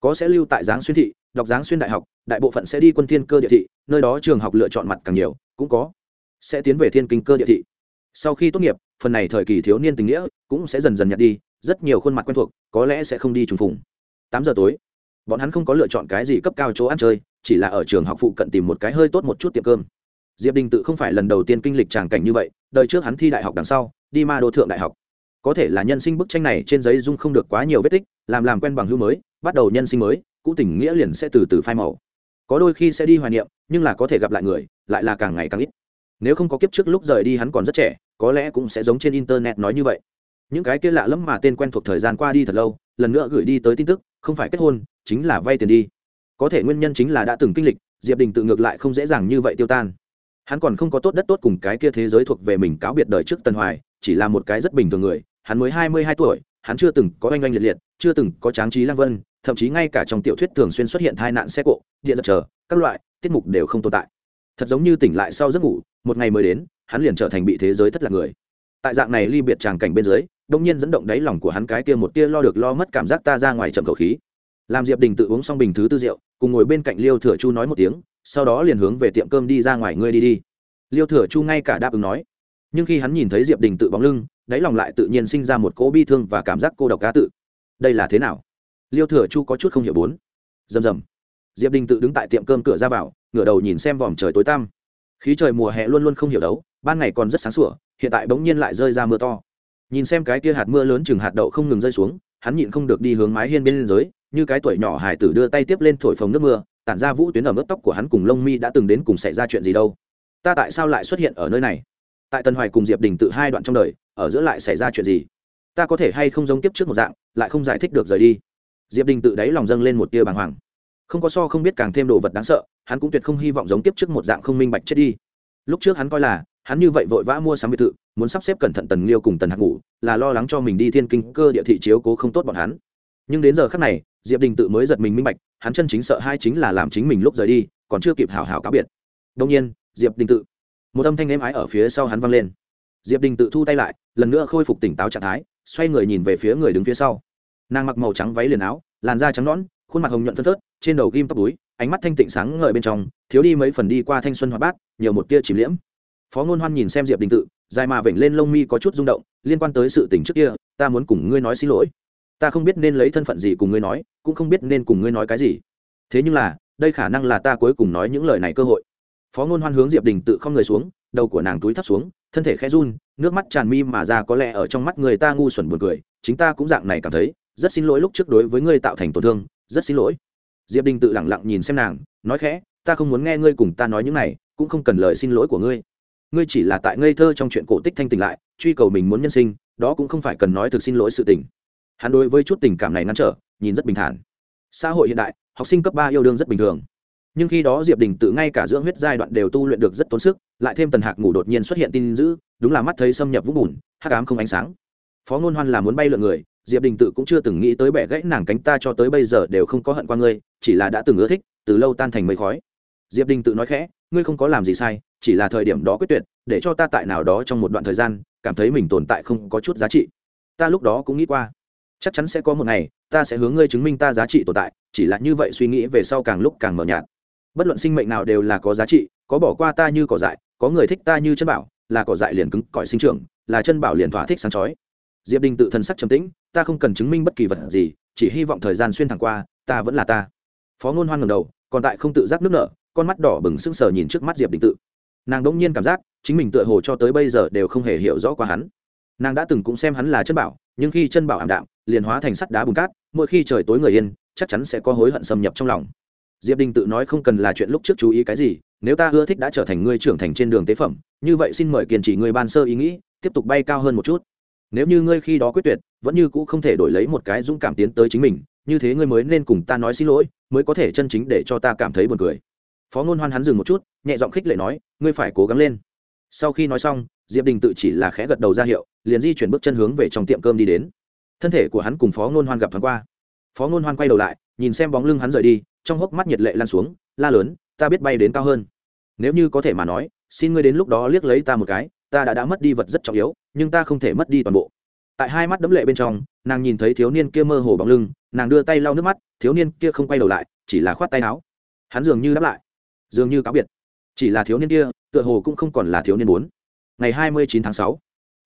Có sẽ lưu tại giáng xuyên thị, đọc giáng xuyên đại học, đại bộ phận sẽ đi quân thiên cơ địa thị, nơi đó trường học lựa chọn mặt càng nhiều, cũng có sẽ tiến về thiên kinh cơ địa thị. Sau khi tốt nghiệp, phần này thời kỳ thiếu niên tình nghĩa cũng sẽ dần dần nhạt đi, rất nhiều khuôn mặt quen thuộc, có lẽ sẽ không đi trùng phùng. Tám giờ tối, bọn hắn không có lựa chọn cái gì cấp cao chỗ ăn chơi, chỉ là ở trường học phụ cận tìm một cái hơi tốt một chút tiệm cơm diệp đình tự không phải lần đầu tiên kinh lịch tràng cảnh như vậy, đời trước hắn thi đại học đằng sau, đi ma đô thượng đại học. Có thể là nhân sinh bức tranh này trên giấy dung không được quá nhiều vết tích, làm làm quen bằng hữu mới, bắt đầu nhân sinh mới, cũ tình nghĩa liền sẽ từ từ phai màu. Có đôi khi sẽ đi hoài niệm, nhưng là có thể gặp lại người, lại là càng ngày càng ít. Nếu không có kiếp trước lúc rời đi hắn còn rất trẻ, có lẽ cũng sẽ giống trên internet nói như vậy. Những cái kia lạ lẫm mà tên quen thuộc thời gian qua đi thật lâu, lần nữa gửi đi tới tin tức, không phải kết hôn, chính là vay tiền đi. Có thể nguyên nhân chính là đã từng kinh lịch, diệp đình tự ngược lại không dễ dàng như vậy tiêu tan hắn còn không có tốt đất tốt cùng cái kia thế giới thuộc về mình cáo biệt đời trước tần hoài, chỉ là một cái rất bình thường người, hắn mới hai mươi hai tuổi, hắn chưa từng có oanh oanh liệt liệt, chưa từng có tráng trí lang vân, thậm chí ngay cả trong tiểu thuyết thường xuyên xuất hiện tai nạn xe cộ, điện giật chờ, các loại, tiết mục đều không tồn tại. Thật giống như tỉnh lại sau giấc ngủ, một ngày mới đến, hắn liền trở thành bị thế giới thất lạc người. Tại dạng này ly biệt tràng cảnh bên dưới đông nhiên dẫn động đáy lòng của hắn cái kia một tia lo được lo mất cảm giác ta ra ngoài chậm khẩu khí. Làm diệp đình tự uống xong bình thứ tư rượu, cùng ngồi bên cạnh liêu thừa chu nói một tiếng sau đó liền hướng về tiệm cơm đi ra ngoài ngươi đi đi. Liêu thừa chu ngay cả đáp ứng nói. Nhưng khi hắn nhìn thấy diệp đình tự bóng lưng, đáy lòng lại tự nhiên sinh ra một cỗ bi thương và cảm giác cô độc cá tự. Đây là thế nào? Liêu thừa chu có chút không hiểu bốn. Rầm rầm. Diệp đình tự đứng tại tiệm cơm cửa ra vào, ngửa đầu nhìn xem vòm trời tối tăm. Khí trời mùa hè luôn luôn không hiểu đấu, ban ngày còn rất sáng sủa, hiện tại bỗng nhiên lại rơi ra mưa to. Nhìn xem cái kia hạt mưa lớn chừng hạt đậu không ngừng rơi xuống, hắn nhịn không được đi hướng mái hiên bên dưới, như cái tuổi nhỏ hải tử đưa tay tiếp lên thổi phồng nước mưa tản ra vũ tuyến ở mức tóc của hắn cùng lông mi đã từng đến cùng xảy ra chuyện gì đâu. Ta tại sao lại xuất hiện ở nơi này? Tại tân hoài cùng diệp đình tự hai đoạn trong đời, ở giữa lại xảy ra chuyện gì? Ta có thể hay không giống tiếp trước một dạng, lại không giải thích được rời đi? Diệp đình tự đáy lòng dâng lên một tia bàng hoàng. Không có so không biết càng thêm đồ vật đáng sợ, hắn cũng tuyệt không hy vọng giống tiếp trước một dạng không minh bạch chết đi. Lúc trước hắn coi là, hắn như vậy vội vã mua sắm biệt thự, muốn sắp xếp cẩn thận tần liêu cùng tần hạc ngủ, là lo lắng cho mình đi thiên kinh cơ địa thị chiếu cố không tốt bọn hắn. Nhưng đến giờ khác này, diệp đình tự mới giật mình minh bạch hắn chân chính sợ hai chính là làm chính mình lúc rời đi, còn chưa kịp hào hào cáo biệt. Đông nhiên, diệp đình tự, một âm thanh êm ái ở phía sau hắn vang lên. Diệp đình tự thu tay lại, lần nữa khôi phục tỉnh táo trạng thái, xoay người nhìn về phía người đứng phía sau. Nàng mặc màu trắng váy liền áo, làn da trắng nõn, khuôn mặt hồng nhuận phân phớt, trên đầu ghim tóc túi ánh mắt thanh tịnh sáng ngời bên trong, thiếu đi mấy phần đi qua thanh xuân hoạt bát, nhiều một tia chìm liễm. Phó ngôn hoan nhìn xem diệp đình tự, dài mà vểnh lên lông mi có chút rung động, liên quan tới sự tình trước kia, ta muốn cùng ngươi nói xin lỗi ta không biết nên lấy thân phận gì cùng ngươi nói, cũng không biết nên cùng ngươi nói cái gì. Thế nhưng là, đây khả năng là ta cuối cùng nói những lời này cơ hội. Phó ngôn hoan hướng diệp đình tự không người xuống, đầu của nàng túi thấp xuống, thân thể khẽ run, nước mắt tràn mi mà ra có lẽ ở trong mắt người ta ngu xuẩn buồn cười, chính ta cũng dạng này cảm thấy, rất xin lỗi lúc trước đối với ngươi tạo thành tổn thương, rất xin lỗi. Diệp đình tự lẳng lặng nhìn xem nàng, nói khẽ, ta không muốn nghe ngươi cùng ta nói những này, cũng không cần lời xin lỗi của ngươi. Ngươi chỉ là tại ngây thơ trong chuyện cổ tích thanh tỉnh lại, truy cầu mình muốn nhân sinh, đó cũng không phải cần nói thực xin lỗi sự tình hắn đối với chút tình cảm này ngăn trở, nhìn rất bình thản. Xã hội hiện đại, học sinh cấp ba yêu đương rất bình thường. Nhưng khi đó diệp đình tự ngay cả dưỡng huyết giai đoạn đều tu luyện được rất tốn sức, lại thêm tần hạc ngủ đột nhiên xuất hiện tin dữ, đúng là mắt thấy xâm nhập vũng bùn, hắc ám không ánh sáng. Phó ngôn hoan là muốn bay lượn người, diệp đình tự cũng chưa từng nghĩ tới bẻ gãy nàng cánh ta cho tới bây giờ đều không có hận qua ngươi, chỉ là đã từng ưa thích, từ lâu tan thành mây khói. Diệp đình tự nói khẽ, ngươi không có làm gì sai, chỉ là thời điểm đó quyết tuyệt, để cho ta tại nào đó trong một đoạn thời gian, cảm thấy mình tồn tại không có chút giá trị. Ta lúc đó cũng nghĩ qua chắc chắn sẽ có một ngày, ta sẽ hướng ngươi chứng minh ta giá trị tồn tại, chỉ là như vậy suy nghĩ về sau càng lúc càng mờ nhạt. Bất luận sinh mệnh nào đều là có giá trị, có bỏ qua ta như cỏ dại, có người thích ta như chân bảo, là cỏ dại liền cứng cỏi sinh trưởng, là chân bảo liền thỏa thích sáng chói. Diệp đình tự thần sắc trầm tĩnh, ta không cần chứng minh bất kỳ vật gì, chỉ hy vọng thời gian xuyên thẳng qua, ta vẫn là ta. Phó ngôn hoan ngầm đầu, còn tại không tự giác nước nở, con mắt đỏ bừng sững sờ nhìn trước mắt diệp đình tự. Nàng đ ỗ n g nhiên cảm giác, chính mình tựa hồ cho tới bây giờ đều không hề hiểu rõ qua hắn. Nàng đã từng cũng xem hắn là chân bảo, nhưng khi chân bảo ảm đạm liền hóa thành sắt đá bùn cát, mỗi khi trời tối người yên, chắc chắn sẽ có hối hận xâm nhập trong lòng. Diệp đình tự nói không cần là chuyện lúc trước chú ý cái gì, nếu ta ưa thích đã trở thành ngươi trưởng thành trên đường tế phẩm, như vậy xin mời kiên trì ngươi ban sơ ý nghĩ, tiếp tục bay cao hơn một chút. Nếu như ngươi khi đó quyết tuyệt, vẫn như cũ không thể đổi lấy một cái dũng cảm tiến tới chính mình, như thế ngươi mới nên cùng ta nói xin lỗi, mới có thể chân chính để cho ta cảm thấy buồn cười. Phó ngôn hoan hắn dừng một chút, nhẹ giọng khích lệ nói, ngươi phải cố gắng lên. Sau khi nói xong, diệp đình tự chỉ là khẽ gật đầu ra hiệu, liền di chuyển bước chân hướng về trong tiệm cơm đi đến thân thể của hắn cùng phó ngôn hoan gặp thoáng qua. Phó ngôn hoan quay đầu lại, nhìn xem bóng lưng hắn rời đi, trong hốc mắt nhiệt lệ lan xuống, la lớn, ta biết bay đến cao hơn. Nếu như có thể mà nói, xin ngươi đến lúc đó liếc lấy ta một cái, ta đã đã mất đi vật rất trọng yếu, nhưng ta không thể mất đi toàn bộ. Tại hai mắt đấm lệ bên trong, nàng nhìn thấy thiếu niên kia mơ hồ bóng lưng, nàng đưa tay lau nước mắt, thiếu niên kia không quay đầu lại, chỉ là khoát tay áo. Hắn dường như đáp lại, dường như cáo biệt. Chỉ là thiếu niên kia, tựa hồ cũng không còn là thiếu niên bốn. Ngày hai mươi chín tháng sáu,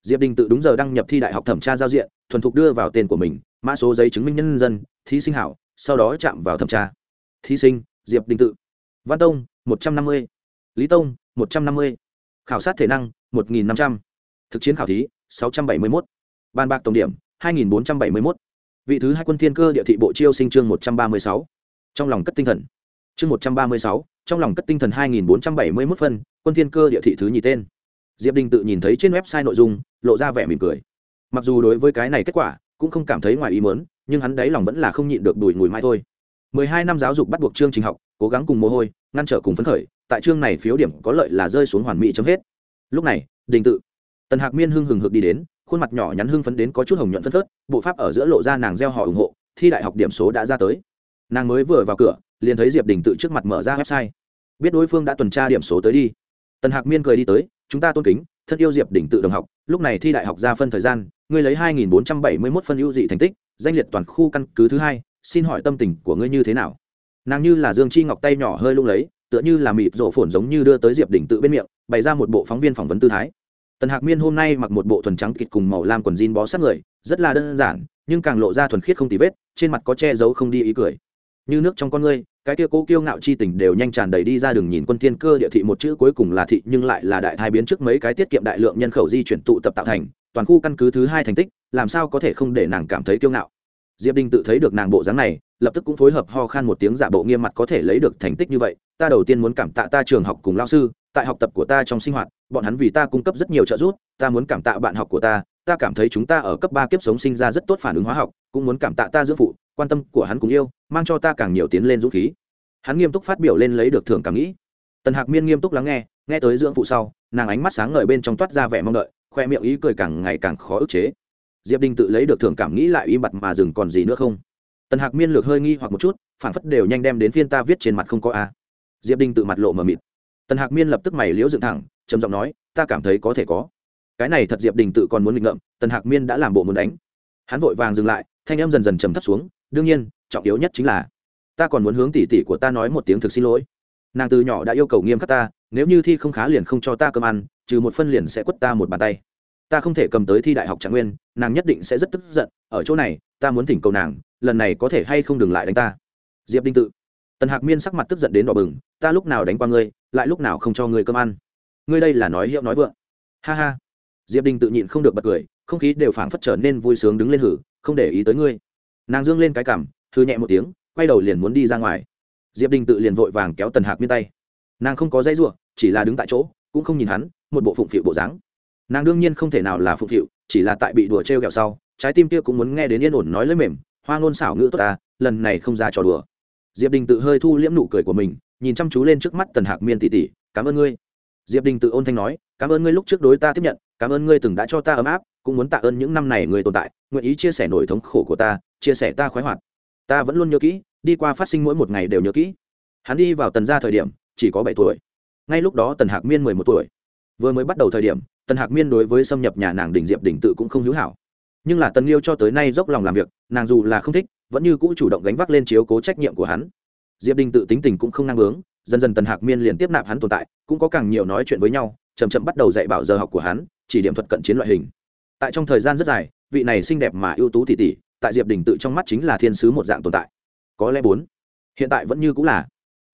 diệp đình tự đúng giờ đăng nhập thi đại học thẩm tra giao diện thuần thục đưa vào tên của mình, mã số giấy chứng minh nhân dân, thí sinh hảo, sau đó chạm vào thẩm tra. Thí sinh, diệp đình tự. Văn tông, một trăm năm mươi. Lý tông, một trăm năm mươi. Khảo sát thể năng, một nghìn năm trăm. Thực chiến khảo thí, sáu trăm bảy mươi mốt. Ban bạc tổng điểm, hai nghìn bốn trăm bảy mươi mốt. Vị thứ hai quân thiên cơ địa thị bộ chiêu sinh chương một trăm ba mươi sáu. Trong lòng cất tinh thần. Chương một trăm ba mươi sáu, trong lòng cất tinh thần hai nghìn bốn trăm bảy mươi mốt phân, quân thiên cơ địa thị thứ nhì tên. Diệp đình tự nhìn thấy trên website nội dung, lộ ra vẻ mỉm cười mặc dù đối với cái này kết quả cũng không cảm thấy ngoài ý muốn, nhưng hắn đáy lòng vẫn là không nhịn được đùi mùi mai thôi. Mười hai năm giáo dục bắt buộc chương trình học, cố gắng cùng mồ hôi, ngăn trở cùng phấn khởi, tại chương này phiếu điểm có lợi là rơi xuống hoàn mỹ chấm hết. Lúc này, đình tự. Tần hạc miên hưng hừng hực đi đến, khuôn mặt nhỏ nhắn hưng phấn đến có chút hồng nhuận phân phớt, bộ pháp ở giữa lộ ra nàng gieo họ ủng hộ, thi đại học điểm số đã ra tới. Nàng mới vừa vào cửa, liền thấy diệp đình tự trước mặt mở ra website. Biết đối phương đã tuần tra điểm số tới đi. Tần hạc miên cười đi tới, chúng ta tôn kính, thân yêu diệp đình tự đồng học, lúc này thi đại học ra phân thời gian ngươi lấy hai nghìn bốn trăm bảy mươi mốt phân ưu dị thành tích, danh liệt toàn khu căn cứ thứ hai, xin hỏi tâm tình của ngươi như thế nào? Nàng như là dương chi ngọc tay nhỏ hơi lung lấy, tựa như là mịt rộ phồn giống như đưa tới diệp đỉnh tự bên miệng, bày ra một bộ phóng viên phỏng vấn tư thái. Tần hạc miên hôm nay mặc một bộ thuần trắng kịt cùng màu lam quần jean bó sát người, rất là đơn giản, nhưng càng lộ ra thuần khiết không tì vết, trên mặt có che giấu không đi ý cười. Như nước trong con ngươi cái kia cố kiêu ngạo chi tình đều nhanh tràn đầy đi ra đường nhìn quân thiên cơ địa thị một chữ cuối cùng là thị, nhưng lại là đại thai biến trước mấy cái tiết kiệm đại lượng nhân khẩu di chuyển tụ tập tạo thành, toàn khu căn cứ thứ hai thành tích, làm sao có thể không để nàng cảm thấy kiêu ngạo. Diệp đình tự thấy được nàng bộ dáng này, lập tức cũng phối hợp ho khan một tiếng giả bộ nghiêm mặt có thể lấy được thành tích như vậy, ta đầu tiên muốn cảm tạ ta trường học cùng lao sư, tại học tập của ta trong sinh hoạt, bọn hắn vì ta cung cấp rất nhiều trợ giúp, ta muốn cảm tạ bạn học của ta ta cảm thấy chúng ta ở cấp ba kiếp sống sinh ra rất tốt phản ứng hóa học, cũng muốn cảm tạ ta dưỡng phụ quan tâm của hắn cũng yêu, mang cho ta càng nhiều tiến lên dũng khí. Hắn nghiêm túc phát biểu lên lấy được thưởng cảm nghĩ. Tần hạc miên nghiêm túc lắng nghe nghe tới dưỡng phụ sau, nàng ánh mắt sáng ngời bên trong toát ra vẻ mong đợi, khoe miệng ý cười càng ngày càng khó ức chế. Diệp đình tự lấy được thưởng cảm nghĩ lại im bặt mà dừng còn gì nữa không? Tần hạc miên lược hơi nghi hoặc một chút phản phất đều nhanh đem đến phiên ta viết trên mặt không có a. Diệp đình tự mặt lộ mờ mịt. Tần hạc miên lập tức mày liễu dựng thẳng, trầm giọng nói, ta cảm thấy có thể có. Cái này thật diệp đình tự còn muốn nghịch ngợm, tần hạc miên đã làm bộ muốn đánh. Hắn vội vàng dừng lại, thanh em dần dần trầm thấp xuống đương nhiên, trọng yếu nhất chính là, ta còn muốn hướng tỷ tỷ của ta nói một tiếng thực xin lỗi. Nàng từ nhỏ đã yêu cầu nghiêm khắc ta, nếu như thi không khá liền không cho ta cơm ăn, trừ một phân liền sẽ quất ta một bàn tay. Ta không thể cầm tới thi đại học trạng nguyên, nàng nhất định sẽ rất tức giận, ở chỗ này, ta muốn thỉnh cầu nàng, lần này có thể hay không đừng lại đánh ta. Diệp đinh tự. Tần hạc miên sắc mặt tức giận đến đỏ bừng, ta lúc nào đánh qua ngươi, lại lúc nào không cho ngươi cơm ăn. Ngươi đây là nói hiệu nói vượng. Ha ha. Diệp Đinh tự nhịn không được bật cười, không khí đều phảng phất trở nên vui sướng đứng lên hử, không để ý tới ngươi nàng dương lên cái cảm thư nhẹ một tiếng, quay đầu liền muốn đi ra ngoài. Diệp đình tự liền vội vàng kéo tần hạc miên tay. Nàng không có dây r u ộ chỉ là đứng tại chỗ, cũng không nhìn hắn, một bộ phụng phịu bộ dáng. Nàng đương nhiên không thể nào là phụng phịu, chỉ là tại bị đùa t r e o kẹo sau, trái tim kia cũng muốn nghe đến yên ổn nói lưỡi mềm, hoa ngôn xảo ngữ tốt ta, lần này không ra trò đùa. Diệp đình tự hơi thu liễm nụ cười của mình, nhìn chăm chú lên trước mắt tần hạc miên tỉ tỉ cảm ơn ngươi. Diệp đình tự ôn thanh nói, cảm ơn ngươi lúc trước đối ta tiếp nhận, cảm ơn ngươi từng đã cho ta ấm áp, cũng muốn tạ ơn những năm này ngươi tồn tại, nguyện ý chia sẻ nỗi thống khổ của ta chia sẻ ta khoái hoạt. Ta vẫn luôn nhớ kỹ, đi qua phát sinh mỗi một ngày đều nhớ kỹ. Hắn đi vào tần gia thời điểm, chỉ có bảy tuổi. Ngay lúc đó tần hạc miên mười một tuổi. Vừa mới bắt đầu thời điểm, tần hạc miên đối với xâm nhập nhà nàng đình diệp đình tự cũng không hữu hảo. Nhưng là tần liêu cho tới nay dốc lòng làm việc, nàng dù là không thích, vẫn như cũ chủ động gánh vác lên chiếu cố trách nhiệm của hắn. Diệp đình tự tính tình cũng không năng bướng, dần dần tần hạc miên liền tiếp nạp hắn tồn tại, cũng có càng nhiều nói chuyện với nhau chầm chậm bắt đầu dạy bảo giờ học của hắn, chỉ điểm thuật cận chiến loại hình. Tại trong thời gian rất dài, vị này xinh đẹp mà ưu tú tỉ tỉ tại diệp đình tự trong mắt chính là thiên sứ một dạng tồn tại. Có lẽ bốn. Hiện tại vẫn như cũng là.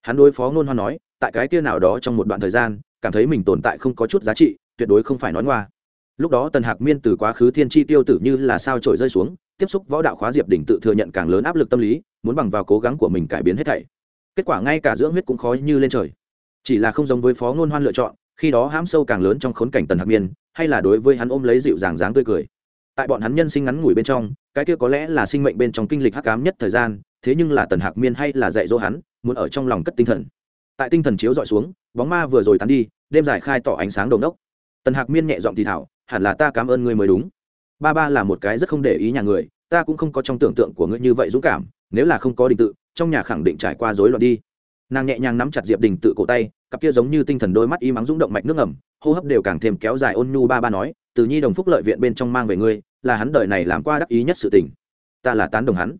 Hắn đối phó ngôn hoa nói, tại cái kia nào đó trong một đoạn thời gian, cảm thấy mình tồn tại không có chút giá trị, tuyệt đối không phải nói ngoa. Lúc đó tần hạc miên từ quá khứ thiên tri tiêu tử như là sao trổi rơi xuống, tiếp xúc võ đạo khóa diệp đình tự thừa nhận càng lớn áp lực tâm lý, muốn bằng vào cố gắng của mình cải biến hết thảy. Kết quả ngay cả dưỡng huyết cũng khó như lên trời. Chỉ là không giống với phó ngôn hoan lựa chọn, khi đó hãm sâu càng lớn trong khốn cảnh tần hạc miên, hay là đối với hắn ôm lấy dịu dàng dáng tươi cười tại bọn hắn nhân sinh ngắn ngủi bên trong, cái kia có lẽ là sinh mệnh bên trong kinh lịch hắc ám nhất thời gian, thế nhưng là tần hạc miên hay là dạy dỗ hắn, muốn ở trong lòng cất tinh thần. Tại tinh thần chiếu dọi xuống, bóng ma vừa rồi tắn đi, đêm giải khai tỏ ánh sáng đầu đốc tần hạc miên nhẹ giọng thì thảo, hẳn là ta cảm ơn ngươi mới đúng. Ba ba là một cái rất không để ý nhà người, ta cũng không có trong tưởng tượng của ngươi như vậy dũng cảm, nếu là không có định tự, trong nhà khẳng định trải qua rối loạn đi. Nàng nhẹ nhàng nắm chặt diệp đình tự cổ tay, cặp kia giống như tinh thần đôi mắt y mắng rung động mạch nước ẩm hô hấp đều càng thêm kéo dài ôn nhu ba ba nói, từ nhi đồng phúc lợi viện bên trong mang về ngươi, là hắn đời này làm qua đắc ý nhất sự tình. Ta là tán đồng hắn.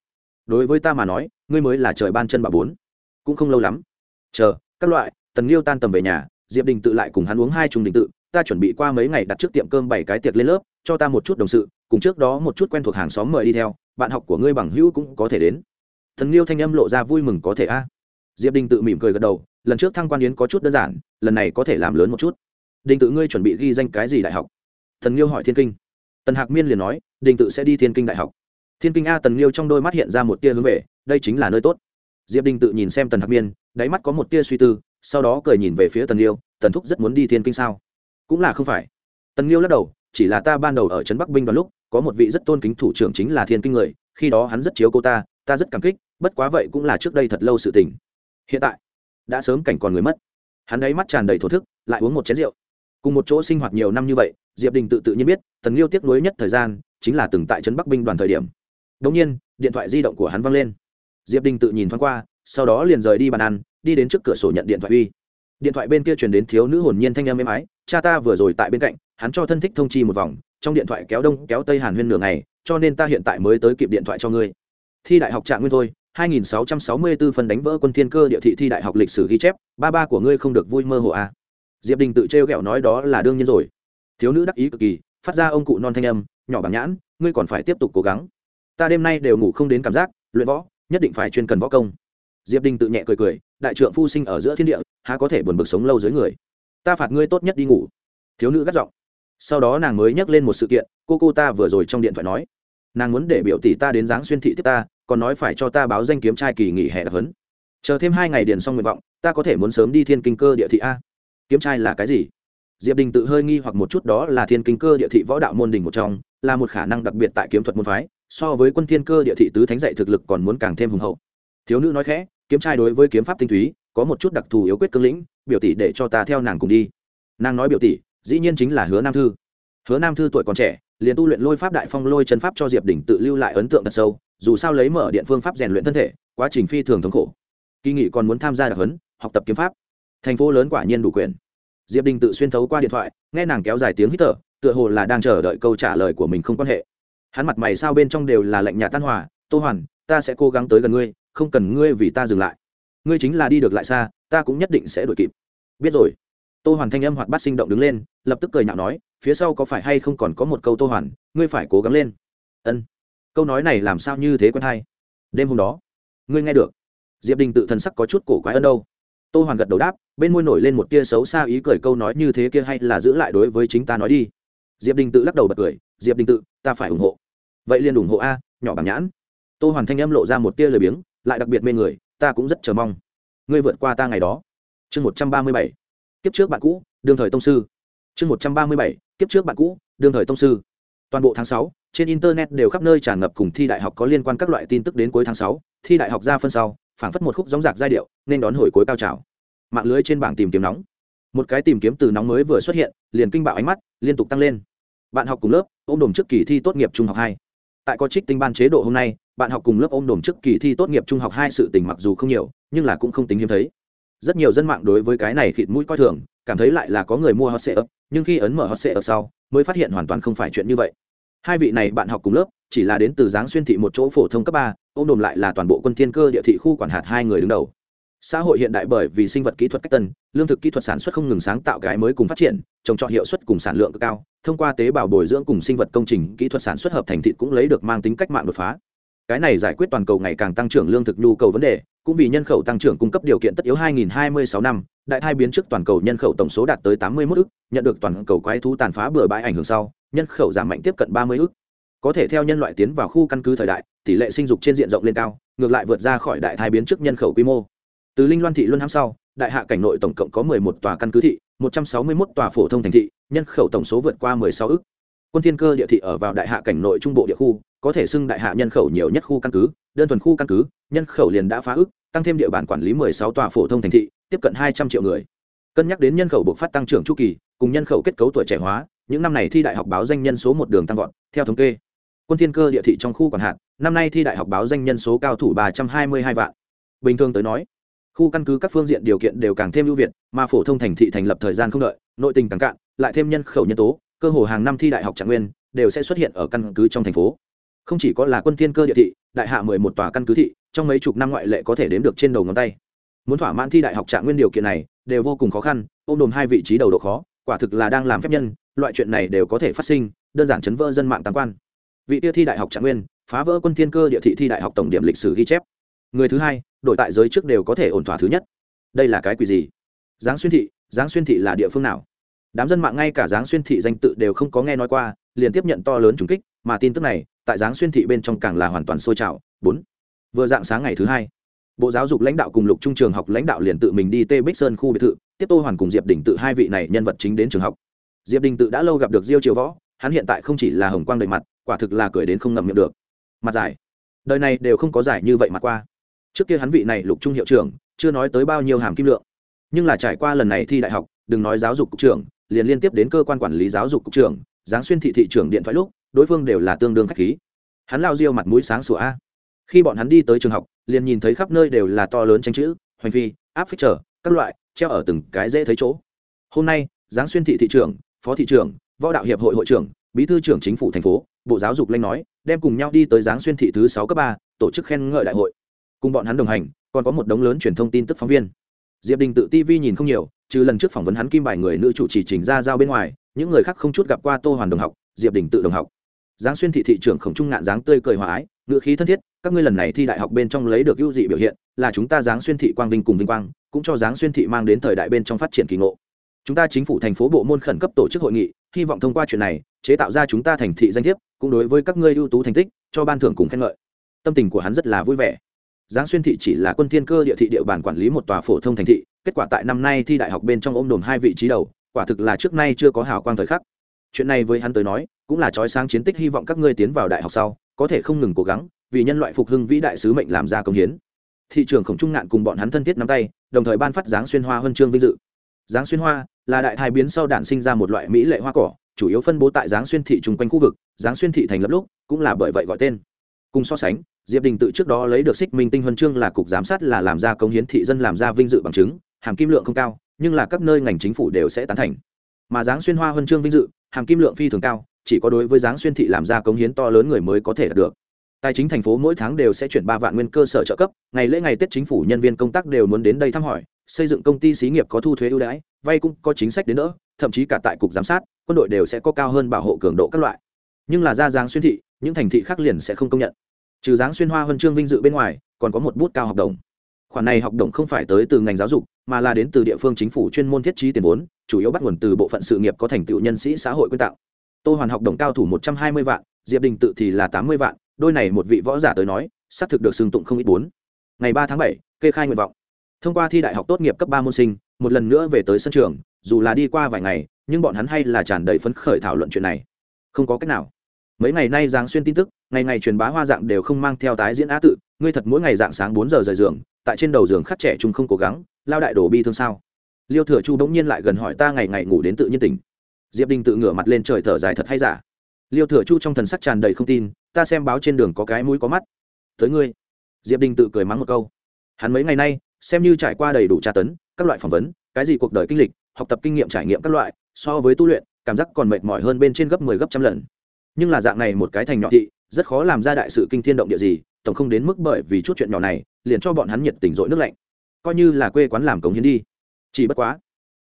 Đối với ta mà nói, ngươi mới là trời ban chân bà bốn. Cũng không lâu lắm. Chờ, các loại, tần liêu tan tầm về nhà, diệp đình tự lại cùng hắn uống hai trùng đình tự, ta chuẩn bị qua mấy ngày đặt trước tiệm cơm bảy cái tiệc lên lớp, cho ta một chút đồng sự, cùng trước đó một chút quen thuộc hàng xóm mời đi theo, bạn học của ngươi bằng hữu cũng có thể đến. Thần liêu thanh âm lộ ra vui mừng có thể a. Diệp đình tự mỉm cười gật đầu, lần trước thăng quan yến có chút đơn giản, lần này có thể làm lớn một chút đình tự ngươi chuẩn bị ghi danh cái gì đại học? Thần liêu hỏi thiên kinh. Tần hạc miên liền nói, đình tự sẽ đi thiên kinh đại học. Thiên kinh a tần liêu trong đôi mắt hiện ra một tia hướng về, đây chính là nơi tốt. Diệp đình tự nhìn xem tần hạc miên, đáy mắt có một tia suy tư, sau đó cười nhìn về phía tần liêu tần thúc rất muốn đi thiên kinh sao? Cũng là không phải. Tần liêu lắc đầu, chỉ là ta ban đầu ở trấn bắc binh đoàn lúc, có một vị rất tôn kính thủ trưởng chính là thiên kinh người, khi đó hắn rất chiếu cô ta ta rất cảm kích, bất quá vậy cũng là trước đây thật lâu sự tình. Hiện tại, đã sớm cảnh còn người mất. Hắn ấy mắt tràn đầy thổ thức, lại uống một chén rượu cùng một chỗ sinh hoạt nhiều năm như vậy, diệp đình tự tự nhiên biết, tần liêu tiếc nuối nhất thời gian chính là từng tại trấn bắc binh đoàn thời điểm. Đống nhiên, điện thoại di động của hắn văng lên. Diệp đình tự nhìn thoáng qua, sau đó liền rời đi bàn ăn, đi đến trước cửa sổ nhận điện thoại uy. Điện thoại bên kia truyền đến thiếu nữ hồn nhiên thanh âm êm ái, cha ta vừa rồi tại bên cạnh, hắn cho thân thích thông chi một vòng, trong điện thoại kéo đông kéo tây hàn huyên nửa ngày, cho nên ta hiện tại mới tới kịp điện thoại cho ngươi. Thi đại học trạng nguyên thôi 2664 phần đánh vỡ quân thiên cơ địa thị thi đại học lịch sử ghi chép, ba ba của ngươi không được vui mơ hồ à diệp đình tự trêu ghẹo nói đó là đương nhiên rồi. Thiếu nữ đắc ý cực kỳ, phát ra ông cụ non thanh âm, nhỏ bằng nhãn, ngươi còn phải tiếp tục cố gắng. Ta đêm nay đều ngủ không đến cảm giác, luyện võ, nhất định phải chuyên cần võ công. Diệp đình tự nhẹ cười cười, đại trượng phu sinh ở giữa thiên địa, há có thể buồn bực sống lâu dưới người. Ta phạt ngươi tốt nhất đi ngủ. Thiếu nữ gắt giọng. Sau đó nàng mới nhắc lên một sự kiện, cô cô ta vừa rồi trong điện thoại nói. Nàng muốn để biểu tỷ ta đến dáng xuyên thị tiếp ta, còn nói phải cho ta báo danh kiếm trai kỳ nghỉ hè đặc hấn chờ thêm hai ngày điền xong nguyện vọng, ta có thể muốn sớm đi thiên kinh cơ địa thị a kiếm trai là cái gì? Diệp đình tự hơi nghi hoặc một chút đó là thiên kinh cơ địa thị võ đạo môn đình một trong, là một khả năng đặc biệt tại kiếm thuật môn phái, so với quân thiên cơ địa thị tứ thánh dạy thực lực còn muốn càng thêm hùng hậu. Thiếu nữ nói khẽ, kiếm trai đối với kiếm pháp tinh túy, có một chút đặc thù yếu quyết cương lĩnh, biểu tỷ để cho ta theo nàng cùng đi. Nàng nói biểu tỷ, dĩ nhiên chính là hứa nam thư. Hứa nam thư tuổi còn trẻ, liền tu luyện lôi pháp đại phong lôi chân pháp cho diệp Đình tự lưu lại ấn tượng thật sâu, dù sao lấy mở điện phương pháp rèn luyện thân thể, quá trình phi thường thống khổ. Kỳ nghị còn muốn tham gia đặc huấn, học tập kiếm pháp thành phố lớn quả nhiên đủ quyền. Diệp đình tự xuyên thấu qua điện thoại, nghe nàng kéo dài tiếng hít thở, tựa hồ là đang chờ đợi câu trả lời của mình không quan hệ. Hắn mặt mày sao bên trong đều là lạnh nhà tan hòa, tô hoàn, ta sẽ cố gắng tới gần ngươi, không cần ngươi vì ta dừng lại. Ngươi chính là đi được lại xa, ta cũng nhất định sẽ đuổi kịp. Biết rồi. Tô hoàn thanh âm hoạt bát sinh động đứng lên, lập tức cười nhạo nói, phía sau có phải hay không còn có một câu tô hoàn, ngươi phải cố gắng lên. Ân. Câu nói này làm sao như thế quen hay? Đêm hôm đó, ngươi nghe được. Diệp đình tự thần sắc có chút cổ quái ân đâu. Tô hoàn gật đầu đáp bên môi nổi lên một tia xấu xa ý cười câu nói như thế kia hay là giữ lại đối với chính ta nói đi. Diệp đình tự lắc đầu bật cười, diệp đình tự, ta phải ủng hộ. Vậy liền ủng hộ a, nhỏ bằng nhãn. Tô hoàn thanh âm lộ ra một tia lời biếng, lại đặc biệt mê người, ta cũng rất chờ mong. Ngươi vượt qua ta ngày đó. Chương một trăm ba mươi bảy. Kiếp trước bạn cũ, đương thời tông sư. Chương một trăm ba mươi bảy. Kiếp trước bạn cũ, đương thời tông sư. Toàn bộ tháng sáu, trên internet đều khắp nơi tràn ngập cùng thi đại học có liên quan các loại tin tức đến cuối tháng sáu, thi đại học ra phân sau, phảng phất một khúc gióng giạc giai điệu, nên đón hồi cuối cao trào mạng lưới trên bảng tìm kiếm nóng. Một cái tìm kiếm từ nóng mới vừa xuất hiện, liền kinh bạo ánh mắt, liên tục tăng lên. Bạn học cùng lớp, ôm đồm trước kỳ thi tốt nghiệp trung học hai. Tại có trích tinh ban chế độ hôm nay, bạn học cùng lớp ôm đồm trước kỳ thi tốt nghiệp trung học hai sự tình mặc dù không nhiều, nhưng là cũng không tính hiếm thấy. Rất nhiều dân mạng đối với cái này khịt mũi coi thường, cảm thấy lại là có người mua hot sale nhưng khi ấn mở hot sale sau, mới phát hiện hoàn toàn không phải chuyện như vậy. Hai vị này bạn học cùng lớp, chỉ là đến từ giáng xuyên thị một chỗ phổ thông cấp ba, ôm đồm lại là toàn bộ quân thiên cơ địa thị khu quản hạt hai người đứng đầu xã hội hiện đại bởi vì sinh vật kỹ thuật cách tân, lương thực kỹ thuật sản xuất không ngừng sáng tạo cái mới cùng phát triển, trồng trọt hiệu suất cùng sản lượng cao, thông qua tế bào bồi dưỡng cùng sinh vật công trình, kỹ thuật sản xuất hợp thành thịt cũng lấy được mang tính cách mạng đột phá. Cái này giải quyết toàn cầu ngày càng tăng trưởng lương thực nhu cầu vấn đề, cũng vì nhân khẩu tăng trưởng cung cấp điều kiện tất yếu 2026 năm, đại thai biến trước toàn cầu nhân khẩu tổng số đạt tới 81 ức, nhận được toàn cầu quái thú tàn phá bừa bãi ảnh hưởng sau, nhân khẩu giảm mạnh tiếp cận 30 ức. Có thể theo nhân loại tiến vào khu căn cứ thời đại, tỷ lệ sinh dục trên diện rộng lên cao, ngược lại vượt ra khỏi đại thai biến trước nhân khẩu quy mô từ linh loan thị luân hãm sau đại hạ cảnh nội tổng cộng có 11 tòa căn cứ thị 161 tòa phổ thông thành thị nhân khẩu tổng số vượt qua mười sáu ước. quân thiên cơ địa thị ở vào đại hạ cảnh nội trung bộ địa khu có thể xưng đại hạ nhân khẩu nhiều nhất khu căn cứ đơn thuần khu căn cứ nhân khẩu liền đã phá ước, tăng thêm địa bàn quản lý 16 tòa phổ thông thành thị tiếp cận 200 triệu người. Cân nhắc đến nhân khẩu bộc phát tăng trưởng chu kỳ cùng nhân khẩu kết cấu tuổi trẻ hóa những năm này thi đại học báo danh nhân số một đường tăng vọt theo thống kê. Quân thiên cơ địa thị trong khu còn hạn năm nay thi đại học báo danh nhân số cao thủ 322 vạn. Bình thường tới nói khu căn cứ các phương diện điều kiện đều càng thêm ưu việt, mà phổ thông thành thị thành lập thời gian không đợi, nội tình càng cạn, lại thêm nhân khẩu nhân tố, cơ hồ hàng năm thi đại học trạng nguyên, đều sẽ xuất hiện ở căn cứ trong thành phố. Không chỉ có là quân thiên cơ địa thị, đại hạ mười một tòa căn cứ thị, trong mấy chục năm ngoại lệ có thể đếm được trên đầu ngón tay. Muốn thỏa mãn thi đại học trạng nguyên điều kiện này, đều vô cùng khó khăn, ôm đồm hai vị trí đầu độ khó, quả thực là đang làm phép nhân, loại chuyện này đều có thể phát sinh, đơn giản chấn vỡ dân mạng tam quan. Vị tiêu thi đại học trạng nguyên, phá vỡ quân thiên cơ địa thị thi đại học tổng điểm lịch sử ghi chép. Người thứ hai đổi tại giới trước đều có thể ổn thỏa thứ nhất. Đây là cái quỷ gì? Giáng xuyên thị, giáng xuyên thị là địa phương nào? Đám dân mạng ngay cả giáng xuyên thị danh tự đều không có nghe nói qua, liền tiếp nhận to lớn trùng kích, mà tin tức này, tại giáng xuyên thị bên trong càng là hoàn toàn sôi trào. Bốn. Vừa dạng sáng ngày thứ hai, bộ giáo dục lãnh đạo cùng lục trung trường học lãnh đạo liền tự mình đi tê bích sơn khu biệt thự, tiếp tô hoàn cùng diệp đình tự hai vị này nhân vật chính đến trường học. Diệp đình tự đã lâu gặp được diêu triều võ, hắn hiện tại không chỉ là hồng quang đầy mặt, quả thực là cười đến không ngậm miệng được. Mặt dài. Đời này đều không có giải như vậy mà qua trước kia hắn vị này lục trung hiệu trưởng, chưa nói tới bao nhiêu hàm kim lượng. Nhưng là trải qua lần này thi đại học, đừng nói giáo dục cục trưởng, liền liên tiếp đến cơ quan quản lý giáo dục cục trưởng, giáng xuyên thị thị trưởng điện thoại lúc, đối phương đều là tương đương khách khí. Hắn lao diêu mặt mũi sáng sủa a. Khi bọn hắn đi tới trường học, liền nhìn thấy khắp nơi đều là to lớn tranh chữ, hoành phi, áp phích trở, các loại, treo ở từng cái dễ thấy chỗ. Hôm nay, giáng xuyên thị thị trưởng, phó thị trưởng, võ đạo hiệp hội hội trưởng, bí thư trưởng chính phủ thành phố, bộ giáo dục lanh nói, đem cùng nhau đi tới giáng xuyên thị thứ sáu cấp ba, tổ chức khen ngợi đại hội cùng bọn hắn đồng hành, còn có một đống lớn truyền thông tin tức phóng viên. Diệp đình tự tv nhìn không nhiều, trừ lần trước phỏng vấn hắn kim bài người nữ chủ trì trình ra giao bên ngoài, những người khác không chút gặp qua tô hoàn đồng học, diệp đình tự đồng học. Giáng xuyên thị thị trưởng khổng trung ngạn dáng tươi cười hòa ái ngựa khí thân thiết, các ngươi lần này thi đại học bên trong lấy được ưu dị biểu hiện, là chúng ta giáng xuyên thị quang vinh cùng vinh quang, cũng cho giáng xuyên thị mang đến thời đại bên trong phát triển kỳ ngộ. Chúng ta chính phủ thành phố bộ môn khẩn cấp tổ chức hội nghị, hy vọng thông qua chuyện này, chế tạo ra chúng ta thành thị danh thiếp, cũng đối với các ngươi ưu tú thành tích, cho ban thưởng cùng khen ngợi. Tâm tình của hắn rất là vui vẻ giáng xuyên thị chỉ là quân thiên cơ địa thị địa bàn quản lý một tòa phổ thông thành thị, kết quả tại năm nay thi đại học bên trong ôm đồm hai vị trí đầu, quả thực là trước nay chưa có hào quang thời khắc. Chuyện này với hắn tới nói, cũng là trói sáng chiến tích hy vọng các ngươi tiến vào đại học sau, có thể không ngừng cố gắng, vì nhân loại phục hưng vĩ đại sứ mệnh làm ra công hiến. Thị trường khổng trung ngạn cùng bọn hắn thân thiết nắm tay, đồng thời ban phát giáng xuyên hoa huân chương vinh dự. Giáng xuyên hoa là đại thai biến sau đản sinh ra một loại mỹ lệ hoa cỏ, chủ yếu phân bố tại giáng xuyên thị chung quanh khu vực, giáng xuyên thị thành lập lúc cũng là bởi vậy gọi tên. Cùng so sánh diệp đình tự trước đó lấy được xích minh tinh huân chương là cục giám sát là làm ra công hiến thị dân làm ra vinh dự bằng chứng, hàm kim lượng không cao, nhưng là các nơi ngành chính phủ đều sẽ tán thành. Mà giáng xuyên hoa huân chương vinh dự, hàm kim lượng phi thường cao, chỉ có đối với giáng xuyên thị làm ra công hiến to lớn người mới có thể đạt được. Tài chính thành phố mỗi tháng đều sẽ chuyển ba vạn nguyên cơ sở trợ cấp, ngày lễ ngày tết chính phủ nhân viên công tác đều muốn đến đây thăm hỏi, xây dựng công ty xí nghiệp có thu thuế ưu đãi, vay cũng có chính sách đến nữa thậm chí cả tại cục giám sát, quân đội đều sẽ có cao hơn bảo hộ cường độ các loại. Nhưng là ra giáng xuyên thị, những thành thị khác liền sẽ không công nhận trừ giáng xuyên hoa huân chương vinh dự bên ngoài, còn có một bút cao học đồng. Khoản này học đồng không phải tới từ ngành giáo dục, mà là đến từ địa phương chính phủ chuyên môn thiết trí tiền vốn, chủ yếu bắt nguồn từ bộ phận sự nghiệp có thành tựu nhân sĩ xã hội quyên tạo. Tô hoàn học đồng cao thủ một trăm hai mươi vạn, diệp đình tự thì là tám mươi vạn, đôi này một vị võ giả tới nói, xác thực được xưng tụng không ít bốn. Ngày ba tháng bảy, kê khai nguyện vọng. Thông qua thi đại học tốt nghiệp cấp ba môn sinh, một lần nữa về tới sân trường, dù là đi qua vài ngày, nhưng bọn hắn hay là tràn đầy phấn khởi thảo luận chuyện này. Không có cách nào. Mấy ngày nay giáng xuyên tin tức ngày ngày truyền bá hoa dạng đều không mang theo tái diễn á tự, ngươi thật mỗi ngày dạng sáng bốn giờ rời giường, tại trên đầu giường khắc trẻ chúng không cố gắng, lao đại đổ bi thương sao? Liêu thừa chu bỗng nhiên lại gần hỏi ta ngày ngày ngủ đến tự nhiên tỉnh. Diệp đình tự ngửa mặt lên trời thở dài thật hay giả. Liêu thừa chu trong thần sắc tràn đầy không tin, ta xem báo trên đường có cái mũi có mắt. Tới ngươi. Diệp đình tự cười mắng một câu. Hắn mấy ngày nay, xem như trải qua đầy đủ tra tấn, các loại phỏng vấn, cái gì cuộc đời kinh lịch, học tập kinh nghiệm trải nghiệm các loại, so với tu luyện, cảm giác còn mệt mỏi hơn bên trên gấp mười 10 gấp trăm lần. Nhưng là dạng này một cái thành nhỏ thị rất khó làm ra đại sự kinh thiên động địa gì, tổng không đến mức bởi vì chút chuyện nhỏ này, liền cho bọn hắn nhiệt tình dội nước lạnh. Coi như là quê quán làm cống hiến đi. Chỉ bất quá,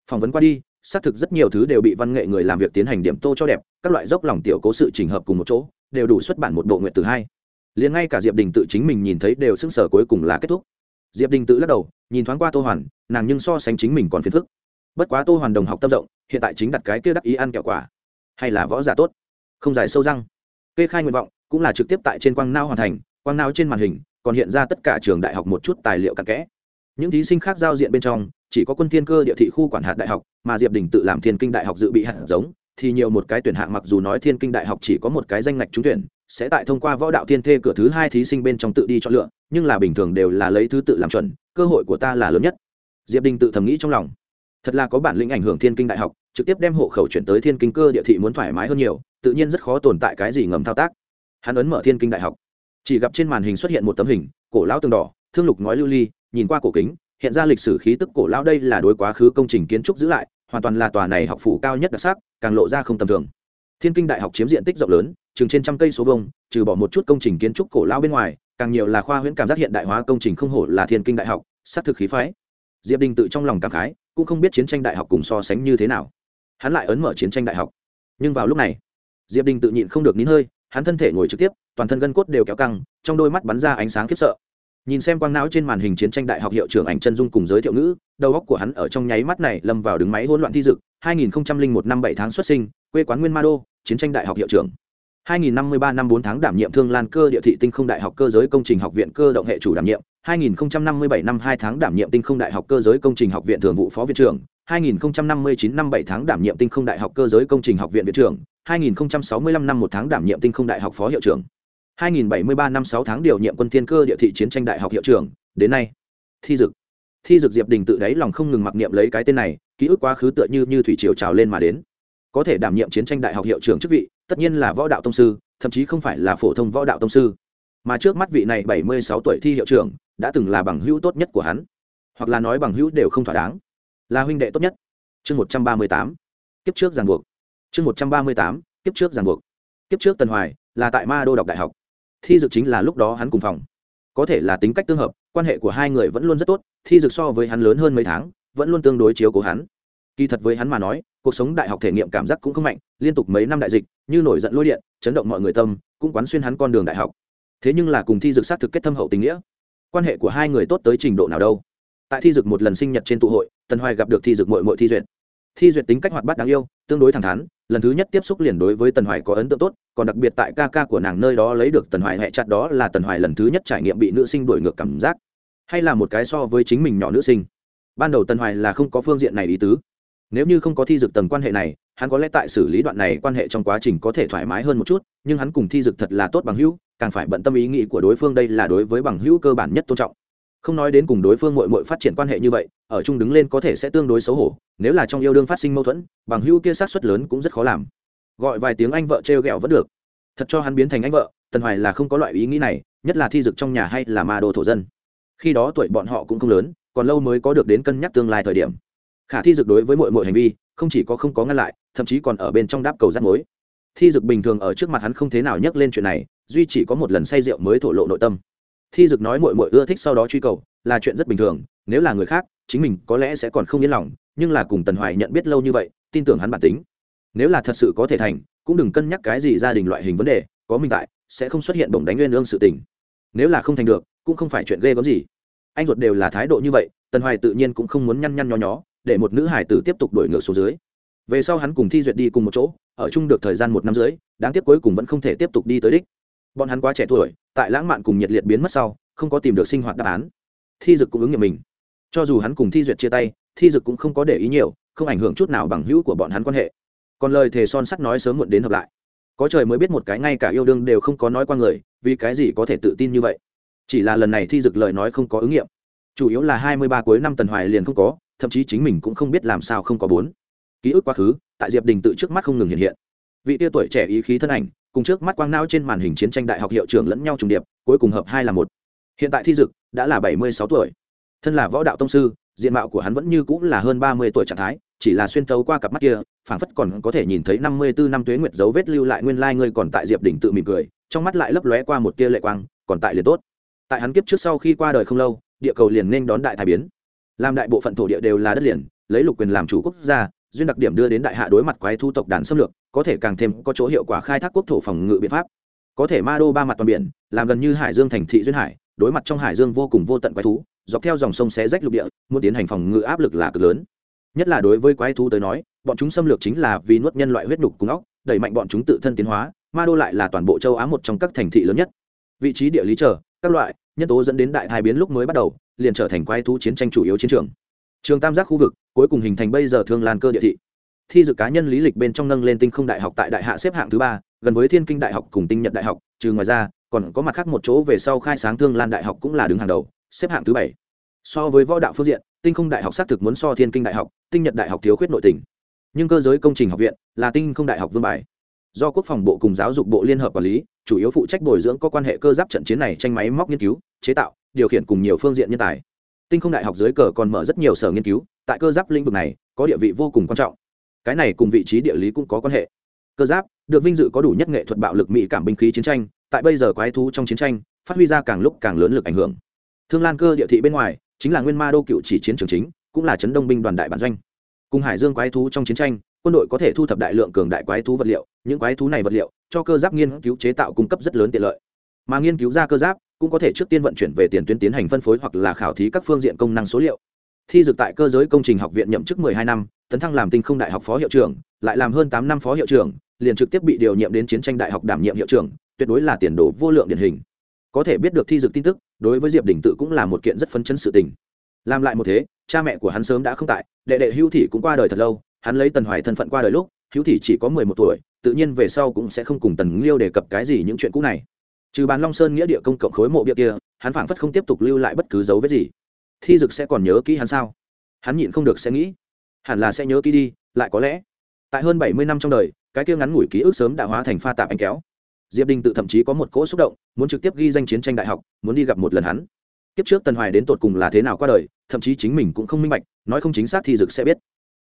phỏng vấn qua đi, xác thực rất nhiều thứ đều bị văn nghệ người làm việc tiến hành điểm tô cho đẹp, các loại dốc lòng tiểu cố sự trình hợp cùng một chỗ, đều đủ xuất bản một bộ nguyện từ hai. Liền ngay cả diệp đình tự chính mình nhìn thấy đều xứng sở cuối cùng là kết thúc. Diệp đình tự lắc đầu, nhìn thoáng qua tô hoàn, nàng nhưng so sánh chính mình còn phiền phức. Bất quá tô hoàn đồng học tâm rộng, hiện tại chính đặt cái kia đắc ý ăn kẹo quả. Hay là võ giả tốt. Không dài sâu răng. Kê khai nguyện vọng cũng là trực tiếp tại trên quang nao hoàn thành, quang nao trên màn hình, còn hiện ra tất cả trường đại học một chút tài liệu cặn kẽ. Những thí sinh khác giao diện bên trong, chỉ có quân thiên cơ địa thị khu quản hạt đại học, mà diệp đình tự làm thiên kinh đại học dự bị hạt giống, thì nhiều một cái tuyển hạng mặc dù nói thiên kinh đại học chỉ có một cái danh ngạch trúng tuyển, sẽ tại thông qua võ đạo thiên thê cửa thứ hai thí sinh bên trong tự đi chọn lựa, nhưng là bình thường đều là lấy thứ tự làm chuẩn, cơ hội của ta là lớn nhất. Diệp đình tự thầm nghĩ trong lòng. Thật là có bản lĩnh ảnh hưởng thiên kinh đại học, trực tiếp đem hộ khẩu chuyển tới thiên kinh cơ địa thị muốn thoải mái hơn nhiều, tự nhiên rất khó tồn tại cái gì ngầm thao tác hắn ấn mở thiên kinh đại học chỉ gặp trên màn hình xuất hiện một tấm hình cổ lão tường đỏ thương lục ngói lưu ly nhìn qua cổ kính hiện ra lịch sử khí tức cổ lão đây là đối quá khứ công trình kiến trúc giữ lại hoàn toàn là tòa này học phủ cao nhất đặc sắc càng lộ ra không tầm thường thiên kinh đại học chiếm diện tích rộng lớn chừng trên trăm cây số vông trừ bỏ một chút công trình kiến trúc cổ lão bên ngoài càng nhiều là khoa huyễn cảm giác hiện đại hóa công trình không hổ là thiên kinh đại học sát thực khí phái diệp đình tự trong lòng cảm khái cũng không biết chiến tranh đại học cùng so sánh như thế nào hắn lại ấn mở chiến tranh đại học nhưng vào lúc này diệp đình tự nhịn không được nín hơi hắn thân thể ngồi trực tiếp, toàn thân gân cốt đều kéo căng, trong đôi mắt bắn ra ánh sáng khiếp sợ. Nhìn xem quang não trên màn hình chiến tranh đại học hiệu trưởng ảnh chân dung cùng giới thiệu ngữ, đầu óc của hắn ở trong nháy mắt này lâm vào đứng máy hỗn loạn thi dực. 2001 năm 7 tháng xuất sinh, quê quán nguyên ma đô, chiến tranh đại học hiệu trưởng. 2053 năm 4 tháng đảm nhiệm thương lan cơ địa thị tinh không đại học cơ giới công trình học viện cơ động hệ chủ đảm nhiệm. 2057 năm 2 tháng đảm nhiệm tinh không đại học cơ giới công trình học viện thường vụ phó viện trưởng. 2059 năm 7 tháng đảm nhiệm tinh không đại học cơ giới công trình học viện viện trưởng. 2065 năm 1 tháng đảm nhiệm tinh không đại học phó hiệu trưởng. 2073 năm 6 tháng điều nhiệm quân thiên cơ địa thị chiến tranh đại học hiệu trưởng. Đến nay, thi dực. Thi dực diệp đình tự đáy lòng không ngừng mặc niệm lấy cái tên này, ký ức quá khứ tựa như như thủy triều trào lên mà đến. Có thể đảm nhiệm chiến tranh đại học hiệu trưởng chức vị, tất nhiên là võ đạo tông sư, thậm chí không phải là phổ thông võ đạo tông sư. Mà trước mắt vị này bảy mươi sáu tuổi thi hiệu trưởng, đã từng là bằng hữu tốt nhất của hắn. Hoặc là nói bằng hữu đều không thỏa đáng. Là huynh đệ tốt nhất. Chương một trăm ba mươi tám. Kiếp trước giàn buộc chương một trăm ba mươi tám, kiếp trước giàn buộc. Kiếp trước tần hoài là tại ma đô đọc đại học. Thi dược chính là lúc đó hắn cùng phòng. Có thể là tính cách tương hợp, quan hệ của hai người vẫn luôn rất tốt, thi dược so với hắn lớn hơn mấy tháng, vẫn luôn tương đối chiếu của hắn. Kỳ thật với hắn mà nói, cuộc sống đại học thể nghiệm cảm giác cũng không mạnh, liên tục mấy năm đại dịch, như nổi giận lôi điện, chấn động mọi người tâm, cũng quán xuyên hắn con đường đại học. Thế nhưng là cùng thi dược xác thực kết thâm hậu tình nghĩa, quan hệ của hai người tốt tới trình độ nào đâu. Tại thi dược một lần sinh nhật trên tụ hội, tần hoài gặp được thi dược mội mội thi duyệt thi duyệt tính cách hoạt bát đáng yêu, tương đối thẳng thắn, lần thứ nhất tiếp xúc liền đối với tần hoài có ấn tượng tốt, còn đặc biệt tại ca ca của nàng nơi đó lấy được tần hoài hẹ chặt đó là tần hoài lần thứ nhất trải nghiệm bị nữ sinh đổi ngược cảm giác, hay là một cái so với chính mình nhỏ nữ sinh. Ban đầu tần hoài là không có phương diện này ý tứ. Nếu như không có thi dược tầng quan hệ này, hắn có lẽ tại xử lý đoạn này quan hệ trong quá trình có thể thoải mái hơn một chút, nhưng hắn cùng thi dược thật là tốt bằng hữu, càng phải bận tâm ý nghĩ của đối phương đây là đối với bằng hữu cơ bản nhất tôn trọng không nói đến cùng đối phương mội mội phát triển quan hệ như vậy, ở chung đứng lên có thể sẽ tương đối xấu hổ, nếu là trong yêu đương phát sinh mâu thuẫn, bằng hữu kia sát xuất lớn cũng rất khó làm. Gọi vài tiếng anh vợ trêu ghẹo vẫn được. Thật cho hắn biến thành anh vợ, tần hoài là không có loại ý nghĩ này, nhất là thi dực trong nhà hay là ma đồ thổ dân. Khi đó tuổi bọn họ cũng không lớn, còn lâu mới có được đến cân nhắc tương lai thời điểm. Khả thi dực đối với mọi mọi hành vi, không chỉ có không có ngăn lại, thậm chí còn ở bên trong đáp cầu rắt mối. Thi dực bình thường ở trước mặt hắn không thế nào nhắc lên chuyện này, duy chỉ có một lần say rượu mới thổ lộ nội tâm thi dực nói mội mội ưa thích sau đó truy cầu, là chuyện rất bình thường, nếu là người khác, chính mình có lẽ sẽ còn không yên lòng, nhưng là cùng tần hoài nhận biết lâu như vậy, tin tưởng hắn bản tính. Nếu là thật sự có thể thành, cũng đừng cân nhắc cái gì gia đình loại hình vấn đề, có minh tại, sẽ không xuất hiện bổng đánh nguyên lương sự tình. Nếu là không thành được, cũng không phải chuyện ghê gớm gì. Anh ruột đều là thái độ như vậy, tần hoài tự nhiên cũng không muốn nhăn nhăn nho nhó, để một nữ hải tử tiếp tục đổi ngược xuống dưới. Về sau hắn cùng thi duyệt đi cùng một chỗ, ở chung được thời gian một năm dưới đáng tiếc cuối cùng vẫn không thể tiếp tục đi tới đích bọn hắn quá trẻ tuổi, tại lãng mạn cùng nhiệt liệt biến mất sau, không có tìm được sinh hoạt đáp án. Thi dực cũng ứng nghiệm mình. Cho dù hắn cùng thi duyệt chia tay, thi dực cũng không có để ý nhiều, không ảnh hưởng chút nào bằng hữu của bọn hắn quan hệ. Còn lời thề son sắt nói sớm muộn đến hợp lại. Có trời mới biết một cái ngay cả yêu đương đều không có nói qua người, vì cái gì có thể tự tin như vậy? Chỉ là lần này thi dực lời nói không có ứng nghiệm. Chủ yếu là hai mươi ba cuối năm tần hoài liền không có, thậm chí chính mình cũng không biết làm sao không có bốn. Ký ức quá khứ, tại diệp đình tự trước mắt không ngừng hiện hiện. Vị tia tuổi trẻ ý khí thân ảnh cùng trước mắt quang não trên màn hình chiến tranh đại học hiệu trưởng lẫn nhau trùng điệp, cuối cùng hợp hai là một. Hiện tại thi dực đã là bảy mươi sáu tuổi. Thân là võ đạo tông sư, diện mạo của hắn vẫn như cũng là hơn ba mươi tuổi trạng thái, chỉ là xuyên tấu qua cặp mắt kia, phảng phất còn có thể nhìn thấy năm mươi bốn năm tuế nguyệt dấu vết lưu lại nguyên lai ngươi còn tại diệp đỉnh tự mỉm cười, trong mắt lại lấp lóe qua một tia lệ quang, còn tại liền tốt. Tại hắn kiếp trước sau khi qua đời không lâu, địa cầu liền nên đón đại thái biến. Làm đại bộ phận thổ địa đều là đất liền, lấy lục quyền làm chủ quốc gia duyên đặc điểm đưa đến đại hạ đối mặt quái thu tộc đàn xâm lược, có thể càng thêm có chỗ hiệu quả khai thác quốc thổ phòng ngự biện pháp. Có thể ma đô ba mặt toàn biển, làm gần như hải dương thành thị duyên hải, đối mặt trong hải dương vô cùng vô tận quái thú, dọc theo dòng sông xé rách lục địa, muốn tiến hành phòng ngự áp lực là cực lớn. Nhất là đối với quái thú tới nói, bọn chúng xâm lược chính là vì nuốt nhân loại huyết nhục cùng óc, đẩy mạnh bọn chúng tự thân tiến hóa, ma đô lại là toàn bộ châu á một trong các thành thị lớn nhất. Vị trí địa lý trở các loại, nhân tố dẫn đến đại thái biến lúc mới bắt đầu, liền trở thành quái thú chiến tranh chủ yếu chiến trường trường tam giác khu vực, cuối cùng hình thành bây giờ thương lan cơ địa thị. Thi dự cá nhân lý lịch bên trong nâng lên tinh không đại học tại đại hạ xếp hạng thứ ba, gần với thiên kinh đại học cùng tinh nhật đại học, trừ ngoài ra, còn có mặt khác một chỗ về sau khai sáng thương lan đại học cũng là đứng hàng đầu, xếp hạng thứ bảy. So với võ đạo phương diện, tinh không đại học xác thực muốn so thiên kinh đại học, tinh nhật đại học thiếu khuyết nội tỉnh nhưng cơ giới công trình học viện là tinh không đại học vương bài. Do quốc phòng bộ cùng giáo dục bộ liên hợp quản lý, chủ yếu phụ trách bồi dưỡng có quan hệ cơ giáp trận chiến này tranh máy móc nghiên cứu, chế tạo, điều khiển cùng nhiều phương diện nhân tài tinh không đại học dưới cờ còn mở rất nhiều sở nghiên cứu, tại cơ giáp lĩnh vực này, có địa vị vô cùng quan trọng. Cái này cùng vị trí địa lý cũng có quan hệ. Cơ giáp, được vinh dự có đủ nhất nghệ thuật bạo lực mỹ cảm binh khí chiến tranh, tại bây giờ quái thú trong chiến tranh, phát huy ra càng lúc càng lớn lực ảnh hưởng. Thương lan cơ địa thị bên ngoài, chính là nguyên ma đô cựu chỉ chiến trường chính, cũng là chấn đông binh đoàn đại bản doanh. Cùng hải dương quái thú trong chiến tranh, quân đội có thể thu thập đại lượng cường đại quái thú vật liệu, những quái thú này vật liệu, cho cơ giáp nghiên cứu chế tạo cung cấp rất lớn tiện lợi. Mà nghiên cứu ra cơ giáp cũng có thể trước tiên vận chuyển về tiền tuyến tiến hành phân phối hoặc là khảo thí các phương diện công năng số liệu. Thi dược tại cơ giới công trình học viện nhậm chức 12 năm, tấn thăng làm tinh không đại học phó hiệu trưởng, lại làm hơn 8 năm phó hiệu trưởng, liền trực tiếp bị điều nhiệm đến chiến tranh đại học đảm nhiệm hiệu trưởng, tuyệt đối là tiền đồ vô lượng điển hình. Có thể biết được thi dược tin tức, đối với diệp đình tự cũng là một kiện rất phấn chấn sự tình. Làm lại một thế, cha mẹ của hắn sớm đã không tại, đệ đệ hữu thị cũng qua đời thật lâu, hắn lấy tần hoài thân phận qua đời lúc, hữu thị chỉ có mười một tuổi, tự nhiên về sau cũng sẽ không cùng tần liêu đề cập cái gì những chuyện cũ này trừ bàn long sơn nghĩa địa công cộng khối mộ bia kia, hắn phảng phất không tiếp tục lưu lại bất cứ dấu vết gì. Thi dực sẽ còn nhớ kỹ hắn sao? Hắn nhịn không được sẽ nghĩ. Hẳn là sẽ nhớ kỹ đi, lại có lẽ, tại hơn bảy mươi năm trong đời, cái kia ngắn ngủi ký ức sớm đã hóa thành pha tạp anh kéo. Diệp đình tự thậm chí có một cỗ xúc động, muốn trực tiếp ghi danh chiến tranh đại học, muốn đi gặp một lần hắn. Kiếp trước tần hoài đến tột cùng là thế nào qua đời, thậm chí chính mình cũng không minh bạch, nói không chính xác thi dực sẽ biết.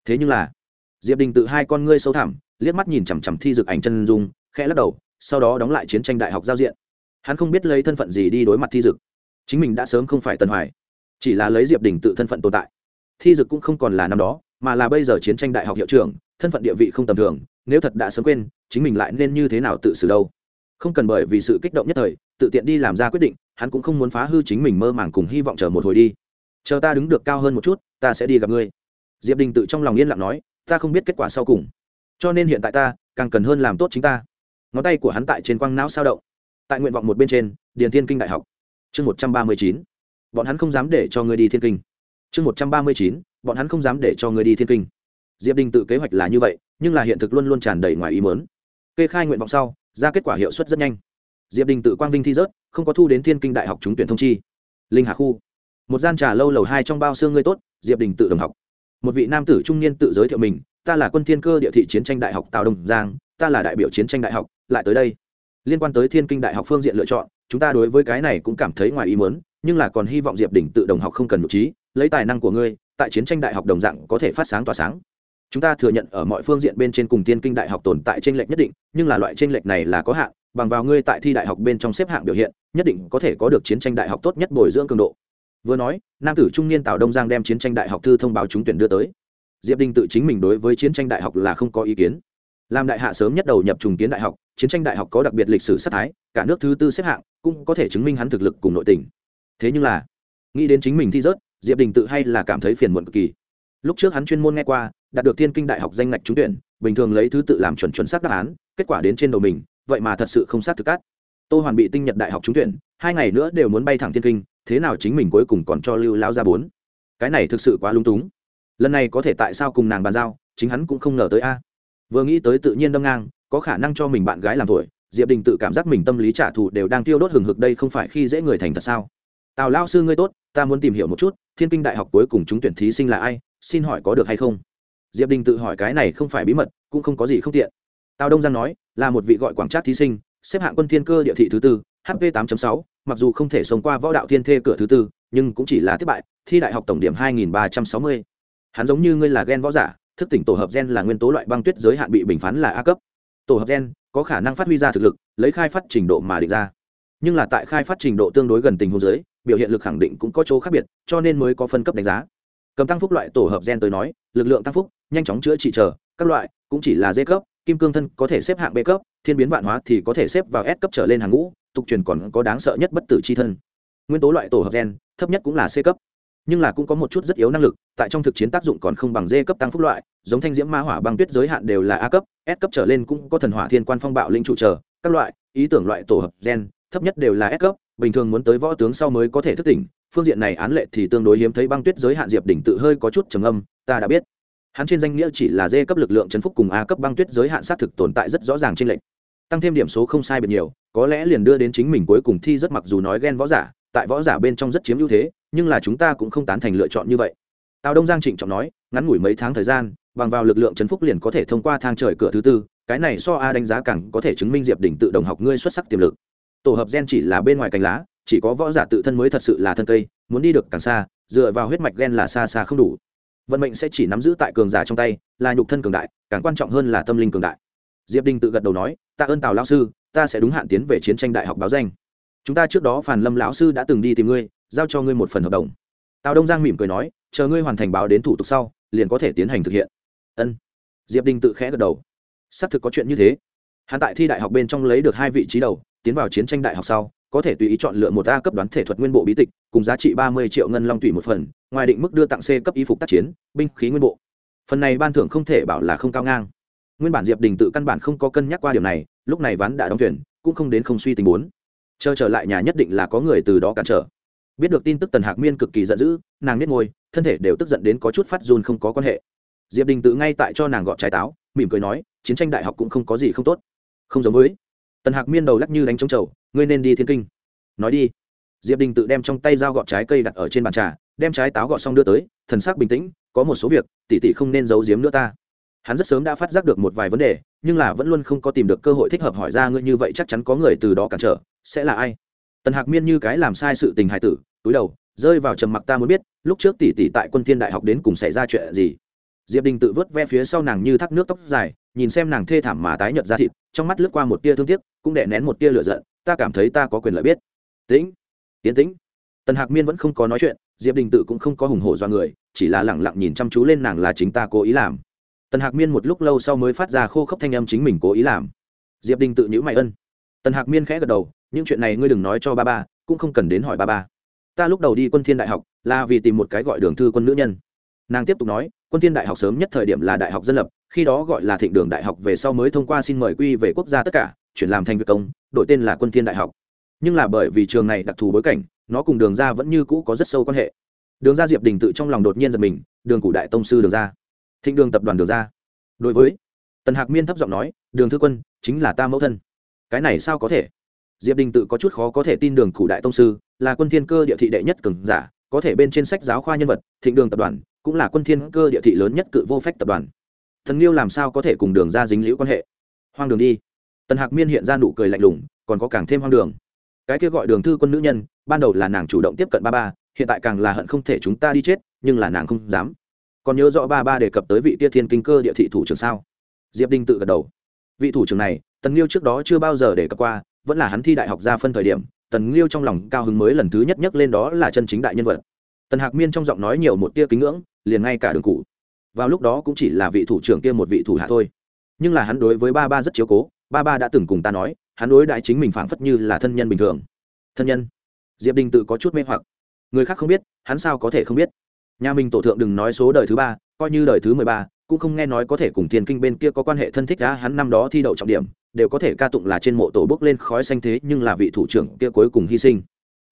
Thế nhưng là, diệp đình tự hai con ngươi sâu thẳm, liếc mắt nhìn chằm chằm thi dực ảnh chân dung, khẽ lắc đầu, sau đó đóng lại chiến tranh đại học giao diện hắn không biết lấy thân phận gì đi đối mặt thi dực. Chính mình đã sớm không phải tần hoài, chỉ là lấy diệp đình tự thân phận tồn tại. Thi dực cũng không còn là năm đó, mà là bây giờ chiến tranh đại học hiệu trưởng, thân phận địa vị không tầm thường, nếu thật đã sớm quên, chính mình lại nên như thế nào tự xử đâu? Không cần bởi vì sự kích động nhất thời, tự tiện đi làm ra quyết định, hắn cũng không muốn phá hư chính mình mơ màng cùng hy vọng chờ một hồi đi. Chờ ta đứng được cao hơn một chút, ta sẽ đi gặp ngươi. Diệp đình tự trong lòng yên lặng nói, ta không biết kết quả sau cùng. Cho nên hiện tại ta, càng cần hơn làm tốt chính ta. Ngón tay của hắn tại trên quăng não sao động tại nguyện vọng một bên trên, điền thiên kinh đại học. Chương một trăm ba mươi chín, bọn hắn không dám để cho người đi thiên kinh. Chương một trăm ba mươi chín, bọn hắn không dám để cho người đi thiên kinh. Diệp đình tự kế hoạch là như vậy, nhưng là hiện thực luôn luôn tràn đầy ngoài ý mớn kê khai nguyện vọng sau, ra kết quả hiệu suất rất nhanh. Diệp đình tự quang vinh thi rớt, không có thu đến thiên kinh đại học trúng tuyển thông chi. Linh hà khu. Một gian trà lâu lầu hai trong bao xương ngươi tốt, diệp đình tự đồng học. Một vị nam tử trung niên tự giới thiệu mình, ta là quân thiên cơ địa thị chiến tranh đại học tào đông giang, ta là đại biểu chiến tranh đại học, lại tới đây liên quan tới thiên kinh đại học phương diện lựa chọn, chúng ta đối với cái này cũng cảm thấy ngoài ý muốn, nhưng là còn hy vọng diệp đỉnh tự đồng học không cần nội trí, lấy tài năng của ngươi, tại chiến tranh đại học đồng dạng có thể phát sáng tỏa sáng. Chúng ta thừa nhận ở mọi phương diện bên trên cùng thiên kinh đại học tồn tại tranh lệch nhất định, nhưng là loại tranh lệch này là có hạn, bằng vào ngươi tại thi đại học bên trong xếp hạng biểu hiện, nhất định có thể có được chiến tranh đại học tốt nhất bồi dưỡng cường độ. Vừa nói, nam tử trung niên tào đông giang đem chiến tranh đại học thư thông báo trúng tuyển đưa tới. Diệp đinh tự chính mình đối với chiến tranh đại học là không có ý kiến làm đại hạ sớm nhất đầu nhập trùng kiến đại học, chiến tranh đại học có đặc biệt lịch sử sát thái, cả nước thứ tư xếp hạng cũng có thể chứng minh hắn thực lực cùng nội tình. Thế nhưng là, nghĩ đến chính mình thi rớt, diệp đình tự hay là cảm thấy phiền muộn cực kỳ. Lúc trước hắn chuyên môn nghe qua, đạt được thiên kinh đại học danh ngạch trúng tuyển, bình thường lấy thứ tự làm chuẩn chuẩn xác đáp án, kết quả đến trên đầu mình, vậy mà thật sự không xác thực cát. Tô hoàn bị tinh nhật đại học trúng tuyển, hai ngày nữa đều muốn bay thẳng thiên kinh, thế nào chính mình cuối cùng còn cho lưu lao ra bốn? Cái này thực sự quá lung túng. Lần này có thể tại sao cùng nàng bàn giao, chính hắn cũng không ngờ tới a vừa nghĩ tới tự nhiên đâm ngang có khả năng cho mình bạn gái làm tuổi diệp đình tự cảm giác mình tâm lý trả thù đều đang tiêu đốt hừng hực đây không phải khi dễ người thành thật sao? Tào lao sư ngươi tốt ta muốn tìm hiểu một chút thiên kinh đại học cuối cùng chúng tuyển thí sinh là ai xin hỏi có được hay không? Diệp đình tự hỏi cái này không phải bí mật cũng không có gì không tiện. Tào đông giang nói là một vị gọi quảng trát thí sinh xếp hạng quân thiên cơ địa thị thứ tư hp 8.6, mặc dù không thể sống qua võ đạo thiên thê cửa thứ tư nhưng cũng chỉ là thất bại thi đại học tổng điểm 2360. hắn giống như ngươi là gen võ giả thức tỉnh tổ hợp gen là nguyên tố loại băng tuyết giới hạn bị bình phán là a cấp. Tổ hợp gen có khả năng phát huy ra thực lực, lấy khai phát trình độ mà định ra. Nhưng là tại khai phát trình độ tương đối gần tình huống giới, biểu hiện lực khẳng định cũng có chỗ khác biệt, cho nên mới có phân cấp đánh giá. Cầm tăng phúc loại tổ hợp gen tới nói, lực lượng tăng phúc, nhanh chóng chữa trị chờ, các loại, cũng chỉ là d cấp, kim cương thân có thể xếp hạng b cấp, thiên biến vạn hóa thì có thể xếp vào s cấp trở lên hàng ngũ, tục truyền còn có đáng sợ nhất bất tử c h i thân. Nguyên tố loại tổ hợp gen, thấp nhất cũng là c cấp nhưng là cũng có một chút rất yếu năng lực, tại trong thực chiến tác dụng còn không bằng d cấp tăng phúc loại, giống thanh diễm ma hỏa băng tuyết giới hạn đều là a cấp, s cấp trở lên cũng có thần hỏa thiên quan phong bạo linh trụ chờ các loại, ý tưởng loại tổ hợp gen, thấp nhất đều là s cấp, bình thường muốn tới võ tướng sau mới có thể thức tỉnh, phương diện này án lệ thì tương đối hiếm thấy băng tuyết giới hạn diệp đỉnh tự hơi có chút trầm âm ta đã biết. Hắn trên danh nghĩa chỉ là d cấp lực lượng chấn phúc cùng a cấp băng tuyết giới hạn xác thực tồn tại rất rõ ràng trên lệnh. Tăng thêm điểm số không sai biệt nhiều, có lẽ liền đưa đến chính mình cuối cùng thi rất mặc dù nói ghen võ giả, tại võ giả bên trong rất chiếm ưu thế nhưng là chúng ta cũng không tán thành lựa chọn như vậy. Tào đông giang trịnh trọng nói, ngắn ngủi mấy tháng thời gian, bằng vào lực lượng chấn phúc liền có thể thông qua thang trời cửa thứ tư, cái này so a đánh giá càng có thể chứng minh diệp đỉnh tự đồng học ngươi xuất sắc tiềm lực. Tổ hợp gen chỉ là bên ngoài cành lá, chỉ có võ giả tự thân mới thật sự là thân cây, muốn đi được càng xa, dựa vào huyết mạch gen là xa xa không đủ. Vận mệnh sẽ chỉ nắm giữ tại cường giả trong tay, là nhục thân cường đại, càng quan trọng hơn là tâm linh cường đại. Diệp đinh tự gật đầu nói, ta ơn tào lão sư, ta sẽ đúng hạn tiến về chiến tranh đại học báo danh. Chúng ta trước đó phản lâm lão sư đã từng đi tìm ngươi giao cho ngươi một phần hợp đồng. Tào đông giang mỉm cười nói, chờ ngươi hoàn thành báo đến thủ tục sau, liền có thể tiến hành thực hiện. Ân. Diệp đinh tự khẽ gật đầu. Xác thực có chuyện như thế. Hắn tại thi đại học bên trong lấy được hai vị trí đầu, tiến vào chiến tranh đại học sau, có thể tùy ý chọn lựa một a cấp đoán thể thuật nguyên bộ bí tịch, cùng giá trị ba mươi triệu ngân long tùy một phần, ngoài định mức đưa tặng c cấp y phục tác chiến, binh khí nguyên bộ. Phần này ban thưởng không thể bảo là không cao ngang. Nguyên bản diệp đình tự căn bản không có cân nhắc qua điều này, lúc này ván đã đóng thuyền, cũng không đến không suy tình bốn. Chờ trở lại nhà nhất định là có người từ đó cản trở biết được tin tức tần hạc miên cực kỳ giận dữ, nàng biết ngôi thân thể đều tức giận đến có chút phát run không có quan hệ. Diệp đình tự ngay tại cho nàng gọt trái táo, mỉm cười nói, chiến tranh đại học cũng không có gì không tốt. Không giống với. Tần hạc miên đầu lắc như đánh trống trầu, ngươi nên đi thiên kinh. Nói đi. Diệp đình tự đem trong tay dao gọt trái cây đặt ở trên bàn trà, đem trái táo gọt xong đưa tới, thần sắc bình tĩnh, có một số việc, tỷ tỷ không nên giấu giếm nữa ta. Hắn rất sớm đã phát giác được một vài vấn đề, nhưng là vẫn luôn không có tìm được cơ hội thích hợp hỏi ra ngươi như vậy chắc chắn có người từ đó cản trở, sẽ là ai? Tần hạc miên như cái làm sai sự tình hài tử túi đầu, rơi vào trầm mặc ta muốn biết, lúc trước tỷ tỷ tại quân thiên đại học đến cùng xảy ra chuyện gì? Diệp đình tự vớt ve phía sau nàng như thác nước tóc dài, nhìn xem nàng thê thảm mà tái nhợt ra thịt, trong mắt lướt qua một tia thương tiếc, cũng đè nén một tia lửa giận, ta cảm thấy ta có quyền lợi biết. Tĩnh tiến tĩnh. Tần hạc miên vẫn không có nói chuyện, diệp đình tự cũng không có hùng hổ do người, chỉ là lẳng lặng nhìn chăm chú lên nàng là chính ta cố ý làm. Tần hạc miên một lúc lâu sau mới phát ra khô khốc thanh âm chính mình cố ý làm. Diệp đình tự nhữ mày ân. Tần hạc miên khẽ gật đầu, những chuyện này ngươi đừng nói cho ba ba, cũng không cần đến hỏi ba ba ta lúc đầu đi quân thiên đại học là vì tìm một cái gọi đường thư quân nữ nhân. Nàng tiếp tục nói, quân thiên đại học sớm nhất thời điểm là đại học dân lập, khi đó gọi là thịnh đường đại học về sau mới thông qua xin mời quy về quốc gia tất cả, chuyển làm thành việc công, đổi tên là quân thiên đại học. Nhưng là bởi vì trường này đặc thù bối cảnh, nó cùng đường ra vẫn như cũ có rất sâu quan hệ. Đường ra diệp đình tự trong lòng đột nhiên giật mình, đường cụ đại tông sư đường ra. Thịnh đường tập đoàn đường ra. Đối với tần hạc miên thấp giọng nói, đường thư quân, chính là ta mẫu thân. Cái này sao có thể? Diệp đình tự có chút khó có thể tin đường cụ đại tông sư, là quân thiên cơ địa thị đệ nhất cường giả, có thể bên trên sách giáo khoa nhân vật, thịnh đường tập đoàn, cũng là quân thiên cơ địa thị lớn nhất cự vô phách tập đoàn. Thần liêu làm sao có thể cùng đường ra dính liễu quan hệ? Hoang đường đi. Tần hạc miên hiện ra nụ cười lạnh lùng, còn có càng thêm hoang đường. Cái kia gọi đường thư quân nữ nhân, ban đầu là nàng chủ động tiếp cận ba ba, hiện tại càng là hận không thể chúng ta đi chết, nhưng là nàng không dám. Còn nhớ rõ ba ba đề cập tới vị tia thiên kinh cơ địa thị thủ trưởng sao? Diệp đinh tự gật đầu. Vị thủ trưởng này, tần liêu trước đó chưa bao giờ đề cập qua vẫn là hắn thi đại học ra phân thời điểm, tần liêu trong lòng cao hứng mới lần thứ nhất nhắc lên đó là chân chính đại nhân vật. Tần hạc miên trong giọng nói nhiều một tia kính ngưỡng, liền ngay cả đường cụ. Vào lúc đó cũng chỉ là vị thủ trưởng kia một vị thủ hạ thôi. Nhưng là hắn đối với ba ba rất chiếu cố, ba ba đã từng cùng ta nói, hắn đối đại chính mình phảng phất như là thân nhân bình thường. Thân nhân? Diệp đình tự có chút mê hoặc. Người khác không biết, hắn sao có thể không biết? Nhà mình tổ thượng đừng nói số đời thứ ba, coi như đời thứ mười ba cũng không nghe nói có thể cùng thiên kinh bên kia có quan hệ thân thích đã hắn năm đó thi đậu trọng điểm, đều có thể ca tụng là trên mộ tổ bước lên khói xanh thế, nhưng là vị thủ trưởng kia cuối cùng hy sinh.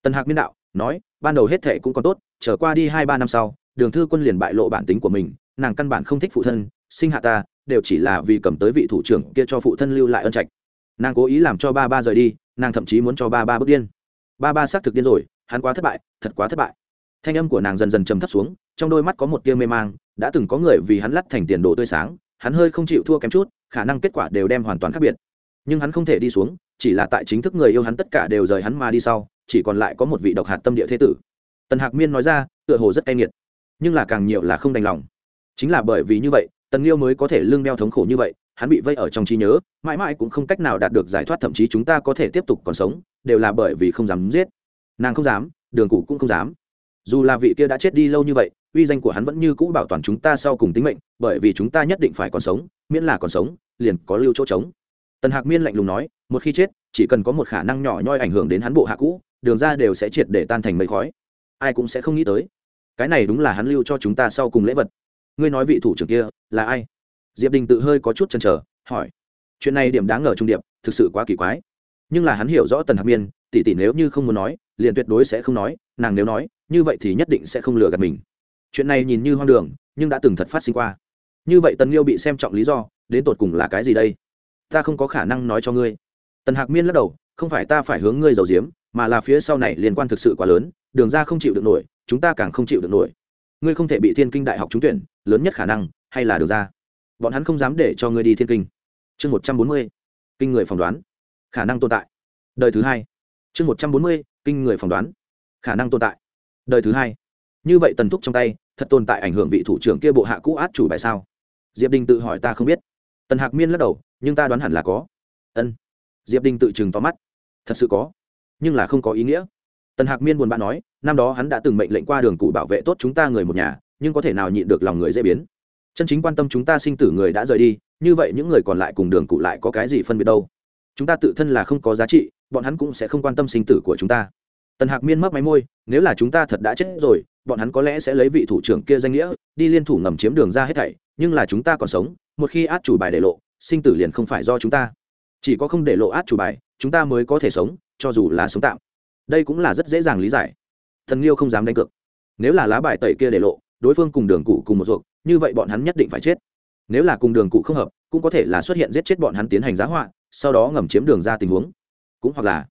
Tần hạc miên đạo nói, ban đầu hết thệ cũng còn tốt trở qua đi hai ba năm sau, đường thư quân liền bại lộ bản tính của mình, nàng căn bản không thích phụ thân, sinh hạ ta, đều chỉ là vì cầm tới vị thủ trưởng kia cho phụ thân lưu lại ân trạch. Nàng cố ý làm cho ba ba rời đi, nàng thậm chí muốn cho ba ba bước điên. Ba ba xác thực điên rồi, hắn quá thất bại, thật quá thất bại. Thanh âm của nàng dần dần trầm thấp xuống trong đôi mắt có một tia mê mang, đã từng có người vì hắn lắt thành tiền đồ tươi sáng, hắn hơi không chịu thua kém chút, khả năng kết quả đều đem hoàn toàn khác biệt. Nhưng hắn không thể đi xuống, chỉ là tại chính thức người yêu hắn tất cả đều rời hắn mà đi sau, chỉ còn lại có một vị độc hạt tâm địa thế tử. Tần hạc miên nói ra, tựa hồ rất cay nghiệt, nhưng là càng nhiều là không đành lòng. Chính là bởi vì như vậy, tần liêu mới có thể lương đeo thống khổ như vậy, hắn bị vây ở trong trí nhớ, mãi mãi cũng không cách nào đạt được giải thoát, thậm chí chúng ta có thể tiếp tục còn sống, đều là bởi vì không dám giết. Nàng không dám, đường cụ cũng không dám. Dù là vị kia đã chết đi lâu như vậy uy danh của hắn vẫn như cũ bảo toàn chúng ta sau cùng tính mệnh, bởi vì chúng ta nhất định phải còn sống, miễn là còn sống, liền có lưu chỗ trống. Tần hạc miên lạnh lùng nói, một khi chết, chỉ cần có một khả năng nhỏ nhoi ảnh hưởng đến hắn bộ hạ cũ, đường ra đều sẽ triệt để tan thành mây khói. Ai cũng sẽ không nghĩ tới. Cái này đúng là hắn lưu cho chúng ta sau cùng lễ vật. Ngươi nói vị thủ trưởng kia là ai? Diệp đình tự hơi có chút chần chờ, hỏi. Chuyện này điểm đáng ngờ trung điệp, thực sự quá kỳ quái. Nhưng là hắn hiểu rõ tần hạc miên, tỷ tỷ nếu như không muốn nói, liền tuyệt đối sẽ không nói, nàng nếu nói, như vậy thì nhất định sẽ không lừa gạt mình chuyện này nhìn như hoang đường, nhưng đã từng thật phát sinh qua. Như vậy tần liêu bị xem trọng lý do, đến tột cùng là cái gì đây? Ta không có khả năng nói cho ngươi. Tần hạc miên lắc đầu, không phải ta phải hướng ngươi giàu diếm mà là phía sau này liên quan thực sự quá lớn, đường ra không chịu được nổi, chúng ta càng không chịu được nổi. Ngươi không thể bị thiên kinh đại học trúng tuyển, lớn nhất khả năng, hay là đường ra? Bọn hắn không dám để cho ngươi đi thiên kinh. Chương một trăm bốn mươi, kinh người phỏng đoán. Khả năng tồn tại. Đời thứ hai. Chương một trăm bốn mươi, kinh người phỏng đoán. Khả năng tồn tại. Đời thứ hai như vậy tần thúc trong tay, thật tồn tại ảnh hưởng vị thủ trưởng kia bộ hạ cũ át chủ bài sao? Diệp đình tự hỏi ta không biết. Tần hạc miên lắc đầu, nhưng ta đoán hẳn là có. Ân. Diệp đình tự chừng tóm mắt. Thật sự có. Nhưng là không có ý nghĩa. Tần hạc miên buồn bã nói, năm đó hắn đã từng mệnh lệnh qua đường cụ bảo vệ tốt chúng ta người một nhà, nhưng có thể nào nhịn được lòng người dễ biến? Chân chính quan tâm chúng ta sinh tử người đã rời đi, như vậy những người còn lại cùng đường cụ lại có cái gì phân biệt đâu? Chúng ta tự thân là không có giá trị, bọn hắn cũng sẽ không quan tâm sinh tử của chúng ta. Tần hạc miên mấp máy môi, nếu là chúng ta thật đã chết rồi bọn hắn có lẽ sẽ lấy vị thủ trưởng kia danh nghĩa, đi liên thủ ngầm chiếm đường ra hết thảy, nhưng là chúng ta còn sống, một khi át chủ bài để lộ, sinh tử liền không phải do chúng ta. Chỉ có không để lộ át chủ bài, chúng ta mới có thể sống, cho dù là sống tạm. Đây cũng là rất dễ dàng lý giải. Thần liêu không dám đánh cược. Nếu là lá bài tẩy kia để lộ, đối phương cùng đường cụ cùng một ruột, như vậy bọn hắn nhất định phải chết. Nếu là cùng đường cụ không hợp, cũng có thể là xuất hiện giết chết bọn hắn tiến hành giá họa, sau đó ngầm chiếm đường ra tình huống. Cũng hoặc là,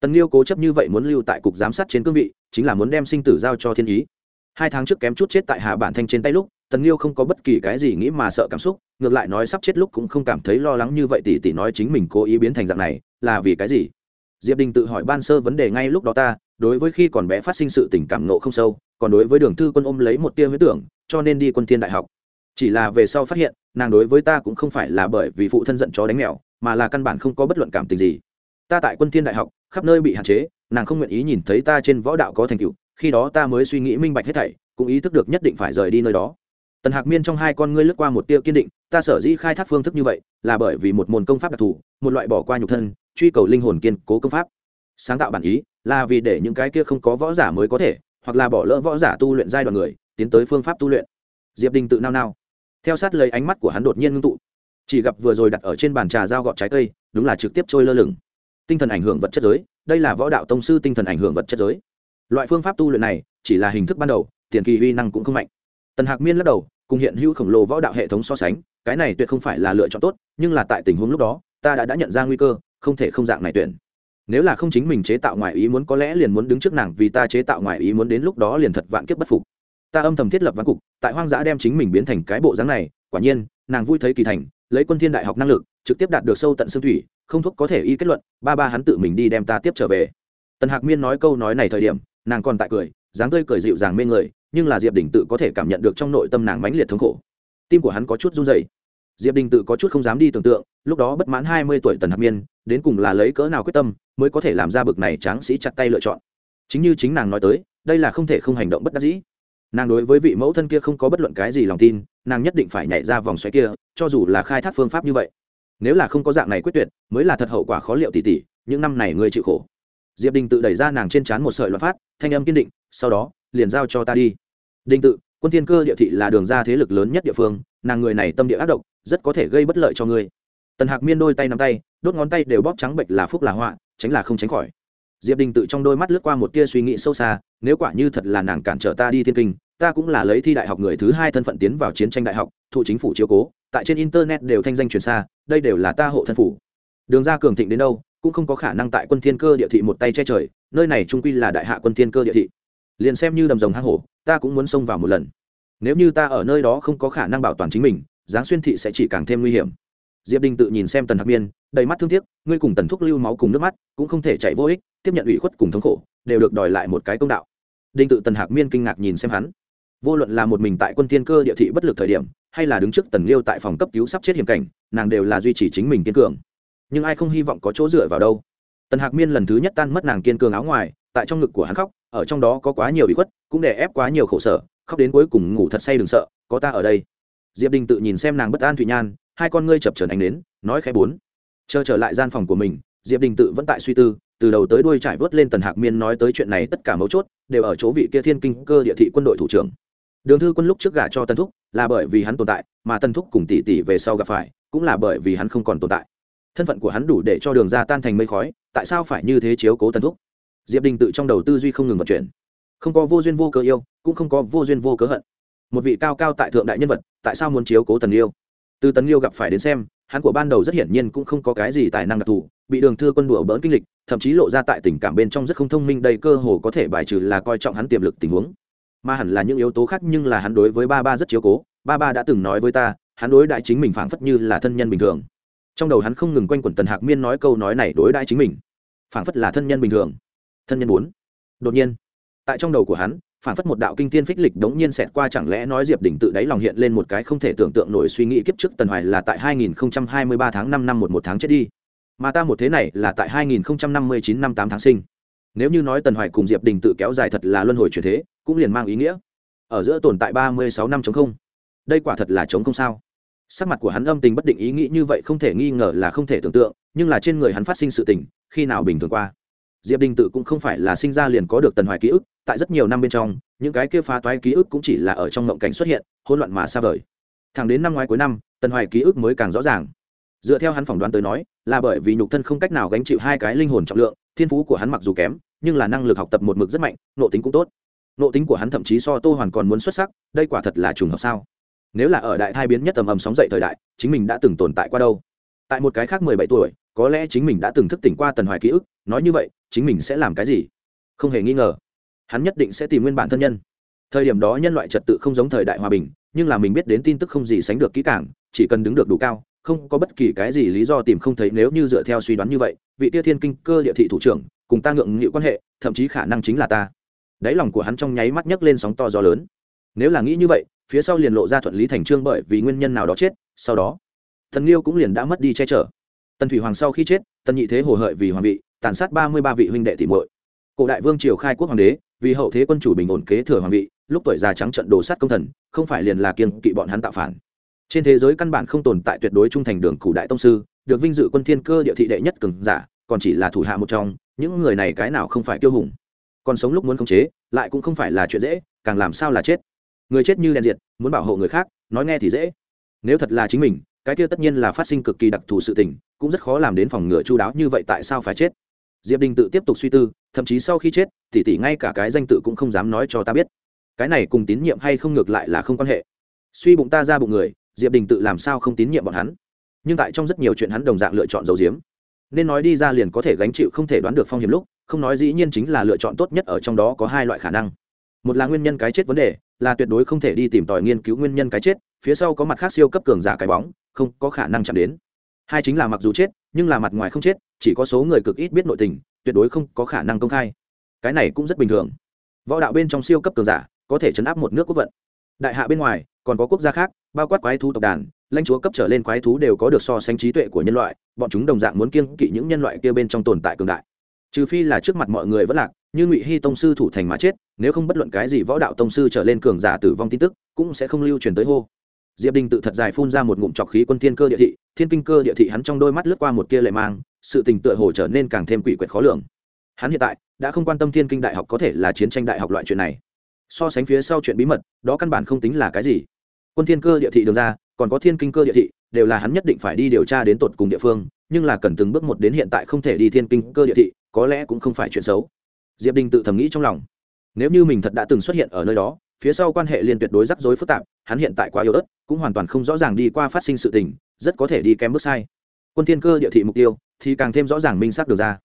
tần liêu cố chấp như vậy muốn lưu tại cục giám sát trên cương vị, chính là muốn đem sinh tử giao cho thiên ý hai tháng trước kém chút chết tại hà bản thanh trên tay lúc, tần liêu không có bất kỳ cái gì nghĩ mà sợ cảm xúc, ngược lại nói sắp chết lúc cũng không cảm thấy lo lắng như vậy tỷ tỷ nói chính mình cố ý biến thành dạng này, là vì cái gì? Diệp đình tự hỏi ban sơ vấn đề ngay lúc đó ta, đối với khi còn bé phát sinh sự tình cảm nộ không sâu, còn đối với đường thư quân ôm lấy một tia huyết tưởng, cho nên đi quân thiên đại học. Chỉ là về sau phát hiện, nàng đối với ta cũng không phải là bởi vì phụ thân giận chó đánh mèo, mà là căn bản không có bất luận cảm tình gì. Ta tại quân thiên đại học, khắp nơi bị hạn chế, nàng không nguyện ý nhìn thấy ta trên võ đạo có thành tựu khi đó ta mới suy nghĩ minh bạch hết thảy, cũng ý thức được nhất định phải rời đi nơi đó. Tần hạc miên trong hai con ngươi lướt qua một tia kiên định, ta sở dĩ khai thác phương thức như vậy, là bởi vì một môn công pháp đặc thù, một loại bỏ qua nhục thân, truy cầu linh hồn kiên cố công pháp. Sáng tạo bản ý, là vì để những cái kia không có võ giả mới có thể, hoặc là bỏ lỡ võ giả tu luyện giai đoạn người, tiến tới phương pháp tu luyện. Diệp đình tự nao nao. Theo sát lấy ánh mắt của hắn đột nhiên ngưng tụ. Chỉ gặp vừa rồi đặt ở trên bàn trà dao gọt trái cây, đúng là trực tiếp trôi lơ lửng. Tinh thần ảnh hưởng vật chất giới, đây là võ đạo tông sư tinh thần ảnh hưởng vật chất giới loại phương pháp tu luyện này chỉ là hình thức ban đầu, tiền kỳ uy năng cũng không mạnh. Tần hạc miên lắc đầu, cùng hiện hữu khổng lồ võ đạo hệ thống so sánh, cái này tuyệt không phải là lựa chọn tốt, nhưng là tại tình huống lúc đó, ta đã đã nhận ra nguy cơ, không thể không dạng này tuyển. Nếu là không chính mình chế tạo ngoài ý muốn có lẽ liền muốn đứng trước nàng vì ta chế tạo ngoài ý muốn đến lúc đó liền thật vạn kiếp bất phục. Ta âm thầm thiết lập văn cục, tại hoang dã đem chính mình biến thành cái bộ dáng này, quả nhiên, nàng vui thấy kỳ thành, lấy quân thiên đại học năng lực, trực tiếp đạt được sâu tận xương thủy, không thuốc có thể y kết luận, ba ba hắn tự mình đi đem ta tiếp trở về. Tần hạc miên nói câu nói này thời điểm nàng còn tại cười, dáng tươi cười dịu dàng mê người, nhưng là diệp đình tự có thể cảm nhận được trong nội tâm nàng mãnh liệt thống khổ. Tim của hắn có chút run rẩy. Diệp đình tự có chút không dám đi tưởng tượng, lúc đó bất mãn hai mươi tuổi tần hạc miên, đến cùng là lấy cỡ nào quyết tâm mới có thể làm ra bực này tráng sĩ chặt tay lựa chọn. Chính như chính nàng nói tới, đây là không thể không hành động bất đắc dĩ. Nàng đối với vị mẫu thân kia không có bất luận cái gì lòng tin, nàng nhất định phải nhảy ra vòng xoáy kia, cho dù là khai thác phương pháp như vậy. Nếu là không có dạng này quyết tuyệt, mới là thật hậu quả khó liệu tỉ tỉ, những năm này ngươi chịu khổ diệp đình tự đẩy ra nàng trên trán một sợi loạn phát, thanh âm kiên định, sau đó, liền giao cho ta đi. Đình tự, quân thiên cơ địa thị là đường ra thế lực lớn nhất địa phương, nàng người này tâm địa ác độc, rất có thể gây bất lợi cho ngươi. Tần hạc miên đôi tay nắm tay, đốt ngón tay đều bóp trắng bệnh là phúc là họa, tránh là không tránh khỏi. Diệp đình tự trong đôi mắt lướt qua một tia suy nghĩ sâu xa, nếu quả như thật là nàng cản trở ta đi thiên kinh, ta cũng là lấy thi đại học người thứ hai thân phận tiến vào chiến tranh đại học, thụ chính phủ chiếu cố, tại trên internet đều thanh danh truyền xa, đây đều là ta hộ thân phủ. Đường ra cường thịnh đến đâu cũng không có khả năng tại quân thiên cơ địa thị một tay che trời, nơi này trung quy là đại hạ quân thiên cơ địa thị. Liền xem như đầm rồng hang hổ, ta cũng muốn xông vào một lần. Nếu như ta ở nơi đó không có khả năng bảo toàn chính mình, giáng xuyên thị sẽ chỉ càng thêm nguy hiểm. Diệp đình tự nhìn xem tần hạc miên, đầy mắt thương tiếc, ngươi cùng tần thúc lưu máu cùng nước mắt, cũng không thể chạy vô ích, tiếp nhận ủy khuất cùng thống khổ, đều được đòi lại một cái công đạo. Đinh tự tần hạc miên kinh ngạc nhìn xem hắn. Vô luận là một mình tại quân thiên cơ địa thị bất lực thời điểm, hay là đứng trước tần liêu tại phòng cấp cứu sắp chết hiểm cảnh, nàng đều là duy trì chính mình kiên cường nhưng ai không hy vọng có chỗ dựa vào đâu. Tần hạc miên lần thứ nhất tan mất nàng kiên cường áo ngoài, tại trong ngực của hắn khóc, ở trong đó có quá nhiều bị khuất, cũng để ép quá nhiều khổ sở, khóc đến cuối cùng ngủ thật say đừng sợ, có ta ở đây. Diệp đình tự nhìn xem nàng bất an thụy nhan, hai con ngươi chập trần ánh đến nói khẽ bốn. Chờ trở lại gian phòng của mình, diệp đình tự vẫn tại suy tư, từ đầu tới đuôi trải vớt lên tần hạc miên nói tới chuyện này tất cả mấu chốt, đều ở chỗ vị kia thiên kinh cơ địa thị quân đội thủ trưởng. Đường thư quân lúc trước gả cho tân thúc, là bởi vì hắn tồn tại, mà tân thúc cùng tỷ tỷ về sau gặp phải, cũng là bởi vì hắn không còn tồn tại thân phận của hắn đủ để cho đường ra tan thành mây khói, tại sao phải như thế chiếu cố tần thúc? Diệp đình tự trong đầu tư duy không ngừng vận chuyển. Không có vô duyên vô cớ yêu, cũng không có vô duyên vô cớ hận. Một vị cao cao tại thượng đại nhân vật, tại sao muốn chiếu cố tần yêu? Từ tần yêu gặp phải đến xem, hắn của ban đầu rất hiển nhiên cũng không có cái gì tài năng đặc thù, bị đường thưa quân đùa bỡn kinh lịch, thậm chí lộ ra tại tình cảm bên trong rất không thông minh, đây cơ hồ có thể bài trừ là coi trọng hắn tiềm lực tình huống. Mà hẳn là những yếu tố khác nhưng là hắn đối với ba ba rất chiếu cố. Ba ba đã từng nói với ta, hắn đối đại chính mình phảng phất như là thân nhân bình thường trong đầu hắn không ngừng quanh quẩn tần hạc miên nói câu nói này đối đãi chính mình. Phảng phất là thân nhân bình thường. Thân nhân bốn. Đột nhiên, tại trong đầu của hắn, phảng phất một đạo kinh thiên phích lịch đống nhiên xẹt qua chẳng lẽ nói diệp đỉnh tự đáy lòng hiện lên một cái không thể tưởng tượng nổi suy nghĩ kiếp trước tần hoài là tại 2023 tháng 5 năm một một tháng chết đi. Mà ta một thế này là tại 2059 năm 8 tháng sinh. Nếu như nói tần hoài cùng diệp đình tự kéo dài thật là luân hồi chuyển thế, cũng liền mang ý nghĩa. Ở giữa tồn tại 36 năm chống không. Đây quả thật là chống không sao sắc mặt của hắn âm tình bất định, ý nghĩ như vậy không thể nghi ngờ là không thể tưởng tượng, nhưng là trên người hắn phát sinh sự tình, khi nào bình thường qua? Diệp đình tự cũng không phải là sinh ra liền có được tần hoài ký ức, tại rất nhiều năm bên trong, những cái kia phá toái ký ức cũng chỉ là ở trong ngộng cảnh xuất hiện, hỗn loạn mà xa vời. Thẳng đến năm ngoái cuối năm, tần hoài ký ức mới càng rõ ràng. Dựa theo hắn phỏng đoán tới nói, là bởi vì nhục thân không cách nào gánh chịu hai cái linh hồn trọng lượng, thiên phú của hắn mặc dù kém, nhưng là năng lực học tập một mực rất mạnh nộ tính cũng tốt. Nộ tính của hắn thậm chí so tô hoàn còn muốn xuất sắc, đây quả thật là trùng hợp sao? Nếu là ở đại thai biến nhất tầm ầm sóng dậy thời đại, chính mình đã từng tồn tại qua đâu? Tại một cái khác mười bảy tuổi, có lẽ chính mình đã từng thức tỉnh qua tần hoài ký ức, nói như vậy, chính mình sẽ làm cái gì? Không hề nghi ngờ. Hắn nhất định sẽ tìm nguyên bản thân nhân. Thời điểm đó nhân loại trật tự không giống thời đại hòa bình, nhưng là mình biết đến tin tức không gì sánh được kỹ càng, chỉ cần đứng được đủ cao, không có bất kỳ cái gì lý do tìm không thấy nếu như dựa theo suy đoán như vậy, vị tia thiên kinh cơ địa thị thủ trưởng, cùng ta ngượng nghịu quan hệ, thậm chí khả năng chính là ta. Đáy lòng của hắn trong nháy mắt nhấc lên sóng to gió lớn. Nếu là nghĩ như vậy phía sau liền lộ ra thuận lý thành trương bởi vì nguyên nhân nào đó chết, sau đó, thần liêu cũng liền đã mất đi che chở. Tần thủy hoàng sau khi chết, tần nhị thế hồ hợi vì hoàng vị, tàn sát ba mươi ba vị huynh đệ tỷ muội. Cổ đại vương triều khai quốc hoàng đế, vì hậu thế quân chủ bình ổn kế thừa hoàng vị, lúc tuổi già trắng trận đồ sát công thần, không phải liền là kiên kỵ bọn hắn tạo phản. Trên thế giới căn bản không tồn tại tuyệt đối trung thành đường cổ đại tông sư, được vinh dự quân thiên cơ địa thị đệ nhất cường giả, còn chỉ là thủ hạ một trong, những người này cái nào không phải tiêu hùng. Còn sống lúc muốn khống chế, lại cũng không phải là chuyện dễ, càng làm sao là chết người chết như đèn diệt, muốn bảo hộ người khác, nói nghe thì dễ. Nếu thật là chính mình, cái kia tất nhiên là phát sinh cực kỳ đặc thù sự tình, cũng rất khó làm đến phòng ngừa chu đáo như vậy tại sao phải chết. Diệp đình tự tiếp tục suy tư, thậm chí sau khi chết tỷ tỷ ngay cả cái danh tự cũng không dám nói cho ta biết. Cái này cùng tín nhiệm hay không ngược lại là không quan hệ. Suy bụng ta ra bụng người, diệp đình tự làm sao không tín nhiệm bọn hắn? Nhưng tại trong rất nhiều chuyện hắn đồng dạng lựa chọn dầu diếm nên nói đi ra liền có thể gánh chịu không thể đoán được phong hiểm lúc, không nói dĩ nhiên chính là lựa chọn tốt nhất ở trong đó có hai loại khả năng. Một là nguyên nhân cái chết vấn đề là tuyệt đối không thể đi tìm tòi nghiên cứu nguyên nhân cái chết, phía sau có mặt khác siêu cấp cường giả cái bóng, không có khả năng chạm đến. Hai chính là mặc dù chết, nhưng là mặt ngoài không chết, chỉ có số người cực ít biết nội tình, tuyệt đối không có khả năng công khai. Cái này cũng rất bình thường. Võ đạo bên trong siêu cấp cường giả, có thể chấn áp một nước quốc vận. Đại hạ bên ngoài, còn có quốc gia khác, bao quát quái thú tộc đàn, lãnh chúa cấp trở lên quái thú đều có được so sánh trí tuệ của nhân loại, bọn chúng đồng dạng muốn kiêng kỵ những nhân loại kia bên trong tồn tại cường đại. Trừ phi là trước mặt mọi người vẫn lạc như ngụy hy tông sư thủ thành mà chết, nếu không bất luận cái gì võ đạo tông sư trở lên cường giả tử vong tin tức, cũng sẽ không lưu truyền tới hô. Diệp đình tự thật dài phun ra một ngụm trọc khí quân thiên cơ địa thị, thiên kinh cơ địa thị hắn trong đôi mắt lướt qua một tia lệ mang, sự tình tựa hồ trở nên càng thêm quỷ quyệt khó lường. Hắn hiện tại đã không quan tâm thiên kinh đại học có thể là chiến tranh đại học loại chuyện này. So sánh phía sau chuyện bí mật, đó căn bản không tính là cái gì. Quân thiên cơ địa thị đường ra, còn có thiên kinh cơ địa thị, đều là hắn nhất định phải đi điều tra đến tột cùng địa phương, nhưng là cần từng bước một đến hiện tại không thể đi thiên kinh cơ địa thị, có lẽ cũng không phải chuyện xấu diệp đình tự thầm nghĩ trong lòng. Nếu như mình thật đã từng xuất hiện ở nơi đó, phía sau quan hệ liên tuyệt đối rắc rối phức tạp, hắn hiện tại quá yếu ớt, cũng hoàn toàn không rõ ràng đi qua phát sinh sự tình, rất có thể đi kém bước sai. Quân thiên cơ địa thị mục tiêu, thì càng thêm rõ ràng minh xác được ra.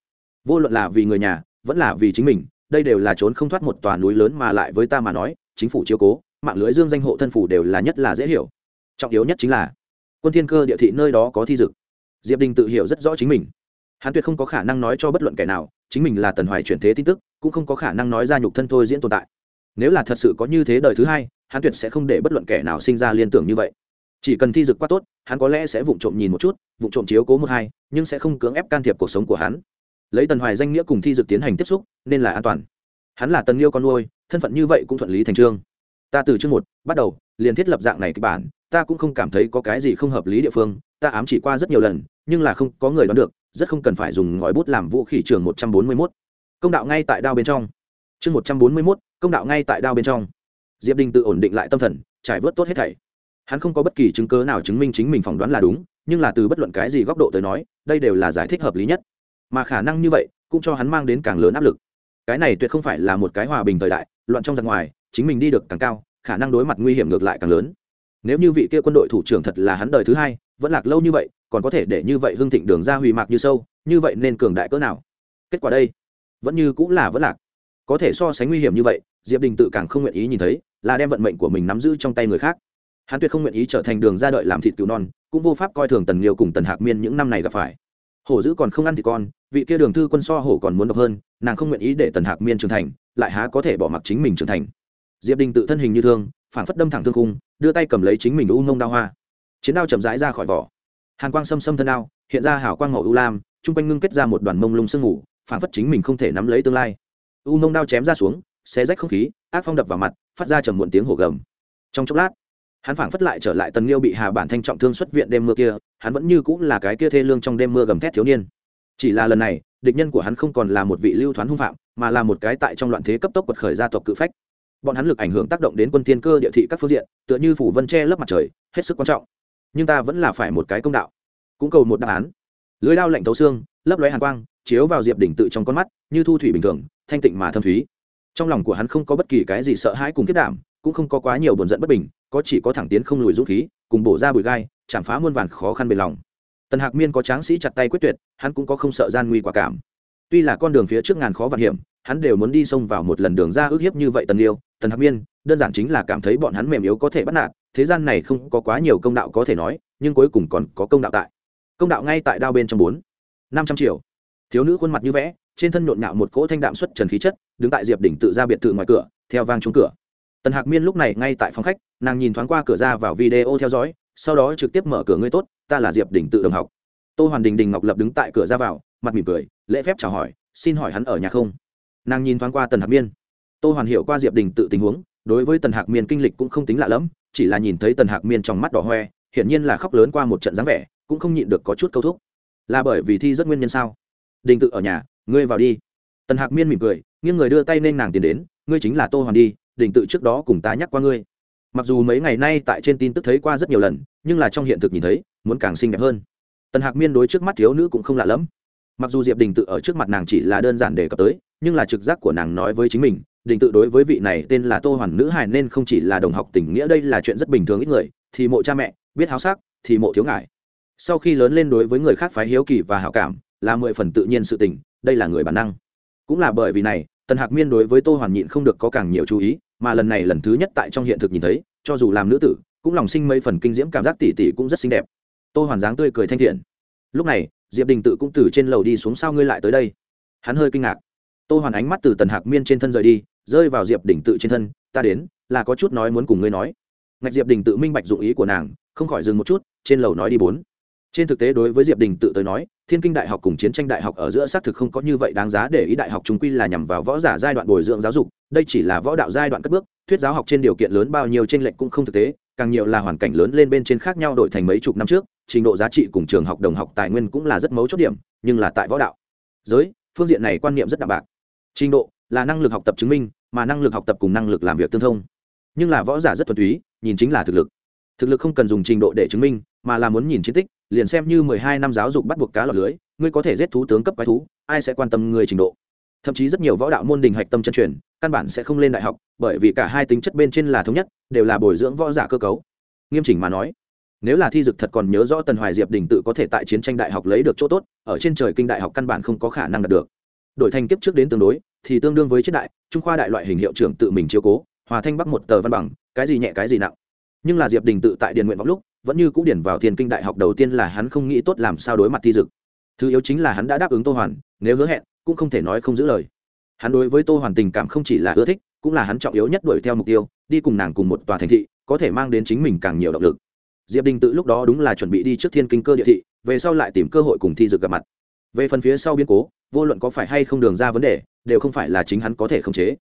Vô luận là vì người nhà, vẫn là vì chính mình, đây đều là trốn không thoát một tòa núi lớn mà lại với ta mà nói, chính phủ chiếu cố, mạng lưới dương danh hộ thân phủ đều là nhất là dễ hiểu. Trọng yếu nhất chính là, quân thiên cơ địa thị nơi đó có thi dực. Diệp đình tự hiểu rất rõ chính mình. Hắn tuyệt không có khả năng nói cho bất luận kẻ nào chính mình là tần hoài chuyển thế tin tức, cũng không có khả năng nói ra nhục thân thôi diễn tồn tại. Nếu là thật sự có như thế đời thứ hai, hắn tuyệt sẽ không để bất luận kẻ nào sinh ra liên tưởng như vậy. Chỉ cần thi dực quá tốt, hắn có lẽ sẽ vụng trộm nhìn một chút, vụng trộm chiếu cố một hai, nhưng sẽ không cưỡng ép can thiệp cuộc sống của hắn. Lấy tần hoài danh nghĩa cùng thi dực tiến hành tiếp xúc, nên là an toàn. Hắn là tần yêu con nuôi, thân phận như vậy cũng thuận lý thành trương. Ta từ chương một, bắt đầu, liền thiết lập dạng này kịch bản, ta cũng không cảm thấy có cái gì không hợp lý địa phương, ta ám chỉ qua rất nhiều lần, nhưng là không có người đoán được rất không cần phải dùng ngòi bút làm vũ khí trường một trăm bốn mươi mốt. Công đạo ngay tại đao bên trong. Chương một trăm bốn mươi mốt, công đạo ngay tại đao bên trong. Diệp đình tự ổn định lại tâm thần, trải vớt tốt hết thảy. Hắn không có bất kỳ chứng cứ nào chứng minh chính mình phỏng đoán là đúng, nhưng là từ bất luận cái gì góc độ tới nói, đây đều là giải thích hợp lý nhất. Mà khả năng như vậy, cũng cho hắn mang đến càng lớn áp lực. Cái này tuyệt không phải là một cái hòa bình thời đại, loạn trong giặc ngoài, chính mình đi được càng cao, khả năng đối mặt nguy hiểm ngược lại càng lớn nếu như vị kia quân đội thủ trưởng thật là hắn đời thứ hai, vẫn lạc lâu như vậy, còn có thể để như vậy hưng thịnh đường ra hủy mạc như sâu, như vậy nên cường đại cỡ nào? Kết quả đây, vẫn như cũng là vẫn lạc. Có thể so sánh nguy hiểm như vậy, diệp đình tự càng không nguyện ý nhìn thấy, là đem vận mệnh của mình nắm giữ trong tay người khác. Hắn tuyệt không nguyện ý trở thành đường ra đợi làm thịt cứu non, cũng vô pháp coi thường tần liêu cùng tần hạc miên những năm này gặp phải. Hổ dữ còn không ăn thịt con, vị kia đường thư quân so hổ còn muốn độc hơn, nàng không nguyện ý để tần hạc miên trưởng thành, lại há có thể bỏ mặc chính mình trưởng thành. Diệp đình tự thân hình như thương phản phất đâm thẳng thương cung đưa tay cầm lấy chính mình u mông đao hoa. Chiến đao chậm rãi ra khỏi vỏ. Hàn quang xâm xâm thân đao, hiện ra hảo quang màu u lam, chung quanh ngưng kết ra một đoàn mông lung sương ngủ phản phất chính mình không thể nắm lấy tương lai. U mông đao chém ra xuống, xé rách không khí, ác phong đập vào mặt, phát ra trầm muộn tiếng hổ gầm. Trong chốc lát, hắn phảng phất lại trở lại tần liêu bị hà bản thanh trọng thương xuất viện đêm mưa kia, hắn vẫn như cũng là cái kia thê lương trong đêm mưa gầm thét thiếu niên. Chỉ là lần này, địch nhân của hắn không còn là một vị lưu thoán hung phạm, mà là một cái tại trong loạn thế cấp tốc quật khởi gia tộc cự phách bọn hắn lực ảnh hưởng tác động đến quân thiên cơ địa thị các phương diện, tựa như phủ vân che lấp mặt trời, hết sức quan trọng. Nhưng ta vẫn là phải một cái công đạo, cũng cầu một đáp án. Lưới đao lạnh thấu xương, lấp lóe hàn quang, chiếu vào diệp đỉnh tự trong con mắt, như thu thủy bình thường, thanh tịnh mà thâm thúy. Trong lòng của hắn không có bất kỳ cái gì sợ hãi cùng kết đảm, cũng không có quá nhiều buồn giận bất bình, có chỉ có thẳng tiến không lùi dũng khí, cùng bổ ra bụi gai, chạm phá muôn vàn khó khăn bền lòng. Tần hạc miên có tráng sĩ chặt tay quyết tuyệt, hắn cũng có không sợ gian nguy quả cảm. Tuy là con đường phía trước ngàn khó vạn hiểm hắn đều muốn đi xông vào một lần đường ra ước hiếp như vậy tần liêu, tần hạc miên, đơn giản chính là cảm thấy bọn hắn mềm yếu có thể bắt nạt, thế gian này không có quá nhiều công đạo có thể nói, nhưng cuối cùng còn có công đạo tại. Công đạo ngay tại đao bên trong bốn, năm trăm triệu. Thiếu nữ khuôn mặt như vẽ, trên thân nhộn nhạo một cỗ thanh đạm xuất trần khí chất, đứng tại diệp đỉnh tự ra biệt thự ngoài cửa, theo vang trúng cửa. Tần hạc miên lúc này ngay tại phòng khách, nàng nhìn thoáng qua cửa ra vào video theo dõi, sau đó trực tiếp mở cửa ngươi tốt, ta là diệp đỉnh tự đồng học. Tô hoàn đình đình ngọc lập đứng tại cửa ra vào, mặt mỉm cười, lễ phép chào hỏi, xin hỏi hắn ở nhà không? Nàng nhìn thoáng qua tần hạc miên. Tô hoàn hiểu qua diệp đình tự tình huống, đối với tần hạc miên kinh lịch cũng không tính lạ lẫm, chỉ là nhìn thấy tần hạc miên trong mắt đỏ hoe, hiển nhiên là khóc lớn qua một trận dáng vẻ, cũng không nhịn được có chút câu thúc. Là bởi vì thi rất nguyên nhân sao? Đình tự ở nhà, ngươi vào đi. Tần hạc miên mỉm cười, nghiêng người đưa tay nên nàng tiến đến, ngươi chính là tô hoàn đi, đình tự trước đó cùng ta nhắc qua ngươi. Mặc dù mấy ngày nay tại trên tin tức thấy qua rất nhiều lần, nhưng là trong hiện thực nhìn thấy, muốn càng xinh đẹp hơn. Tần hạc miên đối trước mắt thiếu nữ cũng không lạ lẫm mặc dù diệp đình tự ở trước mặt nàng chỉ là đơn giản đề cập tới, nhưng là trực giác của nàng nói với chính mình, đình tự đối với vị này tên là tô hoàn nữ hài nên không chỉ là đồng học tình nghĩa đây là chuyện rất bình thường ít người, thì mộ cha mẹ, biết háo sắc, thì mộ thiếu ngại. Sau khi lớn lên đối với người khác phái hiếu kỳ và hảo cảm, là mười phần tự nhiên sự tình, đây là người bản năng. Cũng là bởi vì này, tần hạc miên đối với tô hoàn nhịn không được có càng nhiều chú ý, mà lần này lần thứ nhất tại trong hiện thực nhìn thấy, cho dù làm nữ tử, cũng lòng sinh mấy phần kinh diễm cảm giác tỉ tỉ cũng rất xinh đẹp. Tô hoàn dáng tươi cười thanh thiện. Lúc này diệp đình tự cũng từ trên lầu đi xuống sao ngươi lại tới đây? Hắn hơi kinh ngạc. Tô hoàn ánh mắt từ tần hạc miên trên thân rời đi, rơi vào diệp đình tự trên thân, ta đến, là có chút nói muốn cùng ngươi nói. Ngạch diệp đình tự minh bạch dụng ý của nàng, không khỏi dừng một chút, trên lầu nói đi bốn. Trên thực tế đối với diệp đình tự tới nói, thiên kinh đại học cùng chiến tranh đại học ở giữa xác thực không có như vậy đáng giá để ý đại học chúng quy là nhằm vào võ giả giai đoạn bồi dưỡng giáo dục, đây chỉ là võ đạo giai đoạn cất bước, thuyết giáo học trên điều kiện lớn bao nhiêu tranh lệch cũng không thực tế, càng nhiều là hoàn cảnh lớn lên bên trên khác nhau đổi thành mấy chục năm trước trình độ giá trị cùng trường học đồng học tài nguyên cũng là rất mấu chốt điểm, nhưng là tại võ đạo. Giới, phương diện này quan niệm rất đạm bạc. Trình độ là năng lực học tập chứng minh, mà năng lực học tập cùng năng lực làm việc tương thông. Nhưng là võ giả rất thuần túy, nhìn chính là thực lực. Thực lực không cần dùng trình độ để chứng minh, mà là muốn nhìn chiến tích, liền xem như mười hai năm giáo dục bắt buộc cá lọt lưới, ngươi có thể giết thú tướng cấp quái thú, ai sẽ quan tâm người trình độ? Thậm chí rất nhiều võ đạo môn đình hạch tâm chân truyền, căn bản sẽ không lên đại học, bởi vì cả hai tính chất bên trên là thống nhất, đều là bồi dưỡng võ giả cơ cấu. Nghiêm chỉnh mà nói nếu là thi dực thật còn nhớ rõ tần hoài diệp đình tự có thể tại chiến tranh đại học lấy được chỗ tốt, ở trên trời kinh đại học căn bản không có khả năng đạt được. Đổi thành kiếp trước đến tương đối, thì tương đương với triết đại, trung khoa đại loại hình hiệu trưởng tự mình chiếu cố, hòa thanh bắc một tờ văn bằng, cái gì nhẹ cái gì nặng. Nhưng là diệp đình tự tại điền nguyện vọng lúc, vẫn như c ũ điển vào thiên kinh đại học đầu tiên là hắn không nghĩ tốt làm sao đối mặt thi dực thứ yếu chính là hắn đã đáp ứng tô hoàn, nếu hứa hẹn, cũng không thể nói không giữ lời. Hắn đối với tô hoàn tình cảm không chỉ là ưa thích, cũng là hắn trọng yếu nhất đuổi theo mục tiêu, đi cùng nàng cùng một tòa thành thị, có thể mang đến chính mình càng nhiều động lực diệp đình tự lúc đó đúng là chuẩn bị đi trước thiên kinh cơ địa thị, về sau lại tìm cơ hội cùng thi dược gặp mặt. Về phần phía sau biến cố, vô luận có phải hay không đường ra vấn đề, đều không phải là chính hắn có thể khống chế.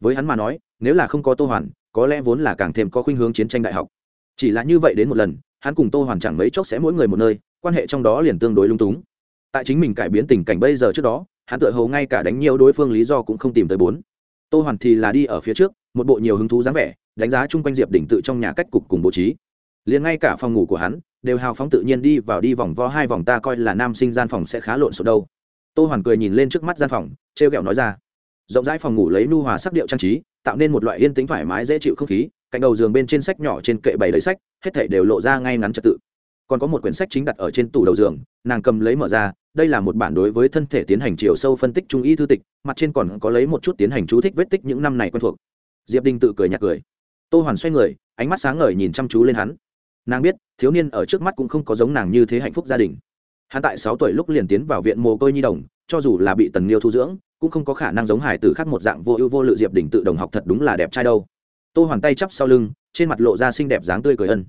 Với hắn mà nói, nếu là không có tô hoàn, có lẽ vốn là càng thêm có khuynh hướng chiến tranh đại học. Chỉ là như vậy đến một lần, hắn cùng tô hoàn chẳng mấy chốc sẽ mỗi người một nơi, quan hệ trong đó liền tương đối lung túng. Tại chính mình cải biến tình cảnh bây giờ trước đó, hắn tự hầu ngay cả đánh nhiều đối phương lý do cũng không tìm tới bốn. Tô hoàn thì là đi ở phía trước, một bộ nhiều hứng thú dáng vẻ, đánh giá chung quanh diệp đỉnh tự trong nhà cách cục cùng bố trí liền ngay cả phòng ngủ của hắn đều hào phóng tự nhiên đi vào đi vòng vo hai vòng ta coi là nam sinh gian phòng sẽ khá lộn xộn đâu. Tô hoàn cười nhìn lên trước mắt gian phòng t r e o g ẹ o nói ra. Rộng rãi phòng ngủ lấy nu hòa sắc điệu trang trí, tạo nên một loại yên tĩnh thoải mái dễ chịu không khí, cạnh đầu giường bên trên sách nhỏ trên kệ bày lấy sách, hết thảy đều lộ ra ngay ngắn trật tự. Còn có một quyển sách chính đặt ở trên tủ đầu giường, nàng cầm lấy mở ra, đây là một bản đối với thân thể tiến hành chiều sâu phân tích trung y thư tịch, mặt trên còn có lấy một chút tiến hành chú thích vết tích những năm này quen thuộc. Diệp đinh tự cười nhạt cười. Tô hoàn xoay người, ánh mắt sáng ngời nhìn chăm chú lên hắn nàng biết, thiếu niên ở trước mắt cũng không có giống nàng như thế hạnh phúc gia đình. Hắn tại sáu tuổi lúc liền tiến vào viện mồ côi nhi đồng, cho dù là bị tần liêu thu dưỡng, cũng không có khả năng giống hải tử khác một dạng vô ưu vô lự diệp đỉnh tự đồng học thật đúng là đẹp trai đâu. Tô hoàn tay chắp sau lưng, trên mặt lộ ra xinh đẹp dáng tươi cười ân.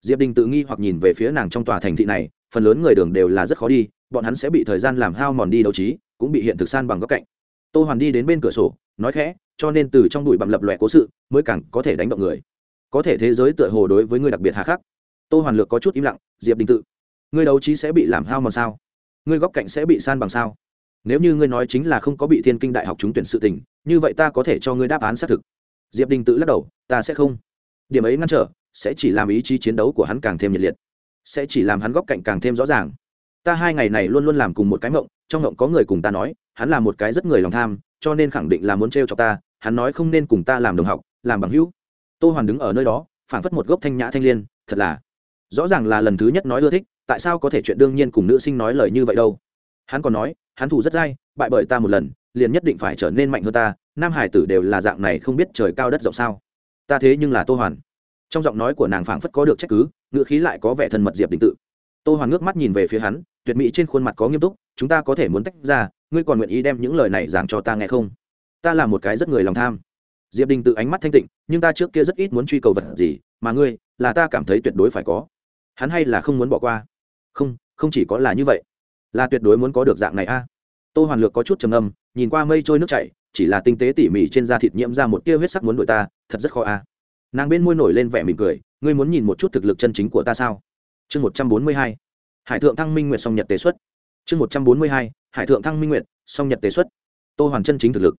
Diệp đình tự nghi hoặc nhìn về phía nàng trong tòa thành thị này, phần lớn người đường đều là rất khó đi, bọn hắn sẽ bị thời gian làm hao mòn đi đấu trí, cũng bị hiện thực san bằng góc cạnh. Tô hoàn đi đến bên cửa sổ, nói khẽ, cho nên từ trong đùi bặm lập lòe cố sự, mới càng có thể đánh động người. Có thể thế giới tựa hồ đối với người đặc biệt hà khắc tô hoàn lược có chút im lặng, diệp đình tự, ngươi đấu trí sẽ bị làm hao mòn sao? Ngươi góc cạnh sẽ bị san bằng sao? Nếu như ngươi nói chính là không có bị thiên kinh đại học trúng tuyển sự tình, như vậy ta có thể cho ngươi đáp án xác thực. Diệp đình tự lắc đầu, ta sẽ không. Điểm ấy ngăn trở, sẽ chỉ làm ý chí chiến đấu của hắn càng thêm nhiệt liệt, sẽ chỉ làm hắn góc cạnh càng thêm rõ ràng. Ta hai ngày này luôn luôn làm cùng một cái mộng, trong mộng có người cùng ta nói, hắn là một cái rất người lòng tham, cho nên khẳng định là muốn trêu cho ta, hắn nói không nên cùng ta làm đồng học, làm bằng hữu. Tô hoàn đứng ở nơi đó, phảng phất một gốc thanh nhã thanh liên, thật là rõ ràng là lần thứ nhất nói ưa thích, tại sao có thể chuyện đương nhiên cùng nữ sinh nói lời như vậy đâu? Hắn còn nói, hắn thủ rất dai, bại bởi ta một lần, liền nhất định phải trở nên mạnh hơn ta, nam hải tử đều là dạng này không biết trời cao đất rộng sao? Ta thế nhưng là tô hoàn. Trong giọng nói của nàng phảng phất có được trách cứ, ngữ khí lại có vẻ thân mật diệp định tự. Tô hoàn ngước mắt nhìn về phía hắn, tuyệt mỹ trên khuôn mặt có nghiêm túc, chúng ta có thể muốn tách ra, ngươi còn nguyện ý đem những lời này giảng cho ta nghe không? Ta là một cái rất người lòng tham. Diệp đình tự ánh mắt thanh tịnh, nhưng ta trước kia rất ít muốn truy cầu vật gì, mà ngươi, là ta cảm thấy tuyệt đối phải có hắn hay là không muốn bỏ qua. Không không chỉ có là như vậy. Là tuyệt đối muốn có được dạng này a. Tô hoàn lược có chút trầm âm nhìn qua mây trôi nước chảy, chỉ là tinh tế tỉ mỉ trên da thịt nhiễm ra một tia huyết sắc muốn đuổi ta, thật rất khó a. Nàng bên môi nổi lên vẻ mỉm cười, ngươi muốn nhìn một chút thực lực chân chính của ta sao? Chương một trăm bốn mươi hai. Hải thượng thăng minh nguyệt song nhật tế xuất. Chương một trăm bốn mươi hai. Hải thượng thăng minh nguyệt song nhật tế xuất. Tô hoàn chân chính thực lực.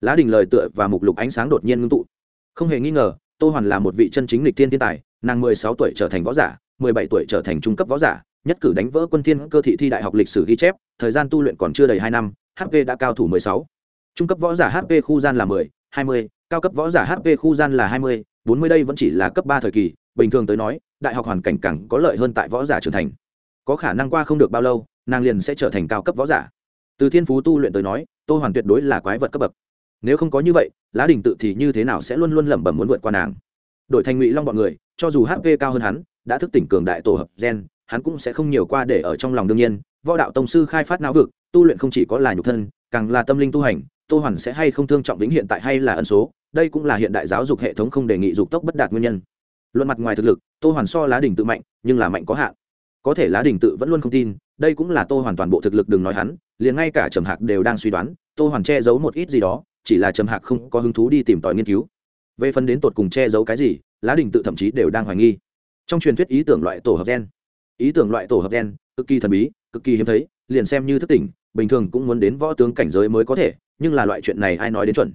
Lá đình lời tựa và mục lục ánh sáng đột nhiên ngưng tụ. Không hề nghi ngờ, tô hoàn là một vị chân chính lịch tiên thiên tài, nàng mười sáu tuổi trở thành võ giả mười bảy tuổi trở thành trung cấp võ giả, nhất cử đánh vỡ quân thiên cơ thị thi đại học lịch sử ghi chép, thời gian tu luyện còn chưa đầy hai năm hp đã cao thủ mười sáu. Trung cấp võ giả hp khu gian là mười, hai mươi, cao cấp võ giả hp khu gian là hai mươi, bốn mươi đây vẫn chỉ là cấp ba thời kỳ, bình thường tới nói, đại học hoàn cảnh càng có lợi hơn tại võ giả trưởng thành. Có khả năng qua không được bao lâu, nàng liền sẽ trở thành cao cấp võ giả. Từ thiên phú tu luyện tới nói, tô hoàn tuyệt đối là quái vật cấp bậc. Nếu không có như vậy, lá đình tự thì như thế nào sẽ luôn luôn lẩm bẩm muốn vượt qua nàng? Đổi thành ngụy long bọn người, cho dù hp cao hơn hắn đã thức tỉnh cường đại tổ hợp gen, hắn cũng sẽ không nhiều qua để ở trong lòng đương nhiên. Võ đạo tông sư khai phát não vực, tu luyện không chỉ có là nhục thân, càng là tâm linh tu hành, tô hoàn sẽ hay không thương trọng vĩnh hiện tại hay là ẩn số, đây cũng là hiện đại giáo dục hệ thống không đề nghị dục tốc bất đạt nguyên nhân. Luận mặt ngoài thực lực, tô hoàn so lá đình tự mạnh, nhưng là mạnh có hạn. Có thể lá đình tự vẫn luôn không tin, đây cũng là tô hoàn toàn bộ thực lực đừng nói hắn, liền ngay cả trầm hạc đều đang suy đoán, tô hoàn che giấu một ít gì đó, chỉ là trầm hạc không có hứng thú đi tìm tòi nghiên cứu. Về phần đến tột cùng che giấu cái gì, lá đình tự thậm chí đều đang hoài nghi trong truyền thuyết ý tưởng loại tổ hợp gen. Ý tưởng loại tổ hợp gen, cực kỳ thần bí, cực kỳ hiếm thấy, liền xem như thức tỉnh, bình thường cũng muốn đến võ tướng cảnh giới mới có thể, nhưng là loại chuyện này ai nói đến chuẩn?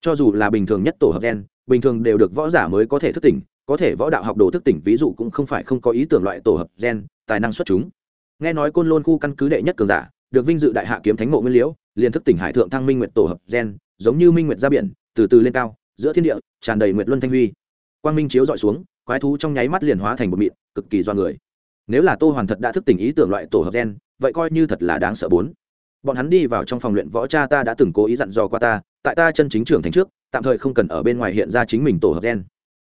Cho dù là bình thường nhất tổ hợp gen, bình thường đều được võ giả mới có thể thức tỉnh, có thể võ đạo học đồ thức tỉnh, ví dụ cũng không phải không có ý tưởng loại tổ hợp gen, tài năng xuất chúng. Nghe nói côn lôn khu căn cứ đệ nhất cường giả, được vinh dự đại hạ kiếm thánh mộ nguyên liễu, liền thức tỉnh hải thượng thăng minh nguyệt tổ hợp gen, giống như minh nguyệt ra biển, từ từ lên cao, giữa thiên địa, tràn đầy nguyệt luân thanh huy. Quang minh chiếu dọi xuống quái thú trong nháy mắt liền hóa thành một mịn, cực kỳ do người. Nếu là tô hoàn thật đã thức tỉnh ý tưởng loại tổ hợp gen, vậy coi như thật là đáng sợ bốn. Bọn hắn đi vào trong phòng luyện võ cha ta đã từng cố ý dặn dò qua ta, tại ta chân chính trưởng thành trước, tạm thời không cần ở bên ngoài hiện ra chính mình tổ hợp gen.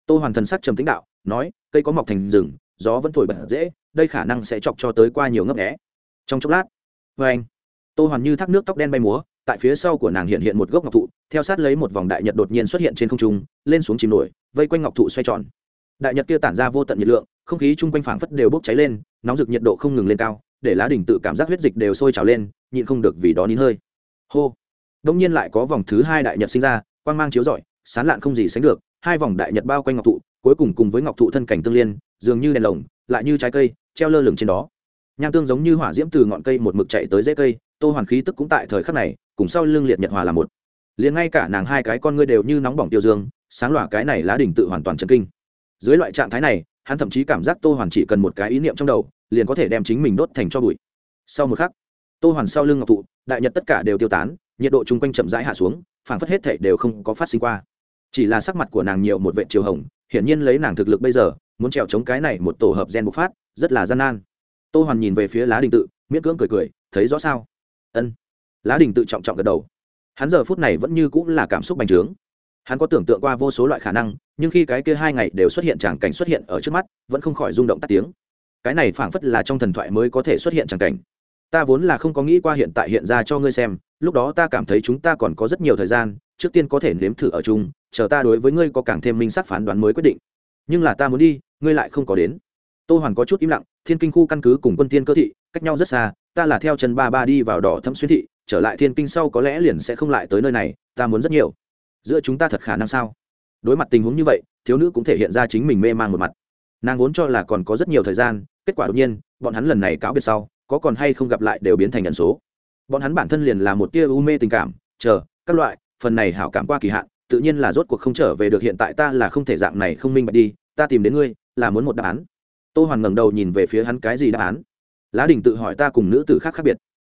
Tô hoàn thần sắc trầm tính đạo, nói, cây có mọc thành rừng, gió vẫn thổi bật dễ, đây khả năng sẽ chọc cho tới qua nhiều ngấp nghẽ trong chốc lát vê anh. Tô hoàn như thác nước tóc đen bay múa, tại phía sau của nàng hiện hiện một gốc ngọc thụ, theo sát lấy một vòng đại nhật đột nhiên xuất hiện trên không trung, lên xuống chìm nổi, vây quanh ngọc thụ xoay tròn đại nhật kia tản ra vô tận nhiệt lượng, không khí chung quanh phảng phất đều bốc cháy lên, nóng rực nhiệt độ không ngừng lên cao, để lá đỉnh tự cảm giác huyết dịch đều sôi trào lên, nhịn không được vì đó nín hơi. Hô. Đông nhiên lại có vòng thứ hai đại nhật sinh ra, quang mang chiếu rọi, sán lạn không gì sánh được, hai vòng đại nhật bao quanh ngọc thụ, cuối cùng cùng với ngọc thụ thân cảnh tương liên, dường như đèn lồng, lại như trái cây, treo lơ lửng trên đó. Nham tương giống như hỏa diễm từ ngọn cây một mực chạy tới rễ cây, tô hoàn khí tức cũng tại thời khắc này, cùng sau lưng liệt nhật hòa là một. Liền ngay cả nàng hai cái con ngươi đều như nóng bỏng tiêu dương, sáng lỏa cái này lá đỉnh tự hoàn toàn chấn kinh dưới loại trạng thái này, hắn thậm chí cảm giác tô hoàn chỉ cần một cái ý niệm trong đầu, liền có thể đem chính mình đốt thành cho bụi. Sau một khắc, tô hoàn sau lưng ngọc thụ đại nhật tất cả đều tiêu tán, nhiệt độ chung quanh chậm rãi hạ xuống, phảng phất hết thể đều không có phát sinh qua. Chỉ là sắc mặt của nàng nhiều một vệ chiều hồng, hiển nhiên lấy nàng thực lực bây giờ, muốn trèo chống cái này một tổ hợp gen bộc phát, rất là gian nan. Tô hoàn nhìn về phía lá đình tự, miễn cưỡng cười cười, thấy rõ sao? Ân. Lá đình tự trọng trọng gật đầu. Hắn giờ phút này vẫn như cũng là cảm xúc bành trướng hắn có tưởng tượng qua vô số loại khả năng, nhưng khi cái kia hai ngày đều xuất hiện tràng cảnh xuất hiện ở trước mắt, vẫn không khỏi rung động tắt tiếng. Cái này phảng phất là trong thần thoại mới có thể xuất hiện tràng cảnh. Ta vốn là không có nghĩ qua hiện tại hiện ra cho ngươi xem, lúc đó ta cảm thấy chúng ta còn có rất nhiều thời gian, trước tiên có thể nếm thử ở chung, chờ ta đối với ngươi có càng thêm minh sắc phán đoán mới quyết định. Nhưng là ta muốn đi, ngươi lại không có đến. Tô hoàn có chút im lặng, thiên kinh khu căn cứ cùng quân tiên cơ thị, cách nhau rất xa, ta là theo chân ba ba đi vào đỏ thâm xuyên thị, trở lại thiên kinh sau có lẽ liền sẽ không lại tới nơi này, ta muốn rất nhiều giữa chúng ta thật khả năng sao? Đối mặt tình huống như vậy, thiếu nữ cũng thể hiện ra chính mình mê man một mặt. Nàng vốn cho là còn có rất nhiều thời gian, kết quả đột nhiên, bọn hắn lần này cáo biệt sau, có còn hay không gặp lại đều biến thành nhận số. Bọn hắn bản thân liền là một tia u mê tình cảm, chờ, các loại, phần này hảo cảm qua kỳ hạn, tự nhiên là rốt cuộc không trở về được, hiện tại ta là không thể dạng này không minh bạch đi, ta tìm đến ngươi, là muốn một đáp án. Tô hoàn ngẩng đầu nhìn về phía hắn cái gì đáp án? Lá đình tự hỏi ta cùng nữ tử khác khác biệt.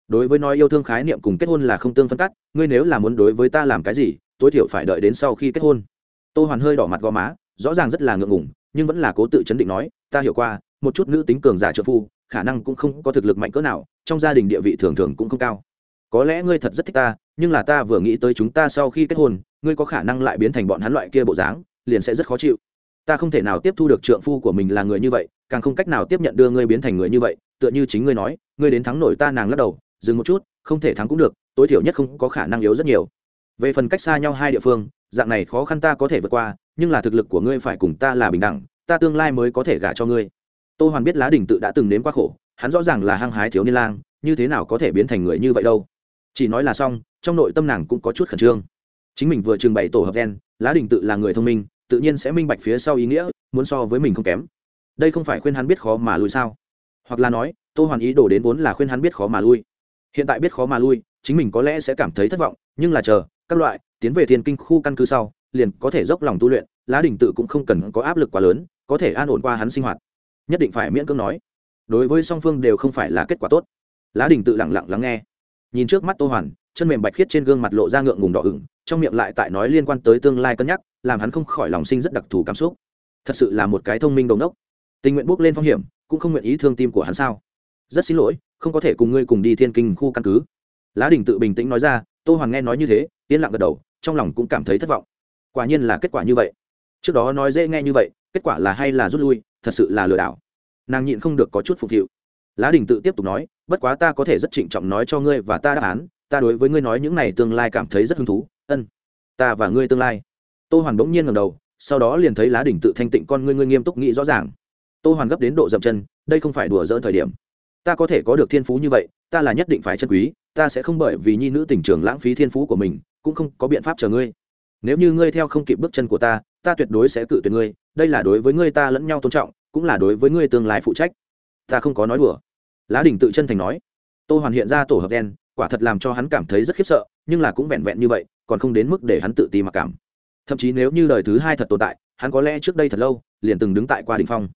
Đối với nói yêu thương khái niệm cùng kết hôn là không tương phân cắt, ngươi nếu là muốn đối với ta làm cái gì tối thiểu phải đợi đến sau khi kết hôn. Tô hoàn hơi đỏ mặt gò má, rõ ràng rất là ngượng ngùng, nhưng vẫn là cố tự chấn định nói, ta hiểu qua, một chút nữ tính cường giả trợ phu, khả năng cũng không có thực lực mạnh cỡ nào, trong gia đình địa vị thường thường cũng không cao. Có lẽ ngươi thật rất thích ta, nhưng là ta vừa nghĩ tới chúng ta sau khi kết hôn, ngươi có khả năng lại biến thành bọn hắn loại kia bộ dáng, liền sẽ rất khó chịu. Ta không thể nào tiếp thu được trượng phu của mình là người như vậy, càng không cách nào tiếp nhận đưa ngươi biến thành người như vậy, tựa như chính ngươi nói, ngươi đến thắng nổi ta nàng lắc đầu, dừng một chút, không thể thắng cũng được, tối thiểu nhất không có khả năng yếu rất nhiều về phần cách xa nhau hai địa phương, dạng này khó khăn ta có thể vượt qua, nhưng là thực lực của ngươi phải cùng ta là bình đẳng, ta tương lai mới có thể gả cho ngươi. Tô hoàn biết lá đình tự đã từng nếm quá khổ, hắn rõ ràng là hăng hái thiếu niên lang, như thế nào có thể biến thành người như vậy đâu. Chỉ nói là xong, trong nội tâm nàng cũng có chút khẩn trương. Chính mình vừa trưng bày tổ hợp gen, lá đình tự là người thông minh, tự nhiên sẽ minh bạch phía sau ý nghĩa, muốn so với mình không kém. Đây không phải khuyên hắn biết khó mà lui sao? Hoặc là nói, tô hoàn ý đồ đến vốn là khuyên hắn biết khó mà lui. Hiện tại biết khó mà lui, chính mình có lẽ sẽ cảm thấy thất vọng, nhưng là chờ các loại, tiến về thiên kinh khu căn cứ sau, liền có thể dốc lòng tu luyện, lá đình tự cũng không cần có áp lực quá lớn, có thể an ổn qua hắn sinh hoạt. Nhất định phải miễn cưỡng nói. Đối với song phương đều không phải là kết quả tốt. Lá đình tự lẳng lặng lắng nghe. Nhìn trước mắt tô hoàn, chân mềm bạch khiết trên gương mặt lộ ra ngượng ngùng đỏ ửng, trong miệng lại tại nói liên quan tới tương lai cân nhắc, làm hắn không khỏi lòng sinh rất đặc thù cảm xúc. Thật sự là một cái thông minh đầu nốc tình nguyện bước lên phong hiểm, cũng không nguyện ý thương tim của hắn sao? Rất xin lỗi, không có thể cùng ngươi cùng đi thiên kinh khu căn cứ. Lá đình tự bình tĩnh nói ra, tô hoàn nghe nói như thế yên lặng gật đầu, trong lòng cũng cảm thấy thất vọng. Quả nhiên là kết quả như vậy. Trước đó nói dễ nghe như vậy, kết quả là hay là rút lui, thật sự là lừa đảo. Nàng nhịn không được có chút phục vụ lá đình tự tiếp tục nói, bất quá ta có thể rất trịnh trọng nói cho ngươi và ta đáp án, ta đối với ngươi nói những này tương lai cảm thấy rất hứng thú, ân, ta và ngươi tương lai. Tô hoàn bỗng nhiên ngầm đầu, sau đó liền thấy lá đỉnh tự thanh tịnh con ngươi ngươi nghiêm túc nghĩ rõ ràng. Tô hoàn gấp đến độ dậm chân, đây không phải đùa dỡn thời điểm. Ta có thể có được thiên phú như vậy, ta là nhất định phải chân quý, ta sẽ không bởi vì nhi nữ tình trường lãng phí thiên phú của mình cũng không có biện pháp chờ ngươi. Nếu như ngươi theo không kịp bước chân của ta ta tuyệt đối sẽ cự tuyệt ngươi, đây là đối với ngươi ta lẫn nhau tôn trọng, cũng là đối với ngươi tương lai phụ trách. Ta không có nói đùa. Lá đình tự chân thành nói. Tô hoàn hiện ra tổ hợp đen, quả thật làm cho hắn cảm thấy rất khiếp sợ, nhưng là cũng vẹn vẹn như vậy, còn không đến mức để hắn tự ti mặc cảm. Thậm chí nếu như đời thứ hai thật tồn tại, hắn có lẽ trước đây thật lâu, liền từng đứng tại qua đỉnh phong.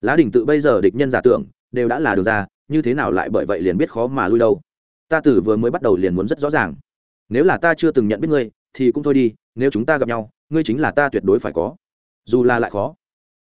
Lá đình tự bây giờ địch nhân giả tưởng, đều đã là được ra, như thế nào lại bởi vậy liền biết khó mà lui đâu. Ta từ vừa mới bắt đầu liền muốn rất rõ ràng nếu là ta chưa từng nhận biết ngươi, thì cũng thôi đi, nếu chúng ta gặp nhau, ngươi chính là ta tuyệt đối phải có. Dù là lại khó